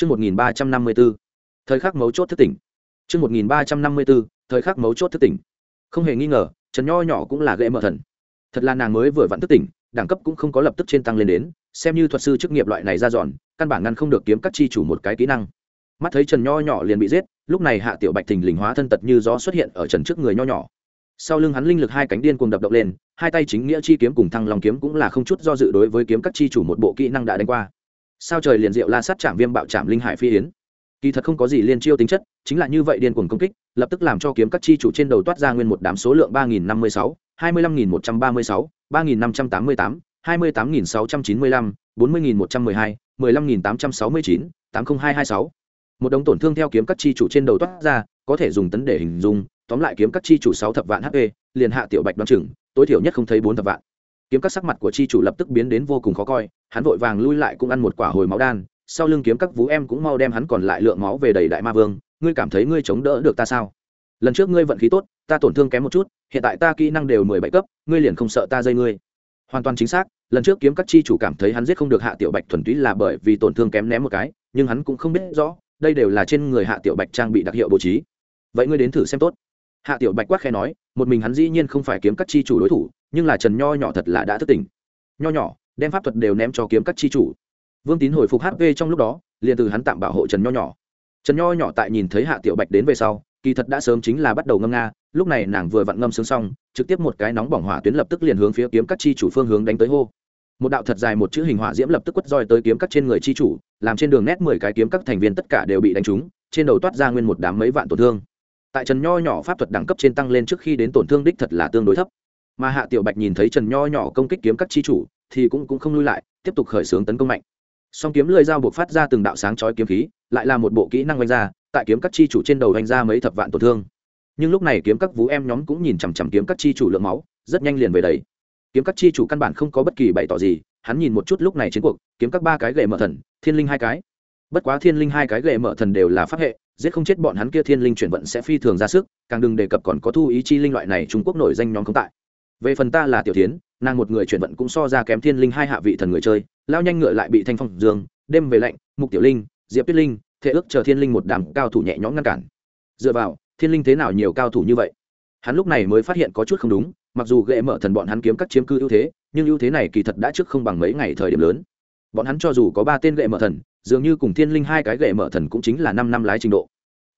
Chương 1354. Thời khắc mấu chốt thức tỉnh. Chương 1354. Thời khắc mấu chốt thức tỉnh. Không hề nghi ngờ, Trần Nho nhỏ cũng là gã mở thần. Thật là nàng mới vừa vặn thức tỉnh, đẳng cấp cũng không có lập tức trên tăng lên đến, xem như thuật sư chức nghiệp loại này ra dọn, căn bản ngăn không được kiếm các chi chủ một cái kỹ năng. Mắt thấy Trần Nho nhỏ liền bị giết, lúc này Hạ Tiểu Bạch thình lình hóa thân tật như gió xuất hiện ở Trần trước người Nho nhỏ. Sau lưng hắn linh lực hai cánh điên cuồng đập động lên, hai tay chính nghĩa chi kiếm cùng thăng long kiếm cũng là không chút do dự đối với kiếm các chi chủ một bộ kỹ năng đã đánh qua sao trời liền diệu la sát chạm viêm bạo chạm linh hải phi yến. Kỳ thật không có gì liên chiêu tính chất, chính là như vậy điên cuồng công kích, lập tức làm cho kiếm các chi chủ trên đầu toát ra nguyên một đám số lượng ba nghìn năm mươi sáu, hai mươi lăm nghìn một trăm ba mươi sáu, ba nghìn năm trăm tám mươi tám, hai mươi tám nghìn sáu trăm chín mươi lăm, bốn mươi nghìn một trăm mười hai, mười lăm nghìn tám trăm sáu mươi chín, tám mươi hai hai sáu. Một đống tổn thương theo kiếm các chi chủ trên đầu toát ra, có thể dùng tấn để hình dung, tóm lại kiếm các chi chủ sáu thập vạn hp liền hạ tiểu bạch đoán chừng, tối thiểu nhất không thấy bốn thập vạn kiếm các sắc mặt của chi chủ lập tức biến đến vô cùng khó coi, hắn vội vàng lui lại cũng ăn một quả hồi máu đan, sau lưng kiếm các vũ em cũng mau đem hắn còn lại lượng máu về đầy đại ma vương, ngươi cảm thấy ngươi chống đỡ được ta sao? Lần trước ngươi vận khí tốt, ta tổn thương kém một chút, hiện tại ta kỹ năng đều mười bảy cấp, ngươi liền không sợ ta dây ngươi. Hoàn toàn chính xác, lần trước kiếm các chi chủ cảm thấy hắn giết không được hạ tiểu bạch thuần túy là bởi vì tổn thương kém ném một cái, nhưng hắn cũng không biết rõ, đây đều là trên người hạ tiểu bạch trang bị đặc hiệu bố trí. Vậy ngươi đến thử xem tốt. Hạ tiểu bạch quát khe nói một mình hắn dĩ nhiên không phải kiếm các chi chủ đối thủ, nhưng là trần nho nhỏ thật là đã thức tỉnh. Nho nhỏ, đem pháp thuật đều ném cho kiếm các chi chủ. Vương tín hồi phục hp trong lúc đó, liền từ hắn tạm bảo hộ trần nho nhỏ. Trần nho nhỏ tại nhìn thấy hạ tiểu bạch đến về sau, kỳ thật đã sớm chính là bắt đầu ngâm nga, lúc này nàng vừa vặn ngâm sướng xong, trực tiếp một cái nóng bỏng hỏa tuyến lập tức liền hướng phía kiếm các chi chủ phương hướng đánh tới hô. Một đạo thật dài một chữ hình hỏa diễm lập tức quất roi tới kiếm các trên người chi chủ, làm trên đường nét mười cái kiếm các thành viên tất cả đều bị đánh trúng, trên đầu toát ra nguyên một đám mấy vạn tổn thương tại trần nho nhỏ pháp thuật đẳng cấp trên tăng lên trước khi đến tổn thương đích thật là tương đối thấp. Mà hạ tiểu bạch nhìn thấy trần nho nhỏ công kích kiếm các chi chủ thì cũng, cũng không lui lại tiếp tục khởi xướng tấn công mạnh. Song kiếm lưỡi dao buộc phát ra từng đạo sáng chói kiếm khí lại là một bộ kỹ năng oanh ra tại kiếm các chi chủ trên đầu oanh ra mấy thập vạn tổn thương. Nhưng lúc này kiếm các vũ em nhóm cũng nhìn chằm chằm kiếm các chi chủ lượng máu rất nhanh liền về đấy kiếm các chi chủ căn bản không có bất kỳ bày tỏ gì hắn nhìn một chút lúc này chiến cuộc kiếm các ba cái gậy mở thần thiên linh hai cái. Bất quá thiên linh hai cái gậy mở thần đều là pháp hệ giết không chết bọn hắn kia thiên linh chuyển vận sẽ phi thường ra sức, càng đừng đề cập còn có thu ý chi linh loại này trung quốc nổi danh nhóm không tại. Về phần ta là tiểu tiến nàng một người chuyển vận cũng so ra kém thiên linh hai hạ vị thần người chơi, lao nhanh ngựa lại bị thanh phong dương, đêm về lạnh, mục tiểu linh, diệp tuyết linh thể ước chờ thiên linh một đám cao thủ nhẹ nhõm ngăn cản. Dựa vào, thiên linh thế nào nhiều cao thủ như vậy? Hắn lúc này mới phát hiện có chút không đúng, mặc dù ghệ mở thần bọn hắn kiếm các chiếm cư ưu thế, nhưng ưu thế này kỳ thật đã trước không bằng mấy ngày thời điểm lớn. Bọn hắn cho dù có ba tên ghệ mở thần dường như cùng thiên linh hai cái gậy mở thần cũng chính là năm năm lái trình độ.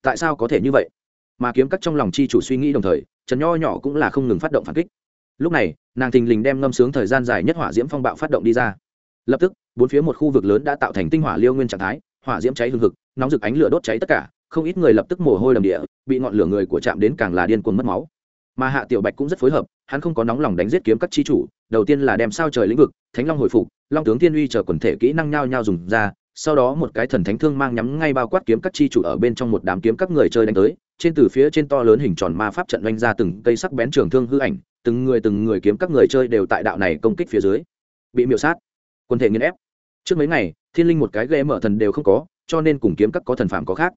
Tại sao có thể như vậy? Mà kiếm cắt trong lòng chi chủ suy nghĩ đồng thời, trần nho nhỏ cũng là không ngừng phát động phản kích. Lúc này, nàng thình lình đem ngâm sướng thời gian dài nhất hỏa diễm phong bạo phát động đi ra. Lập tức, bốn phía một khu vực lớn đã tạo thành tinh hỏa liêu nguyên trạng thái, hỏa diễm cháy hừng hực, nóng rực ánh lửa đốt cháy tất cả, không ít người lập tức mồ hôi đầm địa, bị ngọn lửa người của trạm đến càng là điên cuồng mất máu. Mà hạ tiểu bạch cũng rất phối hợp, hắn không có nóng lòng đánh giết kiếm các chi chủ, đầu tiên là đem sao trời lĩnh vực, thánh long hồi phục, long tướng thiên uy chờ quần thể kỹ năng nhao nhao dùng ra sau đó một cái thần thánh thương mang nhắm ngay bao quát kiếm các chi chủ ở bên trong một đám kiếm các người chơi đánh tới, trên từ phía trên to lớn hình tròn ma pháp trận oanh ra từng cây sắc bén trường thương hư ảnh, từng người từng người kiếm các người chơi đều tại đạo này công kích phía dưới. Bị miễu sát. Quân thể nghiên ép. Trước mấy ngày, thiên linh một cái ghê mở thần đều không có, cho nên cùng kiếm các có thần phạm có khác.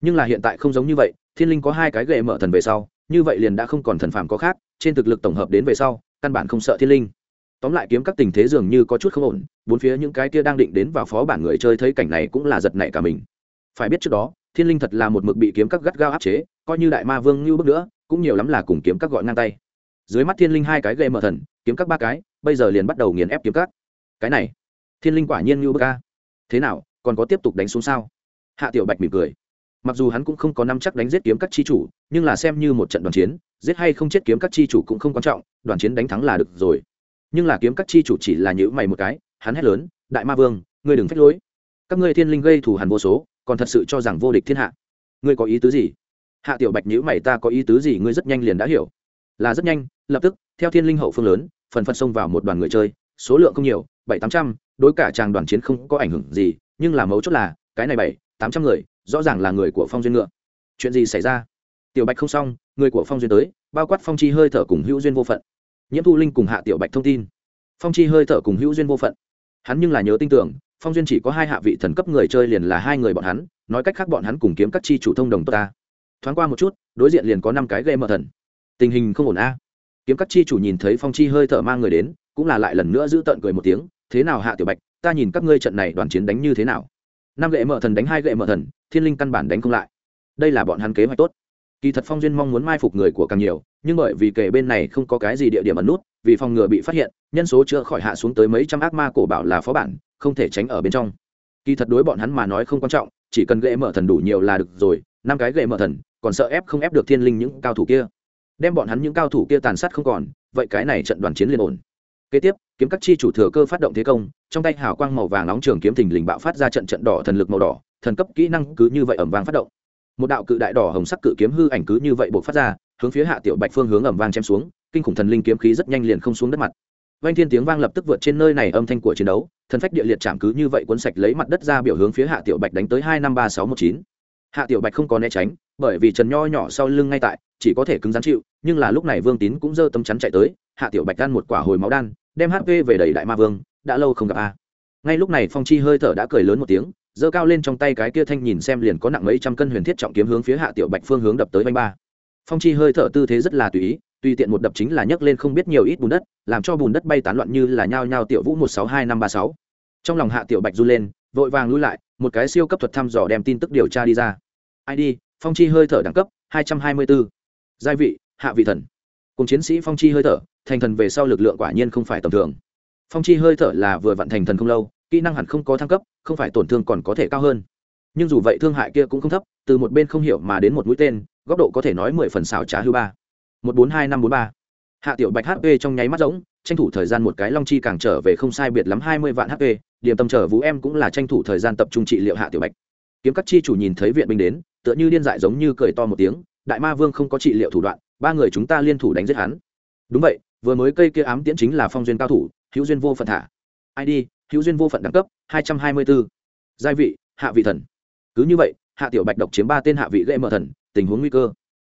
Nhưng là hiện tại không giống như vậy, thiên linh có hai cái ghê mở thần về sau, như vậy liền đã không còn thần phạm có khác, trên thực lực tổng hợp đến về sau, căn bản không sợ thiên linh tóm lại kiếm các tình thế dường như có chút không ổn, bốn phía những cái kia đang định đến vào phó bản người chơi thấy cảnh này cũng là giật nảy cả mình. Phải biết trước đó, thiên linh thật là một mực bị kiếm các gắt gao áp chế, coi như đại ma vương như bước nữa, cũng nhiều lắm là cùng kiếm các gọi ngang tay. Dưới mắt thiên linh hai cái gây mở thần, kiếm các ba cái, bây giờ liền bắt đầu nghiền ép kiếm các. Cái này, thiên linh quả nhiên như bức ca thế nào, còn có tiếp tục đánh xuống sao? Hạ tiểu bạch mỉm cười. Mặc dù hắn cũng không có năm chắc đánh giết kiếm các chi chủ, nhưng là xem như một trận đoàn chiến, giết hay không chết kiếm các chi chủ cũng không quan trọng, đoàn chiến đánh thắng là được rồi nhưng là kiếm các chi chủ chỉ là nhữ mày một cái, hắn hét lớn, đại ma vương, ngươi đừng phách lối. Các ngươi thiên linh gây thù hằn vô số, còn thật sự cho rằng vô địch thiên hạ. Ngươi có ý tứ gì? Hạ tiểu bạch nhữ mày, ta có ý tứ gì ngươi rất nhanh liền đã hiểu. Là rất nhanh, lập tức, theo thiên linh hậu phương lớn, phần phật xông vào một đoàn người chơi, số lượng không nhiều, bảy tám trăm, đối cả tràng đoàn chiến không có ảnh hưởng gì, nhưng là mấu chốt là, cái này bảy, tám trăm người, rõ ràng là người của phong duyên ngựa. Chuyện gì xảy ra? Tiểu bạch không xong, người của phong duyên tới, bao quát phong chi hơi thở cùng hữu duyên vô phận nhiễm thu linh cùng hạ tiểu bạch thông tin. Phong chi hơi thở cùng hữu duyên vô phận. Hắn nhưng là nhớ tin tưởng, phong duyên chỉ có hai hạ vị thần cấp người chơi liền là hai người bọn hắn, nói cách khác bọn hắn cùng kiếm các chi chủ thông đồng tốt ta. Thoáng qua một chút, đối diện liền có năm cái gây mở thần. Tình hình không ổn a. Kiếm các chi chủ nhìn thấy phong chi hơi thở mang người đến, cũng là lại lần nữa giữ tợn cười một tiếng, thế nào hạ tiểu bạch, ta nhìn các ngươi trận này đoàn chiến đánh như thế nào? Năm gậy mở thần đánh hai gậy mở thần, thiên linh căn bản đánh không lại. Đây là bọn hắn kế hoạch tốt kỳ thật phong duyên mong muốn mai phục người của càng nhiều, nhưng bởi vì kể bên này không có cái gì địa điểm ẩn nút, vì phòng ngừa bị phát hiện, nhân số chưa khỏi hạ xuống tới mấy trăm ác ma cổ bảo là phó bản, không thể tránh ở bên trong. Kỳ thật đối bọn hắn mà nói không quan trọng, chỉ cần gậy mở thần đủ nhiều là được rồi, năm cái gậy mở thần, còn sợ ép không ép được thiên linh những cao thủ kia. Đem bọn hắn những cao thủ kia tàn sát không còn, vậy cái này trận đoàn chiến liền ổn. Kế tiếp, kiếm các chi chủ thừa cơ phát động thế công, trong tay hào quang màu vàng nóng trường kiếm thình lình bạo phát ra trận trận đỏ thần lực màu đỏ, thần cấp kỹ năng cứ như vậy ẩm vàng phát động một đạo cự đại đỏ hồng sắc cự kiếm hư ảnh cứ như vậy buộc phát ra, hướng phía hạ tiểu bạch phương hướng ẩm vang chém xuống, kinh khủng thần linh kiếm khí rất nhanh liền không xuống đất mặt. Vang thiên tiếng vang lập tức vượt trên nơi này âm thanh của chiến đấu, thần phách địa liệt chạm cứ như vậy cuốn sạch lấy mặt đất ra biểu hướng phía hạ tiểu bạch đánh tới hai năm ba sáu một chín. Hạ tiểu bạch không có né tránh, bởi vì trần nho nhỏ sau lưng ngay tại, chỉ có thể cứng rắn chịu, nhưng là lúc này vương tín cũng giơ tấm chắn chạy tới, hạ tiểu bạch ăn một quả hồi máu đan, đem hp về đầy đại ma vương, đã lâu không gặp a. Ngay lúc này phong chi hơi thở đã cười lớn một tiếng giơ cao lên trong tay cái kia thanh nhìn xem liền có nặng mấy trăm cân huyền thiết trọng kiếm hướng phía hạ tiểu bạch phương hướng đập tới banh ba. Phong chi hơi thở tư thế rất là tùy ý, tùy tiện một đập chính là nhấc lên không biết nhiều ít bùn đất, làm cho bùn đất bay tán loạn như là nhao nhao tiểu vũ một sáu hai năm ba sáu. Trong lòng hạ tiểu bạch run lên, vội vàng lui lại, một cái siêu cấp thuật thăm dò đem tin tức điều tra đi ra. Id phong chi hơi thở đẳng cấp, hai trăm hai mươi bốn gia vị, hạ vị thần. Cùng chiến sĩ phong chi hơi thở, thành thần về sau lực lượng quả nhiên không phải tầm thường. Phong chi hơi thở là vừa vận thành thần không lâu kỹ năng hẳn không có thăng cấp, không phải tổn thương còn có thể cao hơn. Nhưng dù vậy thương hại kia cũng không thấp, từ một bên không hiểu mà đến một mũi tên, góc độ có thể nói mười phần xảo trá hư ba. một bốn hai năm bốn ba. Hạ tiểu bạch hp trong nháy mắt rỗng, tranh thủ thời gian một cái long chi càng trở về không sai biệt lắm hai mươi vạn hp điểm tâm trở vũ em cũng là tranh thủ thời gian tập trung trị liệu hạ tiểu bạch. Kiếm các chi chủ nhìn thấy viện binh đến, tựa như điên dại giống như cười to một tiếng, đại ma vương không có trị liệu thủ đoạn, ba người chúng ta liên thủ đánh giết hắn. Đúng vậy, vừa mới cây kia ám tiễn chính là phong duyên cao thủ, hữu duyên vô phận thả. Id hữu duyên vô phận đẳng cấp, hai trăm hai mươi bốn giai vị, hạ vị thần. Cứ như vậy, hạ tiểu bạch độc chiếm ba tên hạ vị lệ mở thần, tình huống nguy cơ.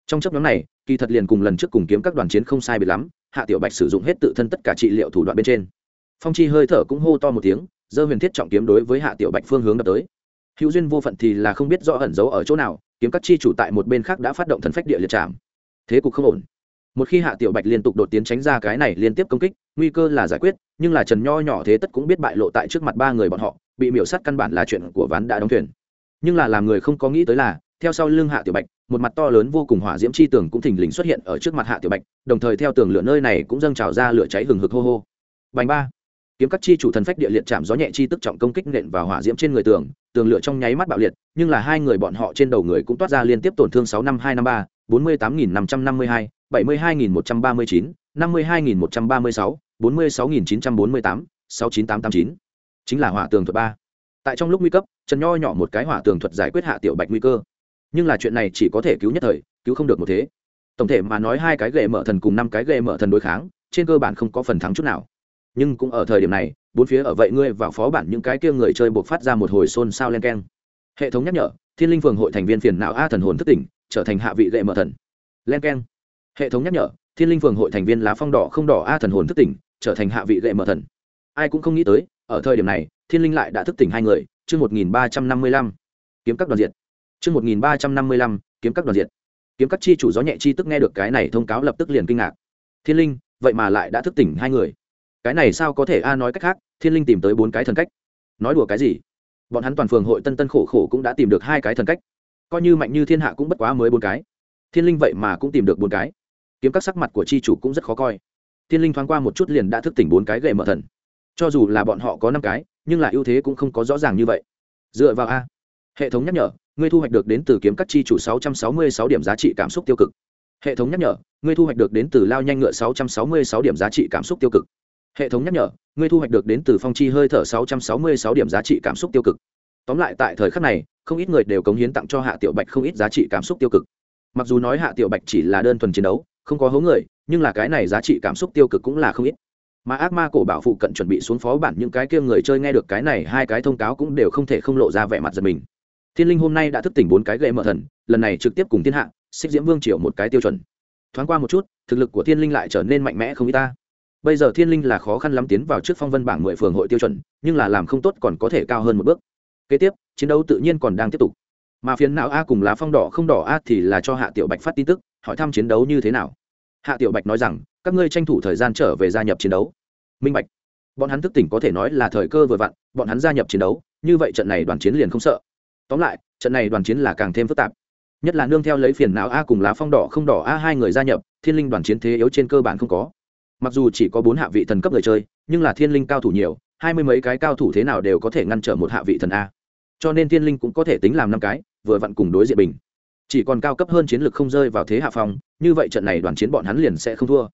Trong chấp nhóm này, kỳ thật liền cùng lần trước cùng kiếm các đoàn chiến không sai biệt lắm, hạ tiểu bạch sử dụng hết tự thân tất cả trị liệu thủ đoạn bên trên. Phong chi hơi thở cũng hô to một tiếng dơ huyền thiết trọng kiếm đối với hạ tiểu bạch phương hướng đập tới. Hữu duyên vô phận thì là không biết rõ ẩn giấu ở chỗ nào, kiếm các chi chủ tại một bên khác đã phát động thần phách địa liệt trảm thế cục không ổn. Một khi hạ tiểu bạch liên tục đột tiến tránh ra cái này liên tiếp công kích nguy cơ là giải quyết, nhưng là trần nho nhỏ thế tất cũng biết bại lộ tại trước mặt ba người bọn họ, bị miểu sát căn bản là chuyện của ván đã đóng thuyền. Nhưng là làm người không có nghĩ tới là, theo sau lưng hạ tiểu bạch, một mặt to lớn vô cùng hỏa diễm chi tường cũng thình lình xuất hiện ở trước mặt hạ tiểu bạch, đồng thời theo tường lửa nơi này cũng dâng trào ra lửa cháy hừng hực hô hô. Bành ba. Kiếm các chi chủ thần phách địa liệt chạm gió nhẹ chi tức trọng công kích nện vào hỏa diễm trên người tường tường lửa trong nháy mắt bạo liệt, nhưng là hai người bọn họ trên đầu người cũng toát ra liên tiếp tổn thương sáu năm hai năm ba, bốn mươi tám nghìn năm trăm năm mươi hai bảy mươi hai nghìn một trăm ba mươi chín, năm mươi hai nghìn một trăm ba mươi sáu, bốn mươi sáu nghìn chín trăm bốn mươi tám, sáu chín tám tám chín. Chính là hỏa tường thuật ba. Tại trong lúc nguy cấp, trần nho nhỏ một cái hỏa tường thuật giải quyết hạ tiểu bạch nguy cơ. Nhưng là chuyện này chỉ có thể cứu nhất thời, cứu không được một thế. Tổng thể mà nói hai cái ghệ mở thần cùng năm cái ghệ mở thần đối kháng, trên cơ bản không có phần thắng chút nào. Nhưng cũng ở thời điểm này, bốn phía ở vậy ngươi vào phó bản những cái kia người chơi buộc phát ra một hồi xôn xao len keng. Hệ thống nhắc nhở, thiên linh phường hội thành viên phiền não a thần hồn thất tỉnh, trở thành hạ vị ghệ mở thần. Len keng hệ thống nhắc nhở, thiên linh phường hội thành viên lá phong đỏ không đỏ a thần hồn thức tỉnh, trở thành hạ vị ghệ mở thần. Ai cũng không nghĩ tới, ở thời điểm này, thiên linh lại đã thức tỉnh hai người, chương một nghìn ba trăm năm mươi lăm. Kiếm các đoàn diện chương một nghìn ba trăm năm mươi lăm, kiếm các đoàn diện kiếm các chi chủ gió nhẹ chi tức nghe được cái này thông cáo lập tức liền kinh ngạc. Thiên linh, vậy mà lại đã thức tỉnh hai người. Cái này sao có thể a nói cách khác, thiên linh tìm tới bốn cái thần cách. Nói đùa cái gì? Bọn hắn toàn phường hội tân tân khổ khổ cũng đã tìm được hai cái thần cách. Coi như mạnh như thiên hạ cũng bất quá mới bốn cái. Thiên linh vậy mà cũng tìm được bốn cái kiếm các sắc mặt của chi chủ cũng rất khó coi. Thiên linh thoáng qua một chút liền đã thức tỉnh bốn cái gậy mở thần. Cho dù là bọn họ có năm cái, nhưng là ưu thế cũng không có rõ ràng như vậy. Dựa vào a. Hệ thống nhắc nhở, ngươi thu hoạch được đến từ kiếm các chi chủ sáu trăm sáu mươi sáu điểm giá trị cảm xúc tiêu cực. Hệ thống nhắc nhở, ngươi thu hoạch được đến từ lao nhanh ngựa sáu trăm sáu mươi sáu điểm giá trị cảm xúc tiêu cực. Hệ thống nhắc nhở, ngươi thu hoạch được đến từ phong chi hơi thở sáu trăm sáu mươi sáu điểm giá trị cảm xúc tiêu cực. Tóm lại tại thời khắc này, không ít người đều cống hiến tặng cho hạ tiểu bạch không ít giá trị cảm xúc tiêu cực. Mặc dù nói hạ tiểu bạch chỉ là đơn thuần chiến đấu không có hố người, nhưng là cái này giá trị cảm xúc tiêu cực cũng là không ít. Mà ác ma cổ bảo phụ cận chuẩn bị xuống phó bản những cái kia người chơi nghe được cái này, hai cái thông cáo cũng đều không thể không lộ ra vẻ mặt giật mình. Thiên linh hôm nay đã thức tỉnh bốn cái gậy mở thần, lần này trực tiếp cùng thiên hạ, xích diễm vương triều một cái tiêu chuẩn. Thoáng qua một chút, thực lực của thiên linh lại trở nên mạnh mẽ không y ta. Bây giờ thiên linh là khó khăn lắm tiến vào trước phong vân bảng mười phường hội tiêu chuẩn, nhưng là làm không tốt còn có thể cao hơn một bước. Kế tiếp, chiến đấu tự nhiên còn đang tiếp tục. Mà phiến não a cùng lá phong đỏ không đỏ a thì là cho hạ tiểu bạch phát tin tức hỏi thăm chiến đấu như thế nào. Hạ tiểu bạch nói rằng, các ngươi tranh thủ thời gian trở về gia nhập chiến đấu. Minh bạch. Bọn hắn thức tỉnh có thể nói là thời cơ vừa vặn, bọn hắn gia nhập chiến đấu, như vậy trận này đoàn chiến liền không sợ. Tóm lại, trận này đoàn chiến là càng thêm phức tạp. Nhất là nương theo lấy phiền não a cùng lá phong đỏ không đỏ a hai người gia nhập, thiên linh đoàn chiến thế yếu trên cơ bản không có. Mặc dù chỉ có bốn hạ vị thần cấp người chơi, nhưng là thiên linh cao thủ nhiều, hai mươi mấy cái cao thủ thế nào đều có thể ngăn trở một hạ vị thần a. Cho nên thiên linh cũng có thể tính làm năm cái, vừa vặn cùng đối diện bình chỉ còn cao cấp hơn chiến lược không rơi vào thế hạ phòng như vậy trận này đoàn chiến bọn hắn liền sẽ không thua.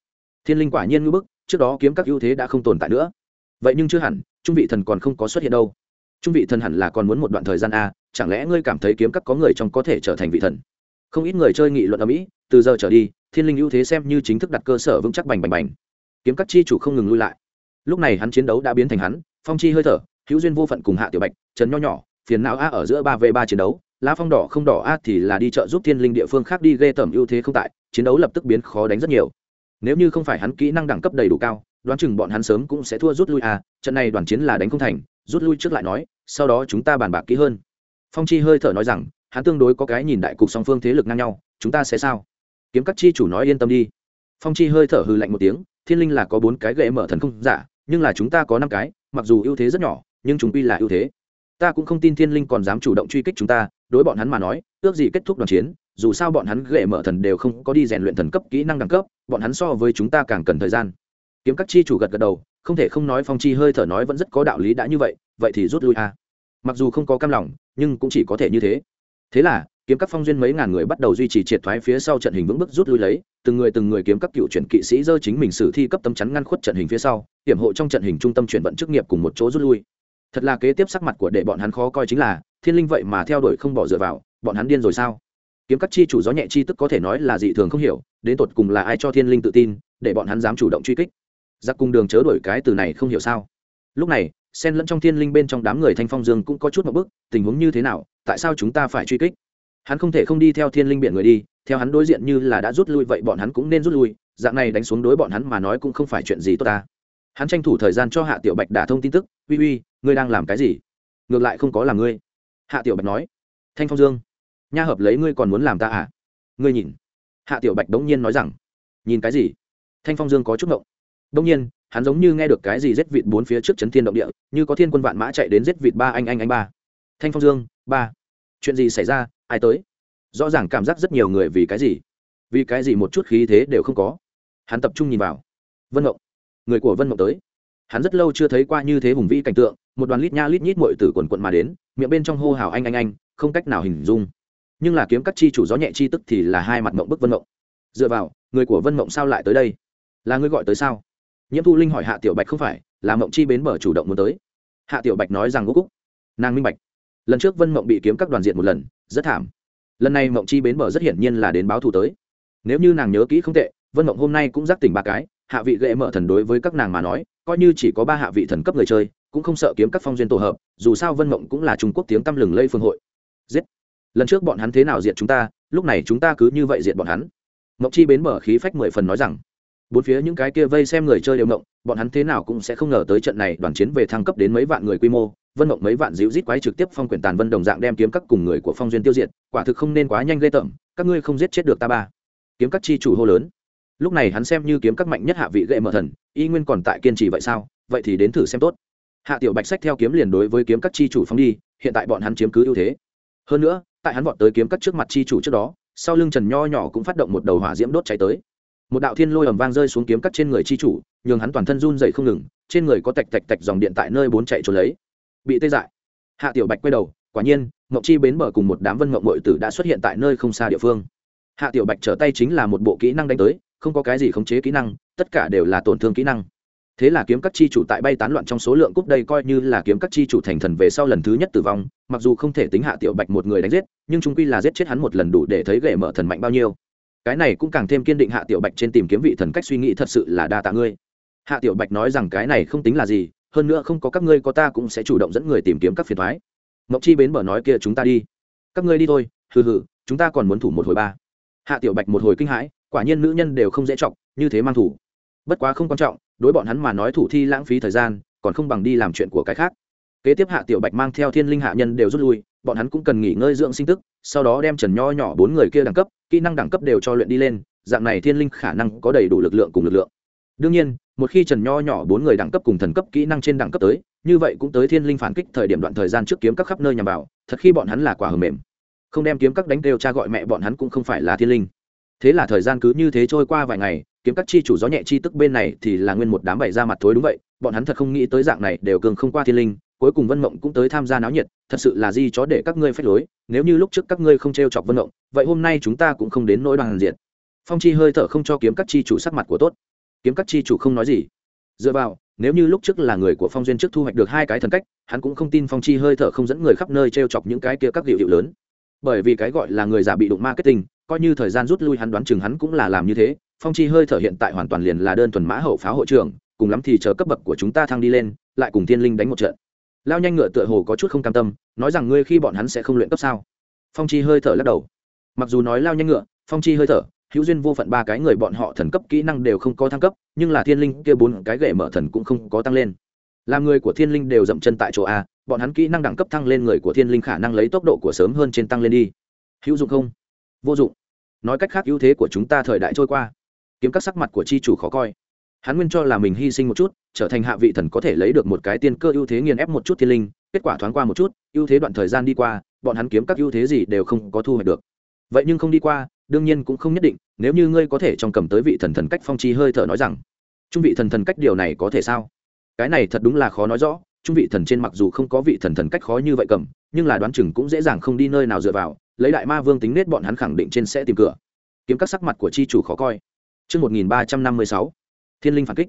Thiên linh quả nhiên ngưỡng bức, trước đó kiếm các ưu thế đã không tồn tại nữa. Vậy nhưng chưa hẳn, trung vị thần còn không có xuất hiện đâu. Trung vị thần hẳn là còn muốn một đoạn thời gian a chẳng lẽ ngươi cảm thấy kiếm các có người trong có thể trở thành vị thần? Không ít người chơi nghị luận ở mỹ từ giờ trở đi, thiên linh ưu thế xem như chính thức đặt cơ sở vững chắc bành bành bành. Kiếm các chi chủ không ngừng lui lại. Lúc này hắn chiến đấu đã biến thành hắn, phong chi hơi thở, hữu duyên vô phận cùng hạ tiểu bạch, trần nho nhỏ, phiền não a ở giữa ba v ba chiến đấu lá phong đỏ không đỏ a thì là đi chợ giúp thiên linh địa phương khác đi ghê tởm ưu thế không tại, chiến đấu lập tức biến khó đánh rất nhiều. Nếu như không phải hắn kỹ năng đẳng cấp đầy đủ cao, đoán chừng bọn hắn sớm cũng sẽ thua rút lui a, trận này đoàn chiến là đánh không thành, rút lui trước lại nói, sau đó chúng ta bàn bạc kỹ hơn. Phong chi hơi thở nói rằng, hắn tương đối có cái nhìn đại cục song phương thế lực ngang nhau, chúng ta sẽ sao? Kiếm các chi chủ nói yên tâm đi. Phong chi hơi thở hư lạnh một tiếng, thiên linh là có bốn cái gậy mở thần không giả, nhưng là chúng ta có năm cái, mặc dù ưu thế rất nhỏ, nhưng chúng quy là ưu thế ta cũng không tin thiên linh còn dám chủ động truy kích chúng ta, đối bọn hắn mà nói, ước gì kết thúc đoàn chiến, dù sao bọn hắn ghệ mở thần đều không có đi rèn luyện thần cấp kỹ năng đẳng cấp, bọn hắn so với chúng ta càng cần thời gian. Kiếm các chi chủ gật gật đầu, không thể không nói phong chi hơi thở nói vẫn rất có đạo lý đã như vậy vậy thì rút lui a mặc dù không có cam lòng, nhưng cũng chỉ có thể như thế. Thế là, kiếm các phong duyên mấy ngàn người bắt đầu duy trì triệt thoái phía sau trận hình vững bước rút lui lấy, từng người từng người kiếm các cựu chuyển kỵ sĩ dơ chính mình sử thi cấp tâm chắn ngăn khuất trận hình phía sau, hiểm hộ trong trận hình trung tâm chuyển vận chức nghiệp cùng một chỗ rút lui thật là kế tiếp sắc mặt của để bọn hắn khó coi chính là, thiên linh vậy mà theo đuổi không bỏ dựa vào, bọn hắn điên rồi sao? Kiếm các chi chủ gió nhẹ chi tức có thể nói là dị thường không hiểu, đến tột cùng là ai cho thiên linh tự tin, để bọn hắn dám chủ động truy kích? Giặc cùng đường chớ đuổi cái từ này không hiểu sao? Lúc này, xen lẫn trong thiên linh bên trong đám người thanh phong dương cũng có chút một bức tình huống như thế nào, tại sao chúng ta phải truy kích? Hắn không thể không đi theo thiên linh biển người đi, theo hắn đối diện như là đã rút lui vậy bọn hắn cũng nên rút lui, dạng này đánh xuống đối bọn hắn mà nói cũng không phải chuyện gì tốt ta hắn tranh thủ thời gian cho hạ tiểu bạch đả thông tin tức, uy uy, ngươi đang làm cái gì? Ngược lại không có là ngươi. Hạ tiểu bạch nói, thanh phong dương, nha hợp lấy ngươi còn muốn làm ta à? Ngươi nhìn. Hạ tiểu bạch đống nhiên nói rằng, nhìn cái gì? Thanh phong dương có chút ngộng. Đống nhiên, hắn giống như nghe được cái gì rết vịt bốn phía trước chấn thiên động địa, như có thiên quân vạn mã chạy đến rết vịt ba anh anh anh ba. Thanh phong dương, ba, chuyện gì xảy ra? Ai tới? Rõ ràng cảm giác rất nhiều người vì cái gì. Vì cái gì một chút khí thế đều không có. Hắn tập trung nhìn vào. Vân ngộng người của vân mộng tới. Hắn rất lâu chưa thấy qua như thế hùng vĩ cảnh tượng, một đoàn lít nha lít nhít mội từ quần quận mà đến, miệng bên trong hô hào anh anh anh, không cách nào hình dung. Nhưng là kiếm các chi chủ gió nhẹ chi tức thì là hai mặt mộng bức vân mộng. Dựa vào, người của vân mộng sao lại tới đây? Là ngươi gọi tới sao? Nhiễm thu linh hỏi hạ tiểu bạch không phải, là mộng chi bến bờ chủ động muốn tới. Hạ tiểu bạch nói rằng ngũ cúc. Nàng minh bạch. Lần trước vân mộng bị kiếm các đoàn diện một lần, rất thảm. Lần này mộng chi bến bờ rất hiển nhiên là đến báo thù tới. Nếu như nàng nhớ kỹ không tệ, vân mộng hôm nay cũng giác tỉnh ba cái hạ vị ghệ mở thần đối với các nàng mà nói, coi như chỉ có ba hạ vị thần cấp người chơi, cũng không sợ kiếm các phong duyên tổ hợp, dù sao vân mộng cũng là trung quốc tiếng tăm lừng lây phương hội. Giết! Lần trước bọn hắn thế nào diệt chúng ta, lúc này chúng ta cứ như vậy diệt bọn hắn. Mộng chi bến mở khí phách mười phần nói rằng, bốn phía những cái kia vây xem người chơi đều mộng, bọn hắn thế nào cũng sẽ không ngờ tới trận này đoàn chiến về thăng cấp đến mấy vạn người quy mô. Vân mộng mấy vạn dịu rít quái trực tiếp phong quyển tàn vân đồng dạng đem kiếm các cùng người của phong duyên tiêu diệt, quả thực không nên quá nhanh gây tởm, các ngươi không giết chết được ta ba. Kiếm các chi chủ hô lớn lúc này hắn xem như kiếm các mạnh nhất hạ vị gậy mở thần, y nguyên còn tại kiên trì vậy sao? Vậy thì đến thử xem tốt. Hạ tiểu bạch sách theo kiếm liền đối với kiếm các chi chủ phong đi, hiện tại bọn hắn chiếm cứ ưu thế. Hơn nữa, tại hắn vọt tới kiếm các trước mặt chi chủ trước đó, sau lưng trần nho nhỏ cũng phát động một đầu hỏa diễm đốt cháy tới. Một đạo thiên lôi ầm vang rơi xuống kiếm cắt trên người chi chủ, nhường hắn toàn thân run dậy không ngừng, trên người có tạch tạch tạch dòng điện tại nơi bốn chạy trốn lấy. Bị tê dại. Hạ tiểu bạch quay đầu, quả nhiên, ngọc chi bến bờ cùng một đám vân ngọc mội tử đã xuất hiện tại nơi không xa địa phương. Hạ tiểu bạch trở tay chính là một bộ kỹ năng đánh tới không có cái gì khống chế kỹ năng, tất cả đều là tổn thương kỹ năng. Thế là kiếm các chi chủ tại bay tán loạn trong số lượng cúp đây coi như là kiếm các chi chủ thành thần về sau lần thứ nhất tử vong, mặc dù không thể tính hạ tiểu bạch một người đánh giết, nhưng chúng quy là giết chết hắn một lần đủ để thấy gậy mở thần mạnh bao nhiêu. Cái này cũng càng thêm kiên định hạ tiểu bạch trên tìm kiếm vị thần cách suy nghĩ thật sự là đa tạ ngươi. Hạ tiểu bạch nói rằng cái này không tính là gì, hơn nữa không có các ngươi có ta cũng sẽ chủ động dẫn người tìm kiếm các phiền thoái mộc chi bến bờ nói kia chúng ta đi. Các ngươi đi thôi, hừ hừ, chúng ta còn muốn thủ một hồi ba. Hạ tiểu bạch một hồi kinh hãi quả nhiên nữ nhân đều không dễ chọc, như thế mang thủ. Bất quá không quan trọng, đối bọn hắn mà nói thủ thi lãng phí thời gian, còn không bằng đi làm chuyện của cái khác. Kế tiếp hạ tiểu bạch mang theo thiên linh hạ nhân đều rút lui, bọn hắn cũng cần nghỉ ngơi dưỡng sinh tức, sau đó đem trần nho nhỏ bốn người kia đẳng cấp, kỹ năng đẳng cấp đều cho luyện đi lên, dạng này thiên linh khả năng có đầy đủ lực lượng cùng lực lượng. Đương nhiên, một khi trần nho nhỏ bốn người đẳng cấp cùng thần cấp kỹ năng trên đẳng cấp tới, như vậy cũng tới thiên linh phản kích thời điểm đoạn thời gian trước kiếm các khắp nơi nhằm vào, thật khi bọn hắn là quả hầm mềm. Không đem kiếm các đánh đều cha gọi mẹ bọn hắn cũng không phải là thiên linh thế là thời gian cứ như thế trôi qua vài ngày, kiếm các chi chủ gió nhẹ chi tức bên này thì là nguyên một đám bày ra mặt thối đúng vậy, bọn hắn thật không nghĩ tới dạng này đều cường không qua thiên linh, cuối cùng vân mộng cũng tới tham gia náo nhiệt, thật sự là di chó để các ngươi phép lối, nếu như lúc trước các ngươi không t r e o chọc vân mộng, vậy hôm nay chúng ta cũng không đến nỗi đoàn diện. Phong chi hơi thở không cho kiếm các chi chủ sắc mặt của tốt. Kiếm các chi chủ không nói gì. Dựa vào, nếu như lúc trước là người của phong duyên trước thu hoạch được hai cái thần cách, hắn cũng không tin phong chi hơi thở không dẫn người khắp nơi t r e o chọc những cái kia các hiệu hiệu lớn. Bởi vì cái gọi là người già bị đụng marketing coi như thời gian rút lui hắn đoán chừng hắn cũng là làm như thế, phong chi hơi thở hiện tại hoàn toàn liền là đơn thuần mã hậu pháo hội trưởng, cùng lắm thì chờ cấp bậc của chúng ta thăng đi lên, lại cùng thiên linh đánh một trận. Lao nhanh ngựa tựa hồ có chút không cam tâm, nói rằng ngươi khi bọn hắn sẽ không luyện cấp sao? Phong chi hơi thở lắc đầu. Mặc dù nói lao nhanh ngựa, phong chi hơi thở, hữu duyên vô phận ba cái người bọn họ thần cấp kỹ năng đều không có thăng cấp, nhưng là thiên linh kia bốn cái gậy mở thần cũng không có tăng lên. Làm người của thiên linh đều dậm chân tại chỗ a, bọn hắn kỹ năng đẳng cấp thăng lên người của thiên linh khả năng lấy tốc độ của sớm hơn trên tăng lên đi. Hữu dụng không? Vô dụng. Nói cách khác ưu thế của chúng ta thời đại trôi qua. Kiếm các sắc mặt của chi chủ khó coi. Hắn nguyên cho là mình hy sinh một chút, trở thành hạ vị thần có thể lấy được một cái tiên cơ ưu thế nghiền ép một chút thiên linh, kết quả thoáng qua một chút, ưu thế đoạn thời gian đi qua, bọn hắn kiếm các ưu thế gì đều không có thu hoạch được. Vậy nhưng không đi qua, đương nhiên cũng không nhất định, nếu như ngươi có thể trong cầm tới vị thần thần cách phong chi hơi thở nói rằng, trung vị thần thần cách điều này có thể sao? Cái này thật đúng là khó nói rõ, trung vị thần trên mặc dù không có vị thần thần cách khó như vậy cầm, nhưng là đoán chừng cũng dễ dàng không đi nơi nào dựa vào lấy đại ma vương tính nết bọn hắn khẳng định trên sẽ tìm cửa kiếm các sắc mặt của chi chủ khó coi Trước 1356, thiên linh phản kích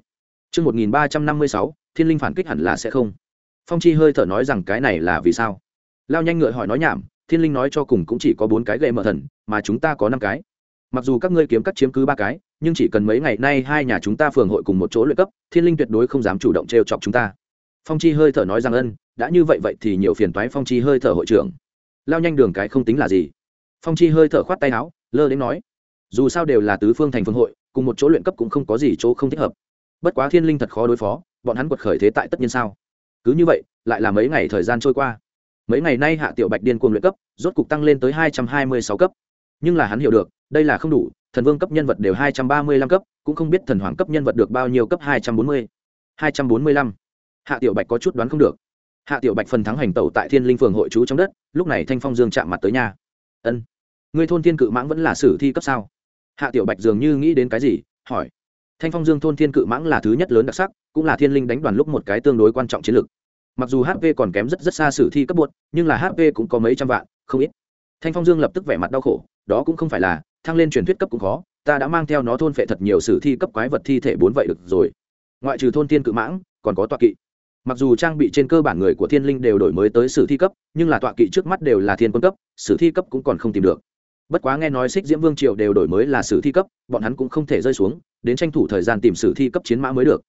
Trước 1356, thiên linh phản kích hẳn là sẽ không. Phong Chi hơi thở nói rằng cái này là vì sao? Lao nhanh ngựa hỏi nói nhảm, thiên linh nói cho cùng cũng chỉ có bốn cái gậy mở thần, mà chúng ta có năm cái. Mặc dù các ngươi kiếm cắt chiếm cứ ba cái, nhưng chỉ cần mấy ngày nay hai nhà chúng ta phường hội cùng một chỗ luyện cấp, thiên linh tuyệt đối không dám chủ động trêu chọc chúng ta. Phong Chi hơi thở nói rằng ân, đã như vậy vậy thì nhiều phiền toái Phong Chi hơi thở hội trưởng. Lao nhanh đường cái không tính là gì. Phong Chi hơi thở khoát tay áo, lơ đến nói, dù sao đều là tứ phương thành phương hội, cùng một chỗ luyện cấp cũng không có gì chỗ không thích hợp. Bất quá thiên linh thật khó đối phó bọn hắn quật khởi thế tại tất nhiên sao? Cứ như vậy lại là mấy ngày thời gian trôi qua. Mấy ngày nay hạ tiểu bạch điên cuồng luyện cấp rốt cục tăng lên tới hai trăm hai mươi sáu cấp. Nhưng là hắn hiểu được đây là không đủ thần vương cấp nhân vật đều hai trăm ba mươi lăm cấp cũng không biết thần hoàng cấp nhân vật được bao nhiêu cấp hai trăm bốn mươi hai trăm bốn mươi lăm. Hạ tiểu bạch có chút đoán không được hạ tiểu bạch phần thắng hành tẩu tại thiên linh phường hội trú trong đất, lúc này thanh phong dương chạm mặt tới nhà ân người thôn thiên cự mãng vẫn là sử thi cấp sao? Hạ tiểu bạch dường như nghĩ đến cái gì, hỏi. Thanh phong dương thôn thiên cự mãng là thứ nhất lớn đặc sắc, cũng là thiên linh đánh đoàn lúc một cái tương đối quan trọng chiến lược. Mặc dù hp còn kém rất rất xa sử thi cấp bột nhưng là hp cũng có mấy trăm vạn, không ít. Thanh phong dương lập tức vẻ mặt đau khổ, đó cũng không phải là, thăng lên truyền thuyết cấp cũng khó, ta đã mang theo nó thôn phệ thật nhiều sử thi cấp quái vật thi thể bốn vậy được rồi. Ngoại trừ thôn thiên cự mãng, còn có tọa kỵ mặc dù trang bị trên cơ bản người của thiên linh đều đổi mới tới sử thi cấp, nhưng là tọa kỵ trước mắt đều là thiên quân cấp, sử thi cấp cũng còn không tìm được. Bất quá nghe nói xích diễm vương triều đều đổi mới là sử thi cấp, bọn hắn cũng không thể rơi xuống, đến tranh thủ thời gian tìm sử thi cấp chiến mã mới được.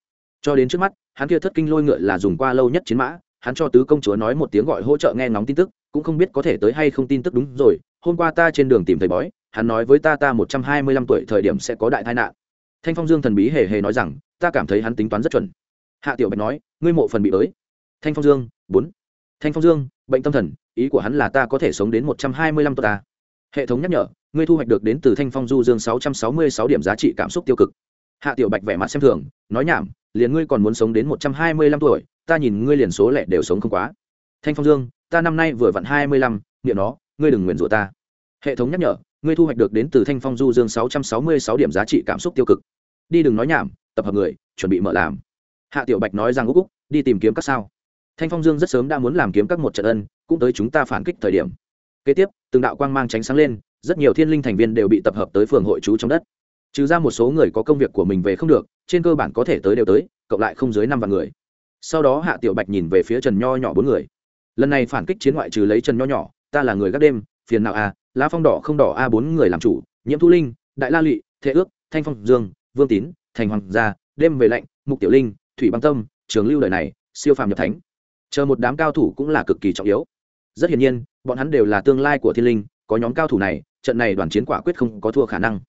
Cho đến trước mắt, hắn kia thất kinh lôi ngựa là dùng qua lâu nhất chiến mã, hắn cho tứ công chúa nói một tiếng gọi hỗ trợ nghe ngóng tin tức, cũng không biết có thể tới hay không tin tức đúng rồi, hôm qua ta trên đường tìm thầy bói, hắn nói với ta ta một trăm hai mươi lăm tuổi thời điểm sẽ có đại tai nạn. Thanh phong dương thần bí hề hề nói rằng, ta cảm thấy hắn tính toán rất chuẩn hạ tiểu bạch nói, ngươi mộ phần bị tới. Thanh phong dương, bốn. Thanh phong dương, bệnh tâm thần, ý của hắn là ta có thể sống đến một trăm hai mươi lăm tuổi ta. Hệ thống nhắc nhở, ngươi thu hoạch được đến từ thanh phong du dương sáu trăm sáu mươi sáu điểm giá trị cảm xúc tiêu cực. Hạ tiểu bạch vẻ mặt xem thường, nói, nhảm, liền ngươi còn muốn sống đến một trăm hai mươi lăm tuổi, ta nhìn ngươi liền số lẻ đều sống không quá. Thanh phong dương, ta năm nay vừa vặn hai mươi lăm, niệm nó, ngươi đừng nguyền rủa ta. Hệ thống nhắc nhở, ngươi thu hoạch được đến từ thanh phong du dương sáu trăm sáu mươi sáu điểm giá trị cảm xúc tiêu cực. Đi đừng nói nhảm, tập hợp người, chuẩn bị mở làm hạ tiểu bạch nói rằng, úc úc, đi tìm kiếm các sao. Thanh phong dương rất sớm đã muốn làm kiếm các một trận ân, cũng tới chúng ta phản kích thời điểm. Kế tiếp, từng đạo quang mang tránh sáng lên, rất nhiều thiên linh thành viên đều bị tập hợp tới phường hội trú trong đất. Trừ ra một số người có công việc của mình về không được, trên cơ bản có thể tới đều tới, cộng lại không dưới năm vạn người. Sau đó hạ tiểu bạch nhìn về phía trần nho nhỏ bốn người. Lần này phản kích chiến ngoại trừ lấy trần nho nhỏ, ta là người gác đêm, phiền nào a lá phong đỏ không đỏ a bốn người làm chủ, nhiễm thu linh, đại la lụy thế ước, thanh phong dương, vương tín, thành hoàng gia, đêm về lạnh, mục tiểu linh thủy băng tâm, trường lưu đời này, siêu phàm nhập thánh. Chờ một đám cao thủ cũng là cực kỳ trọng yếu. Rất hiển nhiên, bọn hắn đều là tương lai của thiên linh, có nhóm cao thủ này, trận này đoàn chiến quả quyết không có thua khả năng.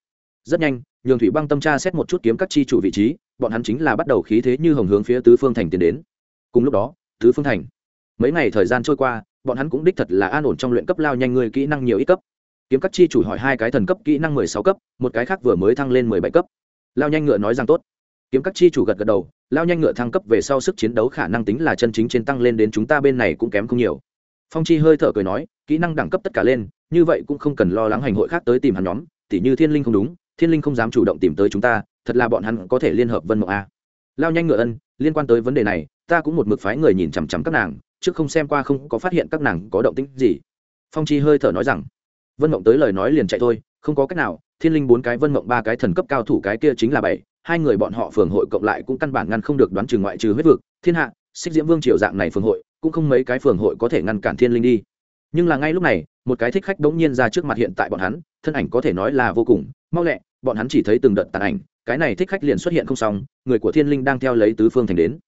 Rất nhanh, nhường thủy băng tâm tra xét một chút kiếm các chi chủ vị trí, bọn hắn chính là bắt đầu khí thế như hồng hướng phía tứ phương thành tiến đến. Cùng lúc đó, tứ phương thành. Mấy ngày thời gian trôi qua, bọn hắn cũng đích thật là an ổn trong luyện cấp lao nhanh người kỹ năng nhiều ít cấp. Kiếm các chi chủ hỏi hai cái thần cấp kỹ năng mười sáu cấp, một cái khác vừa mới thăng lên mười bảy cấp. Lao nhanh ngựa nói rằng tốt. Kiếm các chi chủ gật gật đầu lao nhanh ngựa thăng cấp về sau sức chiến đấu khả năng tính là chân chính trên tăng lên đến chúng ta bên này cũng kém không nhiều. Phong chi hơi thở cười nói, kỹ năng đẳng cấp tất cả lên, như vậy cũng không cần lo lắng hành hội khác tới tìm hắn nhóm, tỉ như thiên linh không đúng, thiên linh không dám chủ động tìm tới chúng ta, thật là bọn hắn có thể liên hợp vân mộng a. Lao nhanh ngựa ân, liên quan tới vấn đề này, ta cũng một mực phái người nhìn chằm chằm các nàng, trước không xem qua không có phát hiện các nàng có động tĩnh gì. Phong chi hơi thở nói rằng, vân mộng tới lời nói liền chạy thôi, không có cách nào, thiên linh bốn cái, vân mộng ba cái thần cấp cao thủ cái kia chính là bảy hai người bọn họ phường hội cộng lại cũng căn bản ngăn không được đoán trừ ngoại trừ huyết vực, thiên hạ, xích diễm vương triều dạng này phường hội, cũng không mấy cái phường hội có thể ngăn cản thiên linh đi. Nhưng là ngay lúc này, một cái thích khách đống nhiên ra trước mặt hiện tại bọn hắn, thân ảnh có thể nói là vô cùng, mau lẹ, bọn hắn chỉ thấy từng đợt tàn ảnh, cái này thích khách liền xuất hiện không xong, người của thiên linh đang theo lấy tứ phương thành đến.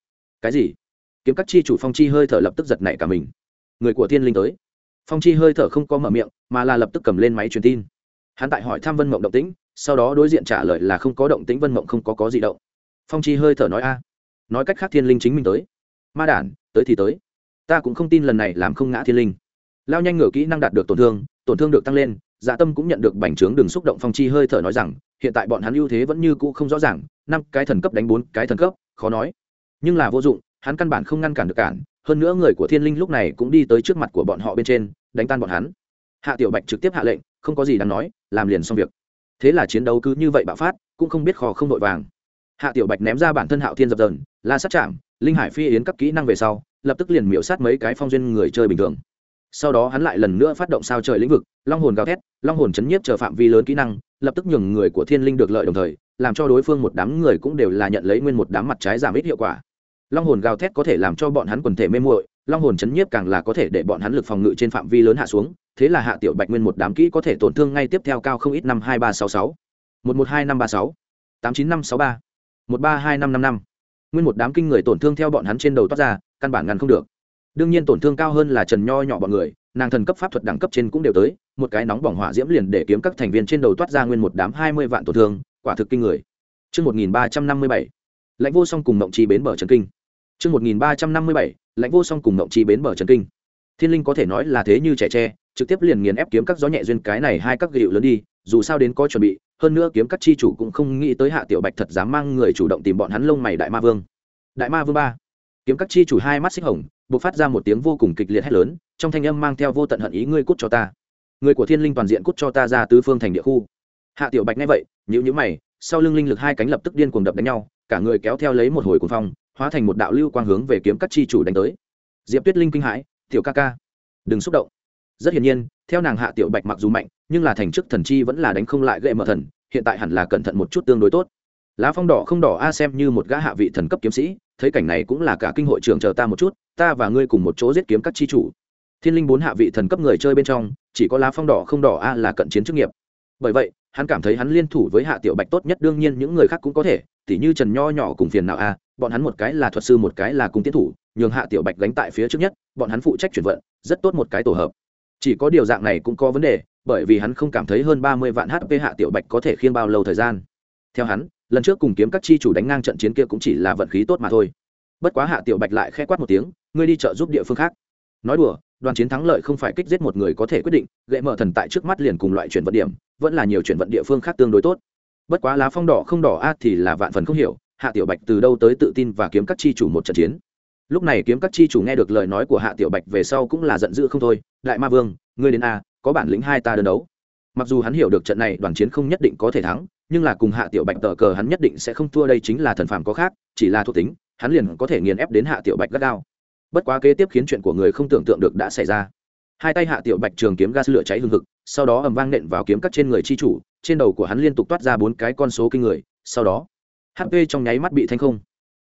Cái gì? Kiếm các chi chủ phong chi hơi thở lập tức giật nảy cả mình. Người của thiên linh tới. Phong chi hơi thở không có mở miệng, mà là lập tức cầm lên máy truyền tin. Hắn tại hỏi thăm vân mộng động tĩnh sau đó đối diện trả lời là không có động tĩnh, vân mộng không có có gì động. Phong chi hơi thở nói, a, nói cách khác thiên linh chính mình tới. Ma đản, tới thì tới. Ta cũng không tin lần này làm không ngã thiên linh. Lao nhanh ngửa kỹ năng đạt được tổn thương tổn thương được tăng lên dạ tâm cũng nhận được bành trướng đường xúc động, phong chi hơi thở nói rằng, hiện tại bọn hắn ưu thế vẫn như cũ không rõ ràng, năm cái thần cấp đánh bốn cái thần cấp, khó nói. Nhưng là vô dụng, hắn căn bản không ngăn cản được cản, hơn nữa người của thiên linh lúc này cũng đi tới trước mặt của bọn họ bên trên, đánh tan bọn hắn. Hạ tiểu bạch trực tiếp hạ lệnh, không có gì đáng nói, làm liền xong việc thế là chiến đấu cứ như vậy bạo phát, cũng không biết khó không vội vàng. Hạ tiểu bạch ném ra bản thân hạo thiên dập dần la sát chạm, linh hải phi yến các kỹ năng về sau, lập tức liền miễu sát mấy cái phong duyên người chơi bình thường. Sau đó hắn lại lần nữa phát động sao trời lĩnh vực, long hồn gào thét, long hồn chấn nhiếp chờ phạm vi lớn kỹ năng, lập tức nhường người của thiên linh được lợi đồng thời, làm cho đối phương một đám người cũng đều là nhận lấy nguyên một đám mặt trái giảm ít hiệu quả long hồn gào thét có thể làm cho bọn hắn quần thể mê muội long hồn chấn nhiếp càng là có thể để bọn hắn lực phòng ngự trên phạm vi lớn hạ xuống thế là hạ tiểu bạch nguyên một đám kỹ có thể tổn thương ngay tiếp theo cao không ít năm hai ba sáu sáu. Một một hai năm ba sáu. Tám chín năm sáu ba. Một ba hai năm năm năm. Nguyên một đám kinh người tổn thương theo bọn hắn trên đầu toát ra căn bản ngăn không được. Đương nhiên tổn thương cao hơn là trần nho nhỏ bọn người nàng thần cấp pháp thuật đẳng cấp trên cũng đều tới một cái nóng bỏng hỏa diễm liền để kiếm các thành viên trên đầu toát ra nguyên một đám hai mươi vạn tổn thương quả thực kinh người. Trước 1357, lãnh vô song cùng mộng chi bến bờ trần kinh. Trước 1357, lãnh vô song cùng ngộng chi bến bờ trần kinh. Thiên linh có thể nói là thế như trẻ tre, trực tiếp liền nghiền ép kiếm các gió nhẹ duyên cái này hai các gịu lớn đi, dù sao đến có chuẩn bị, hơn nữa kiếm các chi chủ cũng không nghĩ tới hạ tiểu bạch thật dám mang người chủ động tìm bọn hắn lông mày đại ma vương. Đại ma vương ba. Kiếm các chi chủ hai mắt xích hồng, bộc phát ra một tiếng vô cùng kịch liệt hét lớn, trong thanh âm mang theo vô tận hận ý ngươi cút cho ta. Người của Thiên Linh toàn diện cút cho ta ra tứ phương thành địa khu. Hạ Tiểu Bạch nghe vậy, nhíu nhíu mày, sau lưng linh lực hai cánh lập tức điên cuồng đập đánh nhau, cả người kéo theo lấy một hồi cuồng phong, hóa thành một đạo lưu quang hướng về kiếm các chi chủ đánh tới. Diệp Tuyết Linh kinh hãi, "Tiểu ca ca, đừng xúc động." Rất hiển nhiên, theo nàng Hạ Tiểu Bạch mặc dù mạnh, nhưng là thành chức thần chi vẫn là đánh không lại gệ mở thần, hiện tại hẳn là cẩn thận một chút tương đối tốt. Lá phong đỏ không đỏ a xem như một gã hạ vị thần cấp kiếm sĩ, thấy cảnh này cũng là cả kinh hội trưởng chờ ta một chút, ta và ngươi cùng một chỗ giết kiếm các chi chủ. Thiên linh bốn hạ vị thần cấp người chơi bên trong, chỉ có lá phong đỏ không đỏ a là cận chiến chức nghiệp. Bởi vậy, hắn cảm thấy hắn liên thủ với hạ tiểu bạch tốt nhất đương nhiên những người khác cũng có thể tỉ như trần nho nhỏ cùng phiền nào a bọn hắn một cái là thuật sư, một cái là cung tiến thủ, nhường hạ tiểu bạch gánh tại phía trước nhất, bọn hắn phụ trách chuyển vận, rất tốt một cái tổ hợp. Chỉ có điều dạng này cũng có vấn đề, bởi vì hắn không cảm thấy hơn ba mươi vạn hp hạ tiểu bạch có thể khiêng bao lâu thời gian. Theo hắn, lần trước cùng kiếm các chi chủ đánh ngang trận chiến kia cũng chỉ là vận khí tốt mà thôi. Bất quá hạ tiểu bạch lại khẽ quát một tiếng, ngươi đi chợ giúp địa phương khác. Nói đùa, đoàn chiến thắng lợi không phải kích giết một người có thể quyết định, gậy mở thần tại trước mắt liền cùng loại chuyển vận điểm, vẫn là nhiều chuyển vận địa phương khác tương đối tốt. Bất quá lá phong đỏ không đỏ a thì là vạn phần không hiểu hạ tiểu bạch từ đâu tới tự tin và kiếm các chi chủ một trận chiến? Lúc này kiếm các chi chủ nghe được lời nói của hạ tiểu bạch về sau cũng là giận dữ không thôi. Đại ma vương, ngươi đến a, có bản lĩnh hai ta đơn đấu. Mặc dù hắn hiểu được trận này đoàn chiến không nhất định có thể thắng, nhưng là cùng hạ tiểu bạch tờ cờ hắn nhất định sẽ không thua đây chính là thần phàm có khác, chỉ là thuộc tính, hắn liền có thể nghiền ép đến hạ tiểu bạch gắt gao. Bất quá kế tiếp khiến chuyện của người không tưởng tượng được đã xảy ra. Hai tay hạ tiểu bạch trường kiếm gas lửa cháy hừng hực, sau đó ầm vang nện vào kiếm cắt trên người chi chủ, trên đầu của hắn liên tục toát ra bốn cái con số kinh người, sau đó hp trong nháy mắt bị thanh không.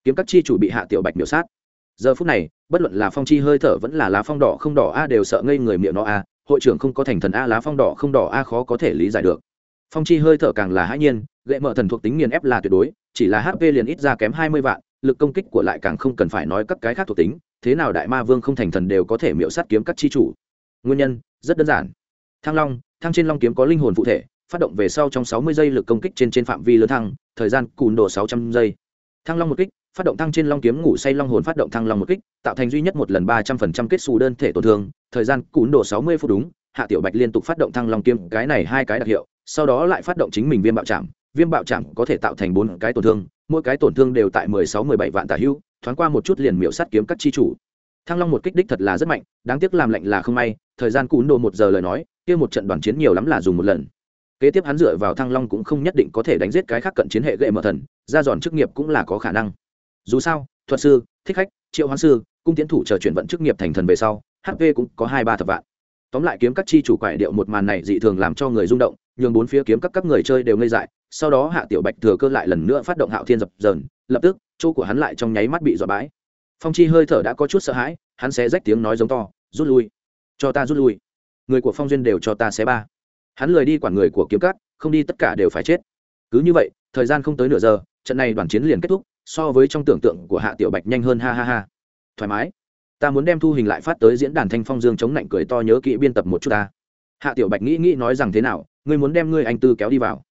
Kiếm cắt chi chủ bị hạ tiểu bạch miểu sát. Giờ phút này, bất luận là phong chi hơi thở vẫn là lá phong đỏ không đỏ a đều sợ ngây người miệng nó a, hội trưởng không có thành thần a, lá phong đỏ không đỏ a khó có thể lý giải được. Phong chi hơi thở càng là hãi nhiên, gậy mở thần thuộc tính nghiền ép là tuyệt đối, chỉ là hp liền ít ra kém hai mươi vạn, lực công kích của lại càng không cần phải nói các cái khác thuộc tính, thế nào đại ma vương không thành thần đều có thể miễu sát kiếm các chi chủ. Nguyên nhân, rất đơn giản. Thăng long, thăng trên long kiếm có linh hồn phụ thể phát động về sau trong sáu mươi giây lực công kích trên trên phạm vi lớn thăng, thời gian cùn độ sáu trăm giây. Thăng long một kích, phát động thăng trên long kiếm ngủ say long hồn phát động thăng long một kích, tạo thành duy nhất một lần ba trăm phần trăm kết xù đơn thể tổn thương, thời gian cùn độ sáu mươi phút đúng, hạ tiểu bạch liên tục phát động thăng long kiếm, cái này hai cái đặc hiệu, sau đó lại phát động chính mình viêm bạo chạm, viêm bạo chạm có thể tạo thành bốn cái tổn thương, mỗi cái tổn thương đều tại mười sáu mười bảy vạn tả hưu, thoáng qua một chút liền miểu sát kiếm các chi chủ. Thăng long một kích đích thật là rất mạnh, đáng tiếc làm lạnh là không may, thời gian cún độ một giờ lời nói, kia một trận đoàn chiến nhiều lắm là dùng một lần kế tiếp hắn dựa vào thăng long cũng không nhất định có thể đánh giết cái khác cận chiến hệ gậy mở thần, ra giòn chức nghiệp cũng là có khả năng. Dù sao, thuật sư, thích khách, triệu hoán sư, cung tiến thủ chờ chuyển vận chức nghiệp thành thần về sau hp cũng có hai ba thập vạn. Tóm lại kiếm các chi chủ quại điệu một màn này dị thường làm cho người rung động, nhường bốn phía kiếm các các người chơi đều ngây dại, sau đó hạ tiểu bạch thừa cơ lại lần nữa phát động hạo thiên dập dờn, lập tức, chỗ của hắn lại trong nháy mắt bị dọa bãi. Phong chi hơi thở đã có chút sợ hãi, hắn sẽ rách tiếng nói giống to, rút lui, cho ta rút lui. Người của phong duyên đều cho ta xé ba hắn lười đi quản người của kiếm cát không đi tất cả đều phải chết. Cứ như vậy, thời gian không tới nửa giờ, trận này đoàn chiến liền kết thúc, so với trong tưởng tượng của hạ tiểu bạch nhanh hơn ha ha ha. Thoải mái. Ta muốn đem thu hình lại phát tới diễn đàn thanh phong dương chống lạnh cười to nhớ kỹ biên tập một chút ta. Hạ tiểu bạch nghĩ nghĩ nói rằng thế nào, ngươi muốn đem ngươi anh tư kéo đi vào.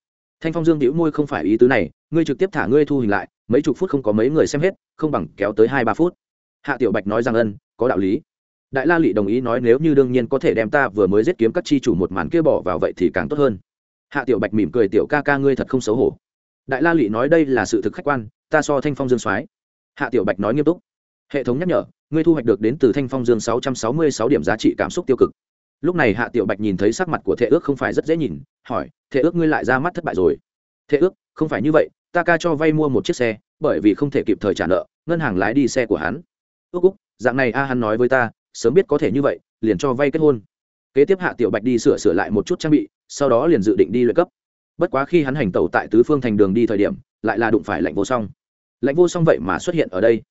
Thanh phong dương đĩu môi không phải ý tứ này, ngươi trực tiếp thả ngươi thu hình lại, mấy chục phút không có mấy người xem hết, không bằng kéo tới hai ba phút. Hạ tiểu bạch nói rằng ân, có đạo lý đại la lị đồng ý nói nếu như đương nhiên có thể đem ta vừa mới giết kiếm các chi chủ một màn kia bỏ vào vậy thì càng tốt hơn. Hạ tiểu bạch mỉm cười, tiểu ca ca ngươi thật không xấu hổ. Đại la lị nói, đây là sự thực khách quan, ta so thanh phong dương soái. Hạ tiểu bạch nói nghiêm túc, hệ thống nhắc nhở, ngươi thu hoạch được đến từ thanh phong dương sáu trăm sáu mươi sáu điểm giá trị cảm xúc tiêu cực. Lúc này hạ tiểu bạch nhìn thấy sắc mặt của thệ ước không phải rất dễ nhìn, hỏi, thệ ước ngươi lại ra mắt thất bại rồi? Thệ ước, không phải như vậy, ta ca cho vay mua một chiếc xe, bởi vì không thể kịp thời trả nợ, ngân hàng lái đi xe của hắn. Ước úc dạng này a, hắn nói với ta sớm biết có thể như vậy, liền cho vay kết hôn. Kế tiếp hạ tiểu bạch đi sửa sửa lại một chút trang bị, sau đó liền dự định đi luyện cấp. Bất quá khi hắn hành tẩu tại tứ phương thành đường đi thời điểm, lại là đụng phải lạnh vô song. Lạnh vô song vậy mà xuất hiện ở đây.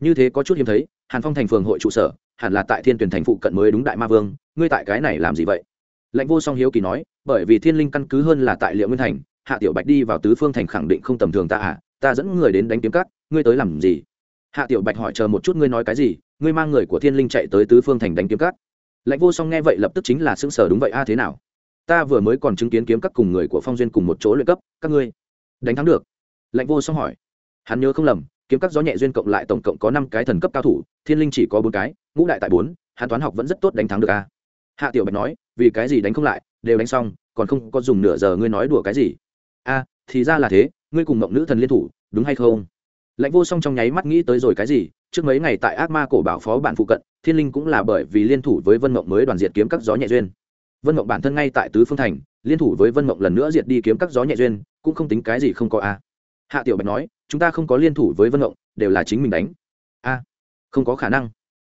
Như thế có chút hiếm thấy, hàn phong thành phường hội trụ sở, hẳn là tại thiên tuyển thành phụ cận mới đúng đại ma vương, ngươi tại cái này làm gì vậy? Lãnh vô song hiếu kỳ nói, bởi vì thiên linh căn cứ hơn là tại liệu nguyên thành, hạ tiểu bạch đi vào tứ phương thành khẳng định không tầm thường ta à ta dẫn người đến đánh kiếm cắt ngươi tới làm gì? Hạ tiểu bạch hỏi chờ một chút ngươi nói cái gì ngươi mang người của thiên linh chạy tới tứ phương thành đánh kiếm cắt lãnh vô song nghe vậy lập tức chính là xứng sở đúng vậy, a, thế nào? Ta vừa mới còn chứng kiến kiếm các cùng người của phong duyên cùng một chỗ luyện cấp, các ngươi đánh thắng được. Lãnh vô song hỏi. Hắn nhớ không lầm, kiếm các gió nhẹ duyên cộng lại tổng cộng có năm cái thần cấp cao thủ, thiên linh chỉ có bốn cái, ngũ đại tại bốn, hắn toán học vẫn rất tốt đánh thắng được, a. Hạ tiểu bạch nói, vì cái gì đánh không lại, đều đánh xong, còn không có dùng nửa giờ ngươi nói đùa cái gì? A, thì ra là thế, ngươi cùng mộng nữ thần liên thủ, đúng hay không? Lãnh vô song trong nháy mắt nghĩ tới rồi cái gì trước mấy ngày tại ác ma cổ bảo phó bản phụ cận, thiên linh cũng là bởi vì liên thủ với vân mộng mới đoàn diệt kiếm các gió nhẹ duyên. Vân mộng bản thân ngay tại tứ phương thành, liên thủ với vân mộng lần nữa diệt đi kiếm các gió nhẹ duyên, cũng không tính cái gì không có a. Hạ tiểu bạch nói, chúng ta không có liên thủ với vân mộng, đều là chính mình đánh. A, không có khả năng.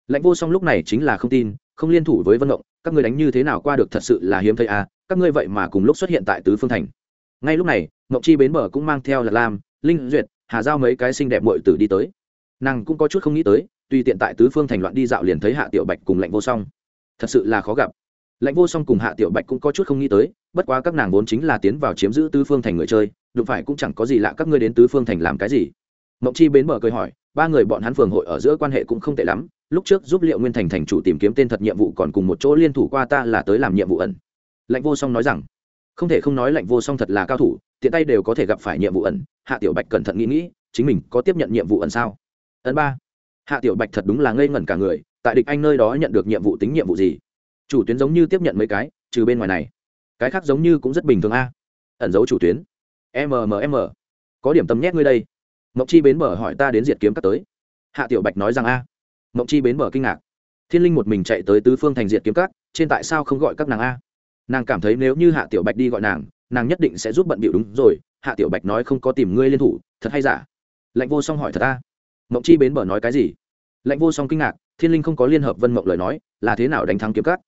Lãnh vô song lúc này chính là không tin, không liên thủ với vân mộng, các ngươi đánh như thế nào qua được thật sự là hiếm thấy a, các ngươi vậy mà cùng lúc xuất hiện tại tứ phương thành. Ngay lúc này, mộng chi bến bờ cũng mang theo là lam, linh duyệt, hà giao mấy cái xinh đẹp mội tử đi tới nàng cũng có chút không nghĩ tới, tuy tiện tại tứ phương thành loạn đi dạo liền thấy hạ tiểu bạch cùng lạnh vô song. Thật sự là khó gặp. Lệnh vô song cùng hạ tiểu bạch cũng có chút không nghĩ tới, bất quá các nàng vốn chính là tiến vào chiếm giữ tứ phương thành người chơi, đụng phải cũng chẳng có gì lạ các ngươi đến tứ phương thành làm cái gì. Mộng chi bến bờ cười hỏi, ba người bọn hắn phường hội ở giữa quan hệ cũng không tệ lắm, lúc trước giúp liệu nguyên thành thành chủ tìm kiếm tên thật nhiệm vụ còn cùng một chỗ liên thủ qua ta là tới làm nhiệm vụ ẩn. Lệnh vô song nói rằng, không thể không nói Lệnh vô song thật là cao thủ, tiện tay đều có thể gặp phải nhiệm vụ ẩn, hạ tiểu bạch cẩn thận nghĩ nghĩ, chính mình có tiếp nhận nhiệm vụ ẩn sao? Ấn ba. Hạ tiểu bạch thật đúng là ngây ngẩn cả người, tại địch anh nơi đó nhận được nhiệm vụ tính nhiệm vụ gì? Chủ tuyến giống như tiếp nhận mấy cái, trừ bên ngoài này. Cái khác giống như cũng rất bình thường a. Ẩn giấu chủ tuyến. Mmm có điểm tâm nhét ngươi đây. Mộng chi bến bờ hỏi ta đến diệt kiếm cắt tới. Hạ tiểu bạch nói rằng a. Mộng chi bến bờ kinh ngạc. Thiên linh một mình chạy tới tứ phương thành diệt kiếm cắt trên tại sao không gọi các nàng a? Nàng cảm thấy nếu như hạ tiểu bạch đi gọi nàng nàng nhất định sẽ giúp bận bịu đúng rồi. Hạ tiểu bạch nói không có tìm ngươi liên thủ, thật hay giả? Lạnh vô song hỏi thật a mộng chi bến bờ nói cái gì? Lạnh vô song kinh ngạc, thiên linh không có liên hợp vân mộng lời nói, là thế nào đánh thắng kiếm cắt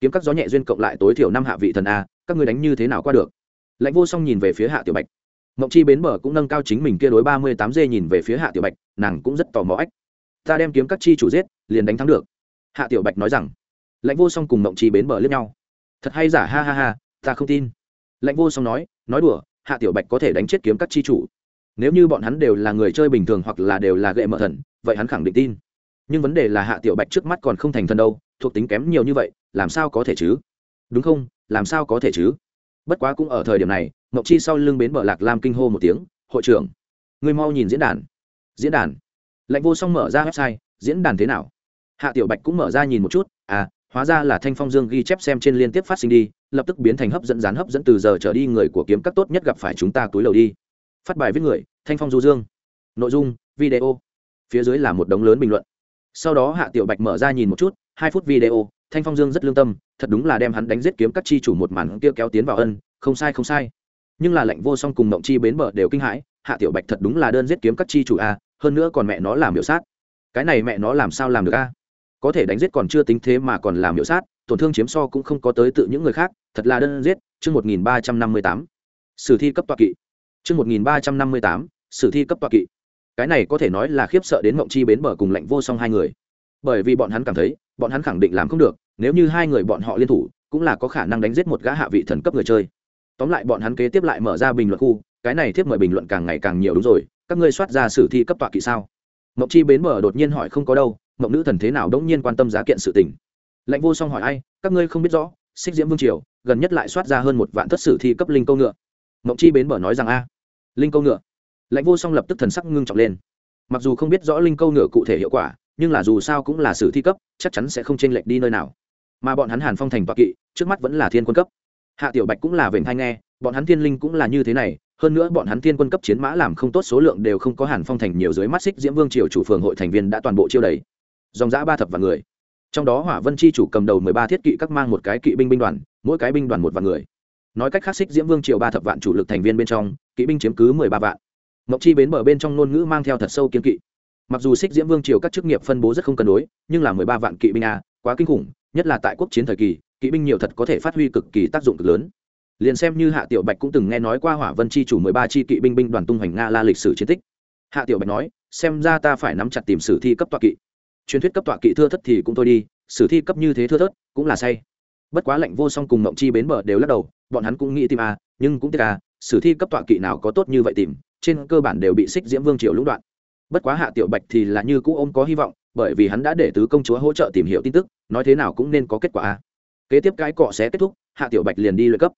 kiếm cắt gió nhẹ duyên cộng lại tối thiểu năm hạ vị thần a, các ngươi đánh như thế nào qua được? Lạnh vô song nhìn về phía hạ tiểu bạch. Mộng chi bến bờ cũng nâng cao chính mình kia đối ba mươi tám dê nhìn về phía hạ tiểu bạch, nàng cũng rất tò mò ách. Ta đem kiếm các chi chủ giết, liền đánh thắng được. Hạ tiểu bạch nói rằng. Lãnh vô song cùng mộng chi bến bờ lướt nhau. Thật hay giả, ha ha ha, ta không tin. Lãnh vô song nói nói đùa, hạ tiểu bạch có thể đánh chết kiếm các chi chủ nếu như bọn hắn đều là người chơi bình thường hoặc là đều là gậy mở thần, vậy hắn khẳng định tin. Nhưng vấn đề là hạ tiểu bạch trước mắt còn không thành thần đâu, thuộc tính kém nhiều như vậy, làm sao có thể chứ? Đúng không? Làm sao có thể chứ? Bất quá cũng ở thời điểm này mậu chi sau lưng bến bờ lạc lam kinh hô một tiếng, hội trưởng người mau nhìn diễn đàn. Diễn đàn? Lệnh vô song mở ra website, diễn đàn thế nào? Hạ tiểu bạch cũng mở ra nhìn một chút à hóa ra là thanh phong dương ghi chép xem trên liên tiếp phát sinh đi, lập tức biến thành hấp dẫn dán hấp dẫn từ giờ trở đi người của kiếm các tốt nhất gặp phải chúng ta túi lầu đi phát bài viết người, thanh phong du dương. Nội dung, video. Phía dưới là một đống lớn bình luận. Sau đó hạ tiểu bạch mở ra nhìn một chút, hai phút video, thanh phong dương rất lương tâm, thật đúng là đem hắn đánh giết kiếm các chi chủ một màn kia kéo tiến vào ân, không sai không sai. Nhưng là lệnh vô song cùng mộng chi bến bờ đều kinh hãi, hạ tiểu bạch thật đúng là đơn giết kiếm các chi chủ a, hơn nữa còn mẹ nó làm biểu sát. Cái này mẹ nó làm sao làm được a? Có thể đánh giết còn chưa tính thế mà còn làm biểu sát, tổn thương chiếm so cũng không có tới tự những người khác, thật là đơn giết, chương một nghìn ba trăm năm mươi tám. Sử thi cấp toa kỵ chương một nghìn ba trăm năm mươi tám, sử thi cấp tọa kỵ. Cái này có thể nói là khiếp sợ đến mộng chi bến bờ cùng lạnh vô song hai người. Bởi vì bọn hắn cảm thấy, bọn hắn khẳng định làm không được, nếu như hai người bọn họ liên thủ, cũng là có khả năng đánh giết một gã hạ vị thần cấp người chơi. Tóm lại bọn hắn kế tiếp lại mở ra bình luận khu, cái này tiếp mời bình luận càng ngày càng nhiều đúng rồi, các ngươi soát ra sử thi cấp tọa kỵ sao? Mộng chi bến bờ đột nhiên hỏi không có đâu, mộng nữ thần thế nào đống nhiên quan tâm giá kiện sự tình. Lạnh vô song hỏi ai, các ngươi không biết rõ, xích diễm vương triều, gần nhất lại soát ra hơn một vạn thất sử thi cấp linh câu ngựa mộng chi bến bờ nói rằng a. Linh câu ngựa. Lãnh vô song lập tức thần sắc ngưng trọng lên. Mặc dù không biết rõ linh câu ngựa cụ thể hiệu quả, nhưng là dù sao cũng là sử thi cấp, chắc chắn sẽ không chênh lệch đi nơi nào. Mà bọn hắn hàn phong thành toạc kỵ, trước mắt vẫn là thiên quân cấp. Hạ tiểu bạch cũng là vểnh thai nghe, bọn hắn thiên linh cũng là như thế này, hơn nữa bọn hắn thiên quân cấp chiến mã làm không tốt số lượng đều không có hàn phong thành nhiều dưới mắt xích diễm vương triều chủ phường hội thành viên đã toàn bộ chiêu đầy. Dòng giã ba thập và người. Trong đó hỏa vân chi chủ cầm đầu mười ba thiết kỵ các mang một cái kỵ binh binh đoàn, mỗi cái binh đoàn một vạn người nói cách khác xích diễm vương triều ba thập vạn chủ lực thành viên bên trong, kỵ binh chiếm cứ mười ba vạn. Mộc chi bến bờ bên trong ngôn ngữ mang theo thật sâu kiên kỵ. Mặc dù xích diễm vương triều các chức nghiệp phân bố rất không cân đối, nhưng là mười ba vạn kỵ binh a, quá kinh khủng, nhất là tại quốc chiến thời kỳ, kỵ binh nhiều thật có thể phát huy cực kỳ tác dụng cực lớn. Liền xem như hạ tiểu bạch cũng từng nghe nói qua hỏa vân chi chủ mười ba chi kỵ binh binh đoàn tung hoành nga la lịch sử chiến tích. Hạ tiểu bạch nói, xem ra ta phải nắm chặt tìm sử thi cấp tọa kỵ. Truyền thuyết cấp tọa kỵ thưa thất thì cũng thôi đi, sử thi cấp như thế thưa thớt, cũng là say bất quá lệnh vô song cùng mộng chi bến bờ đều lắc đầu, bọn hắn cũng nghĩ tìm a, nhưng cũng tiếc a, sử thi cấp tọa kỵ nào có tốt như vậy tìm, trên cơ bản đều bị xích diễm vương triều lũng đoạn. Bất quá hạ tiểu bạch thì là như cũ ôm có hy vọng, bởi vì hắn đã để tứ công chúa hỗ trợ tìm hiểu tin tức, nói thế nào cũng nên có kết quả a. Kế tiếp cái cọ sẽ kết thúc, hạ tiểu bạch liền đi lợi cấp.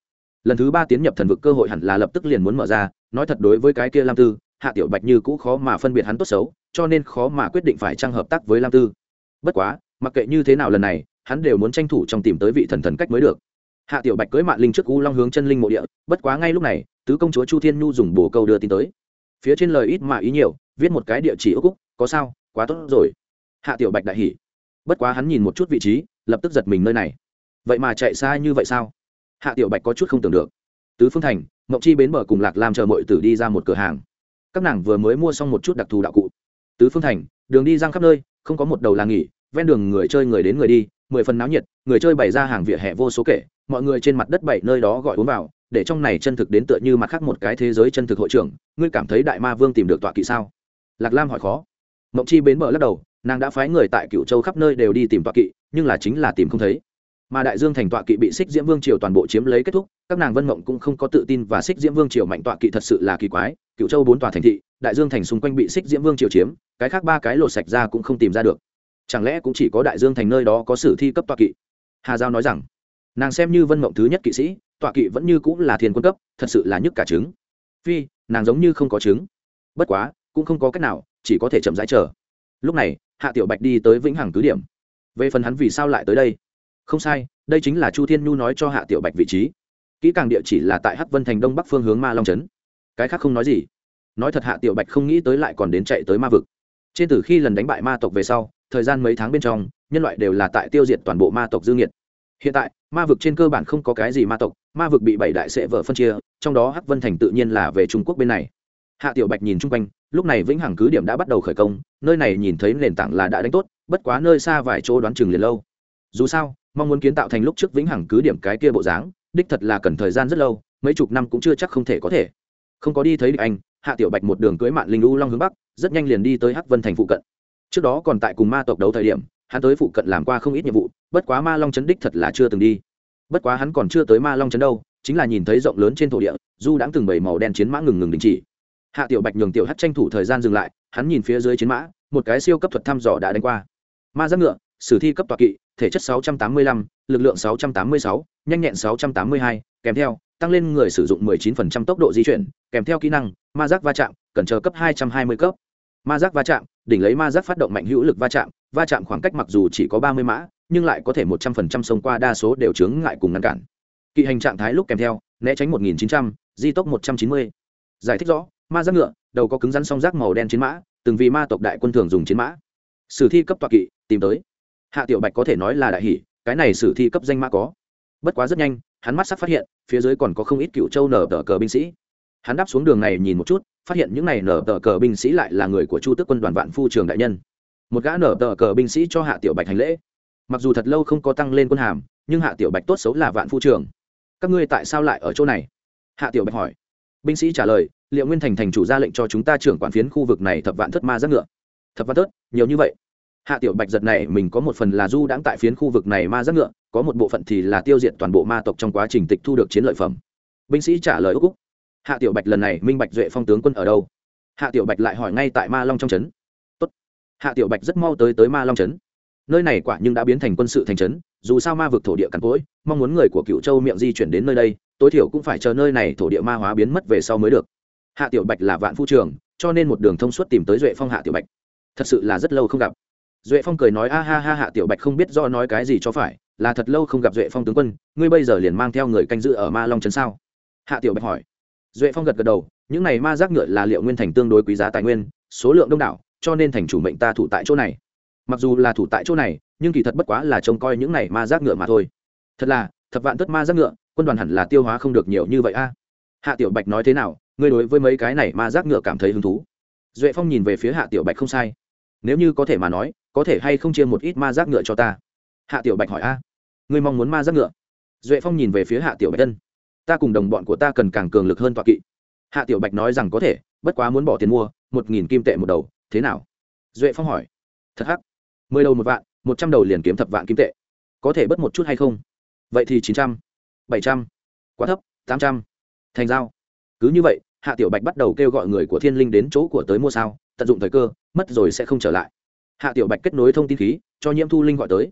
Lần thứ ba tiến nhập thần vực cơ hội hẳn là lập tức liền muốn mở ra, nói thật đối với cái kia lam tư, hạ tiểu bạch như cũ khó mà phân biệt hắn tốt xấu, cho nên khó mà quyết định phải trang hợp tác với lam tư. Bất quá, mặc kệ như thế nào lần này hắn đều muốn tranh thủ trong tìm tới vị thần thần cách mới được. Hạ tiểu bạch cưới mạng linh trước u long hướng chân linh mộ địa, bất quá ngay lúc này, tứ công chúa chu thiên nhu dùng bồ câu đưa tin tới. Phía trên lời ít mà ý nhiều, viết một cái địa chỉ ước cúc có sao, quá tốt rồi. Hạ tiểu bạch đại hỉ. Bất quá hắn nhìn một chút vị trí, lập tức giật mình nơi này. Vậy mà chạy xa như vậy sao? Hạ tiểu bạch có chút không tưởng được. Tứ phương thành, mộng chi bến bờ cùng lạc làm chờ mọi tử đi ra một cửa hàng. Các nàng vừa mới mua xong một chút đặc thù đạo cụ. Tứ phương thành, đường đi giang khắp nơi, không có một đầu là nghỉ, ven đường người chơi người đến người đi mười phần náo nhiệt, người chơi bày ra hàng vỉa hè vô số kể, mọi người trên mặt đất bảy nơi đó gọi uống vào, để trong này chân thực đến tựa như mặt khác một cái thế giới chân thực hội trưởng, ngươi cảm thấy đại ma vương tìm được tọa kỵ sao? Lạc lam hỏi khó. Mộng chi bến bờ lắc đầu, nàng đã phái người tại cựu châu khắp nơi đều đi tìm tọa kỵ, nhưng là chính là tìm không thấy. Mà đại dương thành tọa kỵ bị xích diễm vương triều toàn bộ chiếm lấy kết thúc, các nàng vân mộng cũng không có tự tin và xích diễm vương triều mạnh tọa kỵ thật sự là kỳ quái cựu châu bốn tòa thành thị, đại dương thành xung quanh bị xích diễm vương triều chiếm, cái khác ba cái lột sạch ra cũng không tìm ra được chẳng lẽ cũng chỉ có đại dương thành nơi đó có sử thi cấp tọa kỵ? Hà giao nói rằng, nàng xem như vân mộng thứ nhất kỵ sĩ, tọa kỵ vẫn như cũng là thiên quân cấp, thật sự là nhức cả trứng. Phi, nàng giống như không có trứng. Bất quá, cũng không có cách nào, chỉ có thể chậm rãi chờ. Lúc này, hạ tiểu bạch đi tới vĩnh hằng cứ điểm. Về phần hắn vì sao lại tới đây? Không sai, đây chính là chu thiên nhu nói cho hạ tiểu bạch vị trí. Kỹ càng địa chỉ là tại hắc vân thành đông bắc phương hướng ma long trấn. Cái khác không nói gì. Nói thật hạ tiểu bạch không nghĩ tới lại còn đến chạy tới ma vực. Trên từ khi lần đánh bại ma tộc về sau thời gian mấy tháng bên trong, nhân loại đều là tại tiêu diệt toàn bộ ma tộc dương nhiệt hiện tại, ma vực trên cơ bản không có cái gì ma tộc, ma vực bị bảy đại sệ vợ phân chia, trong đó hắc vân thành tự nhiên là về trung quốc bên này. Hạ tiểu bạch nhìn chung quanh, lúc này vĩnh hằng cứ điểm đã bắt đầu khởi công, nơi này nhìn thấy nền tảng là đã đánh tốt, bất quá nơi xa vài chỗ đoán chừng liền lâu. Dù sao, mong muốn kiến tạo thành lúc trước vĩnh hằng cứ điểm cái kia bộ dáng, đích thật là cần thời gian rất lâu, mấy chục năm cũng chưa chắc không thể có thể. Không có đi thấy địch anh, hạ tiểu bạch một đường cưới mạn linh u long hướng bắc, rất nhanh liền đi tới hắc vân thành phụ cận trước đó còn tại cùng ma tộc đấu thời điểm hắn tới phụ cận làm qua không ít nhiệm vụ bất quá ma long chấn đích thật là chưa từng đi. Bất quá hắn còn chưa tới ma long chấn đâu chính là nhìn thấy rộng lớn trên thổ địa du đãng từng bảy màu đen chiến mã ngừng ngừng đình chỉ. Hạ tiểu bạch nhường tiểu hát tranh thủ thời gian dừng lại hắn nhìn phía dưới chiến mã một cái siêu cấp thuật thăm dò đã đánh qua. Ma giác ngựa sử thi cấp tọa kỵ thể chất 685, lực lượng 686, nhanh nhẹn 682, kèm theo tăng lên người sử dụng 19% tốc độ di chuyển kèm theo kỹ năng ma giác va chạm cần chờ cấp 220 cấp. Ma giác va chạm đỉnh lấy ma giác phát động mạnh hữu lực va chạm va chạm khoảng cách mặc dù chỉ có 30 mã nhưng lại có thể 100% xông qua đa số đều chướng ngại cùng ngăn cản. Kỵ hành trạng thái lúc kèm theo né tránh 1900, di tốc 190. giải thích rõ ma giác ngựa đầu có cứng rắn song giác màu đen chiến mã từng vì ma tộc đại quân thường dùng chiến mã. Sử thi cấp tọa kỵ tìm tới. Hạ tiểu bạch có thể nói là đại hỷ cái này sử thi cấp danh mã có. Bất quá rất nhanh hắn mắt sắc phát hiện phía dưới còn có không ít cựu châu nở tờ cờ binh sĩ. Hắn đáp xuống đường này nhìn một chút phát hiện những này nở tờ cờ binh sĩ lại là người của chu tước quân đoàn vạn phu trường đại nhân. Một gã nở tờ cờ binh sĩ cho hạ tiểu bạch hành lễ. Mặc dù thật lâu không có tăng lên quân hàm, nhưng hạ tiểu bạch tốt xấu là vạn phu trường. Các ngươi tại sao lại ở chỗ này? Hạ tiểu bạch hỏi. Binh sĩ trả lời, liệu nguyên thành thành chủ ra lệnh cho chúng ta trưởng quản phiến khu vực này thập vạn thất ma giác ngựa? Thập vạn thất? Nhiều như vậy. Hạ tiểu bạch giật này mình có một phần là du đãng tại phiến khu vực này ma giác ngựa, có một bộ phận thì là tiêu diệt toàn bộ ma tộc trong quá trình tịch thu được chiến lợi phẩm. Binh sĩ trả lời úc úc hạ tiểu bạch lần này minh bạch duệ phong tướng quân ở đâu? Hạ tiểu bạch lại hỏi ngay tại ma long trong trấn. Tốt. hạ tiểu bạch rất mau tới tới ma long trấn. Nơi này quả nhưng đã biến thành quân sự thành trấn, dù sao ma vực thổ địa cằn cỗi, mong muốn người của cựu châu miệng di chuyển đến nơi đây, tối thiểu cũng phải chờ nơi này thổ địa ma hóa biến mất về sau mới được. Hạ tiểu bạch là vạn phu trường cho nên một đường thông suốt tìm tới duệ phong hạ tiểu bạch. Thật sự là rất lâu không gặp. Duệ phong cười nói, a ha ha, hạ tiểu bạch không biết do nói cái gì cho phải, là thật lâu không gặp duệ phong tướng quân, ngươi bây giờ liền mang theo người canh giữ ở ma long trấn sao? Hạ tiểu bạch hỏi duệ phong gật gật đầu, những này ma giác ngựa là liệu nguyên thành tương đối quý giá tài nguyên, số lượng đông đảo, cho nên thành chủ mệnh ta thủ tại chỗ này. Mặc dù là thủ tại chỗ này, nhưng kỳ thật bất quá là trông coi những này ma giác ngựa mà thôi. Thật là, thập vạn tất ma giác ngựa, quân đoàn hẳn là tiêu hóa không được nhiều như vậy a. Hạ tiểu bạch nói thế nào, ngươi đối với mấy cái này ma giác ngựa cảm thấy hứng thú? Duệ phong nhìn về phía hạ tiểu bạch không sai. Nếu như có thể mà nói, có thể hay không chia một ít ma giác ngựa cho ta? Hạ tiểu bạch hỏi a. Ngươi mong muốn ma giác ngựa? Duệ phong nhìn về phía hạ tiểu bạch tân ta cùng đồng bọn của ta cần càng cường lực hơn tọa kỵ. Hạ tiểu bạch nói rằng có thể, bất quá muốn bỏ tiền mua, một nghìn kim tệ một đầu, thế nào? Duệ phong hỏi. Thật hắc. Mười đầu một vạn, một trăm đầu liền kiếm thập vạn kim tệ. Có thể bớt một chút hay không? Vậy thì chín trăm, bảy trăm, quá thấp, tám trăm. Thành giao. Cứ như vậy, hạ tiểu bạch bắt đầu kêu gọi người của thiên linh đến chỗ của tới mua sao, tận dụng thời cơ, mất rồi sẽ không trở lại. Hạ tiểu bạch kết nối thông tin khí, cho nhiễm thu linh gọi tới.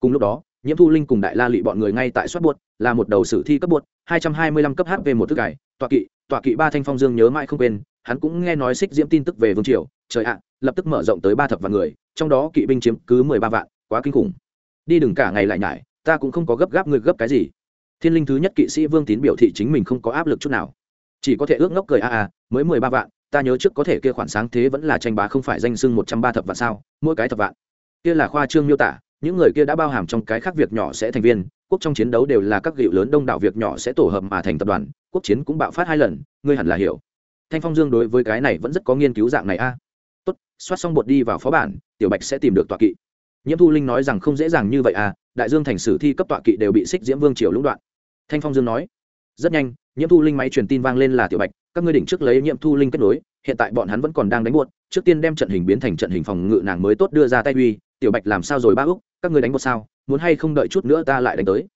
Cùng lúc đó nhiễm thu linh cùng đại la lị bọn người ngay tại soát buốt, là một đầu sử thi cấp buốt, hai trăm hai mươi lăm cấp hp một thức cải tọa kỵ tọa kỵ ba thanh phong dương nhớ mãi không quên, hắn cũng nghe nói xích diễm tin tức về vương triều, trời ạ, lập tức mở rộng tới ba thập vạn người, trong đó kỵ binh chiếm cứ mười ba vạn, quá kinh khủng. Đi đừng cả ngày lại nhải, ta cũng không có gấp gáp người gấp cái gì. Thiên linh thứ nhất kỵ sĩ vương tín biểu thị chính mình không có áp lực chút nào. Chỉ có thể ước ngốc cười a a, mới mười ba vạn, ta nhớ trước có thể kia khoản sáng thế vẫn là tranh bá không phải danh sưng một trăm ba thập vạn sao, mỗi cái thập vạn. Kia là khoa trương miêu tả những người kia đã bao hàm trong cái khác việc nhỏ sẽ thành viên, quốc trong chiến đấu đều là các gịu lớn đông đảo việc nhỏ sẽ tổ hợp mà thành tập đoàn, quốc chiến cũng bạo phát hai lần, ngươi hẳn là hiểu. Thanh phong dương đối với cái này vẫn rất có nghiên cứu dạng này a. Tốt, soát xong bột đi vào phó bản, tiểu bạch sẽ tìm được tọa kỵ. Nhiễm thu linh nói rằng không dễ dàng như vậy à đại dương thành sử thi cấp tọa kỵ đều bị xích diễm vương triều lũng đoạn. Thanh phong dương nói, rất nhanh, nhiễm thu linh máy truyền tin vang lên là tiểu bạch, các ngươi đỉnh trước lấy nhiễm thu linh kết nối, hiện tại bọn hắn vẫn còn đang đánh buốt trước tiên đem trận hình biến thành trận hình phòng ngự nàng mới tốt đưa ra tay uy, tiểu bạch làm sao rồi ba úc? Các ngươi đánh một sao muốn hay không đợi chút nữa ta lại đánh tới.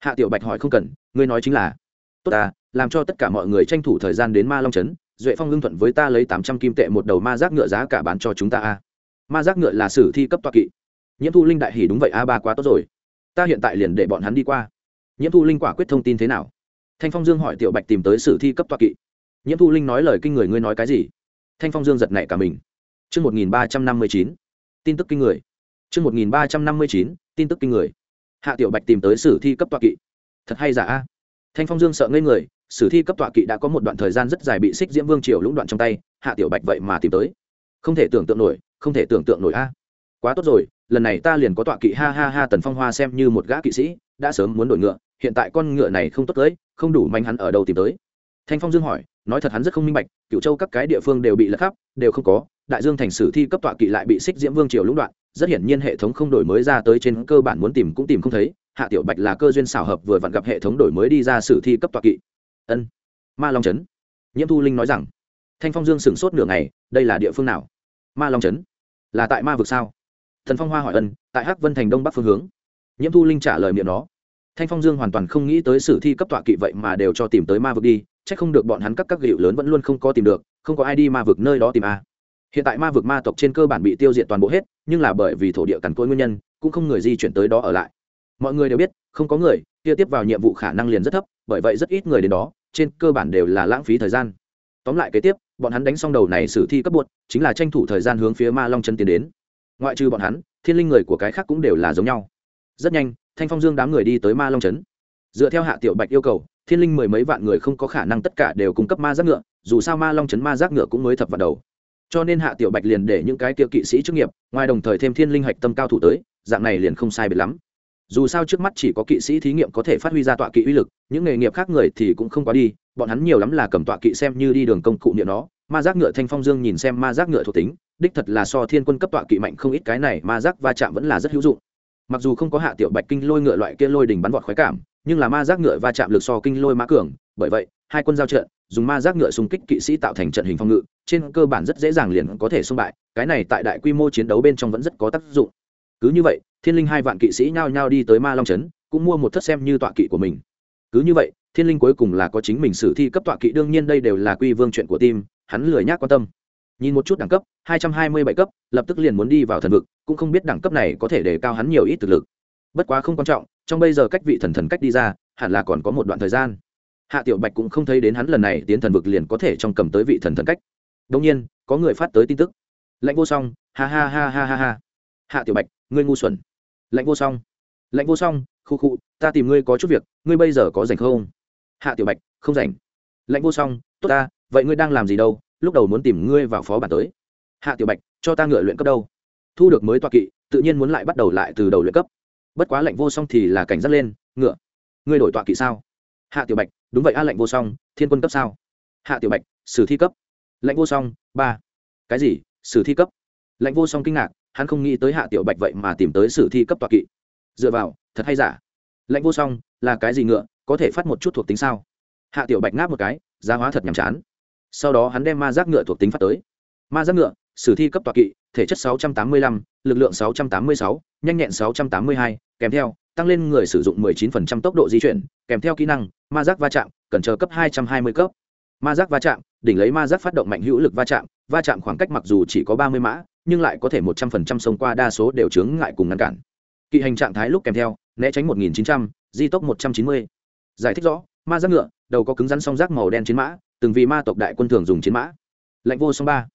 Hạ tiểu bạch hỏi không cần ngươi nói chính là tốt ta làm cho tất cả mọi người tranh thủ thời gian đến ma long trấn duệ phong hưng thuận với ta lấy tám trăm kim tệ một đầu ma giác ngựa giá cả bán cho chúng ta a. Ma giác ngựa là sử thi cấp toa kỵ. Nhiễm thu linh đại hỉ đúng vậy a ba quá tốt rồi. Ta hiện tại liền để bọn hắn đi qua. Nhiễm thu linh quả quyết thông tin thế nào? Thanh phong dương hỏi tiểu bạch tìm tới sử thi cấp toa kỵ. Nhiễm thu linh nói lời kinh người ngươi nói cái gì? Thanh phong dương giật nảy cả mình. Trước 1359, tin tức kinh người. Trước 1359, tin tức kinh người. Hạ Tiểu Bạch tìm tới Sử thi cấp tọa kỵ. Thật hay giả a? Thanh Phong Dương sợ ngây người, Sử thi cấp tọa kỵ đã có một đoạn thời gian rất dài bị Xích Diễm Vương triều lũng đoạn trong tay, Hạ Tiểu Bạch vậy mà tìm tới. Không thể tưởng tượng nổi, không thể tưởng tượng nổi a. Quá tốt rồi, lần này ta liền có tọa kỵ ha ha ha Tần Phong Hoa xem như một gã kỵ sĩ, đã sớm muốn đổi ngựa, hiện tại con ngựa này không tốt tới, không đủ manh hắn ở đâu tìm tới. Thanh Phong Dương hỏi, nói thật hắn rất không minh bạch, Cửu Châu các cái địa phương đều bị lật khắp, đều không có, đại dương thành sử thi cấp tọa kỵ lại bị xích diễm vương triều lũng đoạn rất hiển nhiên hệ thống không đổi mới ra tới trên cơ bản muốn tìm cũng tìm không thấy, hạ tiểu bạch là cơ duyên xảo hợp vừa vặn gặp hệ thống đổi mới đi ra sử thi cấp tọa kỵ. Ân. Ma long trấn. Nhiễm thu linh nói rằng, thanh phong dương sửng sốt nửa ngày, đây là địa phương nào? Ma long trấn. Là tại ma vực sao? Thần phong hoa hỏi ân, tại hắc vân thành đông bắc phương hướng. Nhiễm thu linh trả lời miệng nó. Thanh phong dương hoàn toàn không nghĩ tới sử thi cấp tọa kỵ vậy mà đều cho tìm tới ma vực đi c h ắ c không được bọn hắn các các gịu lớn vẫn luôn không có tìm được, không có ai đi ma vực nơi đó tìm a hiện tại ma vực ma tộc trên cơ bản bị tiêu diệt toàn bộ hết, nhưng là bởi vì thổ địa cằn cỗi nguyên nhân, cũng không người di chuyển tới đó ở lại. Mọi người đều biết, không có người, kia tiếp vào nhiệm vụ khả năng liền rất thấp, bởi vậy rất ít người đến đó, trên cơ bản đều là lãng phí thời gian. Tóm lại kế tiếp, bọn hắn đánh xong đầu này xử thi cấp buộc chính là tranh thủ thời gian hướng phía ma long chân tiến đến. Ngoại trừ bọn hắn, thiên linh người của cái khác cũng đều là giống nhau. Rất nhanh, thanh phong dương đám người đi tới ma long trấn. Dựa theo hạ tiểu bạch yêu cầu, thiên linh mười mấy vạn người không có khả năng tất cả đều cung cấp ma giác ngựa, dù sao ma long chấn ma giác ngựa cũng mới thập vào đầu cho nên hạ tiểu bạch liền để những cái kia kỵ sĩ chức nghiệp, ngoài đồng thời thêm thiên linh hạch tâm cao thủ tới, dạng này liền không sai biệt lắm. Dù sao trước mắt chỉ có kỵ sĩ thí nghiệm có thể phát huy ra tọa kỵ uy lực, những nghề nghiệp khác người thì cũng không quá đi, bọn hắn nhiều lắm là cầm tọa kỵ xem như đi đường công cụ niệm nó. Ma giác ngựa thanh phong dương nhìn xem ma giác ngựa thuộc tính, đích thật là so thiên quân cấp tọa kỵ mạnh không ít, cái này ma giác va chạm vẫn là rất hữu dụng. Mặc dù không có hạ tiểu bạch kinh lôi ngựa loại kia lôi đỉnh bắn vọt khoái cảm, nhưng là ma giác ngựa va chạm lực so kinh lôi mã cường, bởi vậy hai quân giao trận, dùng ma giác ngựa xung kích kỵ sĩ tạo thành trận hình phòng ngự, trên cơ bản rất dễ dàng liền có thể xung bại, cái này tại đại quy mô chiến đấu bên trong vẫn rất có tác dụng. Cứ như vậy, thiên linh hai vạn kỵ sĩ nhao nhao đi tới ma long trấn, cũng mua một thất xem như tọa kỵ của mình. Cứ như vậy, thiên linh cuối cùng là có chính mình sử thi cấp tọa kỵ, đương nhiên đây đều là quy vương chuyện của tim hắn lười nhác quan tâm. Nhìn một chút đẳng cấp, hai trăm hai mươi bảy cấp, lập tức liền muốn đi vào thần vực, cũng không biết đẳng cấp này có thể để cao hắn nhiều ít thực lực. Bất quá không quan trọng, trong bây giờ cách vị thần thần cách đi ra, hẳn là còn có một đoạn thời gian hạ tiểu bạch cũng không thấy đến hắn lần này tiến thần vực liền có thể trong cầm tới vị thần thần cách. Đông nhiên, có người phát tới tin tức. Lãnh vô song, ha ha ha ha ha ha. Hạ tiểu bạch, ngươi ngu xuẩn. Lãnh vô song. Lãnh vô song, khu khu, ta tìm ngươi có chút việc, ngươi bây giờ có rảnh không? Hạ tiểu bạch, không rảnh. Lãnh vô song, tốt ta, vậy ngươi đang làm gì đâu? Lúc đầu muốn tìm ngươi vào phó bản tới. Hạ tiểu bạch, cho ta ngựa luyện cấp đâu? Thu được mới toa kỵ, tự nhiên muốn lại bắt đầu lại từ đầu luyện cấp. Bất quá lệnh vô song thì là cảnh giác lên, ngựa. Ngươi đổi toa kỵ sao? Hạ tiểu bạch đúng vậy a lệnh vô song thiên quân cấp sao? Hạ tiểu bạch sử thi cấp. Lệnh vô song ba. Cái gì? Sử thi cấp? Lệnh vô song kinh ngạc hắn không nghĩ tới hạ tiểu bạch vậy mà tìm tới sử thi cấp tọa kỵ. Dựa vào thật hay giả? Lệnh vô song là cái gì ngựa có thể phát một chút thuộc tính sao? Hạ tiểu bạch ngáp một cái giá hóa thật nhàm chán. Sau đó hắn đem ma giác ngựa thuộc tính phát tới. Ma giác ngựa sử thi cấp tọa kỵ thể chất 685, lực lượng 686, nhanh nhẹn 682, kèm theo tăng lên người sử dụng 19% tốc độ di chuyển kèm theo kỹ năng ma giác va chạm cần chờ cấp 220 cấp. Ma giác va chạm đỉnh lấy ma giác phát động mạnh hữu lực va chạm va chạm khoảng cách mặc dù chỉ có 30 mã nhưng lại có thể 100% xông qua đa số đều chướng ngại cùng ngăn cản. Kỵ hành trạng thái lúc kèm theo né tránh 1900, di tốc 190. giải thích rõ ma giác ngựa đầu có cứng rắn song giác màu đen chiến mã từng vì ma tộc đại quân thường dùng chiến mã. Lạnh vô song ba.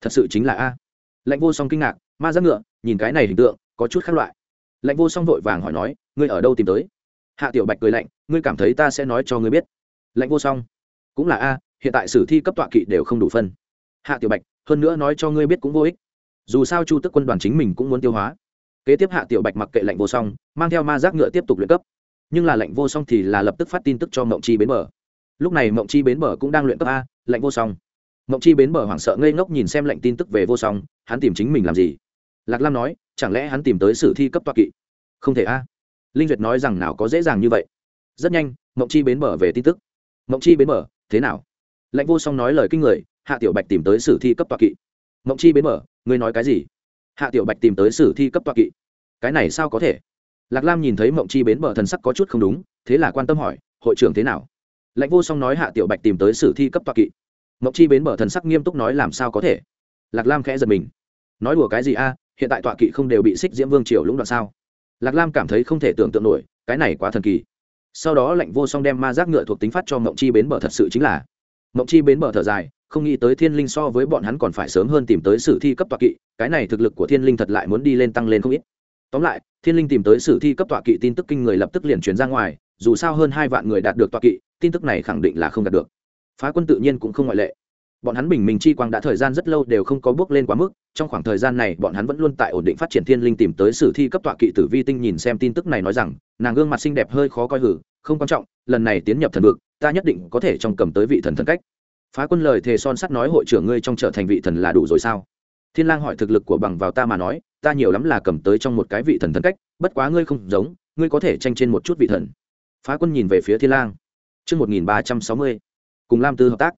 Thật sự chính là a. Lạnh vô song kinh ngạc ma giác ngựa nhìn cái này hình tượng có chút khác loại. Lạnh vô song vội vàng hỏi nói ngươi ở đâu tìm tới? Hạ tiểu bạch cười lạnh, ngươi cảm thấy ta sẽ nói cho ngươi biết. Lạnh vô song. Cũng là a, hiện tại sử thi cấp tọa kỵ đều không đủ phân. Hạ tiểu bạch, hơn nữa nói cho ngươi biết cũng vô ích. Dù sao chu tức quân đoàn chính mình cũng muốn tiêu hóa. Kế tiếp hạ tiểu bạch mặc kệ lạnh vô song, mang theo ma giác ngựa tiếp tục luyện cấp. Nhưng là lạnh vô song thì là lập tức phát tin tức cho mộng chi bến bờ. Lúc này mộng chi bến bờ cũng đang luyện cấp a, lạnh vô song. Mộng chi bến bờ hoảng sợ ngây ngốc nhìn xem lệnh tin tức về vô song, hắn tìm chính mình làm gì? Lạc lam nói, chẳng lẽ hắn tìm tới sử thi cấp toa kỵ? Không thể a linh duyệt nói rằng nào có dễ dàng như vậy. Rất nhanh, mộng chi bến mở về tin tức. Mộng chi bến mở thế nào? Lãnh vô song nói lời kinh người, hạ tiểu bạch tìm tới sử thi cấp toa kỵ. Mộng chi bến mở ngươi nói cái gì? Hạ tiểu bạch tìm tới sử thi cấp toa kỵ. Cái này sao có thể? Lạc lam nhìn thấy mộng chi bến mở thần sắc có chút không đúng, thế là quan tâm hỏi, hội trưởng thế nào? Lãnh vô song nói hạ tiểu bạch tìm tới sử thi cấp toa kỵ. Mộng chi bến mở thần sắc nghiêm túc nói, làm sao có thể? Lạc lam khẽ giật mình. Nói đùa cái gì a? Hiện tại tọa kỵ không đều bị xích diễm vương triều lũng đoạn sao? Lạc lam cảm thấy không thể tưởng tượng nổi, cái này quá thần kỳ. Sau đó lệnh vô song đem ma giác ngựa thuộc tính phát cho mộng chi bến bờ thật sự chính là. Mộng chi bến bờ thở dài, không nghĩ tới thiên linh so với bọn hắn còn phải sớm hơn tìm tới sử thi cấp tọa kỵ, cái này thực lực của thiên linh thật lại muốn đi lên tăng lên không ít. Tóm lại, thiên linh tìm tới sử thi cấp tọa kỵ tin tức kinh người lập tức liền chuyển ra ngoài, dù sao hơn hai vạn người đạt được tọa kỵ, tin tức này khẳng định là không đạt được. Phá quân tự nhiên cũng không ngoại lệ bọn hắn bình minh chi quang đã thời gian rất lâu đều không có bước lên quá mức, trong khoảng thời gian này bọn hắn vẫn luôn tại ổn định phát triển thiên linh tìm tới sử thi cấp tọa kỵ tử vi tinh nhìn xem tin tức này nói rằng, nàng gương mặt xinh đẹp hơi khó coi hử, không quan trọng, lần này tiến nhập thần vực, ta nhất định có thể trong cầm tới vị thần thần cách. Phá quân lời thề son sắt nói hội trưởng ngươi trong trở thành vị thần là đủ rồi sao? Thiên lang hỏi thực lực của bằng vào ta mà nói, ta nhiều lắm là cầm tới trong một cái vị thần thần cách, bất quá ngươi không giống, ngươi có thể tranh trên một chút vị thần. Phá quân nhìn về phía thiên lang. Chương một nghìn ba trăm sáu mươi, cùng lam tư hợp tác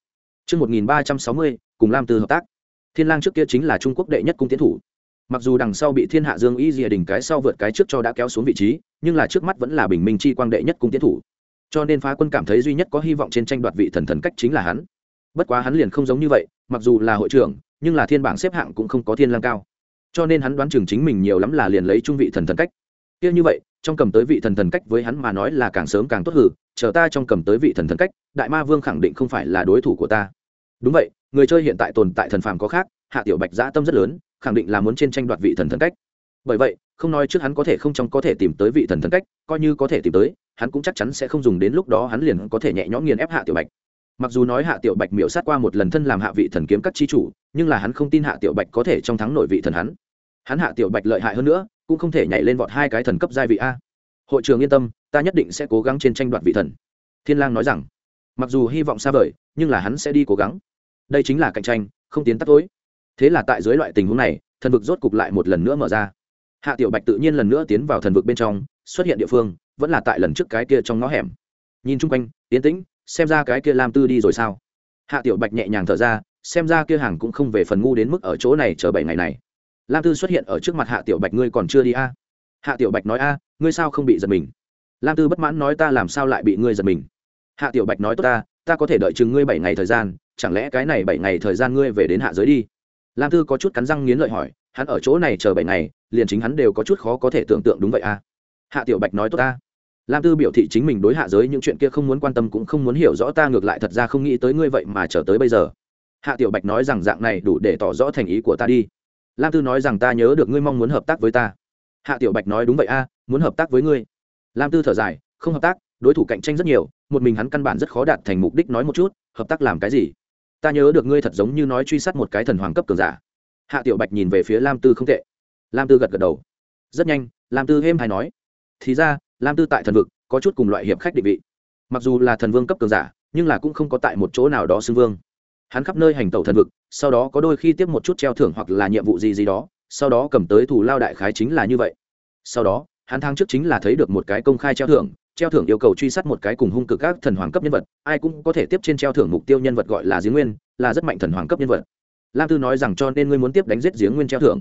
chương một nghìn ba trăm sáu mươi, cùng lam tư hợp tác. Thiên lang trước kia chính là trung quốc đệ nhất cung tiến thủ. Mặc dù đằng sau bị thiên hạ dương y dìa đỉnh cái sau vượt cái trước cho đã kéo xuống vị trí, nhưng là trước mắt vẫn là bình minh chi quang đệ nhất cung tiến thủ. Cho nên phá quân cảm thấy duy nhất có hy vọng trên tranh đoạt vị thần thần cách chính là hắn. Bất quá hắn liền không giống như vậy, mặc dù là hội trưởng, nhưng là thiên bảng xếp hạng cũng không có thiên lang cao. Cho nên hắn đoán chừng chính mình nhiều lắm là liền lấy trung vị thần thần cách. Kia như vậy, trong cầm tới vị thần thần cách với hắn mà nói là càng sớm càng tốt hử chờ ta trong cầm tới vị thần thần cách, đại ma vương khẳng định không phải là đối thủ của ta đúng vậy, người chơi hiện tại tồn tại thần phàm có khác, hạ tiểu bạch dã tâm rất lớn, khẳng định là muốn trên tranh đoạt vị thần thần cách. Bởi vậy, không nói trước hắn có thể không trong có thể tìm tới vị thần thần cách, coi như có thể tìm tới, hắn cũng chắc chắn sẽ không dùng đến lúc đó hắn liền có thể nhẹ nhõm nghiền ép hạ tiểu bạch. Mặc dù nói hạ tiểu bạch miểu sát qua một lần thân làm hạ vị thần kiếm các chi chủ, nhưng là hắn không tin hạ tiểu bạch có thể trong thắng nội vị thần hắn. Hắn hạ tiểu bạch lợi hại hơn nữa, cũng không thể nhảy lên vọt hai cái thần cấp giai vị a. Hội trường yên tâm, ta nhất định sẽ cố gắng trên tranh đoạt vị thần. Thiên lang nói rằng, mặc dù hy vọng xa vời, nhưng là hắn sẽ đi cố gắng đây chính là cạnh tranh, không tiến tắt tối. Thế là tại dưới loại tình huống này, thần vực rốt cục lại một lần nữa mở ra. Hạ tiểu bạch tự nhiên lần nữa tiến vào thần vực bên trong, xuất hiện địa phương, vẫn là tại lần trước cái kia trong ngõ hẻm. Nhìn chung quanh tiến tĩnh, xem ra cái kia lam tư đi rồi sao? Hạ tiểu bạch nhẹ nhàng thở ra, xem ra kia hàng cũng không về phần ngu đến mức ở chỗ này chờ bảy ngày này. Lam tư xuất hiện ở trước mặt hạ tiểu bạch, ngươi còn chưa đi a? Hạ tiểu bạch nói a, ngươi sao không bị giật mình? Lam tư bất mãn nói ta làm sao lại bị ngươi giật mình? Hạ tiểu bạch nói tốt ta ta có thể đợi chừng ngươi bảy ngày thời gian chẳng lẽ cái này bảy ngày thời gian ngươi về đến hạ giới đi? Lam tư có chút cắn răng nghiến lợi hỏi, hắn ở chỗ này chờ bảy ngày, liền chính hắn đều có chút khó có thể tưởng tượng đúng vậy à? Hạ tiểu bạch nói tốt ta. Lam tư biểu thị chính mình đối hạ giới những chuyện kia không muốn quan tâm cũng không muốn hiểu rõ ta ngược lại thật ra không nghĩ tới ngươi vậy mà chờ tới bây giờ. Hạ tiểu bạch nói rằng dạng này đủ để tỏ rõ thành ý của ta đi. Lam tư nói rằng ta nhớ được ngươi mong muốn hợp tác với ta. Hạ tiểu bạch nói đúng vậy a, muốn hợp tác với ngươi. Lam tư thở dài, không hợp tác, đối thủ cạnh tranh rất nhiều, một mình hắn căn bản rất khó đạt thành mục đích nói một chút, hợp tác làm cái gì? Ta nhớ được ngươi thật giống như nói truy sát một cái thần hoàng cấp cường giả. Hạ tiểu bạch nhìn về phía lam tư không tệ. Lam tư gật gật đầu. Rất nhanh, lam tư êm hay nói, thì ra, lam tư tại thần vực, có chút cùng loại hiệp khách định vị. Mặc dù là thần vương cấp cường giả, nhưng là cũng không có tại một chỗ nào đó xưng vương. Hắn khắp nơi hành tẩu thần vực, sau đó có đôi khi tiếp một chút treo thưởng hoặc là nhiệm vụ gì gì đó, sau đó cầm tới thủ lao đại khái chính là như vậy. Sau đó, hắn thang trước chính là thấy được một cái công khai treo thưởng treo thưởng yêu cầu truy sát một cái cùng hung cực các thần hoàng cấp nhân vật, ai cũng có thể tiếp trên treo thưởng mục tiêu nhân vật gọi là giếng nguyên, là rất mạnh thần hoàng cấp nhân vật. Lam tư nói rằng cho nên ngươi muốn tiếp đánh giết giếng nguyên treo thưởng.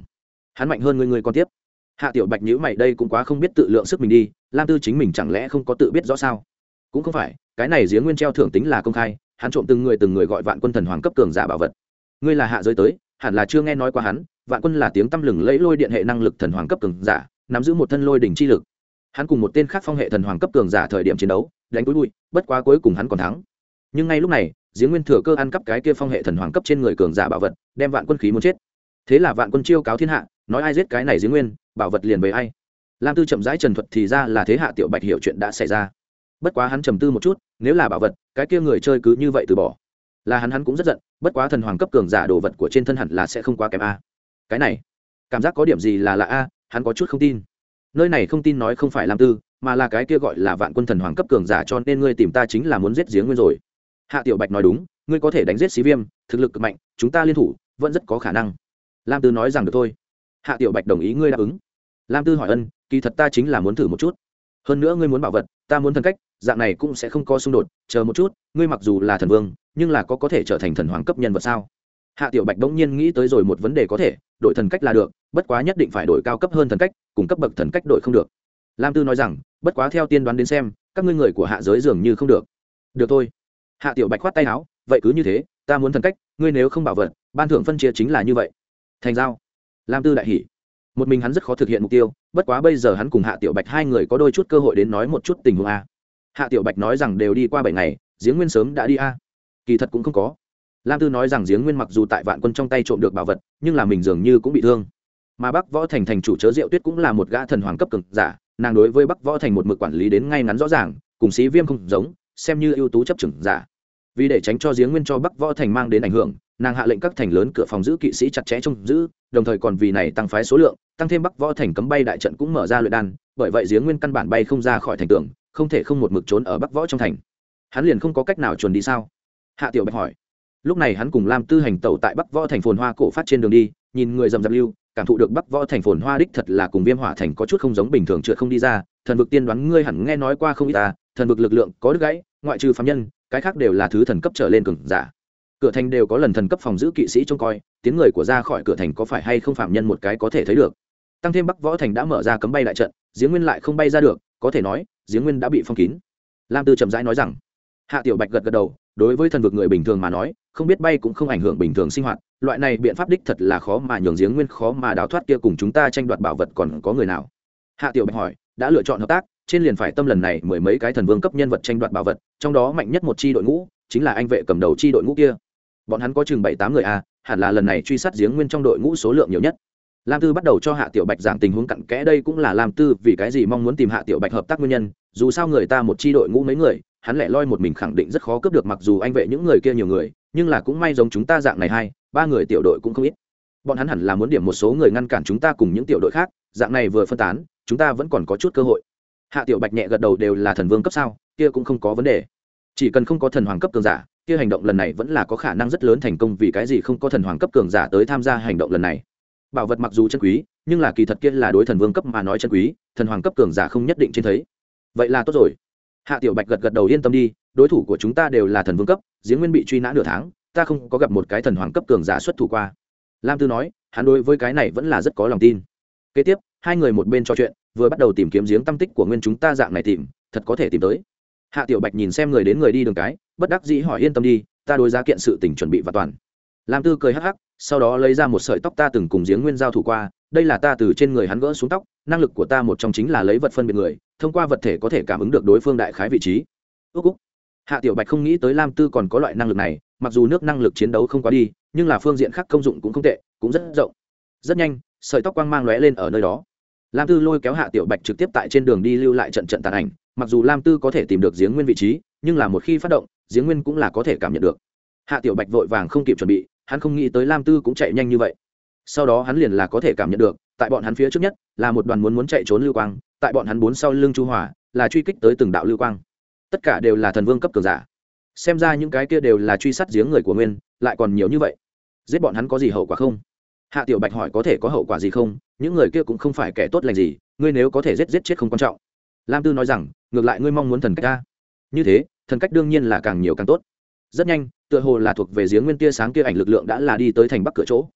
Hắn mạnh hơn ngươi ngươi còn tiếp. Hạ tiểu bạch nhữ mày, đây cũng quá không biết tự lượng sức mình đi, lam tư chính mình chẳng lẽ không có tự biết rõ sao? Cũng không phải, cái này giếng nguyên treo thưởng tính là công khai, hắn trộm từng người từng người gọi vạn quân thần hoàng cấp cường giả bảo vật. Ngươi là hạ giới tới, hẳn là chưa nghe nói qua hắn, vạn quân là tiếng tăm lừng lẫy lôi điện hệ năng lực thần hoàng cấp cường giả, nắm giữ một thân lôi đỉnh chi lực hắn cùng một tên khác phong hệ thần hoàng cấp cường giả thời điểm chiến đấu, đánh túi bụi, bất quá cuối cùng hắn còn thắng. Nhưng ngay lúc này giếng nguyên thừa cơ ăn cắp cái kia phong hệ thần hoàng cấp trên người cường giả bảo vật, đem vạn quân khí muốn chết. Thế là vạn quân chiêu cáo thiên hạ, nói ai giết cái này giếng nguyên, bảo vật liền về ai. Lam tư chậm rãi trần thuật thì ra là thế hạ tiểu bạch hiểu chuyện đã xảy ra. Bất quá hắn trầm tư một chút, nếu là bảo vật, cái kia người chơi cứ như vậy từ bỏ. Là hắn hắn cũng rất giận, bất quá thần hoàng cấp cường giả đồ vật của trên thân hẳn là sẽ không quá kém a. Cái này, cảm giác có điểm gì là lạ a, hắn có chút không tin nơi này không tin nói không phải lam tư, mà là cái kia gọi là vạn quân thần hoàng cấp cường giả cho nên ngươi tìm ta chính là muốn giết giếng nguyên rồi. Hạ tiểu bạch nói đúng, ngươi có thể đánh giết xí viêm, thực lực cực mạnh, chúng ta liên thủ, vẫn rất có khả năng. Lam tư nói rằng được thôi. Hạ tiểu bạch đồng ý ngươi đáp ứng. Lam tư hỏi ân, kỳ thật ta chính là muốn thử một chút. Hơn nữa ngươi muốn bảo vật, ta muốn thần cách, dạng này cũng sẽ không có xung đột, chờ một chút, ngươi mặc dù là thần vương, nhưng là có có thể trở thành thần hoàng cấp nhân vật sao? Hạ tiểu bạch bỗng nhiên nghĩ tới rồi một vấn đề có thể, đổi thần cách là được, bất quá nhất định phải đổi cao cấp hơn thần cách, cùng cấp bậc thần cách đổi không được. Lam tư nói rằng, bất quá theo tiên đoán đến xem, các ngươi người của hạ giới dường như không được. Được thôi. Hạ tiểu bạch khoát tay áo, vậy cứ như thế, ta muốn thần cách, ngươi nếu không bảo vật, ban thưởng phân chia chính là như vậy. Thành giao. Lam tư đại hỉ. Một mình hắn rất khó thực hiện mục tiêu, bất quá bây giờ hắn cùng hạ tiểu bạch hai người có đôi chút cơ hội đến nói một chút tình huống a. Hạ tiểu bạch nói rằng đều đi qua bảy ngày, giếng nguyên sớm đã đi a. Kỳ thật cũng không có lam tư nói rằng giếng nguyên mặc dù tại vạn quân trong tay trộm được bảo vật, nhưng là mình dường như cũng bị thương. Mà bắc võ thành thành chủ chớ diệu tuyết cũng là một gã thần hoàng cấp cực giả, nàng đối với bắc võ thành một mực quản lý đến ngay ngắn rõ ràng, cùng sĩ viêm không giống, xem như ưu tú chấp chừng giả. Vì để tránh cho giếng nguyên cho bắc võ thành mang đến ảnh hưởng, nàng hạ lệnh các thành lớn cửa phòng giữ kỵ sĩ chặt chẽ trông giữ, đồng thời còn vì này tăng phái số lượng, tăng thêm bắc võ thành cấm bay đại trận cũng mở ra luyện đan, bởi vậy giếng nguyên căn bản bay không ra khỏi thành tường, không thể không một mực trốn ở bắc võ trong thành. Hắn liền không có cách nào chuồn đi sao? Hạ tiểu bạch hỏi lúc này hắn cùng lam tư hành tẩu tại bắc võ thành phồn hoa cổ phát trên đường đi, nhìn người dầm dập lưu, cảm thụ được bắc võ thành phồn hoa đích thật là cùng viêm hỏa thành có chút không giống bình thường trượt không đi ra, thần vực tiên đoán ngươi hẳn nghe nói qua không ít ta, thần vực lực lượng có đứt gãy, ngoại trừ phạm nhân, cái khác đều là thứ thần cấp trở lên cường giả. Cửa thành đều có lần thần cấp phòng giữ kỵ sĩ trông coi, tiếng người của ra khỏi cửa thành có phải hay không phạm nhân một cái có thể thấy được. Tăng thêm bắc võ thành đã mở ra cấm bay đại trận giếng nguyên lại không bay ra được, có thể nói giếng nguyên đã bị phong kín. Lam tư chậm rãi nói rằng, hạ tiểu bạch gật gật đầu, đối với thần vực người bình thường mà nói không biết bay cũng không ảnh hưởng bình thường sinh hoạt, loại này biện pháp đích thật là khó mà nhường giếng nguyên khó mà đào thoát kia cùng chúng ta tranh đoạt bảo vật còn có người nào? Hạ tiểu bạch hỏi, đã lựa chọn hợp tác, trên liền phải tâm lần này mười mấy cái thần vương cấp nhân vật tranh đoạt bảo vật, trong đó mạnh nhất một chi đội ngũ, chính là anh vệ cầm đầu chi đội ngũ kia. Bọn hắn có chừng bảy tám người a hẳn là lần này truy sát giếng nguyên trong đội ngũ số lượng nhiều nhất. Lam tư bắt đầu cho hạ tiểu bạch giảng tình huống cặn kẽ, đây cũng là lam tư vì cái gì mong muốn tìm hạ tiểu bạch hợp tác nguyên nhân, dù sao người ta một c h i đội ngũ mấy người, hắn lại loi một mình khẳng định rất khó cướp được, mặc dù anh vệ những người kia nhiều người nhưng là cũng may giống chúng ta dạng này hai, ba người tiểu đội cũng không ít. Bọn hắn hẳn là muốn điểm một số người ngăn cản chúng ta cùng những tiểu đội khác, dạng này vừa phân tán, chúng ta vẫn còn có chút cơ hội. Hạ tiểu bạch nhẹ gật đầu đều là thần vương cấp sao, kia cũng không có vấn đề. Chỉ cần không có thần hoàng cấp cường giả, kia hành động lần này vẫn là có khả năng rất lớn thành công vì cái gì không có thần hoàng cấp cường giả tới tham gia hành động lần này. Bảo vật mặc dù chân quý, nhưng là kỳ thật kia là đối thần vương cấp mà nói chân quý, thần hoàng cấp cường giả không nhất định trên thấy. Vậy là tốt rồi hạ tiểu bạch gật gật đầu yên tâm đi, đối thủ của chúng ta đều là thần vương cấp giếng nguyên bị truy nã nửa tháng, ta không có gặp một cái thần hoàng cấp cường giả xuất thủ qua. Lam tư nói, hắn đối với cái này vẫn là rất có lòng tin. Kế tiếp, hai người một bên trò chuyện, vừa bắt đầu tìm kiếm giếng tâm tích của nguyên chúng ta dạng này tìm, thật có thể tìm tới. Hạ tiểu bạch nhìn xem người đến người đi đường cái, bất đắc dĩ hỏi yên tâm đi, ta đối giá kiện sự tình chuẩn bị và toàn. Lam tư cười hắc hắc, sau đó lấy ra một sợi tóc ta từng cùng giếng nguyên giao thủ qua, đây là ta từ trên người hắn gỡ xuống tóc, năng lực của ta một trong chính là lấy vật phân biệt người thông qua vật thể có thể cảm ứng được đối phương đại khái vị trí. Ước úc. Hạ tiểu bạch không nghĩ tới lam tư còn có loại năng lực này, mặc dù nước năng lực chiến đấu không quá đi, nhưng là phương diện khác công dụng cũng không tệ, cũng rất rộng. Rất nhanh, sợi tóc quang mang lóe lên ở nơi đó. Lam tư lôi kéo hạ tiểu bạch trực tiếp tại trên đường đi lưu lại trận trận tàn ảnh, mặc dù lam tư có thể tìm được giếng nguyên vị trí, nhưng là một khi phát động, giếng nguyên cũng là có thể cảm nhận được. Hạ tiểu bạch vội vàng không kịp chuẩn bị, hắn không nghĩ tới lam tư cũng chạy nhanh như vậy. Sau đó hắn liền là có thể cảm nhận được, tại bọn hắn phía trước nhất, là một đoàn muốn muốn chạy trốn lưu quang tại bọn hắn bốn sau lưng chu hỏa là truy kích tới từng đạo lưu quang. Tất cả đều là thần vương cấp cường giả. Xem ra những cái kia đều là truy sát giếng người của nguyên, lại còn nhiều như vậy. Giết bọn hắn có gì hậu quả không? Hạ tiểu bạch hỏi có thể có hậu quả gì không? Những người kia cũng không phải kẻ tốt lành gì, ngươi nếu có thể giết giết chết không quan trọng. Lam tư nói rằng, ngược lại ngươi mong muốn thần cách ca như thế, thần cách đương nhiên là càng nhiều càng tốt. Rất nhanh, tựa hồ là thuộc về giếng nguyên tia sáng kia ảnh lực lượng đã là đi tới thành bắc cửa chỗ.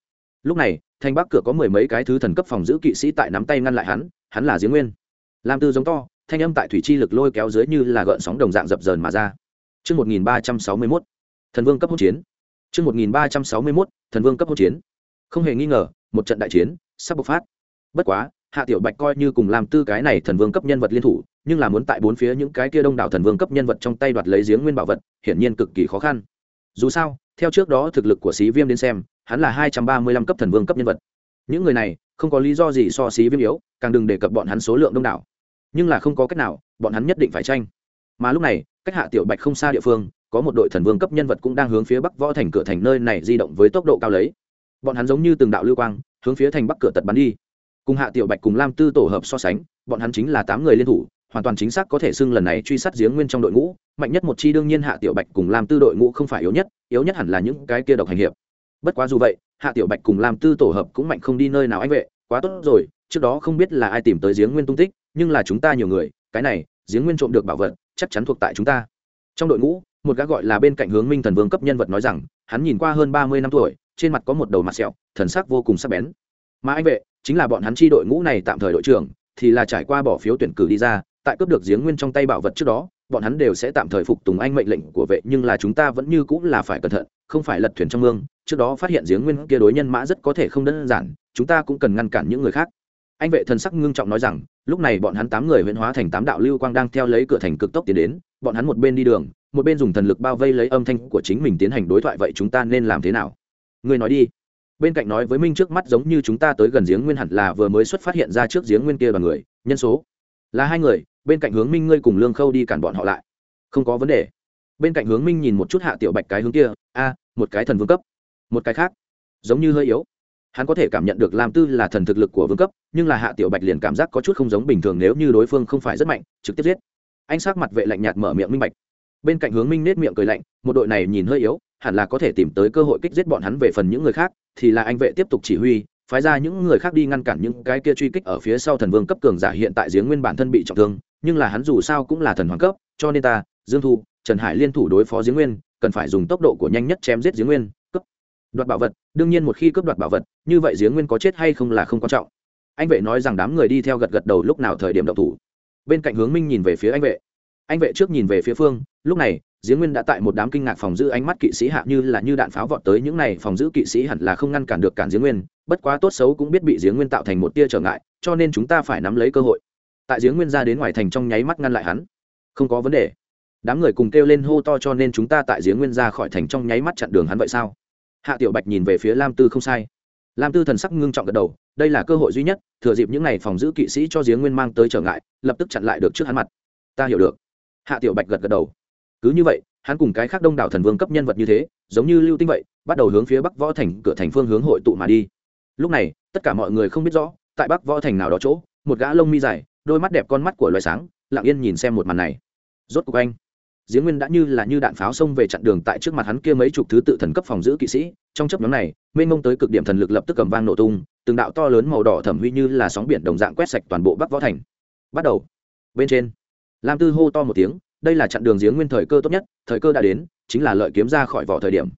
Lúc này, thành bắc cửa có mười mấy cái thứ thần cấp phòng giữ kỵ sĩ tại nắm tay ngăn lại hắn hắn là giếng nguyên lam tư giống to thanh âm tại thủy chi lực lôi kéo dưới như là gợn sóng đồng dạng dập dờn mà ra Trước 1361, thần vương cấp hỗn chiến. Trước 1361, thần vương cấp hỗn chiến. Không hề nghi ngờ, một trận đại chiến sắp bộc phát. Bất quá, Hạ Tiểu Bạch coi như cùng làm tư cái này thần vương cấp nhân vật liên thủ, nhưng là muốn tại bốn phía những cái kia đông đảo thần vương cấp nhân vật trong tay đoạt lấy giếng nguyên bảo vật, hiển nhiên cực kỳ khó khăn. Dù sao, theo trước đó thực lực của Xí Viêm đến xem, hắn là hai trăm ba mươi lăm cấp thần vương cấp nhân vật. Những người này, không có lý do gì so Xí Viêm yếu, càng đừng đề cập bọn hắn số lượng đông đảo nhưng là không có cách nào, bọn hắn nhất định phải tranh. Mà lúc này, cách hạ tiểu bạch không xa địa phương, có một đội thần vương cấp nhân vật cũng đang hướng phía bắc võ thành cửa thành nơi này di động với tốc độ cao lấy. Bọn hắn giống như từng đạo lưu quang, hướng phía thành bắc cửa tật bắn đi. Cùng hạ tiểu bạch cùng lam tư tổ hợp so sánh, bọn hắn chính là tám người liên thủ, hoàn toàn chính xác có thể xưng lần này truy sát giếng nguyên trong đội ngũ, mạnh nhất một chi đương nhiên hạ tiểu bạch cùng lam tư đội ngũ không phải yếu nhất yếu nhất hẳn là những cái kia độc hành hiệp. Bất quá dù vậy, hạ tiểu bạch cùng lam tư tổ hợp cũng mạnh không đi nơi nào anh vệ, quá tốt rồi, trước đó không biết là ai tìm tới giếng nguyên tung tích nhưng là chúng ta nhiều người, cái này, giếng nguyên trộm được bảo vật, chắc chắn thuộc tại chúng ta. Trong đội ngũ, một gã gọi là bên cạnh hướng minh thần vương cấp nhân vật nói rằng, hắn nhìn qua hơn ba mươi năm tuổi, trên mặt có một đầu mặt sẹo, thần sắc vô cùng sắc bén. Mà anh vệ, chính là bọn hắn chi đội ngũ này tạm thời đội trưởng, thì là trải qua bỏ phiếu tuyển cử đi ra, tại cướp được giếng nguyên trong tay bảo vật trước đó, bọn hắn đều sẽ tạm thời phục tùng anh mệnh lệnh của vệ, nhưng là chúng ta vẫn như cũng là phải cẩn thận, không phải lật thuyền trong mương, trước đó phát hiện giếng nguyên kia đối nhân mã rất có thể không đơn giản, chúng ta cũng cần ngăn cản những người khác anh vệ thần sắc ngưng trọng nói rằng, lúc này bọn hắn tám người huyễn hóa thành tám đạo lưu quang đang theo lấy cửa thành cực tốc tiến đến, bọn hắn một bên đi đường, một bên dùng thần lực bao vây lấy âm thanh của chính mình tiến hành đối thoại, vậy chúng ta nên làm thế nào? Người nói đi. Bên cạnh nói với minh trước mắt giống như chúng ta tới gần giếng nguyên hẳn là vừa mới xuất phát hiện ra trước giếng nguyên kia và người, nhân số là hai người, bên cạnh hướng minh ngươi cùng lương khâu đi cản bọn họ lại. Không có vấn đề. Bên cạnh hướng minh nhìn một chút hạ tiểu bạch cái hướng kia, a, một cái thần vương cấp, một cái khác, giống như hơi yếu hắn có thể cảm nhận được lam tư là thần thực lực của vương cấp, nhưng là hạ tiểu bạch liền cảm giác có chút không giống bình thường nếu như đối phương không phải rất mạnh, trực tiếp giết. Anh sát mặt vệ lạnh nhạt mở miệng minh bạch. Bên cạnh hướng minh nết miệng cười lạnh, một đội này nhìn hơi yếu, hẳn là có thể tìm tới cơ hội kích giết bọn hắn về phần những người khác, thì là anh vệ tiếp tục chỉ huy, phái ra những người khác đi ngăn cản những cái kia truy kích ở phía sau thần vương cấp cường giả hiện tại giếng nguyên bản thân bị trọng thương, nhưng là hắn dù sao cũng là thần hoàng cấp, cho nên ta, dương thu, trần hải liên thủ đối phó giếng nguyên, cần phải dùng tốc độ của nhanh nhất chém giết giếng nguyên đoạt bảo vật, đương nhiên một khi cướp đoạt bảo vật, như vậy giếng nguyên có chết hay không là không quan trọng. Anh vệ nói rằng đám người đi theo gật gật đầu lúc nào thời điểm động thủ. Bên cạnh hướng minh nhìn về phía anh vệ. Anh vệ trước nhìn về phía phương, lúc này giếng nguyên đã tại một đám kinh ngạc phòng giữ ánh mắt kỵ sĩ hạ như là như đạn pháo vọt tới những này phòng giữ kỵ sĩ hẳn là không ngăn cản được cản giếng nguyên, bất quá tốt xấu cũng biết bị giếng nguyên tạo thành một tia trở ngại, cho nên chúng ta phải nắm lấy cơ hội. Tại giếng nguyên ra đến ngoài thành trong nháy mắt ngăn lại hắn. Không có vấn đề. Đám người cùng kêu lên hô to cho nên chúng ta tại giếng nguyên ra khỏi thành trong nháy mắt chặn đường hắn vậy sao? Hạ tiểu bạch nhìn về phía lam tư không sai. Lam tư thần sắc ngưng trọng gật đầu, đây là cơ hội duy nhất, thừa dịp những n à y phòng giữ kỵ sĩ cho giếng nguyên mang tới trở ngại, lập tức chặn lại được trước hắn mặt. Ta hiểu được. Hạ tiểu bạch gật gật đầu. Cứ như vậy, hắn cùng cái khác đông đảo thần vương cấp nhân vật như thế, giống như lưu tinh vậy, bắt đầu hướng phía bắc võ thành, cửa thành phương hướng hội tụ mà đi. Lúc này, tất cả mọi người không biết rõ, tại bắc võ thành nào đó chỗ, một gã lông mi dài, đôi mắt đẹp con mắt của loài sáng, lặng yên nhìn xem một màn này. Rốt cuộc anh giếng nguyên đã như là như đạn pháo xông về chặn đường tại trước mặt hắn kia mấy chục thứ tự thần cấp phòng giữ kỵ sĩ. Trong chấp nhóm này, mênh mông tới cực điểm thần lực lập tức cầm vang nổ tung, từng đạo to lớn màu đỏ thẩm huy như là sóng biển đồng dạng quét sạch toàn bộ bắc võ thành. Bắt đầu. Bên trên. Lam tư hô to một tiếng, đây là chặn đường giếng nguyên thời cơ tốt nhất, thời cơ đã đến, chính là lợi kiếm ra khỏi vỏ thời điểm.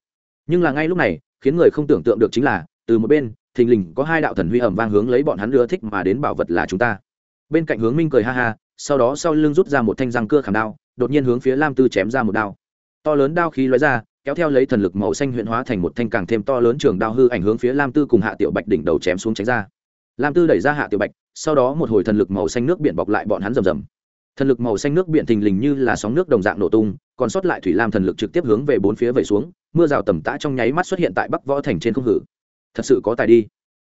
Nhưng là ngay lúc này, khiến người không tưởng tượng được chính là, từ một bên, thình lình có hai đạo thần huy ẩm vang hướng lấy bọn hắn đưa thích mà đến bảo vật là chúng ta. Bên cạnh hướng minh cười ha ha, sau đó sau lưng rút ra một thanh răng cưa khảm đao đột nhiên hướng phía lam tư chém ra một đao. To lớn đao khí lóe ra, kéo theo lấy thần lực màu xanh huyện hóa thành một thanh càng thêm to lớn trường đao hư ảnh hướng phía lam tư cùng hạ tiểu bạch đỉnh đầu chém xuống tránh ra. Lam tư đẩy ra hạ tiểu bạch, sau đó một hồi thần lực màu xanh nước biển bọc lại bọn hắn rầm rầm. Thần lực màu xanh nước biển thình lình như là sóng nước đồng dạng nổ tung, còn sót lại thủy lam thần lực trực tiếp hướng về bốn phía vẩy xuống, mưa rào tầm tã trong nháy mắt xuất hiện tại bắc võ thành trên không hử. Thật sự có tài đi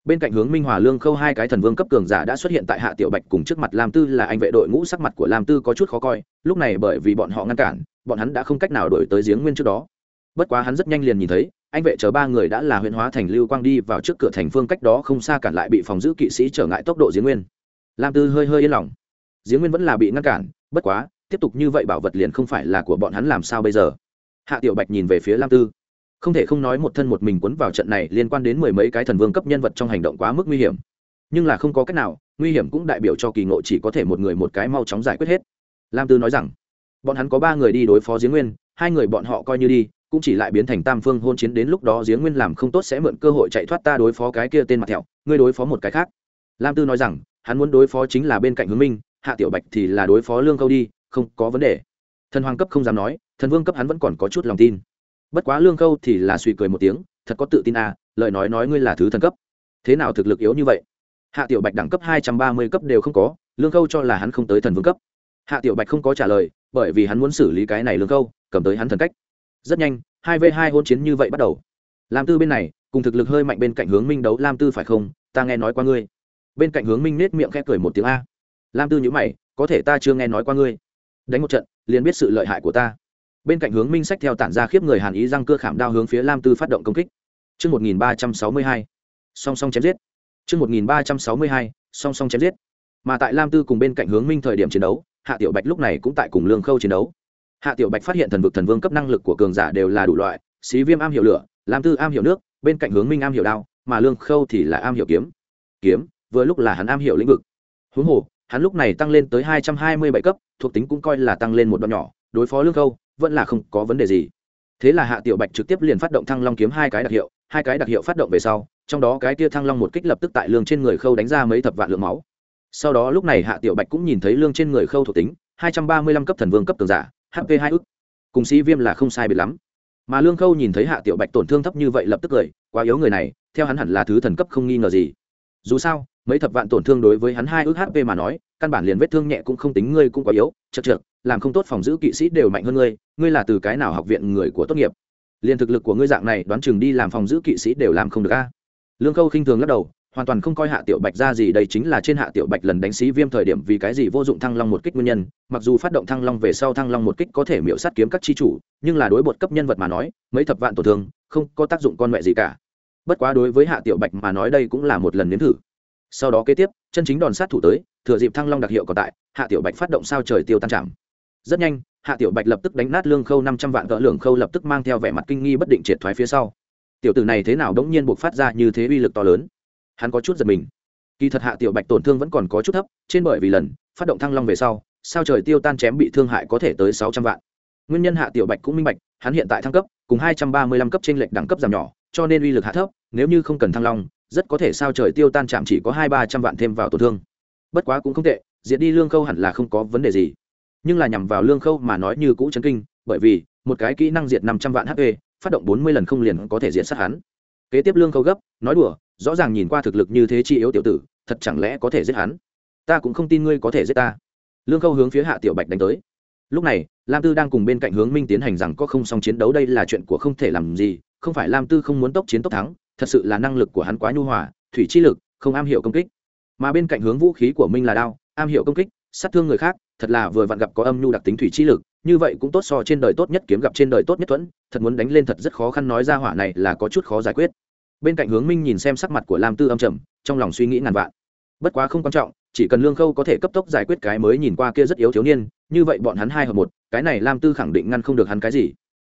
bên cạnh hướng minh hòa lương khâu hai cái thần vương cấp cường giả đã xuất hiện tại hạ tiểu bạch cùng trước mặt lam tư là anh vệ đội ngũ sắc mặt của lam tư có chút khó coi, lúc này bởi vì bọn họ ngăn cản, bọn hắn đã không cách nào đổi tới giếng nguyên trước đó. Bất quá hắn rất nhanh liền nhìn thấy, anh vệ chờ ba người đã là huyện hóa thành lưu quang đi vào trước cửa thành phương cách đó không xa cản lại bị phòng giữ kỵ sĩ trở ngại tốc độ giếng nguyên. Lam tư hơi hơi yên lòng. Giếng nguyên vẫn là bị ngăn cản, bất quá, tiếp tục như vậy bảo vật liền không phải là của bọn hắn làm sao bây giờ? Hạ tiểu bạch nhìn về phía lam tư không thể không nói một thân một mình quấn vào trận này liên quan đến mười mấy cái thần vương cấp nhân vật trong hành động quá mức nguy hiểm. Nhưng là không có cách nào, nguy hiểm cũng đại biểu cho kỳ ngộ chỉ có thể một người một cái mau chóng giải quyết hết. Lam tư nói rằng, bọn hắn có ba người đi đối phó giếng nguyên, hai người bọn họ coi như đi, cũng chỉ lại biến thành tam phương hôn chiến đến lúc đó giếng nguyên làm không tốt sẽ mượn cơ hội chạy thoát ta đối phó cái kia tên mặt thẹo, ngươi đối phó một cái khác. Lam tư nói rằng, hắn muốn đối phó chính là bên cạnh hướng minh, hạ tiểu bạch thì là đối phó lương câu đi, không có vấn đề. Thần hoàng cấp không dám nói, thần vương cấp hắn vẫn còn có chút lòng tin bất quá lương câu thì là suy cười một tiếng, thật có tự tin à lời nói nói ngươi là thứ thần cấp. Thế nào thực lực yếu như vậy? Hạ tiểu bạch đẳng cấp hai trăm ba mươi cấp đều không có, lương câu cho là hắn không tới thần vương cấp. Hạ tiểu bạch không có trả lời, bởi vì hắn muốn xử lý cái này lương câu cầm tới hắn thần cách. Rất nhanh, hai v hai hôn chiến như vậy bắt đầu. Lam tư bên này, cùng thực lực hơi mạnh bên cạnh hướng minh đấu, lam tư phải không? Ta nghe nói qua ngươi. Bên cạnh hướng minh nết miệng khẽ cười một tiếng a. Lam tư nhữ mày, có thể ta chưa nghe nói qua ngươi. Đánh một trận, liền biết sự lợi hại của ta bên cạnh hướng minh sách theo tản ra khiếp người hàn ý răng cưa khảm đao hướng phía lam tư phát động công kích Trước 1362, song song chém giết. Trước 1362, song song chém giết. Mà tại Lam Tư cùng bên cạnh hướng minh thời điểm chiến đấu, Hạ Tiểu Bạch lúc này cũng tại cùng Lương Khâu chiến đấu. Hạ Tiểu Bạch phát hiện thần vực thần vương cấp năng lực của cường giả đều là đủ loại, Xí Viêm am hiểu lửa, Lam Tư am hiểu nước, bên cạnh hướng minh am hiểu đao, mà Lương Khâu thì là am hiểu kiếm. Kiếm, vừa lúc là hắn am hiểu lĩnh vực. Huống hồ, hắn lúc này tăng lên tới hai trăm hai mươi bảy cấp, thuộc tính cũng coi là tăng lên một đoạn nhỏ, đối phó Lương Khâu, vẫn là không có vấn đề gì. Thế là hạ tiểu bạch trực tiếp liền phát động thăng long kiếm hai cái đặc hiệu, hai cái đặc hiệu phát động về sau, trong đó cái tia thăng long một kích lập tức tại lương trên người khâu đánh ra mấy thập vạn lượng máu. Sau đó lúc này hạ tiểu bạch cũng nhìn thấy lương trên người khâu thuộc tính, hai trăm ba mươi lăm cấp thần vương cấp tường giả hp hai ức. Cùng sĩ viêm là không sai biệt lắm. Mà lương khâu nhìn thấy hạ tiểu bạch tổn thương thấp như vậy lập tức cười, quá yếu người này, theo hắn hẳn là thứ thần cấp không nghi ngờ gì. Dù sao mấy thập vạn tổn thương đối với hắn hai ước hp mà nói, căn bản liền vết thương nhẹ cũng không tính, ngươi cũng quá yếu, chật trượt làm không tốt phòng giữ kỵ sĩ đều mạnh hơn ngươi ngươi là từ cái nào học viện người của tốt nghiệp? Liền thực lực của ngươi dạng này, đoán chừng đi làm phòng giữ kỵ sĩ đều làm không được a. Lương khâu khinh thường lắc đầu, hoàn toàn không coi hạ tiểu bạch ra gì, đây chính là trên hạ tiểu bạch lần đánh sĩ viêm thời điểm vì cái gì vô dụng thăng long một kích nguyên nhân, mặc dù phát động thăng long về sau thăng long một kích có thể miễu sát kiếm các chi chủ, nhưng là đối bột cấp nhân vật mà nói, mấy thập vạn tổn thương, không có tác dụng con mẹ gì cả. Bất quá đối với hạ tiểu bạch mà nói đây cũng là một lần nếm thử sau đó kế tiếp, chân chính đòn sát thủ tới, thừa dịp thăng long đặc hiệu còn tại, hạ tiểu bạch phát động sao trời tiêu tan chạm. Rất nhanh, hạ tiểu bạch lập tức đánh nát lương khâu năm trăm vạn cỡ lường khâu lập tức mang theo vẻ mặt kinh nghi bất định triệt thoái phía sau. Tiểu tử này thế nào đống nhiên buộc phát ra như thế uy lực to lớn? Hắn có chút giật mình. Kỳ thật hạ tiểu bạch tổn thương vẫn còn có chút thấp, trên bởi vì lần phát động thăng long về sau, sao trời tiêu tan chém bị thương hại có thể tới sáu trăm vạn. Nguyên nhân hạ tiểu bạch cũng minh bạch, hắn hiện tại thăng cấp, cùng hai trăm ba mươi lăm cấp trên lệch đẳng cấp giảm nhỏ, cho nên uy lực hạ thấp, nếu như không cần thăng long rất có thể sao trời tiêu tan chạm chỉ có hai ba trăm vạn thêm vào tổn thương. Bất quá cũng không tệ, diệt đi lương khâu hẳn là không có vấn đề gì. Nhưng là nhằm vào lương khâu mà nói như cũ chấn kinh, bởi vì, một cái kỹ năng diệt năm trăm vạn hp phát động bốn mươi lần không liền có thể diệt sát hắn. Kế tiếp lương khâu gấp, nói đùa, rõ ràng nhìn qua thực lực như thế chi yếu tiểu tử, thật chẳng lẽ có thể giết hắn? Ta cũng không tin ngươi có thể giết ta. Lương khâu hướng phía hạ tiểu bạch đánh tới. Lúc này, lam tư đang cùng bên cạnh hướng minh tiến hành rằng có không xong chiến đấu đây là chuyện của không thể làm gì, không phải lam tư không muốn tốc chiến tốc thắng thật sự là năng lực của hắn quá nhu hòa, thủy chi lực, không am hiểu công kích. Mà bên cạnh hướng vũ khí của minh là đao, am hiểu công kích, sát thương người khác, thật là vừa vặn gặp có âm nhu đặc tính thủy chi lực, như vậy cũng tốt so trên đời tốt nhất kiếm gặp trên đời tốt nhất thuẫn, thật muốn đánh lên thật rất khó khăn nói ra hỏa này là có chút khó giải quyết. Bên cạnh hướng minh nhìn xem sắc mặt của lam tư âm trầm, trong lòng suy nghĩ ngàn vạn. Bất quá không quan trọng, chỉ cần lương khâu có thể cấp tốc giải quyết cái mới nhìn qua kia rất yếu thiếu niên, như vậy bọn hắn hai hợp một, cái này lam tư khẳng định ngăn không được hắn cái gì.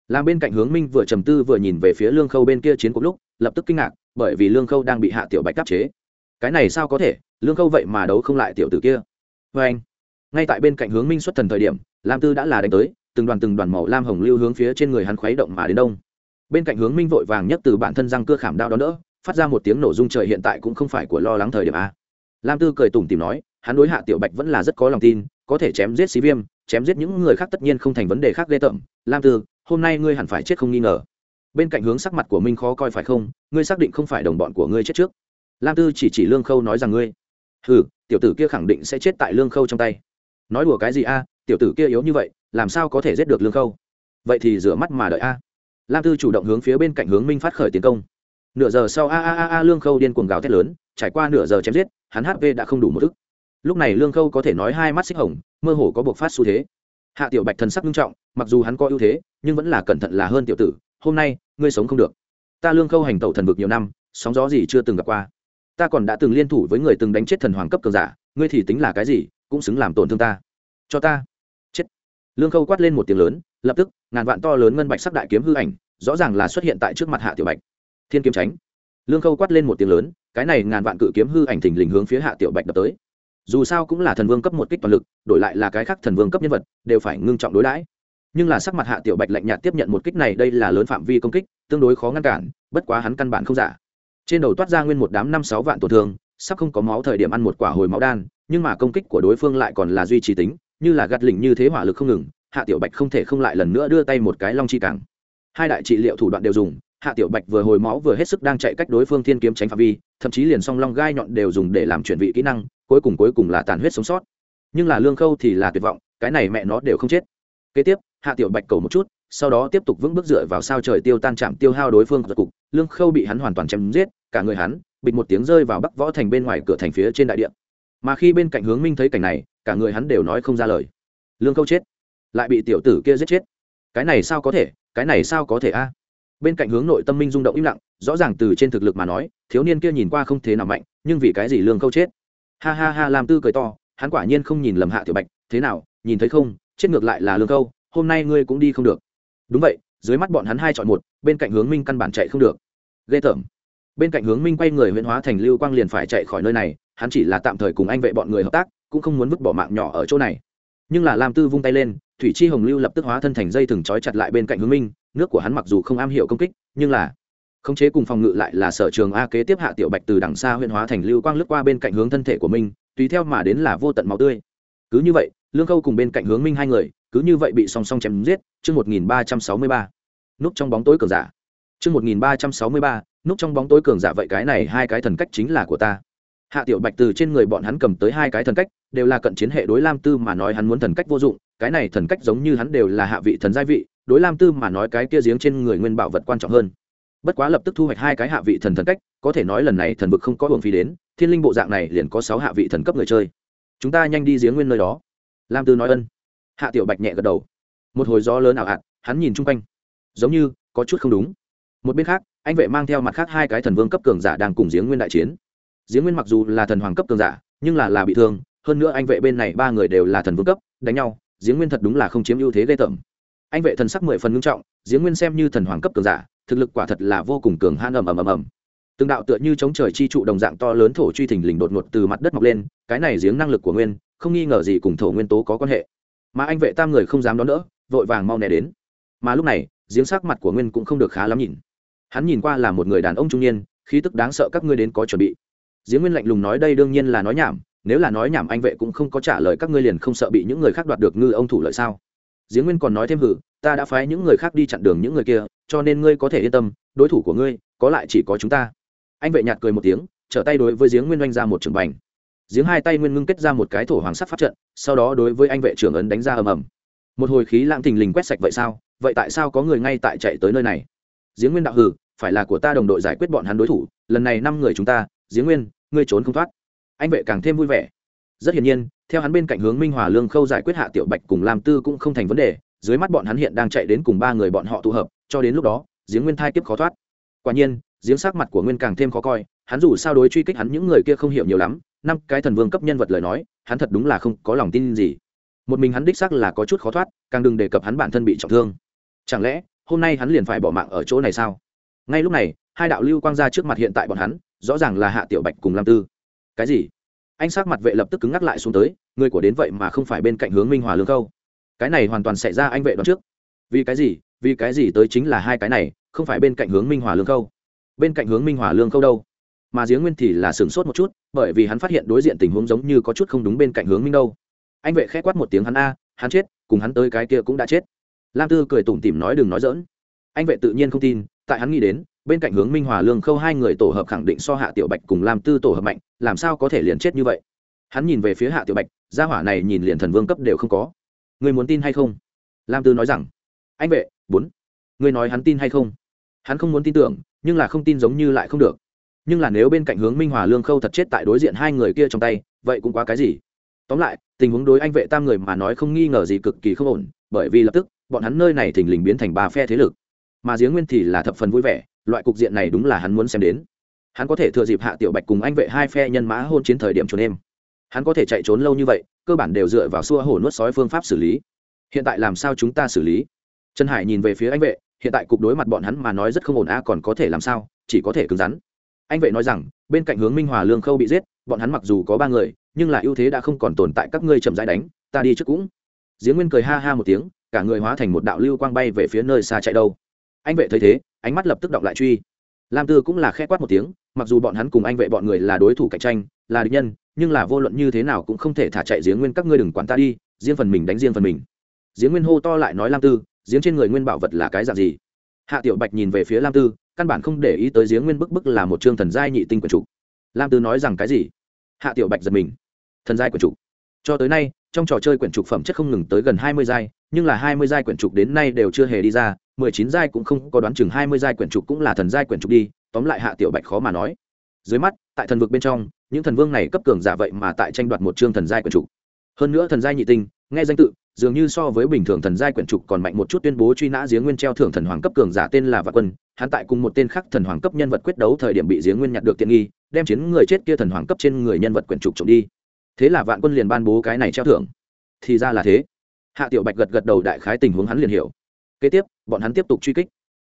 Làm bên cạnh hướng minh vừa trầm tư vừa nhìn về phía lương khâu bên kia chiến cuộc lúc lập tức kinh ngạc, bởi vì lương khâu đang bị hạ tiểu bạch đáp chế. Cái này sao có thể? Lương khâu vậy mà đấu không lại tiểu tử kia. Vê anh, ngay tại bên cạnh hướng minh xuất thần thời điểm, lam tư đã là đánh tới, từng đoàn từng đoàn màu lam hồng lưu hướng phía trên người hắn khuấy động mà đến đông. Bên cạnh hướng minh vội vàng nhất từ bản thân răng cưa khảm đao đó nữa phát ra một tiếng nổ rung trời hiện tại cũng không phải của lo lắng thời điểm a. Lam tư cười tủm tìm nói, hắn đối hạ tiểu bạch vẫn là rất có lòng tin, có thể chém giết xí viêm, chém giết những người khác tất nhiên không thành vấn đề khác ghê tởm. Lam tư, hôm nay ngươi hẳn phải chết không nghi ngờ bên cạnh hướng sắc mặt của minh khó coi phải không? Ngươi xác định không phải đồng bọn của ngươi chết trước. Lam tư chỉ chỉ lương khâu nói rằng ngươi. Ừ tiểu tử kia khẳng định sẽ chết tại lương khâu trong tay. Nói đùa cái gì a, tiểu tử kia yếu như vậy, làm sao có thể giết được lương khâu? Vậy thì rửa mắt mà đợi a. Lam tư chủ động hướng phía bên cạnh hướng minh phát khởi tiến công. Nửa giờ sau, a a a a, lương khâu điên cuồng gào thét lớn, trải qua nửa giờ chém giết, hắn hp đã không đủ một ức lúc này lương khâu có thể nói hai mắt xích hồng, mơ hồ có buộc phát xu thế. Hạ tiểu bạch thần sắc nghiêm trọng, mặc dù hắn có ưu thế, nhưng vẫn là cẩn thận là hơn tiểu tử hôm nay, ngươi sống không được. Ta lương khâu hành tẩu thần vực nhiều năm, sóng gió gì chưa từng gặp qua. Ta còn đã từng liên thủ với người từng đánh chết thần hoàng cấp cường giả, ngươi thì tính là cái gì, cũng xứng làm tổn thương ta. Cho ta. Chết. Lương khâu quát lên một tiếng lớn, lập tức, ngàn vạn to lớn ngân bạch sắc đại kiếm hư ảnh, rõ ràng là xuất hiện tại trước mặt hạ tiểu bạch. Thiên kiếm tránh. Lương khâu quát lên một tiếng lớn, cái này ngàn vạn cự kiếm hư ảnh thình lình hướng phía hạ tiểu bạch đập tới. Dù sao cũng là thần vương cấp một kích toàn lực, đổi lại là cái khác thần vương cấp nhân vật, đều phải ngưng trọng đối đãi nhưng là sắc mặt hạ tiểu bạch lạnh nhạt tiếp nhận một kích này, đây là lớn phạm vi công kích, tương đối khó ngăn cản, bất quá hắn căn bản không giả. Trên đầu toát ra nguyên một đám năm sáu vạn tổn thương, sắp không có máu thời điểm ăn một quả hồi máu đan, nhưng mà công kích của đối phương lại còn là duy trì tính, như là gạt lỉnh như thế hỏa lực không ngừng, hạ tiểu bạch không thể không lại lần nữa đưa tay một cái long chi cẳng. Hai đại trị liệu thủ đoạn đều dùng, hạ tiểu bạch vừa hồi máu vừa hết sức đang chạy cách đối phương thiên kiếm tránh phạm vi, thậm chí liền song long gai nhọn đều dùng để làm chuyển vị kỹ năng, cuối cùng cuối cùng là tàn huyết sống sót. Nhưng là lương khâu thì là tuyệt vọng, cái này mẹ nó đều không chết. Kế tiếp hạ tiểu bạch cầu một chút, sau đó tiếp tục vững bước dựa vào sao trời tiêu tan chạm tiêu hao đối phương giật cục, lương khâu bị hắn hoàn toàn chém giết, cả người hắn, bịch một tiếng rơi vào bắc võ thành bên ngoài cửa thành phía trên đại điện. Mà khi bên cạnh hướng minh thấy cảnh này, cả người hắn đều nói không ra lời. Lương khâu chết, lại bị tiểu tử kia giết chết. Cái này sao có thể, cái này sao có thể a? Bên cạnh hướng nội tâm minh rung động im lặng, rõ ràng từ trên thực lực mà nói, thiếu niên kia nhìn qua không thế nào mạnh, nhưng vì cái gì lương khâu chết? Ha ha ha làm tư cười to, hắn quả nhiên không nhìn lầm hạ tiểu bạch, thế nào, nhìn thấy không? Chết ngược lại là lương khâu hôm nay ngươi cũng đi không được. Đúng vậy dưới mắt bọn hắn hai chọn một bên cạnh hướng minh căn bản chạy không được. Ghê tởm. Bên cạnh hướng minh quay người huyễn hóa thành lưu quang liền phải chạy khỏi nơi này hắn chỉ là tạm thời cùng anh vệ bọn người hợp tác cũng không muốn vứt bỏ mạng nhỏ ở chỗ này. Nhưng là lam tư vung tay lên thủy chi hồng lưu lập tức hóa thân thành dây thừng trói chặt lại bên cạnh hướng minh nước của hắn mặc dù không am hiểu công kích nhưng là khống chế cùng phòng ngự lại là sở trường a kế tiếp hạ tiểu bạch từ đằng xa huyễn hóa thành lưu quang lướt qua bên cạnh hướng thân thể của mình, tùy theo mà đến là vô tận máu tươi. Cứ như vậy lương khâu cùng bên cạnh hướng minh hai người cứ như vậy bị song song chém giết, chương một nghìn ba trăm sáu mươi ba. Núp trong bóng tối cường giả. Chương một nghìn ba trăm sáu mươi ba, núp trong bóng tối cường giả vậy cái này hai cái thần cách chính là của ta. Hạ tiểu bạch từ trên người bọn hắn cầm tới hai cái thần cách, đều là cận chiến hệ đối lam tư mà nói hắn muốn thần cách vô dụng, cái này thần cách giống như hắn đều là hạ vị thần gia vị, đối lam tư mà nói cái kia giếng trên người nguyên bảo vật quan trọng hơn. Bất quá lập tức thu hoạch hai cái hạ vị thần thần cách, có thể nói lần này thần vực không có hưởng phí đến, thiên linh bộ dạng này liền có sáu hạ vị thần cấp người chơi. Chúng ta nhanh đi giếng nguyên nơi đó. Lam tư nói ân hạ tiểu bạch nhẹ gật đầu. Một hồi gió lớn ảo hạt hắn nhìn chung quanh. Giống như, có chút không đúng. Một bên khác, anh vệ mang theo mặt khác hai cái thần vương cấp cường giả đang cùng giếng nguyên đại chiến. Giếng nguyên mặc dù là thần hoàng cấp cường giả, nhưng là là bị thương, hơn nữa anh vệ bên này ba người đều là thần vương cấp, đánh nhau, giếng nguyên thật đúng là không chiếm ưu thế ghê tởm. Anh vệ thần sắc mười phần ngưng trọng, giếng nguyên xem như thần hoàng cấp cường giả, thực lực quả thật là vô cùng cường han ầm ầm ầm ầm. Từng đạo tựa như chống trời chi trụ đồng dạng to lớn thổ truy thình lình đột ngột từ mặt đất mọc lên, cái này giếng năng lực của nguyên, không nghi ngờ gì cùng thổ nguyên tố có quan hệ mà anh vệ tam người không dám đón đỡ, vội vàng mau nè đến. Mà lúc này, giếng sắc mặt của nguyên cũng không được khá lắm nhìn. Hắn nhìn qua là một người đàn ông trung niên, khí tức đáng sợ các ngươi đến có chuẩn bị. Giếng nguyên lạnh lùng nói đây đương nhiên là nói nhảm, nếu là nói nhảm anh vệ cũng không có trả lời các ngươi liền không sợ bị những người khác đoạt được ngư ông thủ lợi sao. Giếng nguyên còn nói thêm hử, ta đã phái những người khác đi chặn đường những người kia, cho nên ngươi có thể yên tâm, đối thủ của ngươi có lại chỉ có chúng ta. Anh vệ nhạt cười một tiếng, trở tay đối với giếng nguyên oanh ra một trường bành giếng hai tay nguyên ngưng kết ra một cái thổ hoàng sắc pháp trận, sau đó đối với anh vệ trưởng ấn đánh ra ầm ầm. Một hồi khí lãng thình lình quét sạch vậy sao? Vậy tại sao có người ngay tại chạy tới nơi này? Giếng nguyên đạo hừ, phải là của ta đồng đội giải quyết bọn hắn đối thủ, lần này năm người chúng ta, giếng nguyên, ngươi trốn không thoát. Anh vệ càng thêm vui vẻ. Rất hiển nhiên, theo hắn bên cạnh hướng minh hòa lương khâu giải quyết hạ tiểu bạch cùng làm tư cũng không thành vấn đề, dưới mắt bọn hắn hiện đang chạy đến cùng ba người bọn họ tụ hợp, cho đến lúc đó, giếng nguyên thai tiếp khó thoát. Quả nhiên, giếng sắc mặt của nguyên càng thêm khó coi, hắn dù sao đối truy kích hắn những người kia không hiểu nhiều lắm năm cái thần vương cấp nhân vật lời nói, hắn thật đúng là không có lòng tin gì. Một mình hắn đích xác là có chút khó thoát, càng đừng đề cập hắn bản thân bị trọng thương. Chẳng lẽ, hôm nay hắn liền phải bỏ mạng ở chỗ này sao? Ngay lúc này, hai đạo lưu quang ra trước mặt hiện tại bọn hắn, rõ ràng là hạ tiểu bạch cùng lam tư. Cái gì? Anh sắc mặt vệ lập tức cứng ngắc lại xuống tới, người của đến vậy mà không phải bên cạnh hướng minh hòa lương câu. Cái này hoàn toàn xảy ra anh vệ đoán trước. Vì cái gì? Vì cái gì tới chính là hai cái này, không phải bên cạnh hướng minh hòa lương câu. Bên cạnh hướng minh hòa lương câu đâu? Mà giếng nguyên thì là sửng sốt một chút, bởi vì hắn phát hiện đối diện tình huống giống như có chút không đúng bên cạnh hướng minh đâu. Anh vệ khẽ quát một tiếng hắn, a, hắn chết, cùng hắn tới cái kia cũng đã chết. Lam tư cười tủm tỉm nói, đừng nói dỡn anh vệ tự nhiên không tin, tại hắn nghĩ đến, bên cạnh hướng minh hòa lương khâu hai người tổ hợp khẳng định so hạ tiểu bạch cùng lam tư tổ hợp mạnh, làm sao có thể liền chết như vậy? Hắn nhìn về phía hạ tiểu bạch, gia hỏa này nhìn liền thần vương cấp đều không có. Người muốn tin hay không? Lam tư nói rằng. Anh vệ, bốn người nói hắn tin hay không? Hắn không muốn tin tưởng, nhưng là không tin giống như lại không được nhưng là nếu bên cạnh hướng minh hòa lương khâu thật chết tại đối diện hai người kia trong tay, vậy cũng quá cái gì? Tóm lại, tình huống đối anh vệ tam người mà nói không nghi ngờ gì cực kỳ không ổn, bởi vì lập tức, bọn hắn nơi này thình lình biến thành ba phe thế lực. Mà giếng nguyên thì là thập phần vui vẻ, loại cục diện này đúng là hắn muốn xem đến. Hắn có thể thừa dịp hạ tiểu bạch cùng anh vệ hai phe nhân mã hôn chiến thời điểm trốn em. Hắn có thể chạy trốn lâu như vậy, cơ bản đều dựa vào xua hổ nuốt sói phương pháp xử lý. Hiện tại làm sao chúng ta xử lý? Trần hải nhìn về phía anh vệ, hiện tại cục đối mặt bọn hắn mà nói rất không ổn a còn có thể làm sao? Chỉ có thể cứng rắn anh vệ nói rằng, bên cạnh hướng minh hòa lương khâu bị giết, bọn hắn mặc dù có ba người, nhưng là ưu thế đã không còn tồn tại các ngươi chậm rãi đánh, ta đi trước cũng. Giếng nguyên cười ha ha một tiếng, cả người hóa thành một đạo lưu quang bay về phía nơi xa chạy đâu. Anh vệ thấy thế, ánh mắt lập tức động lại truy. Lam tư cũng là khẽ quát một tiếng, mặc dù bọn hắn cùng anh vệ bọn người là đối thủ cạnh tranh, là địch nhân, nhưng là vô luận như thế nào cũng không thể thả chạy giếng nguyên, các ngươi đừng quản ta đi, riêng phần mình đánh riêng phần mình. Giếng nguyên hô to lại nói lam tư, giếng trên người nguyên bảo vật là cái dạng gì? Hạ tiểu bạch nhìn về phía lam tư, căn bản không để ý tới giếng nguyên bức bức là một chương thần giai nhị tinh quần trục. Lam tư nói rằng cái gì? Hạ tiểu bạch giật mình. Thần giai quyển trục. Cho tới nay, trong trò chơi quyển trục phẩm chất không ngừng tới gần hai mươi giai, nhưng là hai mươi giai quyển trục đến nay đều chưa hề đi ra, mười chín giai cũng không có đoán chừng hai mươi giai quyển trục cũng là thần giai quyển trục đi, tóm lại hạ tiểu bạch khó mà nói. Dưới mắt, tại thần vực bên trong, những thần vương này cấp cường giả vậy mà tại tranh đoạt một chương thần giai quyển trục. Hơn nữa thần giai nhị tinh nghe danh tự, dường như so với bình thường thần giai quyển trục còn mạnh một chút tuyên bố truy nã giếng nguyên treo thưởng thần hoàng cấp cường giả tên là vạn quân. Hắn tại cùng một tên khác thần hoàng cấp nhân vật quyết đấu thời điểm bị giếng nguyên nhặt được tiện nghi, đem chiến người chết kia thần hoàng cấp trên người nhân vật quyển trục trộm đi. Thế là vạn quân liền ban bố cái này treo thưởng. Thì ra là thế. Hạ tiểu bạch gật gật đầu đại khái tình huống hắn liền hiểu. Kế tiếp, bọn hắn tiếp tục truy kích.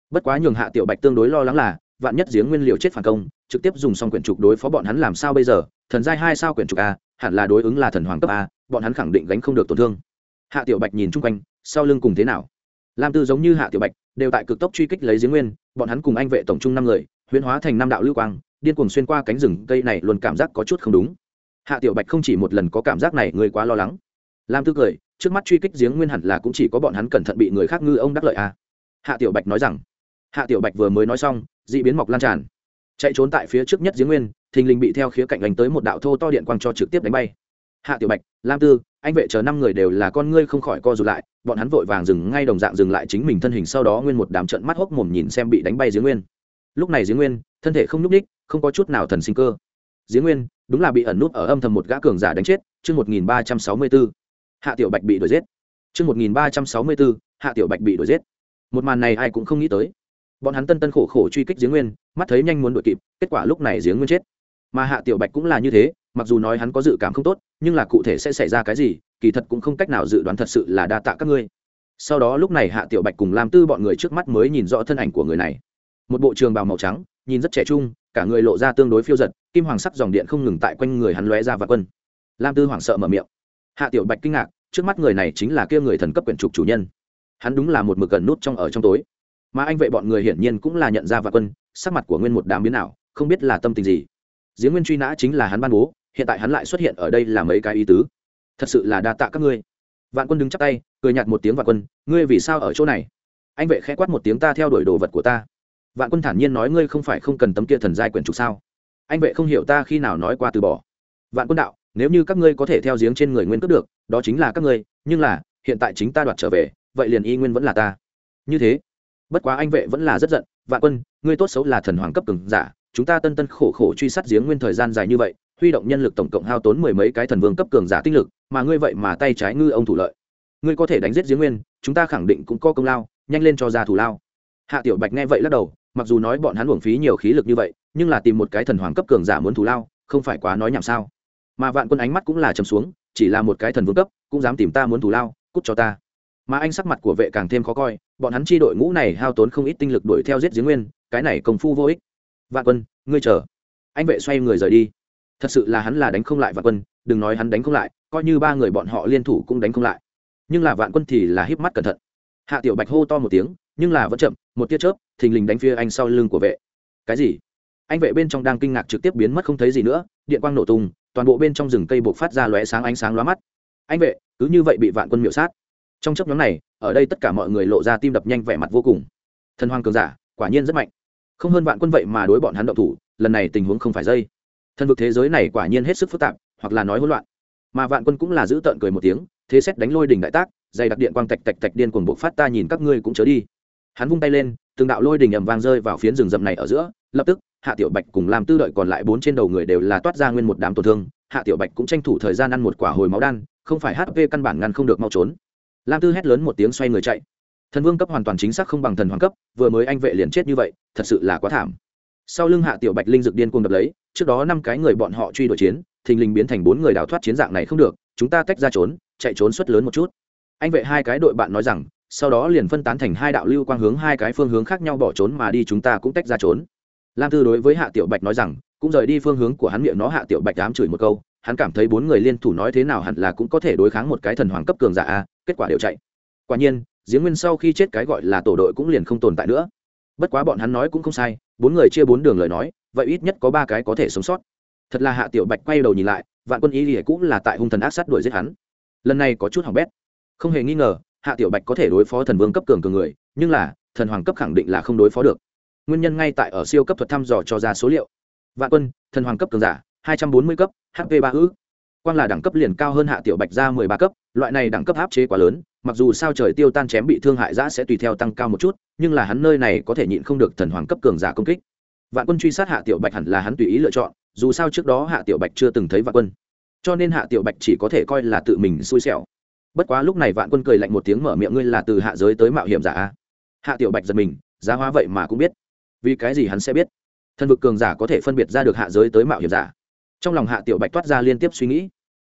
Bất quá nhường hạ tiểu bạch tương đối lo lắng là, vạn nhất giếng nguyên liều chết phản công, trực tiếp dùng xong quyển trục đối phó bọn hắn làm sao bây giờ? Thần giai hai sao quyển trục a, hẳn là đối ứng là thần hoàng cấp a bọn hắn khẳng định gánh không được tổn thương. Hạ tiểu bạch nhìn chung quanh, sau lưng cùng thế nào? Lam tư giống như hạ tiểu bạch, đều tại cực tốc truy kích lấy giếng nguyên, bọn hắn cùng anh vệ tổng trung năm người, huyễn hóa thành năm đạo lưu quang, điên cuồng xuyên qua cánh rừng, cây này luôn cảm giác có chút không đúng. Hạ tiểu bạch không chỉ một lần có cảm giác này, người quá lo lắng. Lam tư cười, trước mắt truy kích giếng nguyên hẳn là cũng chỉ có bọn hắn cẩn thận bị người khác ngư ông đắc lợi à. hạ tiểu bạch nói rằng. Hạ tiểu bạch vừa mới nói xong d ị biến mọc lan tràn. Chạy trốn tại phía trước nhất giếng nguyên, thình lình bị theo khía cạnh đánh tới một đạo thô to điện quang cho trực tiếp đánh bay hạ tiểu bạch, lam tư, anh vệ chờ năm người đều là con ngươi không khỏi co rụt lại, bọn hắn vội vàng dừng ngay đồng dạng dừng lại chính mình thân hình sau đó nguyên một đám trận mắt hốc mồm nhìn xem bị đánh bay giếng nguyên. Lúc này giếng nguyên, thân thể không nhúc ních không có chút nào thần sinh cơ. Giếng nguyên, đúng là bị ẩn nút ở âm thầm một gã cường giả đánh chết, chương một nghìn ba trăm sáu mươi b ố hạ tiểu bạch bị đuổi giết. Chương một nghìn ba trăm sáu mươi b ố hạ tiểu bạch bị đuổi giết. Một màn này ai cũng không nghĩ tới. Bọn hắn tân tân khổ khổ truy kích giếng nguyên, mắt thấy nhanh muốn đuổi kịp, kết quả lúc này giếng nguyên chết. Mà hạ tiểu bạch cũng là như thế mặc dù nói hắn có dự cảm không tốt, nhưng là cụ thể sẽ xảy ra cái gì, kỳ thật cũng không cách nào dự đoán thật sự là đa tạ các ngươi. Sau đó lúc này hạ tiểu bạch cùng làm tư bọn người trước mắt mới nhìn rõ thân ảnh của người này. Một bộ trường bào màu trắng, nhìn rất trẻ trung, cả người lộ ra tương đối phiêu giật kim hoàng sắc dòng điện không ngừng tại quanh người hắn lóe ra và quân. Lam tư hoảng sợ mở miệng. Hạ tiểu bạch kinh ngạc, trước mắt người này chính là kia người thần cấp quyển trục chủ nhân. Hắn đúng là một mực gần nút trong ở trong tối. Mà anh vệ bọn người hiển nhiên cũng là nhận ra và quân, sắc mặt của nguyên một đám biến nào không biết là tâm tình gì. Giếng nguyên truy nã chính là hắn ban bố hiện tại hắn lại xuất hiện ở đây là mấy cái ý tứ. Thật sự là đa tạ các ngươi. Vạn quân đứng chắp tay, cười nhạt một tiếng vạn quân, ngươi vì sao ở chỗ này? Anh vệ khẽ quát một tiếng ta theo đuổi đồ vật của ta. Vạn quân thản nhiên nói ngươi không phải không cần tấm kia thần giai quyển trục sao? Anh vệ không hiểu ta khi nào nói qua từ bỏ. Vạn quân đạo, nếu như các ngươi có thể theo giếng trên người nguyên cướp được, đó chính là các ngươi, nhưng là, hiện tại chính ta đoạt trở về, vậy liền y nguyên vẫn là ta. Như thế, bất quá anh vệ vẫn là rất giận, vạn quân, ngươi tốt xấu là thần hoàng cấp cường giả, chúng ta tân tân khổ khổ truy sát giếng nguyên thời gian dài như vậy huy động nhân lực tổng cộng hao tốn mười mấy cái thần vương cấp cường giả tinh lực, mà ngươi vậy mà tay trái ngư ông thủ lợi. Ngươi có thể đánh giết giếng nguyên, chúng ta khẳng định cũng có công lao, nhanh lên cho ra thủ lao. Hạ tiểu bạch nghe vậy lắc đầu, mặc dù nói bọn hắn uổng phí nhiều khí lực như vậy, nhưng là tìm một cái thần hoàng cấp cường giả muốn thủ lao, không phải quá nói nhảm sao? Mà vạn quân ánh mắt cũng là trầm xuống, chỉ là một cái thần vương cấp, cũng dám tìm ta muốn thủ lao, cút cho ta. Mà anh sắc mặt của vệ càng thêm khó coi, bọn hắn chi đội ngũ này hao tốn không ít tinh lực đuổi theo giết giếng nguyên, cái này công phu vô ích. Vạn quân, ngươi chờ. Anh vệ xoay người rời đi thật sự là hắn là đánh không lại vạn quân, đừng nói hắn đánh không lại, coi như ba người bọn họ liên thủ cũng đánh không lại. Nhưng là vạn quân thì là híp mắt cẩn thận. Hạ tiểu bạch hô to một tiếng, nhưng là vẫn chậm, một tia chớp, thình lình đánh phía anh sau lưng của vệ. Cái gì? Anh vệ bên trong đang kinh ngạc trực tiếp biến mất không thấy gì nữa, điện quang nổ tung, toàn bộ bên trong rừng cây buộc phát ra lóe sáng ánh sáng lóa mắt. Anh vệ, cứ như vậy bị vạn quân miệu sát. Trong chấp nhóm này, ở đây tất cả mọi người lộ ra tim đập nhanh vẻ mặt vô cùng. Thần hoàng cường giả, quả nhiên rất mạnh. Không hơn vạn quân vậy mà đối bọn hắn động thủ, lần này tình huống không phải dây thần vực thế giới này quả nhiên hết sức phức tạp, hoặc là nói hỗn loạn. Mà vạn quân cũng là giữ tợn cười một tiếng, thế xét đánh lôi đỉnh đại tác, dày đặc điện quang tạch tạch tạch điên cuồng bộc phát ta nhìn các ngươi cũng chớ đi. Hắn vung tay lên, từng đạo lôi đỉnh ầm vang rơi vào phiến rừng rậm này ở giữa, lập tức, hạ tiểu bạch cùng làm tư đợi còn lại bốn trên đầu người đều là toát ra nguyên một đám tổn thương, hạ tiểu bạch cũng tranh thủ thời gian ăn một quả hồi máu đan, không phải hp căn bản ngăn không được mau trốn. Lam tư hét lớn một tiếng xoay người chạy. Thần vương cấp hoàn toàn chính xác không bằng thần hoàng cấp, vừa mới anh vệ liền chết như vậy, thật sự là quá thảm sau lưng hạ tiểu bạch linh dực điên cuồng đập lấy, trước đó năm cái người bọn họ truy đuổi chiến, thình lình biến thành bốn người đào thoát chiến dạng này không được, chúng ta tách ra trốn, chạy trốn suất lớn một chút. Anh vệ hai cái đội bạn nói rằng, sau đó liền phân tán thành hai đạo lưu quang hướng hai cái phương hướng khác nhau bỏ trốn mà đi, chúng ta cũng tách ra trốn. Lam tư đối với hạ tiểu bạch nói rằng, cũng rời đi phương hướng của hắn miệng nó, hạ tiểu bạch dám chửi một câu, hắn cảm thấy bốn người liên thủ nói thế nào hẳn là cũng có thể đối kháng một cái thần hoàng cấp cường giả a, kết quả đều chạy. Quả nhiên giếng nguyên sau khi chết cái gọi là tổ đội cũng liền không tồn tại nữa. Bất quá bọn hắn nói cũng không sai bốn người chia bốn đường lời nói, vậy ít nhất có ba cái có thể sống sót. Thật là hạ tiểu bạch quay đầu nhìn lại, vạn quân ý thì cũng là tại hung thần ác sát đuổi giết hắn. Lần này có chút hỏng bét. Không hề nghi ngờ, hạ tiểu bạch có thể đối phó thần vương cấp cường cường người, nhưng là, thần hoàng cấp khẳng định là không đối phó được. Nguyên nhân ngay tại ở siêu cấp thuật thăm dò cho ra số liệu. Vạn quân, thần hoàng cấp cường giả, hai trăm bốn mươi cấp hp ba ư. Quang là đẳng cấp liền cao hơn hạ tiểu bạch ra mười ba cấp, loại này đẳng cấp áp chế quá lớn mặc dù sao trời tiêu tan chém bị thương hại giã sẽ tùy theo tăng cao một chút, nhưng là hắn nơi này có thể nhịn không được thần hoàng cấp cường giả công kích. Vạn quân truy sát hạ tiểu bạch hẳn là hắn tùy ý lựa chọn, dù sao trước đó hạ tiểu bạch chưa từng thấy vạn quân. Cho nên hạ tiểu bạch chỉ có thể coi là tự mình xui xẻo. Bất quá lúc này vạn quân cười lạnh một tiếng mở miệng ngươi là từ hạ giới tới mạo hiểm giả hạ tiểu bạch giật mình, giá hóa vậy mà cũng biết. Vì cái gì hắn sẽ biết? Thần vực cường giả có thể phân biệt ra được hạ giới tới mạo hiểm giả. Trong lòng hạ tiểu bạch toát ra liên tiếp suy nghĩ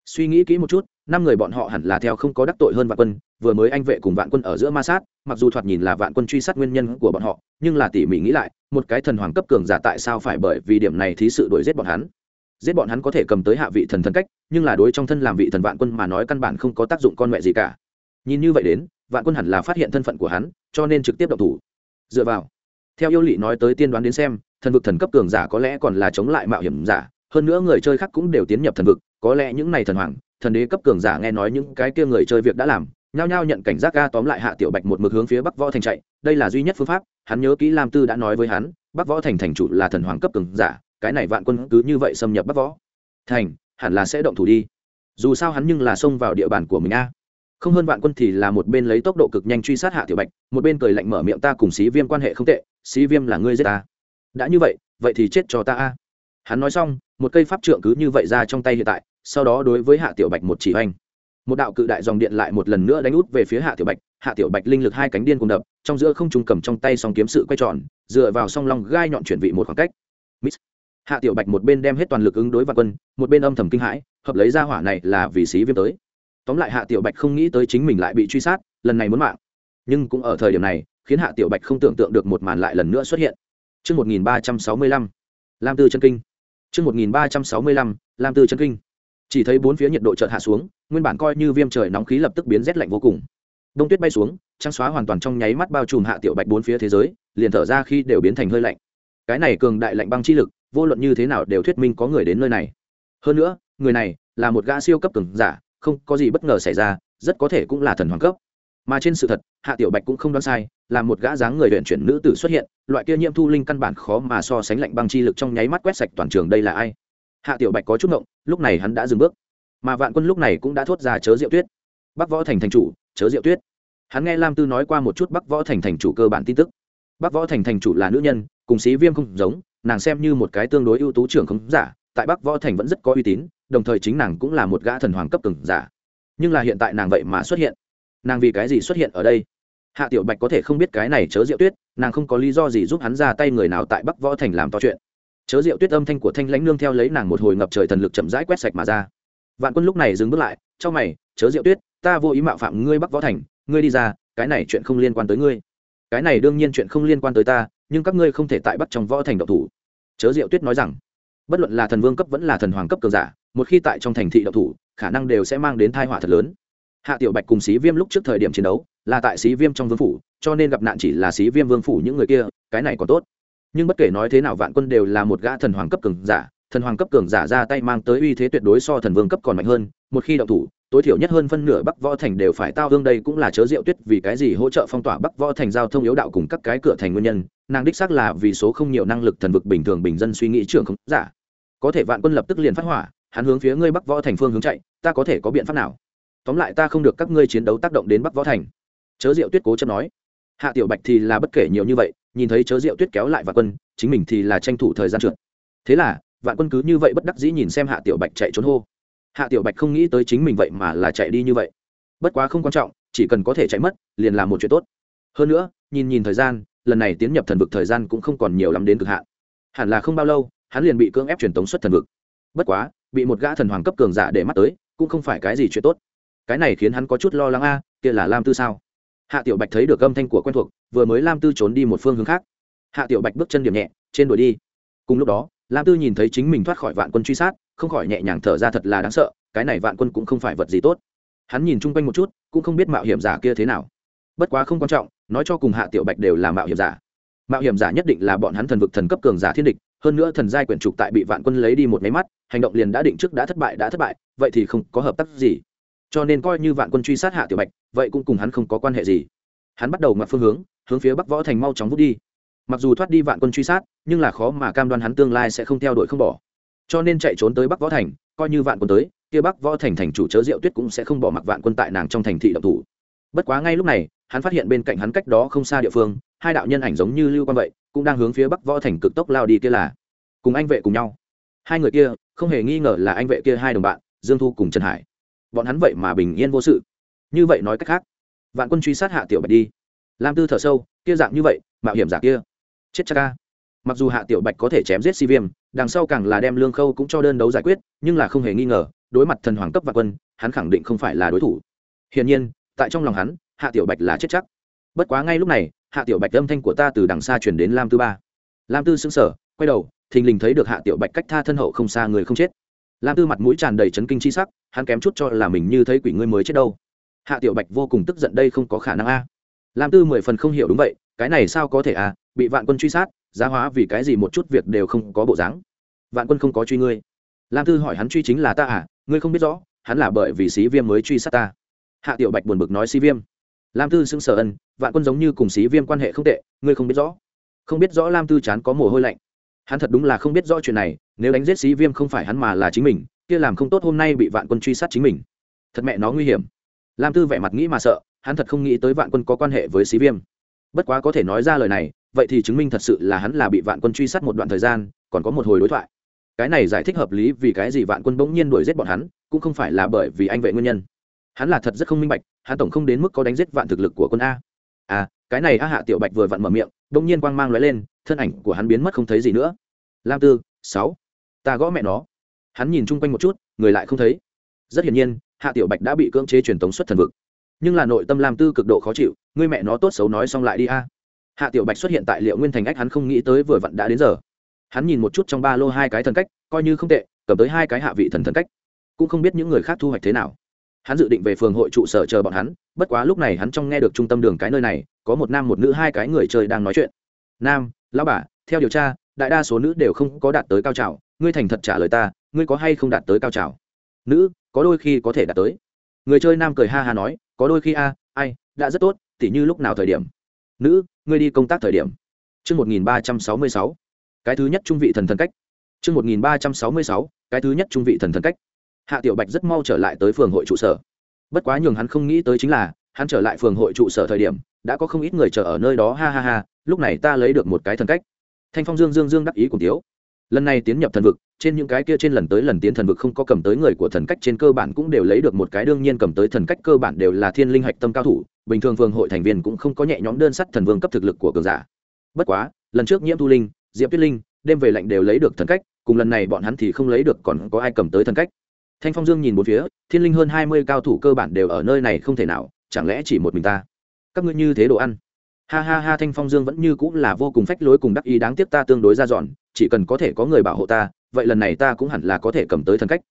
suy nghĩ kỹ một chút, năm người bọn họ hẳn là theo không có đắc tội hơn vạn quân, vừa mới anh vệ cùng vạn quân ở giữa ma sát, mặc dù thoạt nhìn là vạn quân truy sát nguyên nhân của bọn họ, nhưng là tỉ mỉ nghĩ lại, một cái thần hoàng cấp cường giả tại sao phải bởi vì điểm này thí sự đuổi giết bọn hắn? Giết bọn hắn có thể cầm tới hạ vị thần thần cách, nhưng là đối trong thân làm vị thần vạn quân mà nói căn bản không có tác dụng con mẹ gì cả. Nhìn như vậy đến, vạn quân hẳn là phát hiện thân phận của hắn, cho nên trực tiếp động thủ. Dựa vào, theo yêu lỵ nói tới tiên đoán đến xem, thần vực thần cấp cường giả có lẽ còn là chống lại mạo hiểm giả, hơn nữa người chơi khác cũng đều tiến nhập thần vực có lẽ những này thần hoàng, thần đế cấp cường giả nghe nói những cái kia người chơi việc đã làm, nhao nhao nhận cảnh giác ga tóm lại hạ tiểu bạch một mực hướng phía bắc võ thành chạy, đây là duy nhất phương pháp, hắn nhớ kỹ lam tư đã nói với hắn, bắc võ thành thành chủ là thần hoàng cấp cường giả, cái này vạn quân cứ như vậy xâm nhập bắc võ thành, hẳn là sẽ động thủ đi. Dù sao hắn nhưng là xông vào địa bàn của mình a. Không hơn vạn quân thì là một bên lấy tốc độ cực nhanh truy sát hạ tiểu bạch, một bên cười lạnh mở miệng ta cùng xí viêm quan hệ không tệ, xí viêm là ngươi giết ta. Đã như vậy vậy thì chết cho ta a. Hắn nói xong, một cây pháp trượng cứ như vậy ra trong tay hiện tại sau đó đối với hạ tiểu bạch một chỉ oanh một đạo cự đại dòng điện lại một lần nữa đánh út về phía hạ tiểu bạch hạ tiểu bạch linh lực hai cánh điên cùng đập trong giữa không trung cầm trong tay song kiếm sự quay tròn dựa vào song long gai nhọn chuyển vị một khoảng cách Miss. hạ tiểu bạch một bên đem hết toàn lực ứng đối và quân một bên âm thầm kinh hãi hợp lấy ra hỏa này là vì xí viêm tới tóm lại hạ tiểu bạch không nghĩ tới chính mình lại bị truy sát lần này muốn mạng nhưng cũng ở thời điểm này khiến hạ tiểu bạch không tưởng tượng được một màn lại lần nữa xuất hiện Trước 1365, Lam Tư chân kinh. Trước 1365, Lam Tư chân kinh. Chỉ thấy bốn phía nhiệt độ chợt hạ xuống, nguyên bản coi như viêm trời nóng khí lập tức biến rét lạnh vô cùng. Đông tuyết bay xuống, trắng xóa hoàn toàn trong nháy mắt bao trùm hạ tiểu bạch bốn phía thế giới, liền thở ra khi đều biến thành hơi lạnh. Cái này cường đại lạnh băng chi lực, vô luận như thế nào đều thuyết minh có người đến nơi này. Hơn nữa, người này là một gã siêu cấp cường giả, không có gì bất ngờ xảy ra, rất có thể cũng là thần hoàng cấp mà trên sự thật hạ tiểu bạch cũng không đoán sai là một gã dáng người luyện chuyển nữ tử xuất hiện loại kia nhiễm thu linh căn bản khó mà so sánh lạnh băng chi lực trong nháy mắt quét sạch toàn trường đây là ai hạ tiểu bạch có chút ngộng lúc này hắn đã dừng bước. Mà vạn quân lúc này cũng đã thốt ra chớ diệu tuyết. Bắc võ thành thành chủ, chớ diệu tuyết. Hắn nghe lam tư nói qua một chút bắc võ thành thành chủ cơ bản tin tức. Bắc võ thành thành chủ là nữ nhân, cùng sĩ viêm không giống, nàng xem như một cái tương đối ưu tú trưởng không giả, tại bắc võ thành vẫn rất có uy tín, đồng thời chính nàng cũng là một gã thần hoàng cấp từng giả. Nhưng là hiện tại nàng vậy mà xuất hiện. Nàng vì cái gì xuất hiện ở đây? Hạ tiểu bạch có thể không biết cái này chớ diệu tuyết, nàng không có lý do gì giúp hắn ra tay người nào tại bắc võ thành làm to chuyện chớ diệu tuyết âm thanh của thanh lãnh nương theo lấy nàng một hồi ngập trời thần lực chậm rãi quét sạch mà ra. Vạn quân lúc này dừng bước lại trong mày, chớ diệu tuyết, ta vô ý mạo phạm ngươi bắc võ thành, ngươi đi ra, cái này chuyện không liên quan tới ngươi. Cái này đương nhiên chuyện không liên quan tới ta, nhưng các ngươi không thể tại bắt trong võ thành độc thủ. Chớ diệu tuyết nói rằng, bất luận là thần vương cấp vẫn là thần hoàng cấp cường giả, một khi tại trong thành thị độc thủ, khả năng đều sẽ mang đến thai họa thật lớn. Hạ tiểu bạch cùng xí viêm lúc trước thời điểm chiến đấu, là tại xí viêm trong vương phủ, cho nên gặp nạn chỉ là xí viêm vương phủ những người kia, cái này còn tốt nhưng bất kể nói thế nào vạn quân đều là một gã thần hoàng cấp cường giả, thần hoàng cấp cường giả ra tay mang tới uy thế tuyệt đối so thần vương cấp còn mạnh hơn, một khi động thủ, tối thiểu nhất hơn phân nửa bắc võ thành đều phải tao hương đây cũng là chớ rượu tuyết vì cái gì hỗ trợ phong tỏa bắc võ thành giao thông yếu đạo cùng các cái cửa thành nguyên nhân, nàng đích xác là vì số không nhiều năng lực thần vực bình thường bình dân suy nghĩ trưởng không giả. Có thể vạn quân lập tức liền phát hỏa, hắn hướng phía ngươi bắc võ thành phương hướng chạy, ta có thể có biện pháp nào? Tóm lại ta không được các ngươi chiến đấu tác động đến bắc võ thành. Chớ rượu tuyết cố chấp nói. Hạ tiểu bạch thì là bất kể nhiều như vậy nhìn thấy chớ rượu tuyết kéo lại vạn quân, chính mình thì là tranh thủ thời gian trượt. Thế là, vạn quân cứ như vậy bất đắc dĩ nhìn xem hạ tiểu bạch chạy trốn hô. Hạ tiểu bạch không nghĩ tới chính mình vậy mà là chạy đi như vậy. Bất quá không quan trọng, chỉ cần có thể chạy mất, liền là một chuyện tốt. Hơn nữa, nhìn nhìn thời gian, lần này tiến nhập thần vực thời gian cũng không còn nhiều lắm đến cực hạn. Hẳn là không bao lâu, hắn liền bị cưỡng ép truyền tống xuất thần vực. Bất quá, bị một gã thần hoàng cấp cường giả để mắt tới, cũng không phải cái gì chuyện tốt. Cái này khiến hắn có chút lo lắng a, kia là lam tư sao? Hạ tiểu bạch thấy được âm thanh của quen thuộc, vừa mới lam tư trốn đi một phương hướng khác. Hạ tiểu bạch bước chân điểm nhẹ, trên đuổi đi. Cùng lúc đó, lam tư nhìn thấy chính mình thoát khỏi vạn quân truy sát, không khỏi nhẹ nhàng thở ra thật là đáng sợ, cái này vạn quân cũng không phải vật gì tốt. Hắn nhìn chung quanh một chút, cũng không biết mạo hiểm giả kia thế nào. Bất quá không quan trọng, nói cho cùng hạ tiểu bạch đều là mạo hiểm giả. Mạo hiểm giả nhất định là bọn hắn thần vực thần cấp cường giả thiên địch, hơn nữa thần giai quyển trục tại bị vạn quân lấy đi một máy mắt, hành động liền đã định trước đã thất bại đã thất bại, vậy thì không có hợp tác gì cho nên coi như vạn quân truy sát hạ tiểu bạch, vậy cũng cùng hắn không có quan hệ gì. Hắn bắt đầu ngoặt phương hướng hướng phía bắc võ thành mau chóng vút đi. Mặc dù thoát đi vạn quân truy sát, nhưng là khó mà cam đoan hắn tương lai sẽ không theo đuổi không bỏ. Cho nên chạy trốn tới bắc võ thành, coi như vạn quân tới, kia bắc võ thành thành chủ chớ diệu tuyết cũng sẽ không bỏ mặc vạn quân tại nàng trong thành thị độc thủ. Bất quá ngay lúc này, hắn phát hiện bên cạnh hắn cách đó không xa địa phương, hai đạo nhân ảnh giống như lưu quan vậy, cũng đang hướng phía bắc võ thành cực tốc lao đi kia là. Cùng anh vệ cùng nhau. Hai người kia, không hề nghi ngờ là anh vệ kia hai đồng bạn, dương thu cùng trần hải bọn hắn vậy mà bình yên vô sự. Như vậy nói cách khác, vạn quân truy sát hạ tiểu bạch đi. Lam tư thở sâu, kia dạng như vậy, mạo hiểm giả kia. Chết cha ca mặc dù hạ tiểu bạch có thể chém giết si viêm, đằng sau càng là đem lương khâu cũng cho đơn đấu giải quyết, nhưng là không hề nghi ngờ, đối mặt thần hoàng cấp vạn quân, hắn khẳng định không phải là đối thủ. Hiển nhiên, tại trong lòng hắn, hạ tiểu bạch là chết chắc. Bất quá ngay lúc này, hạ tiểu bạch âm thanh của ta từ đằng xa chuyển đến lam tư ba. Lam tư xứng sở quay đầu, thình lình thấy được hạ tiểu bạch cách tha thân hậu không xa người không chết lam tư mặt mũi tràn đầy chấn kinh chi sắc, hắn kém chút cho là mình như thấy quỷ ngươi mới chết đâu. Hạ tiểu bạch vô cùng tức giận đây không có khả năng a. Lam tư mười phần không hiểu đúng vậy, cái này sao có thể a, bị vạn quân truy sát, giá hóa vì cái gì một chút việc đều không có bộ dáng. Vạn quân không có truy ngươi. Lam tư hỏi hắn truy chính là ta à ngươi không biết rõ, hắn là bởi vì sĩ viêm mới truy sát ta. Hạ tiểu bạch buồn bực nói sĩ viêm. Lam tư xưng sở ân, vạn quân giống như cùng sĩ viêm quan hệ không tệ, ngươi không biết rõ. Không biết rõ lam tư chán có mồ hôi lạnh hắn thật đúng là không biết rõ chuyện này, nếu đánh giết sĩ viêm không phải hắn mà là chính mình, kia làm không tốt hôm nay bị vạn quân truy sát chính mình. Thật mẹ nó nguy hiểm. Lam tư vẻ mặt nghĩ mà sợ, hắn thật không nghĩ tới vạn quân có quan hệ với sĩ viêm. Bất quá có thể nói ra lời này, vậy thì chứng minh thật sự là hắn là bị vạn quân truy sát một đoạn thời gian, còn có một hồi đối thoại. Cái này giải thích hợp lý vì cái gì vạn quân bỗng nhiên đuổi giết bọn hắn, cũng không phải là bởi vì anh vệ nguyên nhân. Hắn là thật rất không minh bạch, hắn tổng không đến mức có đánh giết vạn thực lực của quân a. À cái này a hạ tiểu bạch vừa vặn mở miệng, bỗng nhiên quang mang lóe lên thân ảnh của hắn biến mất không thấy gì nữa. Lam tư, sáu, ta gõ mẹ nó. Hắn nhìn chung quanh một chút, người lại không thấy. Rất hiển nhiên, hạ tiểu bạch đã bị cưỡng chế truyền tống xuất thần vực. Nhưng là nội tâm lam tư cực độ khó chịu người mẹ nó tốt xấu nói xong lại đi a. Hạ tiểu bạch xuất hiện tại liệu nguyên thành ách, hắn không nghĩ tới vừa vặn đã đến giờ. Hắn nhìn một chút trong ba lô hai cái thần cách, coi như không tệ, cầm tới hai cái hạ vị thần thần cách. Cũng không biết những người khác thu hoạch thế nào. Hắn dự định về phường hội trụ sở chờ bọn hắn, bất quá lúc này hắn trong nghe được trung tâm đường cái nơi này, có một nam một nữ hai cái người chơi đang nói chuyện. Nam lão bà, theo điều tra, đại đa số nữ đều không có đạt tới cao trào. Ngươi thành thật trả lời ta, ngươi có hay không đạt tới cao trào? Nữ, có đôi khi có thể đạt tới. Người chơi nam cười ha ha nói, có đôi khi a, ai, đã rất tốt, tỉ như lúc nào thời điểm? Nữ, ngươi đi công tác thời điểm. Chương một nghìn ba trăm sáu mươi sáu. Cái thứ nhất trung vị thần thần cách. Chương một nghìn ba trăm sáu mươi sáu, cái thứ nhất trung vị thần thần cách. Hạ tiểu bạch rất mau trở lại tới phường hội trụ sở. Bất quá nhường hắn không nghĩ tới chính là, hắn trở lại phường hội trụ sở thời điểm, đã có không ít người chờ ở nơi đó, ha ha ha lúc này ta lấy được một cái thần cách. Thanh phong dương dương dương đắc ý cùng tiếu lần này tiến nhập thần vực, trên những cái kia trên lần tới lần tiến thần vực không có cầm tới người của thần cách trên cơ bản cũng đều lấy được một cái đương nhiên cầm tới thần cách cơ bản đều là thiên linh hạch tâm cao thủ, bình thường vương hội thành viên cũng không có nhẹ nhõm đơn sắt thần vương cấp thực lực của cường giả. Bất quá, lần trước nhiễm thu linh, diệp tuyết linh, đêm về lạnh đều lấy được thần cách, cùng lần này bọn hắn thì không lấy được còn có ai cầm tới thần cách. Thanh phong dương nhìn một phía, thiên linh hơn hai mươi cao thủ cơ bản đều ở nơi này không thể nào, chẳng lẽ chỉ một mình ta? Các ngươi như thế đồ ăn? Ha ha ha, thanh phong dương vẫn như cũng là vô cùng phách lối cùng đắc ý, đáng tiếc ta tương đối ra dọn, chỉ cần có thể có người bảo hộ ta, vậy lần này ta cũng hẳn là có thể cầm tới thần cách.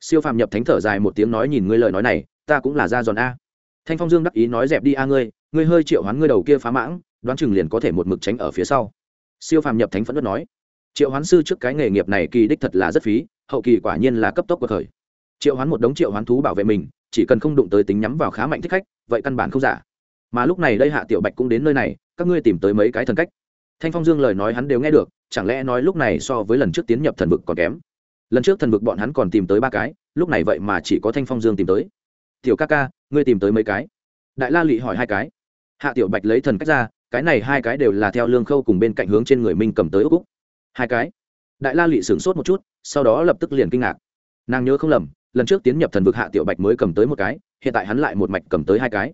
Siêu phàm nhập thánh thở dài một tiếng nói nhìn ngươi lời nói này, ta cũng là ra dọn a. Thanh phong dương đắc ý nói dẹp đi a ngươi ngươi hơi triệu hoán ngươi đầu kia phá mãng, đoán chừng liền có thể một mực tránh ở phía sau. Siêu phàm nhập thánh phẫn đất nói, triệu hoán sư trước cái nghề nghiệp này kỳ đích thật là rất phí, hậu kỳ quả nhiên là cấp tốc cuộc khởi. Triệu hoán một đống triệu hoán thú bảo vệ mình, chỉ cần không đụng tới tính nhắm vào khá mạnh thích khách, vậy căn bản không giả mà lúc này đây hạ tiểu bạch cũng đến nơi này, các ngươi tìm tới mấy cái thần cách. Thanh phong dương lời nói hắn đều nghe được, chẳng lẽ nói lúc này so với lần trước tiến nhập thần vực còn kém? Lần trước thần vực bọn hắn còn tìm tới ba cái, lúc này vậy mà chỉ có thanh phong dương tìm tới. Tiểu ca ca, ngươi tìm tới mấy cái? Đại la lụy hỏi hai cái. Hạ tiểu bạch lấy thần cách ra, cái này hai cái đều là theo lương khâu cùng bên cạnh hướng trên người minh cầm tới ốc úc hai cái. Đại la lụy sửng sốt một chút, sau đó lập tức liền kinh ngạc. Nàng nhớ không lầm, lần trước tiến nhập thần vực hạ tiểu bạch mới cầm tới một cái, hiện tại hắn lại một mạch cầm tới hai cái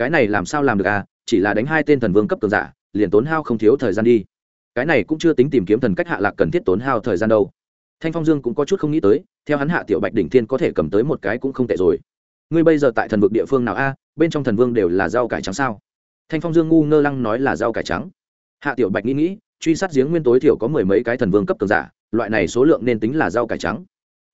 cái này làm sao làm được à? Chỉ là đánh hai tên thần vương cấp cường giả, liền tốn hao không thiếu thời gian đi. Cái này cũng chưa tính tìm kiếm thần cách hạ lạc cần thiết tốn hao thời gian đâu. Thanh phong dương cũng có chút không nghĩ tới, theo hắn hạ tiểu bạch đỉnh thiên có thể cầm tới một cái cũng không tệ rồi. Ngươi bây giờ tại thần vực địa phương nào a? Bên trong thần vương đều là rau cải trắng sao? Thanh phong dương ngu ngơ lăng nói là rau cải trắng. Hạ tiểu bạch nghĩ nghĩ, truy sát giếng nguyên tối thiểu có mười mấy cái thần vương cấp cường giả, loại này số lượng nên tính là rau cải trắng.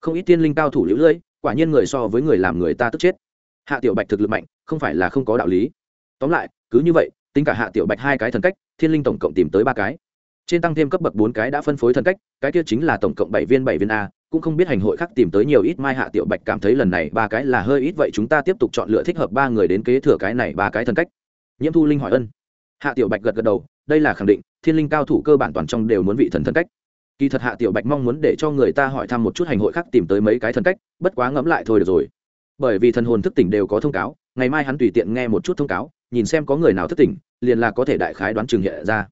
Không ít tiên linh cao thủ lũ lưỡi quả nhiên người so với người làm người ta tức chết. Hạ tiểu bạch thực lực mạnh không phải là không có đạo lý. Tóm lại, cứ như vậy, tính cả hạ tiểu bạch hai cái thần cách, thiên linh tổng cộng tìm tới ba cái. Trên tăng thêm cấp bậc bốn cái đã phân phối thần cách, cái kia chính là tổng cộng bảy viên bảy viên a, cũng không biết hành hội khác tìm tới nhiều ít, mai hạ tiểu bạch cảm thấy lần này ba cái là hơi ít, vậy chúng ta tiếp tục chọn lựa thích hợp ba người đến kế thừa cái này ba cái thần cách. Nhiễm thu linh hỏi ân. Hạ tiểu bạch gật gật đầu, đây là khẳng định, thiên linh cao thủ cơ bản toàn trong đều muốn vị thần thần cách. Kỳ thật hạ tiểu bạch mong muốn để cho người ta hỏi thăm một chút hành hội khác tìm tới mấy cái thần cách, bất quá ngẫm lại thôi được rồi. Bởi vì thần hồn thức tỉnh đều có thông cáo ngày mai hắn tùy tiện nghe một chút thông cáo, nhìn xem có người nào thất tỉnh liền là có thể đại khái đoán trường hiện ra.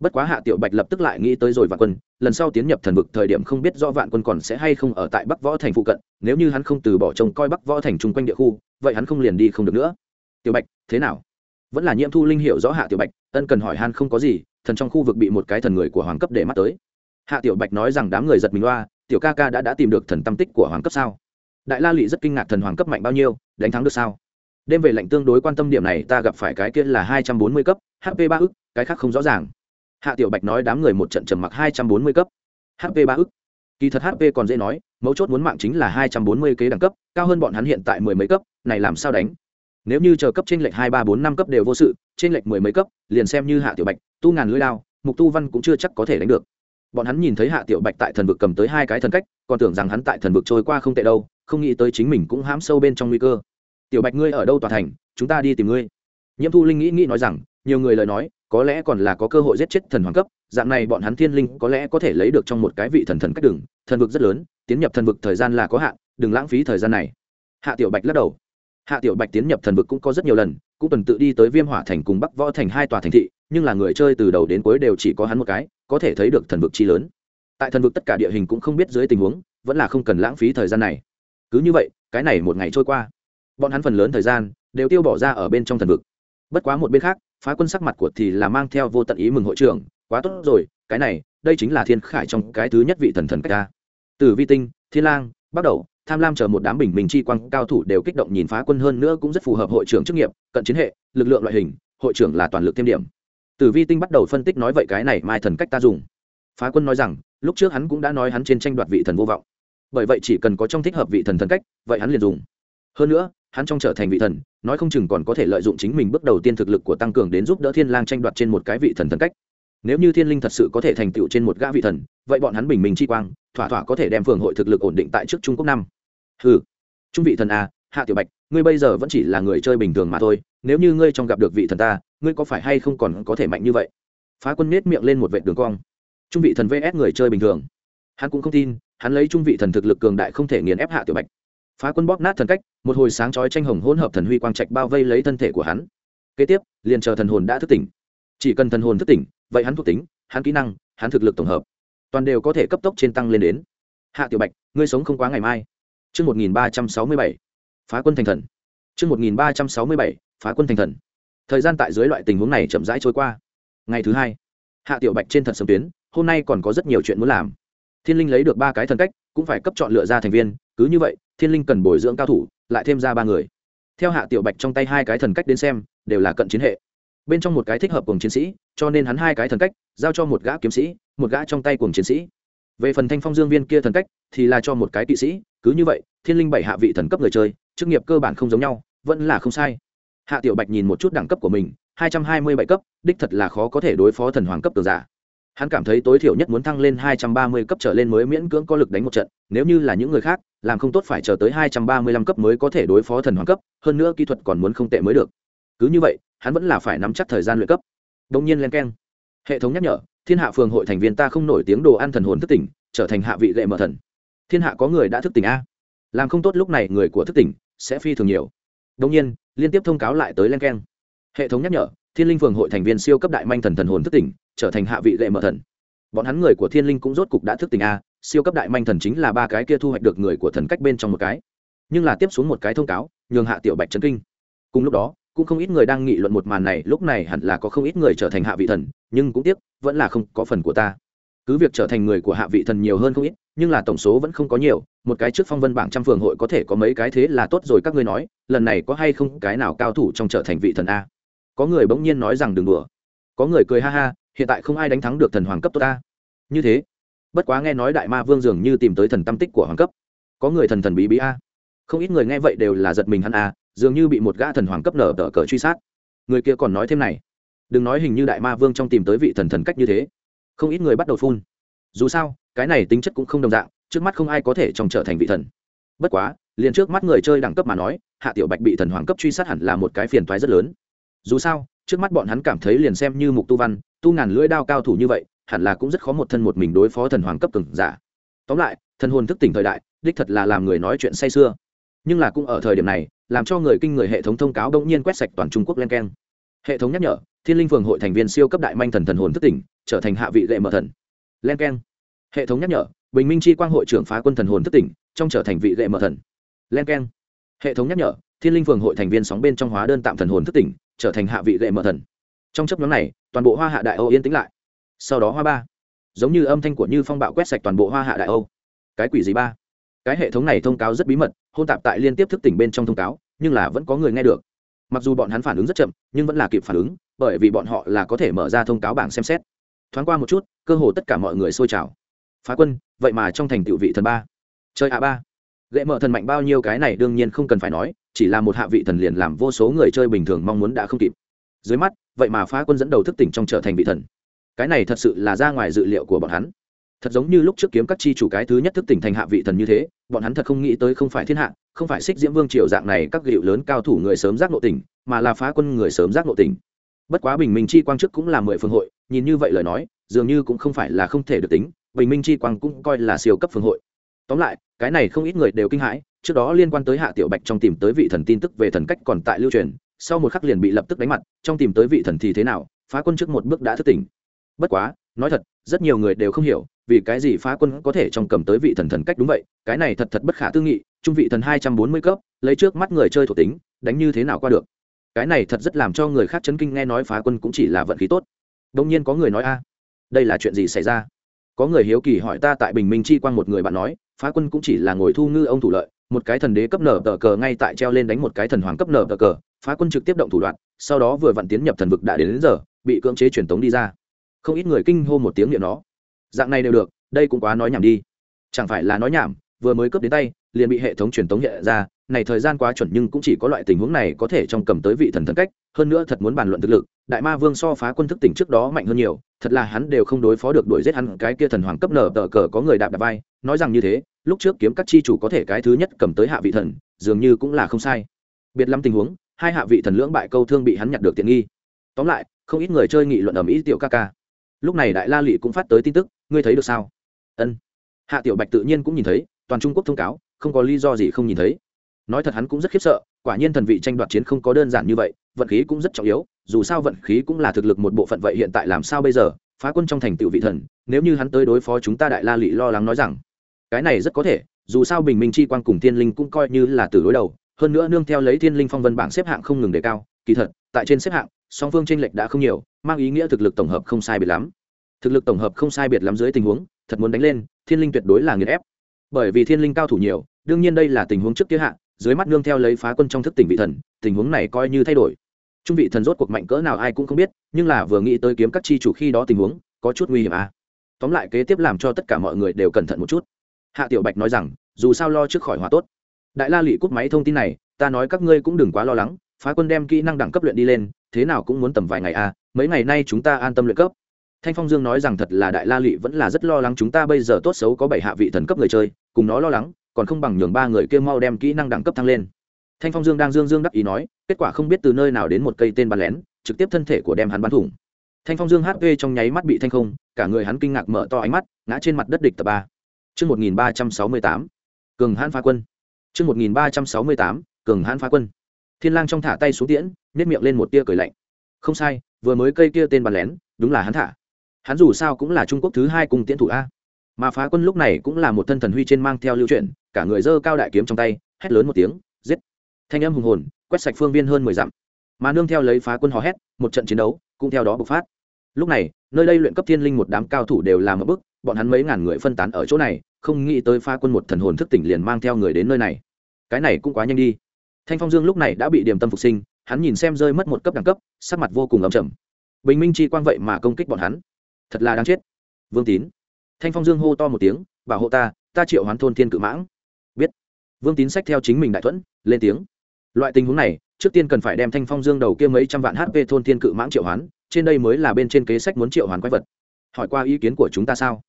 Bất quá hạ tiểu bạch lập tức lại nghĩ tới rồi vạn quân, lần sau tiến nhập thần vực thời điểm không biết do vạn quân còn sẽ hay không ở tại bắc võ thành phụ cận, nếu như hắn không từ bỏ trông coi bắc võ thành chung quanh địa khu, vậy hắn không liền đi không được nữa. Tiểu bạch, thế nào? Vẫn là nhiễm thu linh hiểu rõ hạ tiểu bạch, ân cần hỏi han không có gì, thần trong khu vực bị một cái thần người của hoàng cấp để mắt tới. Hạ tiểu bạch nói rằng đám người giật mình loa, tiểu ca ca đã đã tìm được thần tâm tích của hoàng cấp sao? Đại la lụy rất kinh ngạc thần hoàng cấp mạnh bao nhiêu, đánh thắng được sao? Đêm về lệnh tương đối quan tâm điểm này, ta gặp phải cái kia là hai trăm bốn mươi cấp hp ba ức, cái khác không rõ ràng. Hạ tiểu bạch nói đám người một trận trầm mặc hai trăm bốn mươi cấp. Hp ba ức. Kỳ thật hp còn dễ nói, mấu chốt muốn mạng chính là hai trăm bốn mươi kế đẳng cấp, cao hơn bọn hắn hiện tại mười mấy cấp, này làm sao đánh? Nếu như chờ cấp trên lệch hai, ba, bốn, năm cấp đều vô sự, trên lệch mười mấy cấp, liền xem như hạ tiểu bạch, tu ngàn lưỡi lao mục tu văn cũng chưa chắc có thể đánh được. Bọn hắn nhìn thấy hạ tiểu bạch tại thần vực cầm tới hai cái thần cách, còn tưởng rằng hắn tại thần vực trôi qua không tệ đâu, không nghĩ tới chính mình cũng hãm sâu bên trong nguy cơ tiểu bạch ngươi ở đâu tòa thành, chúng ta đi tìm ngươi. Nhiễm thu linh nghĩ nghĩ nói rằng, nhiều người lời nói, có lẽ còn là có cơ hội giết chết thần hoàng cấp, dạng này bọn hắn thiên linh có lẽ có thể lấy được trong một cái vị thần thần cách đường, thần vực rất lớn, tiến nhập thần vực thời gian là có hạn, đừng lãng phí thời gian này. Hạ tiểu bạch lắc đầu. Hạ tiểu bạch tiến nhập thần vực cũng có rất nhiều lần, cũng tuần tự đi tới viêm hỏa thành cùng bắc võ thành hai tòa thành thị, nhưng là người chơi từ đầu đến cuối đều chỉ có hắn một cái, có thể thấy được thần vực chi lớn. Tại thần vực tất cả địa hình cũng không biết dưới tình huống, vẫn là không cần lãng phí thời gian này. Cứ như vậy, cái này một ngày trôi qua bọn hắn phần lớn thời gian đều tiêu bỏ ra ở bên trong thần vực. Bất quá một bên khác, phá quân sắc mặt của thì là mang theo vô tận ý mừng hội trưởng, quá tốt rồi, cái này, đây chính là thiên khải trong cái thứ nhất vị thần thần cách ta. Từ vi tinh, thiên lang bắt đầu, tham lam chờ một đám bình minh chi quang cao thủ đều kích động nhìn phá quân hơn nữa cũng rất phù hợp hội trưởng chức nghiệp, cận chiến hệ, lực lượng loại hình, hội trưởng là toàn lực thêm điểm. Tử vi tinh bắt đầu phân tích nói vậy cái này mai thần cách ta dùng. Phá quân nói rằng, lúc trước hắn cũng đã nói hắn trên tranh đoạt vị thần vô vọng. Bởi vậy chỉ cần có trong thích hợp vị thần thần cách, vậy hắn liền dùng. Hơn nữa hắn trong trở thành vị thần, nói không chừng còn có thể lợi dụng chính mình bước đầu tiên thực lực của tăng cường đến giúp đỡ thiên lang tranh đoạt trên một cái vị thần thần cách. Nếu như thiên linh thật sự có thể thành tựu trên một gã vị thần, vậy bọn hắn bình minh chi quang, thỏa thỏa có thể đem phường hội thực lực ổn định tại trước trung quốc năm. Hừ, trung vị thần a, hạ tiểu bạch, ngươi bây giờ vẫn chỉ là người chơi bình thường mà thôi, nếu như ngươi trong gặp được vị thần ta, ngươi có phải hay không còn có thể mạnh như vậy? Phá quân nết miệng lên một vệ đường cong. Trung vị thần vs người chơi bình thường. Hắn cũng không tin, hắn lấy trung vị thần thực lực cường đại không thể nghiền ép hạ tiểu bạch phá quân bóp nát thần cách một hồi sáng chói tranh hồng hỗn hợp thần huy quang trạch bao vây lấy thân thể của hắn kế tiếp liền chờ thần hồn đã thức tỉnh chỉ cần thần hồn thức tỉnh vậy hắn thuộc tính hắn kỹ năng hắn thực lực tổng hợp toàn đều có thể cấp tốc trên tăng lên đến hạ tiểu bạch ngươi sống không quá ngày mai Trước 1367, phá quân thành thần. Trước 1367, phá quân thành thần. Thời gian tại dưới loại tình huống này chậm rãi trôi qua. Ngày thứ hai, Hạ Tiểu Bạch trên thật sớm tuyến, hôm nay còn có rất nhiều chuyện muốn làm. Thiên Linh lấy được ba cái thần cách, cũng phải cấp chọn lựa ra thành viên, cứ như vậy, Thiên Linh cần bồi dưỡng cao thủ, lại thêm ra ba người. Theo Hạ Tiểu Bạch trong tay hai cái thần cách đến xem, đều là cận chiến hệ. Bên trong một cái thích hợp cùng chiến sĩ, cho nên hắn hai cái thần cách giao cho một gã kiếm sĩ, một gã trong tay cùng chiến sĩ. Về phần Thanh Phong Dương Viên kia thần cách, thì là cho một cái kỵ sĩ, cứ như vậy, Thiên Linh bảy hạ vị thần cấp người chơi, chức nghiệp cơ bản không giống nhau, vẫn là không sai hạ tiểu bạch nhìn một chút đẳng cấp của mình hai trăm hai mươi bảy cấp đích thật là khó có thể đối phó thần hoàng cấp tường giả hắn cảm thấy tối thiểu nhất muốn thăng lên hai trăm ba mươi cấp trở lên mới miễn cưỡng có lực đánh một trận, nếu như là những người khác, làm không tốt phải chờ tới hai trăm ba mươi lăm cấp mới có thể đối phó thần hoàng cấp, hơn nữa kỹ thuật còn muốn không tệ mới được. Cứ như vậy, hắn vẫn là phải nắm chắc thời gian luyện cấp. Đông nhiên lên keng. Hệ thống nhắc nhở, thiên hạ phường hội thành viên ta không nổi tiếng đồ ăn thần hồn thức tỉnh, trở thành hạ vị lệ mở thần. Thiên hạ có người đã thức tỉnh a. Làm không tốt lúc này người của thức tỉnh sẽ phi thường nhiều. Đông nhiên, liên tiếp thông cáo lại tới lên keng. Hệ thống nhắc nhở thiên linh phường hội thành viên siêu cấp đại manh thần thần hồn thức tỉnh, trở thành hạ vị lệ mở thần. Bọn hắn người của thiên linh cũng rốt cục đã thức tỉnh a, siêu cấp đại manh thần chính là ba cái kia thu hoạch được người của thần cách bên trong một cái. Nhưng là tiếp xuống một cái thông cáo, nhường hạ tiểu bạch trấn kinh. Cùng lúc đó, cũng không ít người đang nghị luận một màn này, lúc này hẳn là có không ít người trở thành hạ vị thần, nhưng cũng tiếc, vẫn là không có phần của ta. Cứ việc trở thành người của hạ vị thần nhiều hơn không ít, nhưng là tổng số vẫn không có nhiều, một cái trước phong vân bảng trăm phường hội có thể có mấy cái thế là tốt rồi, các ngươi nói, lần này có hay không cái nào cao thủ trong trở thành vị thần a? Có người bỗng nhiên nói rằng đừng đùa. Có người cười ha ha, hiện tại không ai đánh thắng được thần hoàng cấp tốt ta. Như thế, bất quá nghe nói đại ma vương dường như tìm tới thần tâm tích của hoàng cấp. Có người thần thần bí bí a. Không ít người nghe vậy đều là giật mình hắn a, dường như bị một gã thần hoàng cấp nở tờ cờ truy sát. Người kia còn nói thêm này. Đừng nói hình như đại ma vương trong tìm tới vị thần thần cách như thế. Không ít người bắt đầu phun. Dù sao, cái này tính chất cũng không đồng dạng, trước mắt không ai có thể trông trở thành vị thần. Bất quá, liền trước mắt người chơi đẳng cấp mà nói, hạ tiểu bạch bị thần hoàng cấp truy sát hẳn là một cái phiền toái rất lớn dù sao, trước mắt bọn hắn cảm thấy liền xem như mục tu văn, tu ngàn lưỡi đao cao thủ như vậy, hẳn là cũng rất khó một thân một mình đối phó thần hoàng cấp từng giả. Tóm lại, thần hồn thức tỉnh thời đại, đích thật là làm người nói chuyện say sưa. Nhưng là cũng ở thời điểm này, làm cho người kinh người hệ thống thông cáo đông nhiên quét sạch toàn trung quốc len keng. Hệ thống nhắc nhở, thiên linh phường hội thành viên siêu cấp đại manh thần thần hồn thức tỉnh, trở thành hạ vị lệ mở thần. Len k e n hệ thống nhắc nhở, bình minh chi quang hội trưởng phá quân thần hồn thức tỉnh, trong trở thành vị lệ mở thần. Len k e n hệ thống nhắc nhở, thiên linh phường hội thành viên sóng bên trong hóa đơn tạm thần hồn thức tỉnh trở thành hạ vị lệ mở thần. Trong chấp nhóm này, toàn bộ hoa hạ đại âu yên tĩnh lại. Sau đó hoa ba, giống như âm thanh của như phong bạo quét sạch toàn bộ hoa hạ đại âu. Cái quỷ gì ba? Cái hệ thống này thông cáo rất bí mật, hôn tạp tại liên tiếp thức tỉnh bên trong thông cáo, nhưng là vẫn có người nghe được. Mặc dù bọn hắn phản ứng rất chậm, nhưng vẫn là kịp phản ứng, bởi vì bọn họ là có thể mở ra thông cáo bảng xem xét. Thoáng qua một chút, cơ hồ tất cả mọi người xôi trào. Phá quân, vậy mà trong thành tựu vị thần ba. Chơi a ba. Gậy mở thần mạnh bao nhiêu cái này đương nhiên không cần phải nói chỉ là một hạ vị thần liền làm vô số người chơi bình thường mong muốn đã không kịp. Dưới mắt, vậy mà phá quân dẫn đầu thức tỉnh trong trở thành vị thần. Cái này thật sự là ra ngoài dự liệu của bọn hắn. Thật giống như lúc trước kiếm các chi chủ cái thứ nhất thức tỉnh thành hạ vị thần như thế, bọn hắn thật không nghĩ tới không phải thiên hạ, không phải xích diễm vương triều dạng này các gịu lớn cao thủ người sớm giác nội tỉnh, mà là phá quân người sớm giác nội tỉnh. Bất quá bình minh chi quang trước cũng là mười phương hội, nhìn như vậy lời nói, dường như cũng không phải là không thể được tính, bình minh chi quang cũng coi là siêu cấp phương hội. Tóm lại, cái này không ít người đều kinh hãi trước đó liên quan tới hạ tiểu bạch trong tìm tới vị thần tin tức về thần cách còn tại lưu truyền, sau một khắc liền bị lập tức đánh mặt, trong tìm tới vị thần thì thế nào, phá quân trước một bước đã thức tỉnh. Bất quá, nói thật, rất nhiều người đều không hiểu, vì cái gì phá quân có thể trong cầm tới vị thần thần cách đúng vậy, cái này thật thật bất khả tư nghị, trung vị thần hai trăm bốn mươi cấp, lấy trước mắt người chơi thuộc tính, đánh như thế nào qua được. Cái này thật rất làm cho người khác chấn kinh nghe nói phá quân cũng chỉ là vận khí tốt. Đông nhiên có người nói a, đây là chuyện gì xảy ra? Có người hiếu kỳ hỏi ta tại bình minh chi quang một người bạn nói, phá quân cũng chỉ là ngồi thu ngư ông thủ lợi một cái thần đế cấp nở tờ cờ ngay tại treo lên đánh một cái thần hoàng cấp nở tờ cờ phá quân trực tiếp động thủ đoạn sau đó vừa vặn tiến nhập thần vực đã đến, đến giờ bị cưỡng chế truyền tống đi ra. Không ít người kinh hô một tiếng niệm nó. Dạng này đều được đây cũng quá nói nhảm đi. Chẳng phải là nói nhảm vừa mới cướp đến tay liền bị hệ thống truyền tống hiện ra này thời gian quá chuẩn nhưng cũng chỉ có loại tình huống này có thể trong cầm tới vị thần thần cách hơn nữa thật muốn bàn luận thực lực đại ma vương so phá quân thức tỉnh trước đó mạnh hơn nhiều thật là hắn đều không đối phó được đuổi giết hắn cái kia thần hoàng cấp nở tờ cờ có người đạp đạp vai nói rằng như thế lúc trước kiếm các chi chủ có thể cái thứ nhất cầm tới hạ vị thần, dường như cũng là không sai. Biệt lắm tình huống, hai hạ vị thần lưỡng bại câu thương bị hắn nhặt được tiện nghi. Tóm lại, không ít người chơi nghị luận ở mỹ tiểu ca ca. Lúc này đại la lụy cũng phát tới tin tức, ngươi thấy được sao? Ân. Hạ tiểu bạch tự nhiên cũng nhìn thấy, toàn trung quốc thông cáo, không có lý do gì không nhìn thấy. Nói thật hắn cũng rất khiếp sợ, quả nhiên thần vị tranh đoạt chiến không có đơn giản như vậy, vận khí cũng rất trọng yếu, dù sao vận khí cũng là thực lực một bộ phận vậy hiện tại làm sao bây giờ, phá quân trong thành tựu vị thần, nếu như hắn tới đối phó chúng ta đại la lị lo lắng nói rằng cái này rất có thể, dù sao bình minh chi quan cùng thiên linh cũng coi như là từ đối đầu, hơn nữa nương theo lấy thiên linh phong vân bảng xếp hạng không ngừng đề cao, kỳ thật, tại trên xếp hạng, song phương tranh lệch đã không nhiều, mang ý nghĩa thực lực tổng hợp không sai biệt lắm. Thực lực tổng hợp không sai biệt lắm dưới tình huống, thật muốn đánh lên, thiên linh tuyệt đối là nghiền ép. Bởi vì thiên linh cao thủ nhiều, đương nhiên đây là tình huống trước kia hạ, dưới mắt nương theo lấy phá quân trong thức tỉnh vị thần, tình huống này coi như thay đổi. Trung vị thần rốt cuộc mạnh cỡ nào ai cũng không biết, nhưng là vừa nghĩ tới kiếm các chi chủ khi đó tình huống, có chút nguy hiểm à. tóm lại kế tiếp làm cho tất cả mọi người đều cẩn thận một chút hạ tiểu bạch nói rằng, dù sao lo trước khỏi hòa tốt. Đại la lị cúp máy thông tin này, ta nói các ngươi cũng đừng quá lo lắng, phá quân đem kỹ năng đẳng cấp luyện đi lên, thế nào cũng muốn tầm vài ngày à mấy ngày nay chúng ta an tâm luyện cấp. Thanh phong dương nói rằng thật là đại la lị vẫn là rất lo lắng chúng ta bây giờ tốt xấu có bảy hạ vị thần cấp người chơi, cùng nó lo lắng, còn không bằng nhường ba người kia mau đem kỹ năng đẳng cấp thăng lên. Thanh phong dương đang dương dương đắc ý nói, kết quả không biết từ nơi nào đến một cây tên bắn lén, trực tiếp thân thể của đem hắn bắn thủng. Thanh phong dương hp trong nháy mắt bị thanh không, cả người hắn kinh ngạc mở to ánh mắt, ngã trên mặt đất địch tập ba chương một nghìn ba trăm sáu mươi tám, cường hãn phá quân. Chương một nghìn ba trăm sáu mươi tám, cường hãn phá quân. Thiên lang trong thả tay xuống tiễn, nhếch miệng lên một tia cười lạnh. Không sai, vừa mới cây kia tên bắn lén, đúng là hắn thả. Hắn dù sao cũng là trung quốc thứ hai cùng tiễn thủ a. Mà phá quân lúc này cũng là một thân thần huy trên mang theo lưu truyền cả người dơ cao đại kiếm trong tay, hét lớn một tiếng, giết. Thanh âm hùng hồn, quét sạch phương viên hơn mười dặm. Mà nương theo lấy phá quân hò hét, một trận chiến đấu cũng theo đó bộc phát. Lúc này, nơi đây luyện cấp thiên linh một đám cao thủ đều làm một bức bọn hắn mấy ngàn người phân tán ở chỗ này không nghĩ tới pha quân một thần hồn thức tỉnh liền mang theo người đến nơi này. Cái này cũng quá nhanh đi. Thanh phong dương lúc này đã bị điểm tâm phục sinh, hắn nhìn xem rơi mất một cấp đẳng cấp, sắc mặt vô cùng ấm chầm bình minh chi quang vậy mà công kích bọn hắn. Thật là đáng chết. Vương tín. Thanh phong dương hô to một tiếng, bảo hộ ta ta triệu hoán thôn thiên cự mãng. Biết. Vương tín sách theo chính mình đại thuẫn, lên tiếng. Loại tình huống này, trước tiên cần phải đem thanh phong dương đầu kia mấy trăm vạn hp thôn thiên cự mãng triệu hoán, trên đây mới là bên trên kế sách muốn triệu hoán quái vật. Hỏi qua ý kiến của chúng ta sao?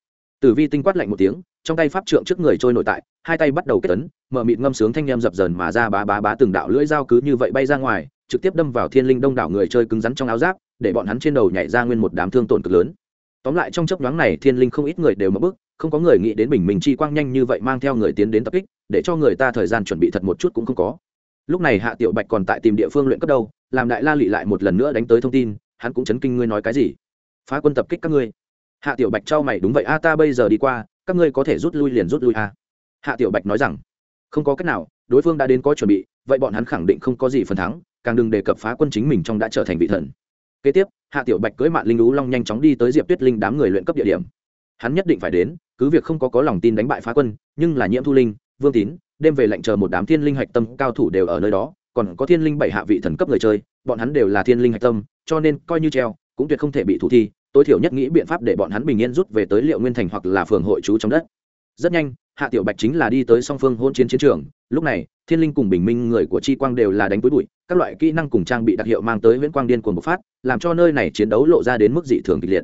Tử vi tinh quát lạnh một tiếng, trong tay pháp trượng trước người trôi nội tại, hai tay bắt đầu kết tấn mở mịt ngâm sướng thanh em dập dờn mà ra bá bá bá từng đạo lưỡi dao cứ như vậy bay ra ngoài, trực tiếp đâm vào thiên linh đông đảo người chơi cứng rắn trong áo giáp, để bọn hắn trên đầu nhảy ra nguyên một đám thương tổn cực lớn. Tóm lại trong chấp nhoáng này, thiên linh không ít người đều mất bức không có người nghĩ đến bình minh chi quang nhanh như vậy mang theo người tiến đến tập kích, để cho người ta thời gian chuẩn bị thật một chút cũng không có. Lúc này hạ tiểu bạch còn tại tìm địa phương luyện cấp đâu, làm đại la lị lại một lần nữa đánh tới thông tin, hắn cũng chấn kinh ngươi nói cái gì. Phá quân tập kích các ngươi hạ tiểu bạch trao mày, đúng vậy a, ta bây giờ đi qua, các ngươi có thể rút lui liền rút lui a. Hạ tiểu bạch nói rằng, không có cách nào, đối phương đã đến có chuẩn bị, vậy bọn hắn khẳng định không có gì phần thắng, càng đừng đề cập phá quân chính mình trong đã trở thành vị thần. Kế tiếp, hạ tiểu bạch cưới mạng linh lú long nhanh chóng đi tới diệp tuyết linh đám người luyện cấp địa điểm. Hắn nhất định phải đến, cứ việc không có có lòng tin đánh bại phá quân, nhưng là nhiễm thu linh, vương tín, đêm về lệnh chờ một đám thiên linh hạch tâm cao thủ đều ở nơi đó, còn có thiên linh bảy hạ vị thần cấp người chơi, bọn hắn đều là thiên linh hạch tâm, cho nên coi như treo, cũng tuyệt không thể bị thủ thi tối thiểu nhất nghĩ biện pháp để bọn hắn bình yên rút về tới liệu nguyên thành hoặc là phường hội trú trong đất. Rất nhanh, hạ tiểu bạch chính là đi tới song phương hôn chiến chiến trường. Lúc này, thiên linh cùng bình minh người của chi quang đều là đánh cuối bụi, các loại kỹ năng cùng trang bị đặc hiệu mang tới nguyễn quang điên cuồng bộc phát, làm cho nơi này chiến đấu lộ ra đến mức dị thường kịch liệt.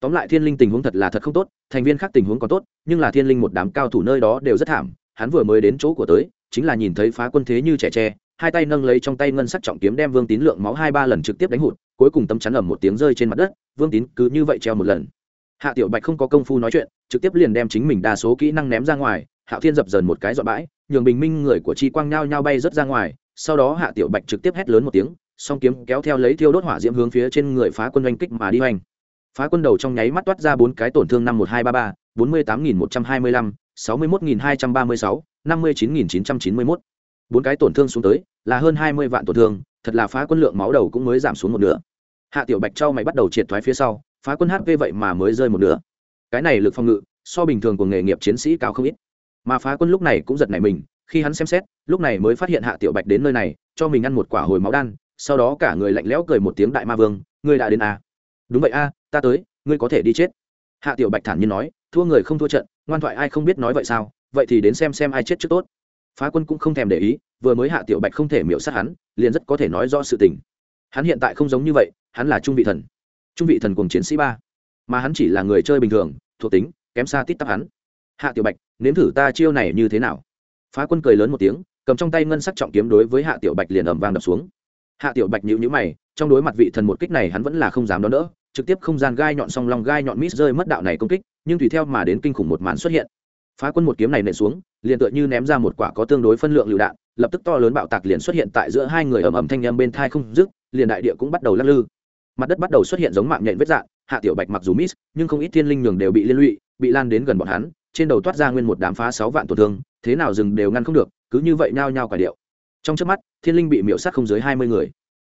Tóm lại thiên linh tình huống thật là thật không tốt, thành viên khác tình huống còn tốt, nhưng là thiên linh một đám cao thủ nơi đó đều rất thảm, hắn vừa mới đến chỗ của tới, chính là nhìn thấy phá quân thế như trẻ tre, hai tay nâng lấy trong tay ngân sắc trọng kiếm đem vương tín lượng máu hai ba lần trực tiếp đánh hụt cuối cùng tấm chắn ẩm một tiếng rơi trên mặt đất, vương tín cứ như vậy treo một lần. Hạ tiểu bạch không có công phu nói chuyện, trực tiếp liền đem chính mình đa số kỹ năng ném ra ngoài, hạo thiên dập dần một cái dọn bãi, nhường bình minh người của chi quang nhao nhao bay rớt ra ngoài, sau đó hạ tiểu bạch trực tiếp hét lớn một tiếng, song kiếm kéo theo lấy thiêu đốt hỏa diễm hướng phía trên người phá quân oanh kích mà đi oanh. Phá quân đầu trong nháy mắt toát ra bốn cái tổn thương năm một hai ba ba, bốn mươi tám nghìn một trăm hai mươi lăm, sáu mươi một nghìn hai trăm ba mươi sáu, năm mươi chín nghìn chín trăm chín mươi mốt. Bốn cái tổn thương xuống tới là hơn hai mươi vạn tổn thương thật là phá quân lượng máu đầu cũng mới giảm xuống một nửa. Hạ tiểu bạch trao mày bắt đầu triệt thoái phía sau, phá quân hp vậy mà mới rơi một nửa. Cái này lực phòng ngự, so bình thường của nghề nghiệp chiến sĩ cao không ít. Mà phá quân lúc này cũng giật nảy mình, khi hắn xem xét, lúc này mới phát hiện hạ tiểu bạch đến nơi này, cho mình ăn một quả hồi máu đan, sau đó cả người lạnh lẽo cười một tiếng đại ma vương, ngươi đã đến à? đúng vậy a, ta tới, ngươi có thể đi chết. Hạ tiểu bạch thản nhiên nói, thua người không thua trận, ngoan thoại ai không biết nói vậy sao? Vậy thì đến xem xem ai chết trước tốt phá quân cũng không thèm để ý, vừa mới hạ tiểu bạch không thể miễu sát hắn, liền rất có thể nói rõ sự tình. Hắn hiện tại không giống như vậy, hắn là trung vị thần. Trung vị thần cùng chiến sĩ ba. Mà hắn chỉ là người chơi bình thường, thuộc tính, kém xa tít tắp hắn. Hạ tiểu bạch, nếm thử ta chiêu này như thế nào? Phá quân cười lớn một tiếng, cầm trong tay ngân sắc trọng kiếm đối với hạ tiểu bạch liền ầm vang đập xuống. Hạ tiểu bạch nhíu nhữ mày, trong đối mặt vị thần một kích này hắn vẫn là không dám đón đỡ, trực tiếp không gian gai nhọn song long gai nhọn mít rơi mất đạo này công kích, nhưng tùy theo mà đến kinh khủng một màn xuất hiện phá quân một kiếm này nện xuống, liền tựa như ném ra một quả có tương đối phân lượng lựu đạn, lập tức to lớn bạo tạc liền xuất hiện tại giữa hai người ầm ầm thanh â m bên thai không dứt, liền đại địa cũng bắt đầu lắc lư. Mặt đất bắt đầu xuất hiện giống mạng nhện vết dạng, hạ tiểu bạch mặc dù miss, nhưng không ít thiên linh nhường đều bị liên lụy, bị lan đến gần bọn hắn, trên đầu toát ra nguyên một đám phá sáu vạn tổn thương, thế nào dừng đều ngăn không được, cứ như vậy nhao nhao cả điệu. Trong trước mắt, thiên linh bị miễu sát không dưới hai mươi người.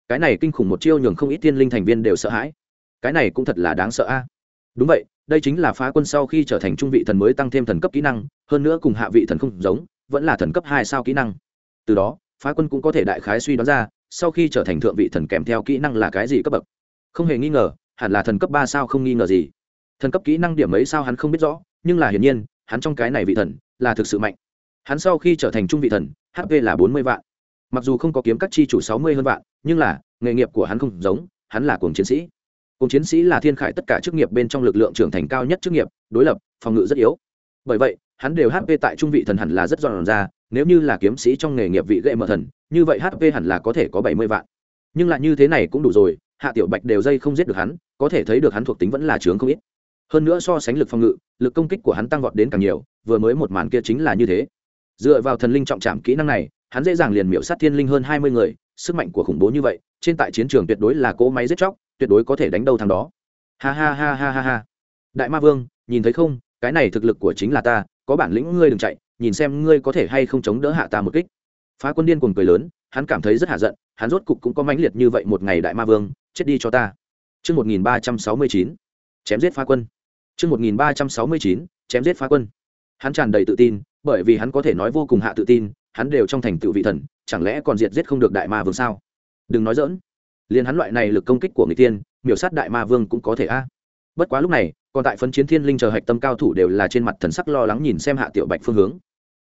Cái này kinh khủng một chiêu nhường không ít thiên linh thành viên đều sợ hãi. Cái này cũng thật là đáng sợ a. Đúng vậy đây chính là phá quân sau khi trở thành trung vị thần mới tăng thêm thần cấp kỹ năng, hơn nữa cùng hạ vị thần không giống, vẫn là thần cấp hai sao kỹ năng. Từ đó, phá quân cũng có thể đại khái suy đoán ra, sau khi trở thành thượng vị thần kèm theo kỹ năng là cái gì cấp bậc. Không hề nghi ngờ, hẳn là thần cấp ba sao không nghi ngờ gì. Thần cấp kỹ năng điểm mấy sao hắn không biết rõ, nhưng là hiển nhiên, hắn trong cái này vị thần là thực sự mạnh. Hắn sau khi trở thành trung vị thần hp là bốn mươi vạn. Mặc dù không có kiếm các chi chủ sáu mươi hơn vạn, nhưng là, nghề nghiệp của hắn không giống, hắn là cuồng chiến sĩ cùng chiến sĩ là thiên khải tất cả chức nghiệp bên trong lực lượng trưởng thành cao nhất chức nghiệp, đối lập, phòng ngự rất yếu. Bởi vậy, hắn đều hp tại trung vị thần hẳn là rất dọn ra nếu như là kiếm sĩ trong nghề nghiệp vị gậy mở thần, như vậy hp hẳn là có thể có bảy mươi vạn. Nhưng lại như thế này cũng đủ rồi, hạ tiểu bạch đều dây không giết được hắn, có thể thấy được hắn thuộc tính vẫn là chướng không ít. Hơn nữa so sánh lực phòng ngự, lực công kích của hắn tăng vọt đến càng nhiều, vừa mới một màn kia chính là như thế. Dựa vào thần linh trọng trảm kỹ năng này, hắn dễ dàng liền miễu sát thiên linh hơn hai mươi người sức mạnh của khủng bố như vậy trên tại chiến trường tuyệt đối là cỗ máy giết chóc tuyệt đối có thể đánh đâu thằng đó ha ha ha ha ha ha đại ma vương nhìn thấy không cái này thực lực của chính là ta có bản lĩnh ngươi đừng chạy nhìn xem ngươi có thể hay không chống đỡ hạ ta một kích phá quân điên cuồng cười lớn hắn cảm thấy rất hạ giận hắn rốt cục cũng có mãnh liệt như vậy một ngày đại ma vương chết đi cho ta Trước 1369, chém giết phá quân. Trước 1369, chém giết phá quân. Hắn tràn đầy tự tin, bởi vì hắn có thể nói vô cùng hạ tự tin, hắn đều trong thành tựu vị thần, chẳng lẽ còn diệt giết không được đại ma vương sao? Đừng nói dỡn. liền hắn loại này lực công kích của người tiên, miểu sát đại ma vương cũng có thể a. Bất quá lúc này, còn tại phấn chiến thiên linh chờ hạch tâm cao thủ đều là trên mặt thần sắc lo lắng nhìn xem hạ tiểu bạch phương hướng.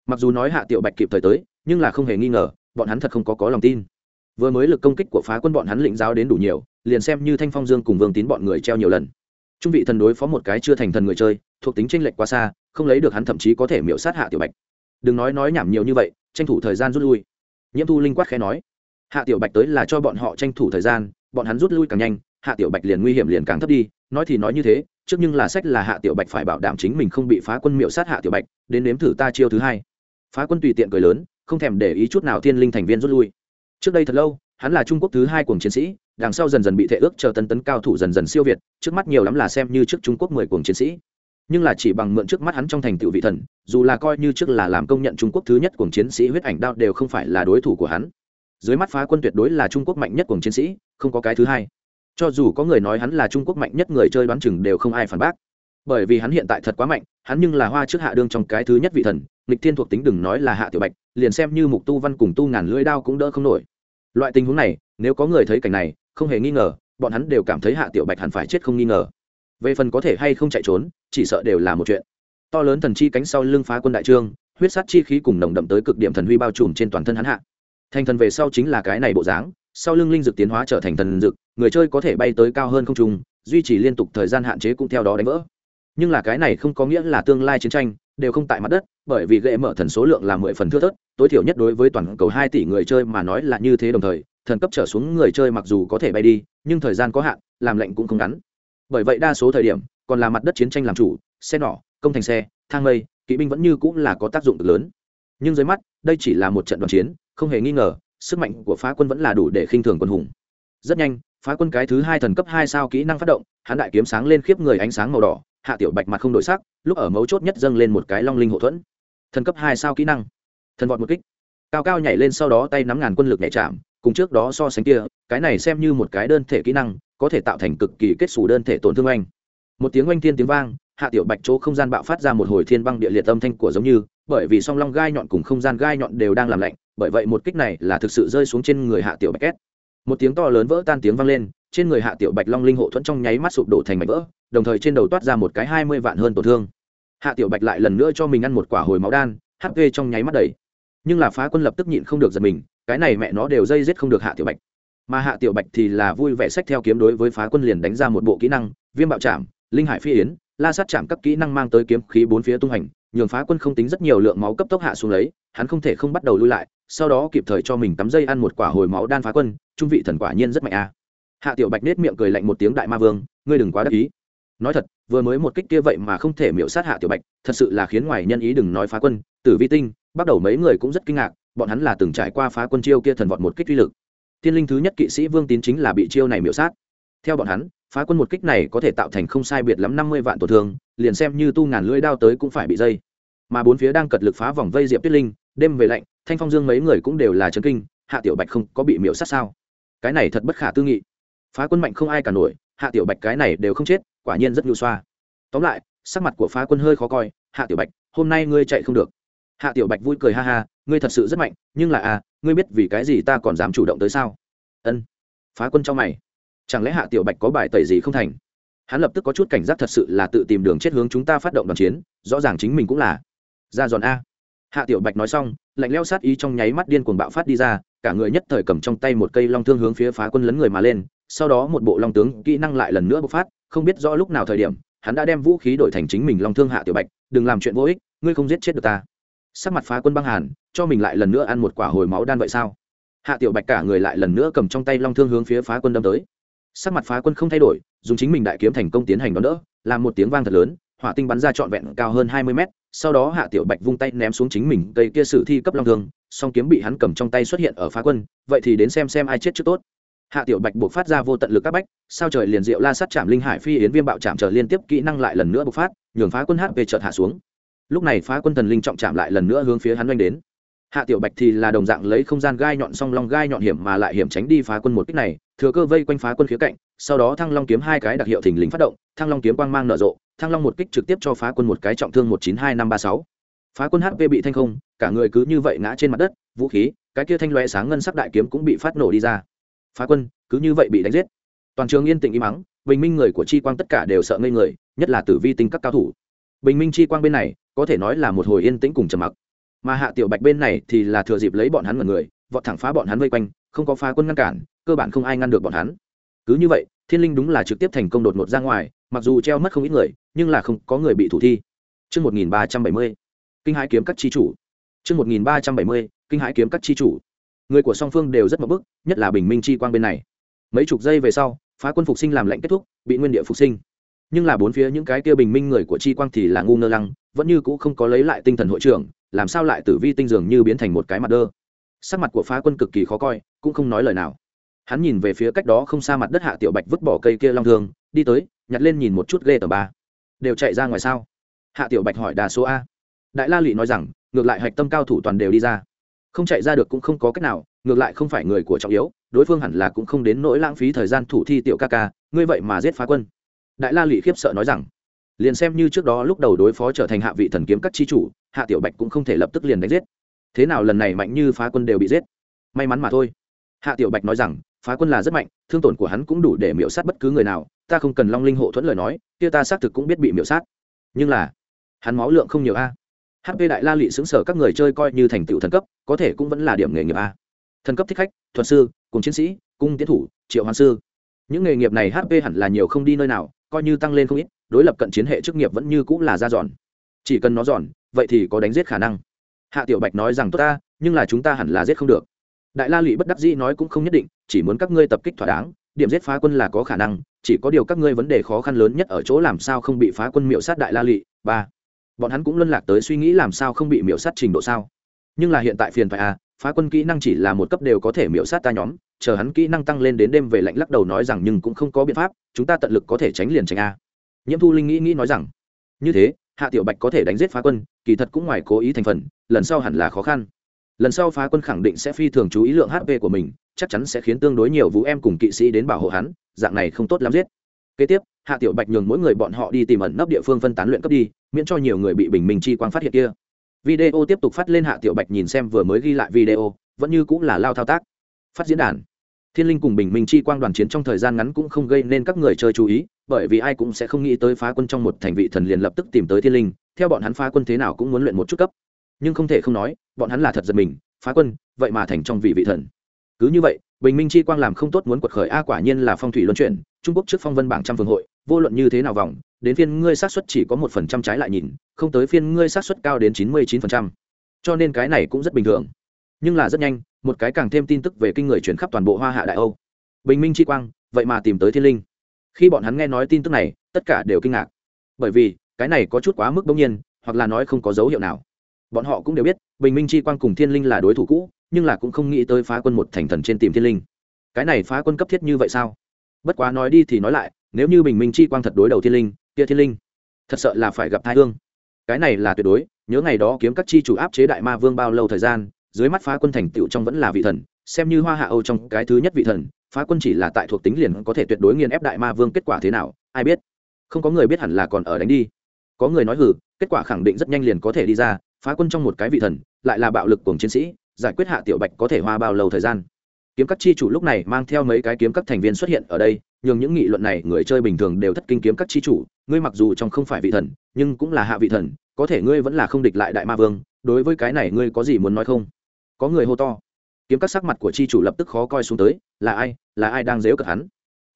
Mặc dù nói hạ tiểu bạch kịp thời tới, nhưng là không hề nghi ngờ, bọn hắn thật không có có lòng tin vừa mới lực công kích của phá quân bọn hắn lĩnh giáo đến đủ nhiều liền xem như thanh phong dương cùng vương tín bọn người treo nhiều lần trung vị thần đối phó một cái chưa thành thần người chơi thuộc tính tranh lệch quá xa không lấy được hắn thậm chí có thể miễu sát hạ tiểu bạch đừng nói nói nhảm nhiều như vậy tranh thủ thời gian rút lui. Nhiễm thu linh quát khẽ nói, hạ tiểu bạch tới là cho bọn họ tranh thủ thời gian, bọn hắn rút lui càng nhanh, hạ tiểu bạch liền nguy hiểm liền càng thấp đi, nói thì nói như thế, trước nhưng là sách là hạ tiểu bạch phải bảo đảm chính mình không bị phá quân miệu sát hạ tiểu bạch, đến nếm thử ta chiêu thứ hai. Phá quân tùy tiện cười lớn, không thèm để ý chút nào thiên linh thành viên rút lui. Trước đây thật lâu, hắn là trung quốc thứ hai cuồng chiến sĩ, đằng sau dần dần bị thệ ước chờ tân tấn cao thủ dần dần siêu việt, trước mắt nhiều lắm là xem như trước trung quốc mười cuồng chiến sĩ nhưng là chỉ bằng mượn trước mắt hắn trong thành tựu vị thần, dù là coi như trước là làm công nhận trung quốc thứ nhất cùng chiến sĩ huyết ảnh đao đều không phải là đối thủ của hắn. Dưới mắt phá quân tuyệt đối là trung quốc mạnh nhất cùng chiến sĩ, không có cái thứ hai. Cho dù có người nói hắn là trung quốc mạnh nhất người chơi đoán chừng đều không ai phản bác. Bởi vì hắn hiện tại thật quá mạnh, hắn nhưng là hoa trước hạ đương trong cái thứ nhất vị thần, nghịch thiên thuộc tính đừng nói là hạ tiểu bạch, liền xem như mục tu văn cùng tu ngàn lưỡi đao cũng đỡ không nổi. Loại tình huống này, nếu có người thấy cảnh này, không hề nghi ngờ, bọn hắn đều cảm thấy hạ tiểu bạch hẳn phải chết không nghi ngờ về phần có thể hay không chạy trốn, chỉ sợ đều là một chuyện. To lớn thần chi cánh sau lưng phá quân đại trương, huyết sát chi khí cùng nồng đậm tới cực điểm thần huy bao trùm trên toàn thân hắn hạ. Thành thần về sau chính là cái này bộ dáng, sau lưng linh dực tiến hóa trở thành thần dực, người chơi có thể bay tới cao hơn không trung, duy trì liên tục thời gian hạn chế cũng theo đó đánh vỡ. Nhưng là cái này không có nghĩa là tương lai chiến tranh đều không tại mặt đất, bởi vì gậy mở thần số lượng là mười phần thưa thớt, tối thiểu nhất đối với toàn cầu hai tỷ người chơi mà nói là như thế đồng thời, thần cấp trở xuống người chơi mặc dù có thể bay đi, nhưng thời gian có hạn, làm lệnh cũng không ngắn bởi vậy đa số thời điểm còn là mặt đất chiến tranh làm chủ, xe nỏ, công thành xe, thang mây, kỵ binh vẫn như cũng là có tác dụng cực lớn. Nhưng dưới mắt, đây chỉ là một trận đoàn chiến, không hề nghi ngờ, sức mạnh của phá quân vẫn là đủ để khinh thường quân hùng. Rất nhanh, phá quân cái thứ hai thần cấp hai sao kỹ năng phát động, hắn đại kiếm sáng lên khiếp người ánh sáng màu đỏ, hạ tiểu bạch mặt không đổi sắc, lúc ở mấu chốt nhất dâng lên một cái long linh hộ thuẫn. Thần cấp hai sao kỹ năng. Thần vọt một kích. Cao cao nhảy lên sau đó tay nắm ngàn quân lực nhảy chạm cùng trước đó so sánh kia, cái này xem như một cái đơn thể kỹ năng, có thể tạo thành cực kỳ kết xù đơn thể tổn thương anh. Một tiếng oanh thiên tiếng vang, hạ tiểu bạch chỗ không gian bạo phát ra một hồi thiên băng địa liệt âm thanh của giống như, bởi vì song long gai nhọn cùng không gian gai nhọn đều đang làm lạnh, bởi vậy một kích này là thực sự rơi xuống trên người hạ tiểu bạch két. Một tiếng to lớn vỡ tan tiếng vang lên, trên người hạ tiểu bạch long linh hộ thuẫn trong nháy mắt sụp đổ thành mảnh vỡ, đồng thời trên đầu toát ra một cái hai mươi vạn hơn tổn thương. Hạ tiểu bạch lại lần nữa cho mình ăn một quả hồi máu đan hp trong nháy mắt đầy nhưng là phá quân lập tức nhịn không được giật mình, cái này mẹ nó đều dây giết không được hạ tiểu bạch. Mà hạ tiểu bạch thì là vui vẻ sách theo kiếm đối với phá quân liền đánh ra một bộ kỹ năng, viêm bạo chạm, linh hải phi yến, la sát chạm các kỹ năng mang tới kiếm khí bốn phía tung hành, nhường phá quân không tính rất nhiều lượng máu cấp tốc hạ xuống lấy, hắn không thể không bắt đầu lui lại, sau đó kịp thời cho mình cắm dây ăn một quả hồi máu đan phá quân, trung vị thần quả nhiên rất mạnh a. Hạ tiểu bạch nết miệng cười lạnh một tiếng đại ma vương, ngươi đừng quá đắc ý. Nói thật, vừa mới một kích kia vậy mà không thể miễu sát hạ tiểu bạch, thật sự là khiến ngoài nhân ý đừng nói phá quân, tử vi tinh bắt đầu mấy người cũng rất kinh ngạc, bọn hắn là từng trải qua phá quân chiêu kia thần vọt một kích uy lực. Thiên linh thứ nhất kỵ sĩ vương tín chính là bị chiêu này miễu sát. Theo bọn hắn, phá quân một kích này có thể tạo thành không sai biệt lắm năm mươi vạn tổn thương, liền xem như tu ngàn lưỡi đao tới cũng phải bị dây. Mà bốn phía đang cật lực phá vòng vây diệp tuyết linh, đêm về lạnh, thanh phong dương mấy người cũng đều là chấn kinh, hạ tiểu bạch không có bị miễu sát sao? Cái này thật bất khả tư nghị. Phá quân mạnh không ai cả nổi, hạ tiểu bạch cái này đều không chết, quả nhiên rất nhu xoa. Tóm lại, sắc mặt của phá quân hơi khó coi, hạ tiểu bạch, hôm nay ngươi chạy không được hạ tiểu bạch vui cười ha ha, ngươi thật sự rất mạnh, nhưng là à ngươi biết vì cái gì ta còn dám chủ động tới sao? Ân. Phá quân cho mày. Chẳng lẽ hạ tiểu bạch có bài tẩy gì không thành? Hắn lập tức có chút cảnh giác thật sự là tự tìm đường chết hướng chúng ta phát động đoàn chiến, rõ ràng chính mình cũng là ra giòn a. Hạ tiểu bạch nói xong, lạnh leo sát ý trong nháy mắt điên cuồng bạo phát đi ra, cả người nhất thời cầm trong tay một cây long thương hướng phía phá quân lấn người mà lên, sau đó một bộ long tướng kỹ năng lại lần nữa bộc phát, không biết rõ lúc nào thời điểm, hắn đã đem vũ khí đổi thành chính mình long thương hạ tiểu bạch, đừng làm chuyện vô ích, ngươi không giết chết được ta sắc mặt phá quân băng hàn, cho mình lại lần nữa ăn một quả hồi máu đan vậy sao? Hạ tiểu bạch cả người lại lần nữa cầm trong tay long thương hướng phía phá quân đâm tới. Sắc mặt phá quân không thay đổi, dùng chính mình đại kiếm thành công tiến hành đón đỡ, làm một tiếng vang thật lớn, hỏa tinh bắn ra trọn vẹn cao hơn hai mươi mét, sau đó hạ tiểu bạch vung tay ném xuống chính mình cây kia sử thi cấp long thương, song kiếm bị hắn cầm trong tay xuất hiện ở phá quân, vậy thì đến xem xem ai chết trước tốt. Hạ tiểu bạch buộc phát ra vô tận lực các bách, sao trời liền diệu la sát chạm linh hải phi yến viêm bạo chạm trở liên tiếp kỹ năng lại lần nữa bộc phát, nhường phá quân hp chợt hạ xuống lúc này phá quân thần linh trọng chạm lại lần nữa hướng phía hắn oanh đến. Hạ tiểu bạch thì là đồng dạng lấy không gian gai nhọn song long gai nhọn hiểm mà lại hiểm tránh đi phá quân một kích này, thừa cơ vây quanh phá quân khía cạnh, sau đó thăng long kiếm hai cái đặc hiệu thình lình phát động, thăng long kiếm quang mang nở rộ, thăng long một kích trực tiếp cho phá quân một cái trọng thương một chín hai năm ba sáu. Phá quân hp bị thanh không, cả người cứ như vậy ngã trên mặt đất, vũ khí, cái kia thanh loe sáng ngân sắc đại kiếm cũng bị phát nổ đi ra. Phá quân, cứ như vậy bị đánh giết. Toàn trường yên tĩnh im mắng bình minh người của chi quang tất cả đều sợ ngây người, nhất là tử vi tinh các cao thủ bình minh chi quang bên này có thể nói là một hồi yên tĩnh cùng trầm mặc mà hạ tiểu bạch bên này thì là thừa dịp lấy bọn hắn mọi người vọt thẳng phá bọn hắn vây quanh không có phá quân ngăn cản cơ bản không ai ngăn được bọn hắn cứ như vậy thiên linh đúng là trực tiếp thành công đột ngột ra ngoài mặc dù treo mất không ít người nhưng là không có người bị thủ thi Trước 1370, kinh hãi kiếm các chi chủ. Trước 1370, kinh hãi kiếm các chi chủ. Người của song phương đều rất mập bức, nhất là bình minh chi quang bên này. Mấy chục giây về sau, phá quân phục sinh làm lệnh kết thúc, bị nguyên địa phục sinh. Nhưng là bốn phía những cái kia bình minh người của chi quang thì là ngu ngơ lăng, vẫn như cũ không có lấy lại tinh thần hội trưởng, làm sao lại tử vi tinh dường như biến thành một cái mặt đơ. Sắc mặt của phá quân cực kỳ khó coi cũng không nói lời nào. Hắn nhìn về phía cách đó không xa mặt đất hạ tiểu bạch vứt bỏ cây kia long thương đi tới nhặt lên nhìn một chút ghê tờ ba. Đều chạy ra ngoài sao? Hạ tiểu bạch hỏi đa số a. Đại la lụy nói rằng ngược lại hạch tâm cao thủ toàn đều đi ra. Không chạy ra được cũng không có cách nào ngược lại không phải người của trọng yếu đối phương hẳn là cũng không đến nỗi lãng phí thời gian thủ thi tiểu ca ca ngươi vậy mà giết phá quân đại la lị khiếp sợ nói rằng, liền xem như trước đó lúc đầu đối phó trở thành hạ vị thần kiếm các chi chủ, hạ tiểu bạch cũng không thể lập tức liền đánh giết. Thế nào lần này mạnh như phá quân đều bị giết? May mắn mà thôi. Hạ tiểu bạch nói rằng, phá quân là rất mạnh, thương tổn của hắn cũng đủ để miễu sát bất cứ người nào, ta không cần long linh hộ thuẫn lời nói, kia ta xác thực cũng biết bị miễu sát. Nhưng là, hắn máu lượng không nhiều a. Hp đại la lị xứng sở các người chơi coi như thành tựu thần cấp, có thể cũng vẫn là điểm nghề nghiệp a. Thần cấp thích khách, thuật sư, cùng chiến sĩ, cung tiến thủ, triệu hoàng sư. Những nghề nghiệp này hp hẳn là nhiều không đi nơi nào coi như tăng lên không ít, đối lập cận chiến hệ chức nghiệp vẫn như cũng là ra giòn. Chỉ cần nó giòn, vậy thì có đánh giết khả năng. Hạ tiểu bạch nói rằng, tốt ta, nhưng là chúng ta hẳn là giết không được. Đại la lụy bất đắc dĩ nói cũng không nhất định, chỉ muốn các ngươi tập kích thỏa đáng, điểm giết phá quân là có khả năng, chỉ có điều các ngươi vấn đề khó khăn lớn nhất ở chỗ làm sao không bị phá quân miệu sát đại la lụy. Ba, bọn hắn cũng luân lạc tới suy nghĩ làm sao không bị miệu sát trình độ sao. Nhưng là hiện tại phiền phải à phá quân kỹ năng chỉ là một cấp đều có thể miệu sát ta nhóm chờ hắn kỹ năng tăng lên đến đêm về lạnh lắc đầu nói rằng nhưng cũng không có biện pháp, chúng ta tận lực có thể tránh liền tránh a. Nhiễm thu linh nghĩ nghĩ nói rằng, như thế, hạ tiểu bạch có thể đánh giết phá quân, kỳ thật cũng ngoài cố ý thành phần, lần sau hẳn là khó khăn. Lần sau phá quân khẳng định sẽ phi thường chú ý lượng hp của mình, chắc chắn sẽ khiến tương đối nhiều vũ em cùng kỵ sĩ đến bảo hộ hắn, dạng này không tốt lắm giết. Kế tiếp, hạ tiểu bạch nhường mỗi người bọn họ đi tìm ẩn nấp địa phương phân tán luyện cấp đi, miễn cho nhiều người bị bình minh chi quang phát hiện kia. Video tiếp tục phát lên hạ tiểu bạch nhìn xem vừa mới ghi lại video, vẫn như cũng là lao thao tác. Phát diễn đàn thiên linh cùng bình minh chi quang đoàn chiến trong thời gian ngắn cũng không gây nên các người chơi chú ý, bởi vì ai cũng sẽ không nghĩ tới phá quân trong một thành vị thần liền lập tức tìm tới thiên linh, theo bọn hắn phá quân thế nào cũng muốn luyện một chút cấp. Nhưng không thể không nói, bọn hắn là thật giật mình, phá quân, vậy mà thành trong vị vị thần. Cứ như vậy, bình minh chi quang làm không tốt muốn quật khởi, a quả nhiên là phong thủy luân chuyển, trung quốc trước phong vân bảng trăm phương hội, vô luận như thế nào vòng, đến phiên ngươi sát xuất chỉ có một phần trăm trái lại nhìn, không tới phiên ngươi sát xuất cao đến chín mươi chín phần trăm. Cho nên cái này cũng rất bình thường nhưng là rất nhanh, một cái càng thêm tin tức về kinh người chuyển khắp toàn bộ hoa hạ đại âu. Bình minh chi quang, vậy mà tìm tới thiên linh. Khi bọn hắn nghe nói tin tức này, tất cả đều kinh ngạc. Bởi vì, cái này có chút quá mức bỗng nhiên, hoặc là nói không có dấu hiệu nào. Bọn họ cũng đều biết, bình minh chi quang cùng thiên linh là đối thủ cũ, nhưng là cũng không nghĩ tới phá quân một thành thần trên tìm thiên linh. Cái này phá quân cấp thiết như vậy sao? Bất quá nói đi thì nói lại, nếu như bình minh chi quang thật đối đầu thiên linh, kia thiên linh, thật sợ là phải gặp thai hương. Cái này là tuyệt đối, nhớ ngày đó kiếm các chi chủ áp chế đại ma vương bao lâu thời gian dưới mắt phá quân thành tựu trong vẫn là vị thần, xem như hoa hạ âu trong cái thứ nhất vị thần, phá quân chỉ là tại thuộc tính liền có thể tuyệt đối nghiền ép đại ma vương kết quả thế nào, ai biết? Không có người biết hẳn là còn ở đánh đi. Có người nói hử kết quả khẳng định rất nhanh liền có thể đi ra, phá quân trong một cái vị thần, lại là bạo lực cùng chiến sĩ, giải quyết hạ tiểu bạch có thể hoa bao lâu thời gian? Kiếm các chi chủ lúc này mang theo mấy cái kiếm các thành viên xuất hiện ở đây nhưng những nghị luận này người chơi bình thường đều thất kinh kiếm các chi chủ, ngươi mặc dù trong không phải vị thần, nhưng cũng là hạ vị thần, có thể ngươi vẫn là không địch lại đại ma vương, đối với cái này ngươi có gì muốn nói không? Có người hô to. Kiếm các sắc mặt của chi chủ lập tức khó coi xuống tới, là ai là ai đang dếu cật hắn?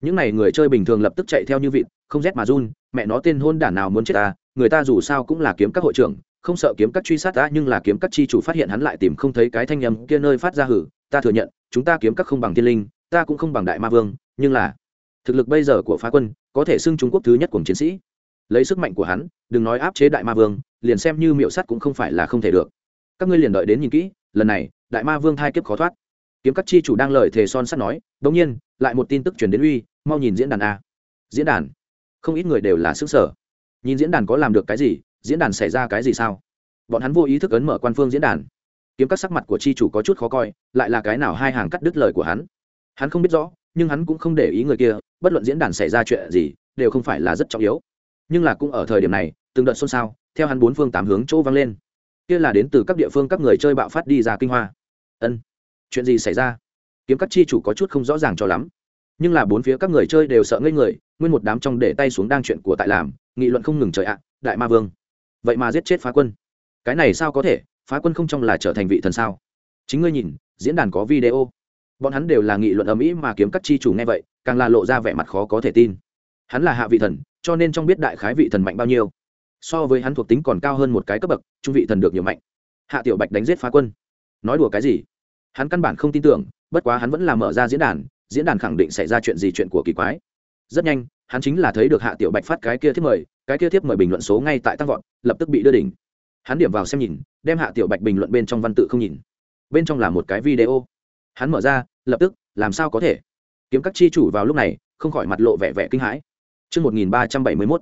Những n à y người chơi bình thường lập tức chạy theo như vịt, không rét mà run, mẹ nó tên hôn đản nào muốn chết ta, người ta dù sao cũng là kiếm các hội trưởng, không sợ kiếm các truy sát ta, nhưng là kiếm các chi chủ phát hiện hắn lại tìm không thấy cái thanh nhầm kia nơi phát ra hử, ta thừa nhận, chúng ta kiếm các không bằng thiên linh, ta cũng không bằng đại ma vương, nhưng là thực lực bây giờ của phá quân có thể xưng trung quốc thứ nhất của chiến sĩ. Lấy sức mạnh của hắn, đừng nói áp chế đại ma vương, liền xem như miệu sắt cũng không phải là không thể được. Các ngươi liền đợi đến nhìn kỹ lần này, đại ma vương thai kiếp khó thoát. Kiếm các chi chủ đang lời thề son sắt nói đống nhiên, lại một tin tức truyền đến uy, mau nhìn diễn đàn a. Diễn đàn? Không ít người đều là xứ sở nhìn diễn đàn có làm được cái gì, diễn đàn xảy ra cái gì sao? Bọn hắn vô ý thức ấn mở quan phương diễn đàn. Kiếm các sắc mặt của chi chủ có chút khó coi, lại là cái nào hai hàng cắt đứt lời của hắn? Hắn không biết rõ, nhưng hắn cũng không để ý người kia, bất luận diễn đàn xảy ra chuyện gì, đều không phải là rất trọng yếu. Nhưng là cũng ở thời điểm này, từng đợt xôn xao, theo hắn bốn phương tám hướng chỗ vang lên kia là đến từ các địa phương các người chơi bạo phát đi ra kinh hoa. Ân. Chuyện gì xảy ra? Kiếm các chi chủ có chút không rõ ràng cho lắm. Nhưng là bốn phía các người chơi đều sợ ngây người, nguyên một đám trong để tay xuống đang chuyện của tại làm, nghị luận không ngừng trời ạ, đại ma vương. Vậy mà giết chết phá quân. Cái này sao có thể? Phá quân không trong là trở thành vị thần sao? Chính ngươi nhìn, diễn đàn có video. Bọn hắn đều là nghị luận ầm ĩ mà kiếm các chi chủ nghe vậy, càng là lộ ra vẻ mặt khó có thể tin. Hắn là hạ vị thần, cho nên trong biết đại khái vị thần mạnh bao nhiêu so với hắn thuộc tính còn cao hơn một cái cấp bậc trung vị thần được nhiều mạnh. Hạ tiểu bạch đánh giết phá quân. Nói đùa cái gì? Hắn căn bản không tin tưởng bất quá hắn vẫn là mở ra diễn đàn diễn đàn khẳng định xảy ra chuyện gì chuyện của kỳ quái. Rất nhanh hắn chính là thấy được hạ tiểu bạch phát cái kia thiết mời cái kia thiết mời bình luận số ngay tại tăng vọt lập tức bị đưa đỉnh. Hắn điểm vào xem nhìn đem hạ tiểu bạch bình luận bên trong văn tự không nhìn. Bên trong là một cái video. Hắn mở ra lập tức làm sao có thể? Kiếm các chi chủ vào lúc này không khỏi mặt lộ vẻ vẻ kinh hãi. Trước 1371,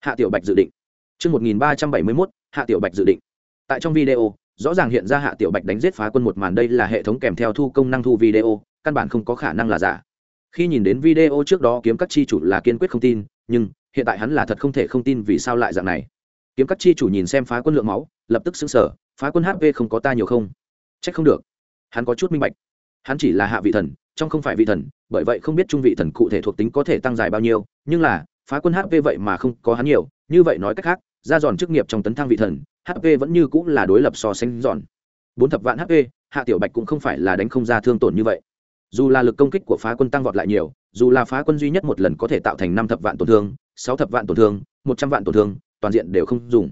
hạ tiểu bạch dự định. Trước 1371, hạ tiểu bạch dự định. Tại trong video, rõ ràng hiện ra hạ tiểu bạch đánh giết phá quân một màn đây là hệ thống kèm theo thu công năng thu video căn bản không có khả năng là giả. Khi nhìn đến video trước đó kiếm các chi chủ là kiên quyết không tin nhưng hiện tại hắn là thật không thể không tin vì sao lại dạng này. Kiếm các chi chủ nhìn xem phá quân lượng máu lập tức xứng sở phá quân hp không có ta nhiều không? Chắc không được. Hắn có chút minh bạch. Hắn chỉ là hạ vị thần trong không phải vị thần bởi vậy không biết trung vị thần cụ thể thuộc tính có thể tăng dài bao nhiêu nhưng là phá quân hp vậy mà không có hắn nhiều, như vậy nói cách khác, ra giòn chức nghiệp trong tấn thăng vị thần hp vẫn như cũng là đối lập so sánh giòn. Bốn thập vạn hp hạ tiểu bạch cũng không phải là đánh không ra thương tổn như vậy. Dù là lực công kích của phá quân tăng vọt lại nhiều, dù là phá quân duy nhất một lần có thể tạo thành năm thập vạn tổn thương, sáu thập vạn tổn thương, một trăm vạn tổn thương, toàn diện đều không dùng.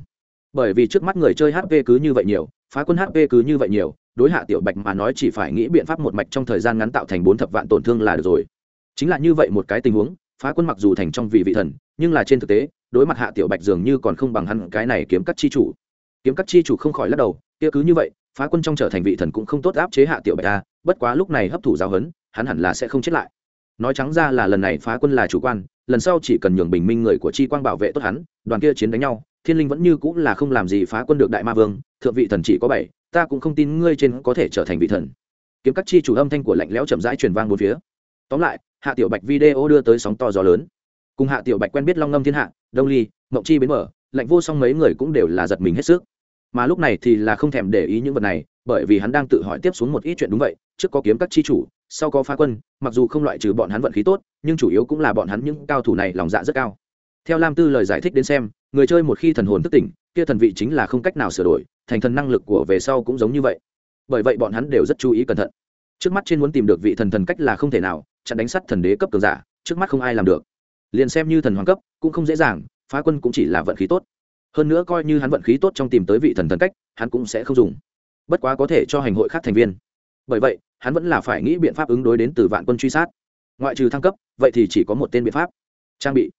Bởi vì trước mắt người chơi hp cứ như vậy nhiều, phá quân hp cứ như vậy nhiều, đối hạ tiểu bạch mà nói chỉ phải nghĩ biện pháp một mạch trong thời gian ngắn tạo thành bốn thập vạn tổn thương là được rồi. Chính là như vậy một cái tình huống phá quân mặc dù thành trong vị vị thần nhưng là trên thực tế đối mặt hạ tiểu bạch dường như còn không bằng hắn cái này kiếm cắt chi chủ. Kiếm các chi chủ không khỏi lắc đầu kia cứ như vậy phá quân trong trở thành vị thần cũng không tốt áp chế hạ tiểu bạch a bất quá lúc này hấp thụ giáo hấn, hắn hẳn là sẽ không chết lại. Nói trắng ra là lần này phá quân là chủ quan lần sau chỉ cần nhường bình minh người của chi quang bảo vệ tốt hắn đoàn kia chiến đánh nhau thiên linh vẫn như cũng là không làm gì phá quân được đại ma vương thượng vị thần chỉ có bảy ta cũng không tin ngươi trên có thể trở thành vị thần. Kiếm các chi chủ âm thanh của lạnh lẽo chậm rãi truyền vang bốn phía. Tóm lại hạ tiểu bạch video đưa tới sóng to gió lớn. Cùng hạ tiểu bạch quen biết long ngâm thiên hạ, đông ly, mộng chi bến mở, lạnh vô song mấy người cũng đều là giật mình hết sức. Mà lúc này thì là không thèm để ý những vật này, bởi vì hắn đang tự hỏi tiếp xuống một ít chuyện đúng vậy, trước có kiếm các chi chủ, sau có phá quân, mặc dù không loại trừ bọn hắn vận khí tốt, nhưng chủ yếu cũng là bọn hắn những cao thủ này lòng dạ rất cao. Theo lam tư lời giải thích đến xem, người chơi một khi thần hồn thức tỉnh, kia thần vị chính là không cách nào sửa đổi, thành thần năng lực của về sau cũng giống như vậy. Bởi vậy bọn hắn đều rất chú ý cẩn thận. Trước mắt trên muốn tìm được vị thần thần cách là không thể nào chặn đánh sắt thần đế cấp cường giả, trước mắt không ai làm được. Liền xem như thần hoàng cấp, cũng không dễ dàng, phá quân cũng chỉ là vận khí tốt. Hơn nữa coi như hắn vận khí tốt trong tìm tới vị thần thần cách, hắn cũng sẽ không dùng. Bất quá có thể cho hành hội khác thành viên. Bởi vậy, hắn vẫn là phải nghĩ biện pháp ứng đối đến từ vạn quân truy sát. Ngoại trừ thăng cấp, vậy thì chỉ có một tên biện pháp. Trang bị.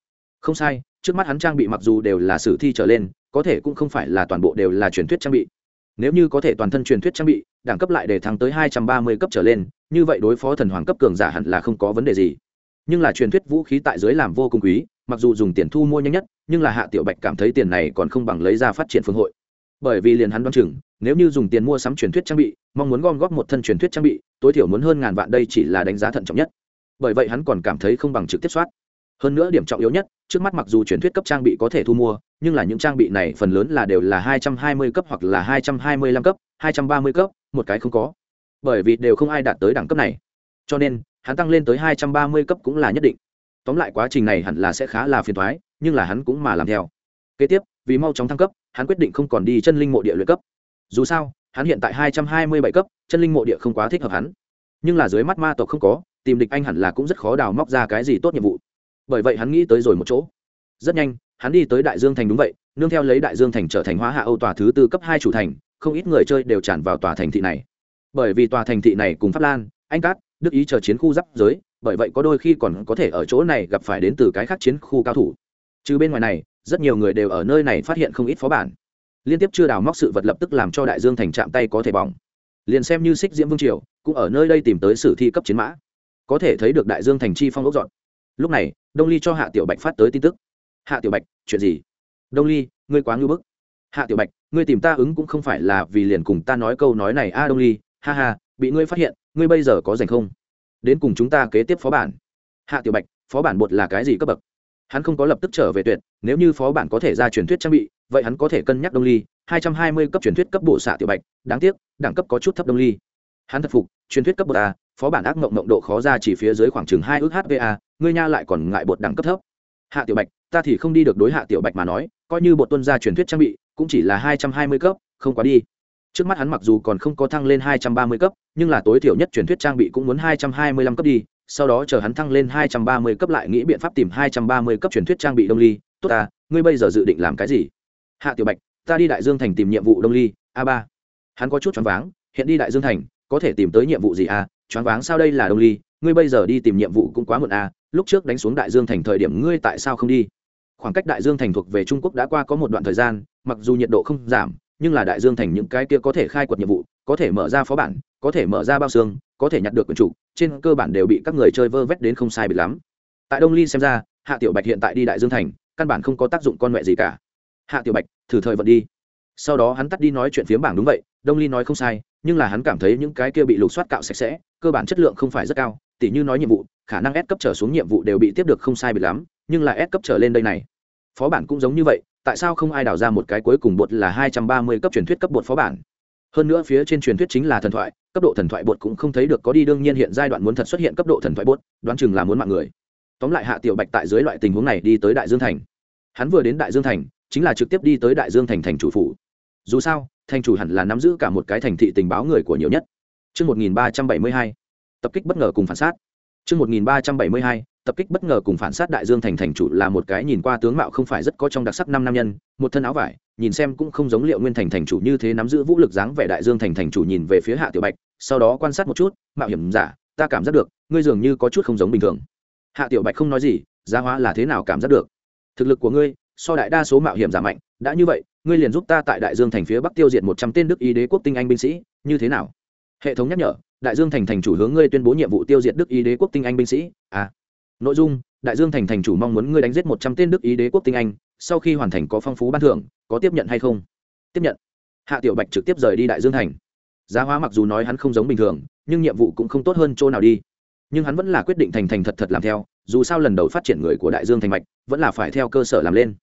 Không sai, trước mắt hắn trang bị mặc dù đều là sử thi trở lên, có thể cũng không phải là toàn bộ đều là truyền thuyết trang bị. Nếu như có thể toàn thân truyền thuyết trang bị, đẳng cấp lại để thăng tới hai trăm ba mươi cấp trở lên như vậy đối phó thần hoàng cấp cường giả hẳn là không có vấn đề gì. Nhưng là truyền thuyết vũ khí tại dưới làm vô cùng quý, mặc dù dùng tiền thu mua nhanh nhất, nhưng là hạ tiểu bạch cảm thấy tiền này còn không bằng lấy ra phát triển phương hội. Bởi vì liền hắn đoán chừng, nếu như dùng tiền mua sắm truyền thuyết trang bị, mong muốn gom góp một thân truyền thuyết trang bị, tối thiểu muốn hơn ngàn vạn đây chỉ là đánh giá thận trọng nhất. Bởi vậy hắn còn cảm thấy không bằng trực tiếp soát. Hơn nữa điểm trọng yếu nhất, trước mắt mặc dù truyền thuyết cấp trang bị có thể thu mua, nhưng là những trang bị này phần lớn là đều là hai trăm hai mươi cấp hoặc là hai trăm hai mươi lăm cấp, hai trăm ba mươi cấp, một cái không có bởi vì đều không ai đạt tới đẳng cấp này. Cho nên, hắn tăng lên tới hai trăm ba mươi cấp cũng là nhất định. Tóm lại quá trình này hẳn là sẽ khá là phiền thoái nhưng là hắn cũng mà làm theo. Kế tiếp, vì mau chóng thăng cấp, hắn quyết định không còn đi chân linh mộ địa luyện cấp. Dù sao, hắn hiện tại hai trăm hai mươi bảy cấp, chân linh mộ địa không quá thích hợp hắn. Nhưng là dưới mắt ma tộc không có, tìm địch anh hẳn là cũng rất khó đào móc ra cái gì tốt nhiệm vụ. Bởi vậy hắn nghĩ tới rồi một chỗ. Rất nhanh, hắn đi tới đại dương thành đúng vậy, nương theo lấy đại dương thành trở thành hóa hạ âu tòa thứ tư cấp hai chủ thành, không ít người chơi đều tràn vào tòa thành thị này bởi vì tòa thành thị này cùng pháp lan, anh cát, đức ý chờ chiến khu giáp giới, bởi vậy có đôi khi còn có thể ở chỗ này gặp phải đến từ cái khác chiến khu cao thủ. Chứ bên ngoài này, rất nhiều người đều ở nơi này phát hiện không ít phó bản. Liên tiếp chưa đào móc sự vật lập tức làm cho đại dương thành chạm tay có thể bỏng. Liền xem như xích diễm vương triều, cũng ở nơi đây tìm tới sử thi cấp chiến mã. Có thể thấy được đại dương thành chi phong ốc dọn. Lúc này, đông ly cho hạ tiểu bạch phát tới tin tức. Hạ tiểu bạch, chuyện gì? Đông ly, ngươi quá ngưu bức. Hạ tiểu bạch, ngươi tìm ta ứng cũng không phải là vì liền cùng ta nói câu nói này a, đông ly ha ha, bị ngươi phát hiện, ngươi bây giờ có dành không? Đến cùng chúng ta kế tiếp phó bản. Hạ tiểu bạch, phó bản bột là cái gì cấp bậc? Hắn không có lập tức trở về tuyệt, nếu như phó bản có thể ra truyền thuyết trang bị, vậy hắn có thể cân nhắc đông ly. Hai trăm hai mươi cấp truyền thuyết cấp bộ xạ tiểu bạch, đáng tiếc, đẳng cấp có chút thấp đông ly. Hắn thật phục, truyền thuyết cấp bột a, phó bản ác mộng mộng độ khó ra chỉ phía dưới khoảng chừng hai ước hva ngươi nha lại còn ngại bột đẳng cấp thấp. Hạ tiểu bạch, ta thì không đi được đối hạ tiểu bạch mà nói, coi như bột tuân ra truyền thuyết trang bị, cũng chỉ là hai trăm hai mươi cấp, không quá đi trước mắt hắn mặc dù còn không có thăng lên hai trăm ba mươi cấp, nhưng là tối thiểu nhất truyền thuyết trang bị cũng muốn hai trăm hai mươi lăm cấp đi, sau đó chờ hắn thăng lên hai trăm ba mươi cấp lại nghĩ biện pháp tìm hai trăm ba mươi cấp truyền thuyết trang bị đông ly. Tốt ta, ngươi bây giờ dự định làm cái gì? Hạ tiểu bạch, ta đi đại dương thành tìm nhiệm vụ đông ly, a ba. Hắn có chút choáng váng, hiện đi đại dương thành, có thể tìm tới nhiệm vụ gì a choáng váng sao đây là đông ly, ngươi bây giờ đi tìm nhiệm vụ cũng quá muộn a lúc trước đánh xuống đại dương thành thời điểm ngươi tại sao không đi? Khoảng cách đại dương thành thuộc về trung quốc đã qua có một đoạn thời gian, mặc dù nhiệt độ không giảm nhưng là đại dương thành những cái kia có thể khai quật nhiệm vụ, có thể mở ra phó bản, có thể mở ra bao xương, có thể nhặt được quần chủ trên cơ bản đều bị các người chơi vơ vét đến không sai bịt lắm. Tại đông ly xem ra, hạ tiểu bạch hiện tại đi đại dương thành, căn bản không có tác dụng con mẹ gì cả. Hạ tiểu bạch, thử thời vận đi. Sau đó hắn tắt đi nói chuyện phiếm bảng đúng vậy, đông ly nói không sai, nhưng là hắn cảm thấy những cái kia bị lục soát cạo sạch sẽ, cơ bản chất lượng không phải rất cao, tỉ như nói nhiệm vụ, khả năng S cấp trở xuống nhiệm vụ đều bị tiếp được không sai bịt lắm, nhưng là S cấp trở lên đây này. Phó bản cũng giống như vậy tại sao không ai đào ra một cái cuối cùng bột là hai trăm ba mươi cấp truyền thuyết cấp bột phó bản? Hơn nữa phía trên truyền thuyết chính là thần thoại cấp độ thần thoại bột cũng không thấy được có đi đương nhiên hiện giai đoạn muốn thật xuất hiện cấp độ thần thoại bột đoán chừng là muốn mạng người. Tóm lại hạ tiểu bạch tại dưới loại tình huống này đi tới đại dương thành. Hắn vừa đến đại dương thành chính là trực tiếp đi tới đại dương thành thành chủ phủ. Dù sao thành chủ hẳn là nắm giữ cả một cái thành thị tình báo người của nhiều nhất. Trước 1372, tập kích bất ngờ cùng phản sát. Trước 1372, tập kích bất ngờ cùng phản sát đại dương thành thành chủ là một cái nhìn qua tướng mạo không phải rất có trong đặc sắc năm nam nhân, một thân áo vải, nhìn xem cũng không giống liệu nguyên thành thành chủ như thế nắm giữ vũ lực dáng vẻ đại dương thành thành chủ nhìn về phía hạ tiểu bạch, sau đó quan sát một chút, mạo hiểm giả, ta cảm giác được, ngươi dường như có chút không giống bình thường. Hạ tiểu bạch không nói gì, giá hóa là thế nào cảm giác được? Thực lực của ngươi, so đại đa số mạo hiểm giả mạnh, đã như vậy, ngươi liền giúp ta tại đại dương thành phía bắc tiêu diệt một trăm tên đức ý đế quốc tinh anh binh sĩ, như thế nào? Hệ thống nhắc nhở, đại dương thành thành chủ hướng ngươi tuyên bố nhiệm vụ tiêu diệt đức ý đế quốc tinh anh binh sĩ à nội dung, đại dương thành thành chủ mong muốn ngươi đánh giết một trăm tên đức ý đế quốc tinh anh, sau khi hoàn thành có phong phú ban thưởng, có tiếp nhận hay không? Tiếp nhận. Hạ tiểu bạch trực tiếp rời đi đại dương thành. Giá hóa mặc dù nói hắn không giống bình thường, nhưng nhiệm vụ cũng không tốt hơn chỗ nào đi. Nhưng hắn vẫn là quyết định thành thành thật thật làm theo, dù sao lần đầu phát triển người của đại dương thành mạch, vẫn là phải theo cơ sở làm lên.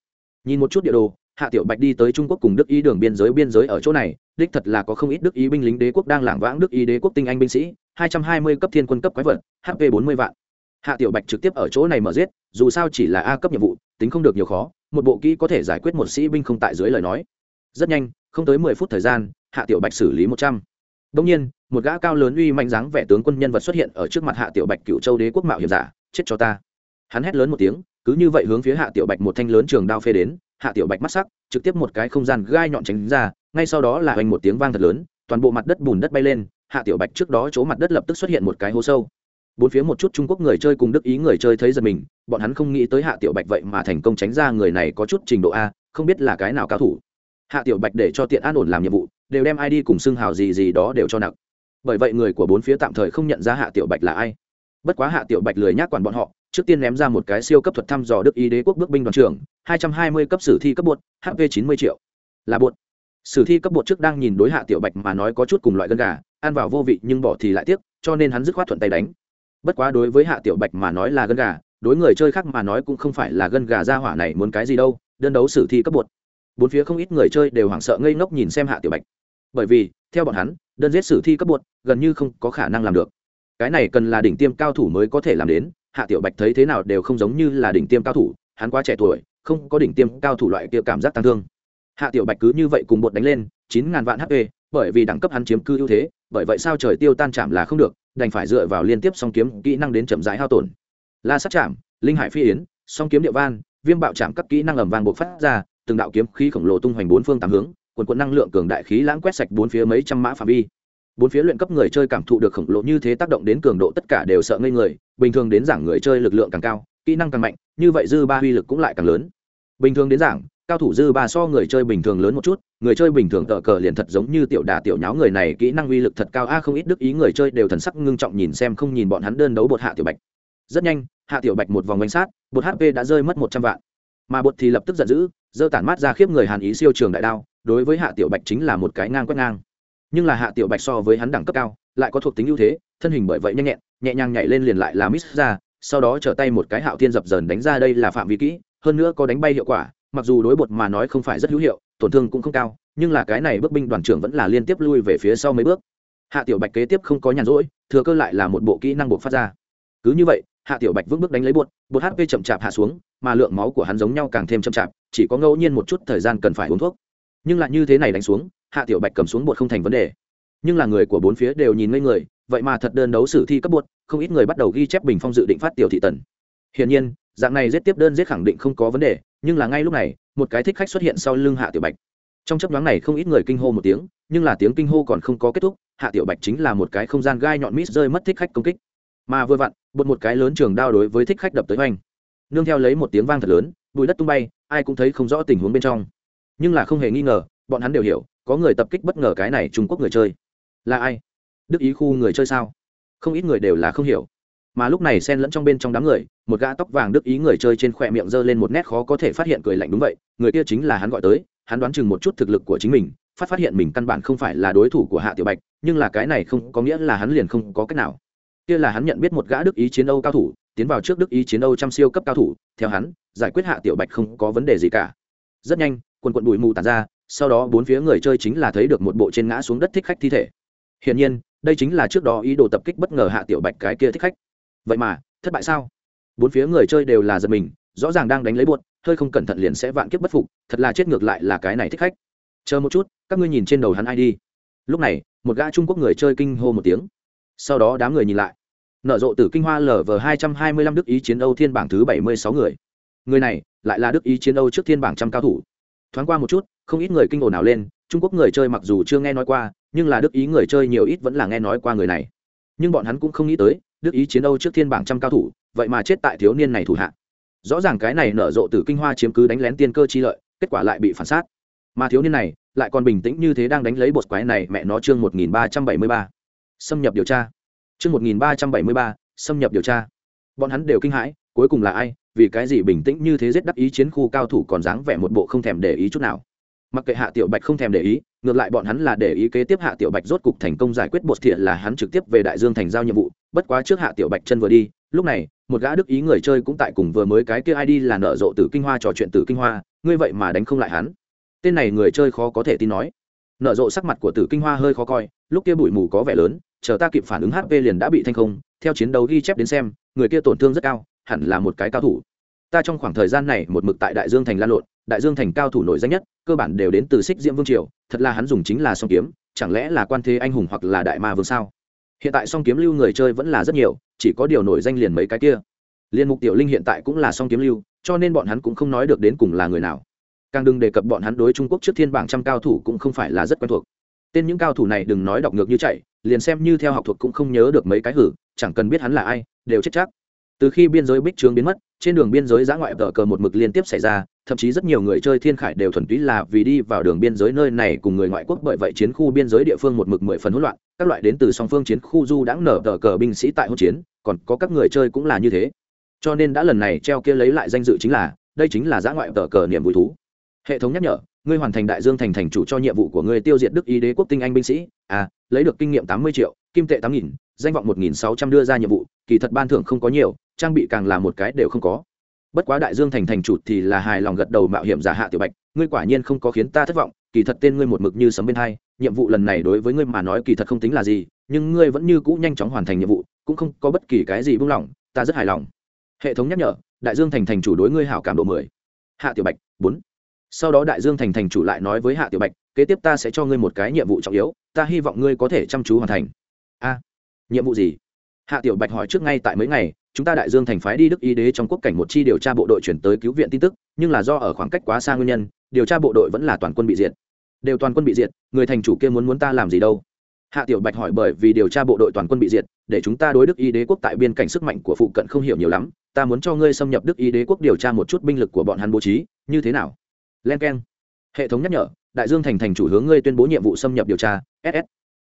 Nhìn một chút địa đồ, hạ tiểu bạch đi tới trung quốc cùng đức ý đường biên giới biên giới ở chỗ này, đích thật là có không ít đức ý binh lính đế quốc đang lảng vãng đức ý đế quốc tinh anh binh sĩ, hai trăm hai mươi cấp thiên quân cấp quái vật hp bốn mươi vạn hạ tiểu bạch trực tiếp ở chỗ này mở giết, dù sao chỉ là a cấp nhiệm vụ, tính không được nhiều khó, một bộ kỹ có thể giải quyết một sĩ binh không tại dưới lời nói. Rất nhanh, không tới mười phút thời gian, hạ tiểu bạch xử lý một trăm. Đông nhiên, một gã cao lớn uy mạnh dáng vẻ tướng quân nhân vật xuất hiện ở trước mặt hạ tiểu bạch cựu châu đế quốc mạo hiểm giả, chết cho ta. Hắn hét lớn một tiếng, cứ như vậy hướng phía hạ tiểu bạch một thanh lớn trường đao phê đến, hạ tiểu bạch mắt sắc, trực tiếp một cái không gian gai nhọn tránh ra, ngay sau đó là hoành một tiếng vang thật lớn, toàn bộ mặt đất bùn đất bay lên, hạ tiểu bạch trước đó chỗ mặt đất lập tức xuất hiện một cái hố sâu bốn phía một chút trung quốc người chơi cùng đức ý người chơi thấy giật mình, bọn hắn không nghĩ tới hạ tiểu bạch vậy mà thành công tránh ra người này có chút trình độ a, không biết là cái nào cao thủ. Hạ tiểu bạch để cho tiện an ổn làm nhiệm vụ, đều đem id cùng xưng hào gì gì đó đều cho nặng. Bởi vậy người của bốn phía tạm thời không nhận ra hạ tiểu bạch là ai. Bất quá hạ tiểu bạch lười nhác quản bọn họ, trước tiên ném ra một cái siêu cấp thuật thăm dò đức ý đế quốc bước binh đoàn trưởng, hai trăm hai mươi cấp sử thi cấp bột hp chín mươi triệu. Là bột. Sử thi cấp bột trước đang nhìn đối hạ tiểu bạch mà nói có chút cùng loại gân gà, ăn vào vô vị nhưng bỏ thì lại tiếc, cho nên hắn dứt khoát thuận tay đánh bất quá đối với hạ tiểu bạch mà nói là gân gà, đối người chơi khác mà nói cũng không phải là gân gà ra hỏa này muốn cái gì đâu, đơn đấu sử thi cấp bột. Bốn phía không ít người chơi đều hoảng sợ ngây ngốc nhìn xem hạ tiểu bạch. Bởi vì, theo bọn hắn, đơn giết sử thi cấp bột gần như không có khả năng làm được. Cái này cần là đỉnh tiêm cao thủ mới có thể làm đến, hạ tiểu bạch thấy thế nào đều không giống như là đỉnh tiêm cao thủ, hắn quá trẻ tuổi, không có đỉnh tiêm cao thủ loại kia cảm giác tăng thương. Hạ tiểu bạch cứ như vậy cùng bột đánh lên, chín ngàn vạn hp bởi vì đẳng cấp hắn chiếm cư ưu thế bởi vậy sao trời tiêu tan chạm là không được, đành phải dựa vào liên tiếp song kiếm kỹ năng đến chậm rãi hao tổn. La sát chạm, linh hải phi yến, song kiếm địa van viêm bạo chạm các kỹ năng ẩm vàng buộc phát ra, từng đạo kiếm khí khổng lồ tung hoành bốn phương tám hướng, quần quần năng lượng cường đại khí lãng quét sạch bốn phía mấy trăm mã phạm vi. Bốn phía luyện cấp người chơi cảm thụ được khổng lồ như thế tác động đến cường độ tất cả đều sợ ngây người, bình thường đến giảng người chơi lực lượng càng cao, kỹ năng càng mạnh, như vậy dư ba uy lực cũng lại càng lớn. Bình thường đến giảng cao thủ dư ba so người chơi bình thường lớn một chút, người chơi bình thường tờ cờ liền thật giống như tiểu đà tiểu nháo người này, kỹ năng uy lực thật cao, a, không ít đức ý người chơi đều thần sắc ngưng trọng nhìn xem không nhìn bọn hắn đơn đấu bột hạ tiểu bạch. Rất nhanh, hạ tiểu bạch một vòng bánh sát, bột hp đã rơi mất một trăm vạn. Mà bột thì lập tức giận dữ, giơ tản mát ra khiếp người hàn ý siêu trường đại đao, đối với hạ tiểu bạch chính là một cái ngang quét ngang. Nhưng là hạ tiểu bạch so với hắn đẳng cấp cao, lại có thuộc tính ưu thế, thân hình bởi vậy nhanh nhẹn, nhẹ nhàng nhảy lên liền lại là miss ra, sau đó trở tay một cái hạo thiên dập dờn đánh ra đây là phạm vi kỹ, hơn nữa có đánh bay hiệu quả mặc dù đối bột mà nói không phải rất hữu hiệu, tổn thương cũng không cao, nhưng là cái này bước binh đoàn trưởng vẫn là liên tiếp lui về phía sau mấy bước. Hạ tiểu bạch kế tiếp không có nhàn rỗi, thừa cơ lại là một bộ kỹ năng buộc phát ra. Cứ như vậy, hạ tiểu bạch vững bước đánh lấy bột bột hp chậm chạp hạ xuống, mà lượng máu của hắn giống nhau càng thêm chậm chạp, chỉ có ngẫu nhiên một chút thời gian cần phải uống thuốc. Nhưng lại như thế này đánh xuống, hạ tiểu bạch cầm xuống bột không thành vấn đề. Nhưng là người của bốn phía đều nhìn ngây người, vậy mà thật đơn đấu sử thi cấp bột, không ít người bắt đầu ghi chép bình phong dự định phát tiểu thị tần. Hiển nhiên dạng này giết tiếp đơn giết khẳng định không có vấn đề, nhưng là ngay lúc này, một cái thích khách xuất hiện sau lưng hạ tiểu bạch. Trong chấp nhoáng này không ít người kinh hô một tiếng, nhưng là tiếng kinh hô còn không có kết thúc, hạ tiểu bạch chính là một cái không gian gai nhọn mít rơi mất thích khách công kích. Mà vừa vặn, bột một cái lớn trường đao đối với thích khách đập tới oanh. Nương theo lấy một tiếng vang thật lớn, bụi đất tung bay, ai cũng thấy không rõ tình huống bên trong. Nhưng là không hề nghi ngờ, bọn hắn đều hiểu, có người tập kích bất ngờ cái này trung quốc người chơi. Là ai? Đức ý khu người chơi sao? Không ít người đều là không hiểu mà lúc này xen lẫn trong bên trong đám người, một gã tóc vàng đức ý người chơi trên khỏe miệng giơ lên một nét khó có thể phát hiện cười lạnh đúng vậy, người kia chính là hắn gọi tới, hắn đoán chừng một chút thực lực của chính mình, phát phát hiện mình căn bản không phải là đối thủ của hạ tiểu bạch, nhưng là cái này không có nghĩa là hắn liền không có cách nào. Kia là hắn nhận biết một gã đức ý chiến âu cao thủ, tiến vào trước đức ý chiến âu trăm siêu cấp cao thủ, theo hắn, giải quyết hạ tiểu bạch không có vấn đề gì cả. Rất nhanh, quần quận bụi mù tàn ra, sau đó bốn phía người chơi chính là thấy được một bộ trên ngã xuống đất thích khách thi thể. Hiển nhiên, đây chính là trước đó ý đồ tập kích bất ngờ hạ tiểu bạch cái kia thích khách vậy mà, thất bại sao? Bốn phía người chơi đều là giật mình, rõ ràng đang đánh lấy buột hơi không cẩn thận liền sẽ vạn kiếp bất phục, thật là chết ngược lại là cái này thích khách. Chờ một chút, các ngươi nhìn trên đầu hắn ai đi. Lúc này, một gã trung quốc người chơi kinh hô một tiếng. Sau đó đám người nhìn lại. Nở rộ từ kinh hoa lv hai trăm hai mươi lăm đức ý chiến âu thiên bảng thứ bảy mươi sáu người. Người này, lại là đức ý chiến âu trước thiên bảng trăm cao thủ. Thoáng qua một chút, không ít người kinh ồn nào lên, trung quốc người chơi mặc dù chưa nghe nói qua, nhưng là đức ý người chơi nhiều ít vẫn là nghe nói qua người này. Nhưng bọn hắn cũng không nghĩ tới đức ý chiến âu trước thiên bảng trăm cao thủ, vậy mà chết tại thiếu niên này thủ hạ. Rõ ràng cái này nở rộ từ kinh hoa chiếm cứ đánh lén tiên cơ chi lợi, kết quả lại bị phản sát. Mà thiếu niên này, lại còn bình tĩnh như thế đang đánh lấy bột quái này, mẹ nó chương một nghìn ba trăm bảy mươi ba. Xâm nhập điều tra. Chương một nghìn ba trăm bảy mươi ba, xâm nhập điều tra. Bọn hắn đều kinh hãi, cuối cùng là ai, vì cái gì bình tĩnh như thế giết đắc ý chiến khu cao thủ còn dáng vẻ một bộ không thèm để ý chút nào. Mặc kệ hạ tiểu bạch không thèm để ý ngược lại bọn hắn là để ý kế tiếp hạ tiểu bạch rốt cục thành công giải quyết bột thiện là hắn trực tiếp về đại dương thành giao nhiệm vụ, bất quá trước hạ tiểu bạch chân vừa đi, lúc này, một gã đức ý người chơi cũng tại cùng vừa mới cái kia id là nở rộ từ kinh hoa trò chuyện từ kinh hoa, ngươi vậy mà đánh không lại hắn. Tên này người chơi khó có thể tin nói. Nở rộ sắc mặt của tử kinh hoa hơi khó coi, lúc kia bụi mù có vẻ lớn, chờ ta kịp phản ứng hp liền đã bị thanh không, theo chiến đấu ghi chép đến xem, người kia tổn thương rất cao, hẳn là một cái cao thủ. Ta trong khoảng thời gian này một mực tại đại dương thành lan lộn đại dương thành cao thủ nổi danh nhất, cơ bản đều đến từ xích diễm vương triều, thật là hắn dùng chính là song kiếm, chẳng lẽ là quan thế anh hùng hoặc là đại ma vương sao? Hiện tại song kiếm lưu người chơi vẫn là rất nhiều, chỉ có điều nổi danh liền mấy cái kia. Liên mục tiểu linh hiện tại cũng là song kiếm lưu, cho nên bọn hắn cũng không nói được đến cùng là người nào. Càng đừng đề cập bọn hắn đối trung quốc trước thiên bảng trăm cao thủ cũng không phải là rất quen thuộc. Tên những cao thủ này đừng nói đọc ngược như chạy, liền xem như theo học thuật cũng không nhớ được mấy cái hử, chẳng cần biết hắn là ai, đều chết chắc. Từ khi biên giới bích trướng biến mất, trên đường biên giới giã ngoại tờ cờ một mực liên tiếp xảy ra thậm chí rất nhiều người chơi thiên khải đều thuần túy là vì đi vào đường biên giới nơi này cùng người ngoại quốc, bởi vậy chiến khu biên giới địa phương một mực mười phần hỗn loạn, các loại đến từ song phương chiến khu du đãng nở tờ cờ binh sĩ tại hỗn chiến, còn có các người chơi cũng là như thế. Cho nên đã lần này treo kia lấy lại danh dự chính là, đây chính là giã ngoại tờ cờ niềm vui thú. Hệ thống nhắc nhở, ngươi hoàn thành đại dương thành thành chủ cho nhiệm vụ của ngươi tiêu diệt đức ý đế quốc tinh anh binh sĩ. À lấy được kinh nghiệm tám mươi triệu, kim tệ tám nghìn, danh vọng một nghìn sáu trăm đưa ra nhiệm vụ, kỳ thật ban thưởng không có nhiều, trang bị càng là một cái đều không có bất quá đại dương thành thành chủ thì là hài lòng gật đầu mạo hiểm giả hạ tiểu bạch, ngươi quả nhiên không có khiến ta thất vọng, kỳ thật tên ngươi một mực như sấm bên hai, nhiệm vụ lần này đối với ngươi mà nói kỳ thật không tính là gì, nhưng ngươi vẫn như cũ nhanh chóng hoàn thành nhiệm vụ, cũng không có bất kỳ cái gì buông lỏng, ta rất hài lòng. Hệ thống nhắc nhở, đại dương thành thành chủ đối ngươi hảo cảm độ mười. Hạ tiểu bạch, bốn. Sau đó đại dương thành thành chủ lại nói với hạ tiểu bạch, kế tiếp ta sẽ cho ngươi một cái nhiệm vụ trọng yếu, ta hy vọng ngươi có thể chăm chú hoàn thành. A, nhiệm vụ gì? Hạ tiểu bạch hỏi trước ngay tại mấy ngày chúng ta đại dương thành phái đi đức y đế trong quốc cảnh một chi điều tra bộ đội chuyển tới cứu viện tin tức, nhưng là do ở khoảng cách quá xa nguyên nhân, điều tra bộ đội vẫn là toàn quân bị diệt. Đều toàn quân bị diệt, người thành chủ kia muốn muốn ta làm gì đâu? Hạ tiểu bạch hỏi bởi vì điều tra bộ đội toàn quân bị diệt, để chúng ta đối đức y đế quốc tại biên cảnh sức mạnh của phụ cận không hiểu nhiều lắm, ta muốn cho ngươi xâm nhập đức y đế quốc điều tra một chút binh lực của bọn hắn bố trí, như thế nào? Len k e n hệ thống nhắc nhở, đại dương thành thành chủ hướng ngươi tuyên bố nhiệm vụ xâm nhập điều tra ss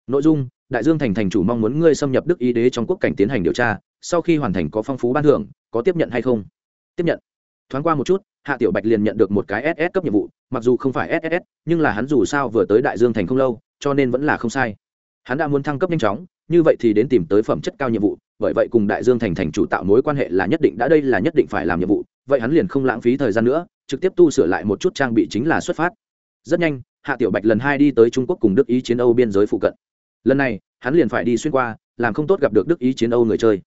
nội dung, đại dương thành thành chủ mong muốn ngươi xâm nhập đức y đế trong quốc cảnh tiến hành điều tra sau khi hoàn thành có phong phú ban thưởng, có tiếp nhận hay không? Tiếp nhận. Thoáng qua một chút, hạ tiểu bạch liền nhận được một cái ss cấp nhiệm vụ, mặc dù không phải ss nhưng là hắn dù sao vừa tới đại dương thành không lâu, cho nên vẫn là không sai. Hắn đã muốn thăng cấp nhanh chóng, như vậy thì đến tìm tới phẩm chất cao nhiệm vụ, bởi vậy cùng đại dương thành thành chủ tạo mối quan hệ là nhất định, đã đây là nhất định phải làm nhiệm vụ, vậy hắn liền không lãng phí thời gian nữa, trực tiếp tu sửa lại một chút trang bị chính là xuất phát. Rất nhanh, hạ tiểu bạch lần hai đi tới trung quốc cùng đức ý chiến âu biên giới phụ cận. Lần này, hắn liền phải đi xuyên qua, làm không tốt gặp được đức ý chiến âu người chơi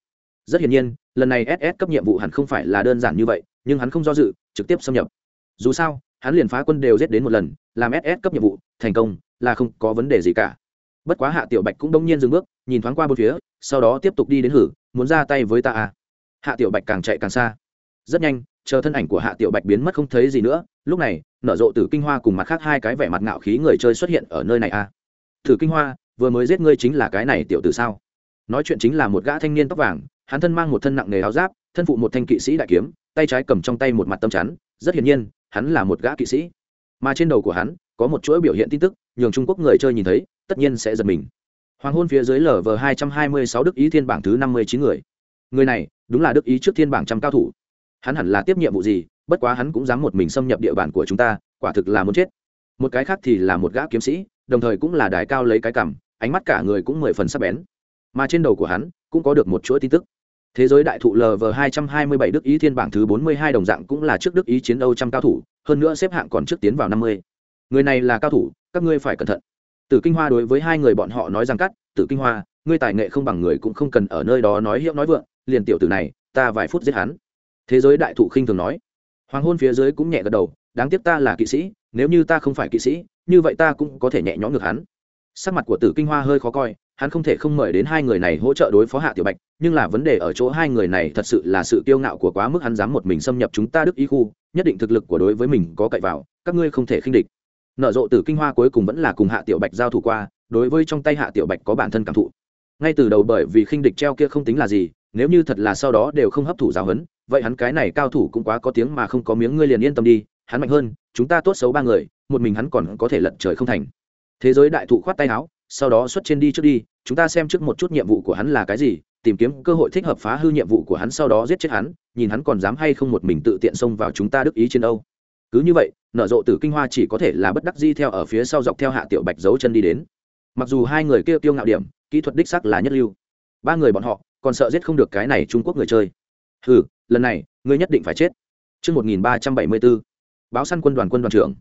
rất hiển nhiên, lần này ss cấp nhiệm vụ hẳn không phải là đơn giản như vậy, nhưng hắn không do dự, trực tiếp xâm nhập. Dù sao, hắn liền phá quân đều giết đến một lần, làm ss cấp nhiệm vụ, thành công là không có vấn đề gì cả. Bất quá hạ tiểu bạch cũng đông nhiên dừng bước, nhìn thoáng qua bốn phía, sau đó tiếp tục đi đến hử, muốn ra tay với ta à? Hạ tiểu bạch càng chạy càng xa. Rất nhanh, chờ thân ảnh của hạ tiểu bạch biến mất không thấy gì nữa, lúc này, nở rộ tử kinh hoa cùng mặt khác hai cái vẻ mặt ngạo khí người chơi xuất hiện ở nơi này à? Thử kinh hoa, vừa mới giết ngươi chính là cái này tiểu tử sao? Nói chuyện chính là một gã thanh niên tóc vàng hắn thân mang một thân nặng nề áo giáp, thân phụ một thanh kỵ sĩ đại kiếm, tay trái cầm trong tay một mặt tâm chắn, rất hiển nhiên, hắn là một gã kỵ sĩ. Mà trên đầu của hắn, có một chuỗi biểu hiện tin tức, nhường trung quốc người chơi nhìn thấy, tất nhiên sẽ giật mình. Hoàng hôn phía dưới lv hai trăm hai mươi sáu đức ý thiên bảng thứ năm mươi chín người. Người này, đúng là đức ý trước thiên bảng trăm cao thủ. Hắn hẳn là tiếp nhiệm vụ gì, bất quá hắn cũng dám một mình xâm nhập địa bàn của chúng ta, quả thực là muốn chết. Một cái khác thì là một gã kiếm sĩ, đồng thời cũng là đài cao lấy cái cằm, ánh mắt cả người cũng mười phần sắc bén. Mà trên đầu của hắn, cũng có được một chuỗi tin tức thế giới đại thụ lv hai trăm hai mươi bảy đức ý thiên bảng thứ bốn mươi hai đồng dạng cũng là trước đức ý chiến âu trăm cao thủ, hơn nữa xếp hạng còn trước tiến vào năm mươi. Người này là cao thủ, các ngươi phải cẩn thận. Tử kinh hoa đối với hai người bọn họ nói rằng cắt, tử kinh hoa, ngươi tài nghệ không bằng người cũng không cần ở nơi đó nói hiệu nói vượng, liền tiểu tử này, ta vài phút giết hắn. Thế giới đại thụ khinh thường nói. Hoàng hôn phía dưới cũng nhẹ gật đầu, đáng tiếc ta là kỵ sĩ, nếu như ta không phải kỵ sĩ, như vậy ta cũng có thể nhẹ nhõm ngược hắn sắc mặt của tử kinh hoa hơi khó coi, hắn không thể không mời đến hai người này hỗ trợ đối phó hạ tiểu bạch, nhưng là vấn đề ở chỗ hai người này thật sự là sự kiêu ngạo của quá mức hắn dám một mình xâm nhập chúng ta đức y khu, nhất định thực lực của đối với mình có cậy vào, các ngươi không thể khinh địch. Nở rộ tử kinh hoa cuối cùng vẫn là cùng hạ tiểu bạch giao thủ qua, đối với trong tay hạ tiểu bạch có bản thân cảm thụ. Ngay từ đầu bởi vì khinh địch treo kia không tính là gì, nếu như thật là sau đó đều không hấp thụ giáo huấn, vậy hắn cái này cao thủ cũng quá có tiếng mà không có miếng, ngươi liền yên tâm đi, hắn mạnh hơn, chúng ta tốt xấu ba người, một mình hắn còn có thể lật trời không thành thế giới đại thụ khoát tay áo sau đó xuất trên đi trước đi chúng ta xem trước một chút nhiệm vụ của hắn là cái gì tìm kiếm cơ hội thích hợp phá hư nhiệm vụ của hắn sau đó giết chết hắn nhìn hắn còn dám hay không một mình tự tiện xông vào chúng ta đức ý trên âu. Cứ như vậy nở rộ tử kinh hoa chỉ có thể là bất đắc di theo ở phía sau dọc theo hạ tiểu bạch dấu chân đi đến. Mặc dù hai người kia tiêu ngạo điểm kỹ thuật đích sắc là nhất lưu. Ba người bọn họ còn sợ giết không được cái này trung quốc người chơi. Ừ lần này ngươi nhất định phải chết. Trước 1374, báo săn quân đoàn quân đoàn trưởng.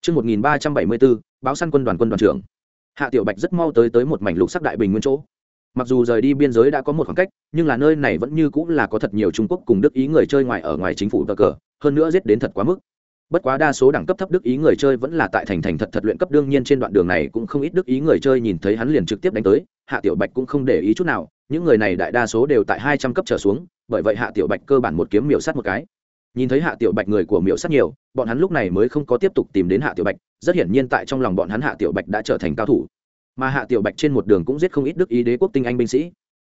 Trước 1374, báo săn quân đoàn quân đoàn trưởng. Hạ Tiểu Bạch rất mau tới tới một mảnh lục sắc đại bình nguyên chỗ. Mặc dù rời đi biên giới đã có một khoảng cách, nhưng là nơi này vẫn như cũng là có thật nhiều Trung Quốc cùng Đức ý người chơi ngoài ở ngoài chính phủ cờ cờ, hơn nữa giết đến thật quá mức bất quá đa số đẳng cấp thấp đức ý người chơi vẫn là tại thành thành thật thật luyện cấp đương nhiên trên đoạn đường này cũng không ít đức ý người chơi nhìn thấy hắn liền trực tiếp đánh tới hạ tiểu bạch cũng không để ý chút nào những người này đại đa số đều tại hai trăm cấp trở xuống bởi vậy hạ tiểu bạch cơ bản một kiếm miểu sát một cái nhìn thấy hạ tiểu bạch người của miểu sát nhiều, bọn hắn lúc này mới không có tiếp tục tìm đến hạ tiểu bạch, rất hiển nhiên tại trong lòng bọn hắn hạ tiểu bạch đã trở thành cao thủ. Mà hạ tiểu bạch trên một đường cũng giết không ít đức ý đế quốc tinh anh binh sĩ.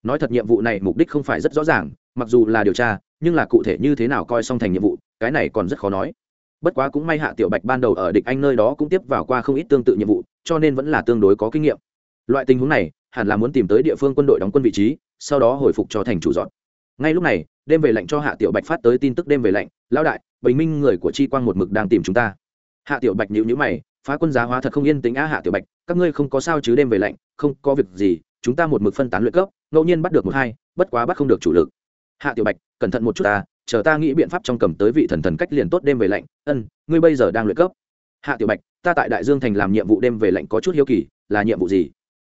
Nói thật nhiệm vụ này mục đích không phải rất rõ ràng, mặc dù là điều tra, nhưng là cụ thể như thế nào coi xong thành nhiệm vụ, cái này còn rất khó nói. Bất quá cũng may hạ tiểu bạch ban đầu ở địch anh nơi đó cũng tiếp vào qua không ít tương tự nhiệm vụ, cho nên vẫn là tương đối có kinh nghiệm. Loại tình huống này, hẳn là muốn tìm tới địa phương quân đội đóng quân vị trí, sau đó hồi phục cho thành chủ dọn ngay lúc này, đêm về lệnh cho hạ tiểu bạch phát tới tin tức đêm về lệnh lão đại, bình minh người của chi quang một mực đang tìm chúng ta. Hạ tiểu bạch nhíu nhíu mày, phá quân giá hóa thật không yên tĩnh á hạ tiểu bạch, các ngươi không có sao chứ đêm về lệnh không có việc gì, chúng ta một mực phân tán luyện cấp, ngẫu nhiên bắt được một hai, bất quá bắt không được chủ lực. Hạ tiểu bạch, cẩn thận một chút ta, chờ ta nghĩ biện pháp trong cầm tới vị thần thần cách liền tốt đêm về lệnh ân, ngươi bây giờ đang luyện cấp. Hạ tiểu bạch, ta tại đại dương thành làm nhiệm vụ đêm về lệnh có chút hiếu kỳ, là nhiệm vụ gì?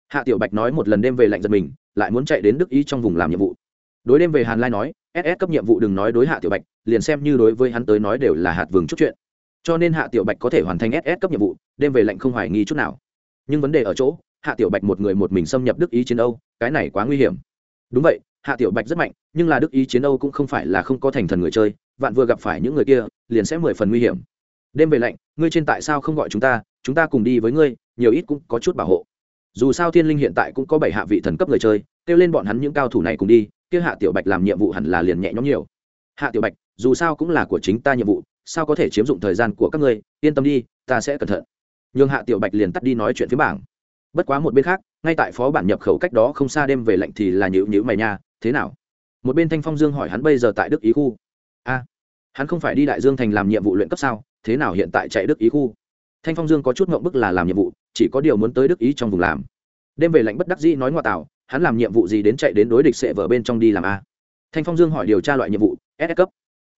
Hạ tiểu bạch nói một lần đêm về lệnh giật mình, lại muốn chạy đến đức ý trong vùng làm nhiệm vụ đối đêm về hàn lai nói ss cấp nhiệm vụ đừng nói đối hạ tiểu bạch, liền xem như đối với hắn tới nói đều là hạt vừng chút chuyện. Cho nên hạ tiểu bạch có thể hoàn thành ss cấp nhiệm vụ, đêm về lệnh không hoài nghi chút nào. Nhưng vấn đề ở chỗ, hạ tiểu bạch một người một mình xâm nhập đức ý chiến âu, cái này quá nguy hiểm. Đúng vậy, hạ tiểu bạch rất mạnh, nhưng là đức ý chiến âu cũng không phải là không có thành thần người chơi, vạn vừa gặp phải những người kia, liền sẽ mười phần nguy hiểm. Đêm về lạnh, ngươi trên tại sao không gọi chúng ta chúng ta cùng đi với ngươi, nhiều ít cũng có chút bảo hộ. Dù sao thiên linh hiện tại cũng có bảy hạ vị thần cấp người chơi, kêu lên bọn hắn những cao thủ này cùng đi kia hạ tiểu bạch làm nhiệm vụ hẳn là liền nhẹ nhõm nhiều. Hạ tiểu bạch, dù sao cũng là của chính ta nhiệm vụ, sao có thể chiếm dụng thời gian của các ngươi? Yên tâm đi, ta sẽ cẩn thận. Nhường hạ tiểu bạch liền tắt đi nói chuyện phía bảng. Bất quá một bên khác, ngay tại phó bản nhập khẩu cách đó không xa đêm về lạnh thì là nhữ nhữ mày nha, thế nào? Một bên thanh phong dương hỏi hắn bây giờ tại đức ý khu. A, hắn không phải đi đại dương thành làm nhiệm vụ luyện cấp sao? Thế nào hiện tại chạy đức ý khu? Thanh phong dương có chút ngộng bức là làm nhiệm vụ, chỉ có điều muốn tới đức ý trong vùng làm. Đêm về lạnh bất đắc dĩ nói ngoại tảo hắn làm nhiệm vụ gì đến chạy đến đối địch sệ vở bên trong đi làm a? Thanh phong dương hỏi điều tra loại nhiệm vụ ss cấp.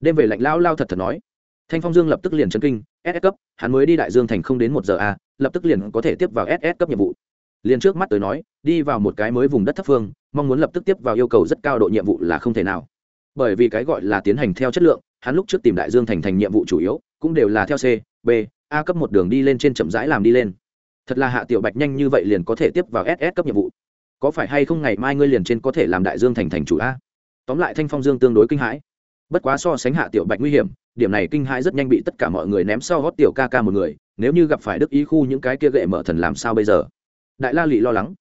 Đêm về lạnh lao lao thật thật nói. Thanh phong dương lập tức liền chấn kinh ss cấp, hắn mới đi đại dương thành không đến một giờ a, lập tức liền có thể tiếp vào ss cấp nhiệm vụ. Liền trước mắt tới nói, đi vào một cái mới vùng đất thấp phương, mong muốn lập tức tiếp vào yêu cầu rất cao độ nhiệm vụ là không thể nào. Bởi vì cái gọi là tiến hành theo chất lượng, hắn lúc trước tìm đại dương thành thành nhiệm vụ chủ yếu, cũng đều là theo c, b, a cấp một đường đi lên trên chậm rãi làm đi lên. Thật là hạ tiểu bạch nhanh như vậy liền có thể tiếp vào ss cấp nhiệm vụ có phải hay không ngày mai ngươi liền trên có thể làm đại dương thành thành chủ a? Tóm lại thanh phong dương tương đối kinh hãi. Bất quá so sánh hạ tiểu bạch nguy hiểm, điểm này kinh hãi rất nhanh bị tất cả mọi người ném sau gót tiểu ca ca một người, nếu như gặp phải đức ý khu những cái kia gệ mở thần làm sao bây giờ? Đại la lị lo lắng.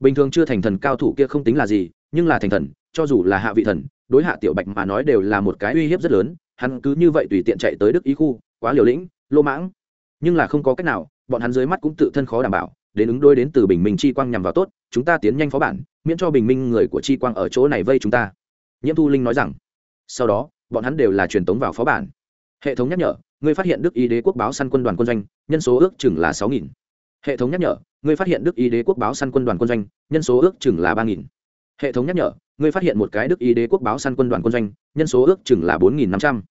Bình thường chưa thành thần cao thủ kia không tính là gì, nhưng là thành thần, cho dù là hạ vị thần, đối hạ tiểu bạch mà nói đều là một cái uy hiếp rất lớn, hắn cứ như vậy tùy tiện chạy tới đức ý khu, quá liều lĩnh, lô mãng. Nhưng là không có cách nào, bọn hắn dưới mắt cũng tự thân khó đảm bảo đến ứng đôi đến từ bình minh chi quang nhằm vào tốt, chúng ta tiến nhanh phó bản, miễn cho bình minh người của chi quang ở chỗ này vây chúng ta. Nhiễm thu linh nói rằng. Sau đó, bọn hắn đều là truyền tống vào phó bản. Hệ thống nhắc nhở, ngươi phát hiện đức y đế quốc báo săn quân đoàn quân doanh, nhân số ước chừng là sáu nghìn. Hệ thống nhắc nhở, ngươi phát hiện đức y đế quốc báo săn quân đoàn quân doanh, nhân số ước chừng là ba nghìn. Hệ thống nhắc nhở, ngươi phát hiện một cái đức y đế quốc báo săn quân đoàn quân doanh, nhân số ước chừng là bốn nghìn năm trăm.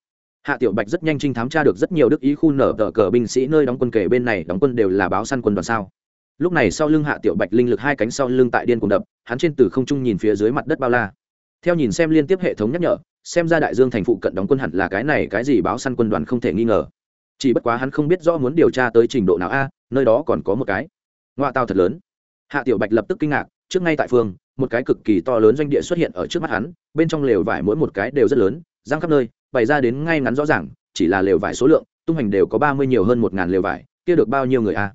Hạ tiểu bạch rất nhanh trinh thám tra được rất nhiều đức ý khu nở tờ cờ binh sĩ nơi đóng quân kể bên này đóng quân đều là báo săn quân đoàn sao? Lúc này sau lưng hạ tiểu bạch linh lực hai cánh sau lưng tại điên cùng đập, hắn trên từ không trung nhìn phía dưới mặt đất bao la. Theo nhìn xem liên tiếp hệ thống nhắc nhở, xem ra đại dương thành phụ cận đóng quân hẳn là cái này, cái gì báo săn quân đoàn không thể nghi ngờ. Chỉ bất quá hắn không biết rõ muốn điều tra tới trình độ nào a, nơi đó còn có một cái. Ngoại tàu thật lớn. Hạ tiểu bạch lập tức kinh ngạc, trước ngay tại phương một cái cực kỳ to lớn doanh địa xuất hiện ở trước mắt hắn, bên trong lều vải mỗi một cái đều rất lớn giang khắp nơi, bày ra đến ngay ngắn rõ ràng, chỉ là lều vải số lượng, tung hành đều có ba mươi nhiều hơn một ngàn lều vải, kia được bao nhiêu người a?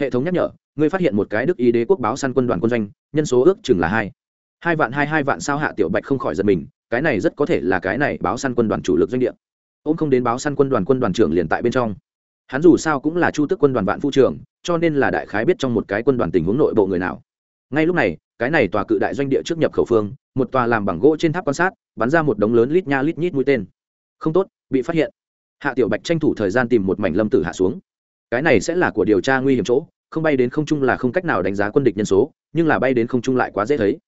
Hệ thống nhắc nhở ngươi phát hiện một cái đức ý đế quốc báo săn quân đoàn quân doanh, nhân số ước chừng là hai. Hai vạn hai hai vạn sao hạ tiểu bạch không khỏi giật mình, cái này rất có thể là cái này báo săn quân đoàn chủ lực doanh địa. Ông không đến báo săn quân đoàn quân đoàn trưởng liền tại bên trong. Hắn dù sao cũng là chu tức quân đoàn vạn phu trưởng, cho nên là đại khái biết trong một cái quân đoàn tình huống nội bộ người nào. Ngay lúc này, cái này tòa cự đại doanh địa trước nhập khẩu phương, một tòa làm bằng gỗ trên tháp quan sát, bắn ra một đống lớn lít nha lít nhít mũi tên. Không tốt, bị phát hiện. Hạ tiểu bạch tranh thủ thời gian tìm một mảnh lâm tử hạ xuống. Cái này sẽ là của điều tra nguy hiểm chỗ không bay đến không trung là không cách nào đánh giá quân địch nhân số, nhưng là bay đến không trung lại quá dễ thấy.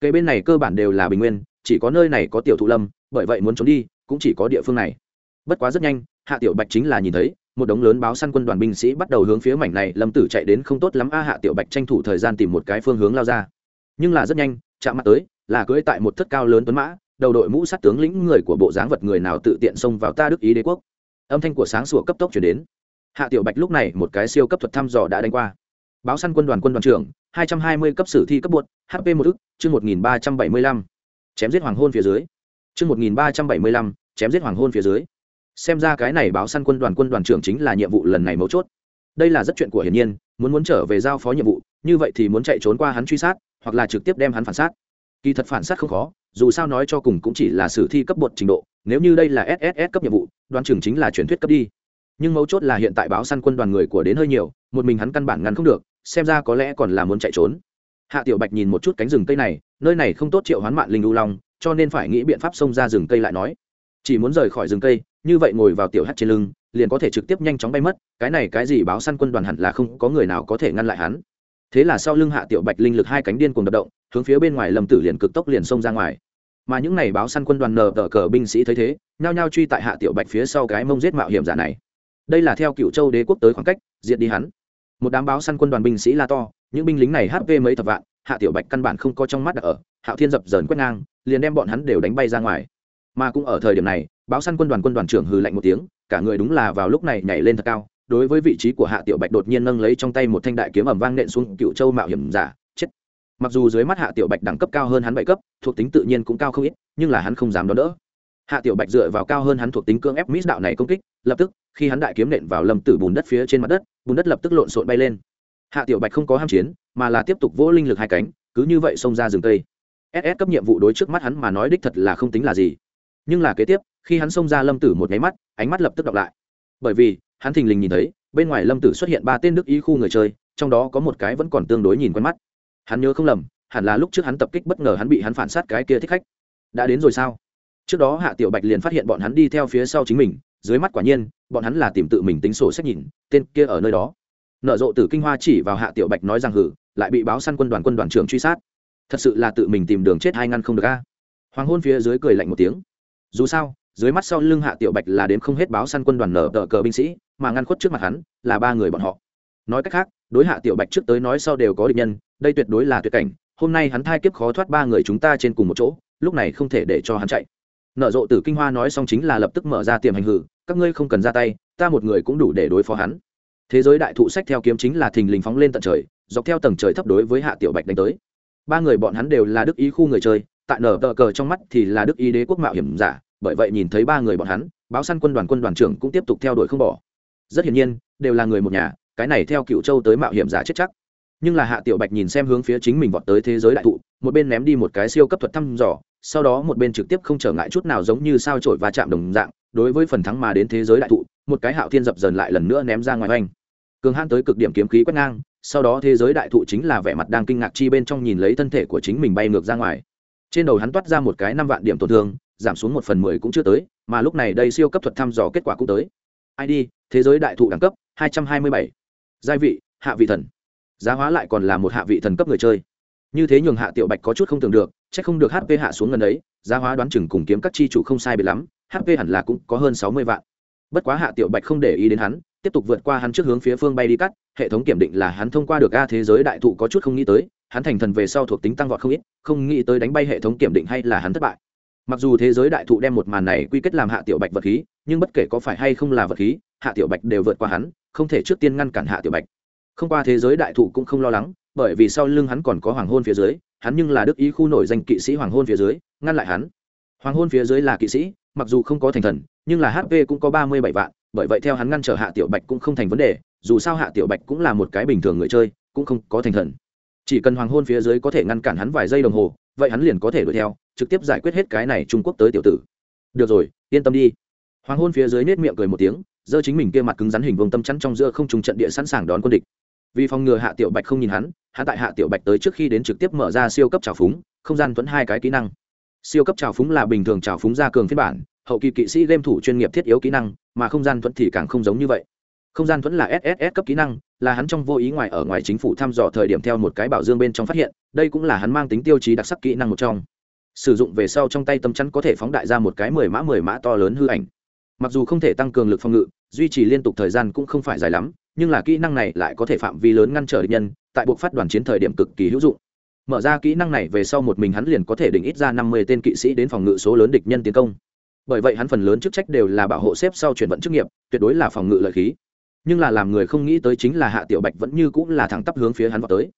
Cây bên này cơ bản đều là bình nguyên, chỉ có nơi này có tiểu thụ lâm, bởi vậy muốn trốn đi, cũng chỉ có địa phương này. Bất quá rất nhanh, hạ tiểu bạch chính là nhìn thấy, một đống lớn báo săn quân đoàn binh sĩ bắt đầu hướng phía mảnh này lâm tử chạy đến không tốt lắm. A, hạ tiểu bạch tranh thủ thời gian tìm một cái phương hướng lao ra. Nhưng là rất nhanh, chạm mặt tới, là cưỡi tại một thất cao lớn tuấn mã, đầu đội mũ sắt tướng lĩnh người của bộ dáng vật người nào tự tiện xông vào ta đức ý đế quốc. Âm thanh của sáng sủa cấp tốc chuyển đến hạ tiểu bạch lúc này một cái siêu cấp thuật thăm dò đã đánh qua. Báo săn quân đoàn quân đoàn trưởng, hai trăm hai mươi cấp sử thi cấp bột hp một ức, chương một nghìn ba trăm bảy mươi lăm. Chém giết hoàng hôn phía dưới. Chương một nghìn ba trăm bảy mươi lăm, chém giết hoàng hôn phía dưới. Xem ra cái này báo săn quân đoàn quân đoàn trưởng chính là nhiệm vụ lần này mấu chốt. Đây là rất chuyện của hiển nhiên, muốn muốn trở về giao phó nhiệm vụ, như vậy thì muốn chạy trốn qua hắn truy sát, hoặc là trực tiếp đem hắn phản sát. Kỳ thật phản sát không khó, dù sao nói cho cùng cũng chỉ là sử thi cấp bột trình độ, nếu như đây là sss cấp nhiệm vụ, đoàn trưởng chính là truyền thuyết cấp đi nhưng mấu chốt là hiện tại báo săn quân đoàn người của đến hơi nhiều, một mình hắn căn bản ngăn không được, xem ra có lẽ còn là muốn chạy trốn. Hạ tiểu bạch nhìn một chút cánh rừng cây này, nơi này không tốt triệu hoán mạng linh u long, cho nên phải nghĩ biện pháp xông ra rừng cây lại nói. Chỉ muốn rời khỏi rừng cây, như vậy ngồi vào tiểu hát trên lưng, liền có thể trực tiếp nhanh chóng bay mất, cái này cái gì báo săn quân đoàn hẳn là không có người nào có thể ngăn lại hắn. Thế là sau lưng hạ tiểu bạch linh lực hai cánh điên cùng đập động, hướng phía bên ngoài lầm tử liền cực tốc liền xông ra ngoài. Mà những này báo săn quân đoàn nờ tờ cờ binh sĩ thấy thế, nhao nhao truy tại hạ tiểu bạch phía sau cái mông giết mạo hiểm giả này đây là theo cựu châu đế quốc tới khoảng cách, diệt đi hắn. Một đám báo săn quân đoàn binh sĩ la to, những binh lính này hp mấy thập vạn, hạ tiểu bạch căn bản không có trong mắt ở, hạo thiên dập dờn quét ngang, liền đem bọn hắn đều đánh bay ra ngoài. Mà cũng ở thời điểm này, báo săn quân đoàn quân đoàn trưởng hừ lạnh một tiếng, cả người đúng là vào lúc này nhảy lên thật cao, đối với vị trí của hạ tiểu bạch đột nhiên nâng lấy trong tay một thanh đại kiếm ẩm vang nện xuống cựu châu mạo hiểm giả, chết. Mặc dù dưới mắt hạ tiểu bạch đẳng cấp cao hơn hắn bảy cấp, thuộc tính tự nhiên cũng cao không ít, nhưng là hắn không dám đón đỡ. Hạ tiểu bạch dựa vào cao hơn hắn thuộc tính cưỡng ép mít đạo này công kích, lập tức khi hắn đại kiếm nện vào lâm tử bùn đất phía trên mặt đất, bùn đất lập tức lộn xộn bay lên. Hạ tiểu bạch không có ham chiến, mà là tiếp tục vỗ linh lực hai cánh, cứ như vậy xông ra rừng tây ss cấp nhiệm vụ đối trước mắt hắn mà nói đích thật là không tính là gì. Nhưng là kế tiếp, khi hắn xông ra lâm tử một nháy mắt, ánh mắt lập tức đọc lại. Bởi vì, hắn thình lình nhìn thấy, bên ngoài lâm tử xuất hiện ba tên đức ý khu người chơi, trong đó có một cái vẫn còn tương đối nhìn quen mắt. Hắn nhớ không lầm, hẳn là lúc trước hắn tập kích bất ngờ hắn bị hắn phản sát cái kia thích khách. Đã đến rồi sao? Trước đó hạ tiểu bạch liền phát hiện bọn hắn đi theo phía sau chính mình dưới mắt quả nhiên, bọn hắn là tìm tự mình tính sổ sách nhìn, tên kia ở nơi đó. Nợ rộ tử kinh hoa chỉ vào hạ tiểu bạch nói rằng hử, lại bị báo săn quân đoàn quân đoàn trưởng truy sát. Thật sự là tự mình tìm đường chết hai ngăn không được a. Hoàng hôn phía dưới cười lạnh một tiếng. Dù sao, dưới mắt sau lưng hạ tiểu bạch là đến không hết báo săn quân đoàn nở tờ cờ binh sĩ, mà ngăn khuất trước mặt hắn là ba người bọn họ. Nói cách khác, đối hạ tiểu bạch trước tới nói sau đều có địch nhân, đây tuyệt đối là tuyệt cảnh. Hôm nay hắn thai kiếp khó thoát ba người chúng ta trên cùng một chỗ, lúc này không thể để cho hắn chạy. Nở rộ tử kinh hoa nói xong chính là lập tức mở ra tiềm hành hử các ngươi không cần ra tay, ta một người cũng đủ để đối phó hắn. Thế giới đại thụ sách theo kiếm chính là thình lình phóng lên tận trời, dọc theo tầng trời thấp đối với hạ tiểu bạch đánh tới. Ba người bọn hắn đều là đức ý khu người chơi, tại nở tờ cờ trong mắt thì là đức ý đế quốc mạo hiểm giả, bởi vậy nhìn thấy ba người bọn hắn, báo săn quân đoàn quân đoàn trưởng cũng tiếp tục theo đuổi không bỏ. Rất hiển nhiên, đều là người một nhà, cái này theo cựu châu tới mạo hiểm giả chết chắc. Nhưng là hạ tiểu bạch nhìn xem hướng phía chính mình vọt tới thế giới đại thụ, một bên ném đi một cái siêu cấp thuật thăm dò, sau đó một bên trực tiếp không trở ngại chút nào giống như sao trổi va chạm đồng dạng đối với phần thắng mà đến thế giới đại thụ, một cái hạo thiên dập dần lại lần nữa ném ra ngoài oanh. Cường hãn tới cực điểm kiếm khí quét ngang, sau đó thế giới đại thụ chính là vẻ mặt đang kinh ngạc chi bên trong nhìn lấy thân thể của chính mình bay ngược ra ngoài. Trên đầu hắn toát ra một cái năm vạn điểm tổn thương, giảm xuống một phần mười cũng chưa tới, mà lúc này đây siêu cấp thuật thăm dò kết quả cũng tới. Id thế giới đại thụ đẳng cấp, hai trăm hai mươi bảy. Giai vị, hạ vị thần. Giá hóa lại còn là một hạ vị thần cấp người chơi. Như thế nhường hạ tiểu bạch có chút không tưởng được c h ắ c không được hp hạ xuống gần ấy, giá hóa đoán chừng cùng kiếm các chi chủ không sai biệt lắm hp hẳn là cũng có hơn sáu mươi vạn. Bất quá hạ tiểu bạch không để ý đến hắn, tiếp tục vượt qua hắn trước hướng phía phương bay đi cắt, hệ thống kiểm định là hắn thông qua được a thế giới đại thụ có chút không nghĩ tới, hắn thành thần về sau thuộc tính tăng vọt không ít, không nghĩ tới đánh bay hệ thống kiểm định hay là hắn thất bại. Mặc dù thế giới đại thụ đem một màn này quy kết làm hạ tiểu bạch vật khí, nhưng bất kể có phải hay không là vật khí, hạ tiểu bạch đều vượt qua hắn, không thể trước tiên ngăn cản hạ tiểu bạch. Không qua thế giới đại thụ cũng không lo lắng, bởi vì sau lưng hắn còn có hoàng hôn phía dưới, hắn nhưng là đức ý khu nổi danh kỵ sĩ hoàng hôn phía dưới, ngăn lại hắn. Hoàng hôn phía dưới là kỵ sĩ mặc dù không có thành thần, nhưng là hp cũng có ba mươi bảy vạn, bởi vậy theo hắn ngăn trở hạ tiểu bạch cũng không thành vấn đề, dù sao hạ tiểu bạch cũng là một cái bình thường người chơi, cũng không có thành thần. Chỉ cần hoàng hôn phía dưới có thể ngăn cản hắn vài giây đồng hồ, vậy hắn liền có thể đuổi theo, trực tiếp giải quyết hết cái này trung quốc tới tiểu tử. Được rồi, yên tâm đi. Hoàng hôn phía dưới nết miệng cười một tiếng, giơ chính mình kia mặt cứng rắn hình vông tâm chắn trong giữa không trùng trận địa sẵn sàng đón quân địch. Vì phòng ngừa hạ tiểu bạch không nhìn hắn hạ tại hạ tiểu bạch tới trước khi đến trực tiếp mở ra siêu cấp trào phúng, không gian thuẫn hai cái kỹ năng siêu cấp trào phúng là bình thường trào phúng ra cường phiên bản, hậu kỳ kỵ sĩ game thủ chuyên nghiệp thiết yếu kỹ năng, mà không gian thuẫn thì càng không giống như vậy. Không gian thuẫn là sss cấp kỹ năng, là hắn trong vô ý ngoài ở ngoài chính phủ thăm dò thời điểm theo một cái bảo dương bên trong phát hiện, đây cũng là hắn mang tính tiêu chí đặc sắc kỹ năng một trong. Sử dụng về sau trong tay tâm chắn có thể phóng đại ra một cái mười mã mười mã to lớn hư ảnh. Mặc dù không thể tăng cường lực phòng ngự, duy trì liên tục thời gian cũng không phải dài lắm, nhưng là kỹ năng này lại có thể phạm vi lớn ngăn trở địch nhân, tại buộc phát đoàn chiến thời điểm cực kỳ hữu dụng mở ra kỹ năng này về sau một mình hắn liền có thể định ít ra năm mươi tên kỵ sĩ đến phòng ngự số lớn địch nhân tiến công. Bởi vậy hắn phần lớn chức trách đều là bảo hộ xếp sau chuyển vận chức nghiệp, tuyệt đối là phòng ngự lợi khí. Nhưng là làm người không nghĩ tới chính là hạ tiểu bạch vẫn như cũng là thẳng tắp hướng phía hắn vào tới.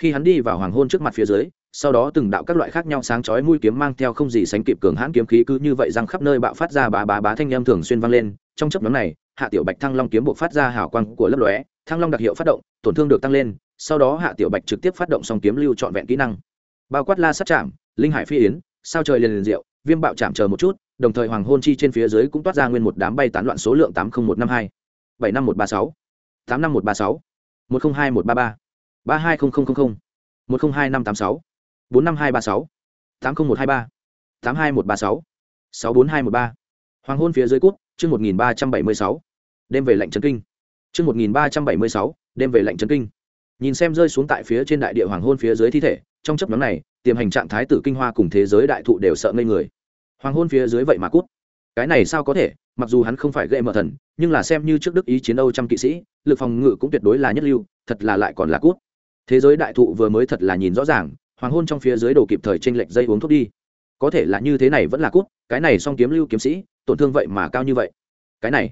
Khi hắn đi vào hoàng hôn trước mặt phía dưới, sau đó từng đạo các loại khác nhau sáng chói mũi kiếm mang theo không gì sánh kịp cường hãn kiếm khí cứ như vậy răng khắp nơi bạo phát ra bá bá bá thanh âm thường xuyên vang lên. Trong chấp nhóm này, hạ tiểu bạch thăng long kiếm bộ phát ra hào quang của lấp lóe, thăng long đặc hiệu phát động, tổn thương được tăng lên sau đó hạ tiểu bạch trực tiếp phát động song kiếm lưu trọn vẹn kỹ năng. Bao quát la sát chạm linh hải phi yến, sao trời liền liền diệu, viêm bạo chạm chờ một chút, đồng thời hoàng hôn chi trên phía dưới cũng toát ra nguyên một đám bay tán loạn số lượng tám nghìn một năm hai, bảy năm một ba sáu, tám năm một ba sáu, một trăm hai một ba ba ba hai nghìn một trăm hai năm tám sáu, bốn năm hai ba sáu, tám nghìn một hai ba, tám hai một ba sáu sáu bốn hai một ba. Hoàng hôn phía dưới cút chương một nghìn ba trăm bảy mươi sáu, đêm về lệnh trấn kinh. Chương một nghìn ba trăm bảy mươi sáu, đêm về lệnh trấn kinh nhìn xem rơi xuống tại phía trên đại địa hoàng hôn phía dưới thi thể, trong chấp nhóm này, tiềm hành trạng thái tử kinh hoa cùng thế giới đại thụ đều sợ ngây người. Hoàng hôn phía dưới vậy mà cút. Cái này sao có thể, mặc dù hắn không phải gây mở thần, nhưng là xem như trước đức ý chiến âu trăm kỵ sĩ, lực phòng ngự cũng tuyệt đối là nhất lưu, thật là lại còn là cút. Thế giới đại thụ vừa mới thật là nhìn rõ ràng, hoàng hôn trong phía dưới đồ kịp thời t r ê n lệch dây uống thuốc đi. Có thể là như thế này vẫn là cút, cái này song kiếm lưu kiếm sĩ, tổn thương vậy mà cao như vậy. Cái này,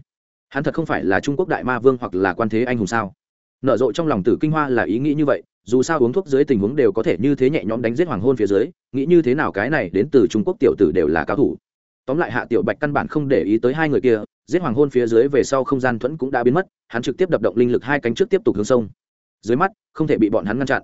hắn thật không phải là trung quốc đại ma vương hoặc là quan thế anh hùng sao? Nở rộ trong lòng tử kinh hoa là ý nghĩ như vậy, dù sao uống thuốc dưới tình huống đều có thể như thế nhẹ nhõm đánh giết hoàng hôn phía dưới, nghĩ như thế nào cái này đến từ trung quốc tiểu tử đều là cao thủ. Tóm lại hạ tiểu bạch căn bản không để ý tới hai người kia, giết hoàng hôn phía dưới về sau không gian thuẫn cũng đã biến mất, hắn trực tiếp đập động linh lực hai cánh trước tiếp tục hướng sông. Dưới mắt, không thể bị bọn hắn ngăn chặn.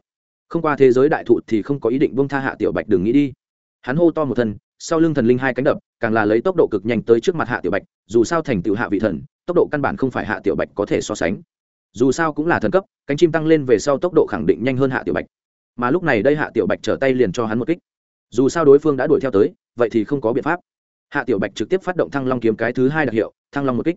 Không qua thế giới đại thụ thì không có ý định bông tha hạ tiểu bạch đừng nghĩ đi. Hắn hô to một thân sau lưng thần linh hai cánh đập, càng là lấy tốc độ cực nhanh tới trước mặt hạ tiểu bạch, dù sao thành tựu hạ vị thần, tốc độ căn bản không phải hạ tiểu bạch có thể so sánh dù sao cũng là thần cấp, cánh chim tăng lên về sau tốc độ khẳng định nhanh hơn hạ tiểu bạch. Mà lúc này đây hạ tiểu bạch trở tay liền cho hắn một kích. Dù sao đối phương đã đuổi theo tới, vậy thì không có biện pháp. Hạ tiểu bạch trực tiếp phát động thăng long kiếm cái thứ hai đặc hiệu, thăng long một kích.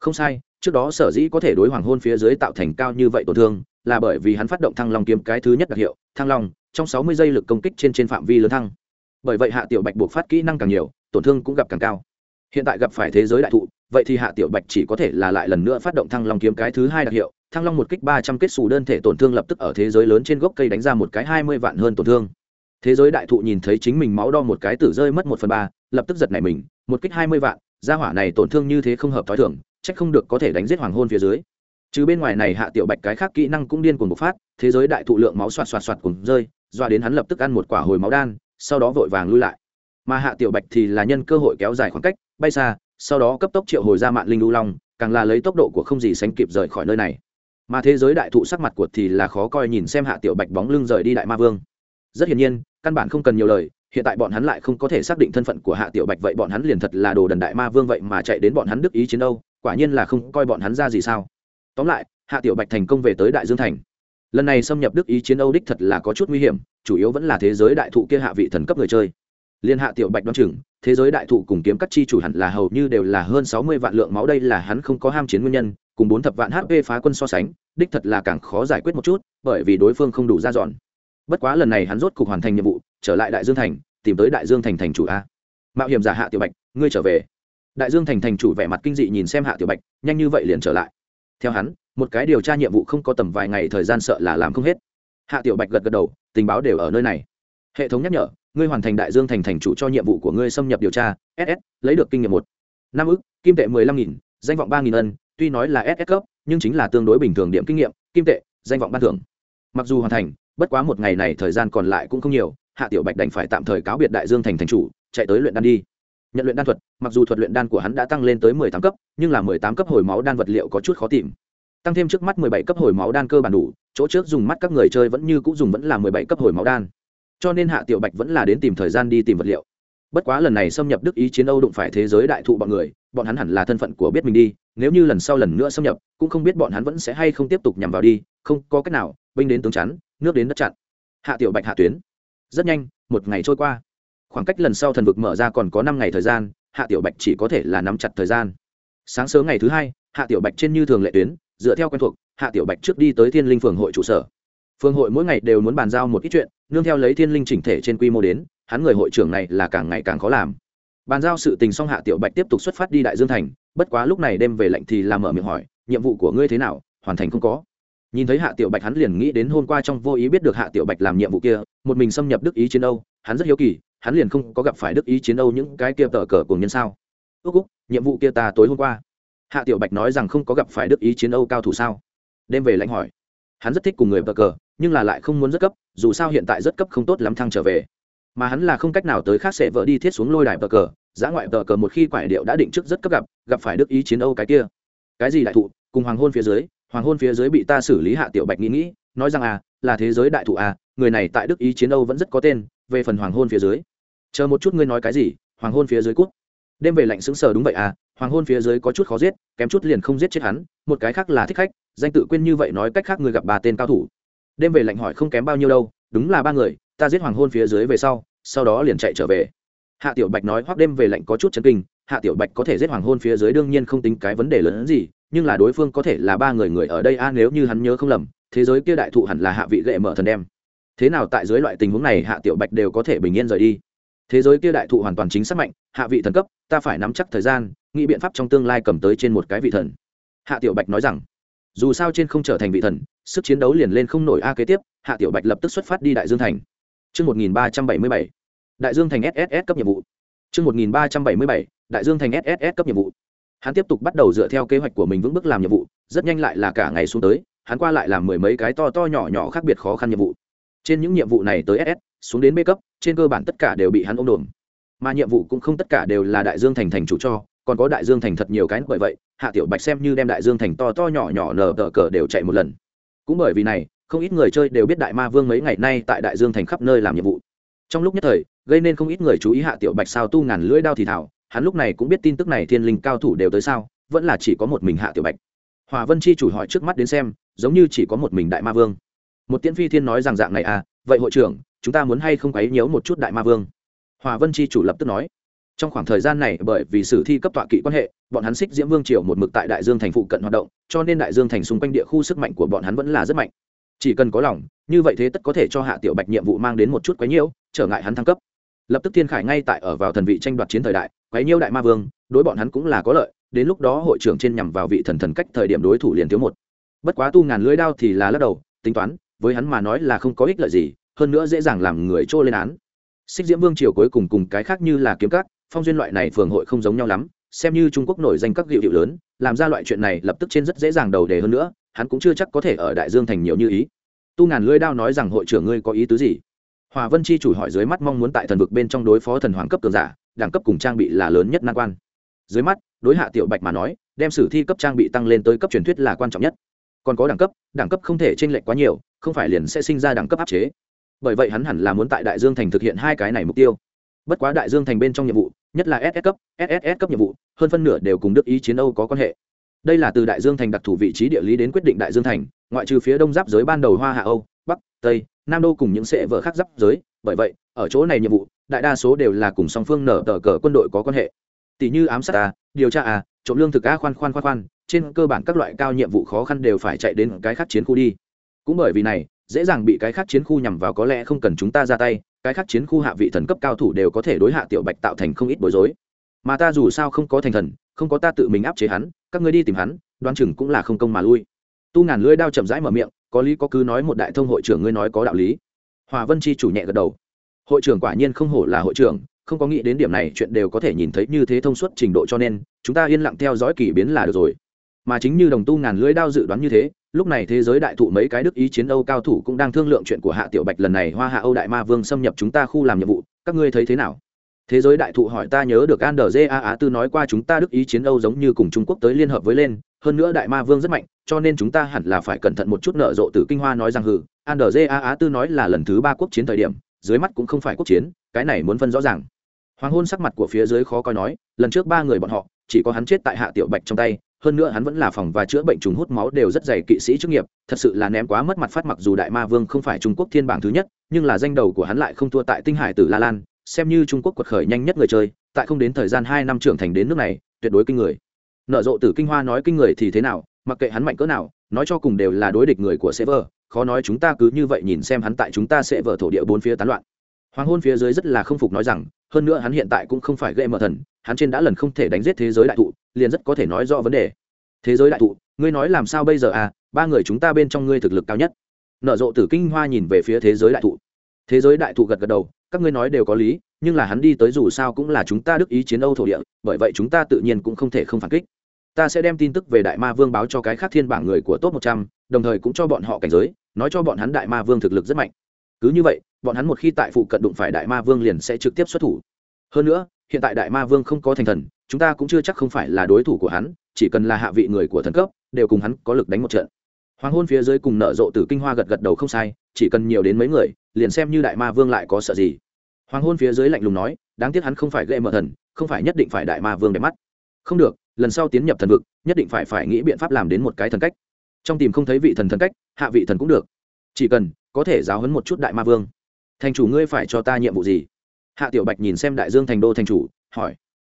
Không sai, trước đó sở dĩ có thể đối hoàng hôn phía dưới tạo thành cao như vậy tổn thương, là bởi vì hắn phát động thăng long kiếm cái thứ nhất đặc hiệu, thăng long, trong sáu mươi giây lực công kích trên trên phạm vi lớn thăng. Bởi vậy hạ tiểu bạch buộc phát kỹ năng càng nhiều, tổn thương cũng gặp càng cao. Hiện tại gặp phải thế giới đại thụ vậy thì hạ tiểu bạch chỉ có thể là lại lần nữa phát động thăng long kiếm cái thứ hai đặc hiệu. Thăng long một kích ba trăm kết xù đơn thể tổn thương lập tức ở thế giới lớn trên gốc cây đánh ra một cái hai mươi vạn hơn tổn thương. Thế giới đại thụ nhìn thấy chính mình máu đo một cái tử rơi mất một phần ba, lập tức giật nảy mình, một kích hai mươi vạn, gia hỏa này tổn thương như thế không hợp t h ó i thưởng c không được có thể đánh giết hoàng hôn phía dưới. Chứ bên ngoài này hạ tiểu bạch cái khác kỹ năng cũng điên cuồng bộc phát, thế giới đại thụ lượng máu xoạt xoạt xoạt cùng rơi, doa đến hắn lập tức ăn một quả hồi máu đan, sau đó vội vàng lui lại. Mà hạ tiểu bạch thì là nhân cơ hội kéo dài khoảng cách, bay xa sau đó cấp tốc triệu hồi ra mạng linh lưu long, càng là lấy tốc độ của không gì sánh kịp rời khỏi nơi này. Mà thế giới đại thụ sắc mặt của thì là khó coi nhìn xem hạ tiểu bạch bóng lưng rời đi đại ma vương. Rất hiển nhiên, căn bản không cần nhiều lời, hiện tại bọn hắn lại không có thể xác định thân phận của hạ tiểu bạch vậy bọn hắn liền thật là đồ đần đại ma vương vậy mà chạy đến bọn hắn đức ý chiến đâu, quả nhiên là không coi bọn hắn ra gì sao. Tóm lại, hạ tiểu bạch thành công về tới đại dương thành. Lần này xâm nhập đức ý chiến âu đích thật là có chút nguy hiểm, chủ yếu vẫn là thế giới đại thụ kia hạ vị thần cấp người chơi. Liên hạ tiểu bạch đoán chừng thế giới đại thụ cùng kiếm các chi chủ hẳn là hầu như đều là hơn sáu mươi vạn lượng máu đây là hắn không có ham chiến nguyên nhân, cùng bốn thập vạn hp phá quân so sánh, đích thật là càng khó giải quyết một chút, bởi vì đối phương không đủ ra dọn. Bất quá lần này hắn rốt cục hoàn thành nhiệm vụ, trở lại đại dương thành, tìm tới đại dương thành thành chủ a. Mạo hiểm giả hạ tiểu bạch, ngươi trở về. Đại dương thành thành chủ vẻ mặt kinh dị nhìn xem hạ tiểu bạch, nhanh như vậy liền trở lại. Theo hắn, một cái điều tra nhiệm vụ không có tầm vài ngày thời gian sợ là làm không hết. Hạ tiểu bạch gật gật đầu, tình báo đều ở nơi này. Hệ thống nhắc nhở ngươi hoàn thành đại dương thành thành chủ cho nhiệm vụ của ngươi xâm nhập điều tra ss lấy được kinh nghiệm một. Năm ức, kim tệ mười lăm nghìn, danh vọng ba nghìn ân, tuy nói là ss cấp, nhưng chính là tương đối bình thường điểm kinh nghiệm, kim tệ, danh vọng ban thưởng. Mặc dù hoàn thành, bất quá một ngày này thời gian còn lại cũng không nhiều, hạ tiểu bạch đành phải tạm thời cáo biệt đại dương thành thành chủ, chạy tới luyện đan đi. Nhận luyện đan thuật, mặc dù thuật luyện đan của hắn đã tăng lên tới mười tám cấp, nhưng là mười tám cấp hồi máu đan vật liệu có chút khó tìm. Tăng thêm trước mắt mười bảy cấp hồi máu đan cơ bản đủ, chỗ trước dùng mắt các người chơi vẫn như cũng dùng vẫn là mười bảy cấp hồi máu đan cho nên hạ tiểu bạch vẫn là đến tìm thời gian đi tìm vật liệu. Bất quá lần này xâm nhập đức ý chiến âu đụng phải thế giới đại thụ bọn người, bọn hắn hẳn là thân phận của biết mình đi, nếu như lần sau lần nữa xâm nhập, cũng không biết bọn hắn vẫn sẽ hay không tiếp tục nhằm vào đi, không có cách nào, binh đến tướng chắn, nước đến đất chặn. Hạ tiểu bạch hạ tuyến. Rất nhanh, một ngày trôi qua. Khoảng cách lần sau thần vực mở ra còn có năm ngày thời gian, hạ tiểu bạch chỉ có thể là nắm chặt thời gian. Sáng sớm ngày thứ hai, hạ tiểu bạch trên như thường lệ tuyến, dựa theo quen thuộc, hạ tiểu bạch trước đi tới thiên linh phường hội trụ sở. Phương hội mỗi ngày đều muốn bàn giao một ít chuyện, nương theo lấy thiên linh chỉnh thể trên quy mô đến, hắn người hội trưởng này là càng ngày càng khó làm. Bàn giao sự tình xong hạ tiểu bạch tiếp tục xuất phát đi đại dương thành, bất quá lúc này đem về lệnh thì làm mở miệng hỏi, nhiệm vụ của ngươi thế nào? Hoàn thành không có? Nhìn thấy hạ tiểu bạch hắn liền nghĩ đến hôm qua trong vô ý biết được hạ tiểu bạch làm nhiệm vụ kia, một mình xâm nhập đức ý chiến âu, hắn rất hiếu kỳ, hắn liền không có gặp phải đức ý chiến âu những cái kia tờ cờ cùng nhân sao. Ước úc, nhiệm vụ kia ta tối hôm qua. Hạ tiểu bạch nói rằng không có gặp phải đức ý chiến âu cao thủ sao? Đêm về lãnh hỏi. Hắn rất thích cùng người tờ cờ nhưng là lại không muốn rất cấp, dù sao hiện tại rất cấp không tốt lắm thăng trở về. Mà hắn là không cách nào tới khác sẽ vợ đi thiết xuống lôi đài tờ cờ giã ngoại tờ cờ một khi quải điệu đã định trước rất cấp gặp gặp phải đức ý chiến âu cái kia. Cái gì đại thụ? Cùng hoàng hôn phía dưới, hoàng hôn phía dưới bị ta xử lý hạ tiểu bạch nghĩ nghĩ, nói rằng à là thế giới đại thụ à người này tại đức ý chiến âu vẫn rất có tên, về phần hoàng hôn phía dưới. Chờ một chút ngươi nói cái gì, hoàng hôn phía dưới cút. Đêm về lạnh sững sờ đúng vậy à hoàng hôn phía dưới có chút khó giết, kém chút liền không giết chết hắn, một cái khác là thích khách, danh tự quên như vậy nói cách khác người gặp bà tên cao thủ đêm về lạnh hỏi không kém bao nhiêu đâu, đúng là ba người, ta giết hoàng hôn phía dưới về sau sau đó liền chạy trở về. Hạ tiểu bạch nói hoắc đêm về lạnh có chút chấn kinh, hạ tiểu bạch có thể giết hoàng hôn phía dưới đương nhiên không tính cái vấn đề lớn hơn gì, nhưng là đối phương có thể là ba người người ở đây a, nếu như hắn nhớ không lầm, thế giới kia đại thụ hẳn là hạ vị lệ mở thần đem. Thế nào tại dưới loại tình huống này hạ tiểu bạch đều có thể bình yên rời đi. Thế giới kia đại thụ hoàn toàn chính xác mạnh, hạ vị thần cấp, ta phải nắm chắc thời gian, nghĩ biện pháp trong tương lai cầm tới trên một cái vị thần. Hạ tiểu bạch nói rằng dù sao trên không trở thành vị thần sức chiến đấu liền lên không nổi a kế tiếp hạ tiểu bạch lập tức xuất phát đi đại dương thành Trước 1377, đại dương thành sss cấp nhiệm vụ. Trước 1377, đại dương thành sss cấp nhiệm vụ. Hắn tiếp tục bắt đầu dựa theo kế hoạch của mình vững bước làm nhiệm vụ, rất nhanh lại là cả ngày xuống tới, hắn qua lại làm mười mấy cái to to nhỏ nhỏ khác biệt khó khăn nhiệm vụ. Trên những nhiệm vụ này tới SS, xuống đến B cấp, trên cơ bản tất cả đều bị hắn ôm đồn Mà nhiệm vụ cũng không tất cả đều là đại dương thành thành chủ cho, còn có đại dương thành thật nhiều cái bởi vậy, Hạ Tiểu Bạch xem như đem đại dương thành to to nhỏ nhỏ nở tờ cờ đều chạy một lần. Cũng bởi vì này, không ít người chơi đều biết đại ma vương mấy ngày nay tại đại dương thành khắp nơi làm nhiệm vụ. Trong lúc nhất thời gây nên không ít người chú ý hạ tiểu bạch sao tu ngàn lưỡi đao thì thảo hắn lúc này cũng biết tin tức này thiên linh cao thủ đều tới sao vẫn là chỉ có một mình hạ tiểu bạch. Hòa vân chi chủ hỏi trước mắt đến xem giống như chỉ có một mình đại ma vương. Một tiễn phi thiên nói rằng dạng này à vậy hội trưởng chúng ta muốn hay không quấy nhiễu một chút đại ma vương? Hòa vân chi chủ lập tức nói trong khoảng thời gian này, bởi vì sử thi cấp tọa kỵ quan hệ, bọn hắn xích diễm vương triều một mực tại đại dương thành phụ cận hoạt động, cho nên đại dương thành xung quanh địa khu sức mạnh của bọn hắn vẫn là rất mạnh. Chỉ cần có lòng, như vậy thế tất có thể cho hạ tiểu bạch nhiệm vụ mang đến một chút quấy nhiễu, trở ngại hắn thăng cấp. Lập tức thiên khải ngay tại ở vào thần vị tranh đoạt chiến thời đại, quấy nhiễu đại ma vương, đối bọn hắn cũng là có lợi, đến lúc đó hội trưởng trên nhằm vào vị thần thần cách thời điểm đối thủ liền thiếu một. Bất quá tu ngàn lưới đao thì là lắc đầu, tính toán, với hắn mà nói là không có ích lợi gì, hơn nữa dễ dàng làm người trô lên án. Xích diễm vương triều cuối cùng cùng cái khác như là kiếm cát phong duyên loại này phường hội không giống nhau lắm, xem như trung quốc nổi danh các hiệu hiệu lớn, làm ra loại chuyện này lập tức trên rất dễ dàng đầu đề hơn nữa, hắn cũng chưa chắc có thể ở đại dương thành nhiều như ý. Tu ngàn lưỡi đao nói rằng hội trưởng ngươi có ý tứ gì? Hòa vân chi chủ hỏi dưới mắt mong muốn tại thần vực bên trong đối phó thần hoàng cấp cường giả, đẳng cấp cùng trang bị là lớn nhất nan quan. Dưới mắt, đối hạ tiểu bạch mà nói, đem sử thi cấp trang bị tăng lên tới cấp truyền thuyết là quan trọng nhất. Còn có đẳng cấp đẳng cấp không thể t r ê n lệch quá nhiều, không phải liền sẽ sinh ra đẳng cấp áp chế. Bởi vậy hắn hẳn là muốn tại đại dương thành thực hiện hai cái này mục tiêu. Bất quá đại dương thành bên trong nhiệm vụ nhất là ss cấp sss cấp nhiệm vụ, hơn phân nửa đều cùng đức ý chiến âu có quan hệ. Đây là từ đại dương thành đặc thù vị trí địa lý đến quyết định đại dương thành, ngoại trừ phía đông giáp giới ban đầu hoa hạ âu, bắc, tây, nam đô cùng những sệ vợ khác giáp giới. Bởi vậy, ở chỗ này nhiệm vụ, đại đa số đều là cùng song phương nở tờ cờ quân đội có quan hệ. Tỷ như ám sát a, điều tra a, trộm lương thực a khoan khoan khoan khoan, trên cơ bản các loại cao nhiệm vụ khó khăn đều phải chạy đến cái khác chiến khu đi. Cũng bởi vì này, dễ dàng bị cái khác chiến khu nhằm vào có lẽ không cần chúng ta ra tay cái khác chiến khu hạ vị thần cấp cao thủ đều có thể đối hạ tiểu bạch tạo thành không ít bối rối. Mà ta dù sao không có thành thần, không có ta tự mình áp chế hắn, các ngươi đi tìm hắn, đoán chừng cũng là không công mà lui. Tu ngàn lưỡi đao chậm rãi mở miệng, có lý có cứ nói một đại thông hội trưởng ngươi nói có đạo lý. Hòa vân chi chủ nhẹ gật đầu. Hội trưởng quả nhiên không hổ là hội trưởng, không có nghĩ đến điểm này chuyện đều có thể nhìn thấy như thế thông suốt trình độ cho nên, chúng ta yên lặng theo dõi kỳ biến là được rồi. Mà chính như đồng tu ngàn lưỡi đao dự đoán như thế lúc này thế giới đại thụ mấy cái đức ý chiến âu cao thủ cũng đang thương lượng chuyện của hạ tiểu bạch lần này hoa hạ âu đại ma vương xâm nhập chúng ta khu làm nhiệm vụ. Các ngươi thấy thế nào? Thế giới đại thụ hỏi ta nhớ được an đờ a á tư nói qua chúng ta đức ý chiến âu giống như cùng trung quốc tới liên hợp với lên. Hơn nữa đại ma vương rất mạnh, cho nên chúng ta hẳn là phải cẩn thận một chút nợ rộ từ kinh hoa nói rằng hừ an đờ a á tư nói là lần thứ ba quốc chiến thời điểm, dưới mắt cũng không phải quốc chiến, cái này muốn phân rõ ràng. Hoàng hôn sắc mặt của phía dưới khó coi nói, lần trước ba người bọn họ, chỉ có hắn chết tại hạ tiểu bạch trong tay hơn nữa hắn vẫn là phòng và chữa bệnh trùng hút máu đều rất dày kỵ sĩ chức nghiệp, thật sự là ném quá mất mặt phát mặc dù đại ma vương không phải trung quốc thiên bảng thứ nhất, nhưng là danh đầu của hắn lại không thua tại tinh hải tử la lan, xem như trung quốc quật khởi nhanh nhất người chơi, tại không đến thời gian hai năm trưởng thành đến nước này, tuyệt đối kinh người. Nợ rộ tử kinh hoa nói kinh người thì thế nào, mặc kệ hắn mạnh cỡ nào, nói cho cùng đều là đối địch người của server khó nói chúng ta cứ như vậy nhìn xem hắn tại chúng ta sẽ vở thổ địa bốn phía tán loạn. Hoàng hôn phía dưới rất là không phục nói rằng, hơn nữa hắn hiện tại cũng không phải gây mở thần, hắn trên đã lần không thể đánh giết thế giới đại thụ liền rất có thể nói rõ vấn đề. Thế giới đại thụ, ngươi nói làm sao bây giờ à? Ba người chúng ta bên trong ngươi thực lực cao nhất. Nở rộ tử kinh hoa nhìn về phía thế giới đại thụ. Thế giới đại thụ gật gật đầu, các ngươi nói đều có lý, nhưng là hắn đi tới dù sao cũng là chúng ta đức ý chiến âu thổ địa, bởi vậy chúng ta tự nhiên cũng không thể không phản kích. Ta sẽ đem tin tức về đại ma vương báo cho cái khác thiên bảng người của top một trăm, đồng thời cũng cho bọn họ cảnh giới, nói cho bọn hắn đại ma vương thực lực rất mạnh. Cứ như vậy, bọn hắn một khi tại phụ cận đụng phải đại ma vương liền sẽ trực tiếp xuất thủ. Hơn nữa, hiện tại đại ma vương không có thành thần chúng ta cũng chưa chắc không phải là đối thủ của hắn, chỉ cần là hạ vị người của thần cấp, đều cùng hắn có lực đánh một trận. Hoàng hôn phía dưới cùng nở rộ từ kinh hoa gật gật đầu không sai, chỉ cần nhiều đến mấy người, liền xem như đại ma vương lại có sợ gì. Hoàng hôn phía dưới lạnh lùng nói, đáng tiếc hắn không phải gây mở thần, không phải nhất định phải đại ma vương đẹp mắt. Không được, lần sau tiến nhập thần vực, nhất định phải phải nghĩ biện pháp làm đến một cái thần cách. Trong tìm không thấy vị thần thần cách, hạ vị thần cũng được. Chỉ cần, có thể giáo hấn một chút đại ma vương. Thành chủ ngươi phải cho ta nhiệm vụ gì? Hạ tiểu bạch nhìn xem đại dương thành đô thành chủ, hỏi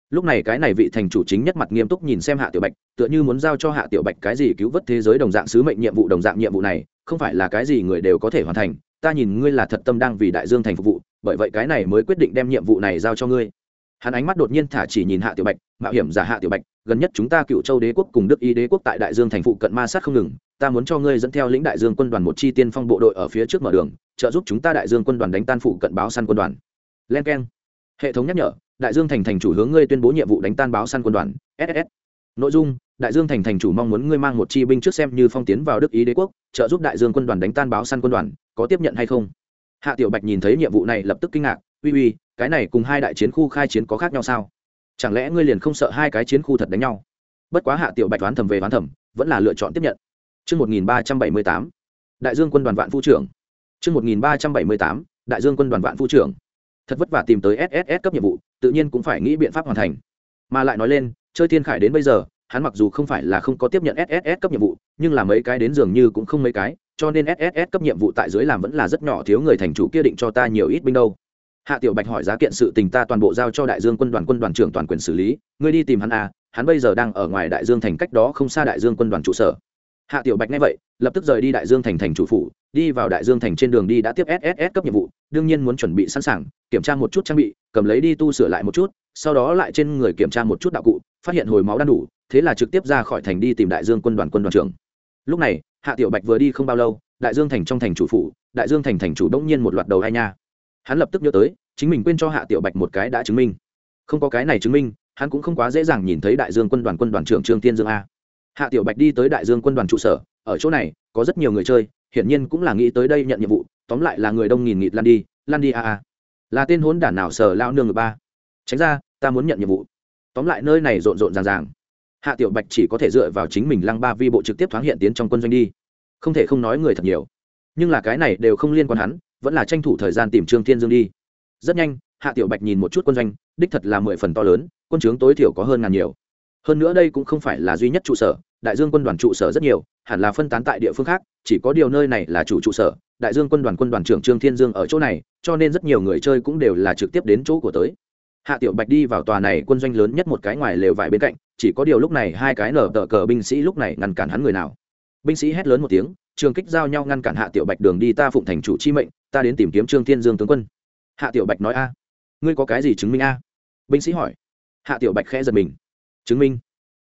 lúc này cái này vị thành chủ chính nhất mặt nghiêm túc nhìn xem hạ tiểu bạch, tựa như muốn giao cho hạ tiểu bạch cái gì cứu vớt thế giới đồng dạng sứ mệnh nhiệm vụ đồng dạng nhiệm vụ này, không phải là cái gì người đều có thể hoàn thành, ta nhìn ngươi là thật tâm đang vì đại dương thành phục vụ, bởi vậy cái này mới quyết định đem nhiệm vụ này giao cho ngươi. Hắn ánh mắt đột nhiên thả chỉ nhìn hạ tiểu bạch, mạo hiểm giả hạ tiểu bạch, gần nhất chúng ta cựu châu đế quốc cùng đức y đế quốc tại đại dương thành phụ cận ma sát không ngừng, ta muốn cho ngươi dẫn theo lĩnh đại dương quân đoàn một chi tiên phong bộ đội ở phía trước mở đường, trợ giúp chúng ta đại dương quân đoàn đánh tan phụ cận báo săn quân đoàn. Len k e n hệ thống nhắc nhở đại dương thành thành chủ hướng ngươi tuyên bố nhiệm vụ đánh tan báo săn quân đoàn ss nội dung đại dương thành thành chủ mong muốn ngươi mang một chi binh trước xem như phong tiến vào đức ý đế quốc trợ giúp đại dương quân đoàn đánh tan báo săn quân đoàn có tiếp nhận hay không? Hạ tiểu bạch nhìn thấy nhiệm vụ này lập tức kinh ngạc uy uy cái này cùng hai đại chiến khu khai chiến có khác nhau sao? Chẳng lẽ ngươi liền không sợ hai cái chiến khu thật đánh nhau? Bất quá hạ tiểu bạch đoán thầm về đoán thầm vẫn là lựa chọn tiếp nhận. Trước 1378, đại dương quân đoàn vạn phu trưởng. Trước 1378, đại dương quân đoàn vạn phu trưởng. Thật vất vả tìm tới SSS cấp nhiệm vụ, tự nhiên cũng phải nghĩ biện pháp hoàn thành. Mà lại nói lên, chơi thiên khải đến bây giờ, hắn mặc dù không phải là không có tiếp nhận SSS cấp nhiệm vụ, nhưng là mấy cái đến dường như cũng không mấy cái, cho nên SSS cấp nhiệm vụ tại dưới làm vẫn là rất nhỏ thiếu người thành chủ kia định cho ta nhiều ít binh đâu hạ tiểu bạch hỏi giá kiện sự tình ta toàn bộ giao cho đại dương quân đoàn quân đoàn trưởng toàn quyền xử lý ngươi đi tìm hắn à hắn bây giờ đang ở ngoài đại dương thành cách đó không xa đại dương quân đoàn trụ sở hạ tiểu bạch nghe vậy lập tức rời đi đại dương thành thành chủ phủ đi vào đại dương thành trên đường đi đã tiếp sss cấp nhiệm vụ, đương nhiên muốn chuẩn bị sẵn sàng, kiểm tra một chút trang bị, cầm lấy đi tu sửa lại một chút, sau đó lại trên người kiểm tra một chút đạo cụ, phát hiện hồi máu đan đủ, thế là trực tiếp ra khỏi thành đi tìm đại dương quân đoàn quân đoàn trưởng. Lúc này, hạ tiểu bạch vừa đi không bao lâu, đại dương thành trong thành chủ phủ, đại dương thành thành chủ đông nhiên một loạt đầu hai nha. Hắn lập tức nhớ tới, chính mình quên cho hạ tiểu bạch một cái đã chứng minh. Không có cái này chứng minh, hắn cũng không quá dễ dàng nhìn thấy đại dương quân đoàn quân đoàn trưởng trương tiên dương a. Hạ tiểu bạch đi tới đại dương quân đoàn trụ sở, ở chỗ này, có rất nhiều người chơi hiển nhiên cũng là nghĩ tới đây nhận nhiệm vụ, tóm lại là người đông nghìn nghịt lan đi lan đi a a. Là tên hốn đản nào sở lao nương người ba? Tránh ra, ta muốn nhận nhiệm vụ. Tóm lại nơi này rộn rộn ràng ràng. Hạ tiểu bạch chỉ có thể dựa vào chính mình lăng ba vi bộ trực tiếp thoáng hiện tiến trong quân doanh đi. Không thể không nói người thật nhiều. Nhưng là cái này đều không liên quan hắn, vẫn là tranh thủ thời gian tìm trương thiên dương đi. Rất nhanh, hạ tiểu bạch nhìn một chút quân doanh, đích thật là mười phần to lớn, quân trướng tối thiểu có hơn ngàn nhiều. Hơn nữa đây cũng không phải là duy nhất trụ sở đại dương quân đoàn trụ sở rất nhiều, hẳn là phân tán tại địa phương khác, chỉ có điều nơi này là chủ trụ sở, đại dương quân đoàn quân đoàn trưởng trương thiên dương ở chỗ này, cho nên rất nhiều người chơi cũng đều là trực tiếp đến chỗ của tới. Hạ tiểu bạch đi vào tòa này quân doanh lớn nhất một cái ngoài lều vải bên cạnh, chỉ có điều lúc này hai cái nở tờ cờ binh sĩ lúc này ngăn cản hắn người nào. Binh sĩ hét lớn một tiếng, trường kích giao nhau ngăn cản hạ tiểu bạch đường đi ta phụng thành chủ chi mệnh, ta đến tìm kiếm trương thiên dương tướng quân. Hạ tiểu bạch nói a, ngươi có cái gì chứng minh a? Binh sĩ hỏi. Hạ tiểu bạch khẽ giật mình. Chứng minh?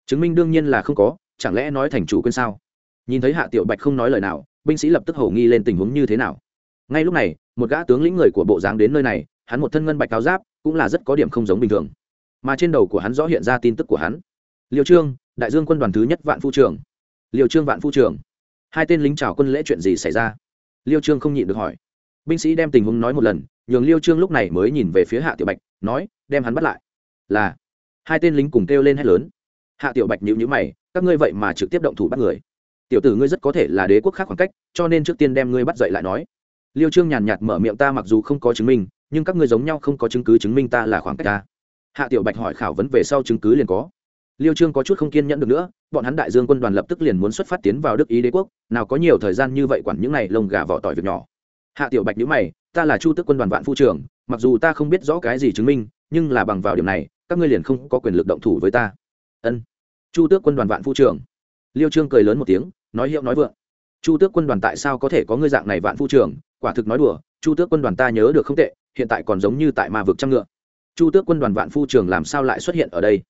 Chứng minh đương nhiên là không có chẳng lẽ nói thành chủ quên sao? Nhìn thấy hạ tiểu bạch không nói lời nào, binh sĩ lập tức hổ nghi lên tình huống như thế nào. Ngay lúc này, một gã tướng lĩnh người của bộ dáng đến nơi này, hắn một thân ngân bạch cao giáp, cũng là rất có điểm không giống bình thường. Mà trên đầu của hắn rõ hiện ra tin tức của hắn. Liêu trương, đại dương quân đoàn thứ nhất vạn phu trường liêu trương vạn phu trường hai tên lính chào quân lễ chuyện gì xảy ra? Liêu trương không nhịn được hỏi. Binh sĩ đem tình huống nói một lần, nhường liêu trương lúc này mới nhìn về phía hạ tiểu bạch, nói, đem hắn bắt lại. Là, hai tên lính cùng kêu lên hét lớn. Hạ tiểu bạch nhịu nhữ mày các ngươi vậy mà trực tiếp động thủ bắt người. Tiểu tử ngươi rất có thể là đế quốc khác khoảng cách, cho nên trước tiên đem ngươi bắt dậy lại nói. Liêu trương nhàn nhạt mở miệng ta mặc dù không có chứng minh, nhưng các ngươi giống nhau không có chứng cứ chứng minh ta là khoảng cách ta. Hạ tiểu bạch hỏi khảo vấn về sau chứng cứ liền có. Liêu trương có chút không kiên nhẫn được nữa, bọn hắn đại dương quân đoàn lập tức liền muốn xuất phát tiến vào đức ý đế quốc, nào có nhiều thời gian như vậy quản những này lông gà vỏ tỏi việc nhỏ. Hạ tiểu bạch nhữ mày, ta là chu tước quân đoàn vạn phu trưởng, mặc dù ta không biết rõ cái gì chứng minh, nhưng là bằng vào điểm này, các ngươi liền không có quyền lực động thủ với ta. Ân chu tước quân đoàn vạn phu trưởng. Liêu trương cười lớn một tiếng, nói hiệu nói vượng. Chu tước quân đoàn tại sao có thể có ngươi dạng này vạn phu trưởng? Quả thực nói đùa, chu tước quân đoàn ta nhớ được không tệ, hiện tại còn giống như tại ma vực trăm ngựa. Chu tước quân đoàn vạn phu trưởng làm sao lại xuất hiện ở đây?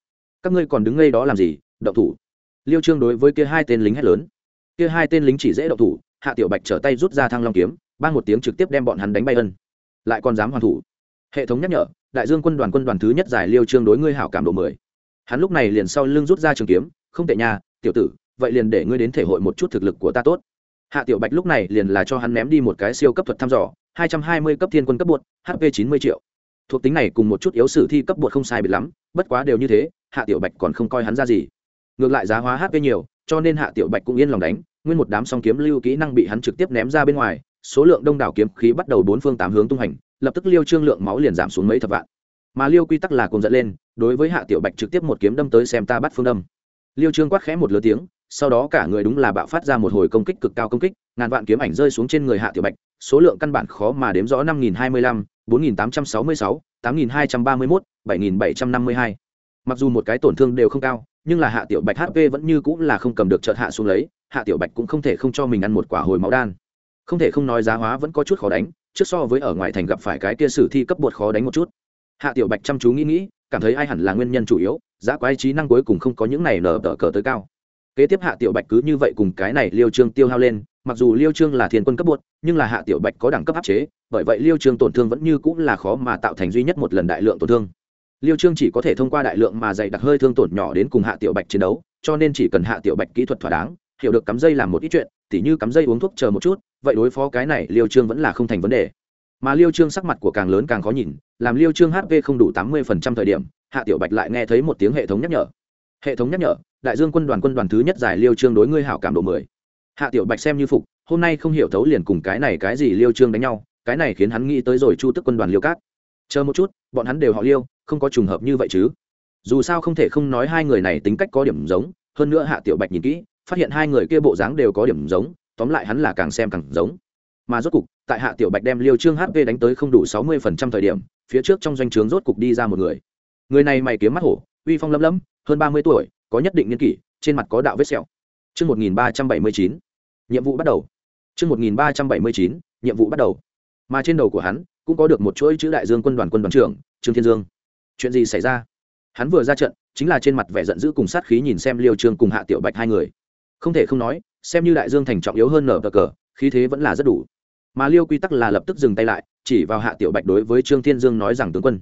Các ngươi còn đứng ngay đó làm gì, động thủ? Liêu trương đối với kia hai tên lính hét lớn. Kia hai tên lính chỉ dễ động thủ, hạ tiểu bạch trở tay rút ra thăng long kiếm ban một tiếng trực tiếp đem bọn hắn đánh bay ân. Lại còn dám hoàn thủ. Hệ thống nhắc nhở, đại dương quân đoàn quân đoàn thứ nhất giải liêu trương đối ngươi hảo cảm độ mười hắn lúc này liền sau lưng rút ra trường kiếm, không tệ nha, tiểu tử, vậy liền để ngươi đến thể hội một chút thực lực của ta tốt. Hạ tiểu bạch lúc này liền là cho hắn ném đi một cái siêu cấp thuật thăm dò, hai trăm hai mươi cấp thiên quân cấp bột hp chín mươi triệu. Thuộc tính này cùng một chút yếu sử thi cấp bột không sai biệt lắm, bất quá đều như thế, hạ tiểu bạch còn không coi hắn ra gì. Ngược lại giá hóa hp nhiều, cho nên hạ tiểu bạch cũng yên lòng đánh, nguyên một đám song kiếm lưu kỹ năng bị hắn trực tiếp ném ra bên ngoài, số lượng đông đảo kiếm khí bắt đầu bốn phương tám hướng tung hành, lập tức liêu trương lượng máu liền giảm xuống mấy thập vạn mà liêu quy tắc là cùng dẫn lên đối với hạ tiểu bạch trực tiếp một kiếm đâm tới xem ta bắt phương đâm liêu trương quát khẽ một lứa tiếng sau đó cả người đúng là bạo phát ra một hồi công kích cực cao công kích ngàn vạn kiếm ảnh rơi xuống trên người hạ tiểu bạch số lượng căn bản khó mà đếm rõ năm nghìn hai mươi lăm 4866, 8231, 7752. mặc dù một cái tổn thương đều không cao nhưng là hạ tiểu bạch hp vẫn như cũng là không cầm được trợt hạ xuống lấy hạ tiểu bạch cũng không thể không cho mình ăn một quả hồi máu đan. Không thể không nói giá hóa vẫn có chút khó đánh trước so với ở ngoài thành gặp phải cái kia sử thi cấp bột khó đánh một chút hạ tiểu bạch chăm chú nghĩ nghĩ, cảm thấy ai hẳn là nguyên nhân chủ yếu, giá quái trí năng cuối cùng không có những này nở tờ cờ tới cao. Kế tiếp hạ tiểu bạch cứ như vậy cùng cái này liêu trương tiêu hao lên, mặc dù liêu trương là thiên quân cấp bột nhưng là hạ tiểu bạch có đẳng cấp áp chế, bởi vậy liêu trương tổn thương vẫn như cũng là khó mà tạo thành duy nhất một lần đại lượng tổn thương. Liêu trương chỉ có thể thông qua đại lượng mà dày đặc hơi thương tổn nhỏ đến cùng hạ tiểu bạch chiến đấu, cho nên chỉ cần hạ tiểu bạch kỹ thuật thỏa đáng, hiểu được cắm dây làm một ít chuyện, tỉ như cắm dây uống thuốc chờ một chút, vậy đối phó cái này liêu trương vẫn là không thành vấn đề mà liêu trương sắc mặt của càng lớn càng khó nhìn, làm liêu trương hp không đủ tám mươi phần trăm thời điểm, hạ tiểu bạch lại nghe thấy một tiếng hệ thống nhắc nhở. Hệ thống nhắc nhở, đại dương quân đoàn quân đoàn thứ nhất giải liêu trương đối ngươi hảo cảm độ mười. Hạ tiểu bạch xem như phục, hôm nay không hiểu thấu liền cùng cái này cái gì liêu trương đánh nhau, cái này khiến hắn nghĩ tới rồi chu tức quân đoàn liêu cát. Chờ một chút, bọn hắn đều họ liêu, không có trùng hợp như vậy chứ. Dù sao không thể không nói hai người này tính cách có điểm giống, hơn nữa hạ tiểu bạch nhìn kỹ, phát hiện hai người kia bộ dáng đều có điểm giống, tóm lại hắn là càng xem càng giống mà rốt cục tại hạ tiểu bạch đem liêu trương hp đánh tới không đủ sáu mươi phần trăm thời điểm phía trước trong doanh trướng rốt cục đi ra một người người này mày kiếm mắt hổ uy phong lấm lấm hơn ba mươi tuổi có nhất định niên kỷ trên mặt có đạo vết sẹo Chương 1379. Nhiệm vụ bắt đầu. Chương 1379. Nhiệm vụ bắt đầu. Mà trên đầu của hắn cũng có được một chuỗi chữ đại dương quân đoàn quân đoàn trưởng, Trương Thiên Dương. Chuyện gì xảy ra? Hắn vừa ra trận, chính là trên mặt vẻ giận dữ cùng sát khí nhìn xem Liêu Trương cùng Hạ Tiểu Bạch hai người. Không thể không nói, xem như đại dương thành trọng yếu hơn nở cờ, khí thế vẫn là rất đủ. Mà Liêu Quy Tắc là lập tức dừng tay lại, chỉ vào Hạ Tiểu Bạch đối với Trương Thiên Dương nói rằng tướng quân,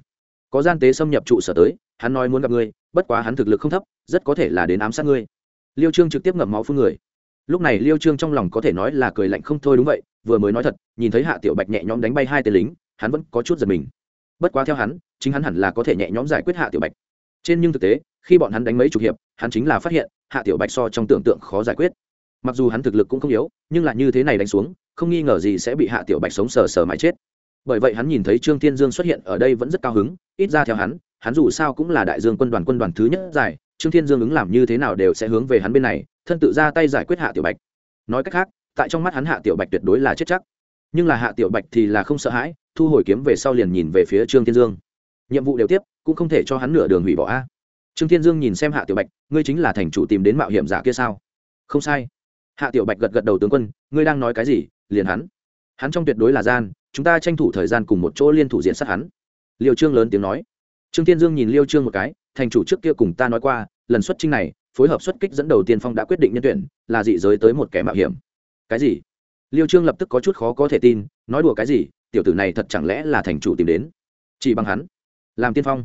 có gian tế xâm nhập trụ sở tới, hắn nói muốn gặp ngươi, bất quá hắn thực lực không thấp, rất có thể là đến ám sát ngươi. Liêu trương trực tiếp ngậm máu phương người. Lúc này liêu trương trong lòng có thể nói là cười lạnh không thôi đúng vậy vừa mới nói thật nhìn thấy hạ tiểu bạch nhẹ nhõm đánh bay hai tên lính hắn vẫn có chút giật mình. Bất quá theo hắn chính hắn hẳn là có thể nhẹ nhõm giải quyết hạ tiểu bạch. Trên nhưng thực tế khi bọn hắn đánh mấy chục hiệp hắn chính là phát hiện hạ tiểu bạch so trong tưởng tượng khó giải quyết. Mặc dù hắn thực lực cũng không yếu nhưng là như thế này đánh xuống không nghi ngờ gì sẽ bị hạ tiểu bạch sống sờ sờ mãi chết. Bởi vậy hắn nhìn thấy trương thiên dương xuất hiện ở đây vẫn rất cao hứng, ít ra theo hắn hắn dù sao cũng là đại dương quân đoàn quân đoàn thứ nhất giải, trương thiên dương ứng làm như thế nào đều sẽ hướng về hắn bên này, thân tự ra tay giải quyết hạ tiểu bạch. Nói cách khác, tại trong mắt hắn hạ tiểu bạch tuyệt đối là chết chắc. Nhưng là hạ tiểu bạch thì là không sợ hãi, thu hồi kiếm về sau liền nhìn về phía trương thiên dương. Nhiệm vụ đều tiếp, cũng không thể cho hắn nửa đường hủy bỏ a. Trương thiên dương nhìn xem hạ tiểu bạch, ngươi chính là thành chủ tìm đến mạo hiểm giả kia sao? Không sai. Hạ tiểu bạch gật gật đầu tướng quân, ngươi đang nói cái gì? Liền hắn. Hắn trong tuyệt đối là gian, chúng ta tranh thủ thời gian cùng một chỗ liên thủ diện sát hắn. Liêu trương lớn tiếng nói. Trương thiên dương nhìn liêu trương một cái, thành chủ trước kia cùng ta nói qua, lần xuất trinh này, phối hợp xuất kích dẫn đầu tiên phong đã quyết định nhân tuyển, là dị giới tới một kẻ mạo hiểm. Cái gì? Liêu trương lập tức có chút khó có thể tin, nói đùa cái gì, tiểu tử này thật chẳng lẽ là thành chủ tìm đến? Chỉ bằng hắn. Làm tiên phong.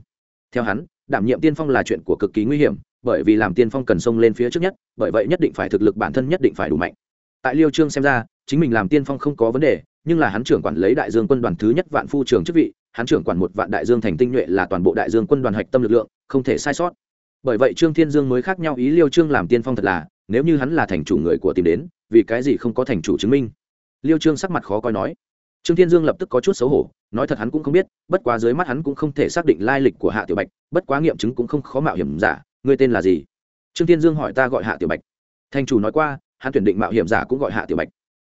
Theo hắn, đảm nhiệm tiên phong là chuyện của cực kỳ nguy hiểm, bởi vì làm tiên phong cần xông lên phía trước nhất, bởi vậy nhất định phải thực lực bản thân nhất định phải đủ mạnh tại liêu trương xem ra, chính mình làm tiên phong không có vấn đề, nhưng là hắn trưởng quản lấy đại dương quân đoàn thứ nhất vạn phu trường chức vị, hắn trưởng quản một vạn đại dương thành tinh nhuệ là toàn bộ đại dương quân đoàn hạch tâm lực lượng, không thể sai sót. Bởi vậy trương thiên dương mới khác nhau ý liêu trương làm tiên phong thật là, nếu như hắn là thành chủ người của tìm đến, vì cái gì không có thành chủ chứng minh? Liêu trương sắc mặt khó coi nói. Trương thiên dương lập tức có chút xấu hổ, nói thật hắn cũng không biết, bất quá dưới mắt hắn cũng không thể xác định lai lịch của hạ tiểu bạch, bất quá nghiệm chứng cũng không khó mạo hiểm giả, ngươi tên là gì? Trương thiên dương hỏi ta gọi hạ tiểu bạch. Thành chủ nói qua hắn tuyển định mạo hiểm giả cũng gọi hạ tiểu bạch.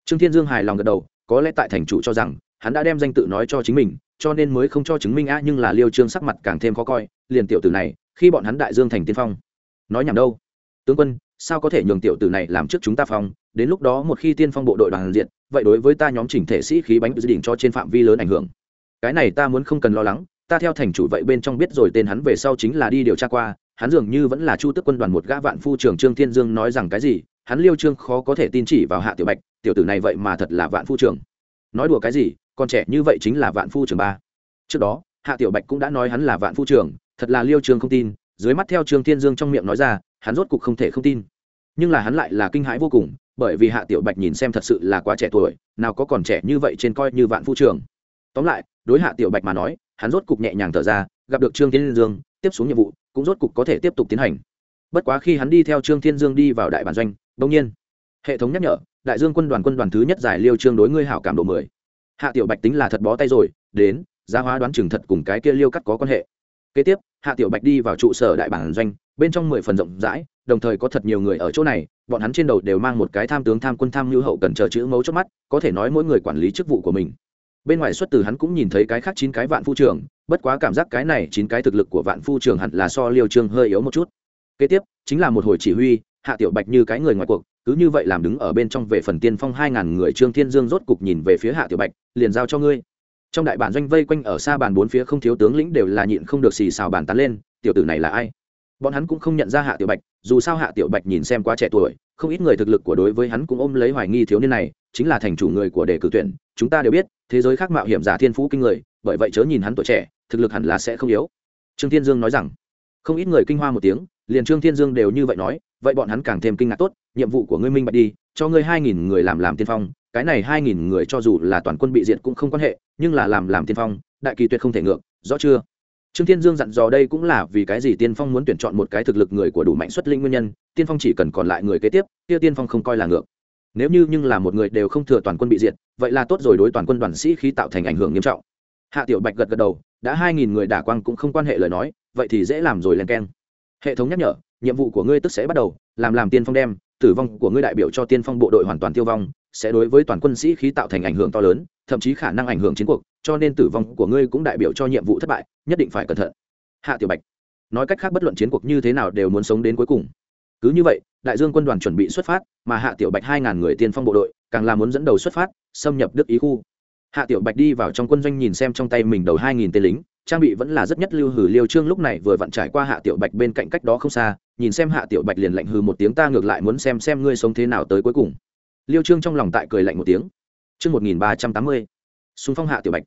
Trương thiên dương hài lòng gật đầu, có lẽ tại thành chủ cho rằng, hắn đã đem danh tự nói cho chính mình, cho nên mới không cho chứng minh a nhưng là liêu trương sắc mặt càng thêm khó coi, liền tiểu tử này, khi bọn hắn đại dương thành tiên phong. Nói nhảm đâu? Tướng quân, sao có thể nhường tiểu tử này làm trước chúng ta phong? Đến lúc đó một khi tiên phong bộ đội đoàn diện, vậy đối với ta nhóm chỉnh thể sĩ khí bánh dự định cho trên phạm vi lớn ảnh hưởng. Cái này ta muốn không cần lo lắng, ta theo thành chủ vậy bên trong biết rồi tên hắn về sau chính là đi điều tra qua, hắn dường như vẫn là chu tức quân đoàn một gã vạn phu trưởng trương thiên dương nói rằng cái gì hắn liêu trương khó có thể tin chỉ vào hạ tiểu bạch, tiểu tử này vậy mà thật là vạn phu trưởng. Nói đùa cái gì còn trẻ như vậy chính là vạn phu trưởng ba. Trước đó, hạ tiểu bạch cũng đã nói hắn là vạn phu trưởng, thật là liêu trương không tin, dưới mắt theo trương thiên dương trong miệng nói ra, hắn rốt cục không thể không tin. Nhưng là hắn lại là kinh hãi vô cùng, bởi vì hạ tiểu bạch nhìn xem thật sự là quá trẻ tuổi, nào có còn trẻ như vậy trên coi như vạn phu trưởng. Tóm lại, đối hạ tiểu bạch mà nói, hắn rốt cục nhẹ nhàng thở ra, gặp được trương thiên dương, tiếp xuống nhiệm vụ, cũng rốt cục có thể tiếp tục tiến hành. Bất quá khi hắn đi theo trương thiên dương đi vào đại bản doanh đông nhiên, hệ thống nhắc nhở, đại dương quân đoàn quân đoàn thứ nhất giải liêu trương đối ngươi hảo cảm độ mười. Hạ tiểu bạch tính là thật bó tay rồi, đến, giá hóa đoán chừng thật cùng cái kia liêu cắt có quan hệ. Kế tiếp, hạ tiểu bạch đi vào trụ sở đại bản doanh, bên trong mười phần rộng rãi, đồng thời có thật nhiều người ở chỗ này, bọn hắn trên đầu đều mang một cái tham tướng tham quân tham hữu hậu cần chờ chữ mấu chốt mắt, có thể nói mỗi người quản lý chức vụ của mình. Bên ngoài xuất từ hắn cũng nhìn thấy cái khác chín cái vạn phu trường bất quá cảm giác cái này chín cái thực lực của vạn phu trường hẳn là so liêu trương hơi yếu một chút. Kế tiếp, chính là một hồi chỉ huy hạ tiểu bạch như cái người ngoài cuộc, cứ như vậy làm đứng ở bên trong về phần tiên phong hai ngàn người, trương thiên dương rốt cục nhìn về phía hạ tiểu bạch, liền giao cho ngươi. Trong đại bản doanh vây quanh ở xa bàn bốn phía không thiếu tướng lĩnh đều là nhịn không được xì xào bàn tán lên, tiểu tử này là ai? Bọn hắn cũng không nhận ra hạ tiểu bạch, dù sao hạ tiểu bạch nhìn xem quá trẻ tuổi, không ít người thực lực của đối với hắn cũng ôm lấy hoài nghi thiếu niên này, chính là thành chủ người của đề cử tuyển, chúng ta đều biết, thế giới khác mạo hiểm giả thiên phú kinh người, bởi vậy chớ nhìn hắn tuổi trẻ, thực lực hẳn là sẽ không yếu. Trương thiên dương nói rằng. Không ít người kinh hoa một tiếng liền trương thiên dương đều như vậy nói, vậy bọn hắn càng thêm kinh ngạc tốt, nhiệm vụ của ngươi minh bạch đi, cho ngươi hai nghìn người làm làm tiên phong, cái này hai nghìn người cho dù là toàn quân bị diệt cũng không quan hệ, nhưng là làm làm tiên phong, đại kỳ tuyệt không thể ngược, rõ chưa? Trương thiên dương dặn dò đây cũng là vì cái gì tiên phong muốn tuyển chọn một cái thực lực người của đủ mạnh xuất linh nguyên nhân, tiên phong chỉ cần còn lại người kế tiếp, kia tiên phong không coi là ngược. Nếu như nhưng là một người đều không thừa toàn quân bị diệt, vậy là tốt rồi đối toàn quân đoàn sĩ khí tạo thành ảnh hưởng nghiêm trọng. Hạ tiểu bạch gật gật đầu, đã hai nghìn người đả quang cũng không quan hệ lời nói, vậy thì dễ làm rồi len keng hệ thống nhắc nhở, nhiệm vụ của ngươi tức sẽ bắt đầu, làm làm tiên phong đem, tử vong của ngươi đại biểu cho tiên phong bộ đội hoàn toàn tiêu vong, sẽ đối với toàn quân sĩ khí tạo thành ảnh hưởng to lớn, thậm chí khả năng ảnh hưởng chiến cuộc, cho nên tử vong của ngươi cũng đại biểu cho nhiệm vụ thất bại, nhất định phải cẩn thận. Hạ tiểu bạch nói cách khác bất luận chiến cuộc như thế nào đều muốn sống đến cuối cùng. Cứ như vậy, đại dương quân đoàn chuẩn bị xuất phát, mà hạ tiểu bạch hai ngàn người tiên phong bộ đội càng là muốn dẫn đầu xuất phát, xâm nhập đức ý khu. Hạ tiểu bạch đi vào trong quân doanh nhìn xem trong tay mình đầu hai nghìn tên lính trang bị vẫn là rất nhất lưu hử liêu trương lúc này vừa vặn trải qua hạ tiểu bạch bên cạnh cách đó không xa, nhìn xem hạ tiểu bạch liền lạnh hừ một tiếng ta ngược lại muốn xem xem ngươi sống thế nào tới cuối cùng. Liêu trương trong lòng tại cười lạnh một tiếng. Chương một nghìn ba trăm tám mươi, xung phong hạ tiểu bạch.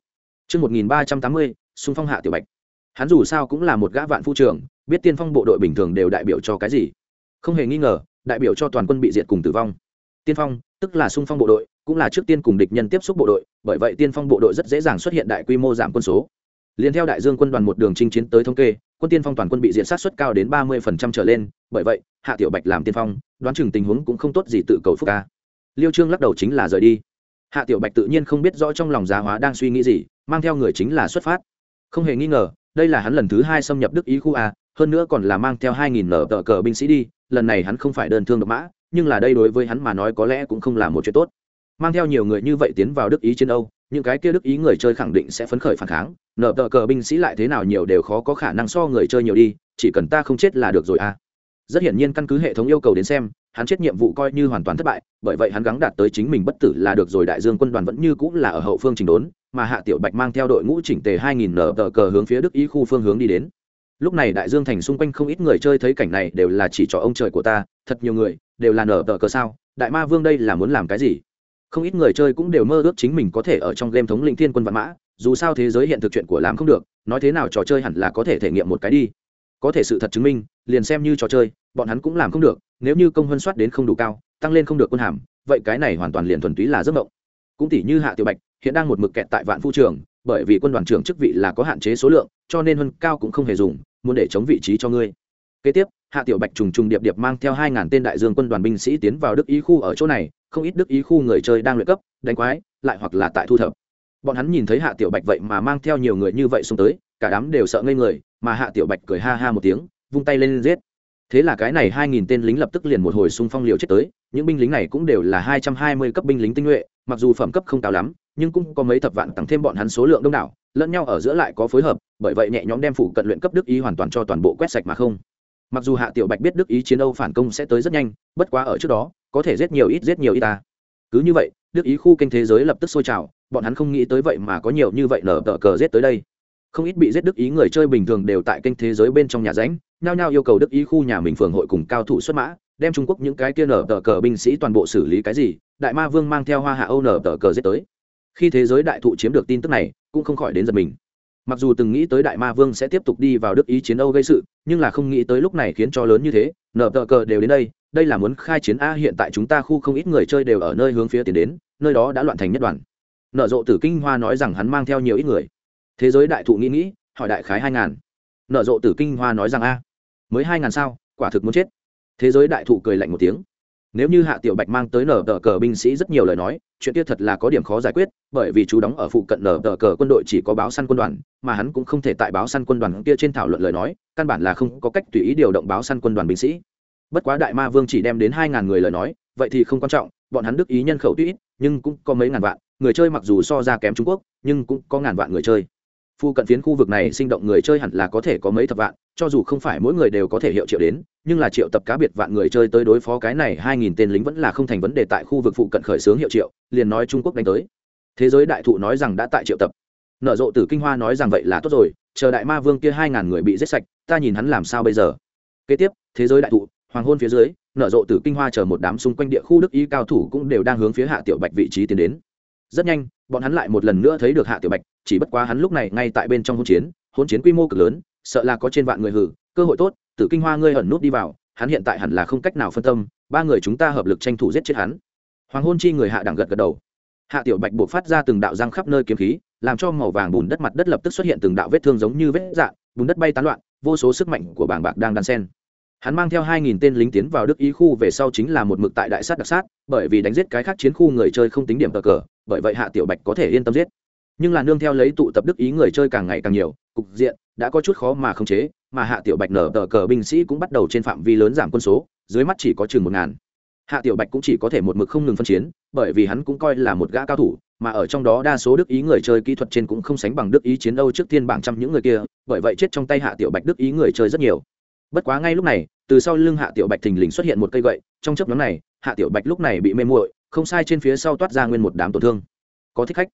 Chương một nghìn ba trăm tám mươi, xung phong hạ tiểu bạch. Hắn dù sao cũng là một gã vạn phu trường biết tiên phong bộ đội bình thường đều đại biểu cho cái gì. Không hề nghi ngờ, đại biểu cho toàn quân bị diệt cùng tử vong. Tiên phong, tức là xung phong bộ đội, cũng là trước tiên cùng địch nhân tiếp xúc bộ đội, bởi vậy tiên phong bộ đội rất dễ dàng xuất hiện đại quy mô giảm quân số liền theo đại dương quân đoàn một đường chinh chiến tới thống kê, quân tiên phong toàn quân bị diện sát xuất cao đến ba mươi trở lên, bởi vậy, hạ tiểu bạch làm tiên phong, đoán chừng tình huống cũng không tốt gì tự cầu phúc ca liêu trương lắc đầu chính là rời đi. Hạ tiểu bạch tự nhiên không biết rõ trong lòng giá hóa đang suy nghĩ gì, mang theo người chính là xuất phát. Không hề nghi ngờ, đây là hắn lần thứ hai xâm nhập đức ý khu a, hơn nữa còn là mang theo hai nghìn nở tờ cờ binh sĩ đi, lần này hắn không phải đơn thương độc mã, nhưng là đây đối với hắn mà nói có lẽ cũng không là một chuyện tốt. Mang theo nhiều người như vậy tiến vào đức ý chiến âu những cái kia đức ý người chơi khẳng định sẽ phấn khởi phản kháng. Nở tờ cờ binh sĩ lại thế nào nhiều đều khó có khả năng so người chơi nhiều đi, chỉ cần ta không chết là được rồi à. Rất hiển nhiên căn cứ hệ thống yêu cầu đến xem, hắn chết nhiệm vụ coi như hoàn toàn thất bại, bởi vậy hắn gắng đạt tới chính mình bất tử là được rồi. Đại dương quân đoàn vẫn như cũng là ở hậu phương trình đốn, mà hạ tiểu bạch mang theo đội ngũ chỉnh tề hai nghìn nở tờ cờ hướng phía đức ý khu phương hướng đi đến. Lúc này đại dương thành xung quanh không ít người chơi thấy cảnh này đều là chỉ cho ông trời của ta, thật nhiều người đều là nở tờ cờ sao? Đại ma vương đây là muốn làm cái gì? Không ít người chơi cũng đều mơ ước chính mình có thể ở trong game thống lĩnh thiên quân văn mã, dù sao thế giới hiện thực chuyện của làm không được, nói thế nào trò chơi hẳn là có thể thể nghiệm một cái đi. Có thể sự thật chứng minh, liền xem như trò chơi, bọn hắn cũng làm không được, nếu như công huân soát đến không đủ cao, tăng lên không được quân hàm, vậy cái này hoàn toàn liền thuần túy là giấc mộng. Cũng tỷ như hạ tiểu bạch, hiện đang một mực kẹt tại vạn phu trường, bởi vì quân đoàn trưởng chức vị là có hạn chế số lượng, cho nên huân cao cũng không hề dùng, muốn để chống vị trí cho ngươi. Kế tiếp, hạ tiểu bạch trùng trùng điệp điệp mang theo hai ngàn tên đại dương quân đoàn binh sĩ tiến vào đức ý khu ở chỗ này không ít đức ý khu người chơi đang luyện cấp, đánh quái, lại hoặc là tại thu thập. Bọn hắn nhìn thấy hạ tiểu bạch vậy mà mang theo nhiều người như vậy xuống tới, cả đám đều sợ ngây người, mà hạ tiểu bạch cười ha ha một tiếng, vung tay lên giết. Thế là cái này hai nghìn tên lính lập tức liền một hồi xung phong liều chết tới, những binh lính này cũng đều là hai trăm hai mươi cấp binh lính tinh nhuệ, mặc dù phẩm cấp không cao lắm, nhưng cũng có mấy thập vạn tăng thêm bọn hắn số lượng đông đảo, lẫn nhau ở giữa lại có phối hợp, bởi vậy nhẹ nhõm đem phủ cận luyện cấp đức ý hoàn toàn cho toàn bộ quét sạch mà không. Mặc dù hạ tiểu bạch biết đức ý chiến âu phản công sẽ tới rất nhanh, bất quá ở trước đó có thể giết nhiều ít, giết nhiều ít ta. Cứ như vậy, đức ý khu kênh thế giới lập tức sôi trào, bọn hắn không nghĩ tới vậy mà có nhiều như vậy nở tờ cờ giết tới đây. Không ít bị giết đức ý người chơi bình thường đều tại kênh thế giới bên trong nhà ránh, nhao nhao yêu cầu đức ý khu nhà mình phường hội cùng cao thủ xuất mã, đem trung quốc những cái kia nở tờ cờ binh sĩ toàn bộ xử lý cái gì, đại ma vương mang theo hoa hạ âu nở tờ cờ giết tới. Khi thế giới đại thụ chiếm được tin tức này, cũng không khỏi đến giật mình. Mặc dù từng nghĩ tới đại ma vương sẽ tiếp tục đi vào đức ý chiến âu gây sự, nhưng là không nghĩ tới lúc này khiến cho lớn như thế, nở tờ cờ đều đến đây đây là muốn khai chiến a, hiện tại chúng ta khu không ít người chơi đều ở nơi hướng phía tiến đến, nơi đó đã loạn thành nhất đoàn. Nở rộ tử kinh hoa nói rằng hắn mang theo nhiều ít người. Thế giới đại thụ nghĩ nghĩ, hỏi đại khái hai ngàn. Nở rộ tử kinh hoa nói rằng a, mới hai ngàn sao, quả thực muốn chết. Thế giới đại thụ cười lạnh một tiếng. Nếu như hạ tiểu bạch mang tới nở tờ cờ binh sĩ rất nhiều lời nói, chuyện kia thật là có điểm khó giải quyết, bởi vì chú đóng ở phụ cận nở tờ cờ quân đội chỉ có báo săn quân đoàn, mà hắn cũng không thể tại báo săn quân đoàn kia trên thảo luận lời nói, căn bản là không có cách tùy ý điều động báo săn quân đoàn binh sĩ bất quá đại ma vương chỉ đem đến hai ngàn người lời nói, vậy thì không quan trọng, bọn hắn đức ý nhân khẩu tuy ít, nhưng cũng có mấy ngàn vạn, người chơi mặc dù so ra kém trung quốc, nhưng cũng có ngàn vạn người chơi. Phu cận phiến khu vực này sinh động người chơi hẳn là có thể có mấy thập vạn, cho dù không phải mỗi người đều có thể hiệu triệu đến, nhưng là triệu tập cá biệt vạn người chơi tới đối phó cái này hai nghìn tên lính vẫn là không thành vấn đề tại khu vực phụ cận khởi xướng hiệu triệu, liền nói trung quốc đánh tới. Thế giới đại thụ nói rằng đã tại triệu tập. Nở rộ tử kinh hoa nói rằng vậy là tốt rồi, chờ đại ma vương kia hai ngàn người bị giết sạch, ta nhìn hắn làm sao bây giờ. Kế tiếp, thế giới đại thụ hoàng hôn phía dưới, nở rộ từ kinh hoa chờ một đám xung quanh địa khu đức ý cao thủ cũng đều đang hướng phía hạ tiểu bạch vị trí tiến đến. Rất nhanh, bọn hắn lại một lần nữa thấy được hạ tiểu bạch, chỉ bất quá hắn lúc này ngay tại bên trong hôn chiến hôn chiến quy mô cực lớn, sợ là có trên vạn người hử, cơ hội tốt, tử kinh hoa ngươi ẩn nút đi vào, hắn hiện tại hẳn là không cách nào phân tâm, ba người chúng ta hợp lực tranh thủ giết chết hắn. Hoàng hôn chi người hạ đẳng gật gật đầu. Hạ tiểu bạch buộc phát ra từng đạo răng khắp nơi kiếm khí, làm cho màu vàng bùn đất mặt đất lập tức xuất hiện từng đạo vết thương giống như vết dạn bùn đất bay tán loạn, vô số sức mạnh của bảng bạc đang đan sen hắn mang theo hai nghìn tên lính tiến vào đức ý khu về sau chính là một mực tại đại sát đặc sát, bởi vì đánh giết cái khác chiến khu người chơi không tính điểm cờ cờ, bởi vậy hạ tiểu bạch có thể yên tâm giết. Nhưng là nương theo lấy tụ tập đức ý người chơi càng ngày càng nhiều, cục diện đã có chút khó mà khống chế, mà hạ tiểu bạch nở tờ cờ binh sĩ cũng bắt đầu trên phạm vi lớn giảm quân số, dưới mắt chỉ có chừng một ngàn. Hạ tiểu bạch cũng chỉ có thể một mực không ngừng phân chiến, bởi vì hắn cũng coi là một gã cao thủ, mà ở trong đó đa số đức ý người chơi kỹ thuật trên cũng không sánh bằng đức ý chiến đấu trước tiên bảng trăm những người kia, bởi vậy chết trong tay hạ tiểu bạch đức ý người chơi rất nhiều bất quá ngay lúc này, từ sau lưng hạ tiểu bạch thình lình xuất hiện một cây gậy, trong chấp nhóm này, hạ tiểu bạch lúc này bị mê muội, không sai trên phía sau toát ra nguyên một đám tổn thương. Có thích khách.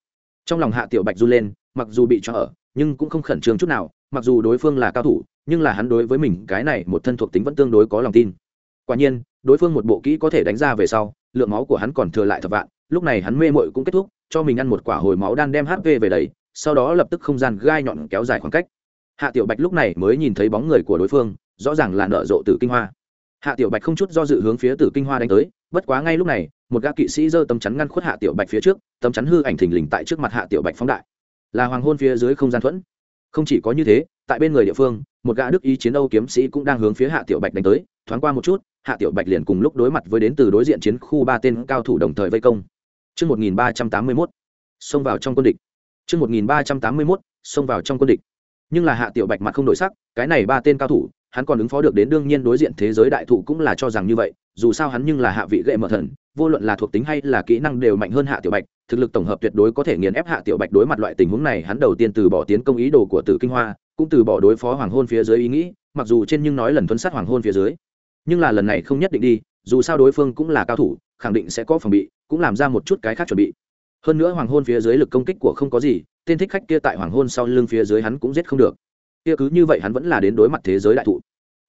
Trong lòng hạ tiểu bạch run lên, mặc dù bị cho ở, nhưng cũng không khẩn trương chút nào, mặc dù đối phương là cao thủ, nhưng là hắn đối với mình cái này một thân thuộc tính vẫn tương đối có lòng tin. Quả nhiên, đối phương một bộ kỹ có thể đánh ra về sau, lượng máu của hắn còn thừa lại thập vạn, lúc này hắn mê mội cũng kết thúc, cho mình ăn một quả hồi máu đan đem hp về đấy sau đó lập tức không gian gai nhọn kéo dài khoảng cách. Hạ tiểu bạch lúc này mới nhìn thấy bóng người của đối phương rõ ràng là nở rộ tử kinh hoa hạ tiểu bạch không chút do dự hướng phía tử kinh hoa đánh tới bất quá ngay lúc này một gã kỵ sĩ giơ tấm chắn ngăn khuất hạ tiểu bạch phía trước tấm chắn hư ảnh thình lình tại trước mặt hạ tiểu bạch phóng đại là hoàng hôn phía dưới không gian thuẫn không chỉ có như thế tại bên người địa phương một gã đức ý chiến âu kiếm sĩ cũng đang hướng phía hạ tiểu bạch đánh tới thoáng qua một chút hạ tiểu bạch liền cùng lúc đối mặt với đến từ đối diện chiến khu ba tên cao thủ đồng thời vây công Trước 1381, xông vào trong quân địch. Trước 1381, xông vào trong quân địch. Nhưng là hạ tiểu bạch mặt không đổi sắc, cái này ba tên cao thủ, hắn còn ứng phó được đến đương nhiên đối diện thế giới đại thụ cũng là cho rằng như vậy, dù sao hắn nhưng là hạ vị gậy mở thần, vô luận là thuộc tính hay là kỹ năng đều mạnh hơn hạ tiểu bạch, thực lực tổng hợp tuyệt đối có thể nghiền ép hạ tiểu bạch đối mặt loại tình huống này, hắn đầu tiên từ bỏ tiến công ý đồ của Tử Kinh Hoa, cũng từ bỏ đối phó hoàng hôn phía dưới ý nghĩ, mặc dù trên nhưng nói lần thuấn sát hoàng hôn phía dưới. Nhưng là lần này không nhất định đi dù sao đối phương cũng là cao thủ khẳng định sẽ có phòng bị cũng làm ra một chút cái khác chuẩn bị. Hơn nữa hoàng hôn phía dưới lực công kích của không có gì tên thích khách kia tại hoàng hôn sau lưng phía dưới hắn cũng giết không được. Kia cứ như vậy hắn vẫn là đến đối mặt thế giới đại thụ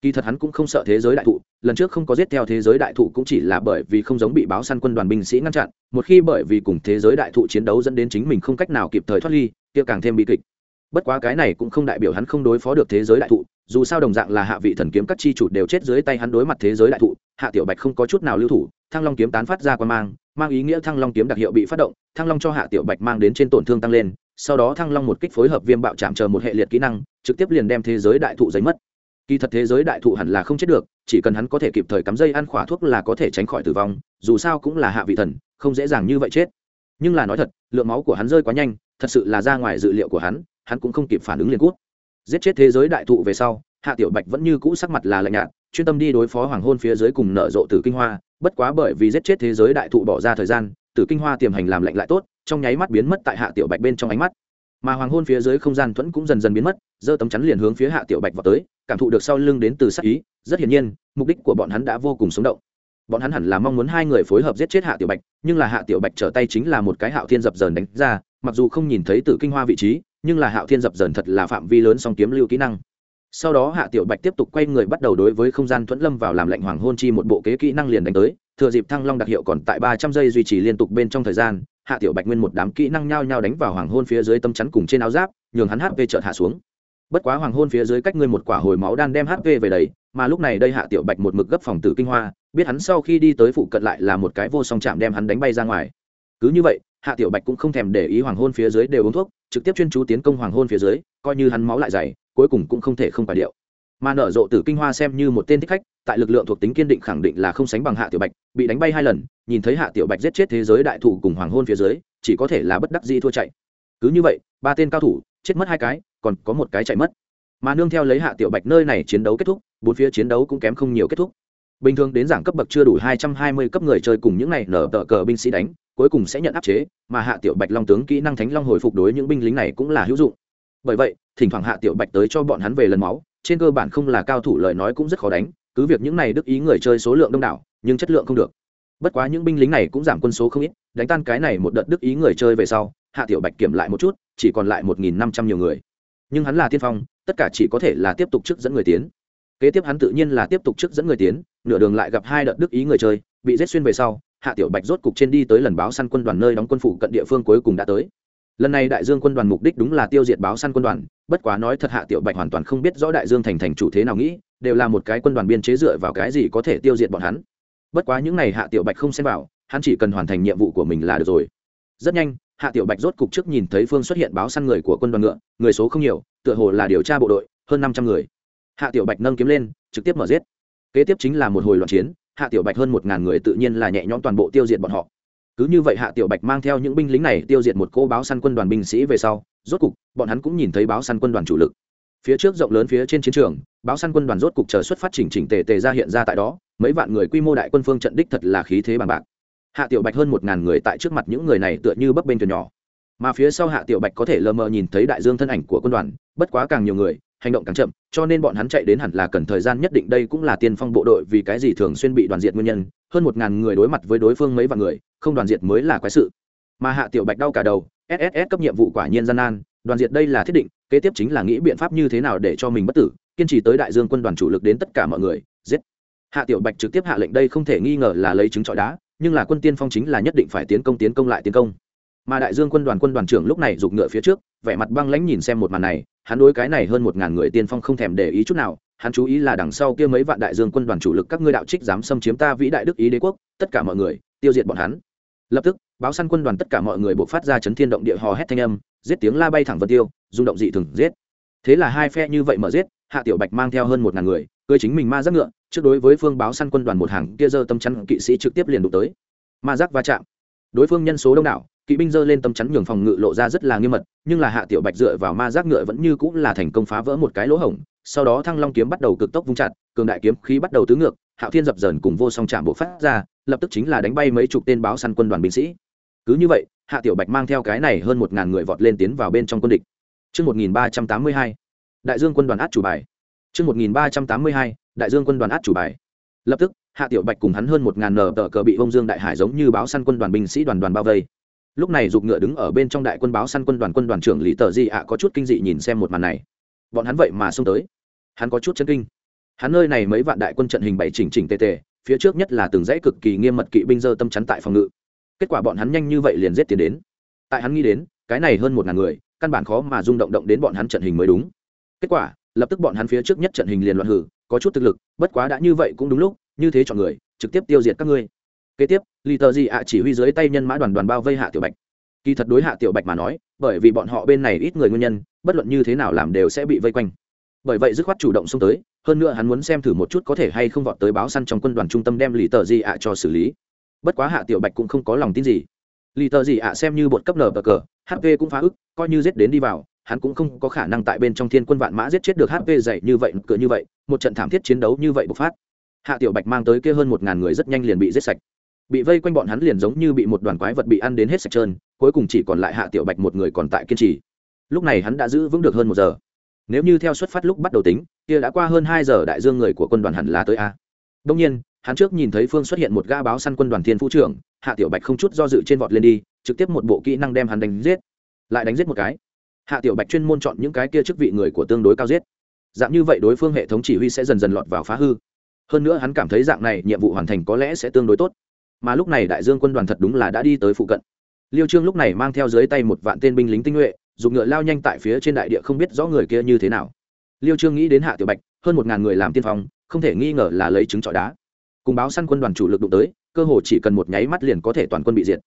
kỳ thật hắn cũng không sợ thế giới đại thụ, lần trước không có giết theo thế giới đại thụ cũng chỉ là bởi vì không giống bị báo săn quân đoàn binh sĩ ngăn chặn, một khi bởi vì cùng thế giới đại thụ chiến đấu dẫn đến chính mình không cách nào kịp thời thoát ly, kia càng thêm bi kịch. Bất quá cái này cũng không đại biểu hắn không đối phó được thế giới đại thụ, dù sao đồng dạng là hạ vị thần kiếm các chi chủ đều chết dưới tay hắn đối mặt thế giới đại thụ, hạ tiểu bạch không có chút nào lưu thủ, thăng long kiếm tán phát ra quan mang mang ý nghĩa thăng long kiếm đặc hiệu bị phát động, thăng long cho hạ tiểu bạch mang đến trên tổn thương tăng lên, sau đó thăng long một kích phối hợp viêm bạo chạm chờ một hệ liệt kỹ năng, trực tiếp liền đem thế giới đại thụ giấy mất kỳ thật thế giới đại thụ hẳn là không chết được, chỉ cần hắn có thể kịp thời cắm dây ăn khỏa thuốc là có thể tránh khỏi tử vong, dù sao cũng là hạ vị thần, không dễ dàng như vậy chết. Nhưng là nói thật, lượng máu của hắn rơi quá nhanh, thật sự là ra ngoài dự liệu của hắn hắn cũng không kịp phản ứng liền cút. Giết chết thế giới đại thụ về sau, hạ tiểu bạch vẫn như cũ sắc mặt là lạnh nhạt, chuyên tâm đi đối phó hoàng hôn phía dưới cùng nở rộ tử kinh hoa, bất quá bởi vì giết chết thế giới đại thụ bỏ ra thời gian, tử kinh hoa tiềm hành làm lạnh lại tốt, trong nháy mắt biến mất tại hạ tiểu bạch bên trong ánh mắt mà hoàng hôn phía dưới không gian thuẫn cũng dần dần biến mất, giơ tấm chắn liền hướng phía hạ tiểu bạch vào tới, cảm thụ được sau lưng đến từ sắc ý, rất hiển nhiên, mục đích của bọn hắn đã vô cùng sống động. Bọn hắn hẳn là mong muốn hai người phối hợp giết chết hạ tiểu bạch, nhưng là hạ tiểu bạch trở tay chính là một cái hạo thiên dập dờn đánh ra, mặc dù không nhìn thấy tử kinh hoa vị trí, nhưng là hạo thiên dập dờn thật là phạm vi lớn song kiếm lưu kỹ năng. Sau đó hạ tiểu bạch tiếp tục quay người bắt đầu đối với không gian thuẫn lâm vào làm lệnh hoàng hôn chi một bộ kế kỹ năng liền đánh tới, thừa dịp thăng long đặc hiệu còn tại ba trăm giây duy trì liên tục bên trong thời gian hạ tiểu bạch nguyên một đám kỹ năng nhao nhao đánh vào hoàng hôn phía dưới tâm chắn cùng trên áo giáp, nhường hắn hp chợt hạ xuống. Bất quá hoàng hôn phía dưới cách ngươi một quả hồi máu đan đem hp về đấy mà lúc này đây hạ tiểu bạch một mực gấp phòng tử kinh hoa, biết hắn sau khi đi tới phụ cận lại là một cái vô song chạm đem hắn đánh bay ra ngoài. Cứ như vậy, hạ tiểu bạch cũng không thèm để ý hoàng hôn phía dưới đều uống thuốc, trực tiếp chuyên chú tiến công hoàng hôn phía dưới, coi như hắn máu lại dày, cuối cùng cũng không thể không phải điệu mà nở rộ tử kinh hoa xem như một tên thích khách, tại lực lượng thuộc tính kiên định khẳng định là không sánh bằng hạ tiểu bạch, bị đánh bay hai lần, nhìn thấy hạ tiểu bạch giết chết thế giới đại thủ cùng hoàng hôn phía dưới, chỉ có thể là bất đắc dĩ thua chạy. Cứ như vậy, ba tên cao thủ, chết mất hai cái, còn có một cái chạy mất. Mà nương theo lấy hạ tiểu bạch nơi này chiến đấu kết thúc, bốn phía chiến đấu cũng kém không nhiều kết thúc. Bình thường đến giảng cấp bậc chưa đủ hai trăm hai mươi cấp người chơi cùng những này nở tờ cờ binh sĩ đánh, cuối cùng sẽ nhận áp chế, mà hạ tiểu bạch long tướng kỹ năng thánh long hồi phục đối những binh lính này cũng là hữu dụng. Bởi vậy, thỉnh thoảng hạ tiểu bạch tới cho bọn hắn về lần máu trên cơ bản không là cao thủ lời nói cũng rất khó đánh, cứ việc những này đức ý người chơi số lượng đông đảo, nhưng chất lượng không được. Bất quá những binh lính này cũng giảm quân số không ít, đánh tan cái này một đợt đức ý người chơi về sau, hạ tiểu bạch kiểm lại một chút, chỉ còn lại một nghìn năm trăm nhiều người. Nhưng hắn là tiên phong, tất cả chỉ có thể là tiếp tục trước dẫn người tiến. Kế tiếp hắn tự nhiên là tiếp tục trước dẫn người tiến, nửa đường lại gặp hai đợt đức ý người chơi, bị giết xuyên về sau, hạ tiểu bạch rốt cục trên đi tới lần báo săn quân đoàn nơi đóng quân phủ cận địa phương cuối cùng đã tới. Lần này đại dương quân đoàn mục đích đúng là tiêu diệt báo săn quân đoàn bất quá nói thật hạ tiểu bạch hoàn toàn không biết rõ đại dương thành thành chủ thế nào nghĩ, đều là một cái quân đoàn biên chế dựa vào cái gì có thể tiêu diệt bọn hắn. Bất quá những n à y hạ tiểu bạch không xem vào, hắn chỉ cần hoàn thành nhiệm vụ của mình là được rồi. Rất nhanh, hạ tiểu bạch rốt cục trước nhìn thấy phương xuất hiện báo săn người của quân đoàn ngựa, người số không nhiều, tựa hồ là điều tra bộ đội, hơn năm trăm người. Hạ tiểu bạch nâng kiếm lên, trực tiếp mở giết. Kế tiếp chính là một hồi loạn chiến, hạ tiểu bạch hơn một ngàn người tự nhiên là nhẹ nhõm toàn bộ tiêu diệt bọn họ cứ như vậy hạ tiểu bạch mang theo những binh lính này tiêu diệt một cô báo săn quân đoàn binh sĩ về sau, rốt cục, bọn hắn cũng nhìn thấy báo săn quân đoàn chủ lực. Phía trước rộng lớn phía trên chiến trường, báo săn quân đoàn rốt cục chờ xuất phát chỉnh chỉnh tề tề ra hiện ra tại đó, mấy vạn người quy mô đại quân phương trận đích thật là khí thế bằng bạc. Hạ tiểu bạch hơn một ngàn người tại trước mặt những người này tựa như bấp bên thuyền nhỏ. Mà phía sau hạ tiểu bạch có thể lờ mờ nhìn thấy đại dương thân ảnh của quân đoàn, bất quá càng nhiều người, hành động càng chậm, cho nên bọn hắn chạy đến hẳn là cần thời gian nhất định, đây cũng là tiên phong bộ đội vì cái gì thường xuyên bị đoàn diệt nguyên nhân hơn một ngàn người đối mặt với đối phương mấy vạn người, không đoàn diệt mới là quái sự. Mà hạ tiểu bạch đau cả đầu sss cấp nhiệm vụ quả nhiên gian nan, đoàn diệt đây là thiết định, kế tiếp chính là nghĩ biện pháp như thế nào để cho mình bất tử, kiên trì tới đại dương quân đoàn chủ lực đến tất cả mọi người, giết. Hạ tiểu bạch trực tiếp hạ lệnh đây không thể nghi ngờ là lấy chứng trọi đá, nhưng là quân tiên phong chính là nhất định phải tiến công tiến công lại tiến công. Mà đại dương quân đoàn quân đoàn trưởng lúc này giục ngựa phía trước, vẻ mặt băng lãnh nhìn xem một màn này, hắn đối cái này hơn một ngàn người tiên phong không thèm để ý chút nào hắn chú ý là đằng sau kia mấy vạn đại dương quân đoàn chủ lực các ngươi đạo trích dám xâm chiếm ta vĩ đại đức ý đế quốc, tất cả mọi người, tiêu diệt bọn hắn. Lập tức, báo săn quân đoàn tất cả mọi người buộc phát ra chấn thiên động địa hò hét thanh âm, giết tiếng la bay thẳng vân tiêu, rung động dị thường, giết. Thế là hai phe như vậy mở giết, hạ tiểu bạch mang theo hơn một ngàn người, cưới chính mình ma giác ngựa, trước đối với phương báo săn quân đoàn một hàng kia dơ tâm chắn kỵ sĩ trực tiếp liền đụng tới. Ma giác va chạm. Đối phương nhân số đông đảo kỵ binh dơ lên tâm chắn nhường phòng ngự lộ ra rất là nghiêm mật nhưng là hạ tiểu bạch dựa vào ma giác ngựa vẫn như cũng là thành công phá vỡ một cái lỗ hổng sau đó thăng long kiếm bắt đầu cực tốc vung chặt cường đại kiếm khí bắt đầu tứ ngược hạo thiên dập dờn cùng vô song chạm bộ phát ra lập tức chính là đánh bay mấy chục tên báo săn quân đoàn binh sĩ cứ như vậy hạ tiểu bạch mang theo cái này hơn một ngàn người vọt lên tiến vào bên trong quân địch Trước 1382, đại dương quân đoàn át chủ bài. Trước 1382, đại dương quân đoàn át chủ bài. Lập tức, hạ tiểu bạch cùng hắn hơn một ngàn nở tờ cờ bị bông dương đại hải giống như báo săn quân đoàn binh sĩ đoàn đoàn bao vây lúc này giục ngựa đứng ở bên trong đại quân báo săn quân đoàn quân đoàn trưởng lý tờ di ạ có chút kinh dị nhìn xem một màn này. Bọn hắn vậy mà xông tới. Hắn có chút chân kinh. Hắn nơi này mấy vạn đại quân trận hình bảy chỉnh chỉnh tề tề, phía trước nhất là từng dãy cực kỳ nghiêm mật kỵ binh dơ tâm chắn tại phòng ngự. Kết quả bọn hắn nhanh như vậy liền giết tiến đến. Tại hắn nghĩ đến, cái này hơn một ngàn người, căn bản khó mà rung động động đến bọn hắn trận hình mới đúng. Kết quả, lập tức bọn hắn phía trước nhất trận hình liền loạn hử, có chút thực lực, bất quá đã như vậy cũng đúng lúc, như thế chọn người, trực tiếp tiêu diệt các ngươi kế tiếp lì tờ gì ạ chỉ huy dưới tay nhân mã đoàn đoàn bao vây hạ tiểu bạch. Kỳ thật đối hạ tiểu bạch mà nói, bởi vì bọn họ bên này ít người nguyên nhân, bất luận như thế nào làm đều sẽ bị vây quanh. Bởi vậy dứt khoát chủ động xông tới, hơn nữa hắn muốn xem thử một chút có thể hay không vọt tới báo săn trong quân đoàn trung tâm đem lì tờ gì ạ cho xử lý. Bất quá hạ tiểu bạch cũng không có lòng tin gì. Lì tờ gì ạ xem như bột cấp nở bờ cờ hp cũng phá ức, coi như giết đến đi vào, hắn cũng không có khả năng tại bên trong thiên quân vạn mã giết chết được hp dày như vậy cửa như vậy, một trận thảm thiết chiến đấu như vậy bộc phát. Hạ tiểu bạch mang tới kia hơn một ngàn người rất nhanh liền bị giết sạch bị vây quanh bọn hắn liền giống như bị một đoàn quái vật bị ăn đến hết sạch trơn, cuối cùng chỉ còn lại hạ tiểu bạch một người còn tại kiên trì. Lúc này hắn đã giữ vững được hơn một giờ. Nếu như theo xuất phát lúc bắt đầu tính, kia đã qua hơn hai giờ đại dương người của quân đoàn hẳn là tới a. Đông nhiên, hắn trước nhìn thấy phương xuất hiện một gã báo săn quân đoàn thiên phú trưởng, hạ tiểu bạch không chút do dự trên vọt lên đi, trực tiếp một bộ kỹ năng đem hắn đánh giết. Lại đánh giết một cái. Hạ tiểu bạch chuyên môn chọn những cái kia chức vị người của tương đối cao giết. Dạng như vậy đối phương hệ thống chỉ huy sẽ dần dần lọt vào phá hư. Hơn nữa hắn cảm thấy dạng này nhiệm vụ hoàn thành có lẽ sẽ tương đối tốt mà lúc này đại dương quân đoàn thật đúng là đã đi tới phụ cận. Liêu trương lúc này mang theo dưới tay một vạn tên binh lính tinh nhuệ, dùng ngựa lao nhanh tại phía trên đại địa không biết rõ người kia như thế nào. Liêu trương nghĩ đến hạ tiểu bạch, hơn một ngàn người làm tiên phong, không thể nghi ngờ là lấy trứng trọi đá. Cùng báo săn quân đoàn chủ lực đụng tới, cơ hồ chỉ cần một nháy mắt liền có thể toàn quân bị diệt.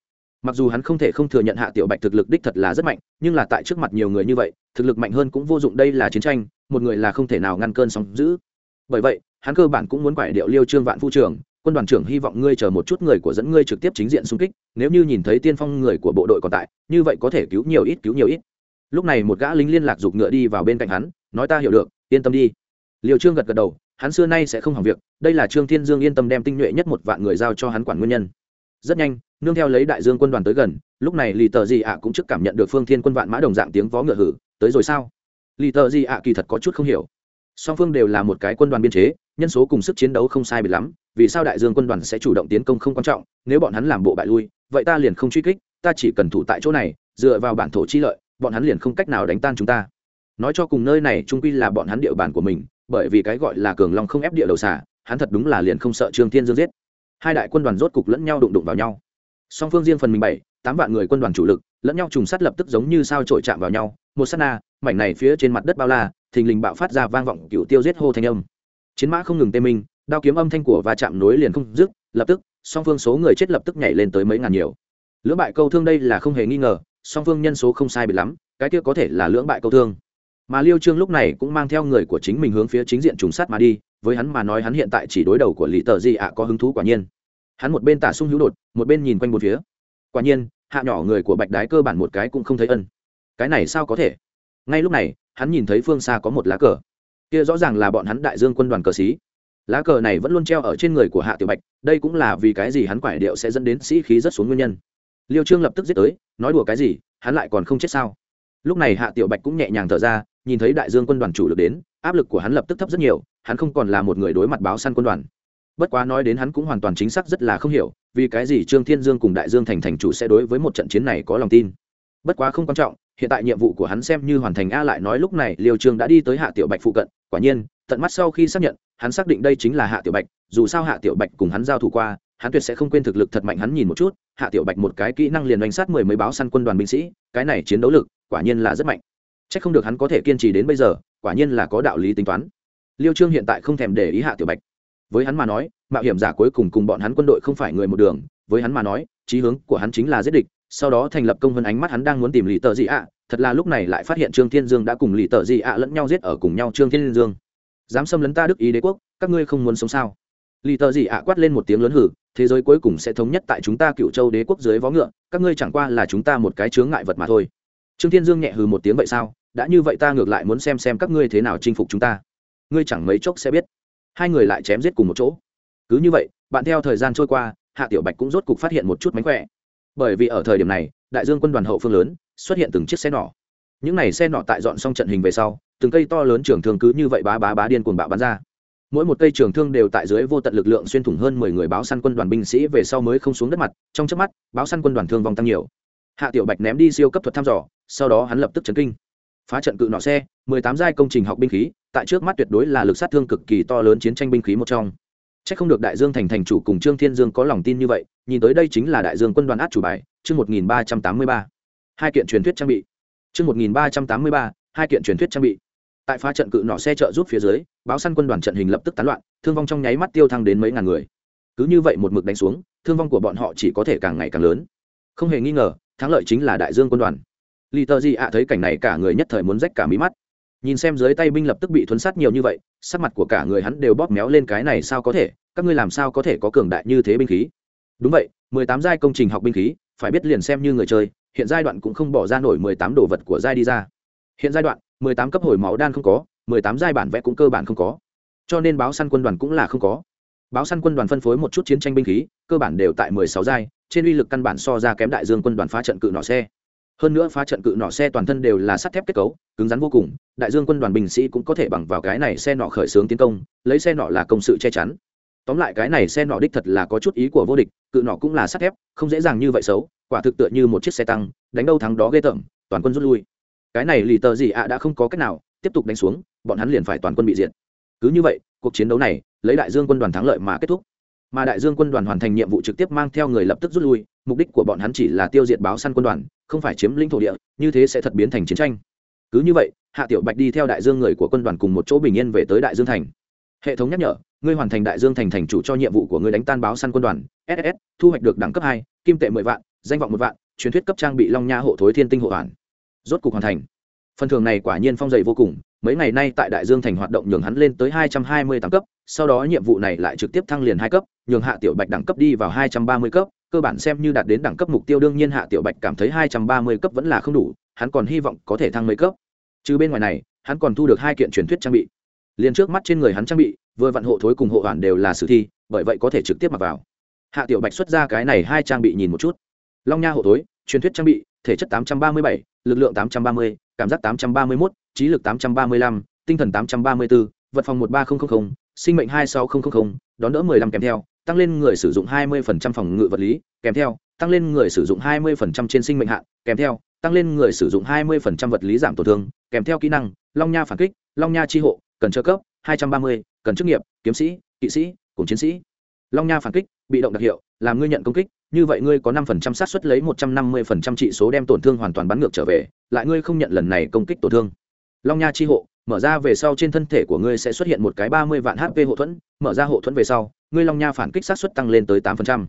Mặc dù hắn không thể không thừa nhận hạ tiểu bạch thực lực đích thật là rất mạnh, nhưng là tại trước mặt nhiều người như vậy, thực lực mạnh hơn cũng vô dụng đây là chiến tranh, một người là không thể nào ngăn cơn sóng giữ bởi vậy, hắn cơ bản cũng muốn quải điệu liêu trương vạn phu trường quân đoàn trưởng hy vọng ngươi chờ một chút người của dẫn ngươi trực tiếp chính diện xung kích, nếu như nhìn thấy tiên phong người của bộ đội còn tại, như vậy có thể cứu nhiều ít, cứu nhiều ít. Lúc này một gã lính liên lạc giục ngựa đi vào bên cạnh hắn, nói ta hiểu được, yên tâm đi. Liều trương gật gật đầu, hắn xưa nay sẽ không hỏng việc, đây là trương thiên dương yên tâm đem tinh nhuệ nhất một vạn người giao cho hắn quản nguyên nhân. Rất nhanh, nương theo lấy đại dương quân đoàn tới gần, lúc này lì tờ gì ạ cũng trước cảm nhận được phương thiên quân vạn mã đồng dạng tiếng vó ngựa hử, tới rồi sao? Lì tờ gì ạ kỳ thật có chút không hiểu song phương đều là một cái quân đoàn biên chế, nhân số cùng sức chiến đấu không sai biệt lắm, vì sao đại dương quân đoàn sẽ chủ động tiến công không quan trọng, nếu bọn hắn làm bộ bại lui, vậy ta liền không truy kích, ta chỉ cần thủ tại chỗ này, dựa vào bản thổ chi lợi, bọn hắn liền không cách nào đánh tan chúng ta. Nói cho cùng nơi này trung quy là bọn hắn địa bàn của mình, bởi vì cái gọi là cường long không ép địa đầu xả hắn thật đúng là liền không sợ trương thiên dương giết. Hai đại quân đoàn rốt cục lẫn nhau đụng đụng vào nhau. Song phương riêng phần mình bảy, tám vạn người quân đoàn chủ lực, lẫn nhau trùng sát lập tức giống như sao trội chạm vào nhau. Một sát na, mảnh này phía trên mặt đất bao la thình lình bạo phát ra vang vọng cựu tiêu giết hô thanh âm. Chiến mã không ngừng tê minh, đao kiếm âm thanh của và chạm nối liền không dứt, lập tức, song phương số người chết lập tức nhảy lên tới mấy ngàn nhiều. Lưỡng bại câu thương đây là không hề nghi ngờ, song phương nhân số không sai biệt lắm, cái kia có thể là lưỡng bại câu thương. Mà liêu trương lúc này cũng mang theo người của chính mình hướng phía chính diện trùng sát mà đi, với hắn mà nói hắn hiện tại chỉ đối đầu của lý tờ di ạ có hứng thú quả nhiên. Hắn một bên tả sung hữu đột, một bên nhìn quanh một phía. Quả nhiên, hạ nhỏ người của bạch đái cơ bản một cái cũng không thấy ân. Cái này sao có thể? Ngay lúc này, hắn nhìn thấy phương xa có một lá cờ. Kia rõ ràng là bọn hắn đại dương quân đoàn cờ xí lá cờ này vẫn luôn treo ở trên người của hạ tiểu bạch, đây cũng là vì cái gì hắn quải điệu sẽ dẫn đến sĩ khí rất xuống nguyên nhân. Liêu trương lập tức giết tới, nói đùa cái gì, hắn lại còn không chết sao? Lúc này hạ tiểu bạch cũng nhẹ nhàng thở ra, nhìn thấy đại dương quân đoàn chủ lực đến, áp lực của hắn lập tức thấp rất nhiều, hắn không còn là một người đối mặt báo săn quân đoàn. Bất quá nói đến hắn cũng hoàn toàn chính xác rất là không hiểu, vì cái gì trương thiên dương cùng đại dương thành thành chủ sẽ đối với một trận chiến này có lòng tin? Bất quá không quan trọng, hiện tại nhiệm vụ của hắn xem như hoàn thành a lại nói lúc này liêu trương đã đi tới hạ tiểu bạch phụ cận, quả nhiên, tận mắt sau khi xác nhận, hắn xác định đây chính là hạ tiểu bạch, dù sao hạ tiểu bạch cùng hắn giao thủ qua, hắn tuyệt sẽ không quên thực lực thật mạnh hắn nhìn một chút, hạ tiểu bạch một cái kỹ năng liền đánh sát mười mấy báo săn quân đoàn binh sĩ, cái này chiến đấu lực, quả nhiên là rất mạnh. C h ắ c không được hắn có thể kiên trì đến bây giờ, quả nhiên là có đạo lý tính toán. Liêu trương hiện tại không thèm để ý hạ tiểu bạch. Với hắn mà nói, mạo hiểm giả cuối cùng cùng bọn hắn quân đội không phải người một đường, với hắn mà nói trí hướng của hắn chính là giết địch sau đó thành lập công vân ánh mắt hắn đang muốn tìm lì tờ gì ạ. Thật là lúc này lại phát hiện trương thiên dương đã cùng lì tờ gì ạ lẫn nhau giết ở cùng nhau trương thiên dương. Dám xâm lấn ta đức ý đế quốc, các ngươi không muốn sống sao? Lì tờ gì ạ quát lên một tiếng lớn hử, thế giới cuối cùng sẽ thống nhất tại chúng ta cựu châu đế quốc dưới vó ngựa, các ngươi chẳng qua là chúng ta một cái chướng ngại vật mà thôi. Trương thiên dương nhẹ hừ một tiếng vậy sao? Đã như vậy ta ngược lại muốn xem xem các ngươi thế nào chinh phục chúng ta. Ngươi chẳng mấy chốc sẽ biết. Hai người lại chém giết cùng một chỗ. Cứ như vậy, bạn theo thời gian trôi qua, hạ tiểu bạch cũng rốt cục phát hiện một chút mánh khỏe bởi vì ở thời điểm này, đại dương quân đoàn hậu phương lớn, xuất hiện từng chiếc xe nỏ. Những n à y xe nỏ tại dọn xong trận hình về sau, từng cây to lớn trường thương cứ như vậy bá bá bá điên cuồng bạo bắn ra. Mỗi một cây trường thương đều tại dưới vô tận lực lượng xuyên thủng hơn mười người báo săn quân đoàn binh sĩ về sau mới không xuống đất mặt, trong trước mắt, báo săn quân đoàn thương vong tăng nhiều. Hạ tiểu bạch ném đi siêu cấp thuật thăm dò, sau đó hắn lập tức chấn kinh. Phá trận cự nọ xe, mười tám giai công trình học binh khí, tại trước mắt tuyệt đối là lực sát thương cực kỳ to lớn chiến tranh binh khí một trong c h ắ c không được đại dương thành thành chủ cùng trương thiên dương có lòng tin như vậy, nhìn tới đây chính là đại dương quân đoàn át chủ bài, chương một nghìn ba trăm tám mươi ba. Hai kiện truyền thuyết trang bị. Chương một nghìn ba trăm tám mươi ba, hai kiện truyền thuyết trang bị. Tại phá trận cự nọ xe trợ giúp phía dưới, báo săn quân đoàn trận hình lập tức tán loạn, thương vong trong nháy mắt tiêu thăng đến mấy ngàn người. Cứ như vậy một mực đánh xuống, thương vong của bọn họ chỉ có thể càng ngày càng lớn. Không hề nghi ngờ, thắng lợi chính là đại dương quân đoàn. Lì tờ gì ạ thấy cảnh này cả người nhất thời muốn rách cả mí mắt nhìn xem dưới tay binh lập tức bị thuấn sát nhiều như vậy, sắc mặt của cả người hắn đều bóp méo lên cái này sao có thể, các ngươi làm sao có thể có cường đại như thế binh khí? Đúng vậy, mười tám giai công trình học binh khí, phải biết liền xem như người chơi, hiện giai đoạn cũng không bỏ ra nổi mười tám đồ vật của giai đi ra. Hiện giai đoạn, mười tám cấp hồi máu đan không có, mười tám giai bản vẽ cũng cơ bản không có. Cho nên báo săn quân đoàn cũng là không có. Báo săn quân đoàn phân phối một chút chiến tranh binh khí, cơ bản đều tại mười sáu giai, trên uy lực căn bản so ra kém đại dương quân đoàn phá trận cự nọ xe hơn nữa phá trận cự nỏ xe toàn thân đều là sắt thép kết cấu, cứng rắn vô cùng, đại dương quân đoàn binh sĩ cũng có thể bằng vào cái này xe nọ khởi xướng tiến công, lấy xe nọ là công sự che chắn. Tóm lại cái này xe nọ đích thật là có chút ý của vô địch, cự nọ cũng là sắt thép, không dễ dàng như vậy xấu, quả thực tựa như một chiếc xe tăng, đánh đâu thắng đó ghê tởm, toàn quân rút lui. Cái này lì tờ gì ạ đã không có cách nào, tiếp tục đánh xuống, bọn hắn liền phải toàn quân bị diệt. Cứ như vậy, cuộc chiến đấu này, lấy đại dương quân đoàn thắng lợi mà kết thúc mà đại dương quân đoàn hoàn thành nhiệm vụ trực tiếp mang theo người lập tức rút lui, mục đích của bọn hắn chỉ là tiêu diệt báo săn quân đoàn, không phải chiếm lĩnh thổ địa, như thế sẽ thật biến thành chiến tranh. Cứ như vậy, hạ tiểu bạch đi theo đại dương người của quân đoàn cùng một chỗ bình yên về tới đại dương thành. Hệ thống nhắc nhở, ngươi hoàn thành đại dương thành thành chủ cho nhiệm vụ của ngươi đánh tan báo săn quân đoàn ss thu hoạch được đẳng cấp hai, kim tệ mười vạn, danh vọng một vạn, truyền thuyết cấp trang bị long nha hộ thối thiên tinh hộ hoàn. Rốt cục hoàn thành. Phần thưởng này quả nhiên phong dày vô cùng, mấy ngày nay tại đại dương thành hoạt động nhường hắn lên tới hai trăm hai mươi tám cấp sau đó nhiệm vụ này lại trực tiếp thăng liền hai cấp nhường hạ tiểu bạch đẳng cấp đi vào hai trăm ba mươi cấp cơ bản xem như đạt đến đẳng cấp mục tiêu đương nhiên hạ tiểu bạch cảm thấy hai trăm ba mươi cấp vẫn là không đủ hắn còn hy vọng có thể thăng mấy cấp. Trừ bên ngoài này hắn còn thu được hai kiện truyền thuyết trang bị. Liền trước mắt trên người hắn trang bị vừa vặn hộ thối cùng hộ hoàn đều là sử thi bởi vậy có thể trực tiếp mặc vào. Hạ tiểu bạch xuất ra cái này hai trang bị nhìn một chút. Long nha hộ thối truyền thuyết trang bị thể chất 837, lực lượng 830, cảm giác 831, trí lực 835, tinh thần 834, vật phòng 13000, sinh mệnh 26000, đón đỡ 15 kèm theo, tăng lên người sử dụng 20% phòng ngự vật lý, kèm theo, tăng lên người sử dụng 20% trên sinh mệnh hạn, kèm theo, tăng lên người sử dụng 20% vật lý giảm tổn thương, kèm theo kỹ năng, Long Nha phản kích, Long Nha chi hộ, cần trợ cấp, 230, cần chức nghiệp, kiếm sĩ, kỵ sĩ, cùng chiến sĩ. Long Nha phản kích, bị động đặc hiệu, làm ngươi nhận công kích, như vậy ngươi có 5% xác suất lấy 150% trị số đem tổn thương hoàn toàn bắn ngược trở về, lại ngươi không nhận lần này công kích tổn thương. Long Nha chi hộ, mở ra về sau trên thân thể của ngươi sẽ xuất hiện một cái 30 vạn HP hộ thuẫn, mở ra hộ thuẫn về sau, ngươi Long Nha phản kích sát suất tăng lên tới tám phần trăm.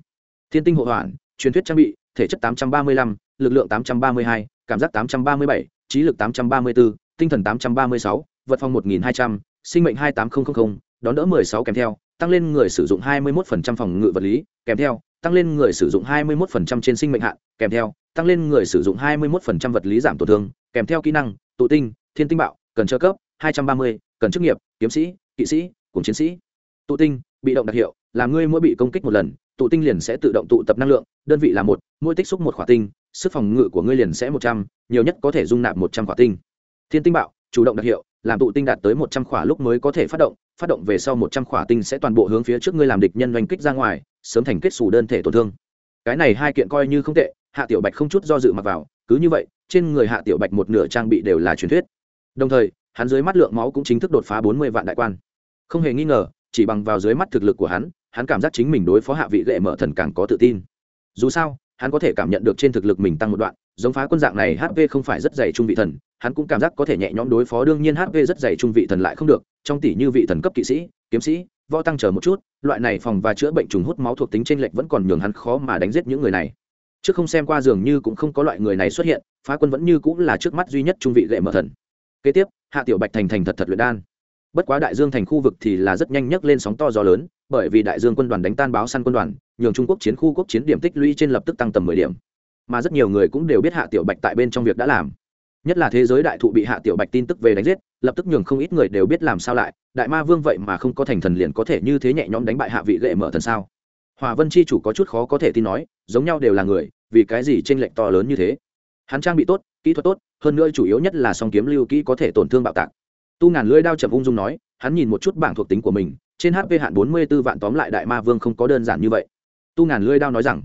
Thiên tinh hộ hoàn, truyền thuyết trang bị, thể chất 835, lực lượng 832, cảm giác 837, trí lực 834, tinh thần 836, vật phòng 1200, sinh mệnh 28000, đón đỡ 16 kèm theo, tăng lên người sử dụng 21% phòng ngự vật lý, kèm theo, tăng lên người sử dụng 21% trên sinh mệnh hạn, kèm theo, tăng lên người sử dụng 21% vật lý giảm tổn thương, kèm theo kỹ năng, tụ tinh, thiên tinh bạo, cần trợ cấp, 230, cần chức nghiệp, kiếm sĩ, kỵ sĩ, cùng chiến sĩ. Tụ tinh, bị động đặc hiệu, là ngươi mỗi bị công kích một lần, tụ tinh liền sẽ tự động tụ tập năng lượng, đơn vị là một, mỗi tích xúc một khỏa tinh, sức phòng ngự của ngươi liền sẽ 100, nhiều nhất có thể dung nạp 100 khỏa tinh. Thiên tinh bạo, chủ động đặc hiệu, làm tụ tinh đạt tới 100 khỏa lúc mới có thể phát động, phát động về sau 100 khỏa tinh sẽ toàn bộ hướng phía trước ngươi làm địch nhân đánh kích ra ngoài, sớm thành kết xù đơn thể tổn thương cái này hai kiện coi như không tệ hạ tiểu bạch không chút do dự mặc vào cứ như vậy trên người hạ tiểu bạch một nửa trang bị đều là truyền thuyết đồng thời, hắn dưới mắt lượng máu cũng chính thức đột phá bốn mươi vạn đại quan. Không hề nghi ngờ, chỉ bằng vào dưới mắt thực lực của hắn hắn cảm giác chính mình đối phó hạ vị gệ mở thần càng có tự tin. Dù sao, hắn có thể cảm nhận được trên thực lực mình tăng một đoạn, giống phá quân dạng này hp không phải rất dày trung vị thần, hắn cũng cảm giác có thể nhẹ nhõm đối phó, đương nhiên hp rất dày trung vị thần lại không được, trong tỷ như vị thần cấp kỵ sĩ, kiếm sĩ, võ tăng chờ một chút, loại này phòng và chữa bệnh trùng hút máu thuộc tính trên lệch vẫn còn nhường hắn khó mà đánh giết những người này. Trước không xem qua dường như cũng không có loại người này xuất hiện, phá quân vẫn như cũng là trước mắt duy nhất trung vị gệ mở thần kế tiếp, hạ tiểu bạch thành thành thật thật luyện đan. Bất quá đại dương thành khu vực thì là rất nhanh nhấc lên sóng to gió lớn, bởi vì đại dương quân đoàn đánh tan báo săn quân đoàn, nhường trung quốc chiến khu quốc chiến điểm tích lũy trên lập tức tăng tầm mười điểm. Mà rất nhiều người cũng đều biết hạ tiểu bạch tại bên trong việc đã làm. Nhất là thế giới đại thụ bị hạ tiểu bạch tin tức về đánh giết, lập tức nhường không ít người đều biết làm sao lại, đại ma vương vậy mà không có thành thần liền có thể như thế nhẹ nhõm đánh bại hạ vị lệ mở thần sao? Hòa vân chi chủ có chút khó có thể tin nói, giống nhau đều là người, vì cái gì tranh lệch to lớn như thế? Hắn trang bị tốt, kỹ thuật tốt hơn nữa chủ yếu nhất là song kiếm lưu kỹ có thể tổn thương bạo tạc. Tu ngàn lưỡi đao chậm ung dung nói, hắn nhìn một chút bảng thuộc tính của mình, trên hp hạn bốn mươi b ố vạn tóm lại đại ma vương không có đơn giản như vậy. Tu ngàn lưỡi đao nói rằng,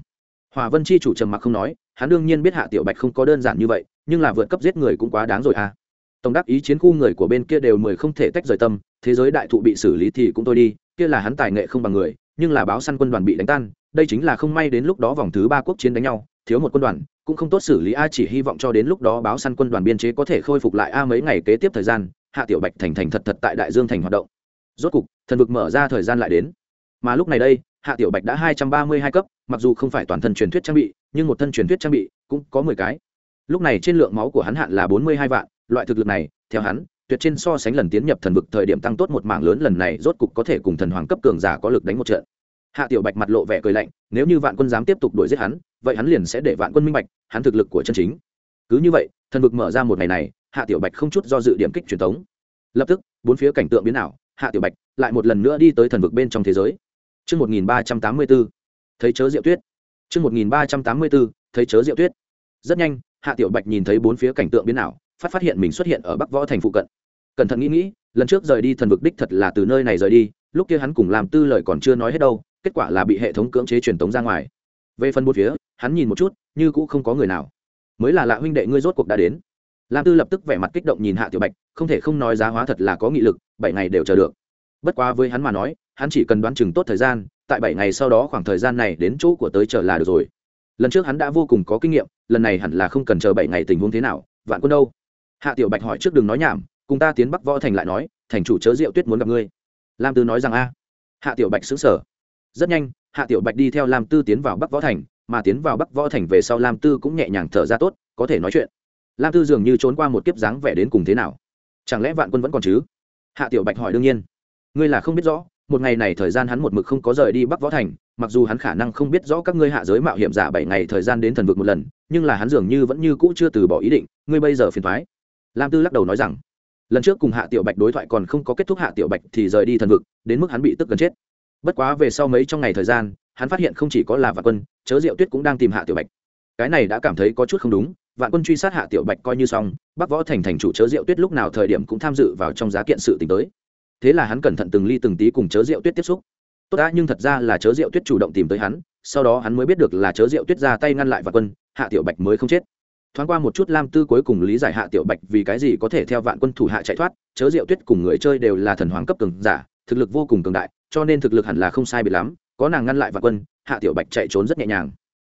hòa vân chi chủ trầm mặc không nói, hắn đương nhiên biết hạ tiểu bạch không có đơn giản như vậy, nhưng là vượt cấp giết người cũng quá đáng rồi à. Tổng đắc ý chiến khu người của bên kia đều mười không thể tách rời tâm, thế giới đại thụ bị xử lý thì cũng tôi đi, kia là hắn tài nghệ không bằng người, nhưng là báo săn quân đoàn bị đánh tan, đây chính là không may đến lúc đó vòng thứ ba quốc chiến đánh nhau thiếu một quân đoàn, cũng không tốt xử lý a chỉ hy vọng cho đến lúc đó báo săn quân đoàn biên chế có thể khôi phục lại a mấy ngày kế tiếp thời gian, hạ tiểu bạch thành thành thật thật tại đại dương thành hoạt động. Rốt cục, thần vực mở ra thời gian lại đến. Mà lúc này đây, hạ tiểu bạch đã hai trăm ba mươi hai cấp, mặc dù không phải toàn thân truyền thuyết trang bị, nhưng một thân truyền thuyết trang bị cũng có mười cái. Lúc này trên lượng máu của hắn hạn là bốn mươi hai vạn, loại thực lực này, theo hắn, tuyệt trên so sánh lần tiến nhập thần vực thời điểm tăng tốt một mảng lớn, lần này rốt cục có thể cùng thần hoàng cấp cường giả có lực đánh một trận. Hạ tiểu bạch mặt lộ vẻ cười lạnh, nếu như vạn quân dám tiếp tục đuổi giết hắn vậy hắn liền sẽ để vạn quân minh bạch hắn thực lực của chân chính cứ như vậy thần vực mở ra một ngày này hạ tiểu bạch không chút do dự điểm kích truyền thống lập tức bốn phía cảnh tượng biến ảo hạ tiểu bạch lại một lần nữa đi tới thần vực bên trong thế giới Trước 1384, thấy chớ diệu tuyết. Trước 1384, thấy chớ diệu tuyết. Rất nhanh, Hạ Tiểu Bạch nhìn thấy bốn phía cảnh tượng biến ảo, phát phát hiện mình xuất hiện ở Bắc Võ thành phụ cận. Cẩn thận nghĩ nghĩ, lần trước rời đi thần vực đích thật là từ nơi này rời đi, lúc kia hắn cùng làm tư lời còn chưa nói hết đâu, kết quả là bị hệ thống cưỡng chế truyền tống ra ngoài. Về phần bốn phía, hắn nhìn một chút, như cũng không có người nào. Mới là lạ huynh đệ ngươi rốt cuộc đã đến. Lam Tư lập tức vẻ mặt kích động nhìn Hạ Tiểu Bạch, không thể không nói giá hóa thật là có nghị lực, bảy ngày đều chờ được. Bất quá với hắn mà nói, hắn chỉ cần đoán chừng tốt thời gian, tại bảy ngày sau đó khoảng thời gian này đến chỗ của tới chờ là được rồi lần trước hắn đã vô cùng có kinh nghiệm lần này hẳn là không cần chờ bảy ngày tình huống thế nào vạn quân đâu hạ tiểu bạch hỏi trước đừng nói nhảm cùng ta tiến bắc võ thành lại nói thành chủ chớ rượu tuyết muốn gặp ngươi lam tư nói rằng a hạ tiểu bạch xứng sở rất nhanh hạ tiểu bạch đi theo lam tư tiến vào bắc võ thành mà tiến vào bắc võ thành về sau lam tư cũng nhẹ nhàng thở ra tốt, có thể nói chuyện. Lam tư dường như trốn qua một kiếp dáng vẻ đến cùng thế nào? Chẳng lẽ vạn quân vẫn còn chứ? Hạ tiểu bạch hỏi đương nhiên. Ngươi là không biết rõ, một ngày này thời gian hắn một mực không có rời đi bắc võ thành, mặc dù hắn khả năng không biết rõ các ngươi hạ giới mạo hiểm giả bảy ngày thời gian đến thần vực một lần, nhưng là hắn dường như vẫn như cũ chưa từ bỏ ý định, ngươi bây giờ phiền thoái lam tư lắc đầu nói rằng, lần trước cùng hạ tiểu bạch đối thoại còn không có kết thúc hạ tiểu bạch thì rời đi thần vực, đến mức hắn bị tức gần chết. Bất quá về sau mấy trong ngày thời gian hắn phát hiện không chỉ có là vạn quân, chớ diệu tuyết cũng đang tìm hạ tiểu bạch. Cái này đã cảm thấy có chút không đúng, vạn quân truy sát hạ tiểu bạch coi như xong, bắc võ thành thành chủ chớ diệu tuyết lúc nào thời điểm cũng tham dự vào trong giá kiện sự t tới. Thế là hắn cẩn thận từng ly từng tí cùng chớ diệu tuyết tiếp xúc. Tốt đã, nhưng thật ra là chớ diệu tuyết chủ động tìm tới hắn, sau đó hắn mới biết được là chớ diệu tuyết ra tay ngăn lại vạn quân, hạ tiểu bạch mới không chết. Thoáng qua một chút lam tư cuối cùng lý giải hạ tiểu bạch vì cái gì có thể theo vạn quân thủ hạ chạy thoát, chớ diệu tuyết cùng người chơi đều là thần hoàng cấp cường giả, thực lực vô cùng cường đại, cho nên thực lực hẳn là không sai biệt lắm có nàng ngăn lại vạn quân, hạ tiểu bạch chạy trốn rất nhẹ nhàng.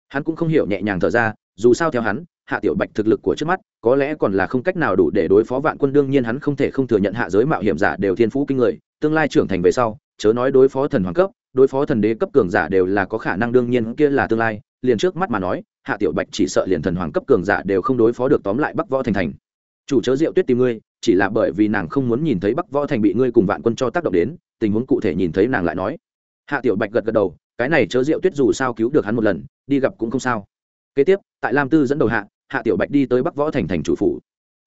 Hắn cũng không hiểu nhẹ nhàng thở ra, dù sao theo hắn, hạ tiểu bạch thực lực của trước mắt, có lẽ còn là không cách nào đủ để đối phó vạn quân, đương nhiên hắn không thể không thừa nhận hạ giới mạo hiểm giả đều thiên phú kinh người, tương lai trưởng thành về sau, chớ nói đối phó thần hoàng cấp, đối phó thần đế cấp cường giả đều là có khả năng, đương nhiên kia là tương lai, liền trước mắt mà nói, hạ tiểu bạch chỉ sợ liền thần hoàng cấp cường giả đều không đối phó được tóm lại bắc võ thành thành. Chủ chớ diệu tuyết tìm ngươi, chỉ là bởi vì nàng không muốn nhìn thấy bắc võ thành bị ngươi cùng vạn quân cho tác động đến, tình huống cụ thể nhìn thấy nàng lại nói hạ tiểu bạch gật gật đầu, cái này chớ diệu tuyết dù sao cứu được hắn một lần, đi gặp cũng không sao. Kế tiếp, tại lam tư dẫn đầu hạ hạ tiểu bạch đi tới bắc võ thành thành chủ phủ.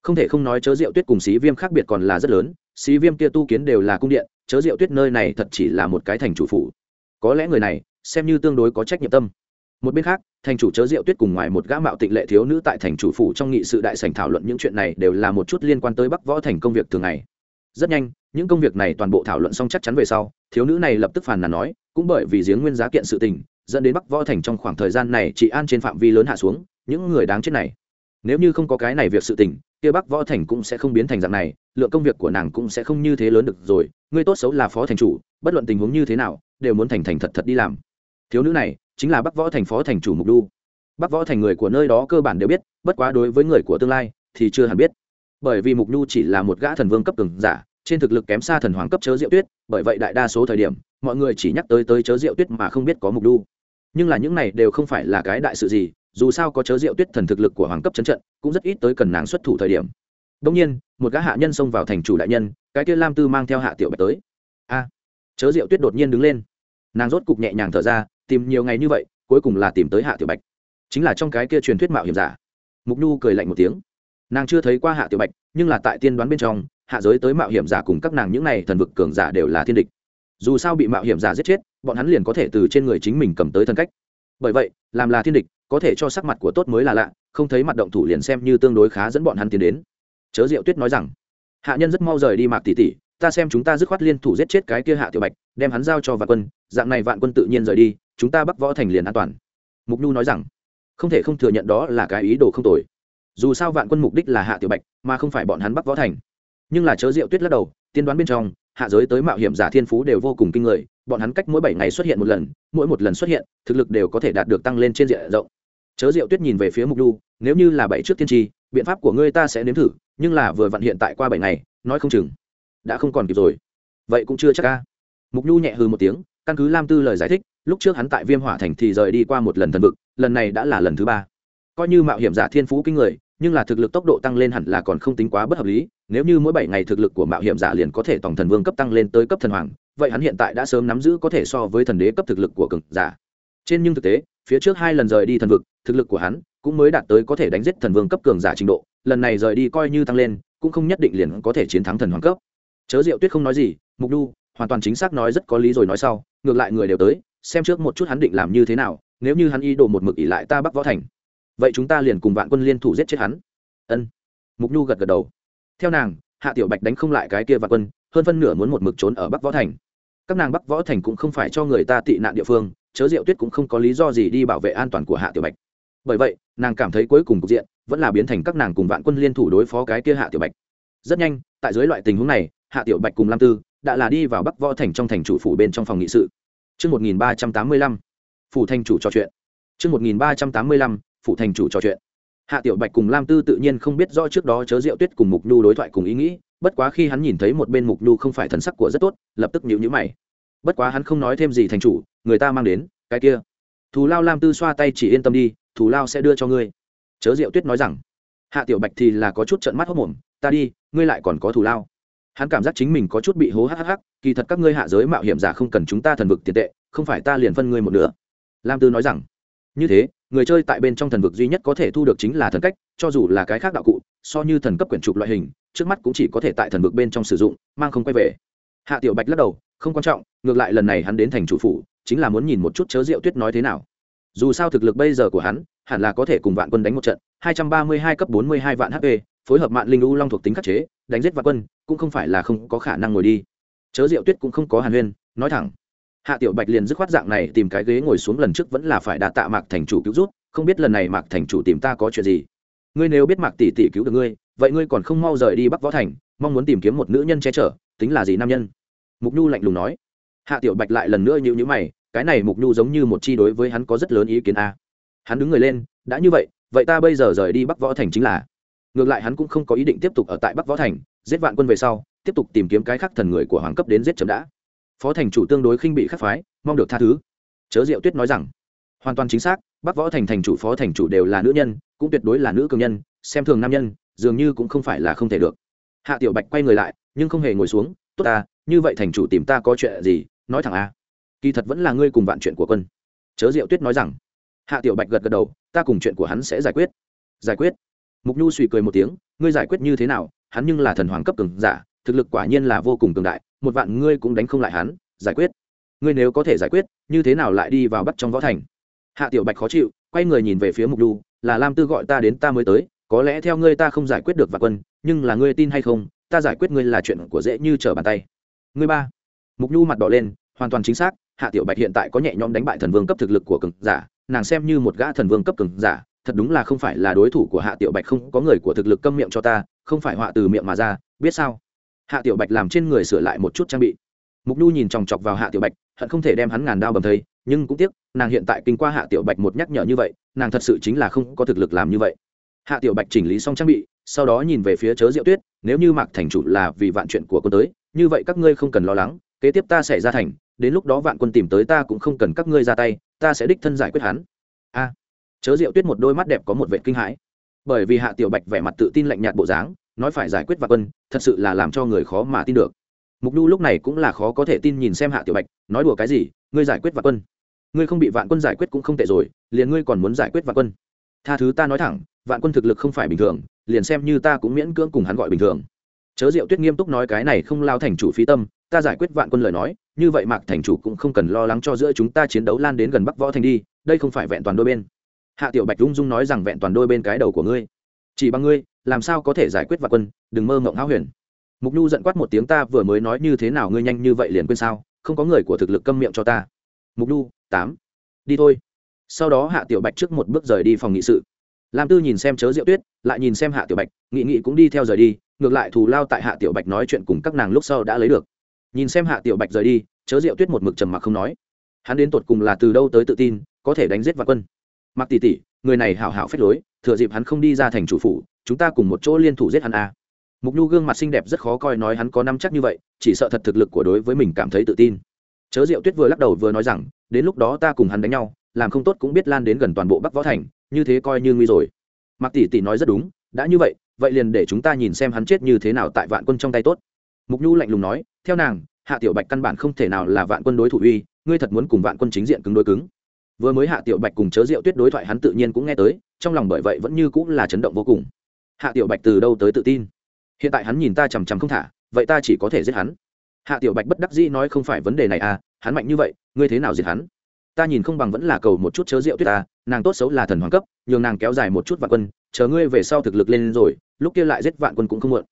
Không thể không nói chớ diệu tuyết cùng xí viêm khác biệt còn là rất lớn, xí viêm kia tu kiến đều là cung điện, chớ diệu tuyết nơi này thật chỉ là một cái thành chủ phủ. Có lẽ người này, xem như tương đối có trách nhiệm tâm. Một bên khác, thành chủ chớ diệu tuyết cùng ngoài một gã mạo tịnh lệ thiếu nữ tại thành chủ phủ trong nghị sự đại sành thảo luận những chuyện này đều là một chút liên quan tới bắc võ thành công việc thường ngày rất nhanh, những công việc này toàn bộ thảo luận xong chắc chắn về sau, thiếu nữ này lập tức phàn nàn nói, cũng bởi vì giếng nguyên giá kiện sự tình, dẫn đến bắc võ thành trong khoảng thời gian này chị an trên phạm vi lớn hạ xuống, những người đáng chết này. Nếu như không có cái này việc sự tình, kia bắc võ thành cũng sẽ không biến thành dạng này, lượng công việc của nàng cũng sẽ không như thế lớn được rồi ngươi tốt xấu là phó thành chủ, bất luận tình huống như thế nào, đều muốn thành thành thật thật đi làm. Thiếu nữ này, chính là bắc võ thành phó thành chủ mục đu bắc võ thành người của nơi đó cơ bản đều biết, bất quá đối với người của tương lai, thì chưa hẳn biết bởi vì mục nhu chỉ là một gã thần vương cấp cường giả, trên thực lực kém xa thần hoàng cấp chớ diệu tuyết, bởi vậy đại đa số thời điểm, mọi người chỉ nhắc tới tới chớ diệu tuyết mà không biết có mục nhu. Nhưng là những này đều không phải là cái đại sự gì, dù sao có chớ diệu tuyết thần thực lực của hoàng cấp chấn trận, cũng rất ít tới cần nàng xuất thủ thời điểm. Đông nhiên, một gã hạ nhân xông vào thành chủ đại nhân, cái kia lam tư mang theo hạ tiểu bạch tới. A, chớ diệu tuyết đột nhiên đứng lên. Nàng rốt cục nhẹ nhàng thở ra, tìm nhiều ngày như vậy, cuối cùng là tìm tới hạ tiểu bạch. Chính là trong cái kia truyền thuyết mạo hiểm giả. Mục nhu cười lạnh một tiếng nàng chưa thấy qua hạ tiểu bạch, nhưng là tại tiên đoán bên trong, hạ giới tới mạo hiểm giả cùng các nàng những n à y thần vực cường giả đều là thiên địch. Dù sao bị mạo hiểm giả giết chết, bọn hắn liền có thể từ trên người chính mình cầm tới thân cách. Bởi vậy, làm là thiên địch, có thể cho sắc mặt của tốt mới là lạ, không thấy mặt động thủ liền xem như tương đối khá dẫn bọn hắn tiến đến. Chớ diệu tuyết nói rằng, hạ nhân rất mau rời đi mạc tỷ tỷ, ta xem chúng ta dứt khoát liên thủ giết chết cái kia hạ tiểu bạch, đem hắn giao cho vạn quân, dạng này vạn quân tự nhiên rời đi, chúng ta bắc võ thành liền an toàn. Mục nhu nói rằng, không thể không thừa nhận đó là cái ý đồ không tồi dù sao vạn quân mục đích là hạ tiểu bạch, mà không phải bọn hắn bắc võ thành. Nhưng là chớ diệu tuyết lắc đầu, tiên đoán bên trong, hạ giới tới mạo hiểm giả thiên phú đều vô cùng kinh người, bọn hắn cách mỗi bảy ngày xuất hiện một lần, mỗi một lần xuất hiện, thực lực đều có thể đạt được tăng lên trên diện rộng. Chớ diệu tuyết nhìn về phía mục đu, nếu như là bảy trước tiên tri, biện pháp của ngươi ta sẽ nếm thử, nhưng là vừa vặn hiện tại qua bảy ngày, nói không chừng, đã không còn kịp rồi. Vậy cũng chưa chắc ca mục nhu nhẹ hư một tiếng, căn cứ lam tư lời giải thích, lúc trước hắn tại viêm hỏa thành thì rời đi qua một lần thần vực, lần này đã là lần thứ ba. Coi như mạo hiểm giả thiên phú kinh người nhưng là thực lực tốc độ tăng lên hẳn là còn không tính quá bất hợp lý, nếu như mỗi bảy ngày thực lực của mạo hiểm giả liền có thể tổng thần vương cấp tăng lên tới cấp thần hoàng, vậy hắn hiện tại đã sớm nắm giữ có thể so với thần đế cấp thực lực của cường giả. Trên nhưng thực tế, phía trước hai lần rời đi thần vực, thực lực của hắn cũng mới đạt tới có thể đánh giết thần vương cấp cường giả trình độ, lần này rời đi coi như tăng lên, cũng không nhất định liền có thể chiến thắng thần hoàng cấp. Chớ diệu tuyết không nói gì, mục đu hoàn toàn chính xác nói rất có lý rồi nói sau, ngược lại người đều tới, xem trước một chút hắn định làm như thế nào, nếu như hắn y đồ một mực ỉ lại ta bắc võ thành vậy chúng ta liền cùng vạn quân liên thủ giết chết hắn. Ân. Mục nhu gật gật đầu. Theo nàng hạ tiểu bạch đánh không lại cái kia vạn quân hơn phân nửa muốn một mực trốn ở bắc võ thành. Các nàng bắc võ thành cũng không phải cho người ta tị nạn địa phương chớ diệu tuyết cũng không có lý do gì đi bảo vệ an toàn của hạ tiểu bạch. Bởi vậy nàng cảm thấy cuối cùng cục diện vẫn là biến thành các nàng cùng vạn quân liên thủ đối phó cái kia hạ tiểu bạch. Rất nhanh tại dưới loại tình huống này hạ tiểu bạch cùng lam tư đã là đi vào bắc võ thành trong thành chủ phủ bên trong phòng nghị sự. Trước 1385, phủ thành chủ trò chuyện. Trước 1385, Phụ thành chủ trò chuyện. Hạ Tiểu Bạch cùng Lam Tư tự nhiên không biết rõ trước đó chớ Diệu Tuyết cùng Mục Nhu đối thoại cùng ý nghĩ, bất quá khi hắn nhìn thấy một bên Mục Nhu không phải thần sắc của rất tốt, lập tức nhíu nhíu mày. Bất quá hắn không nói thêm gì thành chủ, người ta mang đến, cái kia. Thù Lao Lam Tư xoa tay chỉ yên tâm đi, Thù Lao sẽ đưa cho ngươi. Chớ Diệu Tuyết nói rằng. Hạ Tiểu Bạch thì là có chút trợn mắt hốt mồm, ta đi, ngươi lại còn có Thù Lao hắn cảm giác chính mình có chút bị hố hắc hắc kỳ thật các ngươi hạ giới mạo hiểm giả không cần chúng ta thần vực tiền tệ không phải ta liền phân ngươi một nửa lam tư nói rằng như thế người chơi tại bên trong thần vực duy nhất có thể thu được chính là thần cách, cho dù là cái khác đạo cụ, so như thần cấp quyển trục loại hình, trước mắt cũng chỉ có thể tại thần vực bên trong sử dụng, mang không quay về. Hạ tiểu bạch lắc đầu, không quan trọng, ngược lại lần này hắn đến thành chủ phủ, chính là muốn nhìn một chút chớ rượu tuyết nói thế nào. Dù sao thực lực bây giờ của hắn, hẳn là có thể cùng vạn quân đánh một trận 232 cấp 42 vạn hp phối hợp mạng linh u long thuộc tính khắc chế, đánh giết vạn quân, cũng không phải là không có khả năng ngồi đi. Chớ rượu tuyết cũng không có hàn huyên, nói thẳng hạ tiểu bạch liền dứt khoát dạng này tìm cái ghế ngồi xuống lần trước vẫn là phải đa tạ mạc thành chủ cứu rút không biết lần này mạc thành chủ tìm ta có chuyện gì. Ngươi nếu biết mạc tỷ tỷ cứu được ngươi, vậy ngươi còn không mau rời đi bắc võ thành, mong muốn tìm kiếm một nữ nhân che chở, tính là gì nam nhân? Mục nhu lạnh lùng nói. Hạ tiểu bạch lại lần nữa nhịu nhữ mày, cái này mục nhu giống như một chi đối với hắn có rất lớn ý kiến a. Hắn đứng người lên, đã như vậy vậy ta bây giờ rời đi bắc võ thành chính là. Ngược lại hắn cũng không có ý định tiếp tục ở tại bắc võ thành, giết vạn quân về sau, tiếp tục tìm kiếm cái khác thần người của hoàng cấp đến giết chấm đã phó thành chủ tương đối khinh bị khắc phái, mong được tha thứ. Chớ diệu tuyết nói rằng, hoàn toàn chính xác, bắc võ thành thành chủ, phó thành chủ đều là nữ nhân, cũng tuyệt đối là nữ cường nhân, xem thường nam nhân, dường như cũng không phải là không thể được. Hạ tiểu bạch quay người lại, nhưng không hề ngồi xuống, tốt ta, như vậy thành chủ tìm ta có chuyện gì, nói thẳng a. Kỳ thật vẫn là ngươi cùng vạn chuyện của quân. Chớ diệu tuyết nói rằng. Hạ tiểu bạch gật gật đầu, ta cùng chuyện của hắn sẽ giải quyết. Giải quyết? Mục nhu suy cười một tiếng, ngươi giải quyết như thế nào? Hắn nhưng là thần hoàng cấp cường giả thực lực quả nhiên là vô cùng cường đại một vạn ngươi cũng đánh không lại hắn giải quyết. Ngươi nếu có thể giải quyết như thế nào lại đi vào bắt trong võ thành? Hạ tiểu bạch khó chịu quay người nhìn về phía mục Du, là lam tư gọi ta đến ta mới tới có lẽ theo ngươi ta không giải quyết được vạn quân nhưng là ngươi tin hay không ta giải quyết ngươi là chuyện của dễ như trở bàn tay. Ngươi ba. Mục nhu mặt đỏ lên hoàn toàn chính xác hạ tiểu bạch hiện tại có nhẹ nhõm đánh bại thần vương cấp thực lực của cường giả nàng xem như một gã thần vương cấp cường giả thật đúng là không phải là đối thủ của hạ tiểu bạch không có người của thực lực câm miệng cho ta không phải họa từ miệng mà ra biết sao? Hạ tiểu bạch làm trên người sửa lại một chút trang bị. Mục nhu nhìn chòng chọc vào hạ tiểu bạch, hận không thể đem hắn ngàn đao bầm thây, nhưng cũng tiếc, nàng hiện tại kinh qua hạ tiểu bạch một nhắc nhở như vậy, nàng thật sự chính là không có thực lực làm như vậy. Hạ tiểu bạch chỉnh lý xong trang bị, sau đó nhìn về phía chớ diệu tuyết, nếu như mạc thành chủ là vì vạn chuyện của quân tới, như vậy các ngươi không cần lo lắng, kế tiếp ta sẽ ra thành, đến lúc đó vạn quân tìm tới ta cũng không cần các ngươi ra tay, ta sẽ đích thân giải quyết hắn. A. Chớ diệu tuyết một đôi mắt đẹp có một vệ kinh hãi. Bởi vì hạ tiểu bạch vẻ mặt tự tin lạnh nhạt bộ dáng nói phải giải quyết vạn quân, thật sự là làm cho người khó mà tin được. Mục nhu lúc này cũng là khó có thể tin nhìn xem hạ tiểu bạch, nói đùa cái gì, ngươi giải quyết vạn quân. Ngươi không bị vạn quân giải quyết cũng không tệ rồi, liền ngươi còn muốn giải quyết vạn quân. Tha thứ ta nói thẳng, vạn quân thực lực không phải bình thường, liền xem như ta cũng miễn cưỡng cùng hắn gọi bình thường. Chớ diệu tuyết nghiêm túc nói cái này không lao thành chủ phí tâm, ta giải quyết vạn quân lời nói, như vậy mạc thành chủ cũng không cần lo lắng cho giữa chúng ta chiến đấu lan đến gần bắc võ thành đi, đây không phải vẹn toàn đôi bên. Hạ tiểu bạch rung dung nói rằng vẹn toàn đôi bên cái đầu của ngươi. Chỉ bằng ngươi làm sao có thể giải quyết vạn quân, đừng mơ mộng háo huyền. Mục nhu giận quát một tiếng ta vừa mới nói như thế nào ngươi nhanh như vậy liền quên sao, không có người của thực lực câm miệng cho ta. Mục nhu, tám, đi thôi. Sau đó hạ tiểu bạch trước một bước rời đi phòng nghị sự. Lam tư nhìn xem chớ diệu tuyết, lại nhìn xem hạ tiểu bạch, nghị nghị cũng đi theo rời đi, ngược lại thù lao tại hạ tiểu bạch nói chuyện cùng các nàng lúc sau đã lấy được. Nhìn xem hạ tiểu bạch rời đi, chớ diệu tuyết một mực trầm mặc không nói. Hắn đến tột cùng là từ đâu tới tự tin, có thể đánh giết vạn quân? Mặc tỷ tỷ, người này hảo hảo phép lối, thừa dịp hắn không đi ra thành chủ phủ chúng ta cùng một chỗ liên thủ giết hắn a. À. mục nhu gương mặt xinh đẹp rất khó coi nói hắn có năm chắc như vậy, chỉ sợ thật thực lực của đối với mình cảm thấy tự tin. Chớ diệu tuyết vừa lắc đầu vừa nói rằng, đến lúc đó ta cùng hắn đánh nhau, làm không tốt cũng biết lan đến gần toàn bộ bắc võ thành, như thế coi như nguy rồi. Mặc tỷ tỷ nói rất đúng, đã như vậy vậy liền để chúng ta nhìn xem hắn chết như thế nào tại vạn quân trong tay tốt. Mục nhu lạnh lùng nói, theo nàng, hạ tiểu bạch căn bản không thể nào là vạn quân đối thủ uy, ngươi thật muốn cùng vạn quân chính diện cứng đối cứng. Vừa mới hạ tiểu bạch cùng chớ rượu tuyết đối thoại hắn tự nhiên cũng nghe tới, trong lòng bởi vậy vẫn như cũng là chấn động vô cùng hạ tiểu bạch từ đâu tới tự tin? Hiện tại hắn nhìn ta chằm chằm không thả, vậy ta chỉ có thể giết hắn. Hạ tiểu bạch bất đắc dĩ nói không phải vấn đề này à hắn mạnh như vậy, ngươi thế nào giết hắn? Ta nhìn không bằng vẫn là cầu một chút chớ rượu tuyết ta, nàng tốt xấu là thần hoàng cấp, nhường nàng kéo dài một chút vạn quân, chờ ngươi về sau thực lực lên rồi, lúc kia lại giết vạn quân cũng không muộn.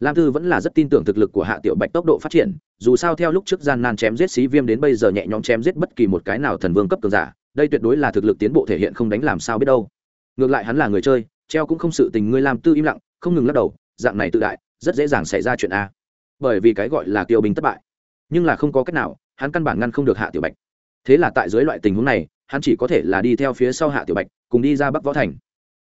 Lam tư vẫn là rất tin tưởng thực lực của hạ tiểu bạch tốc độ phát triển, dù sao theo lúc trước gian nan chém giết xí viêm đến bây giờ nhẹ nhõm chém giết bất kỳ một cái nào thần vương cấp cường giả, đây tuyệt đối là thực lực tiến bộ thể hiện không đánh làm sao biết đâu. Ngược lại hắn là người chơi treo cũng không sự tình ngươi làm tư im lặng, không ngừng lắc đầu, dạng này tự đại, rất dễ dàng xảy ra chuyện a. Bởi vì cái gọi là tiêu bình thất bại, nhưng là không có cách nào, hắn căn bản ngăn không được hạ tiểu bạch. Thế là tại dưới loại tình huống này, hắn chỉ có thể là đi theo phía sau hạ tiểu bạch, cùng đi ra bắc võ thành.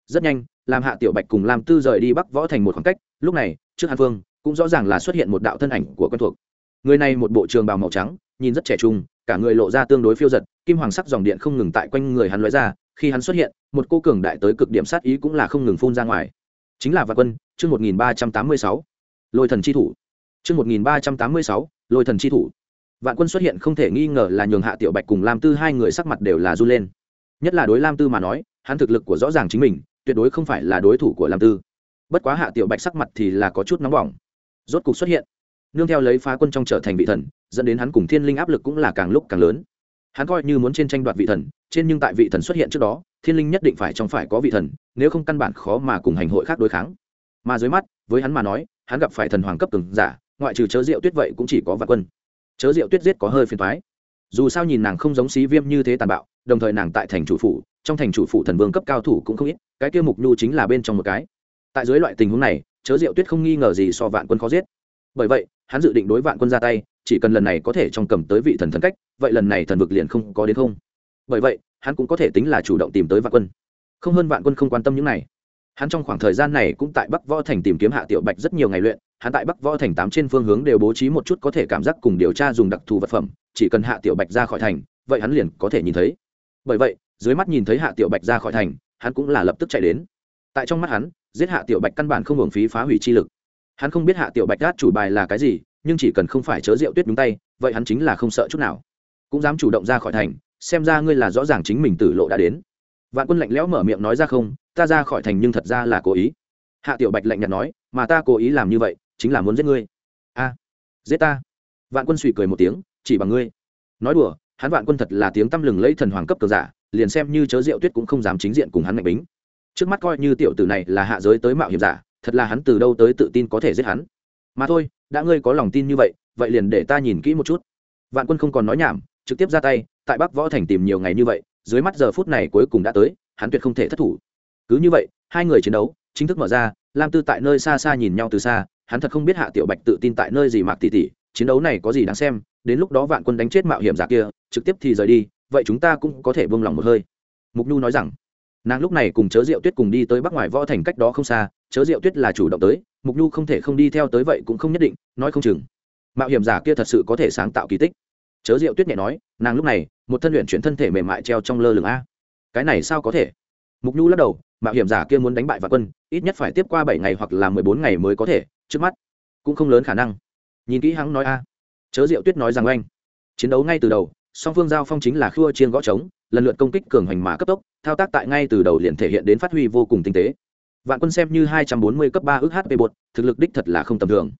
Rất nhanh, làm hạ tiểu bạch cùng làm tư rời đi bắc võ thành một khoảng cách, lúc này, trước hàn phương cũng rõ ràng là xuất hiện một đạo thân ảnh của quen thuộc. Người này một bộ trường bào màu trắng, nhìn rất trẻ trung, cả người lộ ra tương đối phiêu giật kim hoàng sắc dòng điện không ngừng tại quanh người hắn lóe ra khi hắn xuất hiện, một cô cường đại tới cực điểm sát ý cũng là không ngừng phun ra ngoài. Chính là vạn quân, chương một nghìn ba trăm tám mươi sáu. Lôi thần chi thủ. Chương một nghìn ba trăm tám mươi sáu, lôi thần chi thủ. Vạn quân xuất hiện không thể nghi ngờ là nhường hạ tiểu bạch cùng lam tư hai người sắc mặt đều là run lên. Nhất là đối lam tư mà nói, hắn thực lực của rõ ràng chính mình, tuyệt đối không phải là đối thủ của lam tư. Bất quá hạ tiểu bạch sắc mặt thì là có chút nóng bỏng. Rốt cục xuất hiện. Nương theo lấy phá quân trong trở thành vị thần, dẫn đến hắn cùng thiên linh áp lực cũng là càng lúc càng lớn hắn coi như muốn trên tranh đoạt vị thần, trên nhưng tại vị thần xuất hiện trước đó, thiên linh nhất định phải trong phải có vị thần, nếu không căn bản khó mà cùng hành hội khác đối kháng. Mà dưới mắt, với hắn mà nói, hắn gặp phải thần hoàng cấp từng giả, ngoại trừ chớ rượu tuyết vậy cũng chỉ có vạn quân. Chớ rượu tuyết giết có hơi phiền thoái dù sao nhìn nàng không giống xí viêm như thế tàn bạo, đồng thời nàng tại thành chủ phủ, trong thành chủ phủ thần vương cấp cao thủ cũng không ít, cái kia mục nhu chính là bên trong một cái. Tại dưới loại tình huống này, chớ rượu tuyết không nghi ngờ gì so vạn quân khó giết. Bởi vậy, hắn dự định đối vạn quân ra tay chỉ cần lần này có thể trong cầm tới vị thần thần cách, vậy lần này thần vực liền không có đến không. Bởi vậy, hắn cũng có thể tính là chủ động tìm tới vạn quân. Không hơn vạn quân không quan tâm những này. Hắn trong khoảng thời gian này cũng tại bắc võ thành tìm kiếm hạ tiểu bạch rất nhiều ngày luyện, hắn tại bắc võ thành tám trên phương hướng đều bố trí một chút có thể cảm giác cùng điều tra dùng đặc thù vật phẩm, chỉ cần hạ tiểu bạch ra khỏi thành, vậy hắn liền có thể nhìn thấy. Bởi vậy, dưới mắt nhìn thấy hạ tiểu bạch ra khỏi thành, hắn cũng là lập tức chạy đến. Tại trong mắt hắn, giết hạ tiểu bạch căn bản không hưởng phí phá hủy chi lực. Hắn không biết hạ tiểu bạch gác chủ bài là cái gì nhưng chỉ cần không phải chớ rượu tuyết nhúng tay, vậy hắn chính là không sợ chút nào. Cũng dám chủ động ra khỏi thành, xem ra ngươi là rõ ràng chính mình tử lộ đã đến. Vạn quân lạnh lẽo mở miệng nói ra không, ta ra khỏi thành nhưng thật ra là cố ý. Hạ tiểu bạch lạnh nhạt nói, mà ta cố ý làm như vậy, chính là muốn giết ngươi. A, giết ta. Vạn quân suy cười một tiếng, chỉ bằng ngươi. Nói đùa, hắn vạn quân thật là tiếng tăm lừng lấy thần hoàng cấp cờ giả, liền xem như chớ rượu tuyết cũng không dám chính diện cùng hắn mạnh bính. Trước mắt coi như tiểu tử này là hạ giới tới mạo hiểm giả, thật là hắn từ đâu tới tự tin có thể giết hắn mà thôi, đã ngươi có lòng tin như vậy vậy liền để ta nhìn kỹ một chút. Vạn quân không còn nói nhảm, trực tiếp ra tay, tại bắc võ thành tìm nhiều ngày như vậy, dưới mắt giờ phút này cuối cùng đã tới, hắn tuyệt không thể thất thủ. Cứ như vậy, hai người chiến đấu, chính thức mở ra, lam tư tại nơi xa xa nhìn nhau từ xa, hắn thật không biết hạ tiểu bạch tự tin tại nơi gì mạc tỷ tỷ, chiến đấu này có gì đáng xem, đến lúc đó vạn quân đánh chết mạo hiểm giả kia, trực tiếp thì rời đi, vậy chúng ta cũng có thể buông lòng một hơi. Mục nhu nói rằng, nàng lúc này cùng chớ rượu tuyết cùng đi tới bắc ngoài võ thành cách đó không xa chớ Diệu tuyết là chủ động tới, mục nhu không thể không đi theo tới vậy cũng không nhất định, nói không chừng. Mạo hiểm giả kia thật sự có thể sáng tạo kỳ tích. Chớ Diệu tuyết nhẹ nói, nàng lúc này, một thân luyện chuyển thân thể mềm mại treo trong lơ lửng a. Cái này sao có thể? Mục nhu lắc đầu, mạo hiểm giả kia muốn đánh bại vạn quân, ít nhất phải tiếp qua bảy ngày hoặc là mười bốn ngày mới có thể, trước mắt cũng không lớn khả năng. Nhìn kỹ hắn nói a. Chớ diệu tuyết nói rằng oanh. Chiến đấu ngay từ đầu, song phương giao phong chính là khua chiên gõ trống, lần lượt công kích cường hành mã cấp tốc, thao tác tại ngay từ đầu liền thể hiện đến phát huy vô cùng tinh tế vạn quân xem như hai trăm bốn mươi cấp ba ước hp bột, thực lực đích thật là không tầm thường.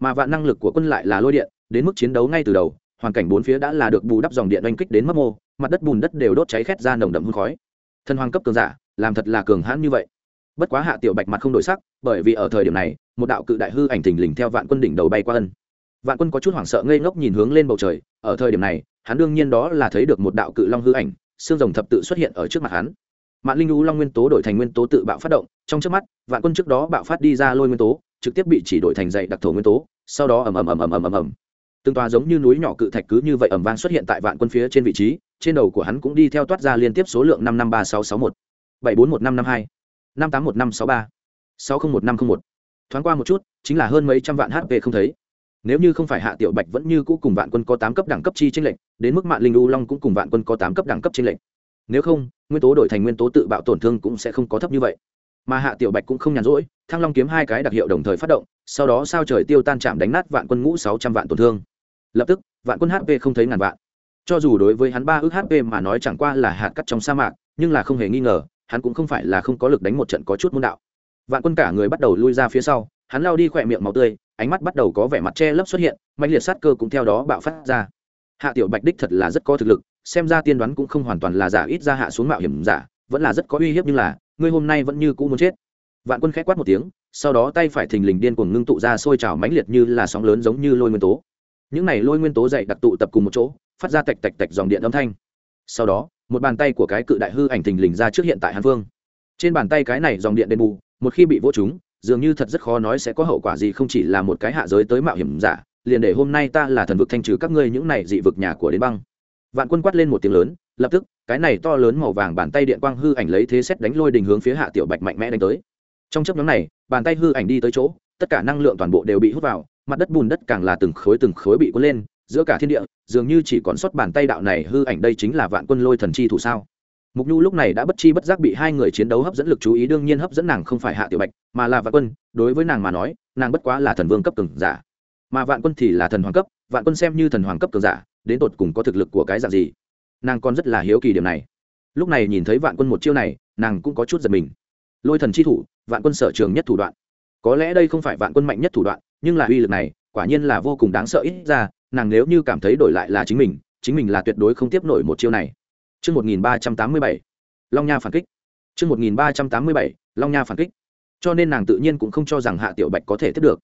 Mà vạn năng lực của quân lại là lôi điện, đến mức chiến đấu ngay từ đầu, hoàn cảnh bốn phía đã là được bù đắp dòng điện oanh kích đến mất mô, mặt đất bùn đất đều đốt cháy khét ra nồng đậm hương khói. Thần hoàng cấp cường giả, làm thật là cường hãn như vậy. Bất quá hạ tiểu bạch mặt không đổi sắc, bởi vì ở thời điểm này, một đạo cự đại hư ảnh thình lình theo vạn quân đỉnh đầu bay qua ân. Vạn quân có chút hoảng sợ ngây ngốc nhìn hướng lên bầu trời, ở thời điểm này, hắn đương nhiên đó là thấy được một đạo cự long hư ảnh, xương rồng thập tự xuất hiện ở trước mặt hắn mạng linh lũ long nguyên tố đổi thành nguyên tố tự bạo phát động, trong trước mắt, vạn quân trước đó bạo phát đi ra lôi nguyên tố, trực tiếp bị chỉ đổi thành dạy đặc thổ nguyên tố, sau đó ầm ầm ầm ầm ầm ầm ầm. Từng tòa giống như núi nhỏ cự thạch cứ như vậy ầm vang xuất hiện tại vạn quân phía trên vị trí, trên đầu của hắn cũng đi theo toát ra liên tiếp số lượng năm năm ba sáu sáu một, bảy bốn một năm năm hai, năm tám một năm sáu ba, sáu không một năm không một. Thoáng qua một chút, chính là hơn mấy trăm vạn hp không thấy. Nếu như không phải hạ tiểu bạch vẫn như cũ cùng vạn quân có tám cấp đẳng cấp chi tranh lệnh đến mức mạng linh u long cũng cùng vạn quân có tám cấp đẳng cấp tranh lệnh nếu không nguyên tố đổi thành nguyên tố tự bạo tổn thương cũng sẽ không có thấp như vậy. Mà hạ tiểu bạch cũng không nhàn rỗi, thăng long kiếm hai cái đặc hiệu đồng thời phát động, sau đó sao trời tiêu tan chạm đánh nát vạn quân ngũ sáu trăm vạn tổn thương. Lập tức, vạn quân hp không thấy ngàn vạn. Cho dù đối với hắn ba ước hp mà nói chẳng qua là hạt cắt trong sa mạc, nhưng là không hề nghi ngờ, hắn cũng không phải là không có lực đánh một trận có chút môn đạo. Vạn quân cả người bắt đầu lui ra phía sau, hắn lao đi khỏe miệng máu tươi, ánh mắt bắt đầu có vẻ mặt che lấp xuất hiện mạnh liệt sát cơ cũng theo đó bạo phát ra. Hạ tiểu bạch đích thật là rất có thực lực xem ra tiên đoán cũng không hoàn toàn là giả ít ra hạ xuống mạo hiểm giả, vẫn là rất có uy hiếp nhưng là, ngươi hôm nay vẫn như cũ muốn chết. Vạn quân khẽ quát một tiếng, sau đó tay phải thình lình điên cuồng ngưng tụ ra sôi trào mãnh liệt như là sóng lớn giống như lôi nguyên tố. Những này lôi nguyên tố dày đặc tụ tập cùng một chỗ, phát ra tạch tạch tạch dòng điện âm thanh. Sau đó, một bàn tay của cái cự đại hư ảnh thình lình ra trước hiện tại hàn vương. Trên bàn tay cái này dòng điện đền bù, một khi bị vỗ chúng dường như thật rất khó nói sẽ có hậu quả gì không chỉ là một cái hạ giới tới mạo hiểm giả, liền để hôm nay ta là thần vực thanh trừ các ngươi những này dị vực nhà của đến băng vạn quân quát lên một tiếng lớn, lập tức, cái này to lớn màu vàng bàn tay điện quang hư ảnh lấy thế xét đánh lôi đình hướng phía hạ tiểu bạch mạnh mẽ đánh tới. Trong chấp nhóm này, bàn tay hư ảnh đi tới chỗ, tất cả năng lượng toàn bộ đều bị hút vào, mặt đất bùn đất càng là từng khối từng khối bị cuốn lên, giữa cả thiên địa, dường như chỉ còn sót bàn tay đạo này hư ảnh đây chính là vạn quân lôi thần chi thủ sao? Mục nhu lúc này đã bất chi bất giác bị hai người chiến đấu hấp dẫn lực chú ý đương nhiên hấp dẫn nàng không phải hạ tiểu bạch, mà là vạn quân, đối với nàng mà nói, nàng bất quá là thần vương cấp cường giả. Mà vạn quân thì là thần hoàng cấp vạn quân xem như thần hoàng cấp cường giả đến tột cùng có thực lực của cái dạng gì nàng còn rất là hiếu kỳ điểm này lúc này nhìn thấy vạn quân một chiêu này nàng cũng có chút giật mình lôi thần chi thủ vạn quân sở trường nhất thủ đoạn có lẽ đây không phải vạn quân mạnh nhất thủ đoạn nhưng là uy lực này quả nhiên là vô cùng đáng sợ ít ra nàng nếu như cảm thấy đổi lại là chính mình chính mình là tuyệt đối không tiếp nổi một chiêu này Trước 1387, Long Nha phản kích. Trước 1387, Long Nha phản kích. Cho nên nàng tự nhiên cũng không cho rằng Hạ Tiểu Bạch có thể tiếp được.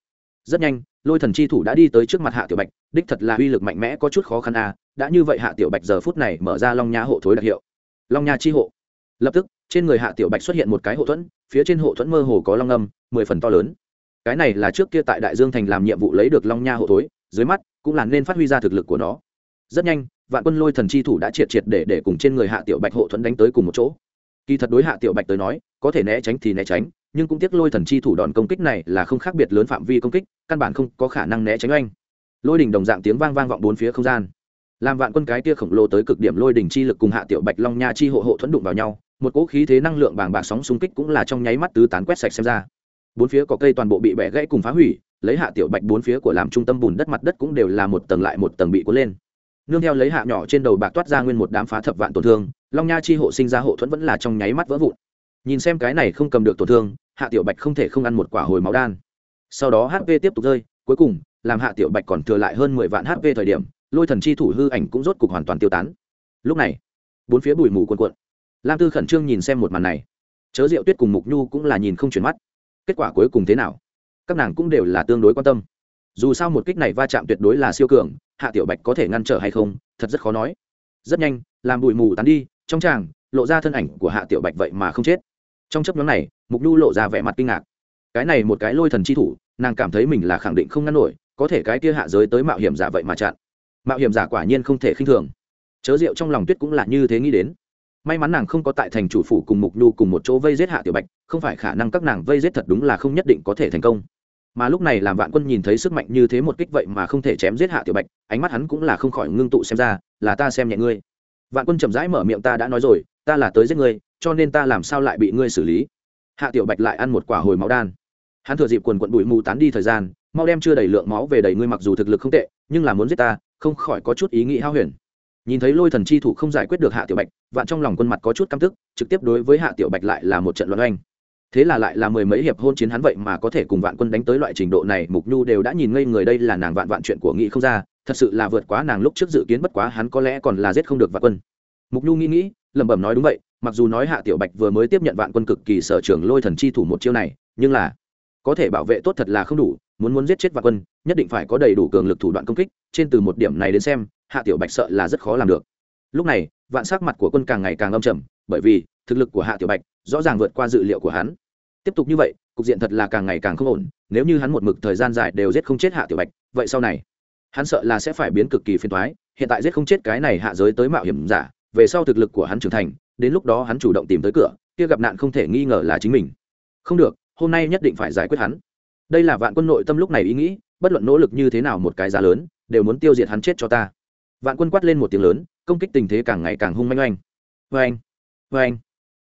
Rất nhanh, Lôi Thần chi thủ đã đi tới trước mặt Hạ Tiểu Bạch, đích thật là uy lực mạnh mẽ có chút khó khăn à, đã như vậy Hạ Tiểu Bạch giờ phút này mở ra Long Nha hộ thối đặc hiệu. Long Nha chi hộ. Lập tức, trên người Hạ Tiểu Bạch xuất hiện một cái hộ thuẫn, phía trên hộ thuẫn mơ hồ có long âm, mười phần to lớn. Cái này là trước kia tại Đại Dương thành làm nhiệm vụ lấy được Long Nha hộ thối, dưới mắt cũng là nên phát huy ra thực lực của nó. Rất nhanh, vạn quân lôi thần chi thủ đã triệt triệt để để cùng trên người hạ tiểu bạch hộ thuẫn đánh tới cùng một chỗ kỳ thật đối hạ tiểu bạch tới nói có thể né tránh thì né tránh nhưng cũng tiếc lôi thần chi thủ đòn công kích này là không khác biệt lớn phạm vi công kích, căn bản không có khả năng né tránh oanh. Lôi đỉnh đồng dạng tiếng vang vang vọng bốn phía không gian. Làm vạn quân cái tia khổng lồ tới cực điểm lôi đỉnh chi lực cùng hạ tiểu bạch long nha chi hộ hộ thuẫn đụng vào nhau, một cỗ khí thế năng lượng bàng bạc sóng xung kích cũng là trong nháy mắt tứ tán quét sạch xem ra. Bốn phía có cây toàn bộ bị bẻ gãy cùng phá hủy, lấy hạ tiểu bạch bốn phía của làm trung tâm bùn đất mặt đất cũng đều là một tầng lại một tầng bị cuốn lên. Nương theo lấy hạ nhỏ trên đầu bạc toát ra nguyên một đám phá thập vạn tổn thương, long nha chi hộ sinh ra hộ thuẫn vẫn là trong nháy mắt vỡ vụn nhìn xem cái này không cầm được tổn thương, hạ tiểu bạch không thể không ăn một quả hồi máu đan. Sau đó hp tiếp tục rơi, cuối cùng, làm hạ tiểu bạch còn thừa lại hơn mười vạn hp thời điểm, lôi thần chi thủ hư ảnh cũng rốt cục hoàn toàn tiêu tán. Lúc này, bốn phía bụi mù cuồn cuộn. Lam tư khẩn trương nhìn xem một màn này. Chớ diệu tuyết cùng mục nhu cũng là nhìn không chuyển mắt. Kết quả cuối cùng thế nào? Các nàng cũng đều là tương đối quan tâm. Dù sao một kích này va chạm tuyệt đối là siêu cường, hạ tiểu bạch có thể ngăn trở hay không, thật rất khó nói. Rất nhanh, làm bụi mù tán đi, trong tràng, lộ ra thân ảnh của hạ tiểu bạch vậy mà không chết trong chấp nhóm này, mục nhu lộ ra vẻ mặt kinh ngạc. Cái này một cái lôi thần chi thủ, nàng cảm thấy mình là khẳng định không ngăn nổi, có thể cái kia hạ giới tới mạo hiểm giả vậy mà chặn. Mạo hiểm giả quả nhiên không thể khinh thường. Chớ rượu trong lòng tuyết cũng là như thế nghĩ đến. May mắn nàng không có tại thành chủ phủ cùng mục nhu cùng một chỗ vây giết hạ tiểu bạch, không phải khả năng các nàng vây giết thật đúng là không nhất định có thể thành công. Mà lúc này làm vạn quân nhìn thấy sức mạnh như thế một kích vậy mà không thể chém giết hạ tiểu bạch, ánh mắt hắn cũng là không khỏi ngưng tụ xem ra, là ta xem nhẹ ngươi. Vạn quân chậm rãi mở miệng ta đã nói rồi, ta là tới giết ngươi cho nên ta làm sao lại bị ngươi xử lý? Hạ tiểu bạch lại ăn một quả hồi máu đan. Hắn thừa dịp quần quận bụi mù tán đi thời gian, mau đem chưa đầy lượng máu về đầy ngươi mặc dù thực lực không tệ, nhưng là muốn giết ta, không khỏi có chút ý nghĩ hao huyền. Nhìn thấy lôi thần chi thủ không giải quyết được hạ tiểu bạch, vạn trong lòng quân mặt có chút căm tức, trực tiếp đối với hạ tiểu bạch lại là một trận loạn oanh. Thế là lại là mười mấy hiệp hôn chiến hắn vậy mà có thể cùng vạn quân đánh tới loại trình độ này, mục nhu đều đã nhìn ngây người đây là nàng vạn vạn chuyện của nghị không ra, thật sự là vượt quá nàng lúc trước dự kiến bất quá hắn có lẽ còn là giết không được vạn quân. Mục nhu nghĩ nghĩ, lẩm bẩm nói đúng vậy mặc dù nói hạ tiểu bạch vừa mới tiếp nhận vạn quân cực kỳ sở trường lôi thần chi thủ một chiêu này, nhưng là có thể bảo vệ tốt thật là không đủ, muốn muốn giết chết vạn quân, nhất định phải có đầy đủ cường lực thủ đoạn công kích, trên từ một điểm này đến xem, hạ tiểu bạch sợ là rất khó làm được. Lúc này, vạn sắc mặt của quân càng ngày càng âm trầm, bởi vì thực lực của hạ tiểu bạch rõ ràng vượt qua dự liệu của hắn. Tiếp tục như vậy, cục diện thật là càng ngày càng không ổn, nếu như hắn một mực thời gian dài đều giết không chết hạ tiểu bạch, vậy sau này, hắn sợ là sẽ phải biến cực kỳ phiền toái, hiện tại giết không chết cái này hạ giới tới mạo hiểm giả, về sau thực lực của hắn trưởng thành đến lúc đó hắn chủ động tìm tới cửa, kia gặp nạn không thể nghi ngờ là chính mình. Không được, hôm nay nhất định phải giải quyết hắn. Đây là vạn quân nội tâm lúc này ý nghĩ, bất luận nỗ lực như thế nào một cái giá lớn, đều muốn tiêu diệt hắn chết cho ta. Vạn quân quát lên một tiếng lớn, công kích tình thế càng ngày càng hung manh oanh. Oanh anh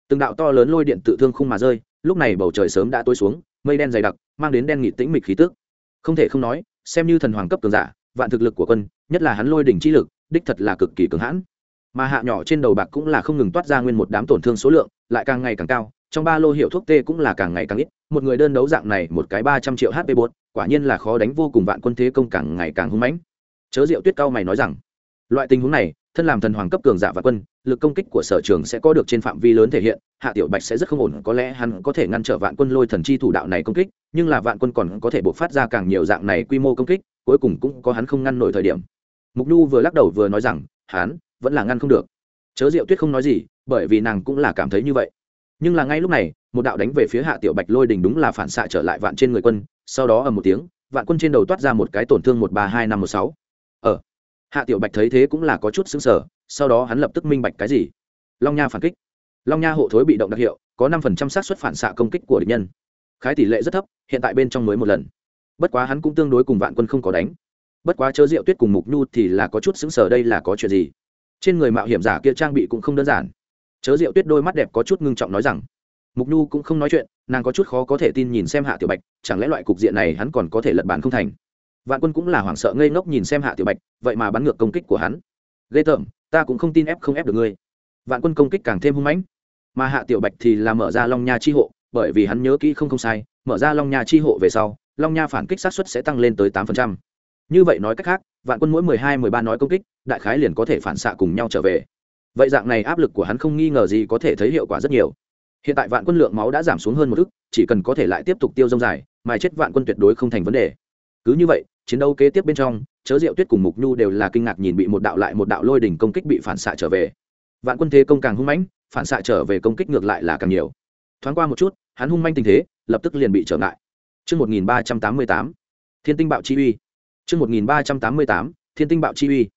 từng đạo to lớn lôi điện tự thương khung mà rơi, lúc này bầu trời sớm đã tối xuống, mây đen dày đặc, mang đến đen nghị tĩnh mịch khí tức. Không thể không nói, xem như thần hoàng cấp cường giả, vạn thực lực của quân, nhất là hắn lôi đỉnh chi lực, đích thật là cực kỳ cường hãn mà hạ nhỏ trên đầu bạc cũng là không ngừng toát ra nguyên một đám tổn thương số lượng, lại càng ngày càng cao, trong ba lô hiệu thuốc tê cũng là càng ngày càng ít, một người đơn đấu dạng này một cái ba trăm triệu hp bột, quả nhiên là khó đánh vô cùng vạn quân thế công càng ngày càng hung mãnh. Chớ diệu tuyết cao mày nói rằng, loại tình huống này, thân làm thần hoàng cấp cường giả và quân, lực công kích của sở trường sẽ có được trên phạm vi lớn thể hiện, hạ tiểu bạch sẽ rất không ổn, có lẽ hắn có thể ngăn trở vạn quân lôi thần chi thủ đạo này công kích, nhưng là vạn quân còn có thể buộc phát ra càng nhiều dạng này quy mô công kích, cuối cùng cũng có hắn không ngăn nổi thời điểm. Mục nhu vừa lắc đầu vừa nói rằng hắn vẫn là ngăn không được. Chớ diệu tuyết không nói gì, bởi vì nàng cũng là cảm thấy như vậy. Nhưng là ngay lúc này, một đạo đánh về phía hạ tiểu bạch lôi đình đúng là phản xạ trở lại vạn trên người quân, sau đó ở một tiếng, vạn quân trên đầu toát ra một cái tổn thương một ba hai năm một sáu. Ở hạ tiểu bạch thấy thế cũng là có chút xứng sở sau đó hắn lập tức minh bạch cái gì. Long nha phản kích. Long nha hộ thối bị động đặc hiệu, có năm phần trăm xác suất phản xạ công kích của địch nhân. Khái tỷ lệ rất thấp, hiện tại bên trong mới một lần. Bất quá hắn cũng tương đối cùng vạn quân không có đánh. Bất quá chớ Diệu tuyết cùng mục nhu thì là có chút xứng sở đây là có chuyện gì trên người mạo hiểm giả kia trang bị cũng không đơn giản. Chớ Diệu tuyết đôi mắt đẹp có chút ngưng trọng nói rằng, mục nhu cũng không nói chuyện, nàng có chút khó có thể tin nhìn xem hạ tiểu bạch, chẳng lẽ loại cục diện này hắn còn có thể lật bàn không thành? Vạn quân cũng là hoảng sợ ngây ngốc nhìn xem hạ tiểu bạch, vậy mà bắn ngược công kích của hắn. Ghê tởm, ta cũng không tin ép không ép được ngươi. Vạn quân công kích càng thêm hung mãnh, mà hạ tiểu bạch thì là mở ra long nha chi hộ, bởi vì hắn nhớ kỹ không không sai, mở ra long nha chi hộ về sau, long nha phản kích sát xuất sẽ tăng lên tới tám phần trăm như vậy nói cách khác vạn quân mỗi mười hai mười ba nói công kích đại khái liền có thể phản xạ cùng nhau trở về. Vậy dạng này áp lực của hắn không nghi ngờ gì có thể thấy hiệu quả rất nhiều. Hiện tại vạn quân lượng máu đã giảm xuống hơn một ức chỉ cần có thể lại tiếp tục tiêu dông dài mà chết vạn quân tuyệt đối không thành vấn đề. Cứ như vậy chiến đấu kế tiếp bên trong chớ diệu tuyết cùng mục nhu đều là kinh ngạc nhìn bị một đạo lại một đạo lôi đỉnh công kích bị phản xạ trở về. Vạn quân thế công càng hung mãnh phản xạ trở về công kích ngược lại là càng nhiều. Thoáng qua một chút hắn hung manh tình thế lập tức liền bị trở ngại. Trước 1388, Thiên tinh bạo chi uy. Trước 1388, Thiên tinh bạo chi uy.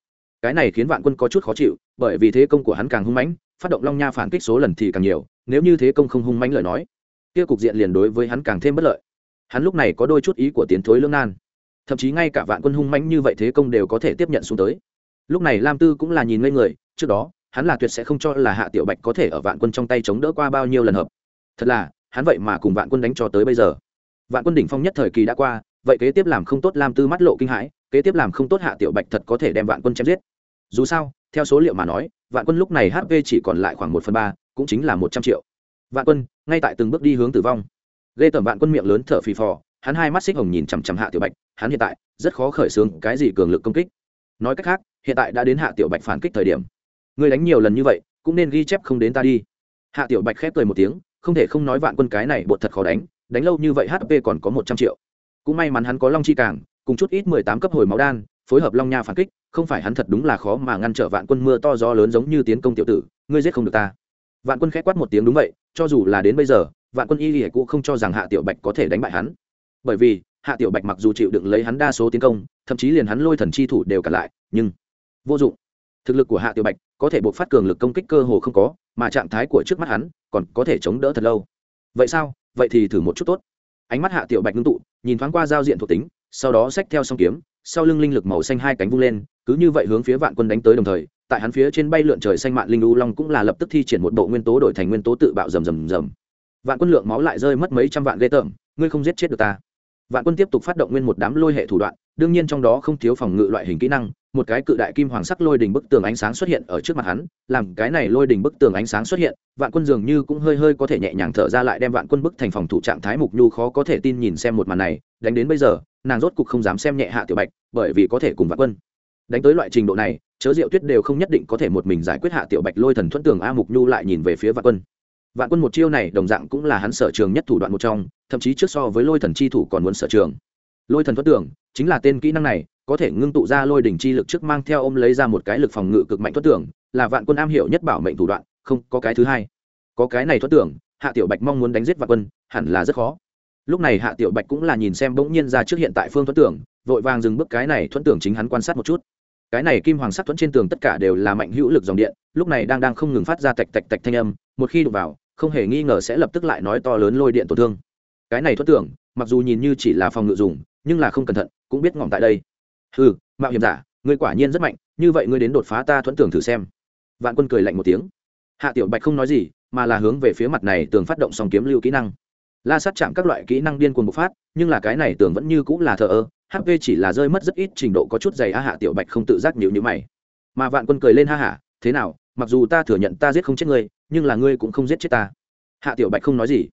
Cái này khiến Vạn Quân có chút khó chịu, bởi vì thế công của hắn càng hung mãnh, phát động Long Nha phản kích số lần thì càng nhiều, nếu như thế công không hung mãnh lời nói, kia cục diện liền đối với hắn càng thêm bất lợi. Hắn lúc này có đôi chút ý của tiến thối lưỡng nan, thậm chí ngay cả Vạn Quân hung mãnh như vậy thế công đều có thể tiếp nhận xuống tới. Lúc này Lam Tư cũng là nhìn ngây người, trước đó, hắn là tuyệt sẽ không cho là Hạ Tiểu Bạch có thể ở Vạn Quân trong tay chống đỡ qua bao nhiêu lần hợp. Thật là, hắn vậy mà cùng Vạn Quân đánh cho tới bây giờ. Vạn Quân đỉnh phong nhất thời kỳ đã qua, vậy kế tiếp làm không tốt lam tư mắt lộ kinh hãi, kế tiếp làm không tốt hạ tiểu bạch thật có thể đem vạn quân chém giết. Dù sao, theo số liệu mà nói, vạn quân lúc này hp chỉ còn lại khoảng một phần ba, cũng chính là một trăm triệu. Vạn quân, ngay tại từng bước đi hướng tử vong. Ghê tởm vạn quân miệng lớn thở phì phò, hắn hai mắt xích hồng nhìn chằm chằm hạ tiểu bạch, hắn hiện tại rất khó khởi xướng cái gì cường lực công kích. Nói cách khác, hiện tại đã đến hạ tiểu bạch phản kích thời điểm. Người đánh nhiều lần như vậy, cũng nên ghi chép không đến ta đi. Hạ tiểu bạch khép cười một tiếng, không thể không nói vạn quân cái này bột thật khó đánh đánh lâu như vậy hp còn có một trăm triệu cũng may mắn hắn có long chi càng cùng chút ít mười tám cấp hồi máu đan, phối hợp long nha phản kích, không phải hắn thật đúng là khó mà ngăn trở vạn quân mưa to gió lớn giống như tiến công tiểu tử, ngươi giết không được ta. Vạn quân khẽ quát một tiếng đúng vậy, cho dù là đến bây giờ, vạn quân y lìa cũng không cho rằng hạ tiểu bạch có thể đánh bại hắn. Bởi vì, hạ tiểu bạch mặc dù chịu đựng lấy hắn đa số tiến công, thậm chí liền hắn lôi thần chi thủ đều cả lại, nhưng vô dụng. Thực lực của hạ tiểu bạch có thể buộc phát cường lực công kích cơ hồ không có, mà trạng thái của trước mắt hắn còn có thể chống đỡ thật lâu. Vậy sao? Vậy thì thử một chút tốt ánh mắt hạ tiểu bạch ngưng tụ, nhìn thoáng qua giao diện thuộc tính, sau đó xách theo song kiếm, sau lưng linh lực màu xanh hai cánh vung lên, cứ như vậy hướng phía vạn quân đánh tới đồng thời, tại hắn phía trên bay lượn trời xanh mạn linh u long cũng là lập tức thi triển một bộ nguyên tố đổi thành nguyên tố tự bạo rầm rầm rầm. Vạn quân lượng máu lại rơi mất mấy trăm vạn ghê tởm, ngươi không giết chết được ta vạn quân tiếp tục phát động nguyên một đám lôi hệ thủ đoạn, đương nhiên trong đó không thiếu phòng ngự loại hình kỹ năng, một cái cự đại kim hoàng sắc lôi đỉnh bức tường ánh sáng xuất hiện ở trước mặt hắn, làm cái này lôi đỉnh bức tường ánh sáng xuất hiện, vạn quân dường như cũng hơi hơi có thể nhẹ nhàng thở ra lại đem vạn quân bức thành phòng thủ trạng thái mục nhu khó có thể tin nhìn xem một màn này, đánh đến bây giờ, nàng rốt cục không dám xem nhẹ hạ tiểu bạch, bởi vì có thể cùng vạn quân đánh tới loại trình độ này, chớ diệu tuyết đều không nhất định có thể một mình giải quyết hạ tiểu bạch lôi thần thuẫn tường a mục nhu lại nhìn về phía vạn quân vạn quân một chiêu này đồng dạng cũng là hắn sở trường nhất thủ đoạn một trong, thậm chí trước so với lôi thần chi thủ còn muốn sở trường. Lôi thần thoát tường chính là tên kỹ năng này, có thể ngưng tụ ra lôi đỉnh chi lực trước mang theo ôm lấy ra một cái lực phòng ngự cực mạnh thoát tưởng, là vạn quân am hiểu nhất bảo mệnh thủ đoạn, không, có cái thứ hai. Có cái này thoát tưởng, hạ tiểu bạch mong muốn đánh giết vạn quân, hẳn là rất khó. Lúc này hạ tiểu bạch cũng là nhìn xem bỗng nhiên ra trước hiện tại phương thoát tưởng, vội vàng dừng bước cái này thoát tưởng chính hắn quan sát một chút. Cái này kim hoàng sắc thuẫn trên tường tất cả đều là mạnh hữu lực dòng điện, lúc này đang đang không ngừng phát ra tạch tạch tạch thanh âm, một khi đụng vào không hề nghi ngờ sẽ lập tức lại nói to lớn lôi điện tổn thương. Cái này thoát tưởng, mặc dù nhìn như chỉ là phòng ngự dùng, nhưng là không cẩn thận, cũng biết ngỏm tại đây. Ừ mạo hiểm giả, ngươi quả nhiên rất mạnh, như vậy ngươi đến đột phá ta thuẫn tưởng thử xem. Vạn quân cười lạnh một tiếng. Hạ tiểu bạch không nói gì, mà là hướng về phía mặt này tường phát động song kiếm lưu kỹ năng. La sát chạm các loại kỹ năng điên cuồng bộc phát, nhưng là cái này tường vẫn như cũng là thờ ơ hp chỉ là rơi mất rất ít trình độ có chút dày, a hạ tiểu bạch không tự giác nhịu như mày. Mà vạn quân cười lên ha hả, thế nào, mặc dù ta thừa nhận ta giết không chết ngươi nhưng là ngươi cũng không giết chết ta. Hạ tiểu bạch không nói gì,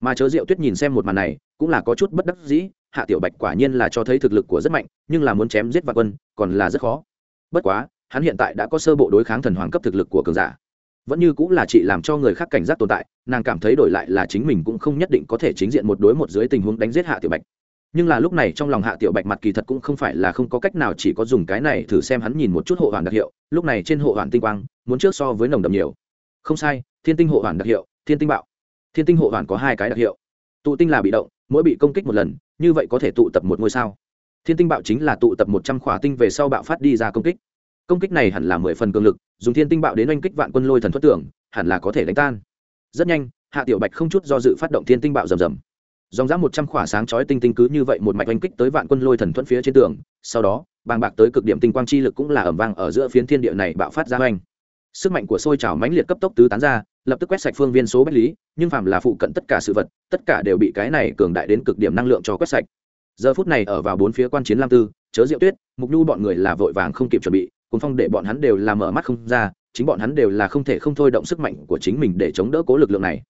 mà chớ diệu tuyết nhìn xem một màn này, cũng là có chút bất đắc dĩ. Hạ tiểu bạch quả nhiên là cho thấy thực lực của rất mạnh, nhưng là muốn chém giết vạn quân, còn là rất khó. Bất quá, hắn hiện tại đã có sơ bộ đối kháng thần hoàng cấp thực lực của cường giả. Vẫn như cũng là chị làm cho người khác cảnh giác tồn tại, nàng cảm thấy đổi lại là chính mình cũng không nhất định có thể chính diện một đối một dưới tình huống đánh giết hạ tiểu bạch. Nhưng là lúc này trong lòng hạ tiểu bạch mặt kỳ thật cũng không phải là không có cách nào chỉ có dùng cái này thử xem hắn nhìn một chút hộ hoàn đặc hiệu. Lúc này trên hộ hoàn tinh quang, muốn trước so với nồng đậm nhiều không sai, thiên tinh hộ hoàn đặc hiệu, thiên tinh bạo. Thiên tinh hộ hoàn có hai cái đặc hiệu. Tụ tinh là bị động, mỗi bị công kích một lần, như vậy có thể tụ tập một ngôi sao. Thiên tinh bạo chính là tụ tập một trăm khỏa tinh về sau bạo phát đi ra công kích. Công kích này hẳn là mười phần cường lực, dùng thiên tinh bạo đến oanh kích vạn quân lôi thần thoát tưởng, hẳn là có thể đánh tan. Rất nhanh, hạ tiểu bạch không chút do dự phát động thiên tinh bạo rầm rầm. Dòng dã một trăm khỏa sáng chói tinh tinh cứ như vậy một mạch oanh kích tới vạn quân lôi thần thuẫn phía trên tường, sau đó, bàng bạc tới cực điểm tinh quang chi lực cũng là ẩm vang ở giữa phiến thiên địa này bạo phát ra oanh sức mạnh của sôi trào mãnh liệt cấp tốc tứ tán ra, lập tức quét sạch phương viên số bách lý, nhưng phàm là phụ cận tất cả sự vật, tất cả đều bị cái này cường đại đến cực điểm năng lượng cho quét sạch. Giờ phút này ở vào bốn phía quan chiến lam tư, chớ diệu tuyết, mục nhu bọn người là vội vàng không kịp chuẩn bị cùng phong để bọn hắn đều là mở mắt không ra, chính bọn hắn đều là không thể không thôi động sức mạnh của chính mình để chống đỡ cố lực lượng này.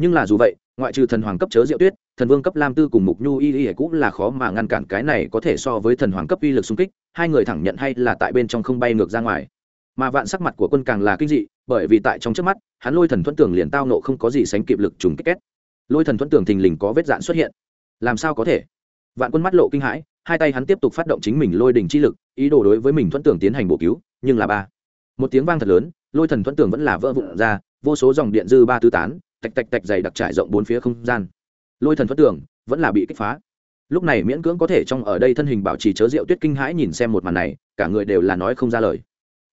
Nhưng là dù vậy, ngoại trừ thần hoàng cấp chớ diệu tuyết, thần vương cấp lam tư cùng mục nhu y y cũng là khó mà ngăn cản cái này có thể so với thần hoàng cấp uy lực xung kích, hai người thẳng nhận hay là tại bên trong không bay ngược ra ngoài mà vạn sắc mặt của quân càng là kinh dị, bởi vì tại trong trước mắt, hắn lôi thần thuẫn tường liền tao nộ không có gì sánh kịp lực trùng kích két lôi thần thuẫn tường thình lình có vết dạn xuất hiện. Làm sao có thể? Vạn quân mắt lộ kinh hãi, hai tay hắn tiếp tục phát động chính mình lôi đình chi lực, ý đồ đối với mình thuẫn tường tiến hành bổ cứu, nhưng là ba. Một tiếng vang thật lớn, lôi thần thuẫn tường vẫn là vỡ vụn ra, vô số dòng điện dư ba tứ tán, tạch tạch tạch dày đặc trải rộng bốn phía không gian. Lôi thần thuẫn tường vẫn là bị kích phá. Lúc này miễn cưỡng có thể trong ở đây thân hình bảo trì chớ rượu tuyết kinh hãi nhìn xem một màn này, cả người đều là nói không ra lời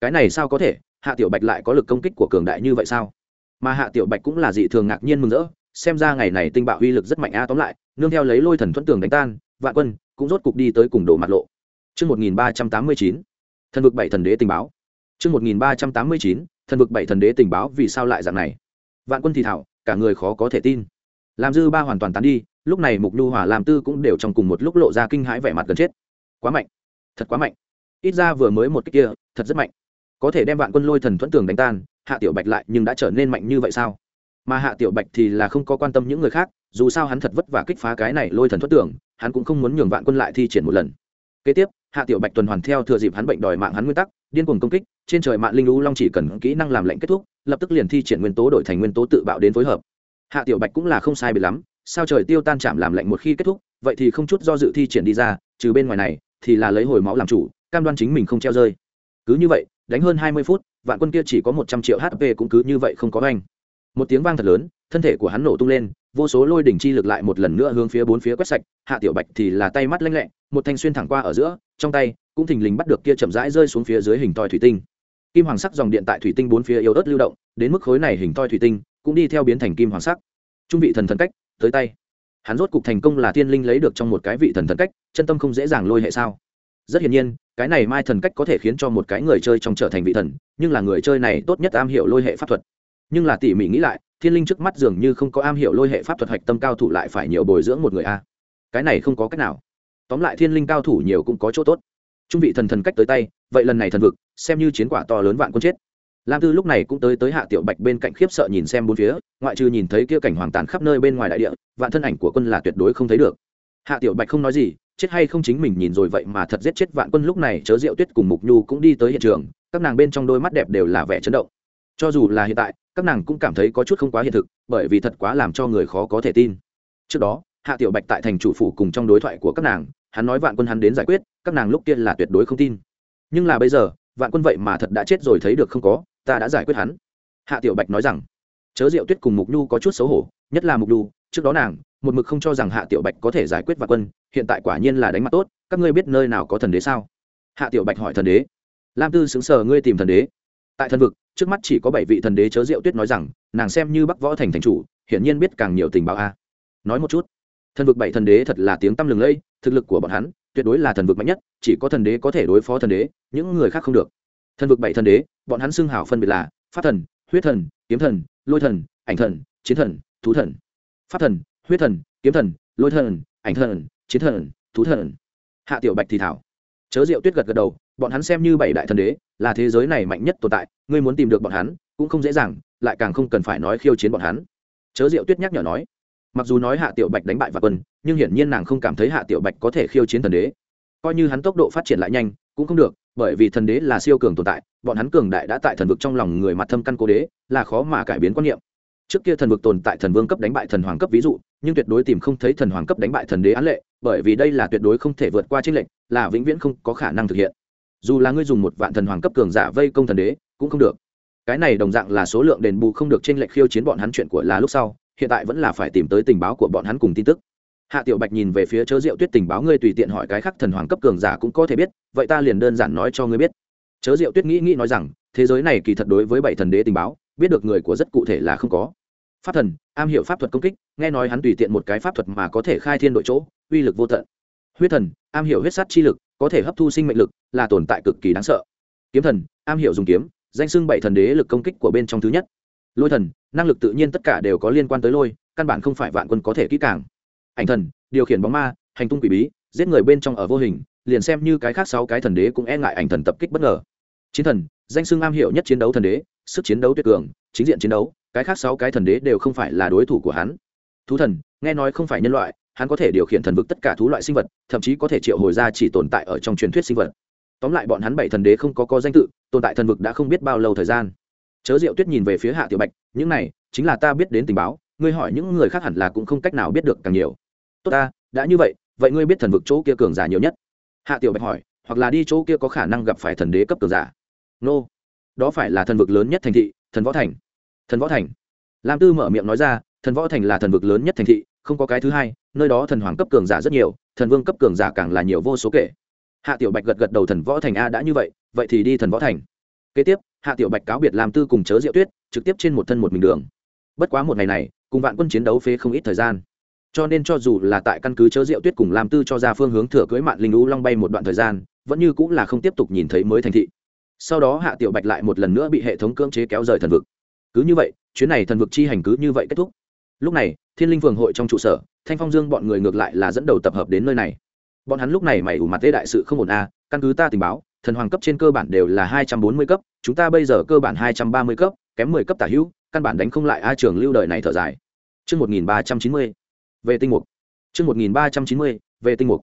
cái này sao có thể hạ tiểu bạch lại có lực công kích của cường đại như vậy sao mà hạ tiểu bạch cũng là dị thường ngạc nhiên mừng rỡ xem ra ngày này tinh bạo uy lực rất mạnh a tóm lại nương theo lấy lôi thần thuẫn tường đánh tan vạn quân cũng rốt cục đi tới cùng đổ mặt lộ Trước 1389, thần vực bảy thần đế tình báo. Trước 1389, thần vực bảy thần đế tình báo vì sao lại dạng này? Vạn quân thì thảo, cả người khó có thể tin. Làm dư ba hoàn toàn tán đi, lúc này Mục Nhu Hỏa làm tư cũng đều trong cùng một lúc lộ ra kinh hãi vẻ mặt gần chết. Quá mạnh, thật quá mạnh. Ít ra vừa mới một cái kia, thật rất mạnh. Có thể đem vạn quân lôi thần thuẫn tường đánh tan, Hạ Tiểu Bạch lại nhưng đã trở nên mạnh như vậy sao? Mà Hạ Tiểu Bạch thì là không có quan tâm những người khác, dù sao hắn thật vất vả kích phá cái này lôi thần thuẫn tường, hắn cũng không muốn nhường vạn quân lại thi triển một lần. Kế tiếp hạ tiểu bạch tuần hoàn theo thừa dịp hắn bệnh đòi mạng hắn nguyên tắc điên cuồng công kích trên trời mạng linh lũ long chỉ cần kỹ năng làm lệnh kết thúc lập tức liền thi triển nguyên tố đổi thành nguyên tố tự bạo đến phối hợp. Hạ tiểu bạch cũng là không sai bị lắm sao trời tiêu tan chạm làm lệnh một khi kết thúc vậy thì không chút do dự thi triển đi ra trừ bên ngoài này thì là lấy hồi máu làm chủ cam đoan chính mình không treo rơi. Cứ như vậy đánh hơn hai mươi phút, vạn quân kia chỉ có một trăm triệu hp cũng cứ như vậy không có anh một tiếng vang thật lớn, thân thể của hắn nổ tung lên, vô số lôi đỉnh chi lực lại một lần nữa hướng phía bốn phía quét sạch, hạ tiểu bạch thì là tay mắt lanh lẹ, một thanh xuyên thẳng qua ở giữa, trong tay cũng thình lình bắt được kia chậm rãi rơi xuống phía dưới hình thoi thủy tinh. Kim hoàng sắc dòng điện tại thủy tinh bốn phía yếu ớt lưu động, đến mức khối này hình thoi thủy tinh cũng đi theo biến thành kim hoàng sắc. Trung vị thần thần cách, tới tay. Hắn rốt cục thành công là tiên linh lấy được trong một cái vị thần thần cách, chân tâm không dễ dàng lôi hệ sao? Rất hiển nhiên, cái này mai thần cách có thể khiến cho một cái người chơi trong trở thành vị thần, nhưng là người chơi này tốt nhất am hiểu lôi hệ pháp thuật. Nhưng là tỉ mỉ nghĩ lại, thiên linh trước mắt dường như không có am hiểu lôi hệ pháp thuật hạch tâm cao thủ lại phải nhiều bồi dưỡng một người a. Cái này không có cách nào. Tóm lại thiên linh cao thủ nhiều cũng có chỗ tốt. Trung vị thần thần cách tới tay, vậy lần này thần vực, xem như chiến quả to lớn vạn quân chết. Lam tư lúc này cũng tới tới hạ tiểu bạch bên cạnh khiếp sợ nhìn xem bốn phía, ngoại trừ nhìn thấy kia cảnh hoàng tàn khắp nơi bên ngoài đại địa, vạn thân ảnh của quân là tuyệt đối không thấy được. Hạ tiểu bạch không nói gì chết hay không chính mình nhìn rồi vậy mà thật giết chết vạn quân lúc này, chớ diệu tuyết cùng mục nhu cũng đi tới hiện trường, các nàng bên trong đôi mắt đẹp đều là vẻ chấn động. Cho dù là hiện tại, các nàng cũng cảm thấy có chút không quá hiện thực, bởi vì thật quá làm cho người khó có thể tin. Trước đó, hạ tiểu bạch tại thành chủ phủ cùng trong đối thoại của các nàng, hắn nói vạn quân hắn đến giải quyết, các nàng lúc kia là tuyệt đối không tin. Nhưng là bây giờ, vạn quân vậy mà thật đã chết rồi thấy được không có, ta đã giải quyết hắn. Hạ tiểu bạch nói rằng, chớ diệu tuyết cùng mục nhu có chút xấu hổ, nhất là mục nhu, trước đó nàng một mực không cho rằng hạ tiểu bạch có thể giải quyết vạn quân, hiện tại quả nhiên là đánh mặt tốt, các ngươi biết nơi nào có thần đế sao? Hạ tiểu bạch hỏi thần đế. Lam tư xứng sờ ngươi tìm thần đế. Tại thần vực, trước mắt chỉ có bảy vị thần đế chớ diệu tuyết nói rằng, nàng xem như bắc võ thành thành chủ, hiển nhiên biết càng nhiều tình báo a. À. Nói một chút. Thần vực bảy thần đế thật là tiếng tăm lừng lẫy, thực lực của bọn hắn, tuyệt đối là thần vực mạnh nhất, chỉ có thần đế có thể đối phó thần đế, những người khác không được. Thần vực bảy thần đế, bọn hắn xưng hào phân biệt là pháp thần, huyết thần, kiếm thần, lôi thần, ảnh thần, chiến thần, thú thần. Pháp thần huyết thần, kiếm thần, lôi thần, ảnh thần, chiến thần, thú thần. Hạ tiểu bạch thì thảo. Chớ diệu tuyết gật gật đầu, bọn hắn xem như bảy đại thần đế, là thế giới này mạnh nhất tồn tại, ngươi muốn tìm được bọn hắn, cũng không dễ dàng, lại càng không cần phải nói khiêu chiến bọn hắn. Chớ diệu tuyết nhắc nhở nói. Mặc dù nói hạ tiểu bạch đánh bại và quân, nhưng hiển nhiên nàng không cảm thấy hạ tiểu bạch có thể khiêu chiến thần đế. Coi như hắn tốc độ phát triển lại nhanh, cũng không được, bởi vì thần đế là siêu cường tồn tại, bọn hắn cường đại đã tại thần vực trong lòng người mặt thâm căn cố đế, là khó mà cải biến quan niệm trước kia thần vực tồn tại thần vương cấp đánh bại thần hoàng cấp ví dụ, nhưng tuyệt đối tìm không thấy thần hoàng cấp đánh bại thần đế án lệ, bởi vì đây là tuyệt đối không thể vượt qua trích lệnh là vĩnh viễn không có khả năng thực hiện. Dù là ngươi dùng một vạn thần hoàng cấp cường giả vây công thần đế, cũng không được. Cái này đồng dạng là số lượng đền bù không được trên lệnh khiêu chiến bọn hắn chuyện của là lúc sau, hiện tại vẫn là phải tìm tới tình báo của bọn hắn cùng tin tức. Hạ tiểu bạch nhìn về phía chớ diệu tuyết tình báo, ngươi tùy tiện hỏi cái khác thần hoàng cấp cường giả cũng có thể biết, vậy ta liền đơn giản nói cho ngươi biết. Chớ diệu tuyết nghĩ nghĩ nói rằng, thế giới này kỳ thật đối với bảy thần đế tình báo biết được người của rất cụ thể là không có. Pháp thần, am hiểu pháp thuật công kích, nghe nói hắn tùy tiện một cái pháp thuật mà có thể khai thiên đội chỗ, uy lực vô tận. Huyết thần, am hiểu huyết sát chi lực, có thể hấp thu sinh mệnh lực, là tồn tại cực kỳ đáng sợ. Kiếm thần, am hiểu dùng kiếm, danh xưng bảy thần đế lực công kích của bên trong thứ nhất. Lôi thần, năng lực tự nhiên tất cả đều có liên quan tới lôi, căn bản không phải vạn quân có thể kỹ càng. Ảnh thần, điều khiển bóng ma, hành tung quỷ bí, giết người bên trong ở vô hình, liền xem như cái khác sáu cái thần đế cũng e ngại ảnh thần tập kích bất ngờ. Chiến thần, danh xưng am hiểu nhất chiến đấu thần đế sức chiến đấu tuyệt cường, chính diện chiến đấu, cái khác sáu cái thần đế đều không phải là đối thủ của hắn. Thú thần, nghe nói không phải nhân loại, hắn có thể điều khiển thần vực tất cả thú loại sinh vật, thậm chí có thể triệu hồi ra chỉ tồn tại ở trong truyền thuyết sinh vật. Tóm lại bọn hắn bảy thần đế không có có danh tự, tồn tại thần vực đã không biết bao lâu thời gian. Chớ diệu tuyết nhìn về phía hạ tiểu bạch, những này, chính là ta biết đến tình báo, ngươi hỏi những người khác hẳn là cũng không cách nào biết được càng nhiều. Tốt ta, đã như vậy vậy ngươi biết thần vực chỗ kia cường giả nhiều nhất? Hạ tiểu bạch hỏi, hoặc là đi chỗ kia có khả năng gặp phải thần đế cấp cường giả? Nô đó phải là thần vực lớn nhất thành thị, thần võ thành. Thần võ thành. Lam tư mở miệng nói ra, thần võ thành là thần vực lớn nhất thành thị, không có cái thứ hai, nơi đó thần hoàng cấp cường giả rất nhiều, thần vương cấp cường giả càng là nhiều vô số kể. Hạ tiểu bạch gật gật đầu thần võ thành a đã như vậy vậy thì đi thần võ thành. Kế tiếp, hạ tiểu bạch cáo biệt làm tư cùng chớ diệu tuyết, trực tiếp trên một thân một mình đường. Bất quá một ngày này, cùng vạn quân chiến đấu phế không ít thời gian. Cho nên cho dù là tại căn cứ chớ diệu tuyết cùng làm tư cho ra phương hướng thừa cưới mạn linh lũ long bay một đoạn thời gian, vẫn như cũng là không tiếp tục nhìn thấy mới thành thị sau đó hạ tiểu bạch lại một lần nữa bị hệ thống cưỡng chế kéo rời thần vực cứ như vậy chuyến này thần vực chi hành cứ như vậy kết thúc lúc này thiên linh phường hội trong trụ sở thanh phong dương bọn người ngược lại là dẫn đầu tập hợp đến nơi này bọn hắn lúc này mày ủ mặt tê đại sự không ổn a căn cứ ta tình báo thần hoàng cấp trên cơ bản đều là hai trăm bốn mươi cấp chúng ta bây giờ cơ bản hai trăm ba mươi cấp kém mười cấp tả hữu căn bản đánh không lại a trường lưu đời này thở dài Trước 1390, về tinh mục. Trước 1390, về tinh mục.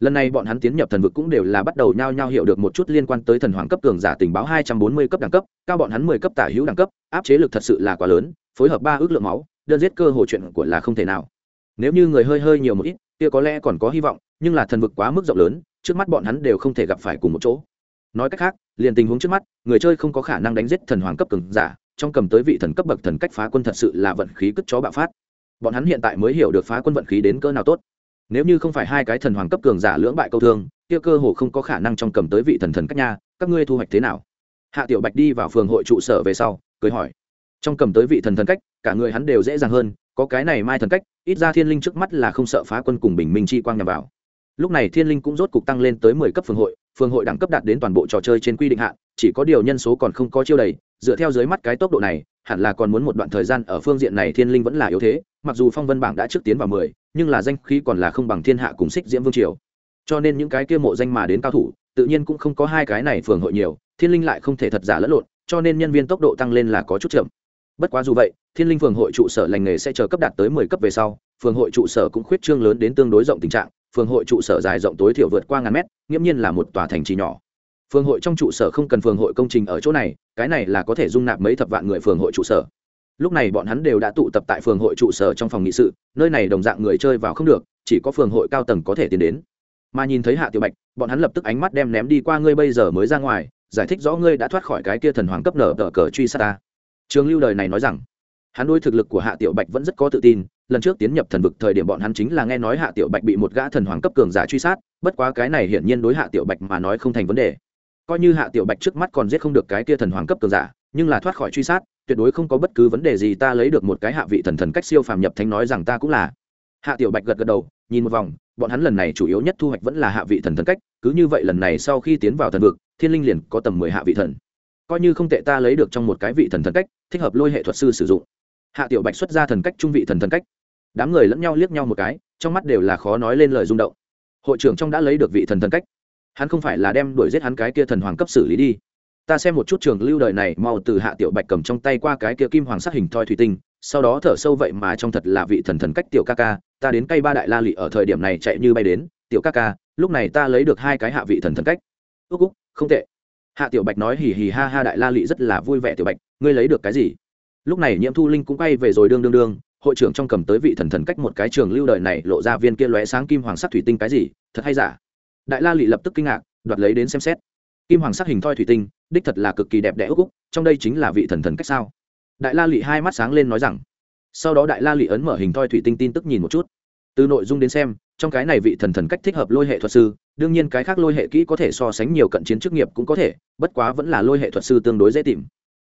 Lần này bọn hắn tiến nhập thần vực cũng đều là bắt đầu nhao nhao hiểu được một chút liên quan tới thần hoàng cấp cường giả tình báo hai trăm bốn mươi cấp đẳng cấp, cao bọn hắn mười cấp tả hữu đẳng cấp, áp chế lực thật sự là quá lớn, phối hợp ba ước lượng máu, đơn giết cơ hội chuyện của là không thể nào. Nếu như người hơi hơi nhiều một ít, kia có lẽ còn có hy vọng, nhưng là thần vực quá mức rộng lớn, trước mắt bọn hắn đều không thể gặp phải cùng một chỗ. Nói cách khác liền tình huống trước mắt người chơi không có khả năng đánh giết thần hoàng cấp cường giả trong cầm tới vị thần cấp bậc thần cách phá quân thật sự là vận khí cất chó bạo phát. Bọn hắn hiện tại mới hiểu được phá quân vận khí đến cỡ nào tốt nếu như không phải hai cái thần hoàng cấp cường giả lưỡng bại câu thương, kia cơ hồ không có khả năng trong cầm tới vị thần thần cách nha, các ngươi thu hoạch thế nào? Hạ tiểu bạch đi vào phường hội trụ sở về sau, cười hỏi. Trong cầm tới vị thần thần cách, cả người hắn đều dễ dàng hơn, có cái này mai thần cách, ít ra thiên linh trước mắt là không sợ phá quân cùng bình minh chi quang nhằm vào. Lúc này thiên linh cũng rốt cục tăng lên tới mười cấp phường hội phường hội đẳng cấp đạt đến toàn bộ trò chơi trên quy định hạn, chỉ có điều nhân số còn không có chiêu đầy, dựa theo dưới mắt cái tốc độ này, hẳn là còn muốn một đoạn thời gian ở phương diện này thiên linh vẫn là yếu thế, mặc dù phong vân bảng đã trước tiến vào mười nhưng là danh khí còn là không bằng thiên hạ cùng xích diễm vương triều. Cho nên những cái kia mộ danh mà đến cao thủ, tự nhiên cũng không có hai cái này phường hội nhiều, thiên linh lại không thể thật giả lẫn lộn, cho nên nhân viên tốc độ tăng lên là có chút chậm. Bất quá dù vậy, thiên linh phường hội trụ sở lành nghề sẽ chờ cấp đạt tới mười cấp về sau, phường hội trụ sở cũng khuyết trương lớn đến tương đối rộng tình trạng, phường hội trụ sở dài rộng tối thiểu vượt qua ngàn mét, nghiễm nhiên là một tòa thành trì nhỏ. Phường hội trong trụ sở không cần phường hội công trình ở chỗ này, cái này là có thể dung nạp mấy thập vạn người phường hội trụ sở lúc này bọn hắn đều đã tụ tập tại phường hội trụ sở trong phòng nghị sự, nơi này đồng dạng người chơi vào không được, chỉ có phường hội cao tầng có thể tiến đến. Mà nhìn thấy hạ tiểu bạch, bọn hắn lập tức ánh mắt đem ném đi qua ngươi bây giờ mới ra ngoài, giải thích rõ ngươi đã thoát khỏi cái kia thần hoàng cấp nở tờ cờ truy sát ta. Trường lưu đời này nói rằng, hắn đôi thực lực của hạ tiểu bạch vẫn rất có tự tin, lần trước tiến nhập thần vực thời điểm bọn hắn chính là nghe nói hạ tiểu bạch bị một gã thần hoàng cấp cường giả truy sát, bất quá cái này hiển nhiên đối hạ tiểu bạch mà nói không thành vấn đề. Coi như hạ tiểu bạch trước mắt còn giết không được cái kia thần hoàng cấp cường giả, nhưng là thoát khỏi truy sát tuyệt đối không có bất cứ vấn đề gì ta lấy được một cái hạ vị thần thần cách siêu phàm nhập thánh nói rằng ta cũng là. Hạ tiểu bạch gật gật đầu, nhìn một vòng, bọn hắn lần này chủ yếu nhất thu hoạch vẫn là hạ vị thần thần cách, cứ như vậy lần này sau khi tiến vào thần vực, thiên linh liền có tầm mười hạ vị thần. Coi như không tệ ta lấy được trong một cái vị thần thần cách, thích hợp lôi hệ thuật sư sử dụng. Hạ tiểu bạch xuất ra thần cách trung vị thần thần cách. Đám người lẫn nhau liếc nhau một cái, trong mắt đều là khó nói lên lời rung động. Hội trưởng trong đã lấy được vị thần thần cách. Hắn không phải là đem đuổi giết hắn cái kia thần hoàng cấp xử lý đi ta xem một chút trường lưu đời này, mau từ hạ tiểu bạch cầm trong tay qua cái kia kim hoàng sắc hình thoi thủy tinh, sau đó thở sâu vậy mà trong thật là vị thần thần cách tiểu ca ca. Ta đến cây ba đại la lị ở thời điểm này chạy như bay đến, tiểu ca ca, lúc này ta lấy được hai cái hạ vị thần thần cách. Ước úc, không tệ. Hạ tiểu bạch nói hì hì ha ha đại la lị rất là vui vẻ, tiểu bạch, ngươi lấy được cái gì? Lúc này nhiễm thu linh cũng quay về rồi đương đương đương, hội trưởng trong cầm tới vị thần thần cách một cái trường lưu đời này, lộ ra viên kia lóe sáng kim hoàng sắc thủy tinh cái gì? Thật hay giả? Đại la lị lập tức kinh ngạc, đoạt lấy đến xem xét kim hoàng sắc hình thoi thủy tinh, đích thật là cực kỳ đẹp đẽ ước úc, trong đây chính là vị thần thần cách sao? Đại la lị hai mắt sáng lên nói rằng. Sau đó đại la lị ấn mở hình thoi thủy tinh tin tức nhìn một chút. Từ nội dung đến xem, trong cái này vị thần thần cách thích hợp lôi hệ thuật sư, đương nhiên cái khác lôi hệ kỹ có thể so sánh nhiều cận chiến chức nghiệp cũng có thể, bất quá vẫn là lôi hệ thuật sư tương đối dễ tìm.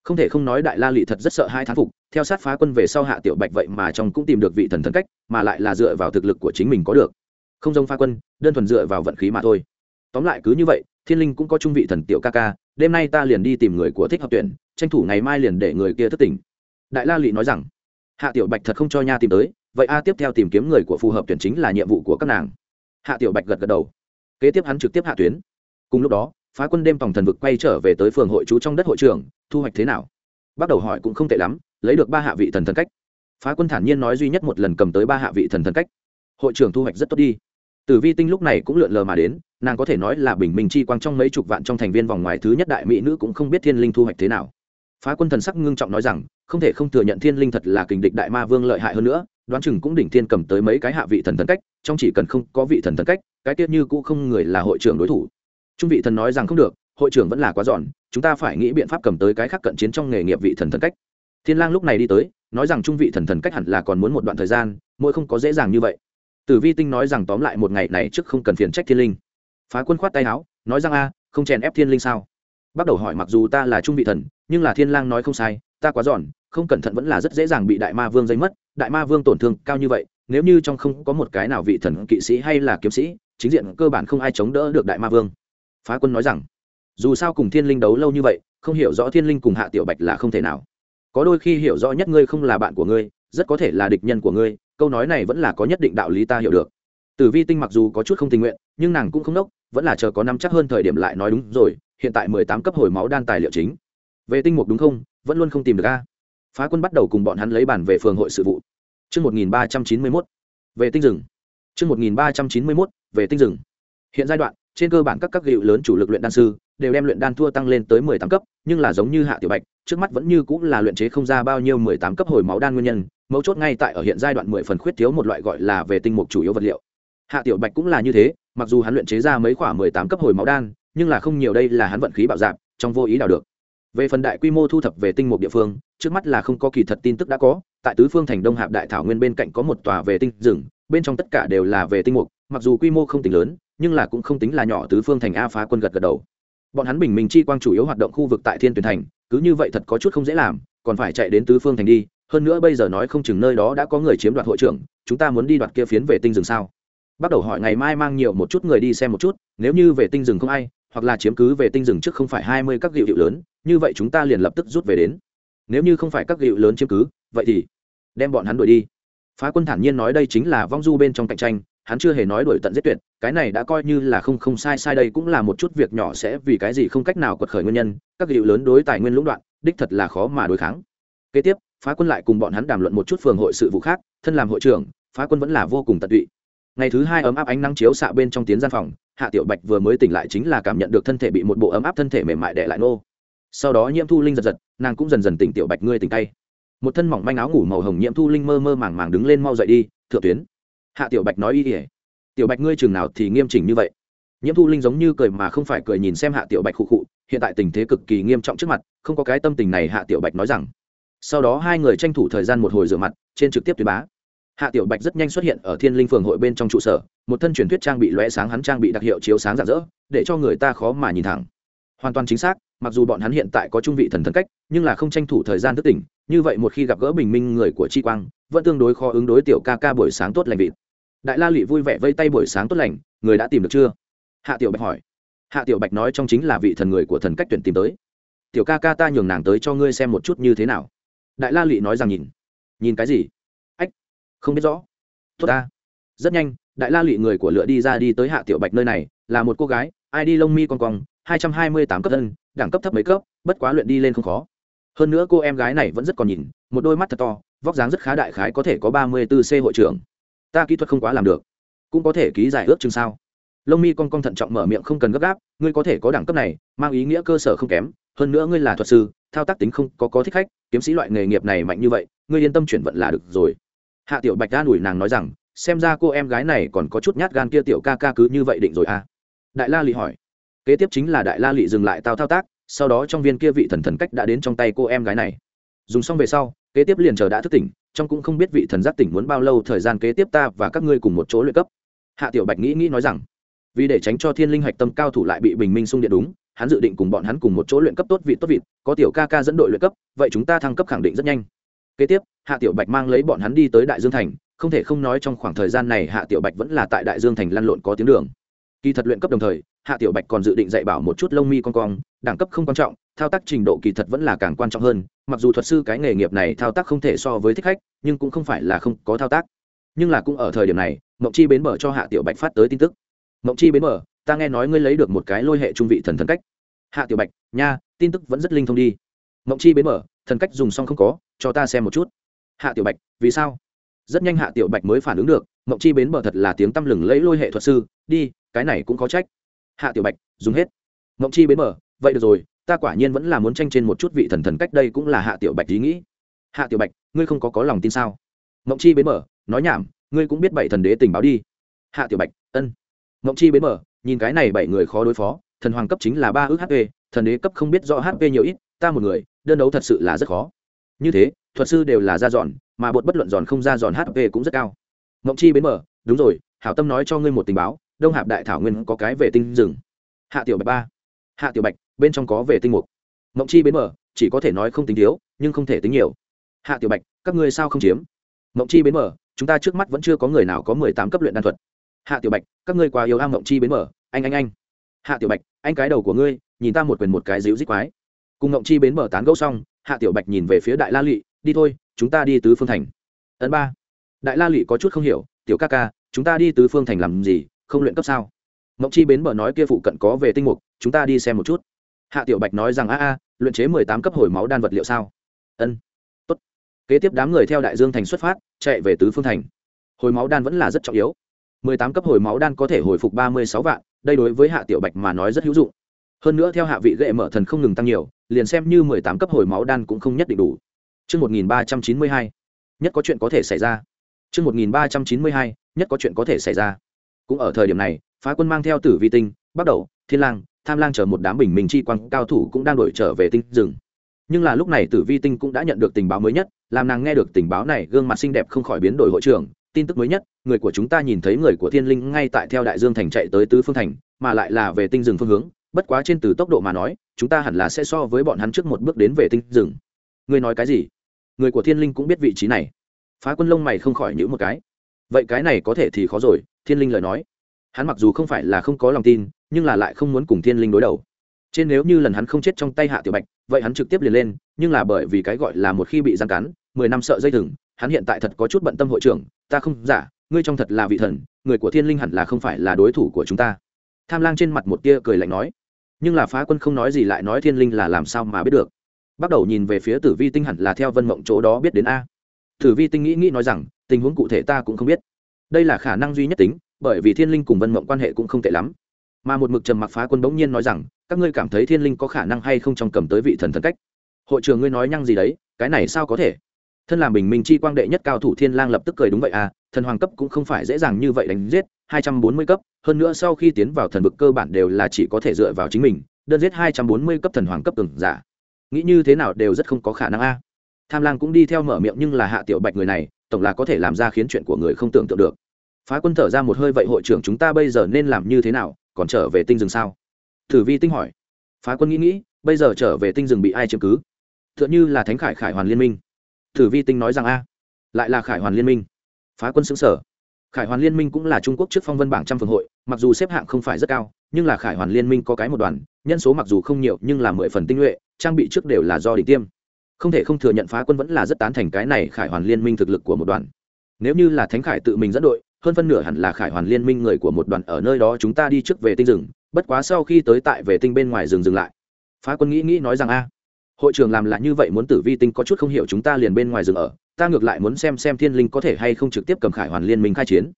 Không thể không nói đại la lị thật rất sợ hai thán phục, theo sát phá quân về sau hạ tiểu bạch vậy mà trong cũng tìm được vị thần thần cách, mà lại là dựa vào thực lực của chính mình có được. Không giống phá quân, đơn thuần dựa vào vận khí mà thôi. Tóm lại cứ như vậy thiên linh cũng có trung vị thần tiểu ca ca, đêm nay ta liền đi tìm người của thích hợp tuyển, tranh thủ ngày mai liền để người kia thất tỉnh. Đại la lị nói rằng, hạ tiểu bạch thật không cho nha tìm tới, vậy a tiếp theo tìm kiếm người của phù hợp tuyển chính là nhiệm vụ của các nàng. Hạ tiểu bạch gật gật đầu. Kế tiếp hắn trực tiếp hạ tuyến. Cùng lúc đó, phá quân đêm tổng thần vực quay trở về tới phường hội chú trong đất hội trường, thu hoạch thế nào? Bắt đầu hỏi cũng không tệ lắm, lấy được ba hạ vị thần thần cách. Phá quân thản nhiên nói duy nhất một lần cầm tới ba hạ vị thần thần cách. Hội trưởng thu hoạch rất tốt đi tử vi tinh lúc này cũng lượn lờ mà đến, nàng có thể nói là bình minh chi quang trong mấy chục vạn trong thành viên vòng ngoài thứ nhất đại mỹ nữ cũng không biết thiên linh thu hoạch thế nào. Phá quân thần sắc ngưng trọng nói rằng, không thể không thừa nhận thiên linh thật là kình địch đại ma vương lợi hại hơn nữa, đoán chừng cũng đỉnh thiên cầm tới mấy cái hạ vị thần thần cách, trong chỉ cần không có vị thần thần cách, cái tiết như cũ không người là hội trưởng đối thủ. Trung vị thần nói rằng không được, hội trưởng vẫn là quá giòn, chúng ta phải nghĩ biện pháp cầm tới cái khác cận chiến trong nghề nghiệp vị thần thần cách. Thiên lang lúc này đi tới, nói rằng trung vị thần thần cách hẳn là còn muốn một đoạn thời gian, mỗi không có dễ dàng như vậy tử vi tinh nói rằng tóm lại một ngày này trước không cần phiền trách thiên linh. Phá quân khoát tay áo, nói rằng, a, không chèn ép thiên linh sao? Bắt đầu hỏi, mặc dù ta là trung vị thần, nhưng là thiên lang nói không sai, ta quá giòn, không cẩn thận vẫn là rất dễ dàng bị đại ma vương dây mất, đại ma vương tổn thương cao như vậy, nếu như trong không có một cái nào vị thần kỵ sĩ hay là kiếm sĩ, chính diện cơ bản không ai chống đỡ được đại ma vương. Phá quân nói rằng, dù sao cùng thiên linh đấu lâu như vậy, không hiểu rõ thiên linh cùng hạ tiểu bạch là không thể nào. Có đôi khi hiểu rõ nhất ngươi không là bạn của ngươi rất có thể là địch nhân của ngươi câu nói này vẫn là có nhất định đạo lý ta hiểu được. Tử vi tinh mặc dù có chút không tình nguyện nhưng nàng cũng không nốc vẫn là chờ có năm chắc hơn thời điểm lại nói đúng rồi hiện tại mười tám cấp hồi máu đan tài liệu chính. Về tinh mục đúng không? Vẫn luôn không tìm được a. Phá quân bắt đầu cùng bọn hắn lấy bản về phường hội sự vụ. Trước 1391, về tinh rừng. Trước 1391, về tinh rừng. Hiện giai đoạn, trên cơ bản các các gịu lớn chủ lực luyện đan sư đều đem luyện đan thua tăng lên tới mười tám cấp, nhưng là giống như Hạ Tiểu Bạch, trước mắt vẫn như cũng là luyện chế không ra bao nhiêu mười tám cấp hồi máu đan nguyên nhân, mấu chốt ngay tại ở hiện giai đoạn mười phần khuyết thiếu một loại gọi là về tinh mục chủ yếu vật liệu. Hạ Tiểu Bạch cũng là như thế, mặc dù hắn luyện chế ra mấy quả mười tám cấp hồi máu đan, nhưng là không nhiều đây là hắn vận khí bạo dạn, trong vô ý đào được. Về phần đại quy mô thu thập về tinh mục địa phương, trước mắt là không có kỳ thật tin tức đã có, tại tứ phương thành Đông Hạp đại thảo nguyên bên cạnh có một tòa về tinh rừng, bên trong tất cả đều là về tinh mục, mặc dù quy mô không tính lớn, nhưng là cũng không tính là nhỏ tứ phương thành a phá quân gật gật đầu. Bọn hắn bình minh chi quang chủ yếu hoạt động khu vực tại Thiên Tuyển thành, cứ như vậy thật có chút không dễ làm, còn phải chạy đến tứ phương thành đi, hơn nữa bây giờ nói không chừng nơi đó đã có người chiếm đoạt hội trưởng, chúng ta muốn đi đoạt kia phiến về tinh rừng sao? Bắt đầu hỏi ngày mai mang nhiều một chút người đi xem một chút, nếu như về tinh rừng không ai, hoặc là chiếm cứ về tinh rừng trước không phải hai mươi các gịu hiệu lớn như vậy chúng ta liền lập tức rút về đến nếu như không phải các gịu lớn chiếm cứ vậy thì đem bọn hắn đuổi đi phá quân thản nhiên nói đây chính là vong du bên trong cạnh tranh hắn chưa hề nói đuổi tận giết tuyệt, cái này đã coi như là không không sai sai đây cũng là một chút việc nhỏ sẽ vì cái gì không cách nào quật khởi nguyên nhân, các gịu lớn đối tài nguyên lũng đoạn, đích thật là khó mà đối kháng. Kế tiếp, phá quân lại cùng bọn hắn đàm luận một chút phường hội sự vụ khác, thân làm hội trưởng, phá quân vẫn là vô cùng tận tụy. Ngày thứ hai ấm áp ánh nắng chiếu xạ bên trong tiến gian phòng, hạ tiểu bạch vừa mới tỉnh lại chính là cảm nhận được thân thể bị một bộ ấm áp thân thể mềm mại đè lại nô. Sau đó nhiễm thu linh giật giật, nàng cũng dần dần tỉnh tiểu bạch ngươi tỉnh tay. Một thân mỏng manh áo ngủ màu hồng nhiễm thu linh mơ mơ màng màng đứng lên mau dậy đi, thượng tuyến hạ tiểu bạch nói y ỉa tiểu bạch ngươi chừng nào thì nghiêm chỉnh như vậy? Nhiễm thu linh giống như cười mà không phải cười nhìn xem hạ tiểu bạch khụ khụ, hiện tại tình thế cực kỳ nghiêm trọng trước mặt, không có cái tâm tình này, hạ tiểu bạch nói rằng. Sau đó hai người tranh thủ thời gian một hồi rửa mặt, trên trực tiếp tuyến bá. Hạ tiểu bạch rất nhanh xuất hiện ở thiên linh phường hội bên trong trụ sở, một thân truyền thuyết trang bị lóe sáng hắn trang bị đặc hiệu chiếu sáng rạng rỡ, để cho người ta khó mà nhìn thẳng. Hoàn toàn chính xác, mặc dù bọn hắn hiện tại có trung vị thần thần cách, nhưng là không tranh thủ thời gian thức tỉnh như vậy một khi gặp gỡ bình minh người của chi quang, vẫn tương đối khó ứng đối tiểu ca ca buổi sáng tốt lành vịt. Đại la lụy vui vẻ vây tay buổi sáng tốt lành, người đã tìm được chưa? Hạ tiểu bạch hỏi. Hạ tiểu bạch nói trong chính là vị thần người của thần cách tuyển tìm tới. Tiểu ca ca ta nhường nàng tới cho ngươi xem một chút như thế nào. Đại la lụy nói rằng nhìn. Nhìn cái gì? Ách, không biết rõ. Tốt ta. Rất nhanh, đại la lụy người của lựa đi ra đi tới hạ tiểu bạch nơi này, là một cô gái, ai đi lông mi con cong, hai trăm hai mươi tám cấp thân, đẳng cấp thấp mấy cấp, bất quá luyện đi lên không khó hơn nữa cô em gái này vẫn rất còn nhìn, một đôi mắt thật to, vóc dáng rất khá đại khái có thể có ba mươi b ố c hội trưởng. Ta kỹ thuật không quá làm được. Cũng có thể ký giải ước chừng sao? Lông mi con con thận trọng mở miệng không cần gấp gáp, ngươi có thể có đẳng cấp này, mang ý nghĩa cơ sở không kém. Hơn nữa ngươi là thuật sư, thao tác tính không có có thích khách, kiếm sĩ loại nghề nghiệp này mạnh như vậy, ngươi yên tâm chuyển vận là được rồi. Hạ tiểu bạch đan ủi nàng nói rằng, xem ra cô em gái này còn có chút nhát gan kia tiểu ca ca cứ như vậy định rồi à? Đại la lị hỏi. Kế tiếp chính là đại la lị dừng lại tao thao tác sau đó trong viên kia vị thần thần cách đã đến trong tay cô em gái này. Dùng xong về sau, kế tiếp liền chờ đã thức tỉnh, trong cũng không biết vị thần giác tỉnh muốn bao lâu thời gian kế tiếp ta và các ngươi cùng một chỗ luyện cấp. Hạ tiểu bạch nghĩ nghĩ nói rằng, vì để tránh cho thiên linh hạch tâm cao thủ lại bị bình minh xung điện đúng, hắn dự định cùng bọn hắn cùng một chỗ luyện cấp tốt vị tốt vị, có tiểu ca ca dẫn đội luyện cấp, vậy chúng ta thăng cấp khẳng định rất nhanh. Kế tiếp, hạ tiểu bạch mang lấy bọn hắn đi tới đại dương thành, không thể không nói trong khoảng thời gian này hạ tiểu bạch vẫn là tại đại dương thành lăn lộn có tiếng đường kỳ thật luyện cấp đồng thời, hạ tiểu bạch còn dự định dạy bảo một chút lông mi con cong, đẳng cấp không quan trọng, thao tác trình độ kỳ thật vẫn là càng quan trọng hơn, mặc dù thuật sư cái nghề nghiệp này thao tác không thể so với thích khách, nhưng cũng không phải là không có thao tác. Nhưng là cũng ở thời điểm này, mộng chi bến mở cho hạ tiểu bạch phát tới tin tức. Mộng chi bến mở ta nghe nói ngươi lấy được một cái lôi hệ trung vị thần thần cách. Hạ tiểu bạch, nha, tin tức vẫn rất linh thông đi. Mộng chi bến mở thần cách dùng xong không có, cho ta xem một chút. Hạ tiểu bạch, vì sao? Rất nhanh hạ tiểu bạch mới phản ứng được, mộng chi bến mở thật là tiếng tăm lừng lấy lôi hệ thuật sư, đi cái này cũng có trách. Hạ tiểu bạch, dùng hết. Mộng chi bến mở vậy được rồi, ta quả nhiên vẫn là muốn tranh trên một chút vị thần thần cách đây cũng là hạ tiểu bạch ý nghĩ. Hạ tiểu bạch, ngươi không có có lòng tin sao? Mộng chi bến mở nói nhảm, ngươi cũng biết bảy thần đế tình báo đi. Hạ tiểu bạch, ân. Mộng chi bến mở nhìn cái này bảy người khó đối phó, thần hoàng cấp chính là ba ước hp thần đế cấp không biết rõ hp nhiều ít, ta một người, đơn đấu thật sự là rất khó. Như thế, thuật sư đều là ra dọn mà bột bất luận giòn không ra giòn hp cũng rất cao. Mộng chi bến mở đúng rồi, hảo tâm nói cho ngươi một tình báo đông hạp đại thảo nguyên có cái về tinh rừng. Hạ tiểu bạch ba. Hạ tiểu bạch, bên trong có về tinh mục. Mộng chi bến mở, chỉ có thể nói không tính thiếu, nhưng không thể tính nhiều. Hạ tiểu bạch, các ngươi sao không chiếm? Mộng chi bến mở, chúng ta trước mắt vẫn chưa có người nào có mười tám cấp luyện đan thuật. Hạ tiểu bạch, các ngươi quá yêu am mộng chi bến mở. Anh anh anh. Hạ tiểu bạch, anh cái đầu của ngươi, nhìn ta một quyền một cái dịu dích quái. Cùng mộng chi bến mở tán gẫu xong, hạ tiểu bạch nhìn về phía đại la lụy đi thôi, chúng ta đi tứ phương thành. Ấn ba. Đại la lụy có chút không hiểu, tiểu ca ca, chúng ta đi tứ phương thành làm gì? Không luyện cấp sao? Mộng chi bến bờ nói kia phụ cận có về tinh mục chúng ta đi xem một chút. Hạ tiểu bạch nói rằng a a luyện chế mười tám cấp hồi máu đan vật liệu sao? Ân tốt. Kế tiếp đám người theo đại dương thành xuất phát chạy về tứ phương thành. Hồi máu đan vẫn là rất trọng yếu. mười tám cấp hồi máu đan có thể hồi phục ba mươi sáu vạn đây đối với hạ tiểu bạch mà nói rất hữu dụng. Hơn nữa theo hạ vị gệ mở thần không ngừng tăng nhiều liền xem như mười tám cấp hồi máu đan cũng không nhất định đủ. Chương 1392, nhất có chuyện có thể xảy ra. Chương 1392, nhất có chuyện có thể xảy ra. Cũng ở thời điểm này, phá quân mang theo Tử Vi Tinh, bắt đầu, Thiên Lang, Tham Lang chờ một đám bình minh chi quang cao thủ cũng đang đổi trở về tinh rừng. Nhưng là lúc này Tử Vi Tinh cũng đã nhận được tình báo mới nhất, làm nàng nghe được tình báo này, gương mặt xinh đẹp không khỏi biến đổi hội trưởng, tin tức mới nhất, người của chúng ta nhìn thấy người của Thiên Linh ngay tại theo Đại Dương thành chạy tới tứ phương thành, mà lại là về tinh rừng phương hướng, bất quá trên từ tốc độ mà nói, chúng ta hẳn là sẽ so với bọn hắn trước một bước đến về tinh rừng. Ngươi nói cái gì? người của thiên linh cũng biết vị trí này phá quân lông mày không khỏi nhữ một cái vậy cái này có thể thì khó rồi thiên linh lời nói. Hắn mặc dù không phải là không có lòng tin, nhưng là lại không muốn cùng thiên linh đối đầu. Trên nếu như lần hắn không chết trong tay hạ tiểu bạch, vậy hắn trực tiếp liền lên, nhưng là bởi vì cái gọi là một khi bị giam cắn, mười năm sợ dây thừng, hắn hiện tại thật có chút bận tâm hội trưởng, ta không giả ngươi trong thật là vị thần, người của thiên linh hẳn là không phải là đối thủ của chúng ta. Tham lang trên mặt một tia cười lạnh nói. Nhưng là phá quân không nói gì lại nói thiên linh là làm sao mà biết được. Bắt đầu nhìn về phía tử vi tinh hẳn là theo vân mộng chỗ đó biết đến a. Tử vi tinh nghĩ nghĩ nói rằng, tình huống cụ thể ta cũng không biết đây là khả năng duy nhất tính, bởi vì thiên linh cùng vân mộng quan hệ cũng không tệ lắm. Mà một mực trầm mặc phá quân bỗng nhiên nói rằng, các ngươi cảm thấy thiên linh có khả năng hay không trong cầm tới vị thần thần cách? Hội trường ngươi nói nhăng gì đấy, cái này sao có thể? Thân làm bình minh chi quang đệ nhất cao thủ thiên lang lập tức cười đúng vậy à thần hoàng cấp cũng không phải dễ dàng như vậy đánh giết, hai trăm bốn mươi cấp, hơn nữa sau khi tiến vào thần vực cơ bản đều là chỉ có thể dựa vào chính mình, đơn giết hai trăm bốn mươi cấp thần hoàng cấp từng giả. Nghĩ như thế nào đều rất không có khả năng a. Tham lang cũng đi theo mở miệng nhưng là hạ tiểu bạch người này, tổng là có thể làm ra khiến chuyện của người không tưởng tượng được phá quân thở ra một hơi, vậy hội trưởng chúng ta bây giờ nên làm như thế nào? Còn trở về tinh rừng sao? Thử vi tinh hỏi. Phá quân nghĩ nghĩ, bây giờ trở về tinh rừng bị ai chiếm cứ? T h ư ợ n h ư là thánh khải khải hoàn liên minh. Thử vi tinh nói rằng, a, lại là khải hoàn liên minh. Phá quân xứng sở khải hoàn liên minh cũng là trung quốc trước phong vân bảng trăm phường hội, mặc dù xếp hạng không phải rất cao, nhưng là khải hoàn liên minh có cái một đoàn, nhân số mặc dù không nhiều, nhưng là mười phần tinh nhuệ, trang bị trước đều là do đỉnh tiêm. Không thể không thừa nhận phá quân vẫn là rất tán thành cái này khải hoàn liên minh thực lực của một đoàn. Nếu như là thánh khải tự mình dẫn đội hơn phân nửa hẳn là khải hoàn liên minh người của một đoàn ở nơi đó chúng ta đi trước về tinh rừng, bất quá sau khi tới tại về tinh bên ngoài rừng dừng lại. Phá quân nghĩ nghĩ nói rằng a, hội trường làm là như vậy muốn tử vi tinh có chút không hiểu chúng ta liền bên ngoài rừng ở, ta ngược lại muốn xem xem thiên linh có thể hay không trực tiếp cầm khải hoàn liên minh khai chiến.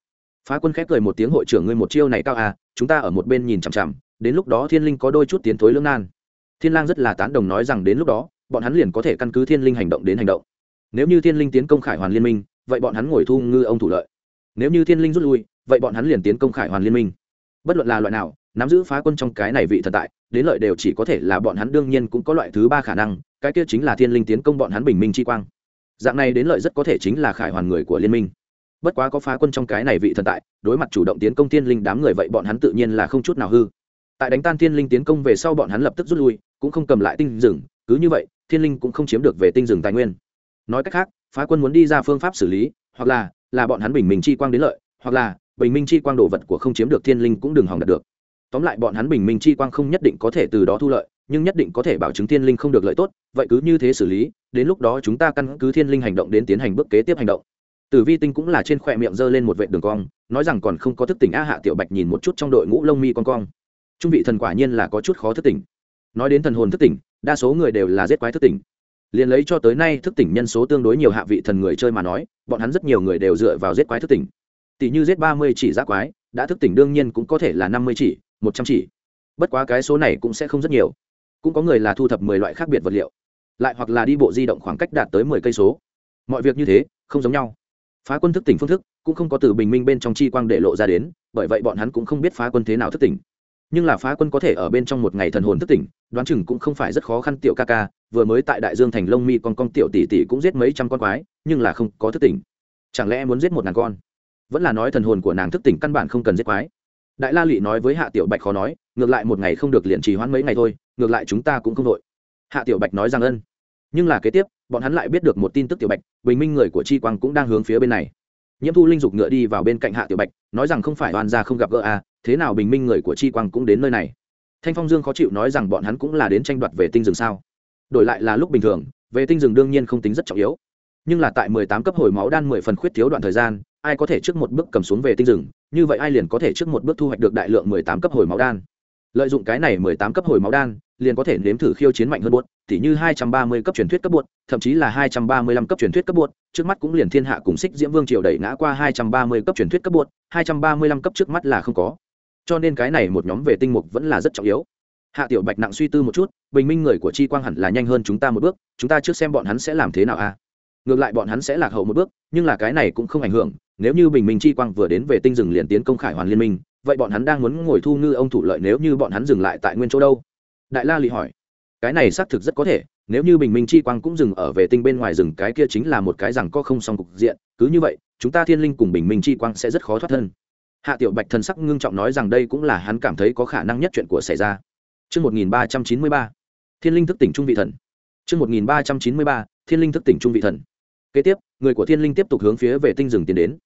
Phá quân khép cười một tiếng, hội trưởng ngươi một chiêu này cao a, chúng ta ở một bên nhìn chằm chằm, đến lúc đó thiên linh có đôi chút tiến thối lưỡng nan. Thiên lang rất là tán đồng nói rằng đến lúc đó, bọn hắn liền có thể căn cứ thiên linh hành động đến hành động. Nếu như thiên linh tiến công khải hoàn liên minh, vậy bọn hắn ngồi thu ngư ông thủ lợi nếu như thiên linh rút lui, vậy bọn hắn liền tiến công khải hoàn liên minh. Bất luận là loại nào, nắm giữ phá quân trong cái này vị thần tại, đến lợi đều chỉ có thể là bọn hắn đương nhiên cũng có loại thứ ba khả năng, cái kia chính là thiên linh tiến công bọn hắn bình minh chi quang. Dạng này đến lợi rất có thể chính là khải hoàn người của liên minh. Bất quá có phá quân trong cái này vị thần tại, đối mặt chủ động tiến công thiên linh đám người vậy bọn hắn tự nhiên là không chút nào hư. Tại đánh tan thiên linh tiến công về sau bọn hắn lập tức rút lui, cũng không cầm lại tinh rừng, cứ như vậy, thiên linh cũng không chiếm được về tinh rừng tài nguyên. Nói cách khác, phá quân muốn đi ra phương pháp xử lý hoặc là là bọn hắn bình minh chi quang đến lợi, hoặc là, bình minh chi quang đồ vật của không chiếm được thiên linh cũng đừng hòng đạt được. Tóm lại bọn hắn bình minh chi quang không nhất định có thể từ đó thu lợi, nhưng nhất định có thể bảo chứng thiên linh không được lợi tốt, vậy cứ như thế xử lý, đến lúc đó chúng ta căn cứ thiên linh hành động đến tiến hành bước kế tiếp hành động. Tử vi tinh cũng là trên khỏe miệng giơ lên một vệ đường cong, nói rằng còn không có thức tỉnh a hạ tiểu bạch nhìn một chút trong đội ngũ lông mi con cong. Trung vị thần quả nhiên là có chút khó thức tỉnh. Nói đến thần hồn thức tỉnh, đa số người đều là giết quái thức tỉnh liền lấy cho tới nay thức tỉnh nhân số tương đối nhiều hạ vị thần người chơi mà nói, bọn hắn rất nhiều người đều dựa vào giết quái thức tỉnh. Tỷ như giết ba mươi chỉ giác quái, đã thức tỉnh đương nhiên cũng có thể là năm mươi chỉ, một trăm chỉ. Bất quá cái số này cũng sẽ không rất nhiều. Cũng có người là thu thập mười loại khác biệt vật liệu, lại hoặc là đi bộ di động khoảng cách đạt tới mười cây số. Mọi việc như thế, không giống nhau. Phá quân thức tỉnh phương thức cũng không có từ bình minh bên trong chi quang để lộ ra đến, bởi vậy bọn hắn cũng không biết phá quân thế nào thức tỉnh. Nhưng là phá quân có thể ở bên trong một ngày thần hồn thức tỉnh, đoán chừng cũng không phải rất khó khăn, tiểu ca ca vừa mới tại đại dương thành lông mi con con tiểu tỷ tỷ cũng giết mấy trăm con quái, nhưng là không có thức tỉnh. Chẳng lẽ muốn giết một ngàn con? Vẫn là nói thần hồn của nàng thức tỉnh căn bản không cần giết quái. Đại la lị nói với hạ tiểu bạch khó nói, ngược lại một ngày không được liền trì hoãn mấy ngày thôi, ngược lại chúng ta cũng không đội. Hạ tiểu bạch nói rằng ân. Nhưng là kế tiếp, bọn hắn lại biết được một tin tức tiểu bạch, bình minh người của chi quang cũng đang hướng phía bên này. Nhiễm thu linh dục ngựa đi vào bên cạnh hạ tiểu bạch, nói rằng không phải oan gia không gặp gỡ à thế nào bình minh người của chi quang cũng đến nơi này. Thanh phong dương khó chịu nói rằng bọn hắn cũng là đến tranh đoạt về tinh rừng sao đổi lại là lúc bình thường, về tinh rừng đương nhiên không tính rất trọng yếu. Nhưng là tại mười tám cấp hồi máu đan mười phần khuyết thiếu đoạn thời gian, ai có thể trước một bước cầm xuống về tinh rừng như vậy ai liền có thể trước một bước thu hoạch được đại lượng mười tám cấp hồi máu đan. Lợi dụng cái này mười tám cấp hồi máu đan, liền có thể nếm thử khiêu chiến mạnh hơn buốt, tỉ như hai trăm ba mươi cấp truyền thuyết cấp buốt, thậm chí là hai trăm ba mươi lăm cấp truyền thuyết cấp buốt, trước mắt cũng liền thiên hạ cùng xích diễm vương triều đẩy ngã qua hai trăm ba mươi cấp truyền thuyết cấp buốt, hai trăm ba mươi lăm cấp trước mắt là không có. Cho nên cái này một nhóm về tinh mục vẫn là rất trọng yếu hạ tiểu bạch nặng suy tư một chút, bình minh người của chi quang hẳn là nhanh hơn chúng ta một bước, chúng ta trước xem bọn hắn sẽ làm thế nào a. Ngược lại bọn hắn sẽ lạc hậu một bước, nhưng là cái này cũng không ảnh hưởng, nếu như bình minh chi quang vừa đến về tinh rừng liền tiến công khải hoàn liên minh, vậy bọn hắn đang muốn ngồi thu ngư ông thủ lợi nếu như bọn hắn dừng lại tại nguyên chỗ đâu? Đại la lì hỏi. Cái này xác thực rất có thể, nếu như bình minh chi quang cũng dừng ở về tinh bên ngoài rừng, cái kia chính là một cái rằng có không song cục diện, cứ như vậy, chúng ta thiên linh cùng bình minh chi quang sẽ rất khó thoát thân. Hạ tiểu bạch thần sắc ngưng trọng nói rằng đây cũng là hắn cảm thấy có khả năng nhất chuyện của xảy ra. Chương 1393, thiên linh thức tỉnh trung vị thần. Chương 1393, thiên linh thức tỉnh trung vị thần. Kế tiếp, người của thiên linh tiếp tục hướng phía về tinh rừng tiến đến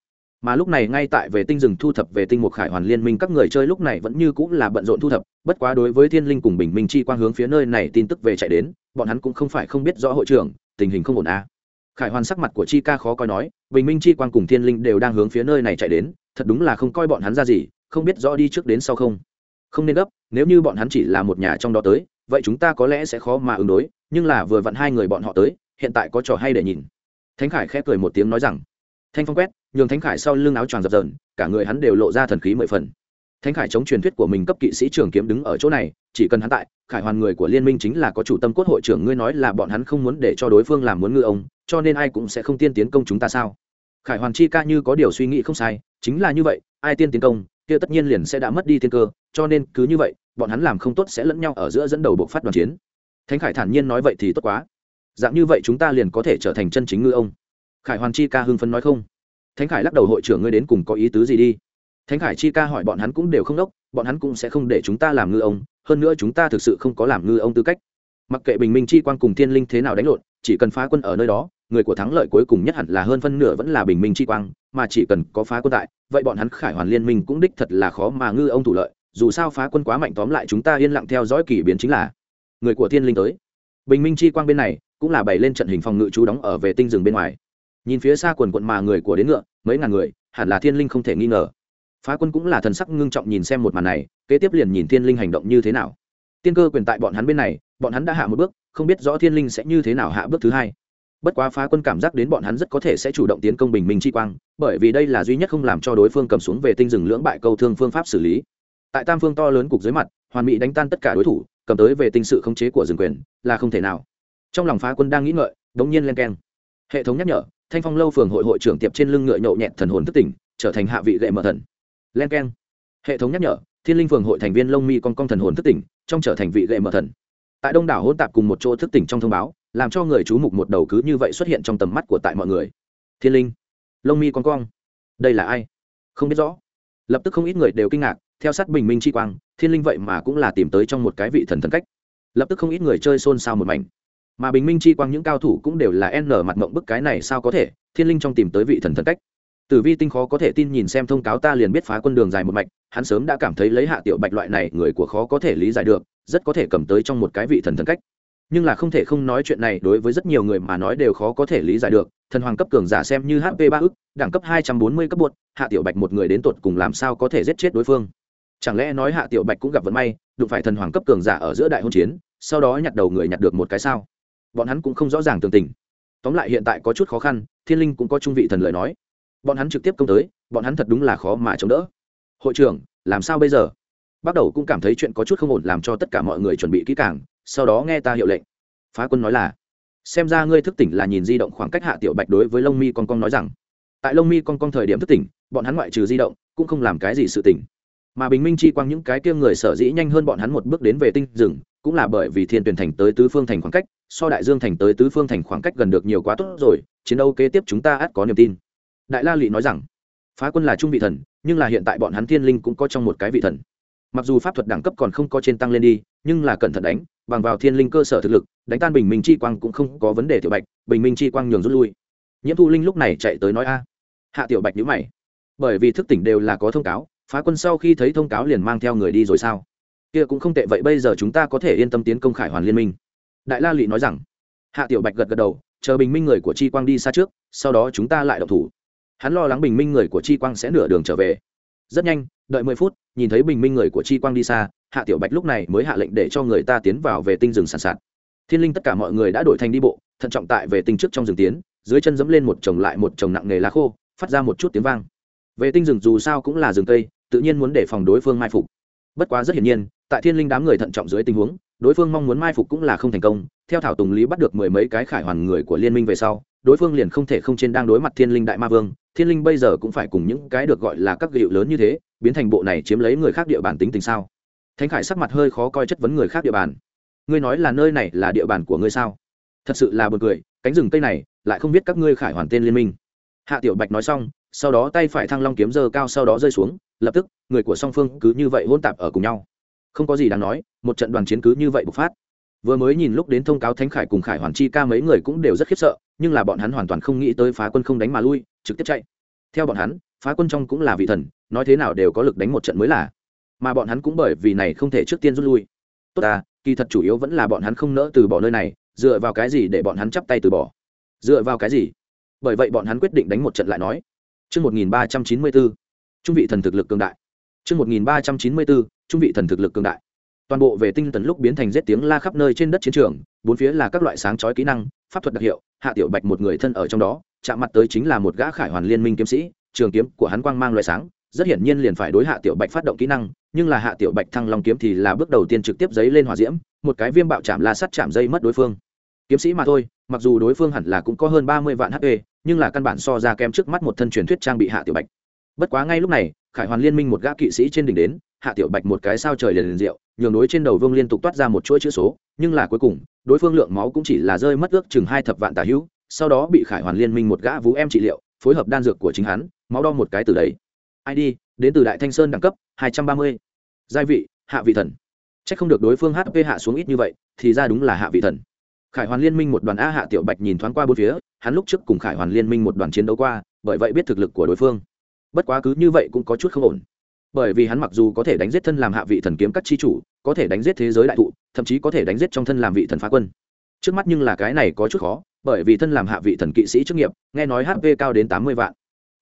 mà lúc này ngay tại về tinh rừng thu thập về tinh mục khải hoàn liên minh các người chơi lúc này vẫn như cũng là bận rộn thu thập bất quá đối với thiên linh cùng bình minh chi quang hướng phía nơi này tin tức về chạy đến bọn hắn cũng không phải không biết rõ hội trưởng tình hình không ổn à. khải hoàn sắc mặt của chi ca khó coi nói bình minh chi quang cùng thiên linh đều đang hướng phía nơi này chạy đến thật đúng là không coi bọn hắn ra gì không biết rõ đi trước đến sau không không nên gấp, nếu như bọn hắn chỉ là một nhà trong đó tới, vậy chúng ta có lẽ sẽ khó mà ứng đối, nhưng là vừa vặn hai người bọn họ tới, hiện tại có trò hay để nhìn. Thánh khải khẽ cười một tiếng nói rằng, thanh phong quét, nhường thánh khải sau lưng áo choàng dập dờn, cả người hắn đều lộ ra thần khí mười phần. Thánh khải chống truyền thuyết của mình cấp kỵ sĩ trường kiếm đứng ở chỗ này, chỉ cần hắn tại, khải hoàn người của liên minh chính là có chủ tâm cốt hội trưởng, ngươi nói là bọn hắn không muốn để cho đối phương làm muốn ngư ông, cho nên ai cũng sẽ không tiên tiến công chúng ta sao? Khải hoàn chi ca như có điều suy nghĩ không sai, chính là như vậy, ai tiên tiến công kia tất nhiên liền sẽ đã mất đi thiên cơ, cho nên cứ như vậy, bọn hắn làm không tốt sẽ lẫn nhau ở giữa dẫn đầu bộ phát đoàn chiến. Thánh khải thản nhiên nói vậy thì tốt quá. Dạng như vậy chúng ta liền có thể trở thành chân chính ngư ông. Khải hoàn chi ca hưng phấn nói không. Thánh khải lắc đầu hội trưởng ngươi đến cùng có ý tứ gì đi? Thánh khải chi ca hỏi bọn hắn cũng đều không đốc, bọn hắn cũng sẽ không để chúng ta làm ngư ông, hơn nữa chúng ta thực sự không có làm ngư ông tư cách. Mặc kệ bình minh chi quan cùng thiên linh thế nào đánh lộn, chỉ cần phá quân ở nơi đó người của thắng lợi cuối cùng nhất hẳn là hơn phân nửa vẫn là bình minh chi quang, mà chỉ cần có phá quân tại, vậy bọn hắn khải hoàn liên minh cũng đích thật là khó mà ngư ông thủ lợi, dù sao phá quân quá mạnh tóm lại chúng ta yên lặng theo dõi kỷ biến chính là người của thiên linh tới. Bình minh chi quang bên này cũng là bày lên trận hình phòng ngự chú đóng ở về tinh rừng bên ngoài. Nhìn phía xa quần quận mà người của đến ngựa, mấy ngàn người, hẳn là thiên linh không thể nghi ngờ. Phá quân cũng là thần sắc ngưng trọng nhìn xem một màn này, kế tiếp liền nhìn thiên linh hành động như thế nào. Tiên cơ quyền tại bọn hắn bên này, bọn hắn đã hạ một bước, không biết rõ thiên linh sẽ như thế nào hạ bước thứ hai bất quá phá quân cảm giác đến bọn hắn rất có thể sẽ chủ động tiến công bình minh chi quang, bởi vì đây là duy nhất không làm cho đối phương cầm xuống về tinh rừng lưỡng bại câu thương phương pháp xử lý. Tại tam phương to lớn cục dưới mặt, hoàn mỹ đánh tan tất cả đối thủ, cầm tới về tinh sự khống chế của rừng quyền, là không thể nào. Trong lòng phá quân đang nghĩ ngợi, đống nhiên len keng. Hệ thống nhắc nhở, thanh phong lâu phường hội hội trưởng tiệp trên lưng ngựa nhậu nhẹt thần hồn thất tỉnh, trở thành hạ vị gậy mở thần. Len k e n hệ thống nhắc nhở, thiên linh phường hội thành viên lông mi con con thần hồn thất tỉnh, trong trở thành vị gậy mở thần. Tại đông đảo hôn tạp cùng một chỗ thức tỉnh trong thông báo làm cho người chú mục một đầu cứ như vậy xuất hiện trong tầm mắt của tại mọi người. Thiên linh, lông mi con cong. Đây là ai? Không biết rõ. Lập tức không ít người đều kinh ngạc, theo sát bình minh chi quang, thiên linh vậy mà cũng là tìm tới trong một cái vị thần thần cách. Lập tức không ít người chơi xôn xao một mảnh. Mà bình minh chi quang những cao thủ cũng đều là n mặt mộng bức cái này sao có thể, thiên linh trong tìm tới vị thần thần cách. Tử vi tinh khó có thể tin nhìn xem thông cáo ta liền biết phá quân đường dài một mạch, hắn sớm đã cảm thấy lấy hạ tiểu bạch loại này người của khó có thể lý giải được, rất có thể cầm tới trong một cái vị thần thần cách nhưng là không thể không nói chuyện này đối với rất nhiều người mà nói đều khó có thể lý giải được. Thần hoàng cấp cường giả xem như hp ba ức, đẳng cấp hai trăm bốn mươi cấp bột, hạ tiểu bạch một người đến tột cùng làm sao có thể giết chết đối phương? Chẳng lẽ nói hạ tiểu bạch cũng gặp vận may, đụng phải thần hoàng cấp cường giả ở giữa đại hôn chiến, sau đó nhặt đầu người nhặt được một cái sao? Bọn hắn cũng không rõ ràng tường tình. Tóm lại hiện tại có chút khó khăn, thiên linh cũng có trung vị thần lời nói. Bọn hắn trực tiếp công tới, bọn hắn thật đúng là khó mà chống đỡ. Hội trưởng, làm sao bây giờ? Bắt đầu cũng cảm thấy chuyện có chút không ổn làm cho tất cả mọi người chuẩn bị kỹ càng sau đó nghe ta hiệu lệnh. Phá quân nói là, xem ra ngươi thức tỉnh là nhìn di động khoảng cách hạ tiểu bạch đối với lông mi con con nói rằng, tại lông mi con con thời điểm thức tỉnh, bọn hắn ngoại trừ di động, cũng không làm cái gì sự tỉnh. Mà bình minh chi quang những cái kia người sở dĩ nhanh hơn bọn hắn một bước đến về tinh rừng, cũng là bởi vì thiên tuyển thành tới tứ phương thành khoảng cách, so đại dương thành tới tứ phương thành khoảng cách gần được nhiều quá tốt rồi, chiến đấu kế tiếp chúng ta ắt có niềm tin. Đại la lị nói rằng, phá quân là trung vị thần, nhưng là hiện tại bọn hắn thiên linh cũng có trong một cái vị thần mặc dù pháp thuật đẳng cấp còn không có trên tăng lên đi, nhưng là cẩn thận đánh, bằng vào thiên linh cơ sở thực lực, đánh tan bình minh chi quang cũng không có vấn đề tiểu bạch, bình minh chi quang nhường rút lui. Nhiễm thu linh lúc này chạy tới nói a. Hạ tiểu bạch nhữ mày. Bởi vì thức tỉnh đều là có thông cáo, phá quân sau khi thấy thông cáo liền mang theo người đi rồi sao? Kia cũng không tệ, vậy bây giờ chúng ta có thể yên tâm tiến công khải hoàn liên minh. Đại la lị nói rằng. Hạ tiểu bạch gật gật đầu, chờ bình minh người của chi quang đi xa trước, sau đó chúng ta lại độc thủ. Hắn lo lắng bình minh người của chi quang sẽ nửa đường trở về rất nhanh, đợi mười phút, nhìn thấy bình minh người của chi quang đi xa, hạ tiểu bạch lúc này mới hạ lệnh để cho người ta tiến vào về tinh rừng sàn sạt. Thiên linh tất cả mọi người đã đổi thành đi bộ, thận trọng tại về tinh trước trong rừng tiến, dưới chân dẫm lên một chồng lại một chồng nặng nghề lá khô, phát ra một chút tiếng vang. Về tinh rừng dù sao cũng là rừng cây, tự nhiên muốn để phòng đối phương mai phục. Bất quá rất hiển nhiên, tại thiên linh đám người thận trọng dưới tình huống, đối phương mong muốn mai phục cũng là không thành công. Theo thảo tùng lý bắt được mười mấy cái khải hoàn người của liên minh về sau đối phương liền không thể không trên đang đối mặt thiên linh đại ma vương, thiên linh bây giờ cũng phải cùng những cái được gọi là các hiệu lớn như thế, biến thành bộ này chiếm lấy người khác địa bàn tính tình sao? Thánh khải sắc mặt hơi khó coi chất vấn người khác địa bàn. Ngươi nói là nơi này là địa bàn của ngươi sao? Thật sự là b u ồ n cười, cánh rừng tây này, lại không biết các ngươi khải hoàn tên liên minh. Hạ tiểu bạch nói xong, sau đó tay phải thăng long kiếm dơ cao sau đó rơi xuống, lập tức, người của song phương cứ như vậy hôn tạp ở cùng nhau. Không có gì đáng nói, một trận đoàn chiến cứ như vậy bộc phát vừa mới nhìn lúc đến thông cáo thánh khải cùng khải hoàn chi ca mấy người cũng đều rất khiếp sợ nhưng là bọn hắn hoàn toàn không nghĩ tới phá quân không đánh mà lui trực tiếp chạy. Theo bọn hắn phá quân trong cũng là vị thần nói thế nào đều có lực đánh một trận mới là. Mà bọn hắn cũng bởi vì này không thể trước tiên rút lui. Tốt ta kỳ thật chủ yếu vẫn là bọn hắn không nỡ từ bỏ nơi này dựa vào cái gì để bọn hắn chắp tay từ bỏ? Dựa vào cái gì? Bởi vậy bọn hắn quyết định đánh một trận lại nói. Trước 1394, trung vị thần thực lực cường đại. Trước 1394, trung vị thần thực lực cường đại. Toàn bộ về tinh thần lúc biến thành rết tiếng la khắp nơi trên đất chiến trường, bốn phía là các loại sáng chói kỹ năng, pháp thuật đặc hiệu, Hạ Tiểu Bạch một người thân ở trong đó, chạm mặt tới chính là một gã khải hoàn liên minh kiếm sĩ, trường kiếm của hắn quang mang loại sáng, rất hiển nhiên liền phải đối hạ tiểu bạch phát động kỹ năng nhưng là hạ tiểu bạch thăng long kiếm thì là bước đầu tiên trực tiếp giấy lên hỏa diễm một cái viêm bạo chạm la sắt chạm dây mất đối phương. Kiếm sĩ mà thôi mặc dù đối phương hẳn là cũng có hơn ba mươi vạn hp nhưng là căn bản so ra kem trước mắt một thân truyền thuyết trang bị hạ tiểu bạch. Bất quá ngay lúc này khải hoàn liên minh một gã kỵ sĩ trên đỉnh đến, hạ tiểu bạch một cái sao trời liền liền rượu nhường đối trên đầu vương liên tục toát ra một chuỗi chữ số, nhưng là cuối cùng, đối phương lượng máu cũng chỉ là rơi mất ước chừng hai thập vạn tà hữu, sau đó bị khải hoàn liên minh một gã vũ em trị liệu, phối hợp đan dược của chính hắn, máu đo một cái từ đấy. Id đến từ đại thanh sơn đẳng cấp 230. giai vị, hạ vị thần. C h ắ c không được đối phương hp hạ xuống ít như vậy, thì ra đúng là hạ vị thần. Khải hoàn liên minh một đoàn a hạ tiểu bạch nhìn thoáng qua bốn phía, hắn lúc trước cùng khải hoàn liên minh một đoàn chiến đấu qua, bởi vậy biết thực lực của đối phương bất quá cứ như vậy cũng có chút không ổn. Bởi vì hắn mặc dù có thể đánh giết thân làm hạ vị thần kiếm các chi chủ, có thể đánh giết thế giới đại thụ, thậm chí có thể đánh giết trong thân làm vị thần phá quân. Trước mắt nhưng là cái này có chút khó, bởi vì thân làm hạ vị thần kỵ sĩ chức nghiệp, nghe nói hp cao đến tám mươi vạn.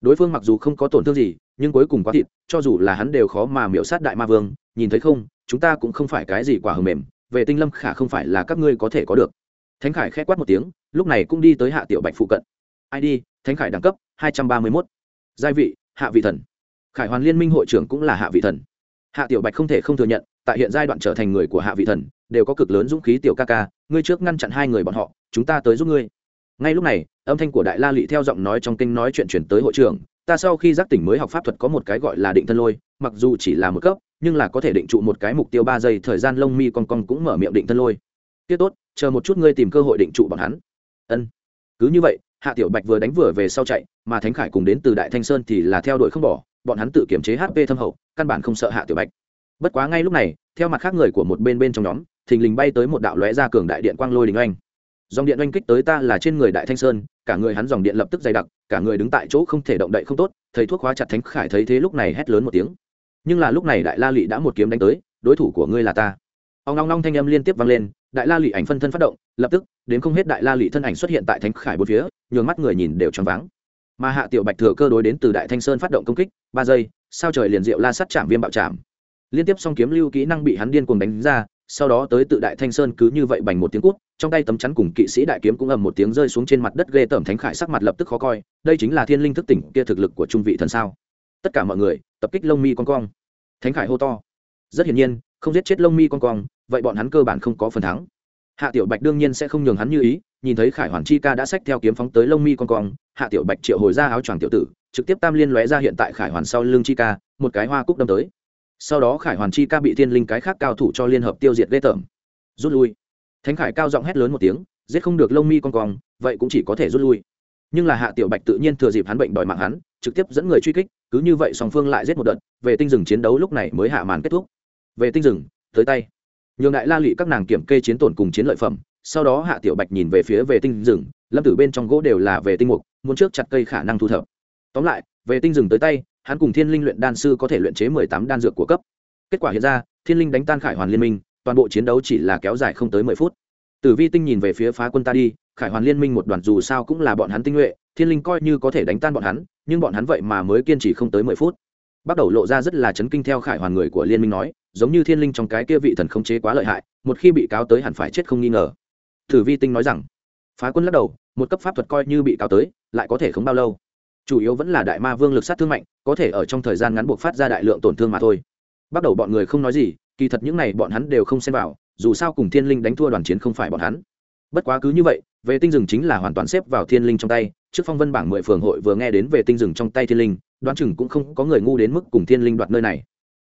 Đối phương mặc dù không có tổn thương gì, nhưng cuối cùng quá thịt, cho dù là hắn đều khó mà miễu sát đại ma vương, nhìn thấy không, chúng ta cũng không phải cái gì quả hờ mềm, về tinh lâm khả không phải là các ngươi có thể có được. Thánh khải k h ẽ quát một tiếng, lúc này cũng đi tới hạ tiểu bạch phụ cận. Id thánh khải đẳng cấp, hai trăm ba mươi mốt. Giai vị hạ vị thần. Khải hoàn liên minh hội trưởng cũng là hạ vị thần. Hạ tiểu bạch không thể không thừa nhận, tại hiện giai đoạn trở thành người của hạ vị thần, đều có cực lớn dũng khí tiểu ca ca, ngươi trước ngăn chặn hai người bọn họ, chúng ta tới giúp ngươi. Ngay lúc này, âm thanh của đại la lị theo giọng nói trong kinh nói chuyện chuyển tới hội trưởng, ta sau khi giác tỉnh mới học pháp thuật có một cái gọi là định thân lôi, mặc dù chỉ là một cấp, nhưng là có thể định trụ một cái mục tiêu ba giây, thời gian lông mi con con cũng mở miệng định thân lôi. Tiết tốt, chờ một chút ngươi tìm cơ hội định trụ bọn hắn. Ân. Cứ như vậy hạ tiểu bạch vừa đánh vừa về sau chạy, mà thánh khải cùng đến từ đại thanh sơn thì là theo đuổi không bỏ, bọn hắn tự kiểm chế hp thâm hậu, căn bản không sợ hạ tiểu bạch. Bất quá ngay lúc này, theo mặt khác người của một bên bên trong nhóm, thình lình bay tới một đạo lóe ra cường đại điện quang lôi đình oanh. dòng điện oanh kích tới ta là trên người đại thanh sơn, cả người hắn dòng điện lập tức dày đặc, cả người đứng tại chỗ không thể động đậy không tốt, thầy thuốc hóa chặt thánh khải thấy thế lúc này hét lớn một tiếng. Nhưng là lúc này đại la lị đã một kiếm đánh tới, đối thủ của ngươi là ta. Ông long long thanh âm liên tiếp vang lên đại la lị ảnh phân thân phát động, lập tức, đến không hết đại la lị thân ảnh xuất hiện tại thánh khải bốn phía, nhường mắt người nhìn đều choáng váng. Mà hạ tiểu bạch thừa cơ đối đến từ đại thanh sơn phát động công kích, ba giây, sao trời liền diệu la sắt chạm viêm bạo chạm. Liên tiếp song kiếm lưu kỹ năng bị hắn điên cuồng đánh ra, sau đó tới tự đại thanh sơn cứ như vậy bành một tiếng cút, trong tay tấm chắn cùng kỵ sĩ đại kiếm cũng ầm một tiếng rơi xuống trên mặt đất ghê tởm thánh khải sắc mặt lập tức khó coi, đây chính là thiên linh thức tỉnh kia thực lực của trung vị thần sao. Tất cả mọi người, tập kích lông mi con cong. Thánh khải hô to. Rất hiển nhiên, không giết chết lông mi con cong vậy bọn hắn cơ bản không có phần thắng. Hạ tiểu bạch đương nhiên sẽ không nhường hắn như ý, nhìn thấy khải hoàn chi ca đã xách theo kiếm phóng tới lông mi con cong, hạ tiểu bạch triệu hồi ra áo choàng tiểu tử, trực tiếp tam liên lóe ra hiện tại khải hoàn sau lưng chi ca, một cái hoa cúc đâm tới. Sau đó khải hoàn chi ca bị thiên linh cái khác cao thủ cho liên hợp tiêu diệt ghê tởm. Rút lui. Thánh khải cao giọng hét lớn một tiếng, giết không được lông mi con cong, vậy cũng chỉ có thể rút lui. Nhưng là hạ tiểu bạch tự nhiên thừa dịp hắn bệnh đòi mạng hắn, trực tiếp dẫn người truy kích, cứ như vậy song phương lại giết một đợt, về tinh rừng chiến đấu lúc này mới hạ màn kết thúc. Về tinh rừng, tới tay nhường đại la lụy các nàng kiểm kê chiến tổn cùng chiến lợi phẩm, sau đó hạ tiểu bạch nhìn về phía về tinh rừng, lâm tử bên trong gỗ đều là về tinh mục, muốn trước chặt cây khả năng thu thập. Tóm lại về tinh rừng tới tay, hắn cùng thiên linh luyện đan sư có thể luyện chế mười tám đan dược của cấp. Kết quả hiện ra, thiên linh đánh tan khải hoàn liên minh, toàn bộ chiến đấu chỉ là kéo dài không tới mười phút. Tử vi tinh nhìn về phía phá quân ta đi, khải hoàn liên minh một đoàn dù sao cũng là bọn hắn tinh nhuệ, thiên linh coi như có thể đánh tan bọn hắn, nhưng bọn hắn vậy mà mới kiên trì không tới mười phút. Bắt đầu lộ ra rất là chấn kinh theo khải hoàn người của liên minh nói giống như thiên linh trong cái kia vị thần không chế quá lợi hại, một khi bị cáo tới hẳn phải chết không nghi ngờ. Thử vi tinh nói rằng, phá quân lắc đầu, một cấp pháp thuật coi như bị cáo tới, lại có thể không bao lâu. Chủ yếu vẫn là đại ma vương lực sát thương mạnh, có thể ở trong thời gian ngắn buộc phát ra đại lượng tổn thương mà thôi. Bắt đầu bọn người không nói gì, kỳ thật những này bọn hắn đều không xem vào, dù sao cùng thiên linh đánh thua đoàn chiến không phải bọn hắn. Bất quá cứ như vậy, về tinh rừng chính là hoàn toàn xếp vào thiên linh trong tay, trước phong vân bảng mười phường hội vừa nghe đến về tinh rừng trong tay thiên linh, đoán chừng cũng không có người ngu đến mức cùng thiên linh đoạt nơi này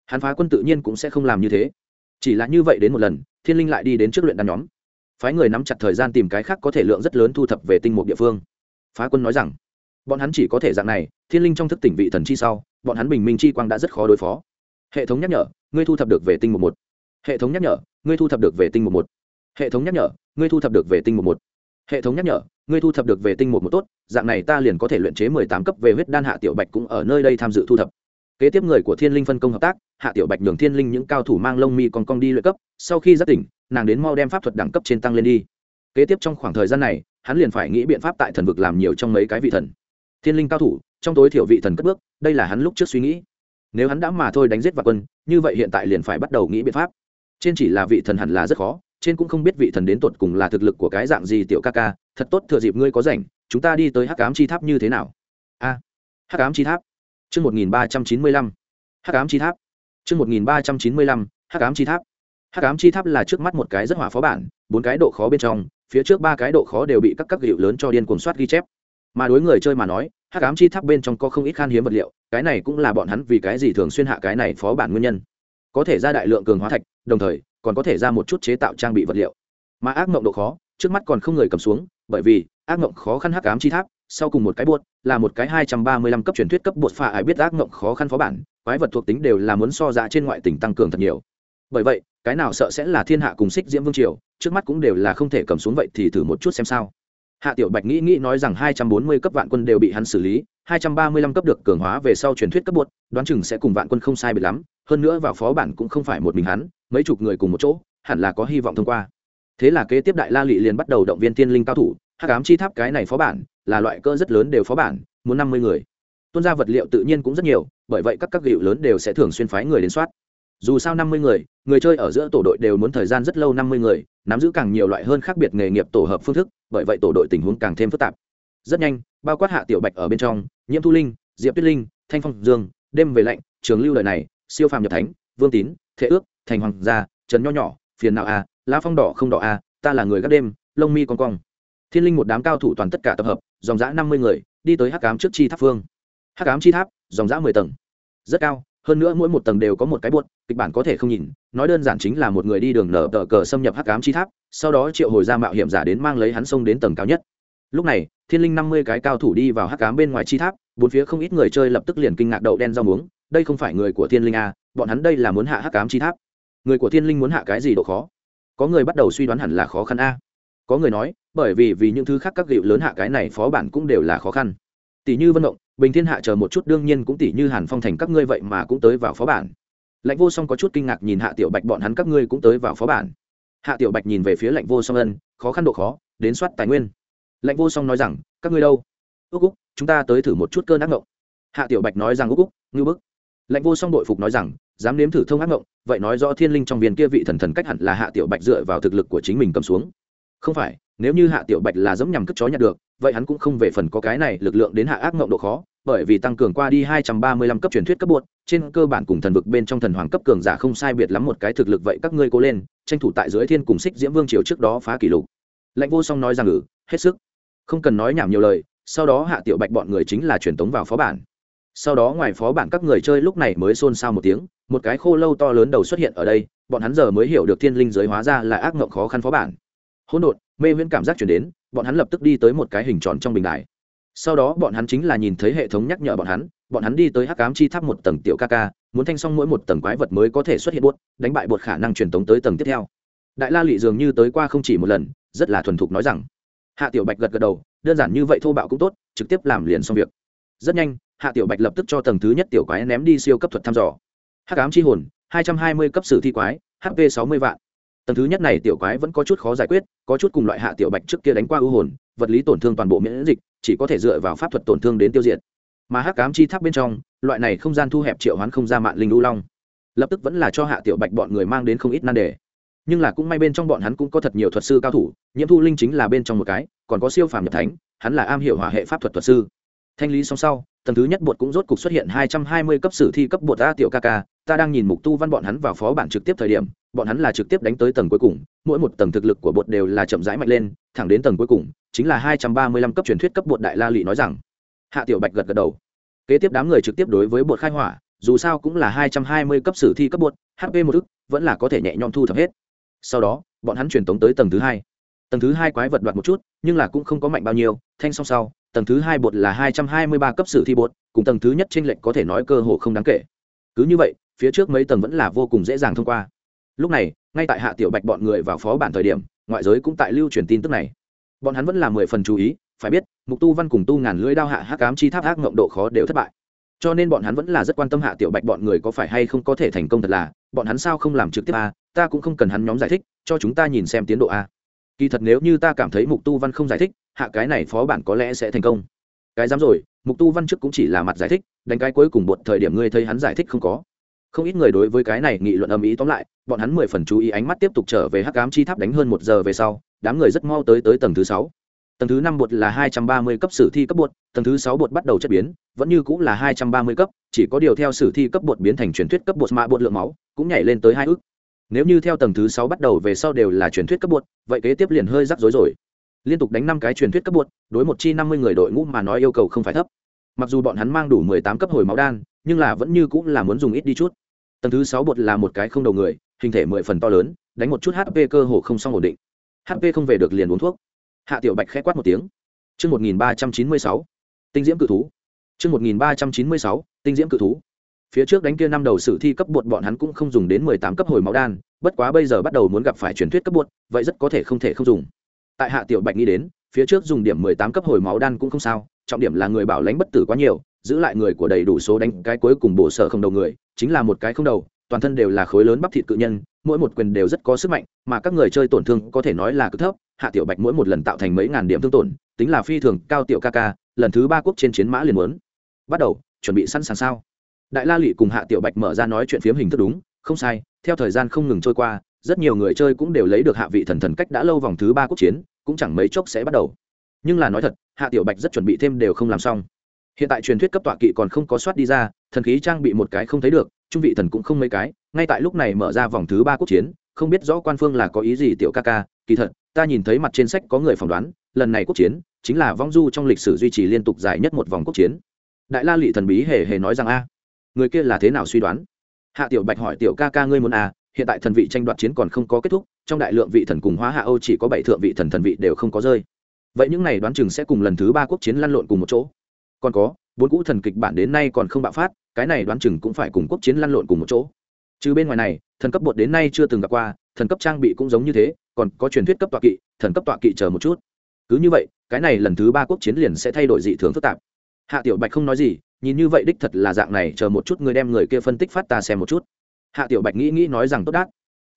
hắn phá quân tự nhiên cũng sẽ không làm như thế. Chỉ là như vậy đến một lần, thiên linh lại đi đến trước luyện đan nhóm. Phái người nắm chặt thời gian tìm cái khác có thể lượng rất lớn thu thập về tinh mục địa phương. Phá quân nói rằng, bọn hắn chỉ có thể dạng này, thiên linh trong thức tỉnh vị thần chi sau, bọn hắn bình minh chi quang đã rất khó đối phó. Hệ thống nhắc nhở, ngươi thu thập được về tinh mục một. Hệ thống nhắc nhở, ngươi thu thập được về tinh mục một. Hệ thống nhắc nhở, ngươi thu thập được về tinh mục một. Hệ thống nhắc nhở, ngươi thu thập được về tinh mục một tốt, dạng này ta liền có thể luyện chế mười tám cấp về huyết đan hạ tiểu bạch cũng ở nơi đây tham dự thu thập kế tiếp người của thiên linh phân công hợp tác, hạ tiểu bạch nhường thiên linh những cao thủ mang lông mi còn cong đi luyện cấp, sau khi giác tỉnh, nàng đến mau đem pháp thuật đẳng cấp trên tăng lên đi. Kế tiếp trong khoảng thời gian này, hắn liền phải nghĩ biện pháp tại thần vực làm nhiều trong mấy cái vị thần. Thiên linh cao thủ, trong tối thiểu vị thần cất bước, đây là hắn lúc trước suy nghĩ. Nếu hắn đã mà thôi đánh giết vạn quân, như vậy hiện tại liền phải bắt đầu nghĩ biện pháp. Trên chỉ là vị thần hẳn là rất khó, trên cũng không biết vị thần đến tột cùng là thực lực của cái dạng gì tiểu ca ca, thật tốt thừa dịp ngươi có rảnh, chúng ta đi tới hắc ám chi tháp như thế nào? A, hắc ám chi tháp chương một nghìn ba trăm chín mươi lăm, hắc ám chi tháp. Chương một nghìn ba trăm chín mươi lăm, hắc ám chi tháp. Hắc ám chi tháp là trước mắt một cái rất hỏa phó bản, bốn cái độ khó bên trong, phía trước ba cái độ khó đều bị các các hiệu lớn cho điên cuồng soát ghi chép. Mà đối người chơi mà nói, hắc ám chi tháp bên trong có không ít khan hiếm vật liệu, cái này cũng là bọn hắn vì cái gì thường xuyên hạ cái này phó bản nguyên nhân. Có thể ra đại lượng cường hóa thạch, đồng thời, còn có thể ra một chút chế tạo trang bị vật liệu. Mà ác mộng độ khó, trước mắt còn không người cầm xuống, bởi vì ác mộng khó khăn hắc ám chi tháp sau cùng một cái buốt là một cái hai trăm ba mươi lăm cấp truyền thuyết cấp bột phà, ai biết ác ngộng khó khăn phó bản quái vật thuộc tính đều là muốn so ra trên ngoại tỉnh tăng cường thật nhiều. Bởi vậy cái nào sợ sẽ là thiên hạ cùng xích diễm vương triều trước mắt cũng đều là không thể cầm xuống vậy thì thử một chút xem sao. Hạ tiểu bạch nghĩ nghĩ nói rằng hai trăm bốn mươi cấp vạn quân đều bị hắn xử lý hai trăm ba mươi lăm cấp được cường hóa về sau truyền thuyết cấp bột đoán chừng sẽ cùng vạn quân không sai biệt lắm hơn nữa vào phó bản cũng không phải một mình hắn mấy chục người cùng một chỗ hẳn là có hy vọng thông qua. Thế là kế tiếp đại la lị liền bắt đầu động viên tiên linh cao thủ hắc ám chi tháp cái này phó bản là loại cơ rất lớn đều phó bản muốn năm mươi người. Tuân ra vật liệu tự nhiên cũng rất nhiều bởi vậy các các hiệu lớn đều sẽ thường xuyên phái người đến soát. Dù sao năm mươi người người chơi ở giữa tổ đội đều muốn thời gian rất lâu năm mươi người nắm giữ càng nhiều loại hơn khác biệt nghề nghiệp tổ hợp phương thức bởi vậy tổ đội tình huống càng thêm phức tạp. Rất nhanh bao quát hạ tiểu bạch ở bên trong nhiễm thu linh diệp tuyết linh thanh phong dương đêm về lạnh trường lưu lời này siêu phàm nhập thánh vương tín thế ước thành hoàng gia trần nho nhỏ phiền nào a à, lá phong đỏ không đỏ a ta là người gác đêm lông mi con cong thiên linh một đám cao thủ toàn tất cả tập hợp, dòng giã năm mươi người, đi tới hắc cám trước chi tháp phương. Hắc cám chi tháp, dòng giã mười tầng. Rất cao, hơn nữa mỗi một tầng đều có một cái buột kịch bản có thể không nhìn, nói đơn giản chính là một người đi đường nở tờ cờ xâm nhập hắc cám chi tháp, sau đó triệu hồi ra mạo hiểm giả đến mang lấy hắn sông đến tầng cao nhất. Lúc này, thiên linh năm mươi cái cao thủ đi vào hắc cám bên ngoài chi tháp, bốn phía không ít người chơi lập tức liền kinh ngạc đậu đen rau muống, đây không phải người của thiên linh a bọn hắn đây là muốn hạ hắc cám chi tháp. Người của thiên linh muốn hạ cái gì độ khó? Có người bắt đầu suy đoán hẳn là khó khăn a có người nói, bởi vì vì những thứ khác các gịu lớn hạ cái này phó bản cũng đều là khó khăn. Tỷ như vân động, bình thiên hạ chờ một chút đương nhiên cũng tỷ như hàn phong thành các ngươi vậy mà cũng tới vào phó bản. Lạnh vô song có chút kinh ngạc nhìn hạ tiểu bạch bọn hắn các ngươi cũng tới vào phó bản. Hạ tiểu bạch nhìn về phía lạnh vô song ân, khó khăn độ khó, đến soát tài nguyên. Lạnh vô song nói rằng, các ngươi đâu? Ước úc, chúng ta tới thử một chút cơn ác ngộng hạ tiểu bạch nói rằng ước úc ngư bức. Lạnh vô song đội phục nói rằng, dám nếm thử thông ác ngộng vậy nói rõ thiên linh trong viên kia vị thần thần cách hẳn là hạ tiểu bạch dựa vào thực lực của chính mình cầm xuống không phải nếu như hạ tiểu bạch là dẫm nhằm cất chó nhặt được vậy hắn cũng không về phần có cái này lực lượng đến hạ ác mộng độ khó bởi vì tăng cường qua đi hai trăm ba mươi lăm cấp truyền thuyết cấp buộc, trên cơ bản cùng thần vực bên trong thần hoàng cấp cường giả không sai biệt lắm một cái thực lực vậy các ngươi cố lên tranh thủ tại dưới thiên cùng xích diễm vương triều trước đó phá kỷ lục. Lãnh vô song nói rằng ngữ hết sức. Không cần nói nhảm nhiều lời sau đó hạ tiểu bạch bọn người chính là truyền tống vào phó bản. Sau đó ngoài phó bản các người chơi lúc này mới xôn xao một tiếng một cái khô lâu to lớn đầu xuất hiện ở đây bọn hắn giờ mới hiểu được thiên linh giới hóa ra là ác ngộng khó khăn phó bản hỗn độn, mê viễn cảm giác chuyển đến, bọn hắn lập tức đi tới một cái hình tròn trong bình đài. Sau đó bọn hắn chính là nhìn thấy hệ thống nhắc nhở bọn hắn bọn hắn đi tới hắc ám chi tháp một tầng tiểu ca ca, muốn thanh xong mỗi một tầng quái vật mới có thể xuất hiện buốt, đánh bại bột khả năng truyền tống tới tầng tiếp theo. Đại la lị dường như tới qua không chỉ một lần, rất là thuần thục nói rằng, hạ tiểu bạch gật gật đầu, đơn giản như vậy thô bạo cũng tốt, trực tiếp làm liền xong việc. Rất nhanh, hạ tiểu bạch lập tức cho tầng thứ nhất tiểu quái ném đi siêu cấp thuật thăm dò. Hắc ám chi hồn, hai trăm hai mươi cấp sử thi quái hp sáu mươi vạn tầng thứ nhất này tiểu quái vẫn có chút khó giải quyết, có chút cùng loại hạ tiểu bạch trước kia đánh qua ưu hồn, vật lý tổn thương toàn bộ miễn dịch, chỉ có thể dựa vào pháp thuật tổn thương đến tiêu diệt. Mà hắc cám chi tháp bên trong, loại này không gian thu hẹp triệu hoán không ra mạng linh lưu long, lập tức vẫn là cho hạ tiểu bạch bọn người mang đến không ít nan đề. Nhưng là cũng may bên trong bọn hắn cũng có thật nhiều thuật sư cao thủ, nhiễm thu linh chính là bên trong một cái, còn có siêu phàm nhập thánh, hắn là am hiểu hỏa hệ pháp thuật thuật sư thanh lý xong sau, tầng thứ nhất bột cũng rốt cục xuất hiện hai trăm hai mươi cấp sử thi cấp bột a tiểu ca ca, ta đang nhìn mục tu văn bọn hắn vào phó bản trực tiếp thời điểm, bọn hắn là trực tiếp đánh tới tầng cuối cùng, mỗi một tầng thực lực của bột đều là chậm rãi mạnh lên, thẳng đến tầng cuối cùng, chính là hai trăm ba mươi lăm cấp truyền thuyết cấp bột đại la lị nói rằng. Hạ tiểu bạch gật gật đầu. Kế tiếp đám người trực tiếp đối với bột khai hỏa, dù sao cũng là hai trăm hai mươi cấp sử thi cấp bột hp một ức, vẫn là có thể nhẹ nhõm thu thập hết. Sau đó, bọn hắn truyền tống tới tầng thứ hai. Tầng thứ hai quái vật đoạt một chút, nhưng là cũng không có mạnh bao nhiêu, thanh song sau tầng thứ hai bột là hai trăm hai mươi ba cấp sử thi bột, cùng tầng thứ nhất t r ê n lệch có thể nói cơ hồ không đáng kể. Cứ như vậy, phía trước mấy tầng vẫn là vô cùng dễ dàng thông qua. Lúc này, ngay tại hạ tiểu bạch bọn người vào phó bản thời điểm, ngoại giới cũng tại lưu truyền tin tức này. Bọn hắn vẫn là mười phần chú ý, phải biết, mục tu văn cùng tu ngàn lưỡi đao hạ hắc cám chi tháp ác ngộng độ khó đều thất bại. Cho nên bọn hắn vẫn là rất quan tâm hạ tiểu bạch bọn người có phải hay không có thể thành công thật là, bọn hắn sao không làm trực tiếp a, ta cũng không cần hắn nhóm giải thích, cho chúng ta nhìn xem tiến độ a. Kỳ thật nếu như ta cảm thấy mục tu văn không giải thích hạ cái này phó bản có lẽ sẽ thành công. Cái dám rồi, mục tu văn trước cũng chỉ là mặt giải thích, đánh cái cuối cùng một thời điểm ngươi thấy hắn giải thích không có. Không ít người đối với cái này nghị luận âm ý tóm lại, bọn hắn mười phần chú ý ánh mắt tiếp tục trở về hắc cám chi tháp đánh hơn một giờ về sau, đám người rất mau tới tới tầng thứ sáu. Tầng thứ năm bột là hai trăm ba mươi cấp sử thi cấp bột, tầng thứ sáu bột bắt đầu chất biến, vẫn như cũng là hai trăm ba mươi cấp, chỉ có điều theo sử thi cấp bột biến thành truyền thuyết cấp bột mạ bột lượng máu cũng nhảy lên tới hai ước. Nếu như theo tầng thứ sáu bắt đầu về sau đều là truyền thuyết cấp bột, vậy kế tiếp liền hơi rắc rối rồi liên tục đánh năm cái truyền thuyết cấp bột đối một chi năm mươi người đội ngũ mà nói yêu cầu không phải thấp. Mặc dù bọn hắn mang đủ mười tám cấp hồi máu đan, nhưng là vẫn như cũng là muốn dùng ít đi chút. Tầng thứ sáu bột là một cái không đầu người, hình thể mười phần to lớn, đánh một chút hp cơ hồ không xong ổn định. Hp không về được liền uống thuốc. Hạ tiểu bạch k h ẽ quát một tiếng. Chương một nghìn ba trăm chín mươi sáu, tinh diễm cự thú. Chương một nghìn ba trăm chín mươi sáu, tinh diễm cự thú. Phía trước đánh kia năm đầu sử thi cấp bột bọn hắn cũng không dùng đến mười tám cấp hồi máu đan, bất quá bây giờ bắt đầu muốn gặp phải truyền thuyết cấp bột vậy rất có thể không thể không dùng tại hạ tiểu bạch nghĩ đến, phía trước dùng điểm mười tám cấp hồi máu đan cũng không sao, trọng điểm là người bảo lãnh bất tử quá nhiều, giữ lại người của đầy đủ số đánh cái cuối cùng bổ sở không đầu người, chính là một cái không đầu, toàn thân đều là khối lớn bắp thịt cự nhân, mỗi một quyền đều rất có sức mạnh, mà các người chơi tổn thương có thể nói là cực thấp, hạ tiểu bạch mỗi một lần tạo thành mấy ngàn điểm thương tổn, tính là phi thường cao tiểu ca ca, lần thứ ba quốc trên chiến mã liền muốn. Bắt đầu, chuẩn bị sẵn sàng sao? Đại la lụy cùng hạ tiểu bạch mở ra nói chuyện phiếm hình thức đúng, không sai, theo thời gian không ngừng trôi qua rất nhiều người chơi cũng đều lấy được hạ vị thần thần cách đã lâu vòng thứ ba quốc chiến, cũng chẳng mấy chốc sẽ bắt đầu. Nhưng là nói thật, hạ tiểu bạch rất chuẩn bị thêm đều không làm xong. Hiện tại truyền thuyết cấp tọa kỵ còn không có soát đi ra, thần khí trang bị một cái không thấy được, trung vị thần cũng không mấy cái, ngay tại lúc này mở ra vòng thứ ba quốc chiến, không biết rõ quan phương là có ý gì tiểu ca ca, kỳ thật, ta nhìn thấy mặt trên sách có người phỏng đoán, lần này quốc chiến chính là vong du trong lịch sử duy trì liên tục dài nhất một vòng quốc chiến. Đại la lị thần bí hề hề nói rằng a, người kia là thế nào suy đoán? Hạ tiểu bạch hỏi tiểu ca ca ngươi muốn à hiện tại thần vị tranh đoạt chiến còn không có kết thúc, trong đại lượng vị thần cùng hóa hạ âu chỉ có bảy thượng vị thần thần vị đều không có rơi. Vậy những này đoán chừng sẽ cùng lần thứ ba quốc chiến lăn lộn cùng một chỗ. Còn có, bốn cũ thần kịch bản đến nay còn không bạo phát, cái này đoán chừng cũng phải cùng quốc chiến lăn lộn cùng một chỗ. Trừ bên ngoài này, thần cấp bột đến nay chưa từng gặp qua, thần cấp trang bị cũng giống như thế, còn có truyền thuyết cấp tọa kỵ, thần cấp tọa kỵ chờ một chút. Cứ như vậy, cái này lần thứ ba quốc chiến liền sẽ thay đổi dị thường phức tạp. Hạ tiểu bạch không nói gì, nhìn như vậy đích thật là dạng này, chờ một chút người đem người kia phân tích phát ta xem một chút hạ tiểu bạch nghĩ nghĩ nói rằng tốt đát.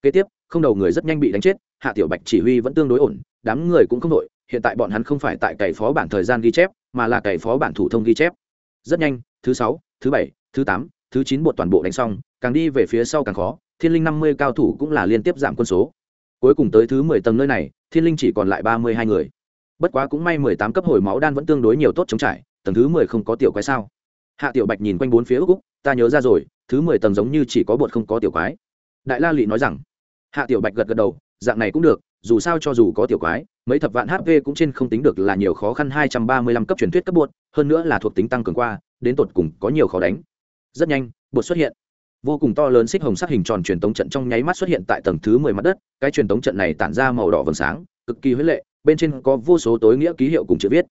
Kế tiếp, không đầu người rất nhanh bị đánh chết, hạ tiểu bạch chỉ huy vẫn tương đối ổn, đám người cũng không đội, hiện tại bọn hắn không phải tại cày phó bản thời gian ghi chép, mà là cày phó bản thủ thông ghi chép. Rất nhanh, thứ sáu, thứ bảy, thứ tám, thứ chín bột toàn bộ đánh xong, càng đi về phía sau càng khó, thiên linh năm mươi cao thủ cũng là liên tiếp giảm quân số. Cuối cùng tới thứ mười tầng nơi này, thiên linh chỉ còn lại ba mươi hai người. Bất quá cũng may mười tám cấp hồi máu đan vẫn tương đối nhiều tốt chống trải, tầng thứ mười không có tiểu quái sao. Hạ tiểu bạch nhìn quanh bốn phía úc úc, ta nhớ ra rồi thứ mười tầng giống như chỉ có bột không có tiểu quái. Đại la lị nói rằng, hạ tiểu bạch gật gật đầu, dạng này cũng được, dù sao cho dù có tiểu quái, mấy thập vạn hp cũng trên không tính được là nhiều khó khăn hai trăm ba mươi lăm cấp truyền thuyết cấp bột, hơn nữa là thuộc tính tăng cường qua, đến tột cùng có nhiều khó đánh. Rất nhanh, bột xuất hiện. Vô cùng to lớn xích hồng sắc hình tròn truyền tống trận trong nháy mắt xuất hiện tại tầng thứ mười mặt đất, cái truyền tống trận này tản ra màu đỏ vầng sáng, cực kỳ huế lệ, bên trên có vô số tối nghĩa ký hiệu cùng chữ viết.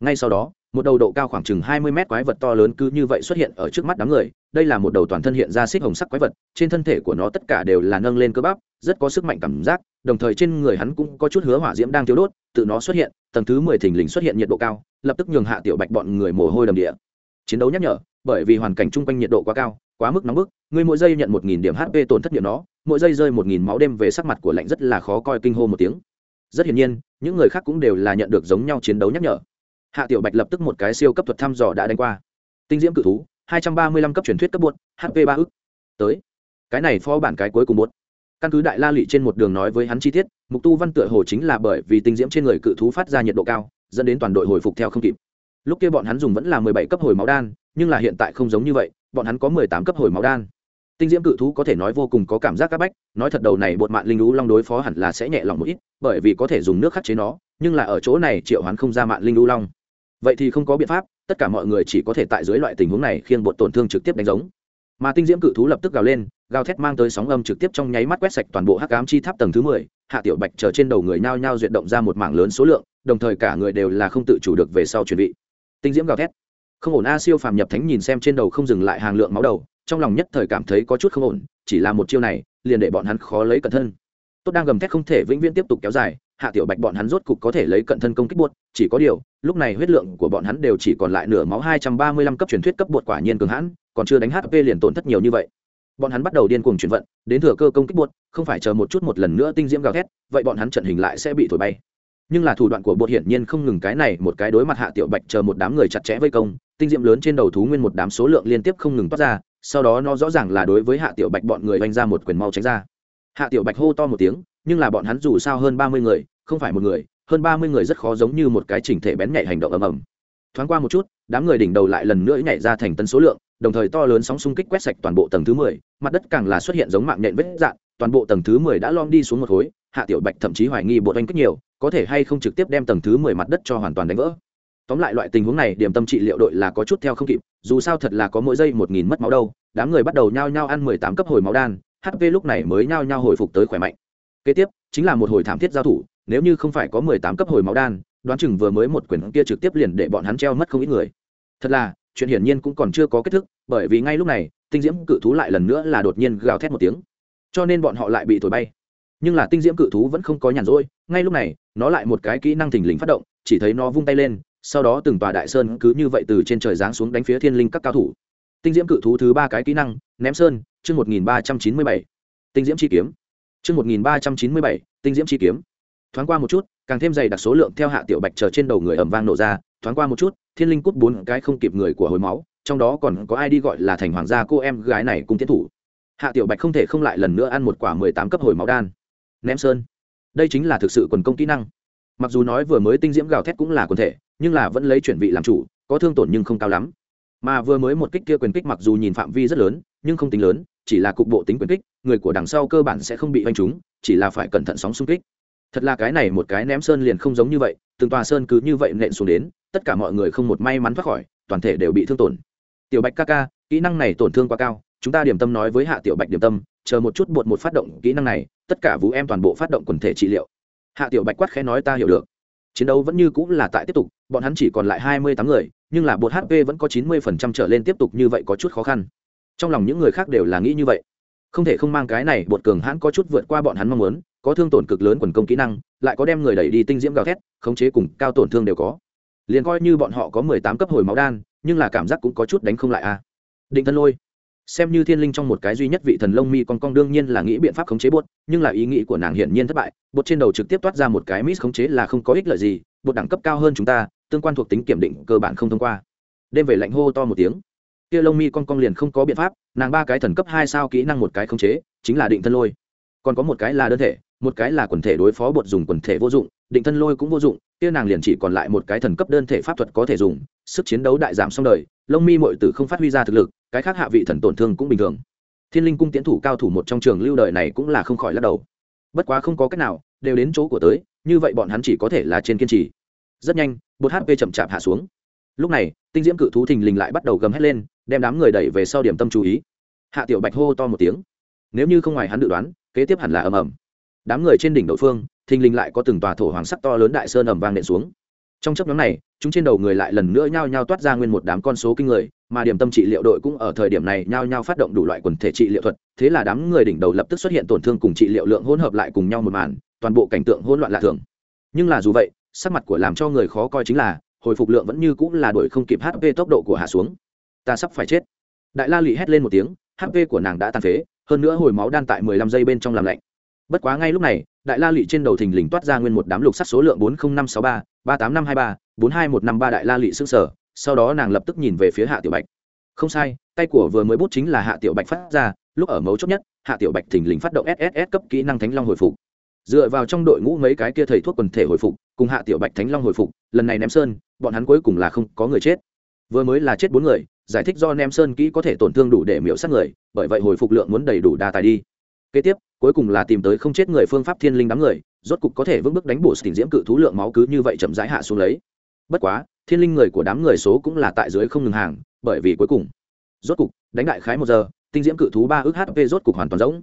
Ngay sau đó một đầu độ cao khoảng chừng hai mươi mét quái vật to lớn cứ như vậy xuất hiện ở trước mắt đám người. Đây là một đầu toàn thân hiện ra xích hồng sắc quái vật, trên thân thể của nó tất cả đều là nâng lên cơ bắp, rất có sức mạnh cảm giác, đồng thời trên người hắn cũng có chút hứa hỏa diễm đang thiếu đốt, tự nó xuất hiện, tầng thứ mười thình lình xuất hiện nhiệt độ cao, lập tức nhường hạ tiểu bạch bọn người mồ hôi đầm địa. Chiến đấu nhắc nhở, bởi vì hoàn cảnh chung quanh nhiệt độ quá cao, quá mức nóng bức ngươi mỗi giây nhận một nghìn điểm hp tổn thất điểm nó, mỗi giây rơi một nghìn máu đêm về sắc mặt của lạnh rất là khó coi kinh hô một tiếng. Rất hiển nhiên, những người khác cũng đều là nhận được giống nhau chiến đấu nhắc nhở hạ tiểu bạch lập tức một cái siêu cấp thuật thăm dò đã đánh qua. Tinh diễm cự thú, hai trăm ba mươi lăm cấp truyền thuyết cấp bột hp ba ức. Tới. Cái này phó bản cái cuối cùng bột. Căn cứ đại la lụy trên một đường nói với hắn chi tiết, mục tu văn tựa hồ chính là bởi vì tinh diễm trên người cự thú phát ra nhiệt độ cao, dẫn đến toàn đội hồi phục theo không kịp. Lúc kia bọn hắn dùng vẫn là mười bảy cấp hồi máu đan, nhưng là hiện tại không giống như vậy, bọn hắn có mười tám cấp hồi máu đan. Tinh diễm cự thú có thể nói vô cùng có cảm giác các bách, nói thật đầu này bột mạng linh lũ long đối phó hẳn là sẽ nhẹ lòng một ít, bởi vì có thể dùng nước khắc chế nó, nhưng là ở chỗ này triệu hoán không ra mạng linh lũ long vậy thì không có biện pháp, tất cả mọi người chỉ có thể tại dưới loại tình huống này khiêng bột tổn thương trực tiếp đánh giống. Mà tinh diễm cự thú lập tức gào lên, gào thét mang tới sóng âm trực tiếp trong nháy mắt quét sạch toàn bộ hắc ám chi tháp tầng thứ mười, hạ tiểu bạch chờ trên đầu người nhao nhao duyệt động ra một mảng lớn số lượng, đồng thời cả người đều là không tự chủ được về sau chuẩn bị. Tinh diễm gào thét. Không ổn a, siêu phàm nhập thánh nhìn xem trên đầu không dừng lại hàng lượng máu đầu, trong lòng nhất thời cảm thấy có chút không ổn, chỉ là một chiêu này, liền để bọn hắn khó lấy cẩn thân. Tốt đang gầm thét không thể vĩnh viễn tiếp tục kéo dài hạ tiểu bạch bọn hắn rốt cục có thể lấy cận thân công kích buột chỉ có điều, lúc này huyết lượng của bọn hắn đều chỉ còn lại nửa máu hai trăm ba mươi lăm cấp truyền thuyết cấp bột quả nhiên cường hãn, còn chưa đánh hp liền tổn thất nhiều như vậy. Bọn hắn bắt đầu điên cuồng chuyển vận, đến thừa cơ công kích buột không phải chờ một chút một lần nữa tinh diễm gào thét, vậy bọn hắn trận hình lại sẽ bị thổi bay. Nhưng là thủ đoạn của bột hiển nhiên không ngừng cái này, một cái đối mặt hạ tiểu bạch chờ một đám người chặt chẽ vây công, tinh diễm lớn trên đầu thú nguyên một đám số lượng liên tiếp không ngừng toát ra, sau đó nó rõ ràng là đối với hạ tiểu bạch bọn người oanh ra một quyền mau tránh ra. Hạ tiểu bạch hô to một tiếng nhưng là bọn hắn dù sao hơn ba mươi người, không phải một người, hơn ba mươi người rất khó giống như một cái chỉnh thể bén nhạy hành động ầm ầm. Thoáng qua một chút, đám người đỉnh đầu lại lần nữa nhảy ra thành tần số lượng, đồng thời to lớn sóng xung kích quét sạch toàn bộ tầng thứ mười, mặt đất càng là xuất hiện giống mạng nhện vết dạn, toàn bộ tầng thứ mười đã lom đi xuống một khối, hạ tiểu bạch thậm chí hoài nghi bộ oanh kích nhiều, có thể hay không trực tiếp đem tầng thứ mười mặt đất cho hoàn toàn đánh vỡ. Tóm lại loại tình huống này, điểm tâm trị liệu đội là có chút theo không kịp, dù sao thật là có mỗi giây một nghìn mất máu đâu, đám người bắt đầu nhao nhao ăn mười tám cấp hồi máu đan hp lúc này mới nhao nhao hồi phục tới khỏe mạnh kế tiếp, chính là một hồi thảm thiết giao thủ, nếu như không phải có mười tám cấp hồi máu đan, đoán chừng vừa mới một quyển kia trực tiếp liền để bọn hắn treo mất không ít người. Thật là, chuyện hiển nhiên cũng còn chưa có kết thúc, bởi vì ngay lúc này, tinh diễm cự thú lại lần nữa là đột nhiên gào thét một tiếng. Cho nên bọn họ lại bị thổi bay. Nhưng là tinh diễm cự thú vẫn không có nhàn rỗi, ngay lúc này, nó lại một cái kỹ năng thình lình phát động, chỉ thấy nó vung tay lên, sau đó từng tòa đại sơn cứ như vậy từ trên trời giáng xuống đánh phía thiên linh các cao thủ. Tinh diễm cự thú thứ ba cái kỹ năng, ném sơn, chương một nghìn ba trăm chín mươi bảy. Tinh diễm chi kiếm chương một nghìn ba trăm chín mươi bảy, tinh diễm chi kiếm. Thoáng qua một chút, càng thêm dày đặc số lượng theo hạ tiểu bạch chờ trên đầu người ầm vang nổ ra, thoáng qua một chút, thiên linh cút bốn cái không kịp người của hồi máu, trong đó còn có ai đi gọi là thành hoàng gia cô em gái này cùng tiến thủ. Hạ tiểu bạch không thể không lại lần nữa ăn một quả mười tám cấp hồi máu đan. Ném sơn. Đây chính là thực sự quần công kỹ năng. Mặc dù nói vừa mới tinh diễm gào thét cũng là quần thể, nhưng là vẫn lấy chuyển vị làm chủ, có thương tổn nhưng không cao lắm. Mà vừa mới một kích kia quyền kích mặc dù nhìn phạm vi rất lớn, nhưng không tính lớn chỉ là cục bộ tính quyền kích, người của đằng sau cơ bản sẽ không bị oanh trúng, chỉ là phải cẩn thận sóng xung kích. Thật là cái này một cái ném sơn liền không giống như vậy, từng tòa sơn cứ như vậy nện xuống đến, tất cả mọi người không một may mắn thoát khỏi, toàn thể đều bị thương tổn. Tiểu bạch ca ca, kỹ năng này tổn thương quá cao, chúng ta điểm tâm nói với hạ tiểu bạch điểm tâm, chờ một chút bột một phát động kỹ năng này, tất cả vũ em toàn bộ phát động quần thể trị liệu. Hạ tiểu bạch quát khẽ nói ta hiểu được. Chiến đấu vẫn như cũng là tại tiếp tục, bọn hắn chỉ còn lại hai mươi tám người, nhưng là bột hp vẫn có chín mươi phần trăm trở lên tiếp tục như vậy có chút khó khăn trong lòng những người khác đều là nghĩ như vậy. Không thể không mang cái này, bột cường hãn có chút vượt qua bọn hắn mong muốn, có thương tổn cực lớn quần công kỹ năng, lại có đem người đẩy đi tinh diễm gào thét, khống chế cùng cao tổn thương đều có. Liền coi như bọn họ có mười tám cấp hồi máu đan, nhưng là cảm giác cũng có chút đánh không lại a. À. định thân lôi. Xem như thiên linh trong một cái duy nhất vị thần lông mi con con đương nhiên là nghĩ biện pháp khống chế bột, nhưng là ý nghĩ của nàng hiển nhiên thất bại. Bột trên đầu trực tiếp toát ra một cái miss khống chế là không có ích lợi gì, bột đẳng cấp cao hơn chúng ta, tương quan thuộc tính kiểm định cơ bản không thông qua. Đêm về lạnh hô to một tiếng kia lông mi con con liền không có biện pháp, nàng ba cái thần cấp hai sao kỹ năng một cái khống chế, chính là định thân lôi. Còn có một cái là đơn thể, một cái là quần thể đối phó bột dùng quần thể vô dụng, định thân lôi cũng vô dụng, kia nàng liền chỉ còn lại một cái thần cấp đơn thể pháp thuật có thể dùng, sức chiến đấu đại giảm xong đời, lông mi mội tử không phát huy ra thực lực, cái khác hạ vị thần tổn thương cũng bình thường. Thiên linh cung tiến thủ cao thủ một trong trường lưu đời này cũng là không khỏi lắc đầu. Bất quá không có cách nào, đều đến chỗ của tới, như vậy bọn hắn chỉ có thể là trên kiên trì. Rất nhanh, bột hp chậm chạp hạ xuống. Lúc này tinh diễm cự thú thình lình lại bắt đầu gầm hét lên, đem đám người đẩy về sau điểm tâm chú ý. Hạ tiểu bạch hô to một tiếng. Nếu như không ngoài hắn dự đoán, kế tiếp hẳn là ầm ầm. Đám người trên đỉnh đội phương, thình lình lại có từng tòa thổ hoàng sắc to lớn đại sơn ầm vang nện xuống. Trong chấp nhóm này, chúng trên đầu người lại lần nữa nhao nhao toát ra nguyên một đám con số kinh người, mà điểm tâm trị liệu đội cũng ở thời điểm này nhao nhao phát động đủ loại quần thể trị liệu thuật, thế là đám người đỉnh đầu lập tức xuất hiện tổn thương cùng trị liệu lượng hỗn hợp lại cùng nhau một màn, toàn bộ cảnh tượng hỗn loạn lạ thường. Nhưng là dù vậy, sắc mặt của làm cho người khó coi chính là hồi phục lượng vẫn như cũng là đuổi không kịp hp tốc độ của hạ xuống. Ta sắp phải chết. Đại la lị hét lên một tiếng hp của nàng đã tàn phế, hơn nữa hồi máu đan tại mười lăm giây bên trong làm lạnh. Bất quá ngay lúc này, đại la lị trên đầu thình lình toát ra nguyên một đám lục sắc số lượng bốn mươi năm sáu ba ba tám năm hai ba, bốn hai một năm ba đại la lị xương sở sau đó nàng lập tức nhìn về phía hạ tiểu bạch. Không sai, tay của vừa mới bút chính là hạ tiểu bạch phát ra, lúc ở mấu chốt nhất, hạ tiểu bạch thình lình phát động sss cấp kỹ năng thánh long hồi phục. Dựa vào trong đội ngũ mấy cái kia thầy thuốc quần thể hồi phục cùng hạ tiểu bạch thánh long hồi phục, lần này ném sơn, bọn hắn cuối cùng là không có người chết. Vừa mới là chết bốn người, giải thích do ném sơn kỹ có thể tổn thương đủ để miễu sát người, bởi vậy hồi phục lượng muốn đầy đủ đa tài đi. Kế tiếp, cuối cùng là tìm tới không chết người phương pháp thiên linh đám người, rốt cục có thể vững bước đánh bổ tình diễm cự thú lượng máu cứ như vậy chậm rãi hạ xuống lấy. Bất quá, thiên linh người của đám người số cũng là tại dưới không ngừng hàng, bởi vì cuối cùng, rốt cục, đánh đại khái một giờ tinh diễm cự thú ba ước hp rốt cục hoàn toàn rỗng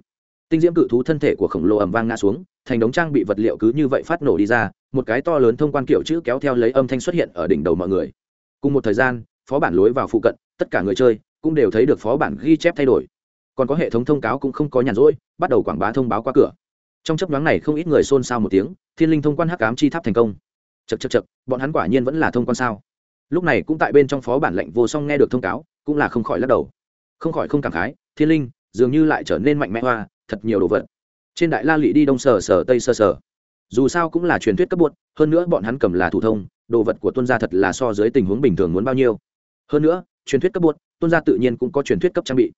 tinh diễm cự thú thân thể của khổng lồ ầm vang ngã xuống, thành đống trang bị vật liệu cứ như vậy phát nổ đi ra, một cái to lớn thông quan kiểu chữ kéo theo lấy âm thanh xuất hiện ở đỉnh đầu mọi người. Cùng một thời gian, phó bản lối vào phụ cận, tất cả người chơi cũng đều thấy được phó bản ghi chép thay đổi. Còn có hệ thống thông cáo cũng không có nhàn rỗi, bắt đầu quảng bá thông báo qua cửa. Trong chấp nhoáng này không ít người xôn xao một tiếng, thiên linh thông quan hắc ám chi tháp thành công. Chật chật chật bọn hắn quả nhiên vẫn là thông quan sao? Lúc này cũng tại bên trong phó bản lệnh vô song nghe được thông cáo, cũng là không khỏi lắc đầu. Không khỏi không cảm khái, thiên linh dường như lại trở nên mạnh mẽ hoa, thật nhiều đồ vật. Trên đại la lị đi đông sở sở tây sơ sở dù sao cũng là truyền thuyết cấp bột hơn nữa bọn hắn cầm là thủ thông, đồ vật của tuân gia thật là so dưới tình huống bình thường muốn bao nhiêu. Hơn nữa, truyền thuyết cấp bột tuân gia tự nhiên cũng có truyền thuyết cấp trang bị.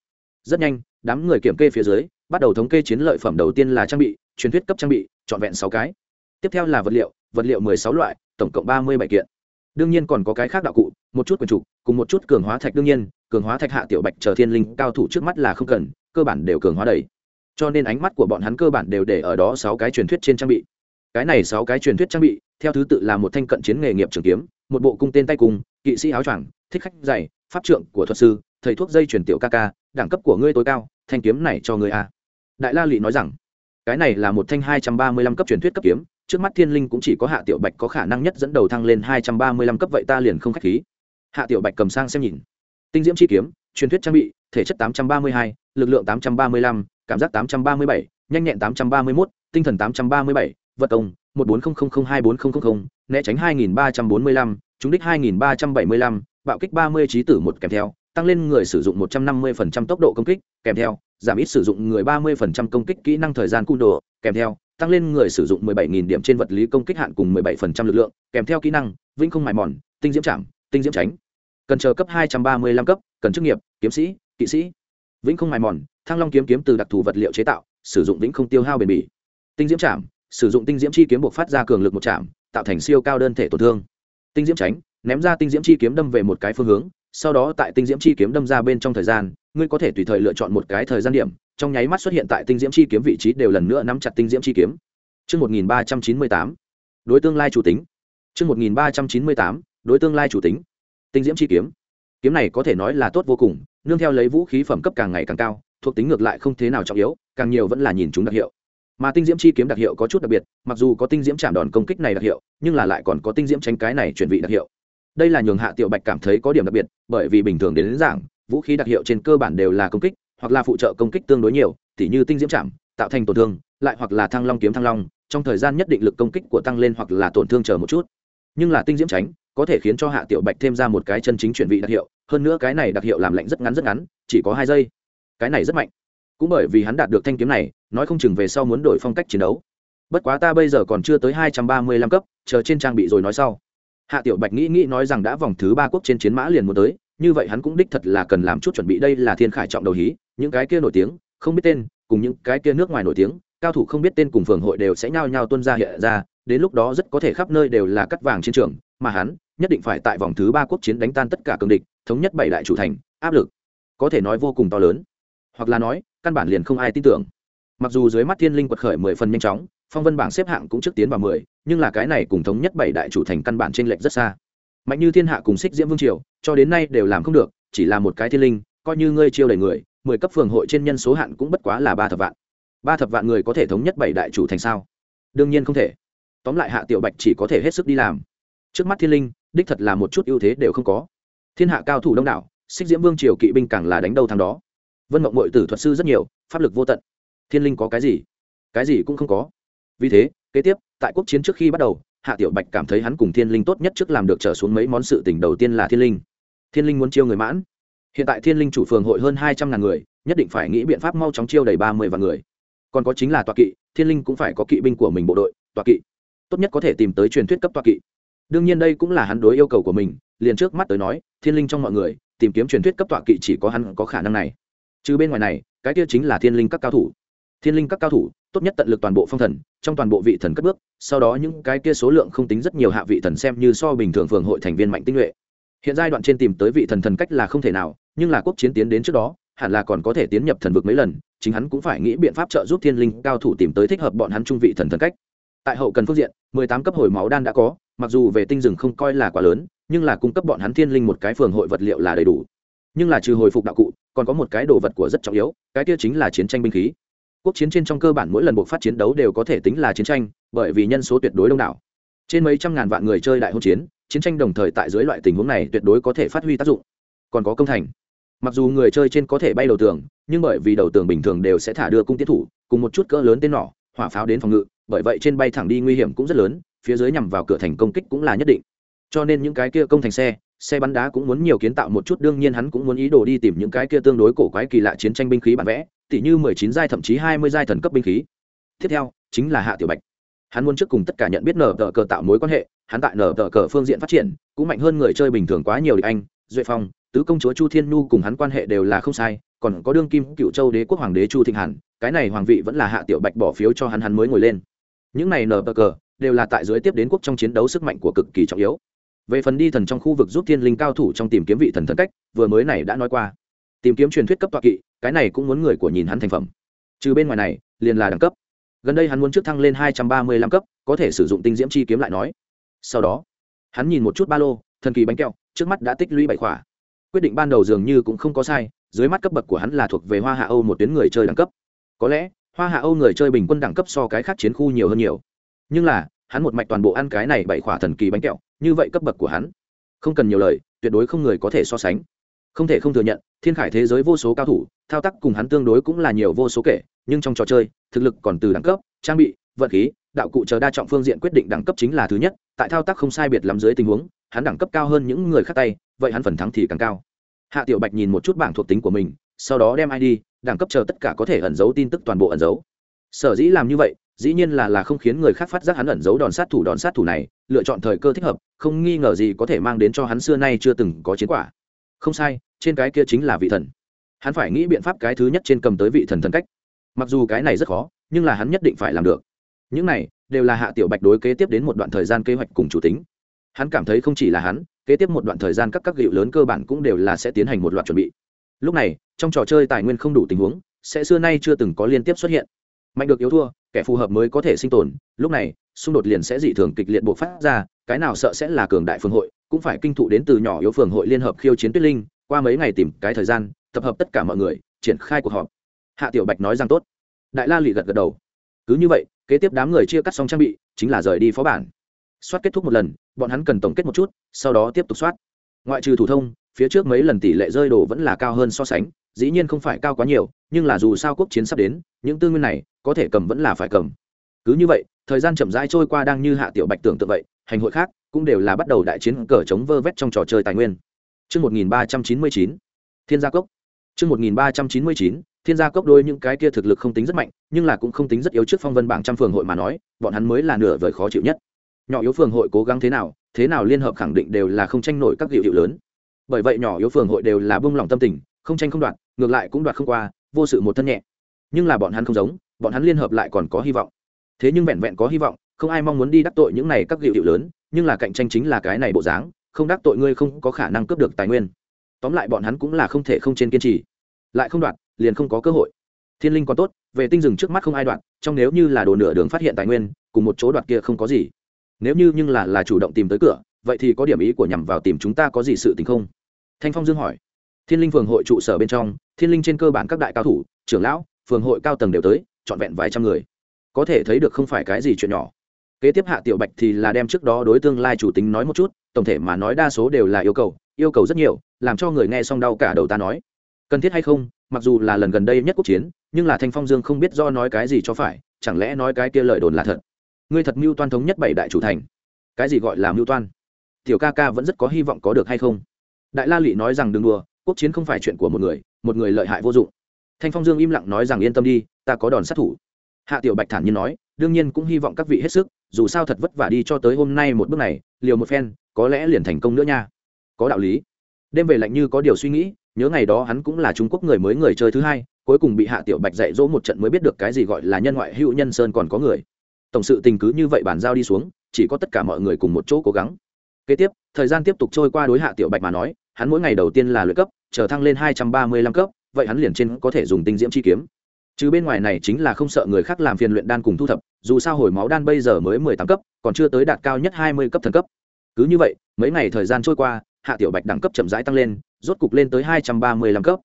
Rất nhanh, đám người kiểm kê phía dưới, bắt đầu thống kê chiến lợi phẩm đầu tiên là trang bị, truyền thuyết cấp trang bị, trọn vẹn sáu cái. Tiếp theo là vật liệu vật liệu mười sáu loại, tổng cộng ba mươi bảy kiện. Đương nhiên còn có cái khác đạo cụ, một chút quần trục, cùng một chút cường hóa thạch đương nhiên, cường hóa thạch hạ tiểu bạch chờ thiên linh cao thủ trước mắt là không cần cơ bản đều cường hóa đầy. Cho nên ánh mắt của bọn hắn cơ bản đều để ở đó sáu cái truyền thuyết trên trang bị. Cái này sáu cái truyền thuyết trang bị, theo thứ tự là một thanh cận chiến nghề nghiệp trường kiếm, một bộ cung tên tay cùng, kỵ sĩ áo choàng, thích khách dày pháp trượng của thuật sư, thầy thuốc dây truyền tiểu ca ca, đẳng cấp của ngươi tối cao, thanh kiếm này cho ngươi a. Đại la lị nói rằng, cái này là một thanh hai trăm ba mươi lăm cấp truyền thuyết cấp kiếm, trước mắt thiên linh cũng chỉ có hạ tiểu bạch có khả năng nhất dẫn đầu thăng lên hai trăm ba mươi lăm cấp vậy ta liền không k h á c h khí. Hạ tiểu bạch cầm sang xem nhìn. Tinh diễm chi kiếm truyền thuyết trang bị thể chất 832, lực lượng 835, cảm giác 837, nhanh nhẹn 831, tinh thần 837, vật công 1400024000, né tránh 2345, trúng đích 2375, bạo kích 30 trí tử một kèm theo, tăng lên người sử dụng 150% tốc độ công kích, kèm theo, giảm ít sử dụng người 30% công kích kỹ năng thời gian cung độ, kèm theo, tăng lên người sử dụng 17000 điểm trên vật lý công kích hạn cùng 17% lực lượng, kèm theo kỹ năng, vĩnh không mài mòn, tinh diễm trảm, tinh diễm tránh. Cần chờ cấp 235 cấp, cần chức nghiệp kiếm sĩ kỵ sĩ vĩnh không mài mòn thăng long kiếm kiếm từ đặc thù vật liệu chế tạo sử dụng vĩnh không tiêu hao bền bỉ tinh diễm chạm sử dụng tinh diễm chi kiếm buộc phát ra cường lực một chạm tạo thành siêu cao đơn thể tổn thương tinh diễm tránh ném ra tinh diễm chi kiếm đâm về một cái phương hướng sau đó tại tinh diễm chi kiếm đâm ra bên trong thời gian ngươi có thể tùy thời lựa chọn một cái thời gian điểm trong nháy mắt xuất hiện tại tinh diễm chi kiếm vị trí đều lần nữa nắm chặt tinh diễm chi kiếm Trước 1398, đối tương lai chủ tính. Trước 1398, đối tương lai chủ tính. Tinh diễm chi kiếm. Kiếm này có thể nói là tốt vô cùng, nương theo lấy vũ khí phẩm cấp càng ngày càng cao, thuộc tính ngược lại không thế nào trọng yếu, càng nhiều vẫn là nhìn chúng đặc hiệu. Mà tinh diễm chi kiếm đặc hiệu có chút đặc biệt, mặc dù có tinh diễm chạm đòn công kích này đặc hiệu, nhưng là lại còn có tinh diễm tránh cái này chuyển vị đặc hiệu đây là nhường hạ tiểu bạch cảm thấy có điểm đặc biệt bởi vì bình thường đến, đến giảng vũ khí đặc hiệu trên cơ bản đều là công kích hoặc là phụ trợ công kích tương đối nhiều tỉ như tinh diễm chạm tạo thành tổn thương lại hoặc là thăng long kiếm thăng long trong thời gian nhất định lực công kích của tăng lên hoặc là tổn thương chờ một chút nhưng là tinh diễm tránh có thể khiến cho hạ tiểu bạch thêm ra một cái chân chính chuyển vị đặc hiệu, hơn nữa cái này đặc hiệu làm lạnh rất ngắn rất ngắn, chỉ có hai giây. Cái này rất mạnh. Cũng bởi vì hắn đạt được thanh kiếm này, nói không chừng về sau muốn đổi phong cách chiến đấu. Bất quá ta bây giờ còn chưa tới hai trăm ba mươi lăm cấp, chờ trên trang bị rồi nói sau. Hạ tiểu bạch nghĩ nghĩ nói rằng đã vòng thứ ba quốc trên chiến mã liền muốn tới, như vậy hắn cũng đích thật là cần làm chút chuẩn bị. Đây là thiên khải trọng đầu hí, những cái kia nổi tiếng, không biết tên, cùng những cái kia nước ngoài nổi tiếng, cao thủ không biết tên cùng phường hội đều sẽ nhao nhao tuân ra hiện ra, đến lúc đó rất có thể khắp nơi đều là cắt vàng chiến trường, mà hắn nhất định phải tại vòng thứ ba quốc chiến đánh tan tất cả cường địch, thống nhất bảy đại chủ thành, áp lực, có thể nói vô cùng to lớn. Hoặc là nói, căn bản liền không ai tin tưởng. Mặc dù dưới mắt thiên linh quật khởi mười phần nhanh chóng, phong vân bảng xếp hạng cũng trước tiến vào mười, nhưng là cái này cùng thống nhất bảy đại chủ thành căn bản trên lệch rất xa. Mạnh như thiên hạ cùng xích diễm vương triều, cho đến nay đều làm không được, chỉ là một cái thiên linh, coi như ngươi chiêu đầy người, mười cấp phường hội trên nhân số hạn cũng bất quá là ba thập vạn. Ba thập vạn người có thể thống nhất bảy đại chủ thành sao? Đương nhiên không thể. Tóm lại hạ tiểu bạch chỉ có thể hết sức đi làm. Trước mắt thiên linh đích thật là một chút ưu thế đều không có. Thiên hạ cao thủ đông đảo, xích diễm vương triều kỵ binh càng là đánh đâu thằng đó. Vân mộng mội tử thuật sư rất nhiều, pháp lực vô tận. Thiên linh có cái gì? Cái gì cũng không có. Vì thế, kế tiếp, tại quốc chiến trước khi bắt đầu, hạ tiểu bạch cảm thấy hắn cùng thiên linh tốt nhất trước làm được trở xuống mấy món sự tình đầu tiên là thiên linh. Thiên linh muốn chiêu người mãn. Hiện tại thiên linh chủ phường hội hơn hai trăm ngàn người, nhất định phải nghĩ biện pháp mau chóng chiêu đầy ba mươi vạn người. Còn có chính là tọa kỵ, thiên linh cũng phải có kỵ binh của mình bộ đội, tọa kỵ. Tốt nhất có thể tìm tới truyền thuyết cấp tọa kỵ đương nhiên đây cũng là hắn đối yêu cầu của mình, liền trước mắt tới nói, thiên linh trong mọi người, tìm kiếm truyền thuyết cấp tọa kỵ chỉ có hắn có khả năng này. Chứ bên ngoài này, cái kia chính là thiên linh các cao thủ. Thiên linh các cao thủ, tốt nhất tận lực toàn bộ phong thần, trong toàn bộ vị thần cất bước, sau đó những cái kia số lượng không tính rất nhiều hạ vị thần xem như so bình thường phường hội thành viên mạnh tinh nhuệ. Hiện giai đoạn trên tìm tới vị thần thần cách là không thể nào, nhưng là quốc chiến tiến đến trước đó, hẳn là còn có thể tiến nhập thần vực mấy lần, chính hắn cũng phải nghĩ biện pháp trợ giúp thiên linh cao thủ tìm tới thích hợp bọn hắn trung vị thần thần cách. Tại hậu cần phương diện, mười tám cấp hồi máu đan đã có mặc dù về tinh rừng không coi là quá lớn, nhưng là cung cấp bọn hắn thiên linh một cái phường hội vật liệu là đầy đủ. Nhưng là trừ hồi phục đạo cụ, còn có một cái đồ vật của rất trọng yếu, cái kia chính là chiến tranh binh khí. Quốc chiến trên trong cơ bản mỗi lần buộc phát chiến đấu đều có thể tính là chiến tranh, bởi vì nhân số tuyệt đối đông đảo. Trên mấy trăm ngàn vạn người chơi đại hôn chiến chiến tranh đồng thời tại dưới loại tình huống này tuyệt đối có thể phát huy tác dụng. Còn có công thành. Mặc dù người chơi trên có thể bay đầu tường, nhưng bởi vì đầu tường bình thường đều sẽ thả đưa cung tiến thủ, cùng một chút cỡ lớn tên nỏ, hỏa pháo đến phòng ngự, bởi vậy trên bay thẳng đi nguy hiểm cũng rất lớn phía dưới nhằm vào cửa thành công kích cũng là nhất định. Cho nên những cái kia công thành xe xe bắn đá cũng muốn nhiều kiến tạo một chút, đương nhiên hắn cũng muốn ý đồ đi tìm những cái kia tương đối cổ quái kỳ lạ chiến tranh binh khí bản vẽ, tỉ như mười chín giai thậm chí hai mươi giai thần cấp binh khí. Tiếp theo, chính là hạ tiểu bạch. Hắn muốn trước cùng tất cả nhận biết nở tờ cờ tạo mối quan hệ, hắn tại nở tờ cờ phương diện phát triển, cũng mạnh hơn người chơi bình thường quá nhiều địch anh, duệ phong, tứ công chúa chu thiên nhu cùng hắn quan hệ đều là không sai, còn có đương kim cựu châu đế quốc hoàng đế chu thịnh hàn, cái này hoàng vị vẫn là hạ tiểu bạch bỏ phiếu cho hắn hắn mới ngồi lên. Những này nở tờ cờ đều là tại dưới tiếp đến quốc trong chiến đấu sức mạnh của cực kỳ trọng yếu. Về phần đi thần trong khu vực giúp thiên linh cao thủ trong tìm kiếm vị thần thân cách, vừa mới này đã nói qua. Tìm kiếm truyền thuyết cấp tọa kỵ, cái này cũng muốn người của nhìn hắn thành phẩm. Trừ bên ngoài này, liền là đẳng cấp. Gần đây hắn muốn trước thăng lên hai trăm ba mươi lăm cấp, có thể sử dụng tinh diễm chi kiếm lại nói. Sau đó, hắn nhìn một chút ba lô, thần kỳ bánh kẹo, trước mắt đã tích lũy bảy khỏa. Quyết định ban đầu dường như cũng không có sai, dưới mắt cấp bậc của hắn là thuộc về hoa hạ âu một tuyến người chơi đẳng cấp. Có lẽ, hoa hạ âu người chơi bình quân đẳng cấp so cái khác chiến khu nhiều hơn nhiều nhưng là, hắn một mạch toàn bộ ăn cái này bảy khỏa thần kỳ bánh kẹo, như vậy cấp bậc của hắn, không cần nhiều lời, tuyệt đối không người có thể so sánh. Không thể không thừa nhận, thiên khải thế giới vô số cao thủ, thao tác cùng hắn tương đối cũng là nhiều vô số kể, nhưng trong trò chơi, thực lực còn từ đẳng cấp, trang bị vận khí, đạo cụ chờ đa trọng phương diện quyết định đẳng cấp chính là thứ nhất, tại thao tác không sai biệt lắm dưới tình huống, hắn đẳng cấp cao hơn những người khác tay, vậy hắn phần thắng thì càng cao. Hạ tiểu bạch nhìn một chút bảng thuộc tính của mình, sau đó đem id đẳng cấp chờ tất cả có thể ẩn giấu tin tức toàn bộ ẩn giấu. Sở dĩ làm như vậy dĩ nhiên là là không khiến người khác phát giác hắn ẩn giấu đòn sát thủ, đòn sát thủ này, lựa chọn thời cơ thích hợp, không nghi ngờ gì có thể mang đến cho hắn xưa nay chưa từng có chiến quả. Không sai, trên cái kia chính là vị thần. Hắn phải nghĩ biện pháp cái thứ nhất trên cầm tới vị thần thần cách. Mặc dù cái này rất khó, nhưng là hắn nhất định phải làm được. Những này đều là hạ tiểu bạch đối kế tiếp đến một đoạn thời gian kế hoạch cùng chủ tính. Hắn cảm thấy không chỉ là hắn, kế tiếp một đoạn thời gian các các gịu lớn cơ bản cũng đều là sẽ tiến hành một loạt chuẩn bị. Lúc này, trong trò chơi tài nguyên không đủ tình huống, sẽ xưa nay chưa từng có liên tiếp xuất hiện. Mạnh được yếu thua kẻ phù hợp mới có thể sinh tồn, lúc này, xung đột liền sẽ dị thường kịch liệt buộc phát ra, cái nào sợ sẽ là cường đại phương hội, cũng phải kinh thụ đến từ nhỏ yếu phường hội liên hợp khiêu chiến tuyết linh, qua mấy ngày tìm cái thời gian, tập hợp tất cả mọi người, triển khai cuộc họp. Hạ tiểu bạch nói rằng tốt. Đại la lụy gật gật đầu. Cứ như vậy, kế tiếp đám người chia cắt xong trang bị, chính là rời đi phó bản. Soát kết thúc một lần, bọn hắn cần tổng kết một chút, sau đó tiếp tục soát. Ngoại trừ thủ thông, phía trước mấy lần tỷ lệ rơi đồ vẫn là cao hơn so sánh, dĩ nhiên không phải cao quá nhiều, nhưng là dù sao quốc chiến sắp đến, những tư nguyên này có thể cầm vẫn là phải cầm cứ như vậy thời gian chậm rãi trôi qua đang như hạ tiểu bạch tưởng tượng vậy hành hội khác cũng đều là bắt đầu đại chiến cờ chống vơ vét trong trò chơi tài nguyên Trước 1399, Thiên gia cốc. Trước 1399, Thiên gia cốc đôi những cái kia thực lực không tính rất mạnh, nhưng là cũng không tính rất yếu trước phong vân bảng trăm phường hội mà nói, bọn hắn mới là nửa vời khó chịu nhất. Nhỏ yếu phường hội cố gắng thế nào, thế nào liên hợp khẳng định đều là không tranh nổi các hiệu hiệu lớn. bởi vậy nhỏ yếu phường hội đều là bông lòng tâm tình không tranh không đoạt ngược lại cũng đoạt không qua vô sự một thân nhẹ nhưng là bọn hắn không giống, bọn hắn liên hợp lại còn có hy vọng. Thế nhưng vẹn vẹn có hy vọng, không ai mong muốn đi đắc tội những này các hiệu hiệu lớn, nhưng là cạnh tranh chính là cái này bộ dáng, không đắc tội ngươi không có khả năng cướp được tài nguyên. Tóm lại bọn hắn cũng là không thể không trên kiên trì. Lại không đoạt, liền không có cơ hội. Thiên linh còn tốt, về tinh rừng trước mắt không ai đoạt, trong nếu như là đồ nửa đường phát hiện tài nguyên, cùng một chỗ đoạt kia không có gì. Nếu như nhưng là là chủ động tìm tới cửa, vậy thì có điểm ý của nhằm vào tìm chúng ta có gì sự tình không? Thanh phong dương hỏi. Thiên linh phường hội trụ sở bên trong, thiên linh trên cơ bản các đại cao thủ, trưởng lão phường hội cao tầng đều tới, trọn vẹn vài trăm người. Có thể thấy được không phải cái gì chuyện nhỏ. Kế tiếp hạ tiểu bạch thì là đem trước đó đối tương lai chủ tính nói một chút, tổng thể mà nói đa số đều là yêu cầu yêu cầu rất nhiều, làm cho người nghe xong đau cả đầu ta nói. Cần thiết hay không, mặc dù là lần gần đây nhất quốc chiến, nhưng là thanh phong dương không biết do nói cái gì cho phải, chẳng lẽ nói cái kia lời đồn là thật? Ngươi thật mưu toan thống nhất bảy đại chủ thành. Cái gì gọi là mưu toan? Tiểu ca ca vẫn rất có hy vọng có được hay không? Đại la lị nói rằng đừng đùa quốc chiến không phải chuyện của một người một người lợi hại vô dụng thanh phong dương im lặng nói rằng yên tâm đi, ta có đòn sát thủ. Hạ tiểu bạch thản nhiên nói, đương nhiên cũng hy vọng các vị hết sức, dù sao thật vất vả đi cho tới hôm nay một bước này, liều một phen, có lẽ liền thành công nữa nha. Có đạo lý. Đêm về lạnh như có điều suy nghĩ, nhớ ngày đó hắn cũng là trung quốc người mới người chơi thứ hai, cuối cùng bị hạ tiểu bạch dạy dỗ một trận mới biết được cái gì gọi là nhân ngoại hữu nhân sơn còn có người. Tổng sự tình cứ như vậy bàn giao đi xuống, chỉ có tất cả mọi người cùng một chỗ cố gắng. Kế tiếp, thời gian tiếp tục trôi qua đối hạ tiểu bạch mà nói, hắn mỗi ngày đầu tiên là luyện cấp, chờ thăng lên hai trăm ba mươi lăm cấp vậy hắn liền trên có thể dùng tinh diễm chi kiếm. Chứ bên ngoài này chính là không sợ người khác làm phiền luyện đan cùng thu thập, dù sao hồi máu đan bây giờ mới mười tám cấp, còn chưa tới đạt cao nhất hai mươi cấp thần cấp. Cứ như vậy, mấy ngày thời gian trôi qua, hạ tiểu bạch đẳng cấp chậm rãi tăng lên, rốt cục lên tới hai trăm ba mươi lăm cấp.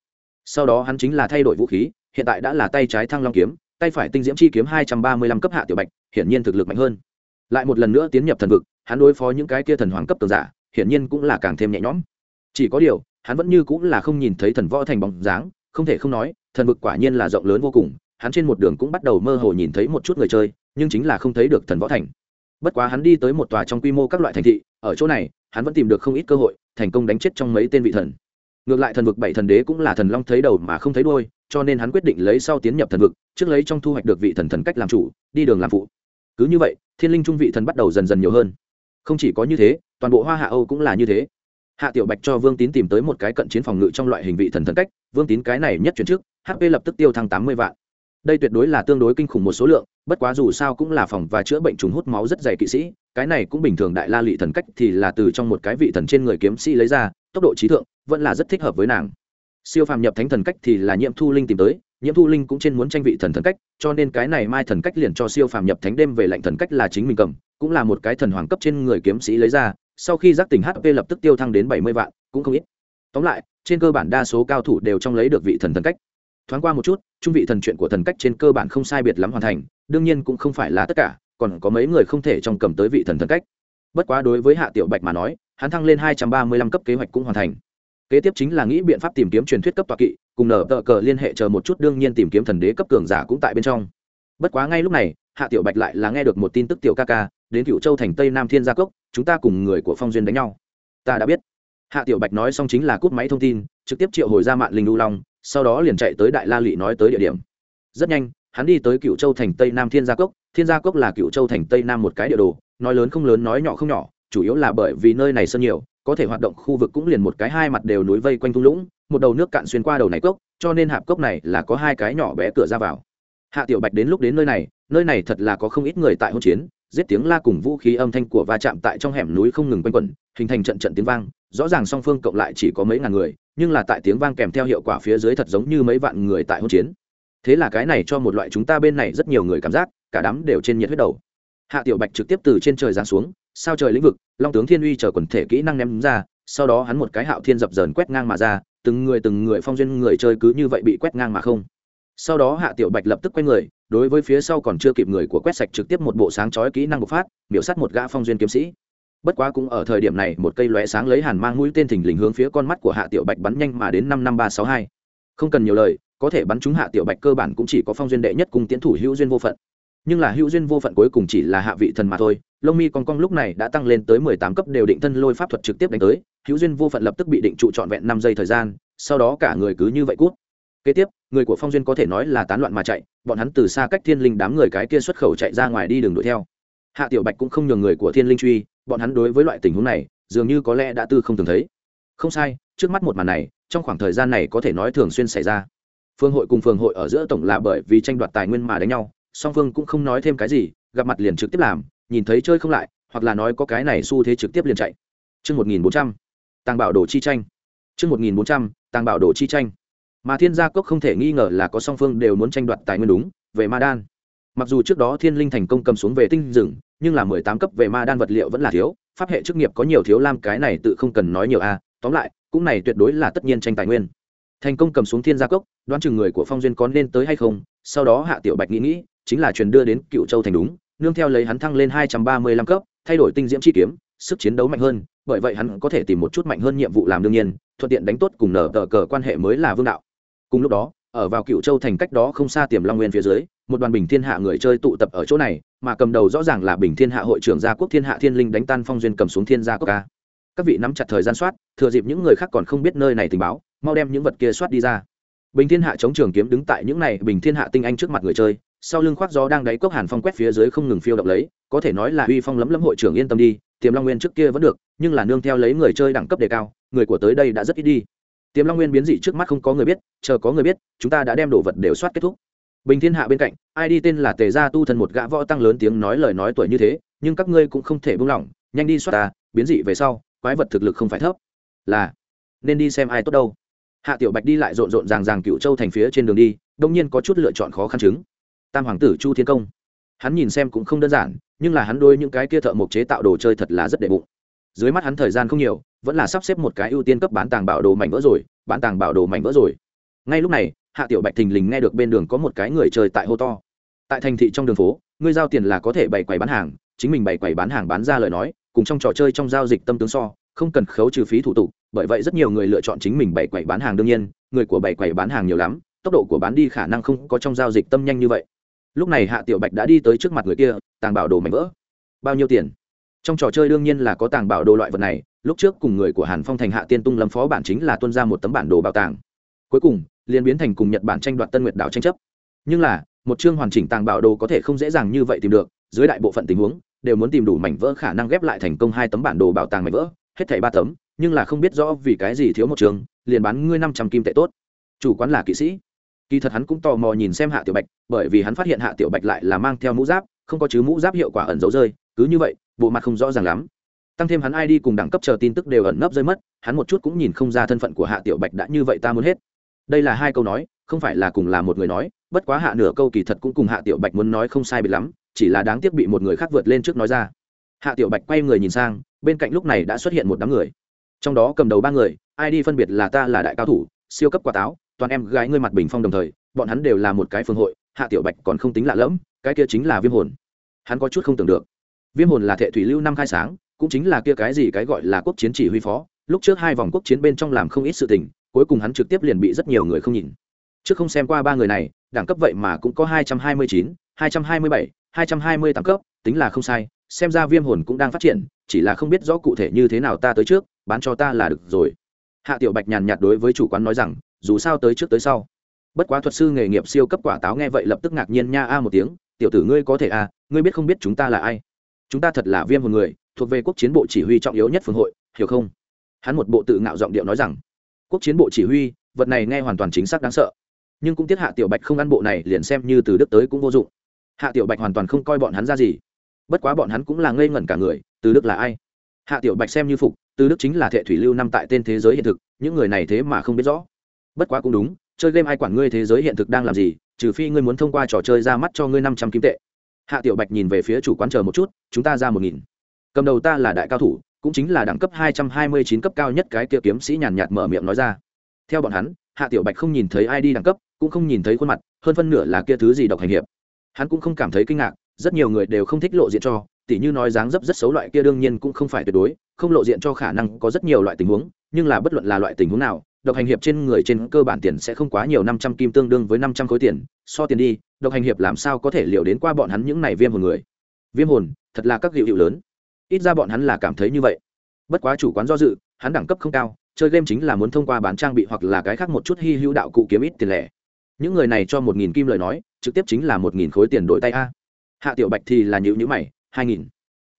Sau đó hắn chính là thay đổi vũ khí, hiện tại đã là tay trái thăng long kiếm, tay phải tinh diễm chi kiếm hai trăm ba mươi lăm cấp hạ tiểu bạch, hiển nhiên thực lực mạnh hơn. Lại một lần nữa tiến nhập thần vực, hắn đối phó những cái kia thần hoàng cấp tường giả, hiển nhiên cũng là càng thêm nhẹ nhõm. Chỉ có điều, hắn vẫn như cũng là không nhìn thấy thần võ thành bóng dáng không thể không nói, thần vực quả nhiên là rộng lớn vô cùng, hắn trên một đường cũng bắt đầu mơ hồ nhìn thấy một chút người chơi, nhưng chính là không thấy được thần võ thành. Bất quá hắn đi tới một tòa trong quy mô các loại thành thị, ở chỗ này, hắn vẫn tìm được không ít cơ hội, thành công đánh chết trong mấy tên vị thần. Ngược lại thần vực bảy thần đế cũng là thần long thấy đầu mà không thấy đôi cho nên hắn quyết định lấy sau tiến nhập thần vực, trước lấy trong thu hoạch được vị thần thần cách làm chủ, đi đường làm phụ. Cứ như vậy, thiên linh trung vị thần bắt đầu dần dần nhiều hơn. Không chỉ có như thế, toàn bộ hoa hạ âu cũng là như thế hạ tiểu bạch cho vương tín tìm tới một cái cận chiến phòng ngự trong loại hình vị thần thần cách, vương tín cái này nhất chuyển trước hp lập tức tiêu thăng tám mươi vạn. Đây tuyệt đối là tương đối kinh khủng một số lượng, bất quá dù sao cũng là phòng và chữa bệnh trùng hút máu rất dày kỵ sĩ, cái này cũng bình thường đại la lị thần cách thì là từ trong một cái vị thần trên người kiếm sĩ lấy ra, tốc độ trí thượng vẫn là rất thích hợp với nàng. Siêu phàm nhập thánh thần cách thì là nhiễm thu linh tìm tới, nhiễm thu linh cũng trên muốn tranh vị thần thần cách, cho nên cái này mai thần cách liền cho siêu phàm nhập thánh đêm về lệnh thần cách là chính mình cầm, cũng là một cái thần hoàng cấp trên người kiếm sĩ lấy ra sau khi giác tỉnh hp lập tức tiêu thăng đến bảy mươi vạn, cũng không ít. Tóm lại, trên cơ bản đa số cao thủ đều trong lấy được vị thần thần cách. Thoáng qua một chút, trung vị thần chuyện của thần cách trên cơ bản không sai biệt lắm hoàn thành, đương nhiên cũng không phải là tất cả, còn có mấy người không thể trong cầm tới vị thần thần cách. Bất quá đối với hạ tiểu bạch mà nói, hắn thăng lên hai trăm ba mươi lăm cấp kế hoạch cũng hoàn thành. Kế tiếp chính là nghĩ biện pháp tìm kiếm truyền thuyết cấp tọa kỵ, cùng nở tờ cờ liên hệ chờ một chút, đương nhiên tìm kiếm thần đế cấp cường giả cũng tại bên trong. Bất quá ngay lúc này, hạ tiểu bạch lại là nghe được một tin tức tiểu ca ca đến cựu châu thành tây nam thiên gia cốc, chúng ta cùng người của phong duyên đánh nhau. Ta đã biết. Hạ tiểu bạch nói xong chính là cút máy thông tin, trực tiếp triệu hồi ra mạng linh lưu long, sau đó liền chạy tới đại la lị nói tới địa điểm. Rất nhanh, hắn đi tới cựu châu thành tây nam thiên gia cốc, thiên gia cốc là cựu châu thành tây nam một cái địa đồ, nói lớn không lớn, nói nhỏ không nhỏ, chủ yếu là bởi vì nơi này sơn nhiều, có thể hoạt động khu vực cũng liền một cái, hai mặt đều núi vây quanh thung lũng, một đầu nước cạn xuyên qua đầu này cốc, cho nên hạp cốc này là có hai cái nhỏ bé cửa ra vào. Hạ tiểu bạch đến lúc đến nơi này nơi này thật là có không ít người tại hỗn chiến giết tiếng la cùng vũ khí âm thanh của va chạm tại trong hẻm núi không ngừng quanh quẩn, hình thành trận trận tiếng vang, rõ ràng song phương cộng lại chỉ có mấy ngàn người, nhưng là tại tiếng vang kèm theo hiệu quả phía dưới thật giống như mấy vạn người tại hỗn chiến. Thế là cái này cho một loại chúng ta bên này rất nhiều người cảm giác, cả đám đều trên nhiệt huyết đầu. Hạ tiểu bạch trực tiếp từ trên trời giáng xuống, sao trời lĩnh vực, long tướng thiên uy chờ quần thể kỹ năng ném ra, sau đó hắn một cái hạo thiên dập dờn quét ngang mà ra, từng người từng người phong duyên người chơi cứ như vậy bị quét ngang mà không sau đó hạ tiểu bạch lập tức quay người, đối với phía sau còn chưa kịp người của quét sạch trực tiếp một bộ sáng chói kỹ năng bộc phát, miểu sát một gã phong duyên kiếm sĩ. Bất quá cũng ở thời điểm này, một cây lóe sáng lấy hàn mang mũi tên thình lình hướng phía con mắt của hạ tiểu bạch bắn nhanh mà đến năm năm ba sáu hai. Không cần nhiều lời, có thể bắn trúng hạ tiểu bạch cơ bản cũng chỉ có phong duyên đệ nhất cùng tiến thủ hữu duyên vô phận. Nhưng là hữu duyên vô phận cuối cùng chỉ là hạ vị thần mà thôi, lông mi con cong lúc này đã tăng lên tới mười tám cấp đều định thân lôi pháp thuật trực tiếp đánh tới, hữu duyên vô phận lập tức bị định trụ trọn vẹn năm giây thời gian, sau đó cả người cứ như vậy cút kế tiếp người của phong duyên có thể nói là tán loạn mà chạy bọn hắn từ xa cách thiên linh đám người cái kia xuất khẩu chạy ra ngoài đi đường đuổi theo hạ tiểu bạch cũng không nhường người của thiên linh truy bọn hắn đối với loại tình huống này dường như có lẽ đã tư không thường thấy không sai trước mắt một màn này trong khoảng thời gian này có thể nói thường xuyên xảy ra phương hội cùng phường hội ở giữa tổng là bởi vì tranh đoạt tài nguyên mà đánh nhau song phương cũng không nói thêm cái gì gặp mặt liền trực tiếp làm nhìn thấy chơi không lại hoặc là nói có cái này xu thế trực tiếp liền chạy Chương 1400, tàng bảo đồ chi tranh. Chương 1400, tàng bảo đồ chi tranh. Mà Thiên Gia Cốc không thể nghi ngờ là có song phương đều muốn tranh đoạt tài nguyên đúng, về Ma Đan. Mặc dù trước đó Thiên Linh thành công cầm xuống về tinh rừng, nhưng là mười tám cấp về Ma Đan vật liệu vẫn là thiếu, pháp hệ chức nghiệp có nhiều thiếu lam cái này tự không cần nói nhiều a, à. tóm lại, cũng này tuyệt đối là tất nhiên tranh tài nguyên. Thành công cầm xuống Thiên Gia Cốc, đoán chừng người của Phong Duyên có nên tới hay không, sau đó Hạ Tiểu Bạch nghĩ nghĩ, chính là truyền đưa đến Cựu Châu thành đúng, nương theo lấy hắn thăng lên hai trăm ba mươi lăm cấp, thay đổi tinh diễm chi kiếm, sức chiến đấu mạnh hơn, bởi vậy hắn có thể tìm một chút mạnh hơn nhiệm vụ làm đương nhiên thuận tiện đánh tốt cùng nở tờ cờ quan hệ mới là vương đạo cùng lúc đó, ở vào cựu châu thành cách đó không xa tiềm long nguyên phía dưới, một đoàn bình thiên hạ người chơi tụ tập ở chỗ này, mà cầm đầu rõ ràng là bình thiên hạ hội trưởng gia quốc thiên hạ thiên linh đánh tan phong duyên cầm xuống thiên gia quốc ca. Các vị nắm chặt thời gian soát, thừa dịp những người khác còn không biết nơi này tình báo, mau đem những vật kia soát đi ra. Bình thiên hạ chống trường kiếm đứng tại những này bình thiên hạ tinh anh trước mặt người chơi, sau lưng khoác gió đang đáy cốc hàn phong quét phía dưới không ngừng phiêu động lấy, có thể nói là uy phong lấm lấm hội trưởng yên tâm đi, tiềm long nguyên trước kia vẫn được, nhưng là nương theo lấy người chơi đẳng cấp đề cao, người của tới đây đã rất ít đi tiềm long nguyên biến dị trước mắt không có người biết, chờ có người biết, chúng ta đã đem đồ vật đều soát kết thúc. Bình thiên hạ bên cạnh, ai đi tên là tề gia tu thần một gã võ tăng lớn tiếng nói lời nói tuổi như thế, nhưng các ngươi cũng không thể buông lỏng, nhanh đi soát ta, biến dị về sau, quái vật thực lực không phải thấp. Là, nên đi xem ai tốt đâu. Hạ tiểu bạch đi lại rộn rộn ràng ràng cựu châu thành phía trên đường đi, đông nhiên có chút lựa chọn khó khăn chứng. Tam hoàng tử chu thiên công. Hắn nhìn xem cũng không đơn giản, nhưng là hắn đôi những cái kia thợ mộc chế tạo đồ chơi thật là rất đệ bụng. Dưới mắt hắn thời gian không nhiều vẫn là sắp xếp một cái ưu tiên cấp bán tàng bảo đồ mảnh vỡ rồi, bán tàng bảo đồ mảnh vỡ rồi. Ngay lúc này, hạ tiểu bạch thình lình nghe được bên đường có một cái người chơi tại hô to. Tại thành thị trong đường phố, ngươi giao tiền là có thể bày quầy bán hàng, chính mình bày quầy bán hàng bán ra lời nói, cùng trong trò chơi trong giao dịch tâm tướng so, không cần khấu trừ phí thủ tục, bởi vậy rất nhiều người lựa chọn chính mình bày quầy bán hàng đương nhiên, người của bày quầy bán hàng nhiều lắm, tốc độ của bán đi khả năng không có trong giao dịch tâm nhanh như vậy. Lúc này hạ tiểu bạch đã đi tới trước mặt người kia, tàng bảo đồ mảnh vỡ. Bao nhiêu tiền? Trong trò chơi đương nhiên là có tàng bảo đồ loại vật này lúc trước cùng người của hàn phong thành hạ tiên tung lâm phó bản chính là tuân ra một tấm bản đồ bảo tàng. Cuối cùng, liền biến thành cùng nhật bản tranh đoạt tân nguyệt đảo tranh chấp. Nhưng là, một chương hoàn chỉnh tàng bảo đồ có thể không dễ dàng như vậy tìm được, dưới đại bộ phận tình huống, đều muốn tìm đủ mảnh vỡ khả năng ghép lại thành công hai tấm bản đồ bảo tàng mảnh vỡ, hết thảy ba tấm, nhưng là không biết rõ vì cái gì thiếu một trường liền bán ngươi năm trăm kim tệ tốt. Chủ quán là kỵ sĩ. Kỳ thật hắn cũng tò mò nhìn xem hạ tiểu bạch, bởi vì hắn phát hiện hạ tiểu bạch lại là mang theo mũ giáp, không có chứ mũ giáp hiệu quả ẩn giấu rơi, cứ như vậy, bộ mặt không rõ ràng lắm tăng thêm hắn id cùng đẳng cấp chờ tin tức đều ẩn nấp rơi mất, hắn một chút cũng nhìn không ra thân phận của hạ tiểu bạch đã như vậy ta muốn hết. Đây là hai câu nói, không phải là cùng là một người nói, bất quá hạ nửa câu kỳ thật cũng cùng hạ tiểu bạch muốn nói không sai bị lắm, chỉ là đáng tiếc bị một người khác vượt lên trước nói ra. Hạ tiểu bạch quay người nhìn sang, bên cạnh lúc này đã xuất hiện một đám người. Trong đó cầm đầu ba người id phân biệt là ta là đại cao thủ, siêu cấp quả táo, toàn em gái ngươi mặt bình phong đồng thời, bọn hắn đều là một cái phương hội, hạ tiểu bạch còn không tính lạ lẫm, cái kia chính là viêm hồn. Hắn có chút không tưởng được. Viêm hồn là thệ thủy lưu năm khai sáng cũng chính là kia cái gì cái gọi là quốc chiến chỉ huy phó, lúc trước hai vòng quốc chiến bên trong làm không ít sự tình, cuối cùng hắn trực tiếp liền bị rất nhiều người không nhìn. Trước không xem qua ba người này, đẳng cấp vậy mà cũng có hai trăm hai mươi chín, hai trăm hai mươi bảy, hai trăm hai mươi tám cấp, tính là không sai, xem ra viêm hồn cũng đang phát triển, chỉ là không biết rõ cụ thể như thế nào ta tới trước, bán cho ta là được rồi. Hạ tiểu bạch nhàn nhạt đối với chủ quán nói rằng, dù sao tới trước tới sau. Bất quá thuật sư nghề nghiệp siêu cấp quả táo nghe vậy lập tức ngạc nhiên nha a một tiếng, tiểu tử ngươi có thể a ngươi biết không biết chúng ta là ai? Chúng ta thật là viêm hồn người thuộc về quốc chiến bộ chỉ huy trọng yếu nhất phương hội, hiểu không? Hắn một bộ tự ngạo giọng điệu nói rằng, quốc chiến bộ chỉ huy, vật này nghe hoàn toàn chính xác đáng sợ. Nhưng cũng tiếc hạ tiểu bạch không ăn bộ này liền xem như từ đức tới cũng vô dụng. Hạ tiểu bạch hoàn toàn không coi bọn hắn ra gì. Bất quá bọn hắn cũng là ngây ngẩn cả người, từ đức là ai? Hạ tiểu bạch xem như phục, từ đức chính là thệ thủy lưu năm tại tên thế giới hiện thực, những người này thế mà không biết rõ. Bất quá cũng đúng, chơi game ai quản ngươi thế giới hiện thực đang làm gì, trừ phi ngươi muốn thông qua trò chơi ra mắt cho ngươi năm trăm kim tệ. Hạ tiểu bạch nhìn về phía chủ quán chờ một chút, chúng ta ra một nghìn cầm đầu ta là đại cao thủ, cũng chính là đẳng cấp hai trăm hai mươi chín cấp cao nhất cái kia kiếm sĩ nhàn nhạt mở miệng nói ra. Theo bọn hắn, hạ tiểu bạch không nhìn thấy ai đi đẳng cấp, cũng không nhìn thấy khuôn mặt, hơn phân nửa là kia thứ gì độc hành hiệp. Hắn cũng không cảm thấy kinh ngạc, rất nhiều người đều không thích lộ diện cho, tỉ như nói dáng dấp rất xấu loại kia đương nhiên cũng không phải tuyệt đối, không lộ diện cho khả năng có rất nhiều loại tình huống, nhưng là bất luận là loại tình huống nào, độc hành hiệp trên người trên cơ bản tiền sẽ không quá nhiều năm trăm kim tương đương với năm trăm khối tiền, so tiền đi, độc hành hiệp làm sao có thể liệu đến qua bọn hắn những này viêm hồn người? Viêm hồn, thật là các hiệu hiệu lớn ít ra bọn hắn là cảm thấy như vậy. Bất quá chủ quán do dự, hắn đẳng cấp không cao, chơi game chính là muốn thông qua bán trang bị hoặc là cái khác một chút hy hữu đạo cụ kiếm ít tiền lẻ. Những người này cho một nghìn kim lời nói, trực tiếp chính là một nghìn khối tiền đổi tay a. Hạ tiểu bạch thì là nhữ nhữ mày, hai nghìn.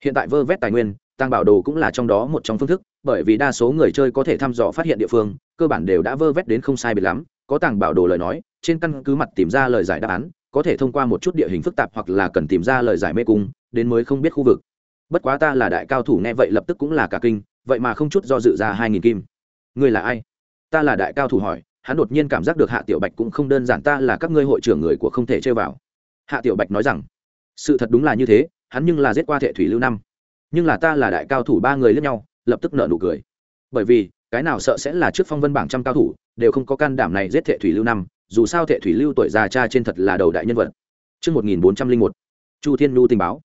Hiện tại vơ vét tài nguyên, tăng bảo đồ cũng là trong đó một trong phương thức, bởi vì đa số người chơi có thể thăm dò phát hiện địa phương, cơ bản đều đã vơ vét đến không sai biệt lắm, có tàng bảo đồ lời nói, trên căn cứ mặt tìm ra lời giải đáp án, có thể thông qua một chút địa hình phức tạp hoặc là cần tìm ra lời giải mê cung, đến mới không biết khu vực bất quá ta là đại cao thủ nghe vậy lập tức cũng là cả kinh vậy mà không chút do dự ra hai nghìn kim. Ngươi là ai? Ta là đại cao thủ hỏi hắn đột nhiên cảm giác được hạ tiểu bạch cũng không đơn giản ta là các ngươi hội trưởng người của không thể chơi vào. Hạ tiểu bạch nói rằng sự thật đúng là như thế hắn nhưng là giết qua thệ thủy lưu năm. Nhưng là ta là đại cao thủ ba người lẫn nhau lập tức nợ nụ cười. Bởi vì cái nào sợ sẽ là trước phong vân bảng trăm cao thủ đều không có can đảm này giết thệ thủy lưu năm dù sao thệ thủy lưu tuổi già cha trên thật là đầu đại nhân vật. Trước 1401, Chu Thiên Nhu tình báo.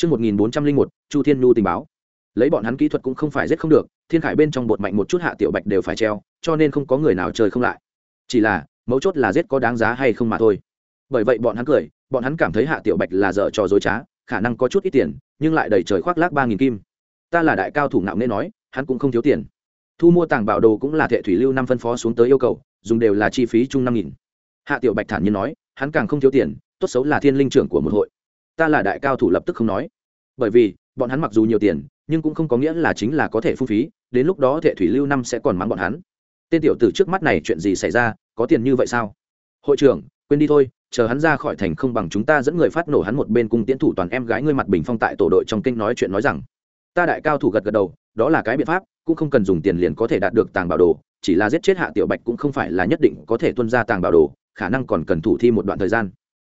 Trước 1401, Chu Thiên Nhu tình báo. Lấy bọn hắn kỹ thuật cũng không phải giết không được, thiên khải bên trong bột mạnh một chút hạ tiểu bạch đều phải treo, cho nên không có người nào chơi không lại. Chỉ là, mấu chốt là giết có đáng giá hay không mà thôi. Bởi vậy bọn hắn cười, bọn hắn cảm thấy hạ tiểu bạch là dở trò dối trá, khả năng có chút ít tiền, nhưng lại đầy trời khoác lác ba nghìn kim. Ta là đại cao thủ nạo nên nói, hắn cũng không thiếu tiền. Thu mua tàng bảo đồ cũng là thệ thủy lưu năm phân phó xuống tới yêu cầu, dùng đều là chi phí chung năm nghìn hạ tiểu bạch thản nhiên nói hắn càng không thiếu tiền tốt xấu là thiên linh trưởng của một hội ta là đại cao thủ lập tức không nói. Bởi vì, bọn hắn mặc dù nhiều tiền, nhưng cũng không có nghĩa là chính là có thể phung phí, đến lúc đó thệ thủy lưu năm sẽ còn mắng bọn hắn. Tên tiểu tử trước mắt này chuyện gì xảy ra, có tiền như vậy sao? Hội trưởng, quên đi thôi, chờ hắn ra khỏi thành không bằng chúng ta dẫn người phát nổ hắn một bên cung tiến thủ toàn em gái ngươi mặt bình phong tại tổ đội trong kinh nói chuyện nói rằng. Ta đại cao thủ gật gật đầu, đó là cái biện pháp, cũng không cần dùng tiền liền có thể đạt được tàng bảo đồ, chỉ là giết chết hạ tiểu bạch cũng không phải là nhất định có thể tuân ra tàng bảo đồ, khả năng còn cần thủ thi một đoạn thời gian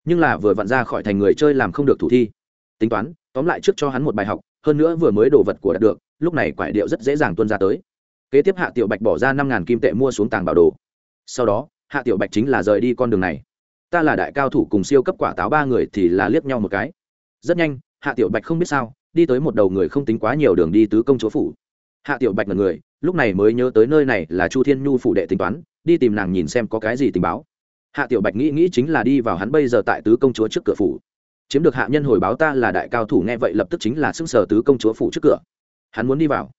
nhưng là vừa vặn ra khỏi thành người chơi làm không được thủ thi. Tính toán, tóm lại trước cho hắn một bài học, hơn nữa vừa mới đồ vật của đạt được, lúc này quải điệu rất dễ dàng tuân ra tới. Kế tiếp hạ tiểu bạch bỏ ra năm ngàn kim tệ mua xuống tàng bảo đồ. Sau đó, hạ tiểu bạch chính là rời đi con đường này. Ta là đại cao thủ cùng siêu cấp quả táo ba người thì là liếc nhau một cái. Rất nhanh, hạ tiểu bạch không biết sao, đi tới một đầu người không tính quá nhiều đường đi tứ công chúa phủ. Hạ tiểu bạch là người, lúc này mới nhớ tới nơi này là chu thiên nhu phủ đệ tính toán, đi tìm nàng nhìn xem có cái gì tình báo hạ tiểu bạch nghĩ nghĩ chính là đi vào hắn bây giờ tại tứ công chúa trước cửa phủ. Chiếm được hạ nhân hồi báo ta là đại cao thủ nghe vậy lập tức chính là xưng sở tứ công chúa phủ trước cửa. Hắn muốn đi vào.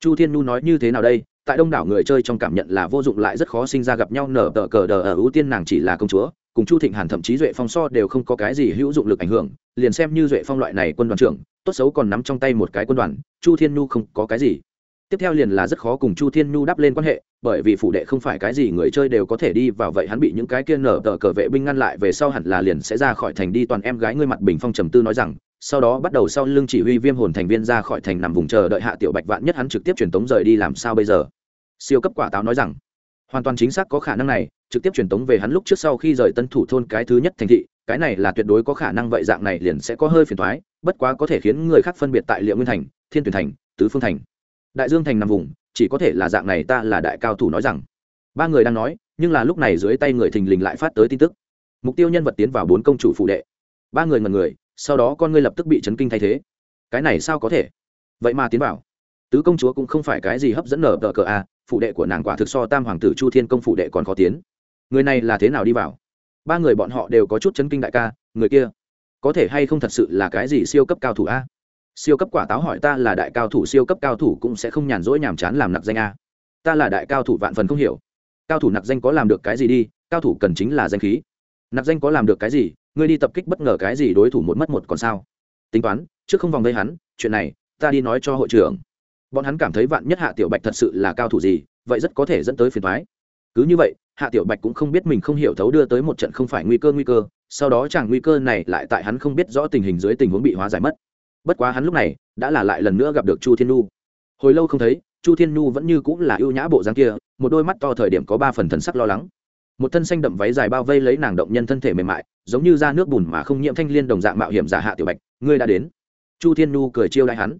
Chu thiên nhu nói như thế nào đây? Tại đông đảo người chơi trong cảm nhận là vô dụng lại rất khó sinh ra gặp nhau nở tờ cờ đờ ở ưu tiên nàng chỉ là công chúa, cùng chu thịnh hàn thậm chí duệ phong so đều không có cái gì hữu dụng lực ảnh hưởng, liền xem như duệ phong loại này quân đoàn trưởng, tốt xấu còn nắm trong tay một cái quân đoàn, chu thiên nhu không có cái gì tiếp theo liền là rất khó cùng chu thiên nhu đắp lên quan hệ, bởi vì phủ đệ không phải cái gì người chơi đều có thể đi vào vậy hắn bị những cái kia nở tờ cờ vệ binh ngăn lại về sau hẳn là liền sẽ ra khỏi thành đi. Toàn em gái ngươi mặt bình phong trầm tư nói rằng, sau đó bắt đầu sau lưng chỉ huy viêm hồn thành viên ra khỏi thành nằm vùng chờ đợi hạ tiểu bạch vạn nhất hắn trực tiếp truyền tống rời đi làm sao bây giờ? Siêu cấp quả táo nói rằng, hoàn toàn chính xác có khả năng này, trực tiếp truyền tống về hắn lúc trước sau khi rời tân thủ thôn cái thứ nhất thành thị, cái này là tuyệt đối có khả năng vậy dạng này liền sẽ có hơi phiền thoái bất quá có thể khiến người khác phân biệt tại liệu nguyên thành, thiên tuyển thành, tứ phương thành đại dương thành nằm vùng, chỉ có thể là dạng này ta là đại cao thủ nói rằng. Ba người đang nói, nhưng là lúc này dưới tay người thình lình lại phát tới tin tức. Mục tiêu nhân vật tiến vào bốn công chủ phụ đệ. Ba người ngần người, sau đó con ngươi lập tức bị chấn kinh thay thế. Cái này sao có thể? Vậy mà tiến vào. Tứ công chúa cũng không phải cái gì hấp dẫn nở tờ cờ à, a phụ đệ của nàng quả thực so tam hoàng tử chu thiên công phụ đệ còn khó tiến. Người này là thế nào đi vào? Ba người bọn họ đều có chút chấn kinh đại ca, người kia có thể hay không thật sự là cái gì siêu cấp cao thủ a? Siêu cấp quả táo hỏi ta là đại cao thủ, siêu cấp cao thủ cũng sẽ không nhàn rỗi nhàm chán làm nặc danh a. Ta là đại cao thủ vạn phần không hiểu. Cao thủ nặc danh có làm được cái gì đi, cao thủ cần chính là danh khí. Nặc danh có làm được cái gì, ngươi đi tập kích bất ngờ cái gì đối thủ một mất một còn sao? Tính toán, trước không vòng vây hắn, chuyện này, ta đi nói cho hội trưởng. Bọn hắn cảm thấy vạn nhất hạ tiểu bạch thật sự là cao thủ gì, vậy rất có thể dẫn tới phiền thoái cứ như vậy, hạ tiểu bạch cũng không biết mình không hiểu thấu đưa tới một trận không phải nguy cơ nguy cơ, sau đó chẳng nguy cơ này lại tại hắn không biết rõ tình hình dưới tình huống bị hóa giải mất bất quá hắn lúc này đã là lại lần nữa gặp được chu thiên nhu. Hồi lâu không thấy, chu thiên nhu vẫn như cũng là ưu nhã bộ dáng kia, một đôi mắt to thời điểm có ba phần thần sắc lo lắng. Một thân xanh đậm váy dài bao vây lấy nàng động nhân thân thể mềm mại, giống như da nước bùn mà không nhiễm thanh liên đồng dạng mạo hiểm giả hạ tiểu bạch, ngươi đã đến. Chu thiên nhu cười chiêu đại hắn.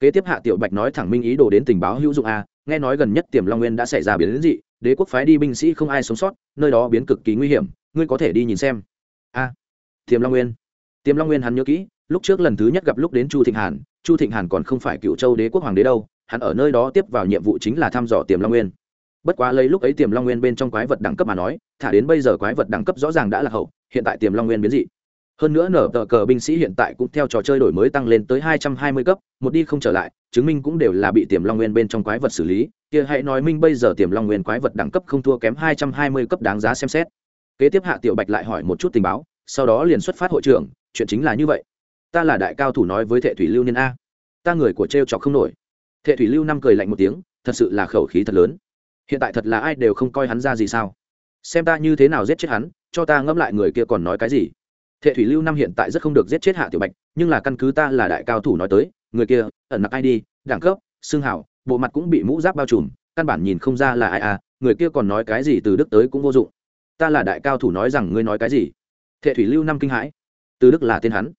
Kế tiếp hạ tiểu bạch nói thẳng minh ý đồ đến tình báo hữu dụng a, nghe nói gần nhất tiềm long nguyên đã xảy ra biến dị, đế quốc phái đi binh sĩ không ai sống sót, nơi đó biến cực kỳ nguy hiểm, ngươi có thể đi nhìn xem. A, tiềm long nguyên. Tiềm long nguyên hắn nhớ kỹ lúc trước lần thứ nhất gặp lúc đến chu thịnh hàn, chu thịnh hàn còn không phải cựu châu đế quốc hoàng đế đâu, hắn ở nơi đó tiếp vào nhiệm vụ chính là thăm dò tiềm long nguyên. Bất quá lấy lúc ấy tiềm long nguyên bên trong quái vật đẳng cấp mà nói, thả đến bây giờ quái vật đẳng cấp rõ ràng đã là hậu, hiện tại tiềm long nguyên biến dị. Hơn nữa nở tờ cờ binh sĩ hiện tại cũng theo trò chơi đổi mới tăng lên tới hai trăm hai mươi cấp, một đi không trở lại, chứng minh cũng đều là bị tiềm long nguyên bên trong quái vật xử lý. Kia hãy nói minh bây giờ tiềm long nguyên quái vật đẳng cấp không thua kém hai trăm hai mươi cấp đáng giá xem xét. Kế tiếp hạ tiểu bạch lại hỏi một chút tình báo, sau đó liền xuất phát hội trưởng, chuyện chính là như vậy ta là đại cao thủ nói với thệ thủy lưu niên a. Ta người của t r e o không nổi. Thệ thủy lưu năm cười lạnh một tiếng, thật sự là khẩu khí thật lớn. Hiện tại thật là ai đều không coi hắn ra gì sao? Xem ta như thế nào giết chết hắn, cho ta ngẫm lại người kia còn nói cái gì. Thệ thủy lưu năm hiện tại rất không được giết chết hạ tiểu bạch, nhưng là căn cứ ta là đại cao thủ nói tới, người kia, ẩn nặc ai đi, đẳng cấp, xương hảo bộ mặt cũng bị mũ giáp bao trùm, căn bản nhìn không ra là ai à người kia còn nói cái gì từ đức tới cũng vô dụng. Ta là đại cao thủ nói rằng ngươi nói cái gì? Thệ thủy lưu năm kinh hãi. Từ đức là tên hắn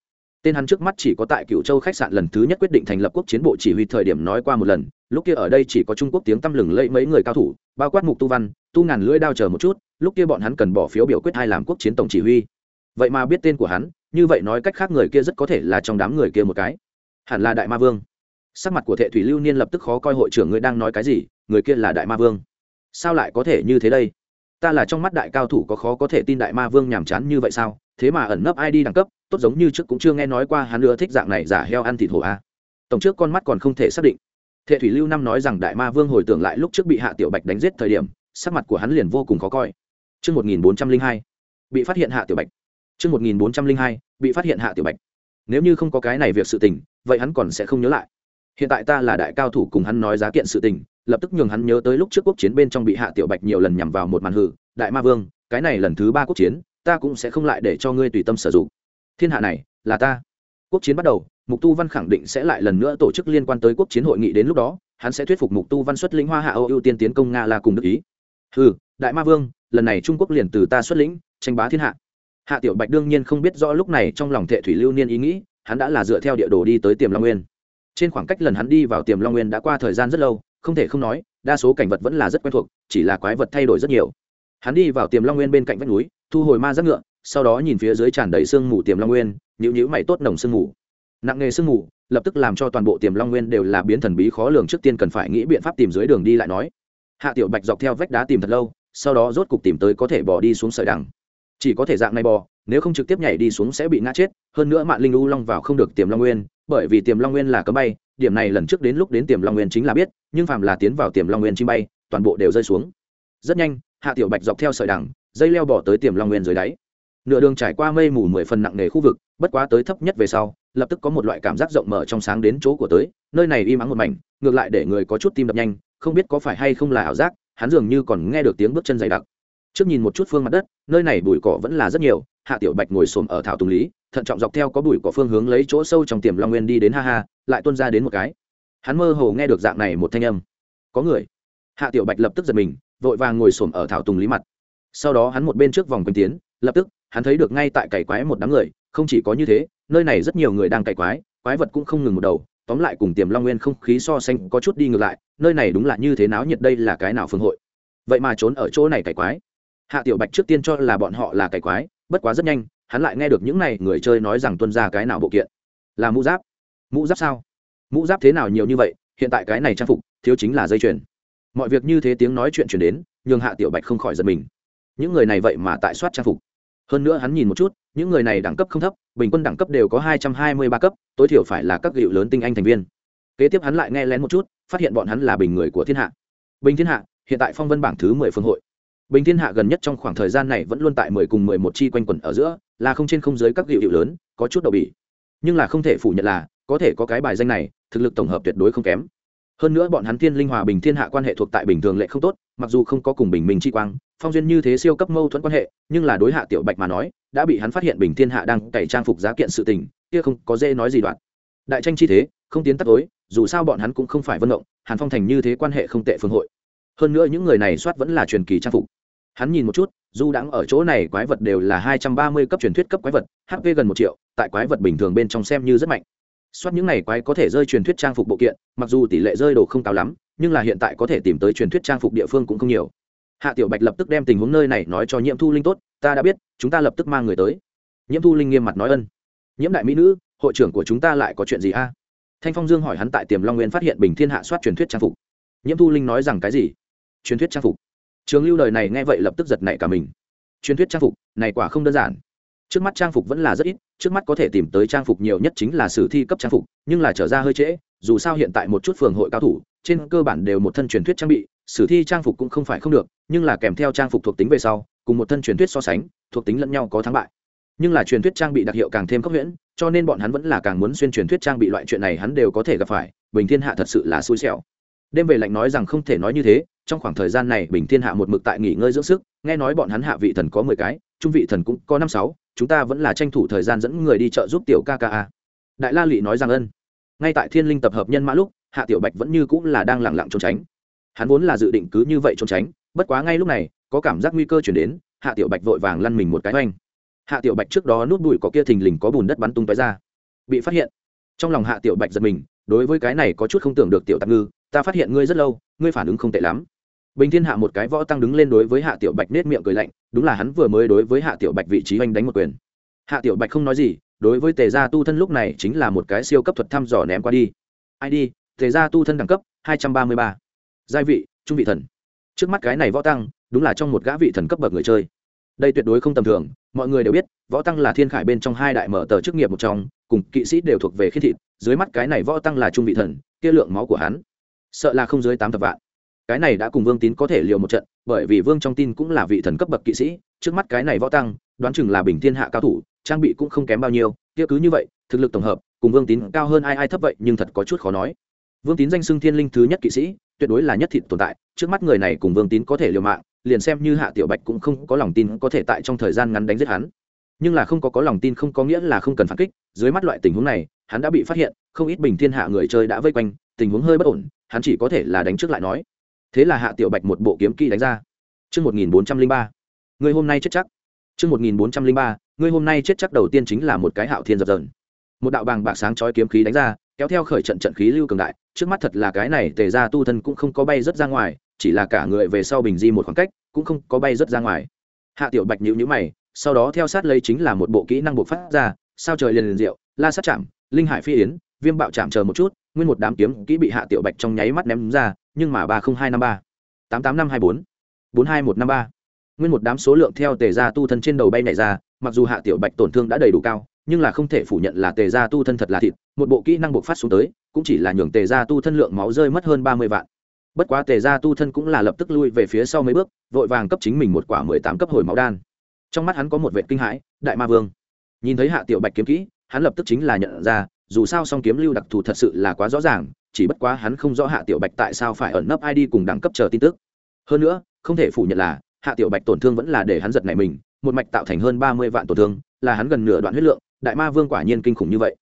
tên hắn trước mắt chỉ có tại cựu châu khách sạn lần thứ nhất quyết định thành lập quốc chiến bộ chỉ huy thời điểm nói qua một lần, lúc kia ở đây chỉ có trung quốc tiếng tăm lừng lẫy mấy người cao thủ, bao quát mục tu văn, tu ngàn lưỡi đao chờ một chút, lúc kia bọn hắn cần bỏ phiếu biểu quyết hai làm quốc chiến tổng chỉ huy. Vậy mà biết tên của hắn, như vậy nói cách khác người kia rất có thể là trong đám người kia một cái. Hẳn là đại ma vương. Sắc mặt của thệ thủy lưu niên lập tức khó coi hội trưởng ngươi đang nói cái gì, người kia là đại ma vương. Sao lại có thể như thế đây? Ta là trong mắt đại cao thủ có khó có thể tin đại ma vương nhàm chán như vậy sao? Thế mà ẩn nấp ai đi đẳng cấp tốt giống như trước cũng chưa nghe nói qua hắn nữa thích dạng này giả heo ăn thịt hổ a tổng trước con mắt còn không thể xác định thệ thủy lưu năm nói rằng đại ma vương hồi tưởng lại lúc trước bị hạ tiểu bạch đánh giết thời điểm sắc mặt của hắn liền vô cùng khó coi Trước 1402, bị phát hiện hạ tiểu bạch. Trước 1402, bị phát hiện hạ tiểu bạch. Nếu như không có cái này việc sự tình, vậy hắn còn sẽ không nhớ lại. Hiện tại ta là đại cao thủ cùng hắn nói giá kiện sự tình, lập tức nhường hắn nhớ tới lúc trước quốc chiến bên trong bị hạ tiểu bạch nhiều lần nhằm vào một màn hự. đại ma vương, cái này lần thứ ba quốc chiến, ta cũng sẽ không lại để cho ngươi tùy tâm sử dụng thiên hạ này, là ta. Quốc chiến bắt đầu, mục tu văn khẳng định sẽ lại lần nữa tổ chức liên quan tới quốc chiến hội nghị đến lúc đó, hắn sẽ thuyết phục mục tu văn xuất lĩnh hoa hạ âu ưu tiên tiến công nga là cùng đức ý. Ừ đại ma vương, lần này trung quốc liền từ ta xuất lĩnh, tranh bá thiên hạ. Hạ tiểu bạch đương nhiên không biết rõ lúc này trong lòng thệ thủy lưu niên ý nghĩ, hắn đã là dựa theo địa đồ đi tới tiềm long nguyên. Trên khoảng cách lần hắn đi vào tiềm long nguyên đã qua thời gian rất lâu, không thể không nói, đa số cảnh vật vẫn là rất quen thuộc, chỉ là quái vật thay đổi rất nhiều. Hắn đi vào tiềm long nguyên bên cạnh vách núi, thu hồi ma giác ngựa sau đó nhìn phía dưới tràn đầy sương mù tiềm long nguyên nhữ nhữ mày tốt nồng sương mù. Nặng nghề sương mù, lập tức làm cho toàn bộ tiềm long nguyên đều là biến thần bí khó lường trước tiên cần phải nghĩ biện pháp tìm dưới đường đi lại nói. Hạ tiểu bạch dọc theo vách đá tìm thật lâu, sau đó rốt cục tìm tới có thể bỏ đi xuống sợi đằng. Chỉ có thể dạng này bò, nếu không trực tiếp nhảy đi xuống sẽ bị ngã chết, hơn nữa mạng linh u long vào không được tiềm long nguyên, bởi vì tiềm long nguyên là cấm bay, điểm này lần trước đến lúc đến tiềm long nguyên chính là biết, nhưng phàm là tiến vào tiềm long nguyên chim bay, toàn bộ đều rơi xuống. Rất nhanh, hạ tiểu bạch dọc theo sợi đằng, dây leo bỏ tới tiềm long nguyên dưới đáy nửa đường trải qua mây mù mười phần nặng nề khu vực, bất quá tới thấp nhất về sau, lập tức có một loại cảm giác rộng mở trong sáng đến chỗ của tới, nơi này im ắng một mảnh, ngược lại để người có chút tim đập nhanh, không biết có phải hay không là ảo giác, hắn dường như còn nghe được tiếng bước chân dày đặc. Trước nhìn một chút phương mặt đất, nơi này bụi cỏ vẫn là rất nhiều, hạ tiểu bạch ngồi xổm ở thảo tùng lý, thận trọng dọc theo có bụi cỏ phương hướng lấy chỗ sâu trong tiềm long nguyên đi đến ha ha, lại tuôn ra đến một cái. Hắn mơ hồ nghe được dạng này một thanh âm. Có người. Hạ tiểu bạch lập tức giật mình, vội vàng ngồi xổm ở thảo tùng lý mặt. Sau đó hắn một bên trước vòng quanh tiến lập tức, hắn thấy được ngay tại cày quái một đám người, không chỉ có như thế, nơi này rất nhiều người đang cày quái quái vật cũng không ngừng một đầu. Tóm lại cùng tiềm long nguyên không khí so sánh có chút đi ngược lại, nơi này đúng là như thế náo nhiệt đây là cái nào phương hội. Vậy mà trốn ở chỗ này cày quái. Hạ tiểu bạch trước tiên cho là bọn họ là cày quái, bất quá rất nhanh, hắn lại nghe được những này người chơi nói rằng tuân ra cái nào bộ kiện. Là mũ giáp. Mũ giáp sao? Mũ giáp thế nào nhiều như vậy, hiện tại cái này trang phục, thiếu chính là dây chuyền. Mọi việc như thế tiếng nói chuyện chuyển đến, nhường hạ tiểu bạch không khỏi giật mình. Những người này vậy mà tại soát trang phục hơn nữa hắn nhìn một chút, những người này đẳng cấp không thấp, bình quân đẳng cấp đều có hai trăm hai mươi ba cấp, tối thiểu phải là các gịu lớn tinh anh thành viên. Kế tiếp hắn lại nghe lén một chút, phát hiện bọn hắn là bình người của thiên hạ. Bình thiên hạ, hiện tại phong vân bảng thứ mười phương hội. Bình thiên hạ gần nhất trong khoảng thời gian này vẫn luôn tại mười cùng mười một chi quanh quẩn ở giữa, là không trên không dưới các gịu hiệu lớn, có chút đậu bỉ. Nhưng là không thể phủ nhận là, có thể có cái bài danh này, thực lực tổng hợp tuyệt đối không kém hơn nữa bọn hắn thiên linh hòa bình thiên hạ quan hệ thuộc tại bình thường lệ không tốt, mặc dù không có cùng bình minh chi quang, phong duyên như thế siêu cấp mâu thuẫn quan hệ, nhưng là đối hạ tiểu bạch mà nói, đã bị hắn phát hiện bình thiên hạ đang cày trang phục giá kiện sự tình, kia không có dễ nói gì đoạn. Đại tranh chi thế, không tiến tắt tối, dù sao bọn hắn cũng không phải vân động hàn phong thành như thế quan hệ không tệ phương hội. Hơn nữa những người này soát vẫn là truyền kỳ trang phục. Hắn nhìn một chút, dù đãng ở chỗ này quái vật đều là hai trăm ba mươi cấp truyền thuyết cấp quái vật hp gần một triệu, tại quái vật bình thường bên trong xem như rất mạnh soát những này quái có thể rơi truyền thuyết trang phục bộ kiện, mặc dù tỷ lệ rơi đồ không cao lắm, nhưng là hiện tại có thể tìm tới truyền thuyết trang phục địa phương cũng không nhiều. Hạ tiểu bạch lập tức đem tình huống nơi này nói cho nhiễm thu linh tốt, ta đã biết, chúng ta lập tức mang người tới. Nhiễm thu linh nghiêm mặt nói ân. Nhiễm đại mỹ nữ, hội trưởng của chúng ta lại có chuyện gì a? Thanh phong dương hỏi hắn tại tiềm long nguyên phát hiện bình thiên hạ soát truyền thuyết trang phục. Nhiễm thu linh nói rằng cái gì? Truyền thuyết trang phục. Trường lưu đời này nghe vậy lập tức giật nảy cả mình. Truyền thuyết trang phục, này quả không đơn giản trước mắt trang phục vẫn là rất ít, trước mắt có thể tìm tới trang phục nhiều nhất chính là sử thi cấp trang phục, nhưng là trở ra hơi trễ, dù sao hiện tại một chút phường hội cao thủ, trên cơ bản đều một thân truyền thuyết trang bị, sử thi trang phục cũng không phải không được, nhưng là kèm theo trang phục thuộc tính về sau, cùng một thân truyền thuyết so sánh, thuộc tính lẫn nhau có thắng bại. Nhưng là truyền thuyết trang bị đặc hiệu càng thêm cấp huyễn cho nên bọn hắn vẫn là càng muốn xuyên truyền thuyết trang bị loại chuyện này hắn đều có thể gặp phải, bình thiên hạ thật sự là xui xẻo. Đêm về lạnh nói rằng không thể nói như thế, trong khoảng thời gian này bình thiên hạ một mực tại nghỉ ngơi dưỡng sức, nghe nói bọn hắn hạ vị thần có mười cái, trung vị thần cũng có năm sáu chúng ta vẫn là tranh thủ thời gian dẫn người đi chợ giúp tiểu ca ca đại la lị nói rằng ân. Ngay tại thiên linh tập hợp nhân mã lúc, hạ tiểu bạch vẫn như cũng là đang lẳng lặng trốn tránh. Hắn vốn là dự định cứ như vậy trốn tránh, bất quá ngay lúc này, có cảm giác nguy cơ chuyển đến, hạ tiểu bạch vội vàng lăn mình một cái oanh. Hạ tiểu bạch trước đó nút bụi có kia thình lình có bùn đất bắn tung tói ra. Bị phát hiện. Trong lòng hạ tiểu bạch giật mình, đối với cái này có chút không tưởng được tiểu tạp ngư, ta phát hiện ngươi rất lâu, ngươi phản ứng không tệ lắm bình thiên hạ một cái võ tăng đứng lên đối với hạ tiểu bạch nết miệng cười lạnh, đúng là hắn vừa mới đối với hạ tiểu bạch vị trí oanh đánh một quyền. Hạ tiểu bạch không nói gì, đối với tề gia tu thân lúc này chính là một cái siêu cấp thuật thăm dò ném qua đi. Id tề gia tu thân đẳng cấp, hai trăm ba mươi ba. Giai vị, trung vị thần. Trước mắt cái này võ tăng, đúng là trong một gã vị thần cấp bậc người chơi. Đây tuyệt đối không tầm thường, mọi người đều biết, võ tăng là thiên khải bên trong hai đại mở tờ chức nghiệp một trong, cùng kỵ sĩ đều thuộc về khiết thịt dưới mắt cái này võ tăng là trung vị thần, kia lượng máu của hắn, sợ là không dưới tám thập vạn cái này đã cùng vương tín có thể liều một trận, bởi vì vương trong tin cũng là vị thần cấp bậc kỵ sĩ, trước mắt cái này võ tăng, đoán chừng là bình thiên hạ cao thủ, trang bị cũng không kém bao nhiêu, kia cứ như vậy, thực lực tổng hợp, cùng vương tín cao hơn ai ai thấp vậy, nhưng thật có chút khó nói. Vương tín danh xưng thiên linh thứ nhất kỵ sĩ, tuyệt đối là nhất thịt tồn tại, trước mắt người này cùng vương tín có thể liều mạng, liền xem như hạ tiểu bạch cũng không có lòng tin có thể tại trong thời gian ngắn đánh giết hắn. Nhưng là không có có lòng tin không có nghĩa là không cần phản kích, dưới mắt loại tình huống này, hắn đã bị phát hiện, không ít bình thiên hạ người chơi đã vây quanh, tình huống hơi bất ổn, hắn chỉ có thể là đánh trước lại nói thế là hạ tiểu bạch một bộ kiếm kỹ đánh ra chương 1403, người hôm nay chết chắc. chương 1403, người hôm nay chết chắc đầu tiên chính là một cái hạo thiên dập dờn. Một đạo bàng bạc sáng chói kiếm khí đánh ra, kéo theo khởi trận trận khí lưu cường đại, trước mắt thật là cái này tề ra tu thân cũng không có bay rất ra ngoài, chỉ là cả người về sau bình di một khoảng cách, cũng không có bay rất ra ngoài. Hạ tiểu bạch nhíu nhữ mày, sau đó theo sát lấy chính là một bộ kỹ năng buộc phát ra, sao trời liền liền diệu, la sát chạm, linh hải phi yến, viêm bạo chạm chờ một chút, nguyên một đám kiếm kỹ bị hạ tiểu bạch trong nháy mắt ném ra, nhưng mà ba không hai năm ba, tám tám năm hai bốn bốn hai một năm ba. Nguyên một đám số lượng theo tề gia tu thân trên đầu bay này ra, mặc dù hạ tiểu bạch tổn thương đã đầy đủ cao, nhưng là không thể phủ nhận là tề gia tu thân thật là thịt, một bộ kỹ năng buộc phát xuống tới, cũng chỉ là nhường tề gia tu thân lượng máu rơi mất hơn ba mươi vạn. Bất quá tề gia tu thân cũng là lập tức lui về phía sau mấy bước, vội vàng cấp chính mình một quả mười tám cấp hồi máu đan. Trong mắt hắn có một vệ kinh hãi, đại ma vương. Nhìn thấy hạ tiểu bạch kiếm kỹ, hắn lập tức chính là nhận ra, dù sao song kiếm lưu đặc thù thật sự là quá rõ ràng chỉ bất quá hắn không rõ hạ tiểu bạch tại sao phải ẩn nấp id cùng đẳng cấp chờ tin tức. Hơn nữa, không thể phủ nhận là, hạ tiểu bạch tổn thương vẫn là để hắn giật này mình, một mạch tạo thành hơn ba mươi vạn tổn thương, là hắn gần nửa đoạn huyết lượng, đại ma vương quả nhiên kinh khủng như vậy.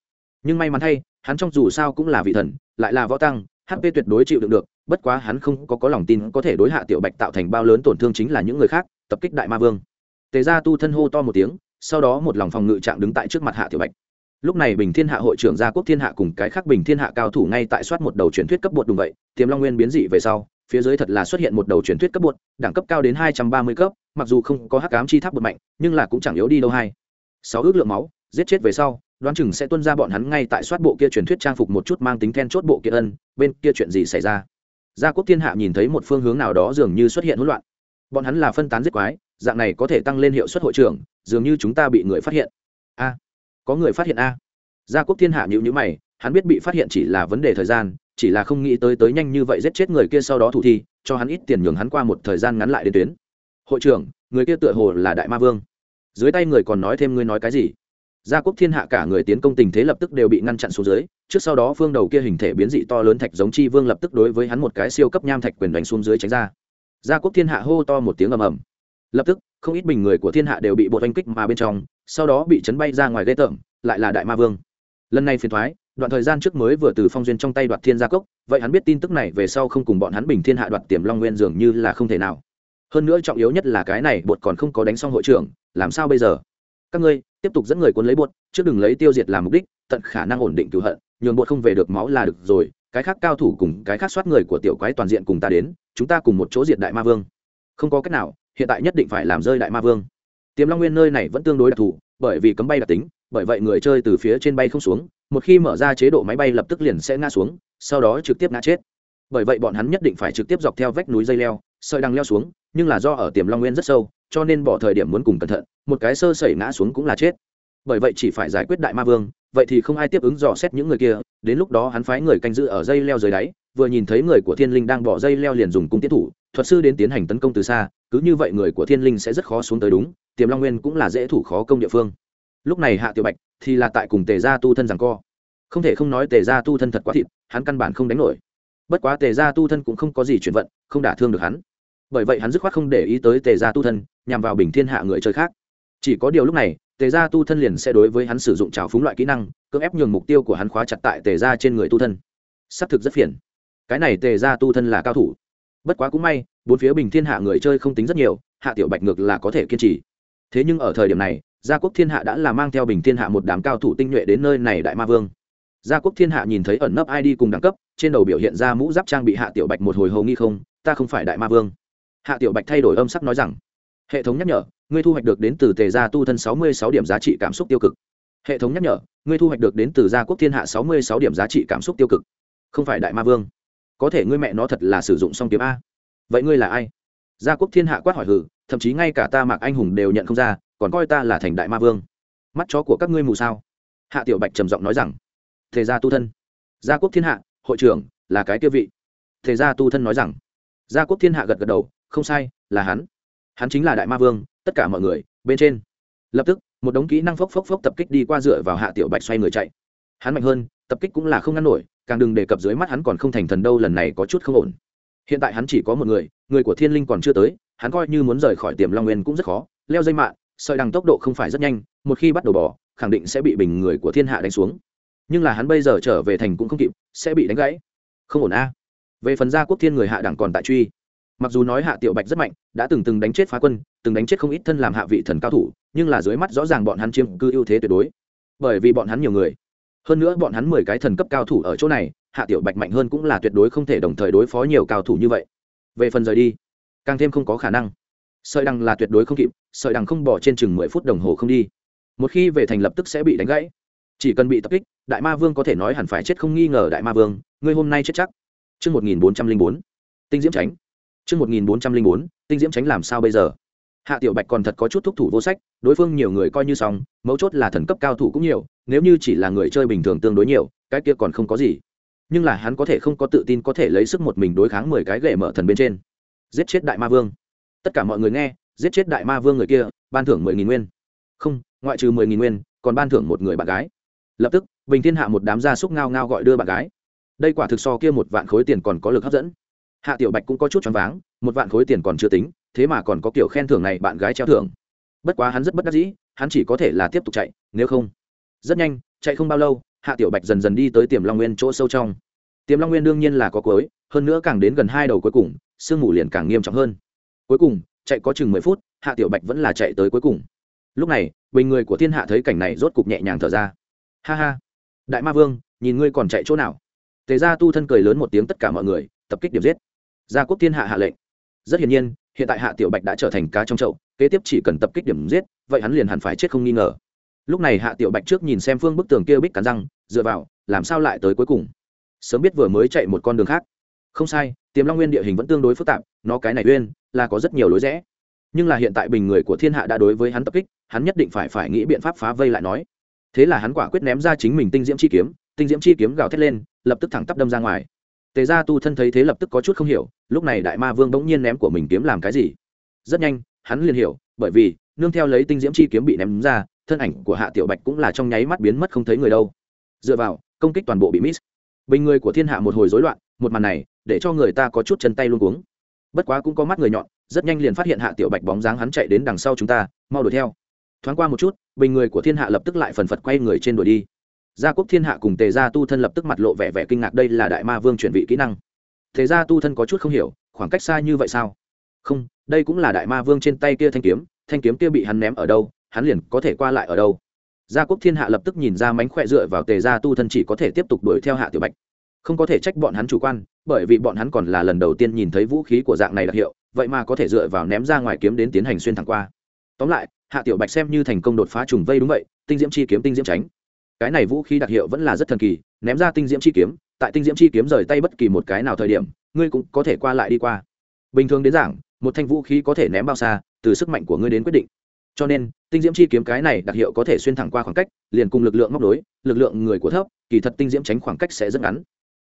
Nhưng may mắn thay, hắn trong dù sao cũng là vị thần, lại là võ tăng hp tuyệt đối chịu đựng được, bất quá hắn không có có lòng tin có thể đối hạ tiểu bạch tạo thành bao lớn tổn thương chính là những người khác, tập kích đại ma vương. Tề ra tu thân hô to một tiếng, sau đó một lòng phòng ngự trạng đứng tại trước mặt hạ tiểu bạch lúc này bình thiên hạ hội trưởng gia quốc thiên hạ cùng cái khác bình thiên hạ cao thủ ngay tại soát một đầu truyền thuyết cấp bột đúng vậy, tiềm long nguyên biến dị về sau, phía dưới thật là xuất hiện một đầu truyền thuyết cấp bột, đẳng cấp cao đến hai trăm ba mươi cấp, mặc dù không có hắc ám chi tháp bột mạnh, nhưng là cũng chẳng yếu đi đâu hay. Sáu ước lượng máu, giết chết về sau, đoán chừng sẽ tuân ra bọn hắn ngay tại soát bộ kia truyền thuyết trang phục một chút mang tính then chốt bộ kia ân, bên kia chuyện gì xảy ra? Gia quốc thiên hạ nhìn thấy một phương hướng nào đó dường như xuất hiện hỗn loạn. Bọn hắn là phân tán giết quái, dạng này có thể tăng lên hiệu suất hội trưởng, dường như chúng ta bị người phát hiện có người phát hiện a. Gia quốc thiên hạ nhữ nhữ mày, hắn biết bị phát hiện chỉ là vấn đề thời gian, chỉ là không nghĩ tới tới nhanh như vậy giết chết người kia sau đó thủ thi, cho hắn ít tiền nhường hắn qua một thời gian ngắn lại đến tuyến. Hội trưởng, người kia tựa hồ là đại ma vương. Dưới tay người còn nói thêm ngươi nói cái gì? Gia quốc thiên hạ cả người tiến công tình thế lập tức đều bị ngăn chặn xuống dưới, trước sau đó phương đầu kia hình thể biến dị to lớn thạch giống chi vương lập tức đối với hắn một cái siêu cấp nham thạch quyền đánh xuống dưới tránh ra. Gia quốc thiên hạ hô to một tiếng ầm ầm. Lập tức, không ít bình người của thiên hạ đều bị bột oanh kích mà bên trong sau đó bị chấn bay ra ngoài ghê tởm, lại là đại ma vương. Lần này phiền thoái, đoạn thời gian trước mới vừa từ phong duyên trong tay đoạt thiên gia cốc, vậy hắn biết tin tức này về sau không cùng bọn hắn bình thiên hạ đoạt tiềm long nguyên dường như là không thể nào. Hơn nữa trọng yếu nhất là cái này, bột còn không có đánh xong hội trưởng, làm sao bây giờ? Các ngươi, tiếp tục dẫn người quân lấy bột, trước đừng lấy tiêu diệt làm mục đích, tận khả năng ổn định cựu hận, nhường bột không về được máu là được rồi, cái khác cao thủ cùng cái khác soát người của tiểu quái toàn diện cùng ta đến, chúng ta cùng một chỗ diệt đại ma vương. Không có cách nào, hiện tại nhất định phải làm rơi đại ma vương tiềm long nguyên nơi này vẫn tương đối đặc thù, bởi vì cấm bay đặc tính, bởi vậy người chơi từ phía trên bay không xuống, một khi mở ra chế độ máy bay lập tức liền sẽ ngã xuống, sau đó trực tiếp ngã chết. Bởi vậy bọn hắn nhất định phải trực tiếp dọc theo vách núi dây leo, sợi đang leo xuống, nhưng là do ở tiềm long nguyên rất sâu, cho nên bỏ thời điểm muốn cùng cẩn thận, một cái sơ sẩy ngã xuống cũng là chết. Bởi vậy chỉ phải giải quyết đại ma vương, vậy thì không ai tiếp ứng dò xét những người kia, đến lúc đó hắn phái người canh giữ ở dây leo dưới đáy, vừa nhìn thấy người của thiên linh đang bỏ dây leo liền dùng cung tiến thủ, thuật sư đến tiến hành tấn công từ xa cứ như vậy người của thiên linh sẽ rất khó xuống tới đúng, tiềm long nguyên cũng là dễ thủ khó công địa phương. Lúc này hạ tiểu bạch thì là tại cùng tề gia tu thân rằng co. Không thể không nói tề gia tu thân thật quá thịt, hắn căn bản không đánh nổi. Bất quá tề gia tu thân cũng không có gì chuyển vận, không đả thương được hắn. Bởi vậy hắn dứt khoát không để ý tới tề gia tu thân, nhằm vào bình thiên hạ người chơi khác. Chỉ có điều lúc này, tề gia tu thân liền sẽ đối với hắn sử dụng trào phúng loại kỹ năng, cưỡng ép nhường mục tiêu của hắn khóa chặt tại tề gia trên người tu thân. Xác thực rất phiền. Cái này tề gia tu thân là cao thủ. Bất quá cũng may bốn phía bình thiên hạ người chơi không tính rất nhiều, hạ tiểu bạch ngược là có thể kiên trì. Thế nhưng ở thời điểm này, gia quốc thiên hạ đã là mang theo bình thiên hạ một đám cao thủ tinh nhuệ đến nơi này đại ma vương. Gia quốc thiên hạ nhìn thấy ẩn nấp id cùng đẳng cấp, trên đầu biểu hiện ra mũ giáp trang bị hạ tiểu bạch một hồi hầu nghi không, ta không phải đại ma vương. Hạ tiểu bạch thay đổi âm sắc nói rằng, hệ thống nhắc nhở, ngươi thu hoạch được đến từ tề gia tu thân sáu mươi sáu điểm giá trị cảm xúc tiêu cực. Hệ thống nhắc nhở, ngươi thu hoạch được đến từ gia quốc thiên hạ sáu mươi sáu điểm giá trị cảm xúc tiêu cực. Không phải đại ma vương. Có thể ngươi mẹ nó thật là sử dụng song kiếm a vậy ngươi là ai? Gia quốc thiên hạ quát hỏi hử thậm chí ngay cả ta mạc anh hùng đều nhận không ra, còn coi ta là thành đại ma vương. Mắt chó của các ngươi mù sao? Hạ tiểu bạch trầm giọng nói rằng. Thề gia tu thân. Gia quốc thiên hạ, hội trưởng, là cái tiêu vị. Thề gia tu thân nói rằng. Gia quốc thiên hạ gật gật đầu, không sai, là hắn. Hắn chính là đại ma vương, tất cả mọi người, bên trên. Lập tức, một đống kỹ năng phốc phốc phốc tập kích đi qua dựa vào hạ tiểu bạch xoay người chạy. Hắn mạnh hơn, tập kích cũng là không ngăn nổi, càng đừng đề cập dưới mắt hắn còn không thành thần đâu, lần này có chút không ổn hiện tại hắn chỉ có một người người của thiên linh còn chưa tới, hắn coi như muốn rời khỏi tiềm long nguyên cũng rất khó. Leo dây mạng sợi đằng tốc độ không phải rất nhanh, một khi bắt đầu bỏ khẳng định sẽ bị bình người của thiên hạ đánh xuống. Nhưng là hắn bây giờ trở về thành cũng không kịp, sẽ bị đánh gãy. Không ổn a. Về phần gia quốc thiên người hạ đẳng còn tại truy. Mặc dù nói hạ tiểu bạch rất mạnh, đã từng từng đánh chết phá quân, từng đánh chết không ít thân làm hạ vị thần cao thủ, nhưng là dưới mắt rõ ràng bọn hắn chiếm cư ưu thế tuyệt đối. Bởi vì bọn hắn nhiều người. Hơn nữa bọn hắn mười cái thần cấp cao thủ ở chỗ này hạ tiểu bạch mạnh hơn cũng là tuyệt đối không thể đồng thời đối phó nhiều cao thủ như vậy về phần rời đi càng thêm không có khả năng sợi đằng là tuyệt đối không kịp sợi đằng không bỏ trên chừng mười phút đồng hồ không đi một khi về thành lập tức sẽ bị đánh gãy chỉ cần bị tập kích đại ma vương có thể nói hẳn phải chết không nghi ngờ đại ma vương ngươi hôm nay chết chắc Trương một nghìn bốn trăm linh bốn, tinh diễm tránh. Trước 1404, tinh diễm tránh làm sao bây giờ? Hạ Tiểu Bạch còn thật có chút thúc thủ vô sách, đối phương nhiều người coi như xong, mấu chốt là thần cấp cao thủ cũng nhiều, nếu như chỉ là người chơi bình thường tương đối nhiều, cái kia còn không có gì. Nhưng là hắn có thể không có tự tin có thể lấy sức một mình đối kháng mười cái ghệ mở thần bên trên. Giết chết đại ma vương. Tất cả mọi người nghe, giết chết đại ma vương người kia, ban thưởng mười nghìn nguyên. Không, ngoại trừ mười nghìn nguyên, còn ban thưởng một người bạn gái. Lập tức, Bình Thiên Hạ một đám gia súc ngao ngao gọi đưa bạn gái. Đây quả thực so kia một vạn khối tiền còn có lực hấp dẫn hạ tiểu bạch cũng có chút choáng váng một vạn khối tiền còn chưa tính thế mà còn có kiểu khen thưởng này bạn gái treo thưởng bất quá hắn rất bất đắc dĩ hắn chỉ có thể là tiếp tục chạy nếu không rất nhanh chạy không bao lâu hạ tiểu bạch dần dần đi tới tiềm long nguyên chỗ sâu trong tiềm long nguyên đương nhiên là có cuối, hơn nữa càng đến gần hai đầu cuối cùng, sương mù liền càng nghiêm trọng hơn. Cuối cùng, chạy có chừng mười phút, hạ tiểu bạch vẫn là chạy tới cuối cùng. Lúc này, bình người của thiên hạ thấy cảnh này rốt cục nhẹ nhàng thở ra. Ha ha. Đại ma vương, nhìn ngươi còn chạy chỗ nào? Tề ra tu thân cười lớn một tiếng tất cả mọi người, tập kích điểm giết. Gia quốc thiên hạ hạ lệnh. Rất hiển nhiên, hiện tại hạ tiểu bạch đã trở thành cá trong chậu, kế tiếp chỉ cần tập kích điểm giết, vậy hắn liền hẳn phải chết không nghi ngờ. Lúc này hạ tiểu bạch trước nhìn xem phương bức tường kia bích cắn răng, dựa vào, làm sao lại tới cuối cùng? Sớm biết vừa mới chạy một con đường khác. Không sai, tiềm long nguyên địa hình vẫn tương đối phức tạp, nó cái này uyên, là có rất nhiều lối rẽ. Nhưng là hiện tại bình người của thiên hạ đã đối với hắn tập kích, hắn nhất định phải phải nghĩ biện pháp phá vây lại nói. Thế là hắn quả quyết ném ra chính mình tinh diễm chi kiếm, tinh diễm chi kiếm gào thét lên, lập tức thẳng tắp đâm ra ngoài. Tề gia tu thân thấy thế lập tức có chút không hiểu, lúc này đại ma vương bỗng nhiên ném của mình kiếm làm cái gì? Rất nhanh, hắn liền hiểu, bởi vì, nương theo lấy tinh diễm chi kiếm bị ném ra, thân ảnh của hạ tiểu bạch cũng là trong nháy mắt biến mất không thấy người đâu. Dựa vào, công kích toàn bộ bị miss bình người của thiên hạ một hồi rối loạn, một màn này, để cho người ta có chút chân tay luôn cuống. Bất quá cũng có mắt người nhọn, rất nhanh liền phát hiện hạ tiểu bạch bóng dáng hắn chạy đến đằng sau chúng ta, mau đuổi theo. Thoáng qua một chút, bình người của thiên hạ lập tức lại phần phật quay người trên đuổi đi. Gia quốc thiên hạ cùng tề gia tu thân lập tức mặt lộ vẻ vẻ kinh ngạc đây là đại ma vương chuyển vị kỹ năng. Tề gia tu thân có chút không hiểu, khoảng cách xa như vậy sao? Không, đây cũng là đại ma vương trên tay kia thanh kiếm thanh kiếm kia bị hắn ném ở đâu, hắn liền có thể qua lại ở đâu? Gia quốc thiên hạ lập tức nhìn ra mánh khỏe dựa vào tề gia tu thân chỉ có thể tiếp tục đuổi theo hạ tiểu bạch. Không có thể trách bọn hắn chủ quan, bởi vì bọn hắn còn là lần đầu tiên nhìn thấy vũ khí của dạng này đặc hiệu, vậy mà có thể dựa vào ném ra ngoài kiếm đến tiến hành xuyên thẳng qua. Tóm lại, hạ tiểu bạch xem như thành công đột phá trùng vây đúng vậy, tinh diễm chi kiếm tinh diễm tránh. Cái này vũ khí đặc hiệu vẫn là rất thần kỳ, ném ra tinh diễm chi kiếm, tại tinh diễm chi kiếm rời tay bất kỳ một cái nào thời điểm, ngươi cũng có thể qua lại đi qua. Bình thường đến giảng một thanh vũ khí có thể ném bao xa, từ sức mạnh của ngươi đến quyết định cho nên, tinh diễm chi kiếm cái này đặc hiệu có thể xuyên thẳng qua khoảng cách, liền cùng lực lượng móc đối lực lượng người của thấp, kỳ thật tinh diễm tránh khoảng cách sẽ rất ngắn.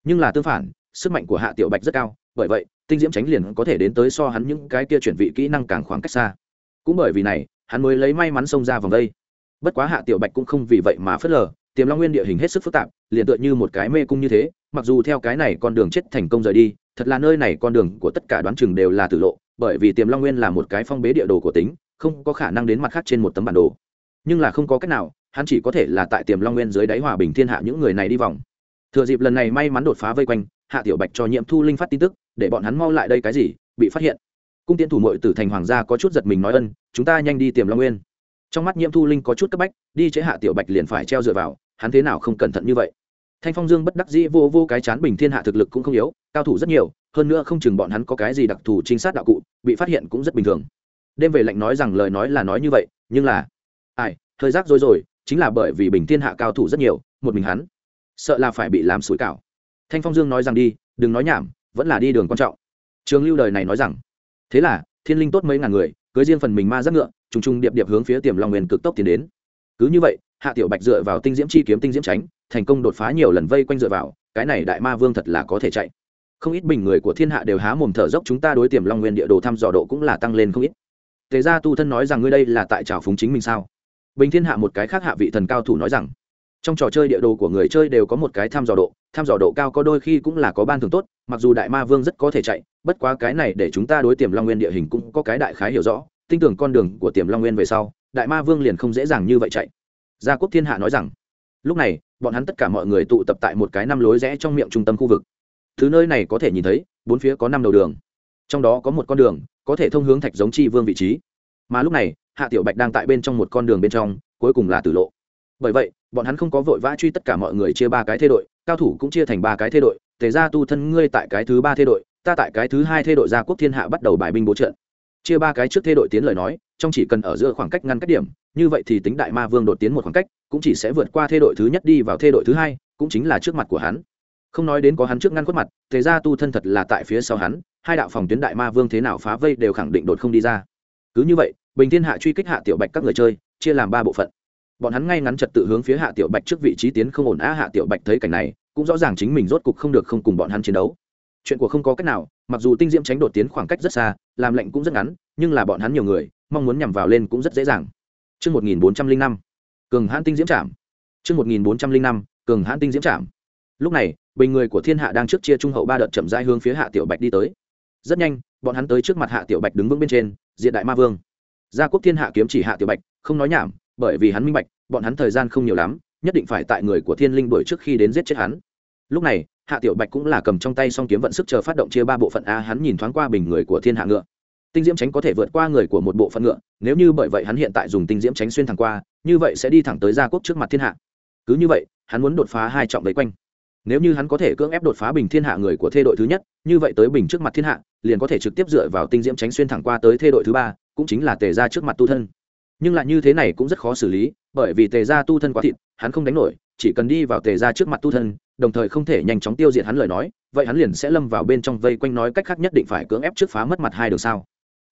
Nhưng là tương phản, sức mạnh của hạ tiểu bạch rất cao, bởi vậy, tinh diễm tránh liền có thể đến tới so hắn những cái kia chuyển vị kỹ năng càng khoảng cách xa. Cũng bởi vì này, hắn mới lấy may mắn xông ra vòng đây. Bất quá hạ tiểu bạch cũng không vì vậy mà phớt lờ, tiềm long nguyên địa hình hết sức phức tạp, liền tựa như một cái mê cung như thế, mặc dù theo cái này con đường chết thành công rời đi, thật là nơi này con đường của tất cả đoán chừng đều là tử lộ, bởi vì tiềm long nguyên là một cái phong bế địa đồ của tính không có khả năng đến mặt khác trên một tấm bản đồ. Nhưng là không có cách nào, hắn chỉ có thể là tại tiềm long nguyên dưới đáy hòa bình thiên hạ những người này đi vòng. Thừa dịp lần này may mắn đột phá vây quanh, hạ tiểu bạch cho nhiễm thu linh phát tin tức, để bọn hắn mau lại đây cái gì, bị phát hiện. Cung tiễn thủ mội tử thành hoàng gia có chút giật mình nói ân, chúng ta nhanh đi tiềm long nguyên. Trong mắt nhiễm thu linh có chút cấp bách, đi chế hạ tiểu bạch liền phải treo dựa vào, hắn thế nào không cẩn thận như vậy. Thanh phong dương bất đắc dĩ vô vô cái chán bình thiên hạ thực lực cũng không yếu, cao thủ rất nhiều, hơn nữa không chừng bọn hắn có cái gì đặc thù trinh sát đạo cụ, bị phát hiện cũng rất bình thường đêm về lệnh nói rằng lời nói là nói như vậy, nhưng là, ai thời giác rồi rồi, chính là bởi vì bình thiên hạ cao thủ rất nhiều, một mình hắn, sợ là phải bị làm sủi cảo. Thanh phong dương nói rằng đi, đừng nói nhảm, vẫn là đi đường quan trọng. Trường lưu đời này nói rằng, thế là, thiên linh tốt mấy ngàn người, cưới riêng phần mình ma giác ngựa, trùng trùng điệp điệp hướng phía tiềm long nguyên cực tốc tiến đến. Cứ như vậy, hạ tiểu bạch dựa vào tinh diễm chi kiếm tinh diễm tránh, thành công đột phá nhiều lần vây quanh dựa vào, cái này đại ma vương thật là có thể chạy. Không ít bình người của thiên hạ đều há mồm thở dốc, chúng ta đối tiềm long nguyên địa đồ thăm dò độ cũng là tăng lên không ít thế ra tu thân nói rằng ngươi đây là tại trào phúng chính mình sao? Bình thiên hạ một cái khác hạ vị thần cao thủ nói rằng, trong trò chơi địa đồ của người chơi đều có một cái thăm dò độ thăm dò độ cao có đôi khi cũng là có ban thường tốt, mặc dù đại ma vương rất có thể chạy, bất quá cái này để chúng ta đối tiềm long nguyên địa hình cũng có cái đại khái hiểu rõ, tin tưởng con đường của tiềm long nguyên về sau, đại ma vương liền không dễ dàng như vậy chạy. Gia quốc thiên hạ nói rằng, lúc này, bọn hắn tất cả mọi người tụ tập tại một cái năm lối rẽ trong miệng trung tâm khu vực. Thứ nơi này có thể nhìn thấy, bốn phía có năm đầu đường, trong đó có một con đường có thể thông hướng thạch giống chi vương vị trí. Mà lúc này, hạ tiểu bạch đang tại bên trong một con đường bên trong, cuối cùng là tử lộ. Bởi vậy, bọn hắn không có vội vã truy tất cả mọi người chia ba cái thê đội, cao thủ cũng chia thành ba cái thê đội, tề ra tu thân ngươi tại cái thứ ba thê đội, ta tại cái thứ hai thê đội gia quốc thiên hạ bắt đầu bài binh bố trận. Chia ba cái trước thê đội tiến lời nói, trong chỉ cần ở giữa khoảng cách ngăn cách điểm, như vậy thì tính đại ma vương đột tiến một khoảng cách, cũng chỉ sẽ vượt qua thê đội thứ nhất đi vào thê đội thứ hai, cũng chính là trước mặt của hắn. Không nói đến có hắn trước ngăn khuất mặt thế ra tu thân thật là tại phía sau hắn hai đạo phòng tuyến đại ma vương thế nào phá vây đều khẳng định đột không đi ra cứ như vậy bình thiên hạ truy kích hạ tiểu bạch các người chơi chia làm ba bộ phận bọn hắn ngay ngắn trật tự hướng phía hạ tiểu bạch trước vị trí tiến không ổn á hạ tiểu bạch thấy cảnh này cũng rõ ràng chính mình rốt cục không được không cùng bọn hắn chiến đấu chuyện của không có cách nào mặc dù tinh diễm tránh đột tiến khoảng cách rất xa làm lệnh cũng rất ngắn nhưng là bọn hắn nhiều người mong muốn nhằm vào lên cũng rất dễ dàng Trước 1405, cường hãn tinh diễm trảm. Trước 1405, cường hãn tinh diễm trảm. Lúc này, bình người của thiên hạ đang trước chia trung hậu ba đợt chậm rãi hướng phía hạ tiểu bạch đi tới. Rất nhanh, bọn hắn tới trước mặt hạ tiểu bạch đứng vững bên trên, diện đại ma vương. Gia quốc thiên hạ kiếm chỉ hạ tiểu bạch, không nói nhảm, bởi vì hắn minh bạch, bọn hắn thời gian không nhiều lắm, nhất định phải tại người của thiên linh đuổi trước khi đến giết chết hắn. Lúc này, hạ tiểu bạch cũng là cầm trong tay song kiếm vận sức chờ phát động chia ba bộ phận a hắn nhìn thoáng qua bình người của thiên hạ ngựa tinh diễm tránh có thể vượt qua người của một bộ phận ngựa nếu như bởi vậy hắn hiện tại dùng tinh diễm tránh xuyên thẳng qua như vậy sẽ đi thẳng tới gia quốc trước mặt thiên hạ cứ như vậy hắn muốn đột phá hai trọng vây quanh nếu như hắn có thể cưỡng ép đột phá bình thiên hạ người của thê đội thứ nhất, như vậy tới bình trước mặt thiên hạ, liền có thể trực tiếp dựa vào tinh diễm tránh xuyên thẳng qua tới thê đội thứ ba, cũng chính là tề ra trước mặt tu thân. Nhưng lại như thế này cũng rất khó xử lý, bởi vì tề ra tu thân quá thịt, hắn không đánh nổi, chỉ cần đi vào tề ra trước mặt tu thân, đồng thời không thể nhanh chóng tiêu diệt hắn lời nói, vậy hắn liền sẽ lâm vào bên trong vây quanh nói cách khác nhất định phải cưỡng ép trước phá mất mặt hai đường sao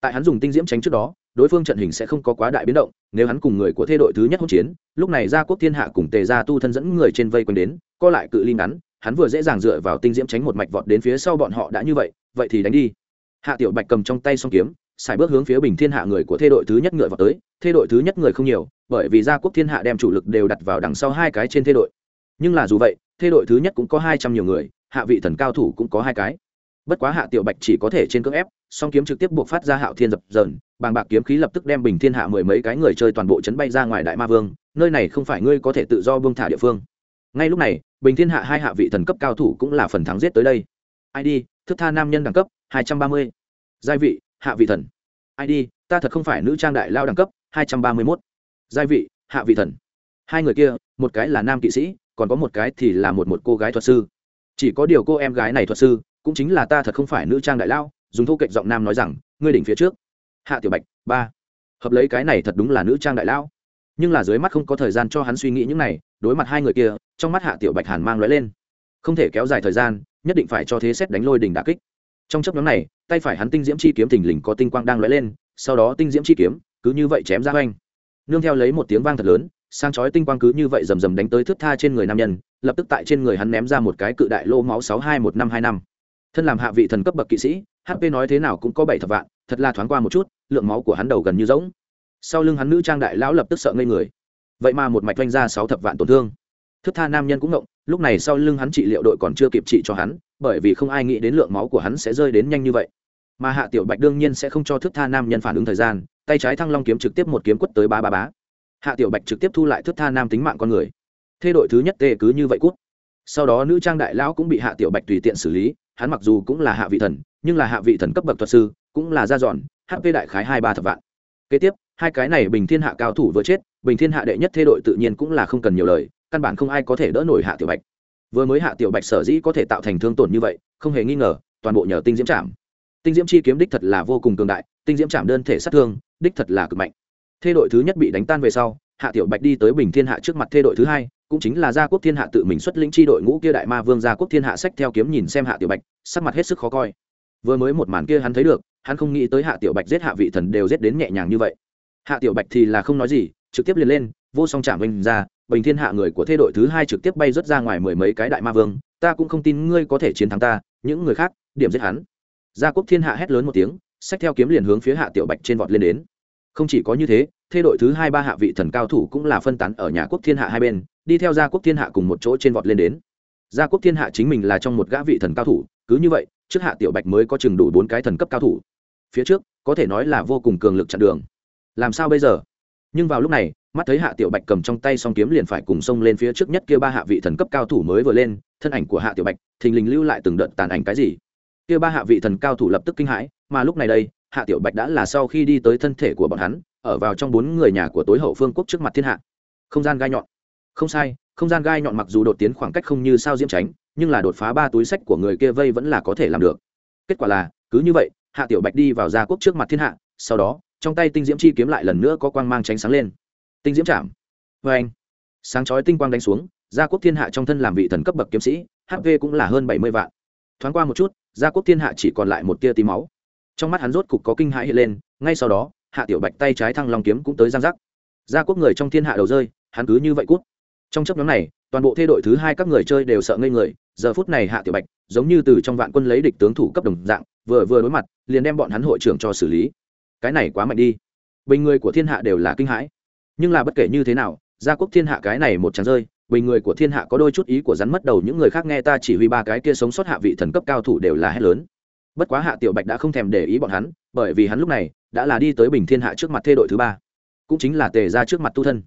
tại hắn dùng tinh diễm tránh trước đó, đối phương trận hình sẽ không có quá đại biến động, nếu hắn cùng người của thê đội thứ nhất hỗn chiến, lúc này gia quốc thiên hạ cùng tề gia tu thân dẫn người trên vây quanh đến, co lại cự ly ngắn, hắn vừa dễ dàng dựa vào tinh diễm tránh một mạch vọt đến phía sau bọn họ đã như vậy vậy thì đánh đi. Hạ tiểu bạch cầm trong tay song kiếm, xài bước hướng phía bình thiên hạ người của thê đội thứ nhất ngựa vào tới thê đội thứ nhất người không nhiều, bởi vì gia quốc thiên hạ đem chủ lực đều đặt vào đằng sau hai cái trên thê đội. Nhưng là dù vậy thê đội thứ nhất cũng có hai trăm nhiều người, hạ vị thần cao thủ cũng có hai cái bất quá hạ tiểu bạch chỉ có thể trên cưỡng ép, song kiếm trực tiếp buộc phát ra hạo thiên dập dờn, bàng bạc kiếm khí lập tức đem bình thiên hạ mười mấy cái người chơi toàn bộ chấn bay ra ngoài đại ma vương, nơi này không phải ngươi có thể tự do buông thả địa phương. Ngay lúc này, bình thiên hạ hai hạ vị thần cấp cao thủ cũng là phần thắng giết tới đây. Id thức tha nam nhân đẳng cấp, hai trăm ba mươi. Giai vị, hạ vị thần. Id ta thật không phải nữ trang đại lao đẳng cấp, hai trăm ba mươi mốt. Giai vị, hạ vị thần. Hai người kia, một cái là nam kỵ sĩ, còn có một cái thì là một một cô gái thuật sư. Chỉ có điều cô em gái này thuật sư cũng chính là ta thật không phải nữ trang đại lao dùng thô kệch giọng nam nói rằng, ngươi đỉnh phía trước. Hạ tiểu bạch, ba. Hợp lấy cái này thật đúng là nữ trang đại lao nhưng là dưới mắt không có thời gian cho hắn suy nghĩ những này, đối mặt hai người kia, trong mắt hạ tiểu bạch hàn mang lóe lên. Không thể kéo dài thời gian, nhất định phải cho thế xét đánh lôi đỉnh đà kích. Trong chấp nhóm này, tay phải hắn tinh diễm chi kiếm thình lình có tinh quang đang lóe lên, sau đó tinh diễm chi kiếm, cứ như vậy chém ra oanh nương theo lấy một tiếng vang thật lớn, sang chói tinh quang cứ như vậy rầm rầm đánh tới thước tha trên người nam nhân, lập tức tại trên người hắn ném ra một cái cự đại lô máu sáu hai một năm hai năm thân làm hạ vị thần cấp bậc kỵ sĩ hp nói thế nào cũng có bảy thập vạn, thật là thoáng qua một chút, lượng máu của hắn đầu gần như rỗng. Sau lưng hắn nữ trang đại lão lập tức sợ ngây người. Vậy mà một mạch oanh ra sáu thập vạn tổn thương. Thức tha nam nhân cũng ngộng, lúc này sau lưng hắn trị liệu đội còn chưa kịp trị cho hắn, bởi vì không ai nghĩ đến lượng máu của hắn sẽ rơi đến nhanh như vậy. Mà hạ tiểu bạch đương nhiên sẽ không cho thức tha nam nhân phản ứng thời gian, tay trái thăng long kiếm trực tiếp một kiếm quất tới ba ba bá hạ tiểu bạch trực tiếp thu lại thức tha nam tính mạng con người. Thế đội thứ nhất tê cứ như vậy cút sau đó nữ trang đại lão cũng bị hạ tiểu bạch tùy tiện xử lý, hắn mặc dù cũng là hạ vị thần, nhưng là hạ vị thần cấp bậc thuật sư, cũng là ra dọn hp đại khái hai ba thập vạn. Kế tiếp, hai cái này bình thiên hạ cao thủ vừa chết, bình thiên hạ đệ nhất thê đội tự nhiên cũng là không cần nhiều lời, căn bản không ai có thể đỡ nổi hạ tiểu bạch. Vừa mới hạ tiểu bạch sở dĩ có thể tạo thành thương tổn như vậy, không hề nghi ngờ, toàn bộ nhờ tinh diễm trảm. Tinh diễm chi kiếm đích thật là vô cùng cường đại, tinh diễm trảm đơn thể sát thương, đích thật là cực mạnh. Thê đội thứ nhất bị đánh tan về sau, hạ tiểu bạch đi tới bình thiên hạ trước mặt thê đội thứ hai cũng chính là gia quốc thiên hạ tự mình xuất lĩnh chi đội ngũ kia đại ma vương gia quốc thiên hạ sách theo kiếm nhìn xem hạ tiểu bạch, sắc mặt hết sức khó coi. Vừa mới một màn kia hắn thấy được, hắn không nghĩ tới hạ tiểu bạch giết hạ vị thần đều giết đến nhẹ nhàng như vậy. Hạ tiểu bạch thì là không nói gì, trực tiếp liền lên, vô song chạm vinh ra, bình thiên hạ người của thế đội thứ hai trực tiếp bay rớt ra ngoài mười mấy cái đại ma vương, ta cũng không tin ngươi có thể chiến thắng ta, những người khác, điểm giết hắn. Gia quốc thiên hạ hét lớn một tiếng, sách theo kiếm liền hướng phía hạ tiểu bạch trên vọt lên đến. Không chỉ có như thế thế đội thứ hai ba hạ vị thần cao thủ cũng là phân tán ở nhà quốc thiên hạ hai bên đi theo gia quốc thiên hạ cùng một chỗ trên vọt lên đến. Gia quốc thiên hạ chính mình là trong một gã vị thần cao thủ, cứ như vậy, trước hạ tiểu bạch mới có chừng đủ bốn cái thần cấp cao thủ. Phía trước, có thể nói là vô cùng cường lực chặn đường. Làm sao bây giờ? Nhưng vào lúc này, mắt thấy hạ tiểu bạch cầm trong tay song kiếm liền phải cùng xông lên phía trước nhất kia ba hạ vị thần cấp cao thủ mới vừa lên, thân ảnh của hạ tiểu bạch, thình lình lưu lại từng đợt tàn ảnh cái gì. Kia ba hạ vị thần cao thủ lập tức kinh hãi, mà lúc này đây, hạ tiểu bạch đã là sau khi đi tới thân thể của bọn hắn, ở vào trong bốn người nhà của tối hậu phương quốc trước mặt thiên hạ. Không gian gai nhọn không sai, không gian gai nhọn mặc dù đột tiến khoảng cách không như sao diễm tránh, nhưng là đột phá ba túi sách của người kia vây vẫn là có thể làm được. Kết quả là, cứ như vậy, hạ tiểu bạch đi vào gia quốc trước mặt thiên hạ, sau đó, trong tay tinh diễm chi kiếm lại lần nữa có quang mang tránh sáng lên. Tinh diễm chạm. Vê anh, sáng chói tinh quang đánh xuống, gia quốc thiên hạ trong thân làm vị thần cấp bậc kiếm sĩ hv cũng là hơn bảy mươi vạn. Thoáng qua một chút, gia quốc thiên hạ chỉ còn lại một tia tí máu. Trong mắt hắn rốt cục có kinh hãi hiện lên, ngay sau đó, hạ tiểu bạch tay trái thăng long kiếm cũng tới giang giác. Gia quốc người trong thiên hạ đầu rơi, hắn cứ như vậy cút trong chấp nhóm này, toàn bộ thê đội thứ hai các người chơi đều sợ ngây người, giờ phút này hạ tiểu bạch giống như từ trong vạn quân lấy địch tướng thủ cấp đồng dạng, vừa vừa đối mặt, liền đem bọn hắn hội trưởng cho xử lý. Cái này quá mạnh đi. Bình người của thiên hạ đều là kinh hãi. Nhưng là bất kể như thế nào, gia quốc thiên hạ cái này một tràng rơi, bình người của thiên hạ có đôi chút ý của rắn mất đầu những người khác nghe ta chỉ huy ba cái kia sống sót hạ vị thần cấp cao thủ đều là hết lớn. Bất quá hạ tiểu bạch đã không thèm để ý bọn hắn, bởi vì hắn lúc này đã là đi tới bình thiên hạ trước mặt thê đội thứ ba, cũng chính là tề ra trước mặt tu thân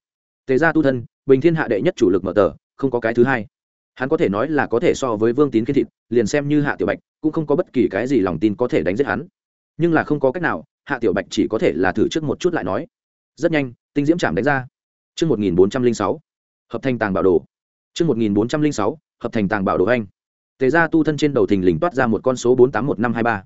tề gia tu thân, bình thiên hạ đệ nhất chủ lực mở tờ, không có cái thứ hai. Hắn có thể nói là có thể so với vương tín kiên thịt, liền xem như hạ tiểu bạch, cũng không có bất kỳ cái gì lòng tin có thể đánh giết hắn. Nhưng là không có cách nào, hạ tiểu bạch chỉ có thể là thử trước một chút lại nói. Rất nhanh, tinh diễm chạm đánh ra. Chương một nghìn bốn trăm linh sáu, hợp thành tàng bảo đồ. Chương một nghìn bốn trăm linh sáu, hợp thành tàng bảo đồ anh. Tề gia tu thân trên đầu thình lình toát ra một con số bốn tám một năm hai ba.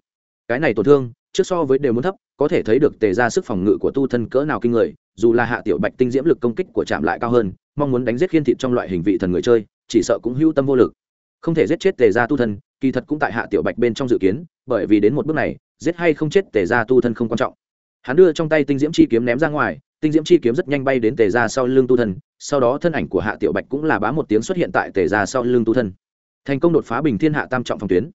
Cái này tổn thương, trước so với đều muốn thấp có thể thấy được tề ra sức phòng ngự của tu thân cỡ nào kinh người, dù là hạ tiểu bạch tinh diễm lực công kích của trạm lại cao hơn, mong muốn đánh giết khiên thịt trong loại hình vị thần người chơi, chỉ sợ cũng hưu tâm vô lực. Không thể giết chết tề ra tu thân, kỳ thật cũng tại hạ tiểu bạch bên trong dự kiến, bởi vì đến một bước này, giết hay không chết tề ra tu thân không quan trọng. Hắn đưa trong tay tinh diễm chi kiếm ném ra ngoài, tinh diễm chi kiếm rất nhanh bay đến tề ra sau lưng tu thân, sau đó thân ảnh của hạ tiểu bạch cũng là bá một tiếng xuất hiện tại tề ra sau lưng tu thân. Thành công đột phá bình thiên hạ tam trọng phòng tuyến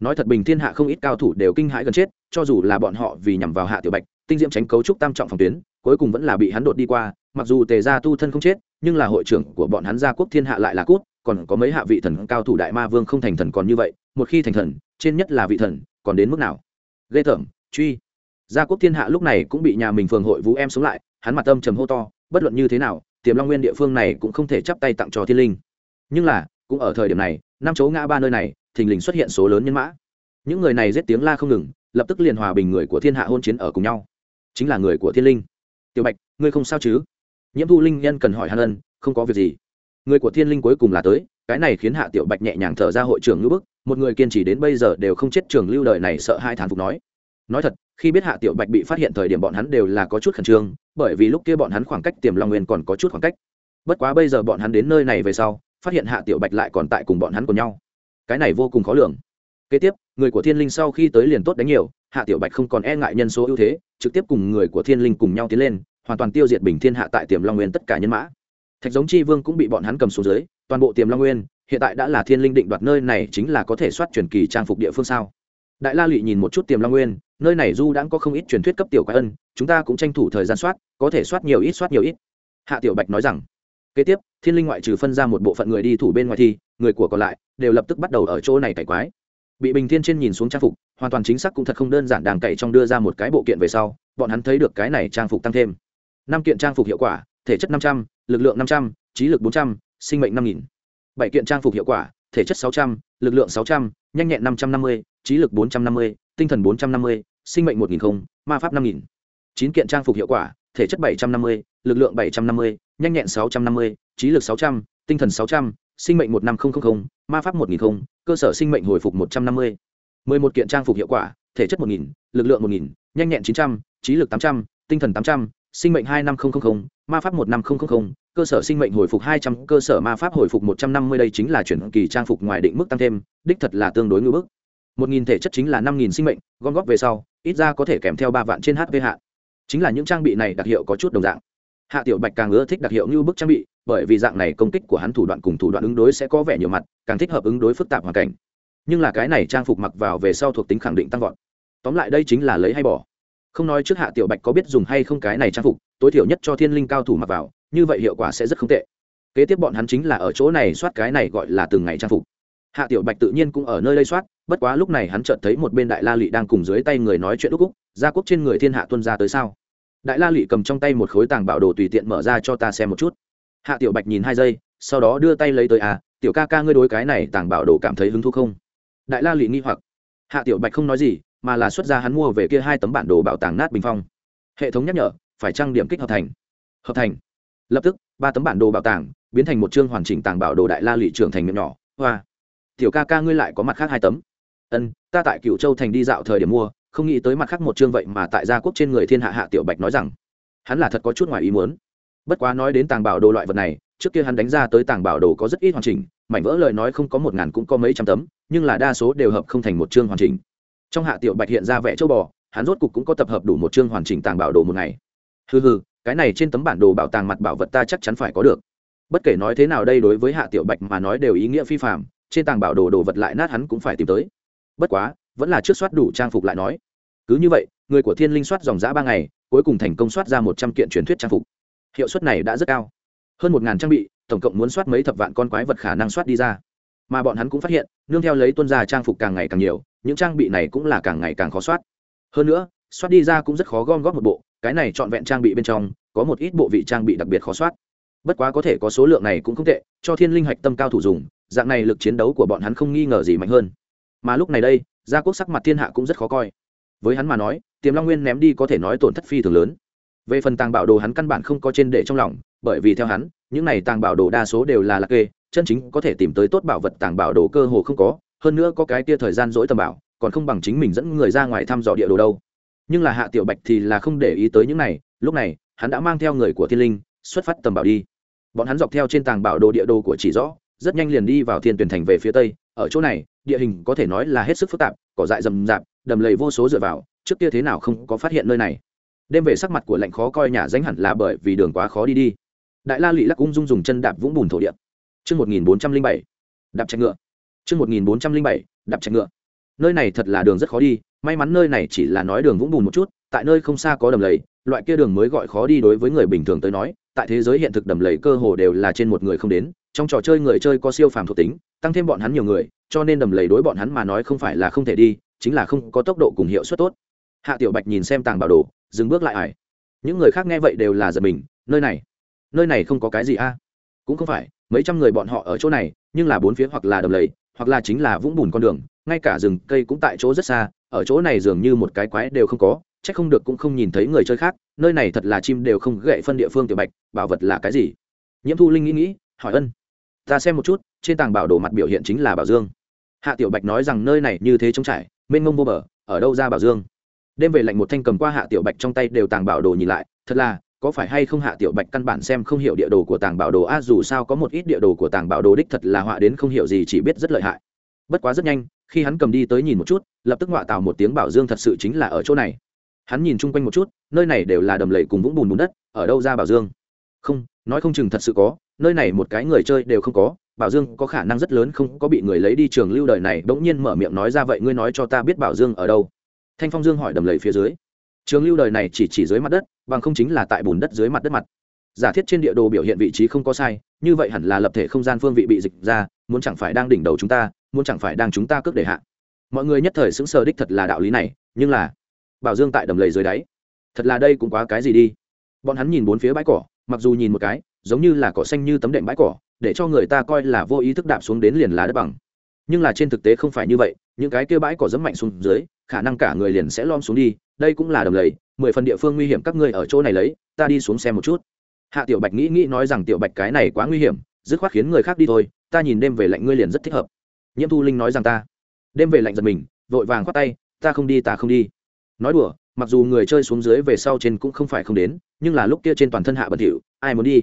nói thật bình thiên hạ không ít cao thủ đều kinh hãi gần chết, cho dù là bọn họ vì nhằm vào hạ tiểu bạch, tinh diễm tránh cấu trúc tam trọng phòng tuyến, cuối cùng vẫn là bị hắn đột đi qua, mặc dù tề gia tu thân không chết, nhưng là hội trưởng của bọn hắn gia quốc thiên hạ lại là cút, còn có mấy hạ vị thần cao thủ đại ma vương không thành thần còn như vậy, một khi thành thần, trên nhất là vị thần, còn đến mức nào? Ghê tởm, truy. Gia quốc thiên hạ lúc này cũng bị nhà mình phường hội vũ em sống lại, hắn mặt âm trầm hô to, bất luận như thế nào, tiềm long nguyên địa phương này cũng không thể chắp tay tặng cho thiên linh. Nhưng là, cũng ở thời điểm này, năm chỗ ngã ba nơi này thình lình xuất hiện số lớn nhân mã. Những người này giết tiếng la không ngừng, lập tức liền hòa bình người của thiên hạ hôn chiến ở cùng nhau. Chính là người của thiên linh. Tiểu bạch, ngươi không sao chứ? Nhiễm thu linh nhân cần hỏi hàn ân, không có việc gì. Người của thiên linh cuối cùng là tới, cái này khiến hạ tiểu bạch nhẹ nhàng thở ra hội trưởng ngữ bức, một người kiên trì đến bây giờ đều không chết trường lưu đời này sợ hai thán phục nói. Nói thật, khi biết hạ tiểu bạch bị phát hiện thời điểm bọn hắn đều là có chút khẩn trương, bởi vì lúc kia bọn hắn khoảng cách tiềm long nguyên còn có chút khoảng cách. Bất quá bây giờ bọn hắn đến nơi này về sau, phát hiện hạ tiểu bạch lại còn tại cùng bọn hắn cùng nhau cái này vô cùng khó lường. Kế tiếp, người của thiên linh sau khi tới liền tốt đánh nhiều, hạ tiểu bạch không còn e ngại nhân số ưu thế, trực tiếp cùng người của thiên linh cùng nhau tiến lên, hoàn toàn tiêu diệt bình thiên hạ tại tiềm long nguyên tất cả nhân mã. Thạch giống chi vương cũng bị bọn hắn cầm xuống dưới, toàn bộ tiềm long nguyên, hiện tại đã là thiên linh định đoạt nơi này chính là có thể soát truyền kỳ trang phục địa phương sao? Đại la lụy nhìn một chút tiềm long nguyên, nơi này du đã có không ít truyền thuyết cấp tiểu quái ân, chúng ta cũng tranh thủ thời gian soát, có thể soát nhiều ít, soát nhiều ít. Hạ tiểu bạch nói rằng kế tiếp, thiên linh ngoại trừ phân ra một bộ phận người đi thủ bên ngoài thi người của còn lại đều lập tức bắt đầu ở chỗ này cải quái. Bị bình thiên trên nhìn xuống trang phục, hoàn toàn chính xác cũng thật không đơn giản đàng cậy trong đưa ra một cái bộ kiện về sau, bọn hắn thấy được cái này trang phục tăng thêm. Năm kiện trang phục hiệu quả, thể chất năm trăm l ự c lượng năm trăm, trí lực bốn trăm, sinh mệnh năm nghìn. Bảy kiện trang phục hiệu quả, thể chất sáu trăm l ự c lượng sáu trăm, nhanh nhẹn năm trăm năm mươi, trí lực bốn trăm năm mươi, tinh thần bốn trăm năm mươi, sinh mệnh một nghìn không, ma pháp năm nghìn. Chín kiện trang phục hiệu quả, thể chất bảy trăm năm mươi, lực lượng bảy trăm năm mươi nhanh nhẹn 650, trí lực 600, tinh thần 600, sinh mệnh 15000, ma pháp 1000, cơ sở sinh mệnh hồi phục 150. 11 kiện trang phục hiệu quả, thể chất 1000, lực lượng 1000, nhanh nhẹn 900, trí lực 800, tinh thần 800, sinh mệnh 25000, ma pháp 15000, cơ sở sinh mệnh hồi phục 200, cơ sở ma pháp hồi phục 150 đây chính là chuyển kỳ trang phục ngoài định mức tăng thêm, đích thật là tương đối ngưỡng bức. 1000 thể chất chính là 5000 sinh mệnh, gom góp về sau, ít ra có thể kèm theo 3 vạn trên HP hạ. Chính là những trang bị này đặc hiệu có chút đồng dạng hạ tiểu bạch càng ưa thích đặc hiệu như bức trang bị, bởi vì dạng này công kích của hắn thủ đoạn cùng thủ đoạn ứng đối sẽ có vẻ nhiều mặt, càng thích hợp ứng đối phức tạp hoàn cảnh. Nhưng là cái này trang phục mặc vào về sau thuộc tính khẳng định tăng vọt. Tóm lại đây chính là lấy hay bỏ. Không nói trước hạ tiểu bạch có biết dùng hay không cái này trang phục, tối thiểu nhất cho thiên linh cao thủ mặc vào, như vậy hiệu quả sẽ rất không tệ. Kế tiếp bọn hắn chính là ở chỗ này soát cái này gọi là từng ngày trang phục. Hạ tiểu bạch tự nhiên cũng ở nơi đây soát, bất quá lúc này hắn chợt thấy một bên đại la lị đang cùng dưới tay người nói chuyện lúc úc, gia quốc trên người thiên hạ tuân ra tới sao? Đại la lị cầm trong tay một khối tàng bảo đồ tùy tiện mở ra cho ta xem một chút. Hạ tiểu bạch nhìn hai giây, sau đó đưa tay lấy tới à tiểu ca ca ngươi đối cái này tàng bảo đồ cảm thấy hứng thú không? Đại la lị nghi hoặc. Hạ tiểu bạch không nói gì, mà là xuất ra hắn mua về kia hai tấm bản đồ bảo tàng nát bình phong. Hệ thống nhắc nhở, phải trang điểm kích hợp thành. Hợp thành. Lập tức, ba tấm bản đồ bảo tàng biến thành một chương hoàn chỉnh tàng bảo đồ đại la lị trưởng thành miệng nhỏ. Hoa, tiểu ca ca ngươi lại có mặt khác hai tấm. Ân, ta tại cựu châu thành đi dạo thời điểm mua không nghĩ tới mặt khác một chương vậy mà tại gia quốc trên người thiên hạ hạ tiểu bạch nói rằng, hắn là thật có chút ngoài ý muốn. Bất quá nói đến tàng bảo đồ loại vật này, trước kia hắn đánh ra tới tàng bảo đồ có rất ít hoàn chỉnh, mảnh vỡ lời nói không có một ngàn cũng có mấy trăm tấm, nhưng là đa số đều hợp không thành một chương hoàn chỉnh. Trong hạ tiểu bạch hiện ra vẽ châu bò, hắn rốt cục cũng có tập hợp đủ một chương hoàn chỉnh tàng bảo đồ một ngày. Hừ hừ, cái này trên tấm bản đồ bảo tàng mặt bảo vật ta chắc chắn phải có được. Bất kể nói thế nào đây đối với hạ tiểu bạch mà nói đều ý nghĩa phi phạm trên tàng bảo đồ đồ vật lại nát hắn cũng phải tìm tới. Bất quá, vẫn là trước soát đủ trang phục lại nói cứ như vậy, người của thiên linh soát dòng giã ba ngày, cuối cùng thành công soát ra một trăm kiện truyền thuyết trang phục. Hiệu suất này đã rất cao. Hơn một ngàn trang bị, tổng cộng muốn soát mấy thập vạn con quái vật khả năng soát đi ra. Mà bọn hắn cũng phát hiện, nương theo lấy tuân gia trang phục càng ngày càng nhiều, những trang bị này cũng là càng ngày càng khó soát. Hơn nữa, soát đi ra cũng rất khó gom góp một bộ, cái này trọn vẹn trang bị bên trong, có một ít bộ vị trang bị đặc biệt khó soát. Bất quá có thể có số lượng này cũng không tệ, cho thiên linh hạch tâm cao thủ dùng, dạng này lực chiến đấu của bọn hắn không nghi ngờ gì mạnh hơn. Mà lúc này đây, gia quốc sắc mặt thiên hạ cũng rất khó coi với hắn mà nói, tiềm long nguyên ném đi có thể nói tổn thất phi thường lớn. Về phần tàng bảo đồ hắn căn bản không có trên để trong lòng, bởi vì theo hắn, những này tàng bảo đồ đa số đều là lạc kê, chân chính có thể tìm tới tốt bảo vật tàng bảo đồ cơ hồ không có, hơn nữa có cái kia thời gian dỗi tầm bảo, còn không bằng chính mình dẫn người ra ngoài thăm dò địa đồ đâu. Nhưng là hạ tiểu bạch thì là không để ý tới những này, lúc này, hắn đã mang theo người của thiên linh, xuất phát tầm bảo đi. Bọn hắn dọc theo trên tàng bảo đồ địa đồ của chỉ rõ, rất nhanh liền đi vào thiên tuyển thành về phía tây, ở chỗ này, địa hình có thể nói là hết sức phức tạp, cỏ dại rầm rạp đầm lầy vô số dựa vào, trước kia thế nào không có phát hiện nơi này. Đêm về sắc mặt của lạnh khó coi nhà danh hẳn là bởi vì đường quá khó đi đi. Đại la lụy lắc ung dung dùng chân đạp vũng bùn thổ địa. Chương một nghìn bốn trăm linh bảy, đạp chạy ngựa. Chương một nghìn bốn trăm linh bảy, đạp chạy ngựa. Nơi này thật là đường rất khó đi, may mắn nơi này chỉ là nói đường vũng bùn một chút, tại nơi không xa có đầm lầy, loại kia đường mới gọi khó đi đối với người bình thường tới nói, tại thế giới hiện thực đầm lầy cơ hồ đều là trên một người không đến, trong trò chơi người chơi có siêu phàm thuộc tính, tăng thêm bọn hắn nhiều người, cho nên đầm lầy đối bọn hắn mà nói không phải là không thể đi chính là không có tốc độ cùng hiệu suất tốt. Hạ tiểu bạch nhìn xem tàng bảo đồ, dừng bước lại ải. Những người khác nghe vậy đều là giật mình, nơi này nơi này không có cái gì a? Cũng không phải, mấy trăm người bọn họ ở chỗ này, nhưng là bốn phía hoặc là đầm lầy, hoặc là chính là vũng bùn con đường, ngay cả rừng cây cũng tại chỗ rất xa, ở chỗ này dường như một cái quái đều không có, chắc không được cũng không nhìn thấy người chơi khác, nơi này thật là chim đều không gậy phân địa phương tiểu bạch, bảo vật là cái gì? Nhiễm thu linh nghĩ nghĩ, hỏi ân. Ta xem một chút, trên tàng bảo đồ mặt biểu hiện chính là bảo dương. Hạ tiểu bạch nói rằng nơi này như thế trống trải mênh mông vô bờ, ở đâu ra bảo dương. Đêm về lạnh một thanh cầm qua hạ tiểu bạch trong tay đều tàng bảo đồ nhìn lại, thật là, có phải hay không hạ tiểu bạch căn bản xem không hiểu địa đồ của tàng bảo đồ? A, dù sao có một ít địa đồ của tàng bảo đồ đích thật là họa đến không hiểu gì, chỉ biết rất lợi hại. Bất quá rất nhanh, khi hắn cầm đi tới nhìn một chút, lập tức họa tạo một tiếng bảo dương thật sự chính là ở chỗ này. Hắn nhìn chung quanh một chút, nơi này đều là đầm lầy cùng vũng bùn bùn đất, ở đâu ra bảo dương? Không, nói không chừng thật sự có, nơi này một cái người chơi đều không có bảo dương có khả năng rất lớn không có bị người lấy đi trường lưu đời này, bỗng nhiên mở miệng nói ra, vậy ngươi nói cho ta biết bảo dương ở đâu? Thanh phong dương hỏi đầm lầy phía dưới. Trường lưu đời này chỉ chỉ dưới mặt đất, bằng không chính là tại bùn đất dưới mặt đất mặt. Giả thiết trên địa đồ biểu hiện vị trí không có sai, như vậy hẳn là lập thể không gian phương vị bị dịch ra, muốn chẳng phải đang đỉnh đầu chúng ta, muốn chẳng phải đang chúng ta cướp để hạ. Mọi người nhất thời sững sờ, đích thật là đạo lý này, nhưng là bảo dương tại đầm lầy dưới đáy. Thật là đây cũng quá cái gì đi. Bọn hắn nhìn bốn phía bãi cỏ, mặc dù nhìn một cái, giống như là cỏ xanh như tấm đệm bãi cỏ để cho người ta coi là vô ý thức đạp xuống đến liền lá đất bằng. Nhưng là trên thực tế không phải như vậy, những cái kia bãi cỏ dẫm mạnh xuống dưới, khả năng cả người liền sẽ lom xuống đi, đây cũng là đầm lầy, mười phần địa phương nguy hiểm các ngươi ở chỗ này lấy, ta đi xuống xem một chút. Hạ tiểu bạch nghĩ nghĩ nói rằng tiểu bạch cái này quá nguy hiểm, dứt khoát khiến người khác đi thôi, ta nhìn đêm về lạnh ngươi liền rất thích hợp. Nhiễm thu linh nói rằng ta, đêm về lạnh giật mình, vội vàng khoát tay, ta không đi, ta không đi. Nói đùa, mặc dù người chơi xuống dưới về sau trên cũng không phải không đến, nhưng là lúc kia trên toàn thân hạ bẩn thỉu ai muốn đi?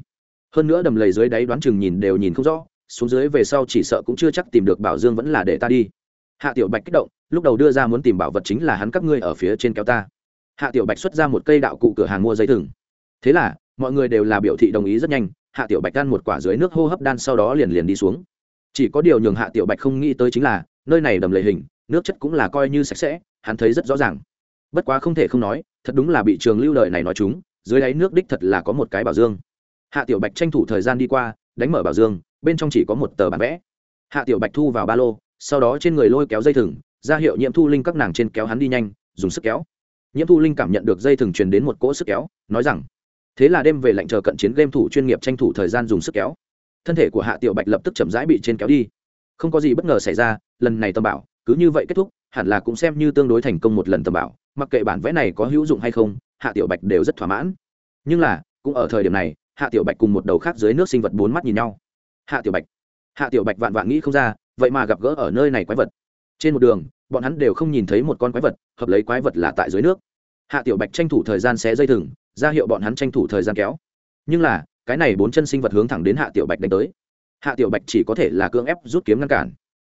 Hơn nữa đầm lầy dưới đáy đoán chừng nhìn đều nhìn không rõ, xuống dưới về sau chỉ sợ cũng chưa chắc tìm được bảo dương vẫn là để ta đi. Hạ tiểu bạch kích động, lúc đầu đưa ra muốn tìm bảo vật chính là hắn các ngươi ở phía trên kéo ta. Hạ tiểu bạch xuất ra một cây đạo cụ cửa hàng mua giấy thừng. Thế là, mọi người đều là biểu thị đồng ý rất nhanh, hạ tiểu bạch đan một quả dưới nước hô hấp đan sau đó liền liền đi xuống. Chỉ có điều nhường hạ tiểu bạch không nghĩ tới chính là, nơi này đầm lầy hình, nước chất cũng là coi như sạch sẽ, hắn thấy rất rõ ràng. Bất quá không thể không nói, thật đúng là bị trường lưu lợi này nói chúng, dưới đáy nước đích thật là có một cái bảo dương hạ tiểu bạch tranh thủ thời gian đi qua, đánh mở bảo dương, bên trong chỉ có một tờ bản vẽ. Hạ tiểu bạch thu vào ba lô, sau đó trên người lôi kéo dây thừng, ra hiệu nhiễm thu linh các nàng trên kéo hắn đi nhanh, dùng sức kéo. Nhiễm thu linh cảm nhận được dây thừng truyền đến một cỗ sức kéo, nói rằng, thế là đêm về lệnh chờ cận chiến game thủ chuyên nghiệp tranh thủ thời gian dùng sức kéo. Thân thể của hạ tiểu bạch lập tức chậm rãi bị trên kéo đi. Không có gì bất ngờ xảy ra, lần này tâm bảo, cứ như vậy kết thúc, hẳn là cũng xem như tương đối thành công một lần tâm bảo, mặc kệ bản vẽ này có hữu dụng hay không, hạ tiểu bạch đều rất thỏa mãn. Nhưng là, cũng ở thời điểm này hạ tiểu bạch cùng một đầu khác dưới nước sinh vật bốn mắt nhìn nhau. Hạ tiểu bạch. Hạ tiểu bạch vạn vạn nghĩ không ra, vậy mà gặp gỡ ở nơi này quái vật. Trên một đường, bọn hắn đều không nhìn thấy một con quái vật, hợp lấy quái vật là tại dưới nước. Hạ tiểu bạch tranh thủ thời gian xé dây thừng, ra hiệu bọn hắn tranh thủ thời gian kéo. Nhưng là, cái này bốn chân sinh vật hướng thẳng đến hạ tiểu bạch đánh tới. Hạ tiểu bạch chỉ có thể là cưỡng ép rút kiếm ngăn cản.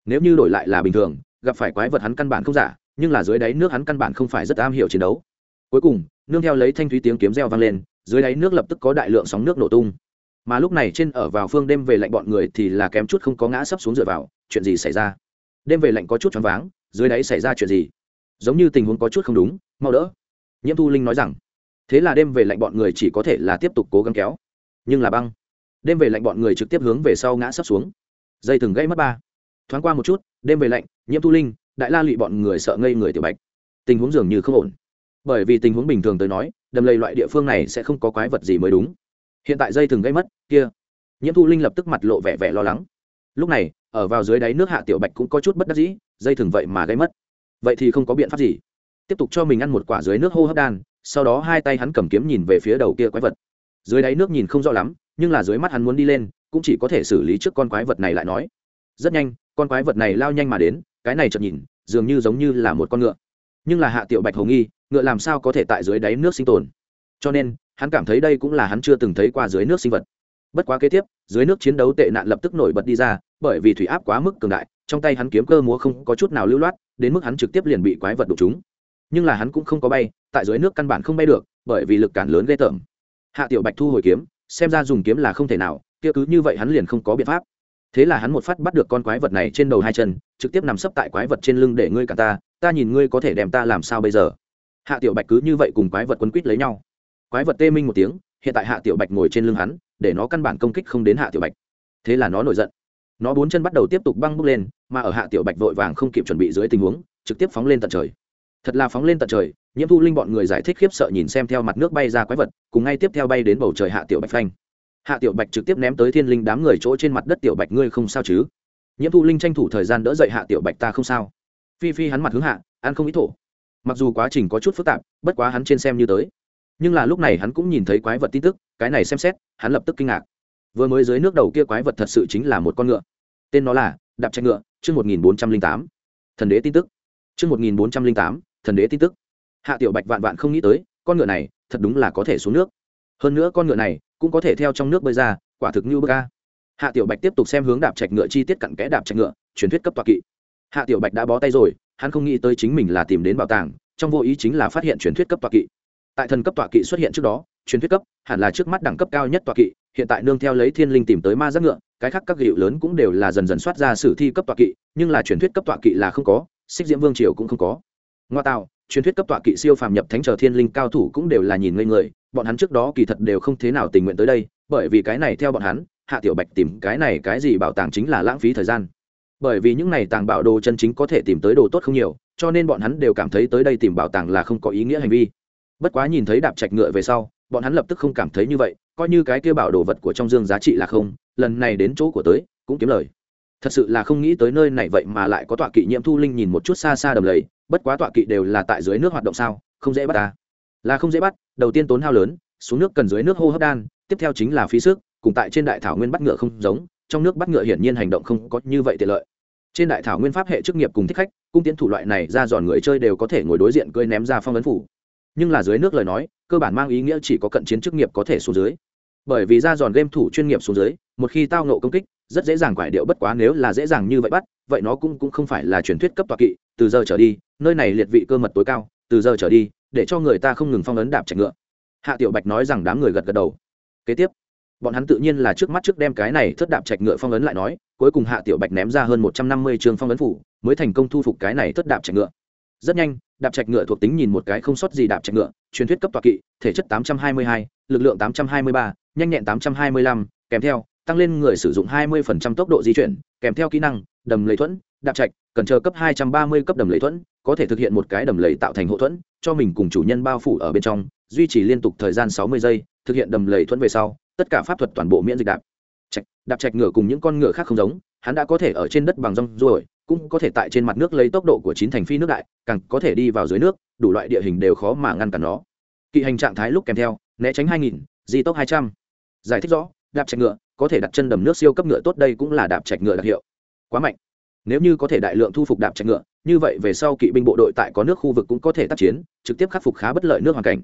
Nếu như đổi lại là bình thường, gặp phải quái vật hắn căn bản không giả, nhưng là dưới đáy nước hắn căn bản không phải rất am hiểu chiến đấu. Cuối cùng, nương theo lấy thanh thúy tiếng kiếm reo vang lên dưới đáy nước lập tức có đại lượng sóng nước nổ tung. Mà lúc này trên ở vào phương đêm về lạnh bọn người thì là kém chút không có ngã sấp xuống dựa vào, chuyện gì xảy ra? Đêm về lạnh có chút choáng váng, dưới đáy xảy ra chuyện gì? Giống như tình huống có chút không đúng, mau đỡ. Nhiễm thu linh nói rằng, thế là đêm về lạnh bọn người chỉ có thể là tiếp tục cố gắng kéo. Nhưng là băng. Đêm về lạnh bọn người trực tiếp hướng về sau ngã sấp xuống. Dây thừng gây mất ba. Thoáng qua một chút, đêm về lạnh, nhiễm thu linh, đại la lụy bọn người sợ ngây người tiểu bạch. Tình huống dường như không ổn. Bởi vì tình huống bình thường tới nói đầm lầy loại địa phương này sẽ không có quái vật gì mới đúng. Hiện tại dây thừng gây mất, kia. Nhiễm thu linh lập tức mặt lộ vẻ vẻ lo lắng. Lúc này, ở vào dưới đáy nước hạ tiểu bạch cũng có chút bất đắc dĩ, dây thừng vậy mà gây mất. Vậy thì không có biện pháp gì. Tiếp tục cho mình ăn một quả dưới nước hô hấp đan, sau đó hai tay hắn cầm kiếm nhìn về phía đầu kia quái vật. Dưới đáy nước nhìn không rõ lắm, nhưng là dưới mắt hắn muốn đi lên, cũng chỉ có thể xử lý trước con quái vật này lại nói. Rất nhanh, con quái vật này lao nhanh mà đến, cái này chợt nhìn, dường như giống như là một con ngựa nhưng là hạ tiểu bạch hồng nghi, ngựa làm sao có thể tại dưới đáy nước sinh tồn? Cho nên, hắn cảm thấy đây cũng là hắn chưa từng thấy qua dưới nước sinh vật. Bất quá kế tiếp, dưới nước chiến đấu tệ nạn lập tức nổi bật đi ra, bởi vì thủy áp quá mức cường đại, trong tay hắn kiếm cơ múa không có chút nào lưu loát, đến mức hắn trực tiếp liền bị quái vật đục chúng nhưng là hắn cũng không có bay, tại dưới nước căn bản không bay được, bởi vì lực cản lớn ghê tởm. Hạ tiểu bạch thu hồi kiếm, xem ra dùng kiếm là không thể nào, kia cứ như vậy hắn liền không có biện pháp thế là hắn một phát bắt được con quái vật này trên đầu hai chân, trực tiếp nằm sấp tại quái vật trên lưng để ngươi cả ta ta nhìn ngươi có thể đem ta làm sao bây giờ? Hạ tiểu bạch cứ như vậy cùng quái vật quấn quýt lấy nhau. Quái vật tê minh một tiếng, hiện tại hạ tiểu bạch ngồi trên lưng hắn, để nó căn bản công kích không đến hạ tiểu bạch. Thế là nó nổi giận. Nó bốn chân bắt đầu tiếp tục băng bước lên, mà ở hạ tiểu bạch vội vàng không kịp chuẩn bị dưới tình huống, trực tiếp phóng lên tận trời. Thật là phóng lên tận trời, nhiễm thu linh bọn người giải thích khiếp sợ nhìn xem theo mặt nước bay ra quái vật, cùng ngay tiếp theo bay đến bầu trời hạ tiểu bạch phanh hạ tiểu bạch trực tiếp ném tới thiên linh đám người chỗ trên mặt đất, tiểu bạch ngươi không sao chứ? Nhiễm thu linh tranh thủ thời gian đỡ dậy hạ tiểu bạch ta không sao. Phi phi hắn mặt hướng hạ, ăn không ý thổ. Mặc dù quá trình có chút phức tạp, bất quá hắn trên xem như tới. Nhưng là lúc này hắn cũng nhìn thấy quái vật tin tức, cái này xem xét, hắn lập tức kinh ngạc. Vừa mới dưới nước đầu kia quái vật thật sự chính là một con ngựa. Tên nó là đạp tranh ngựa, chương một nghìn bốn trăm linh tám. Thần đế tin tức. Chương một nghìn bốn trăm linh tám, thần đế tin tức. Hạ tiểu bạch vạn vạn không nghĩ tới, con ngựa này thật đúng là có thể xuống nước hơn nữa con ngựa này cũng có thể theo trong nước bơi ra, quả thực như bơ ca hạ tiểu bạch tiếp tục xem hướng đạp trạch ngựa chi tiết cặn kẽ đạp trạch ngựa, truyền thuyết cấp tọa kỵ. Hạ tiểu bạch đã bó tay rồi, hắn không nghĩ tới chính mình là tìm đến bảo tàng, trong vô ý chính là phát hiện truyền thuyết cấp tọa kỵ. Tại thần cấp tọa kỵ xuất hiện trước đó, truyền thuyết cấp hẳn là trước mắt đẳng cấp cao nhất tọa kỵ, hiện tại nương theo lấy thiên linh tìm tới ma giác ngựa, cái khác các hiệu lớn cũng đều là dần dần soát ra sử thi cấp tọa kỵ, nhưng là truyền thuyết cấp tọa kỵ là không có, xích diễm vương triều cũng không có. Ngoa tạo truyền thuyết cấp tọa kỵ siêu phàm nhập thánh chờ thiên linh cao thủ cũng đều là nhìn ngây người, bọn hắn trước đó kỳ thật đều không thế nào tình nguyện tới đây, bởi vì cái này theo bọn hắn, hạ tiểu bạch tìm cái này cái gì bảo tàng chính là lãng phí thời gian. Bởi vì những này tàng bảo đồ chân chính có thể tìm tới đồ tốt không nhiều, cho nên bọn hắn đều cảm thấy tới đây tìm bảo tàng là không có ý nghĩa hành vi. Bất quá nhìn thấy đạp trạch ngựa về sau, bọn hắn lập tức không cảm thấy như vậy, coi như cái kia bảo đồ vật của trong dương giá trị là không, lần này đến chỗ của tới, cũng kiếm lời. Thật sự là không nghĩ tới nơi này vậy mà lại có tọa kỵ nhiễm thu linh nhìn một chút xa xa đầm lầy bất quá tọa kỵ đều là tại dưới nước hoạt động sao, không dễ bắt ta. Là không dễ bắt, đầu tiên tốn hao lớn, xuống nước cần dưới nước hô hấp đan, tiếp theo chính là phí sức, cùng tại trên đại thảo nguyên bắt ngựa không giống, trong nước bắt ngựa hiển nhiên hành động không có như vậy tiện lợi. Trên đại thảo nguyên pháp hệ chức nghiệp cùng thích khách, cung tiến thủ loại này ra giòn người chơi đều có thể ngồi đối diện cơi ném ra phong ấn phủ. Nhưng là dưới nước lời nói, cơ bản mang ý nghĩa chỉ có cận chiến chức nghiệp có thể xuống dưới. Bởi vì ra giòn game thủ chuyên nghiệp xuống dưới, một khi tao nộ công kích rất dễ dàng quải điệu bất quá nếu là dễ dàng như vậy bắt, vậy nó cũng cũng không phải là truyền thuyết cấp tọa kỵ, từ giờ trở đi, nơi này liệt vị cơ mật tối cao, từ giờ trở đi, để cho người ta không ngừng phong ấn đạp chạy ngựa. Hạ tiểu bạch nói rằng đám người gật gật đầu. Kế tiếp, bọn hắn tự nhiên là trước mắt trước đem cái này thất đạp trạch ngựa phong ấn lại nói, cuối cùng hạ tiểu bạch ném ra hơn một trăm năm mươi trường phong ấn phủ, mới thành công thu phục cái này thất đạp trạch ngựa. Rất nhanh, đạp trạch ngựa thuộc tính nhìn một cái không sót gì đạp trạch ngựa, truyền thuyết cấp tọa kỵ, thể chất tám trăm hai mươi hai, lực lượng tám trăm hai mươi ba, nhanh nhẹn tám trăm hai mươi lăm, kèm theo tăng lên người sử dụng hai mươi phần trăm tốc độ di chuyển, kèm theo kỹ năng, đầm lầy thuẫn, đạp trạch cần chờ cấp hai trăm ba mươi cấp đầm lầy thuẫn, có thể thực hiện một cái đầm lầy tạo thành hộ thuẫn, cho mình cùng chủ nhân bao phủ ở bên trong, duy trì liên tục thời gian sáu mươi giây, thực hiện đầm lầy thuẫn về sau, tất cả pháp thuật toàn bộ miễn dịch đạp. Trạch đạp trạch ngựa cùng những con ngựa khác không giống, hắn đã có thể ở trên đất bằng rong ruổi, cũng có thể tại trên mặt nước lấy tốc độ của chín thành phi nước đại, càng có thể đi vào dưới nước, đủ loại địa hình đều khó mà ngăn cản nó. Kỵ hành trạng thái lúc kèm theo, né tránh hai nghìn, di tốc hai trăm. Giải thích rõ đạp trạch ngựa, có thể đặt chân đầm nước siêu cấp ngựa tốt đây cũng là đạp trạch ngựa đặc hiệu. Quá mạnh. Nếu như có thể đại lượng thu phục đạp trạch ngựa, như vậy về sau kỵ binh bộ đội tại có nước khu vực cũng có thể tác chiến, trực tiếp khắc phục khá bất lợi nước hoàn cảnh.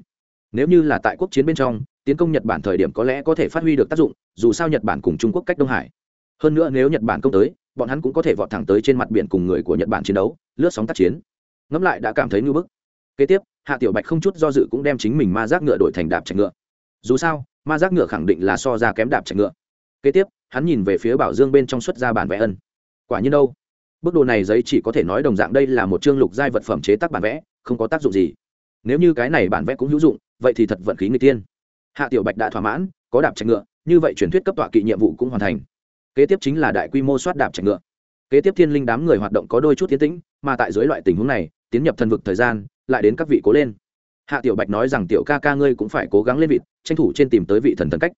Nếu như là tại quốc chiến bên trong, tiến công nhật bản thời điểm có lẽ có thể phát huy được tác dụng, dù sao nhật bản cùng trung quốc cách đông hải. Hơn nữa nếu nhật bản công tới, bọn hắn cũng có thể vọt thẳng tới trên mặt biển cùng người của nhật bản chiến đấu, lướt sóng tác chiến. Ngẫm lại đã cảm thấy ngưỡng bức. Kế tiếp, hạ tiểu bạch không chút do dự cũng đem chính mình ma giác ngựa đổi thành đạp chạy ngựa dù sao, ma giác ngựa khẳng định là so ra kém đạp chạy ngựa. Kế tiếp, hắn nhìn về phía bảo dương bên trong xuất ra bản vẽ ân. Quả nhiên đâu? Bức đồ này giấy chỉ có thể nói đồng dạng đây là một chương lục giai vật phẩm chế tác bản vẽ, không có tác dụng gì. Nếu như cái này bản vẽ cũng hữu dụng, vậy thì thật vận khí người tiên. Hạ tiểu bạch đã thỏa mãn, có đạp chạy ngựa, như vậy truyền thuyết cấp tọa kỵ nhiệm vụ cũng hoàn thành. Kế tiếp chính là đại quy mô soát đạp chạy ngựa. Kế tiếp thiên linh đám người hoạt động có đôi chút tiến tĩnh, mà tại dưới loại tình huống này, tiến nhập thần vực thời gian, lại đến các vị cố lên. Hạ tiểu bạch nói rằng tiểu ca ca ngươi cũng phải cố gắng lên vịt tranh thủ trên tìm tới vị thần thần cách.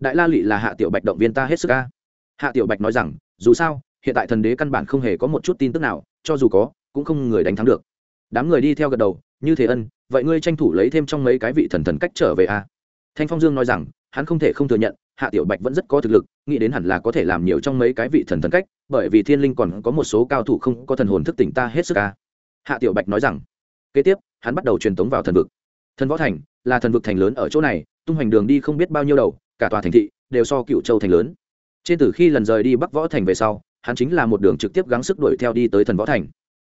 Đại la lị là hạ tiểu bạch động viên ta hết sức ca hạ tiểu bạch nói rằng, dù sao, hiện tại thần đế căn bản không hề có một chút tin tức nào, cho dù có, cũng không người đánh thắng được. Đám người đi theo gật đầu, như thế ân, vậy ngươi tranh thủ lấy thêm trong mấy cái vị thần thần cách trở về a. Thanh phong dương nói rằng, hắn không thể không thừa nhận, hạ tiểu bạch vẫn rất có thực lực, nghĩ đến hẳn là có thể làm nhiều trong mấy cái vị thần thần cách, bởi vì thiên linh còn có một số cao thủ không có thần hồn thức tỉnh ta hết sức ca hạ tiểu bạch nói rằng, kế tiếp, hắn bắt đầu truyền tống vào thần vực. Thần võ thành là thần vực thành lớn ở chỗ này tung hoành đường đi không biết bao nhiêu đầu, cả tòa thành thị đều so cựu châu thành lớn. Trên từ khi lần rời đi bắc võ thành về sau, hắn chính là một đường trực tiếp gắng sức đuổi theo đi tới thần võ thành.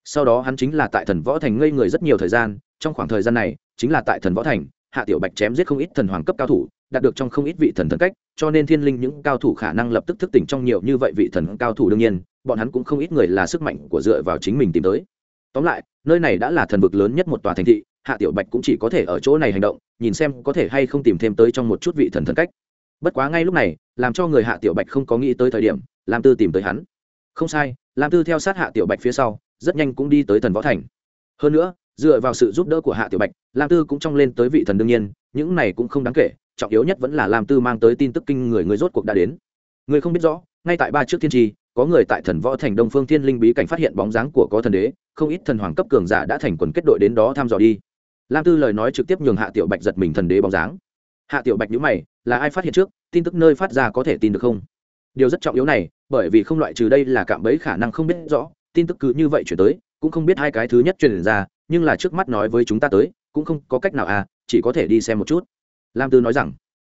Sau đó hắn chính là tại thần võ thành ngây người rất nhiều thời gian, trong khoảng thời gian này, chính là tại thần võ thành, hạ tiểu bạch chém giết không ít thần hoàng cấp cao thủ, đạt được trong không ít vị thần thần cách, cho nên thiên linh những cao thủ khả năng lập tức thức tỉnh trong nhiều như vậy vị thần cao thủ đương nhiên, bọn hắn cũng không ít người là sức mạnh của dựa vào chính mình tìm tới. Tóm lại, nơi này đã là thần vực lớn nhất một tòa thành thị hạ tiểu bạch cũng chỉ có thể ở chỗ này hành động, nhìn xem có thể hay không tìm thêm tới trong một chút vị thần thần cách. Bất quá ngay lúc này, làm cho người hạ tiểu bạch không có nghĩ tới thời điểm, lam tư tìm tới hắn. Không sai, lam tư theo sát hạ tiểu bạch phía sau, rất nhanh cũng đi tới thần võ thành. Hơn nữa, dựa vào sự giúp đỡ của hạ tiểu bạch, lam tư cũng trong lên tới vị thần đương nhiên, những này cũng không đáng kể, trọng yếu nhất vẫn là lam tư mang tới tin tức kinh người người rốt cuộc đã đến. Người không biết rõ, ngay tại ba trước thiên tri có người tại thần võ thành đông phương thiên linh bí cảnh phát hiện bóng dáng của có thần đế, không ít thần hoàng cấp cường giả đã thành quần kết đội đến đó thăm dò đi lam tư lời nói trực tiếp nhường hạ tiểu bạch giật mình thần đế bóng dáng. Hạ tiểu bạch nhữ mày, là ai phát hiện trước? Tin tức nơi phát ra có thể tin được không? Điều rất trọng yếu này, bởi vì không loại trừ đây là cạm bẫy khả năng không biết rõ, tin tức cứ như vậy chuyển tới, cũng không biết hai cái thứ nhất truyền ra, nhưng là trước mắt nói với chúng ta tới, cũng không có cách nào à chỉ có thể đi xem một chút. Lam tư nói rằng,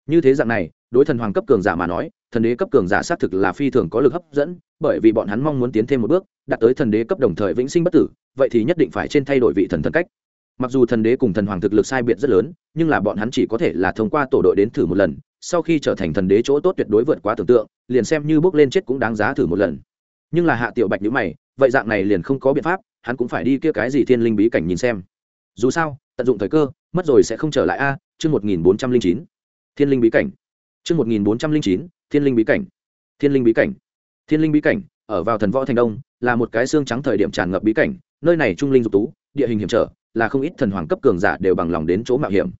như thế dạng này, đối thần hoàng cấp cường giả mà nói, thần đế cấp cường giả xác thực là phi thường có lực hấp dẫn, bởi vì bọn hắn mong muốn tiến thêm một bước, đạt tới thần đế cấp đồng thời vĩnh sinh bất tử, vậy thì nhất định phải trên thay đổi vị thần thần cách mặc dù thần đế cùng thần hoàng thực lực sai biệt rất lớn, nhưng là bọn hắn chỉ có thể là thông qua tổ đội đến thử một lần, sau khi trở thành thần đế chỗ tốt tuyệt đối vượt quá tưởng tượng, liền xem như bước lên chết cũng đáng giá thử một lần. Nhưng là hạ tiểu bạch nhữ mày, vậy dạng này liền không có biện pháp, hắn cũng phải đi kia cái gì thiên linh bí cảnh nhìn xem. Dù sao, tận dụng thời cơ, mất rồi sẽ không trở lại a, chương một nghìn bốn trăm linh chín. Thiên linh bí cảnh. Chương một nghìn bốn trăm linh chín, thiên linh bí cảnh. Thiên linh bí cảnh. Thiên linh bí cảnh, ở vào thần võ thành đông, là một cái xương trắng thời điểm tràn ngập bí cảnh, nơi này trung linh dục tú, địa hình hiểm trở là không ít thần hoàng cấp cường giả đều bằng lòng đến chỗ mạo hiểm.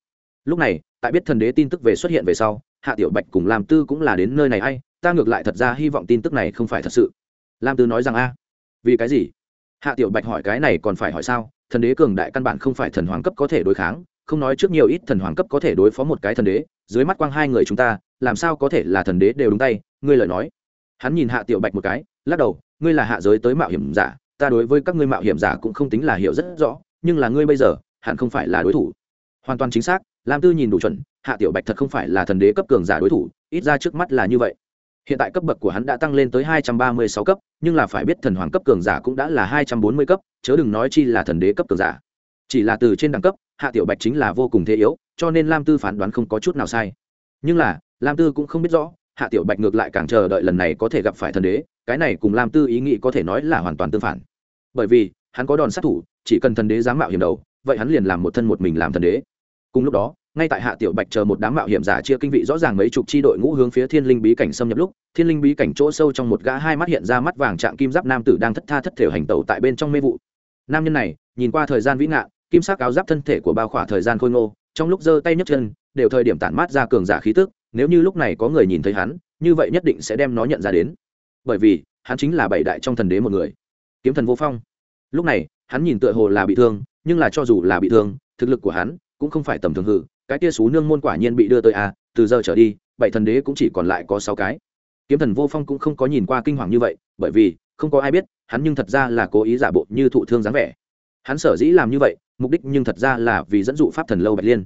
Lúc này, tại biết thần đế tin tức về xuất hiện về sau, hạ tiểu bạch cùng lam tư cũng là đến nơi này hay, ta ngược lại thật ra hy vọng tin tức này không phải thật sự. Lam tư nói rằng, a, vì cái gì? Hạ tiểu bạch hỏi, cái này còn phải hỏi sao? Thần đế cường đại căn bản không phải thần hoàng cấp có thể đối kháng, không nói trước nhiều ít thần hoàng cấp có thể đối phó một cái thần đế, dưới mắt quang hai người chúng ta, làm sao có thể là thần đế đều đúng tay? Ngươi lời nói. Hắn nhìn hạ tiểu bạch một cái, lắc đầu, ngươi là hạ giới tới mạo hiểm giả, ta đối với các ngươi mạo hiểm giả cũng không tính là hiểu rất rõ nhưng là ngươi bây giờ, hẳn không phải là đối thủ. Hoàn toàn chính xác, lam tư nhìn đủ chuẩn, hạ tiểu bạch thật không phải là thần đế cấp cường giả đối thủ, ít ra trước mắt là như vậy. Hiện tại cấp bậc của hắn đã tăng lên tới hai trăm ba mươi sáu cấp, nhưng là phải biết thần hoàng cấp cường giả cũng đã là hai trăm bốn mươi cấp, chớ đừng nói chi là thần đế cấp cường giả. Chỉ là từ trên đẳng cấp, hạ tiểu bạch chính là vô cùng thế yếu, cho nên lam tư phán đoán không có chút nào sai. Nhưng là, lam tư cũng không biết rõ, hạ tiểu bạch ngược lại càng chờ đợi lần này có thể gặp phải thần đế, cái này cùng lam tư ý nghĩ có thể nói là hoàn toàn tương phản. Bởi vì hắn có đòn sát thủ, chỉ cần thần đế dám mạo hiểm đầu, vậy hắn liền làm một thân một mình làm thần đế. Cùng lúc đó, ngay tại hạ tiểu bạch chờ một đám mạo hiểm giả chia kinh vị rõ ràng mấy chục chi đội ngũ hướng phía thiên linh bí cảnh xâm nhập lúc, thiên linh bí cảnh chỗ sâu trong một gã hai mắt hiện ra mắt vàng trạng kim giáp nam tử đang thất tha thất thể hành tẩu tại bên trong mê vụ. Nam nhân này, nhìn qua thời gian vĩ ngạn kim sắc áo giáp thân thể của bao khỏa thời gian khôi ngô, trong lúc giơ tay nhấc chân, đều thời điểm tản mát ra cường giả khí tức, nếu như lúc này có người nhìn thấy hắn, như vậy nhất định sẽ đem nó nhận ra đến. Bởi vì, hắn chính là bảy đại trong thần đế một người. Kiếm thần vô phong lúc này hắn nhìn tựa hồ là bị thương nhưng là cho dù là bị thương thực lực của hắn cũng không phải tầm thường hự cái tia xú nương môn quả nhiên bị đưa tới a à, từ giờ trở đi bảy thần đế cũng chỉ còn lại có sáu cái. Kiếm thần vô phong cũng không có nhìn qua kinh hoàng như vậy bởi vì không có ai biết hắn nhưng thật ra là cố ý giả bộ như thụ thương dáng vẻ. Hắn sở dĩ làm như vậy mục đích nhưng thật ra là vì dẫn dụ pháp thần lâu bạch liên.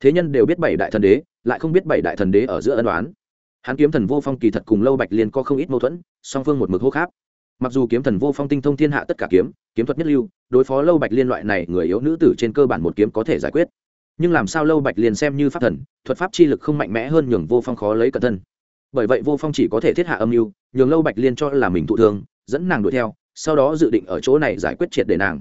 Thế nhân đều biết bảy đại thần đế lại không biết bảy đại thần đế ở giữa ân đoán hắn kiếm thần vô phong kỳ thật cùng lâu bạch liên có không ít mâu thuẫn song phương một mực hô khác mặc dù kiếm thần vô phong tinh thông thiên hạ tất cả kiếm kiếm thuật nhất lưu, đối phó lâu bạch liên loại này người yếu nữ tử trên cơ bản một kiếm có thể giải quyết. Nhưng làm sao lâu bạch liên xem như pháp thần, thuật pháp chi lực không mạnh mẽ hơn nhường vô phong khó lấy cẩn thân. Bởi vậy vô phong chỉ có thể thiết hạ âm mưu, nhường lâu bạch liên cho là mình thụ thương, dẫn nàng đuổi theo, sau đó dự định ở chỗ này giải quyết triệt để nàng.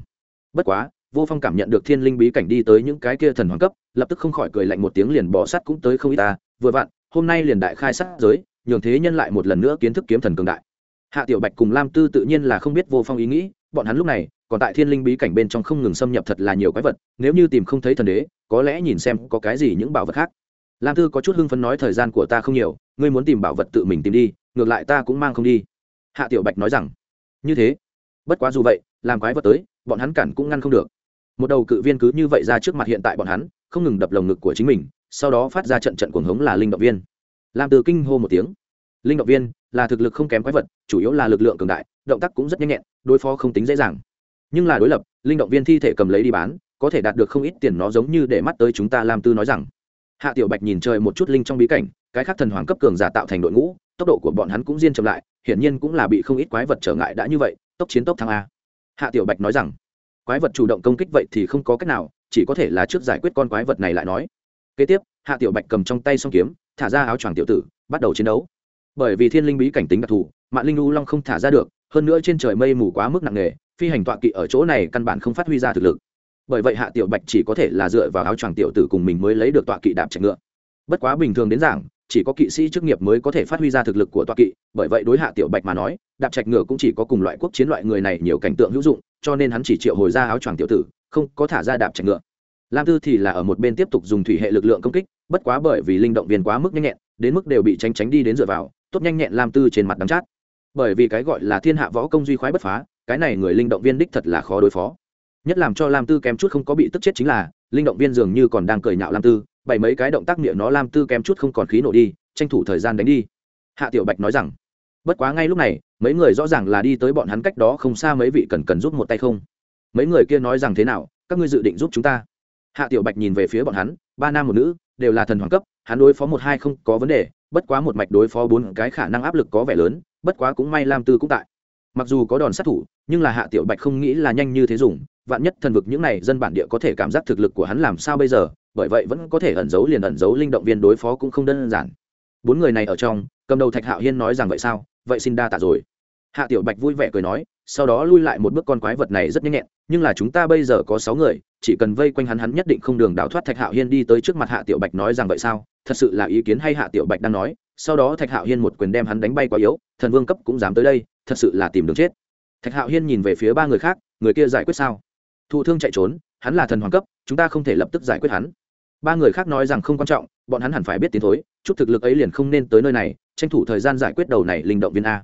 Bất quá, vô phong cảm nhận được thiên linh bí cảnh đi tới những cái kia thần hoàng cấp, lập tức không khỏi cười lạnh một tiếng liền bỏ sắt cũng tới không ít ta. Vừa vặn, hôm nay liền đại khai sát giới, nhường thế nhân lại một lần nữa kiến thức kiếm thần cường đại hạ tiểu bạch cùng lam tư tự nhiên là không biết vô phong ý nghĩ, bọn hắn lúc này, còn tại thiên linh bí cảnh bên trong không ngừng xâm nhập thật là nhiều quái vật, nếu như tìm không thấy thần đế, có lẽ nhìn xem có cái gì những bảo vật khác. Lam tư có chút hưng phấn nói thời gian của ta không nhiều, ngươi muốn tìm bảo vật tự mình tìm đi, ngược lại ta cũng mang không đi. Hạ tiểu bạch nói rằng, như thế. Bất quá dù vậy, làm quái vật tới, bọn hắn cản cũng ngăn không được. Một đầu cự viên cứ như vậy ra trước mặt hiện tại bọn hắn, không ngừng đập lồng ngực của chính mình, sau đó phát ra trận trận cuồng hống là linh động viên. Lam từ kinh hô một tiếng. Linh động viên là thực lực không kém quái vật, chủ yếu là lực lượng cường đại, động tác cũng rất nhanh nhẹn, đối phó không tính dễ dàng. Nhưng là đối lập, linh động viên thi thể cầm lấy đi bán, có thể đạt được không ít tiền nó giống như để mắt tới chúng ta làm tư nói rằng. Hạ tiểu bạch nhìn trời một chút linh trong bí cảnh, cái khác thần hoàng cấp cường giả tạo thành đội ngũ, tốc độ của bọn hắn cũng diên chậm lại, hiển nhiên cũng là bị không ít quái vật trở ngại đã như vậy, tốc chiến tốc thăng a. Hạ tiểu bạch nói rằng, quái vật chủ động công kích vậy thì không có cách nào, chỉ có thể là trước giải quyết con quái vật này lại nói. Kế tiếp, hạ tiểu bạch cầm trong tay song kiếm, thả ra áo choàng tiểu tử, bắt đầu chiến đấu bởi vì thiên linh bí cảnh tính đặc thù mạng linh u long không thả ra được, hơn nữa trên trời mây mù quá mức nặng nề, phi hành tọa kỵ ở chỗ này căn bản không phát huy ra thực lực. Bởi vậy hạ tiểu bạch chỉ có thể là dựa vào áo choàng tiểu tử cùng mình mới lấy được tọa kỵ đạp chạy ngựa. Bất quá bình thường đến giảng chỉ có kỵ sĩ chức nghiệp mới có thể phát huy ra thực lực của tọa kỵ, bởi vậy đối hạ tiểu bạch mà nói, đạp trạch ngựa cũng chỉ có cùng loại quốc chiến loại người này nhiều cảnh tượng hữu dụng, cho nên hắn chỉ triệu hồi ra áo choàng tiểu tử, không có thả ra đạp trạch ngựa. Lam tư thì là ở một bên tiếp tục dùng thủy hệ lực lượng công kích, bất quá bởi vì linh động viên quá mức nhanh nhẹn, đến mức đều bị tránh tránh đi đến dựa vào tốt nhanh nhẹn lam tư trên mặt đắng chát. Bởi vì cái gọi là thiên hạ võ công duy khoái bất phá, cái này người linh động viên đích thật là khó đối phó. Nhất làm cho lam tư kém chút không có bị tức chết chính là, linh động viên dường như còn đang cười nhạo lam tư bảy mấy cái động tác miệng nó lam tư kém chút không còn khí nổ đi, tranh thủ thời gian đánh đi. Hạ tiểu bạch nói rằng, bất quá ngay lúc này, mấy người rõ ràng là đi tới bọn hắn cách đó không xa mấy vị cần cần giúp một tay không? Mấy người kia nói rằng thế nào, các ngươi dự định giúp chúng ta? Hạ tiểu bạch nhìn về phía bọn hắn, ba nam một nữ, đều là thần hoàng cấp hắn đối phó một hai không có vấn đề, bất quá một mạch đối phó bốn cái khả năng áp lực có vẻ lớn, bất quá cũng may lam tư cũng tại. Mặc dù có đòn sát thủ, nhưng là hạ tiểu bạch không nghĩ là nhanh như thế dùng, vạn nhất thần vực những này dân bản địa có thể cảm giác thực lực của hắn làm sao bây giờ, bởi vậy vẫn có thể ẩn giấu liền ẩn giấu linh động viên đối phó cũng không đơn giản. Bốn người này ở trong, cầm đầu thạch hạo hiên nói rằng vậy sao? Vậy xin đa tạ rồi. Hạ tiểu bạch vui vẻ cười nói, sau đó lui lại một bước con quái vật này rất nhanh nhẹn, nhưng là chúng ta bây giờ có sáu người, chỉ cần vây quanh hắn hắn nhất định không đường đào thoát thạch hạo hiên đi tới trước mặt hạ tiểu bạch nói rằng vậy sao? Thật sự là ý kiến hay hạ tiểu bạch đang nói, sau đó thạch hạo hiên một quyền đem hắn đánh bay quá yếu, thần vương cấp cũng dám tới đây, thật sự là tìm đường chết. Thạch hạo hiên nhìn về phía ba người khác, người kia giải quyết sao? Thụ thương chạy trốn, hắn là thần hoàng cấp, chúng ta không thể lập tức giải quyết hắn. Ba người khác nói rằng không quan trọng, bọn hắn hẳn phải biết tiến thối, chút thực lực ấy liền không nên tới nơi này, tranh thủ thời gian giải quyết đầu này linh động viên a.